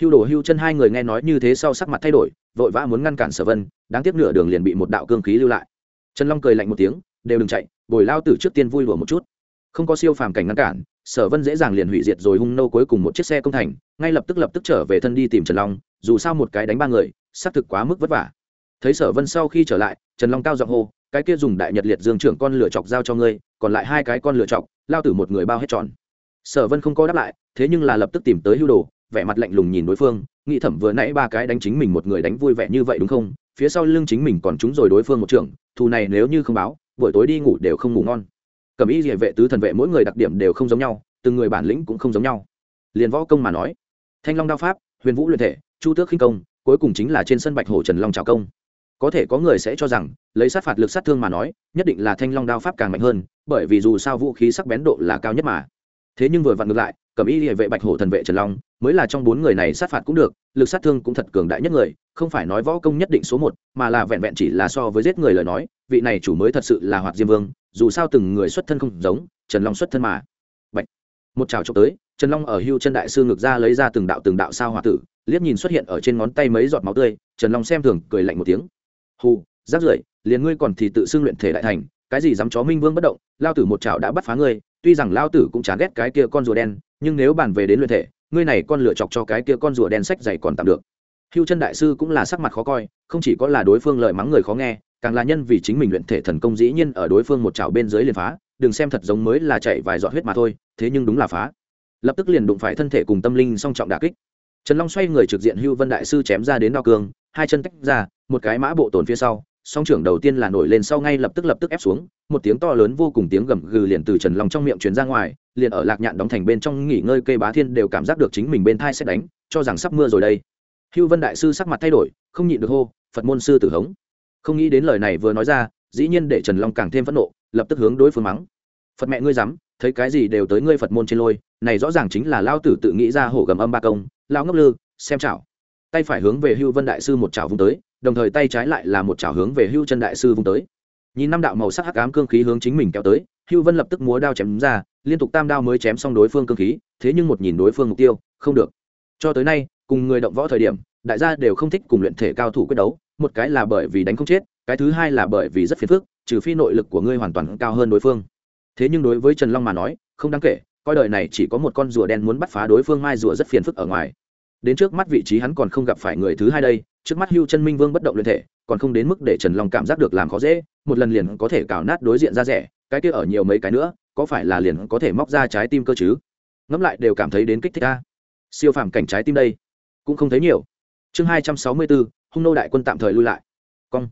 hưu đổ hưu chân hai người nghe nói như thế sau sắc mặt thay đổi, vội vã muốn ngăn cản sở vân, đáng tiếc nửa đường liền bị một đạo cương khí lưu lại. Trần long cười lạnh một tiếng, đều đừng chạy, bồi lao tử trước tiên vui đùa một chút. Không có siêu phàm cảnh ngăn cản, sở vân dễ dàng liền hủy diệt rồi hung nô cuối cùng một chiếc xe công thành, ngay lập tức lập tức trở về thân đi tìm trần long, dù sao một cái đánh ba người, xác thực quá mức vất vả. Thấy sở vân sau khi trở lại, trần long cao giọng hô, cái kia dùng đại nhật liệt dương trưởng con lửa chọc giao cho ngươi, còn lại hai cái con lửa chọc, lao tử một người bao hết tròn. Sở vân không có đáp lại, thế nhưng là lập tức tìm tới hưu đồ vẻ mặt lạnh lùng nhìn đối phương, nghĩ thẩm vừa nãy ba cái đánh chính mình một người đánh vui vẻ như vậy đúng không? Phía sau lưng chính mình còn trúng rồi đối phương một trưởng, thù này nếu như không báo, buổi tối đi ngủ đều không ngủ ngon. Cầm ý địa vệ tứ thần vệ mỗi người đặc điểm đều không giống nhau, từng người bản lĩnh cũng không giống nhau. Liền võ công mà nói, thanh long đao pháp, huyền vũ luyện thể, chu tước khinh công, cuối cùng chính là trên sân bạch hổ trần long trào công. Có thể có người sẽ cho rằng, lấy sát phạt lực sát thương mà nói, nhất định là thanh long đao pháp càng mạnh hơn, bởi vì dù sao vũ khí sắc bén độ là cao nhất mà. Thế nhưng vừa vặn ngược lại cầm y địa vệ bạch hổ thần vệ trần long, mới là trong bốn người này sát phạt cũng được, lực sát thương cũng thật cường đại nhất người, không phải nói võ công nhất định số một, mà là vẹn vẹn chỉ là so với giết người lời nói, vị này chủ mới thật sự là hoạt diêm vương, dù sao từng người xuất thân không giống, trần long xuất thân mà Bạch. một trào trộm tới, trần long ở hưu chân đại sư ngược ra lấy ra từng đạo từng đạo sao hòa tử, liếc nhìn xuất hiện ở trên ngón tay mấy giọt máu tươi, trần long xem thường, cười lạnh một tiếng hù rác rưởi, liền ngươi còn thì tự xưng luyện thể đại thành, cái gì dám chó minh vương bất động, lao tử một chảo đã bắt phá ngươi, tuy rằng lao tử cũng chán ghét cái kia con rùa đen nhưng nếu bàn về đến luyện thể ngươi này con lựa chọc cho cái kia con rùa đen sách dày còn tạm được. Hưu chân đại sư cũng là sắc mặt khó coi không chỉ có là đối phương lợi mắng người khó nghe càng là nhân vì chính mình luyện thể thần công dĩ nhiên ở đối phương một chảo bên dưới liền phá đừng xem thật giống mới là chạy vài giọt huyết mà thôi thế nhưng đúng là phá. Lập tức liền đụng phải thân thể cùng tâm linh song trọng đà kích. Trần long xoay người trực diện hưu vân đại sư chém ra đến đao Cường, hai chân tách ra một cái mã bộ tồn phía sau song trưởng đầu tiên là nổi lên sau ngay lập tức lập tức ép xuống một tiếng to lớn vô cùng tiếng gầm gừ liền từ trần long trong miệng truyền ra ngoài liền ở lạc nhạn đóng thành bên trong nghỉ ngơi cây bá thiên đều cảm giác được chính mình bên thai sẽ đánh, cho rằng sắp mưa rồi đây. Hưu vân đại sư sắc mặt thay đổi, không nhịn được hô, phật môn sư tử hống. Không nghĩ đến lời này vừa nói ra, dĩ nhiên để trần long càng thêm phẫn nộ, lập tức hướng đối phương mắng, phật mẹ ngươi dám, thấy cái gì đều tới ngươi phật môn trên lôi, này rõ ràng chính là lao tử tự nghĩ ra hổ gầm âm ba công, lao ngốc lư, xem chảo. Tay phải hướng về hưu vân đại sư một chảo vung tới, đồng thời tay trái lại là một chảo hướng về hưu chân đại sư vung tới. Nhìn năm đạo màu sắc hắc ám cương khí hướng chính mình kéo tới hưu vân lập tức múa đao chém ra, liên tục tam đao mới chém xong đối phương cương khí, thế nhưng một nhìn đối phương mục tiêu, không được. Cho tới nay, cùng người động võ thời điểm, đại gia đều không thích cùng luyện thể cao thủ quyết đấu, một cái là bởi vì đánh không chết, cái thứ hai là bởi vì rất phiền phức, trừ phi nội lực của ngươi hoàn toàn cao hơn đối phương. Thế nhưng đối với trần long mà nói, không đáng kể, coi đời này chỉ có một con rùa đen muốn bắt phá đối phương mai rùa rất phiền phức ở ngoài. Đến trước mắt vị trí hắn còn không gặp phải người thứ hai đây, trước mắt hưu chân minh vương bất động luyện thể, còn không đến mức để trần long cảm giác được làm khó dễ, một lần liền có thể cào nát đối diện ra rẻ cái kia ở nhiều mấy cái nữa, có phải là liền có thể móc ra trái tim cơ chứ? Ngẫm lại đều cảm thấy đến kích thích ta siêu phàm cảnh trái tim đây, cũng không thấy nhiều. Chương hai trăm sáu mươi bốn, hung nô đại quân tạm thời lui lại. Cong.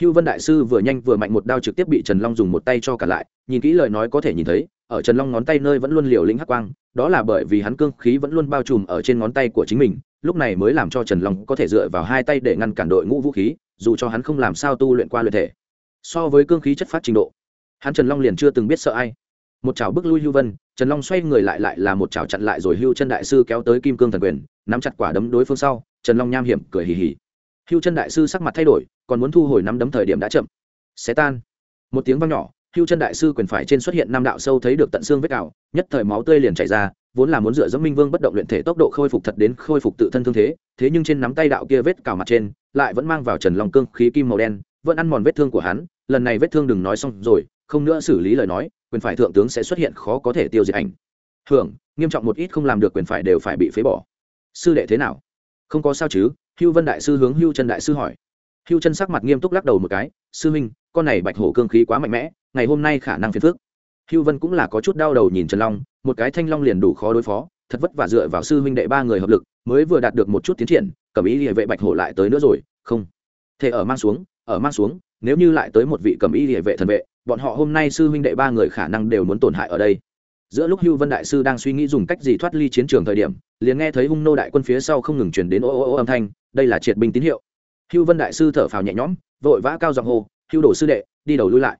Hưu vân đại sư vừa nhanh vừa mạnh một đao trực tiếp bị trần long dùng một tay cho cả lại, nhìn kỹ lời nói có thể nhìn thấy, ở trần long ngón tay nơi vẫn luôn liều lĩnh hắc quang, đó là bởi vì hắn cương khí vẫn luôn bao trùm ở trên ngón tay của chính mình, lúc này mới làm cho trần long có thể dựa vào hai tay để ngăn cản đội ngũ vũ khí, dù cho hắn không làm sao tu luyện qua luyện thể. So với cương khí chất phát trình độ hắn trần long liền chưa từng biết sợ ai. Một chảo bước lui hưu vân trần long xoay người lại lại là một chảo chặn lại rồi hưu chân đại sư kéo tới kim cương thần quyền nắm chặt quả đấm đối phương sau trần long nham hiểm cười hì hì. Hưu chân đại sư sắc mặt thay đổi còn muốn thu hồi nắm đấm thời điểm đã chậm. Xé tan. Một tiếng vang nhỏ hưu chân đại sư quyền phải trên xuất hiện năm đạo sâu thấy được tận xương vết ảo, nhất thời máu tươi liền chảy ra vốn là muốn dựa dẫm minh vương bất động luyện thể tốc độ khôi phục thật đến khôi phục tự thân thương thế thế nhưng trên nắm tay đạo kia vết cào mặt trên lại vẫn mang vào trần long cương khí kim màu đen vẫn ăn mòn vết thương của hắn lần này vết thương đừng nói xong rồi không nữa xử lý lời nói, quyền phải thượng tướng sẽ xuất hiện khó có thể tiêu diệt ảnh. Hưởng, nghiêm trọng một ít không làm được quyền phải đều phải bị phế bỏ. Sư đệ thế nào? Không có sao chứ? Hưu vân đại sư hướng hưu chân đại sư hỏi. Hưu chân sắc mặt nghiêm túc lắc đầu một cái, sư minh con này bạch hổ cương khí quá mạnh mẽ, ngày hôm nay khả năng phiền phước hưu vân cũng là có chút đau đầu nhìn trần long, một cái thanh long liền đủ khó đối phó, thật vất vả dựa vào sư minh đệ ba người hợp lực, mới vừa đạt được một chút tiến triển, cầm ý địa vệ bạch hổ lại tới nữa rồi, không thể ở mang xuống, ở mang xuống, nếu như lại tới một vị cầm ý địa vệ thần vệ bọn họ hôm nay sư huynh đệ ba người khả năng đều muốn tổn hại ở đây. Giữa lúc hưu vân đại sư đang suy nghĩ dùng cách gì thoát ly chiến trường thời điểm, liền nghe thấy hung nô đại quân phía sau không ngừng chuyển đến ô ô ô âm thanh, đây là triệt binh tín hiệu. Hưu vân đại sư thở phào nhẹ nhõm, vội vã cao giọng hô, hưu đồ sư đệ, đi đầu lui lại.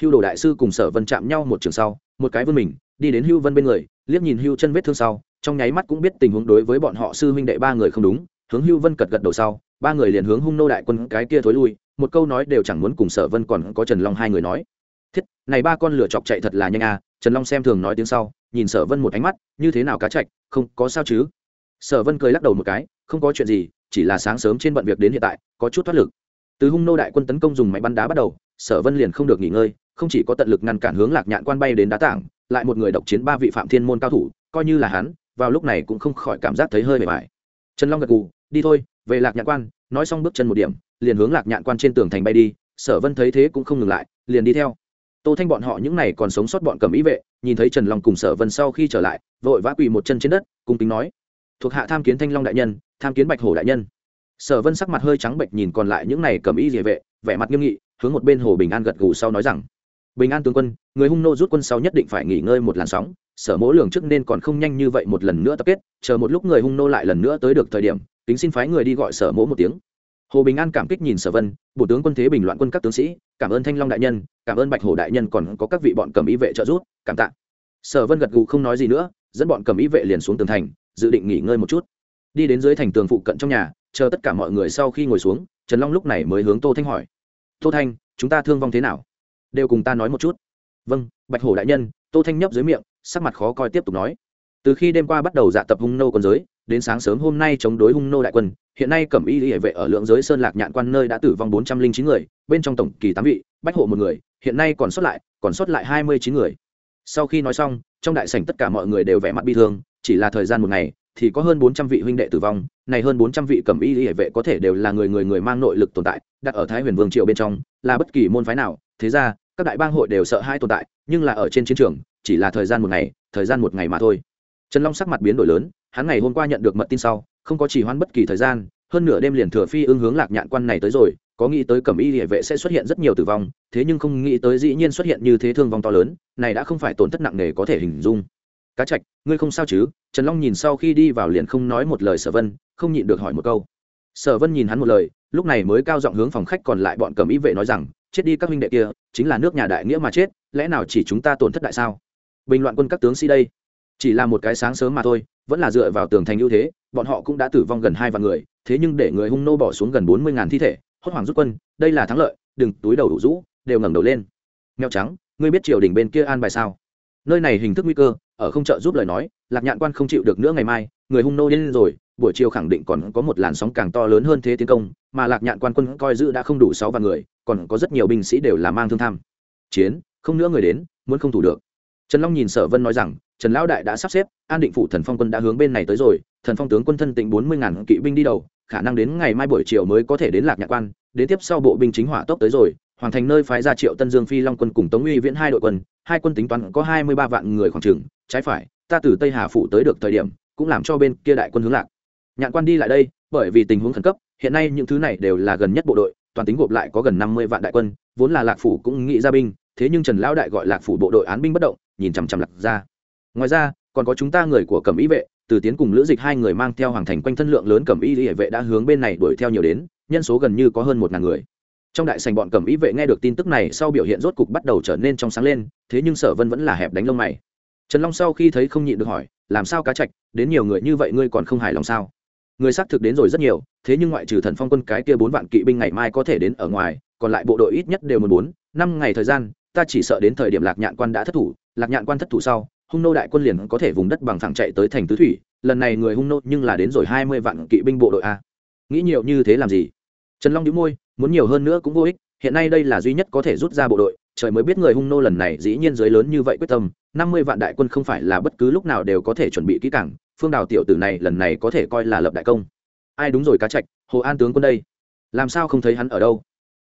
Hưu đồ đại sư cùng sở vân chạm nhau một trường sau, một cái vươn mình, đi đến hưu vân bên người, liếc nhìn hưu chân vết thương sau, trong nháy mắt cũng biết tình huống đối với bọn họ sư huynh đệ ba người không đúng, hướng hưu vân cật gật đầu sau, ba người liền hướng hung nô đại quân cái kia thối lui, một câu nói đều chẳng muốn cùng sở vân còn có trần long hai người nói thiết, này ba con lửa chọc chạy thật là nhanh à trần long xem thường nói tiếng sau, nhìn sở vân một ánh mắt, như thế nào cá chạch, không có sao chứ? Sở vân cười lắc đầu một cái, không có chuyện gì, chỉ là sáng sớm trên bận việc đến hiện tại, có chút thoát lực. Từ hung nô đại quân tấn công dùng máy bắn đá bắt đầu, sở vân liền không được nghỉ ngơi, không chỉ có tận lực ngăn cản hướng lạc nhạn quan bay đến đá tảng, lại một người độc chiến ba vị phạm thiên môn cao thủ, coi như là hắn, vào lúc này cũng không khỏi cảm giác thấy hơi bề bài trần long gật gù, đi thôi, về lạc nhạn quan. Nói xong bước chân một điểm, liền hướng lạc nhạn quan trên tường thành bay đi, sở vân thấy thế cũng không ngừng lại, liền đi theo tô thanh bọn họ những này còn sống sót bọn cầm ý vệ, nhìn thấy trần long cùng sở vân sau khi trở lại, vội vã quỳ một chân trên đất, cung kính nói, thuộc hạ tham kiến thanh long đại nhân, tham kiến bạch hổ đại nhân. Sở vân sắc mặt hơi trắng bệch nhìn còn lại những này cầm ý địa vệ, vẻ mặt nghiêm nghị, hướng một bên hồ bình an gật gù sau nói rằng, bình an tướng quân, người hung nô rút quân sau nhất định phải nghỉ ngơi một làn sóng, sở mỗ lường trước nên còn không nhanh như vậy một lần nữa tập kết, chờ một lúc người hung nô lại lần nữa tới được thời điểm tính xin phái người đi gọi sở mỗ một tiếng hồ bình an cảm kích nhìn sở vân, bộ tướng quân thế bình loạn quân các tướng sĩ, cảm ơn thanh long đại nhân, cảm ơn bạch hồ đại nhân còn có các vị bọn cầm ý vệ trợ giúp, cảm tạ. Sở vân gật gù không nói gì nữa, dẫn bọn cầm ý vệ liền xuống tường thành, dự định nghỉ ngơi một chút. Đi đến dưới thành tường phụ cận trong nhà, chờ tất cả mọi người sau khi ngồi xuống, trần long lúc này mới hướng tô thanh hỏi, tô thanh, chúng ta thương vong thế nào? Đều cùng ta nói một chút. Vâng bạch hổ đại nhân, tô thanh nhấp dưới miệng, sắc mặt khó coi tiếp tục nói, từ khi đêm qua bắt đầu dạ tập hung nô con giới đến sáng sớm hôm nay chống đối hung nô đại quân, hiện nay cẩm y hệ vệ ở lượng giới sơn lạc nhạn quan nơi đã tử vong bốn trăm linh chín người, bên trong tổng kỳ tám vị, bách hộ một người, hiện nay còn sót lại, còn sót lại hai mươi chín người. Sau khi nói xong, trong đại sảnh tất cả mọi người đều vẻ mặt bi thương, chỉ là thời gian một ngày, thì có hơn bốn trăm vị huynh đệ tử vong, này hơn bốn trăm vị cẩm y hệ vệ có thể đều là người người người mang nội lực tồn tại, đặt ở thái huyền vương triều bên trong, là bất kỳ môn phái nào, thế ra, các đại bang hội đều sợ hai tồn tại, nhưng là ở trên chiến trường, chỉ là thời gian một ngày, thời gian một ngày mà thôi trần long sắc mặt biến đổi lớn, hắn ngày hôm qua nhận được mật tin sau, không có chỉ hoãn bất kỳ thời gian, hơn nửa đêm liền thừa phi ưng hướng lạc nhạn quan này tới rồi, có nghĩ tới cẩm y địa vệ sẽ xuất hiện rất nhiều tử vong, thế nhưng không nghĩ tới dĩ nhiên xuất hiện như thế thương vong to lớn, này đã không phải tổn thất nặng nề có thể hình dung. Cá trạch, ngươi không sao chứ? Trần long nhìn sau khi đi vào liền không nói một lời sở vân, không nhịn được hỏi một câu. Sở vân nhìn hắn một lời, lúc này mới cao giọng hướng phòng khách còn lại bọn cẩm y vệ nói rằng, chết đi các huynh đệ kia, chính là nước nhà đại nghĩa mà chết, lẽ nào chỉ chúng ta tổn thất đại sao? Bình loạn quân các tướng sĩ đây chỉ là một cái sáng sớm mà thôi, vẫn là dựa vào tường thành ưu thế, bọn họ cũng đã tử vong gần hai vạn người, thế nhưng để người hung nô bỏ xuống gần bốn mươi ngàn thi thể, hốt hoảng rút quân, đây là thắng lợi, đừng túi đầu đủ rũ, đều ngẩng đầu lên. Mèo trắng, ngươi biết triều đình bên kia an bài sao? Nơi này hình thức nguy cơ, ở không trợ giúp lời nói, lạc nhạn quan không chịu được nữa ngày mai, người hung nô lên rồi, buổi chiều khẳng định còn có một làn sóng càng to lớn hơn thế tiến công, mà lạc nhạn quan quân coi giữ đã không đủ sáu vạn người, còn có rất nhiều binh sĩ đều là mang thương tham. Chiến, không nữa người đến, muốn không thủ được. Trần long nhìn sở vân nói rằng trần lão đại đã sắp xếp, an định phủ thần phong quân đã hướng bên này tới rồi, thần phong tướng quân thân tịnh bốn mươi ngàn kỵ binh đi đầu, khả năng đến ngày mai buổi chiều mới có thể đến lạc nhạc quan, đến tiếp sau bộ binh chính hỏa tốc tới rồi, hoàn thành nơi phái ra triệu tân dương phi long quân cùng tống uy viễn hai đội quân, hai quân tính toán có hai mươi ba vạn người khoảng trừng trái phải, ta từ tây hà phủ tới được thời điểm, cũng làm cho bên kia đại quân hướng lạc nhạn quan đi lại đây, bởi vì tình huống khẩn cấp, hiện nay những thứ này đều là gần nhất bộ đội, toàn tính gộp lại có gần năm mươi vạn đại quân, vốn là lạc phủ cũng nghĩ ra binh, thế nhưng trần lão đại gọi lạc phủ bộ đội án binh bất động, nhìn chằm chằm lạc ra ngoài ra, còn có chúng ta người của cẩm y vệ, từ tiến cùng lữ dịch hai người mang theo hoàng thành quanh thân lượng lớn cẩm y hệ vệ đã hướng bên này đuổi theo nhiều đến, nhân số gần như có hơn một ngàn người. Trong đại sành bọn cẩm y vệ nghe được tin tức này, sau biểu hiện rốt cục bắt đầu trở nên trong sáng lên, thế nhưng sở vân vẫn là hẹp đánh lông mày. Trần long sau khi thấy không nhịn được hỏi, làm sao cá trạch đến nhiều người như vậy ngươi còn không hài lòng sao? Người xác thực đến rồi rất nhiều, thế nhưng ngoại trừ thần phong quân cái kia bốn vạn kỵ binh ngày mai có thể đến ở ngoài, còn lại bộ đội ít nhất đều một bốn, năm ngày thời gian, ta chỉ sợ đến thời điểm lạc nhạn quan đã thất thủ, lạc nhạn quan thất thủ sau hung nô đại quân liền có thể vùng đất bằng phẳng chạy tới thành tứ thủy, lần này người hung nô nhưng là đến rồi hai mươi vạn kỵ binh bộ đội a. Nghĩ nhiều như thế làm gì? Trần long đĩu môi, muốn nhiều hơn nữa cũng vô ích, hiện nay đây là duy nhất có thể rút ra bộ đội, trời mới biết người hung nô lần này dĩ nhiên dưới lớn như vậy quyết tâm, năm mươi vạn đại quân không phải là bất cứ lúc nào đều có thể chuẩn bị kỹ cảng phương đào tiểu tử này lần này có thể coi là lập đại công. Ai đúng rồi cá trạch, hồ an tướng quân đây? Làm sao không thấy hắn ở đâu?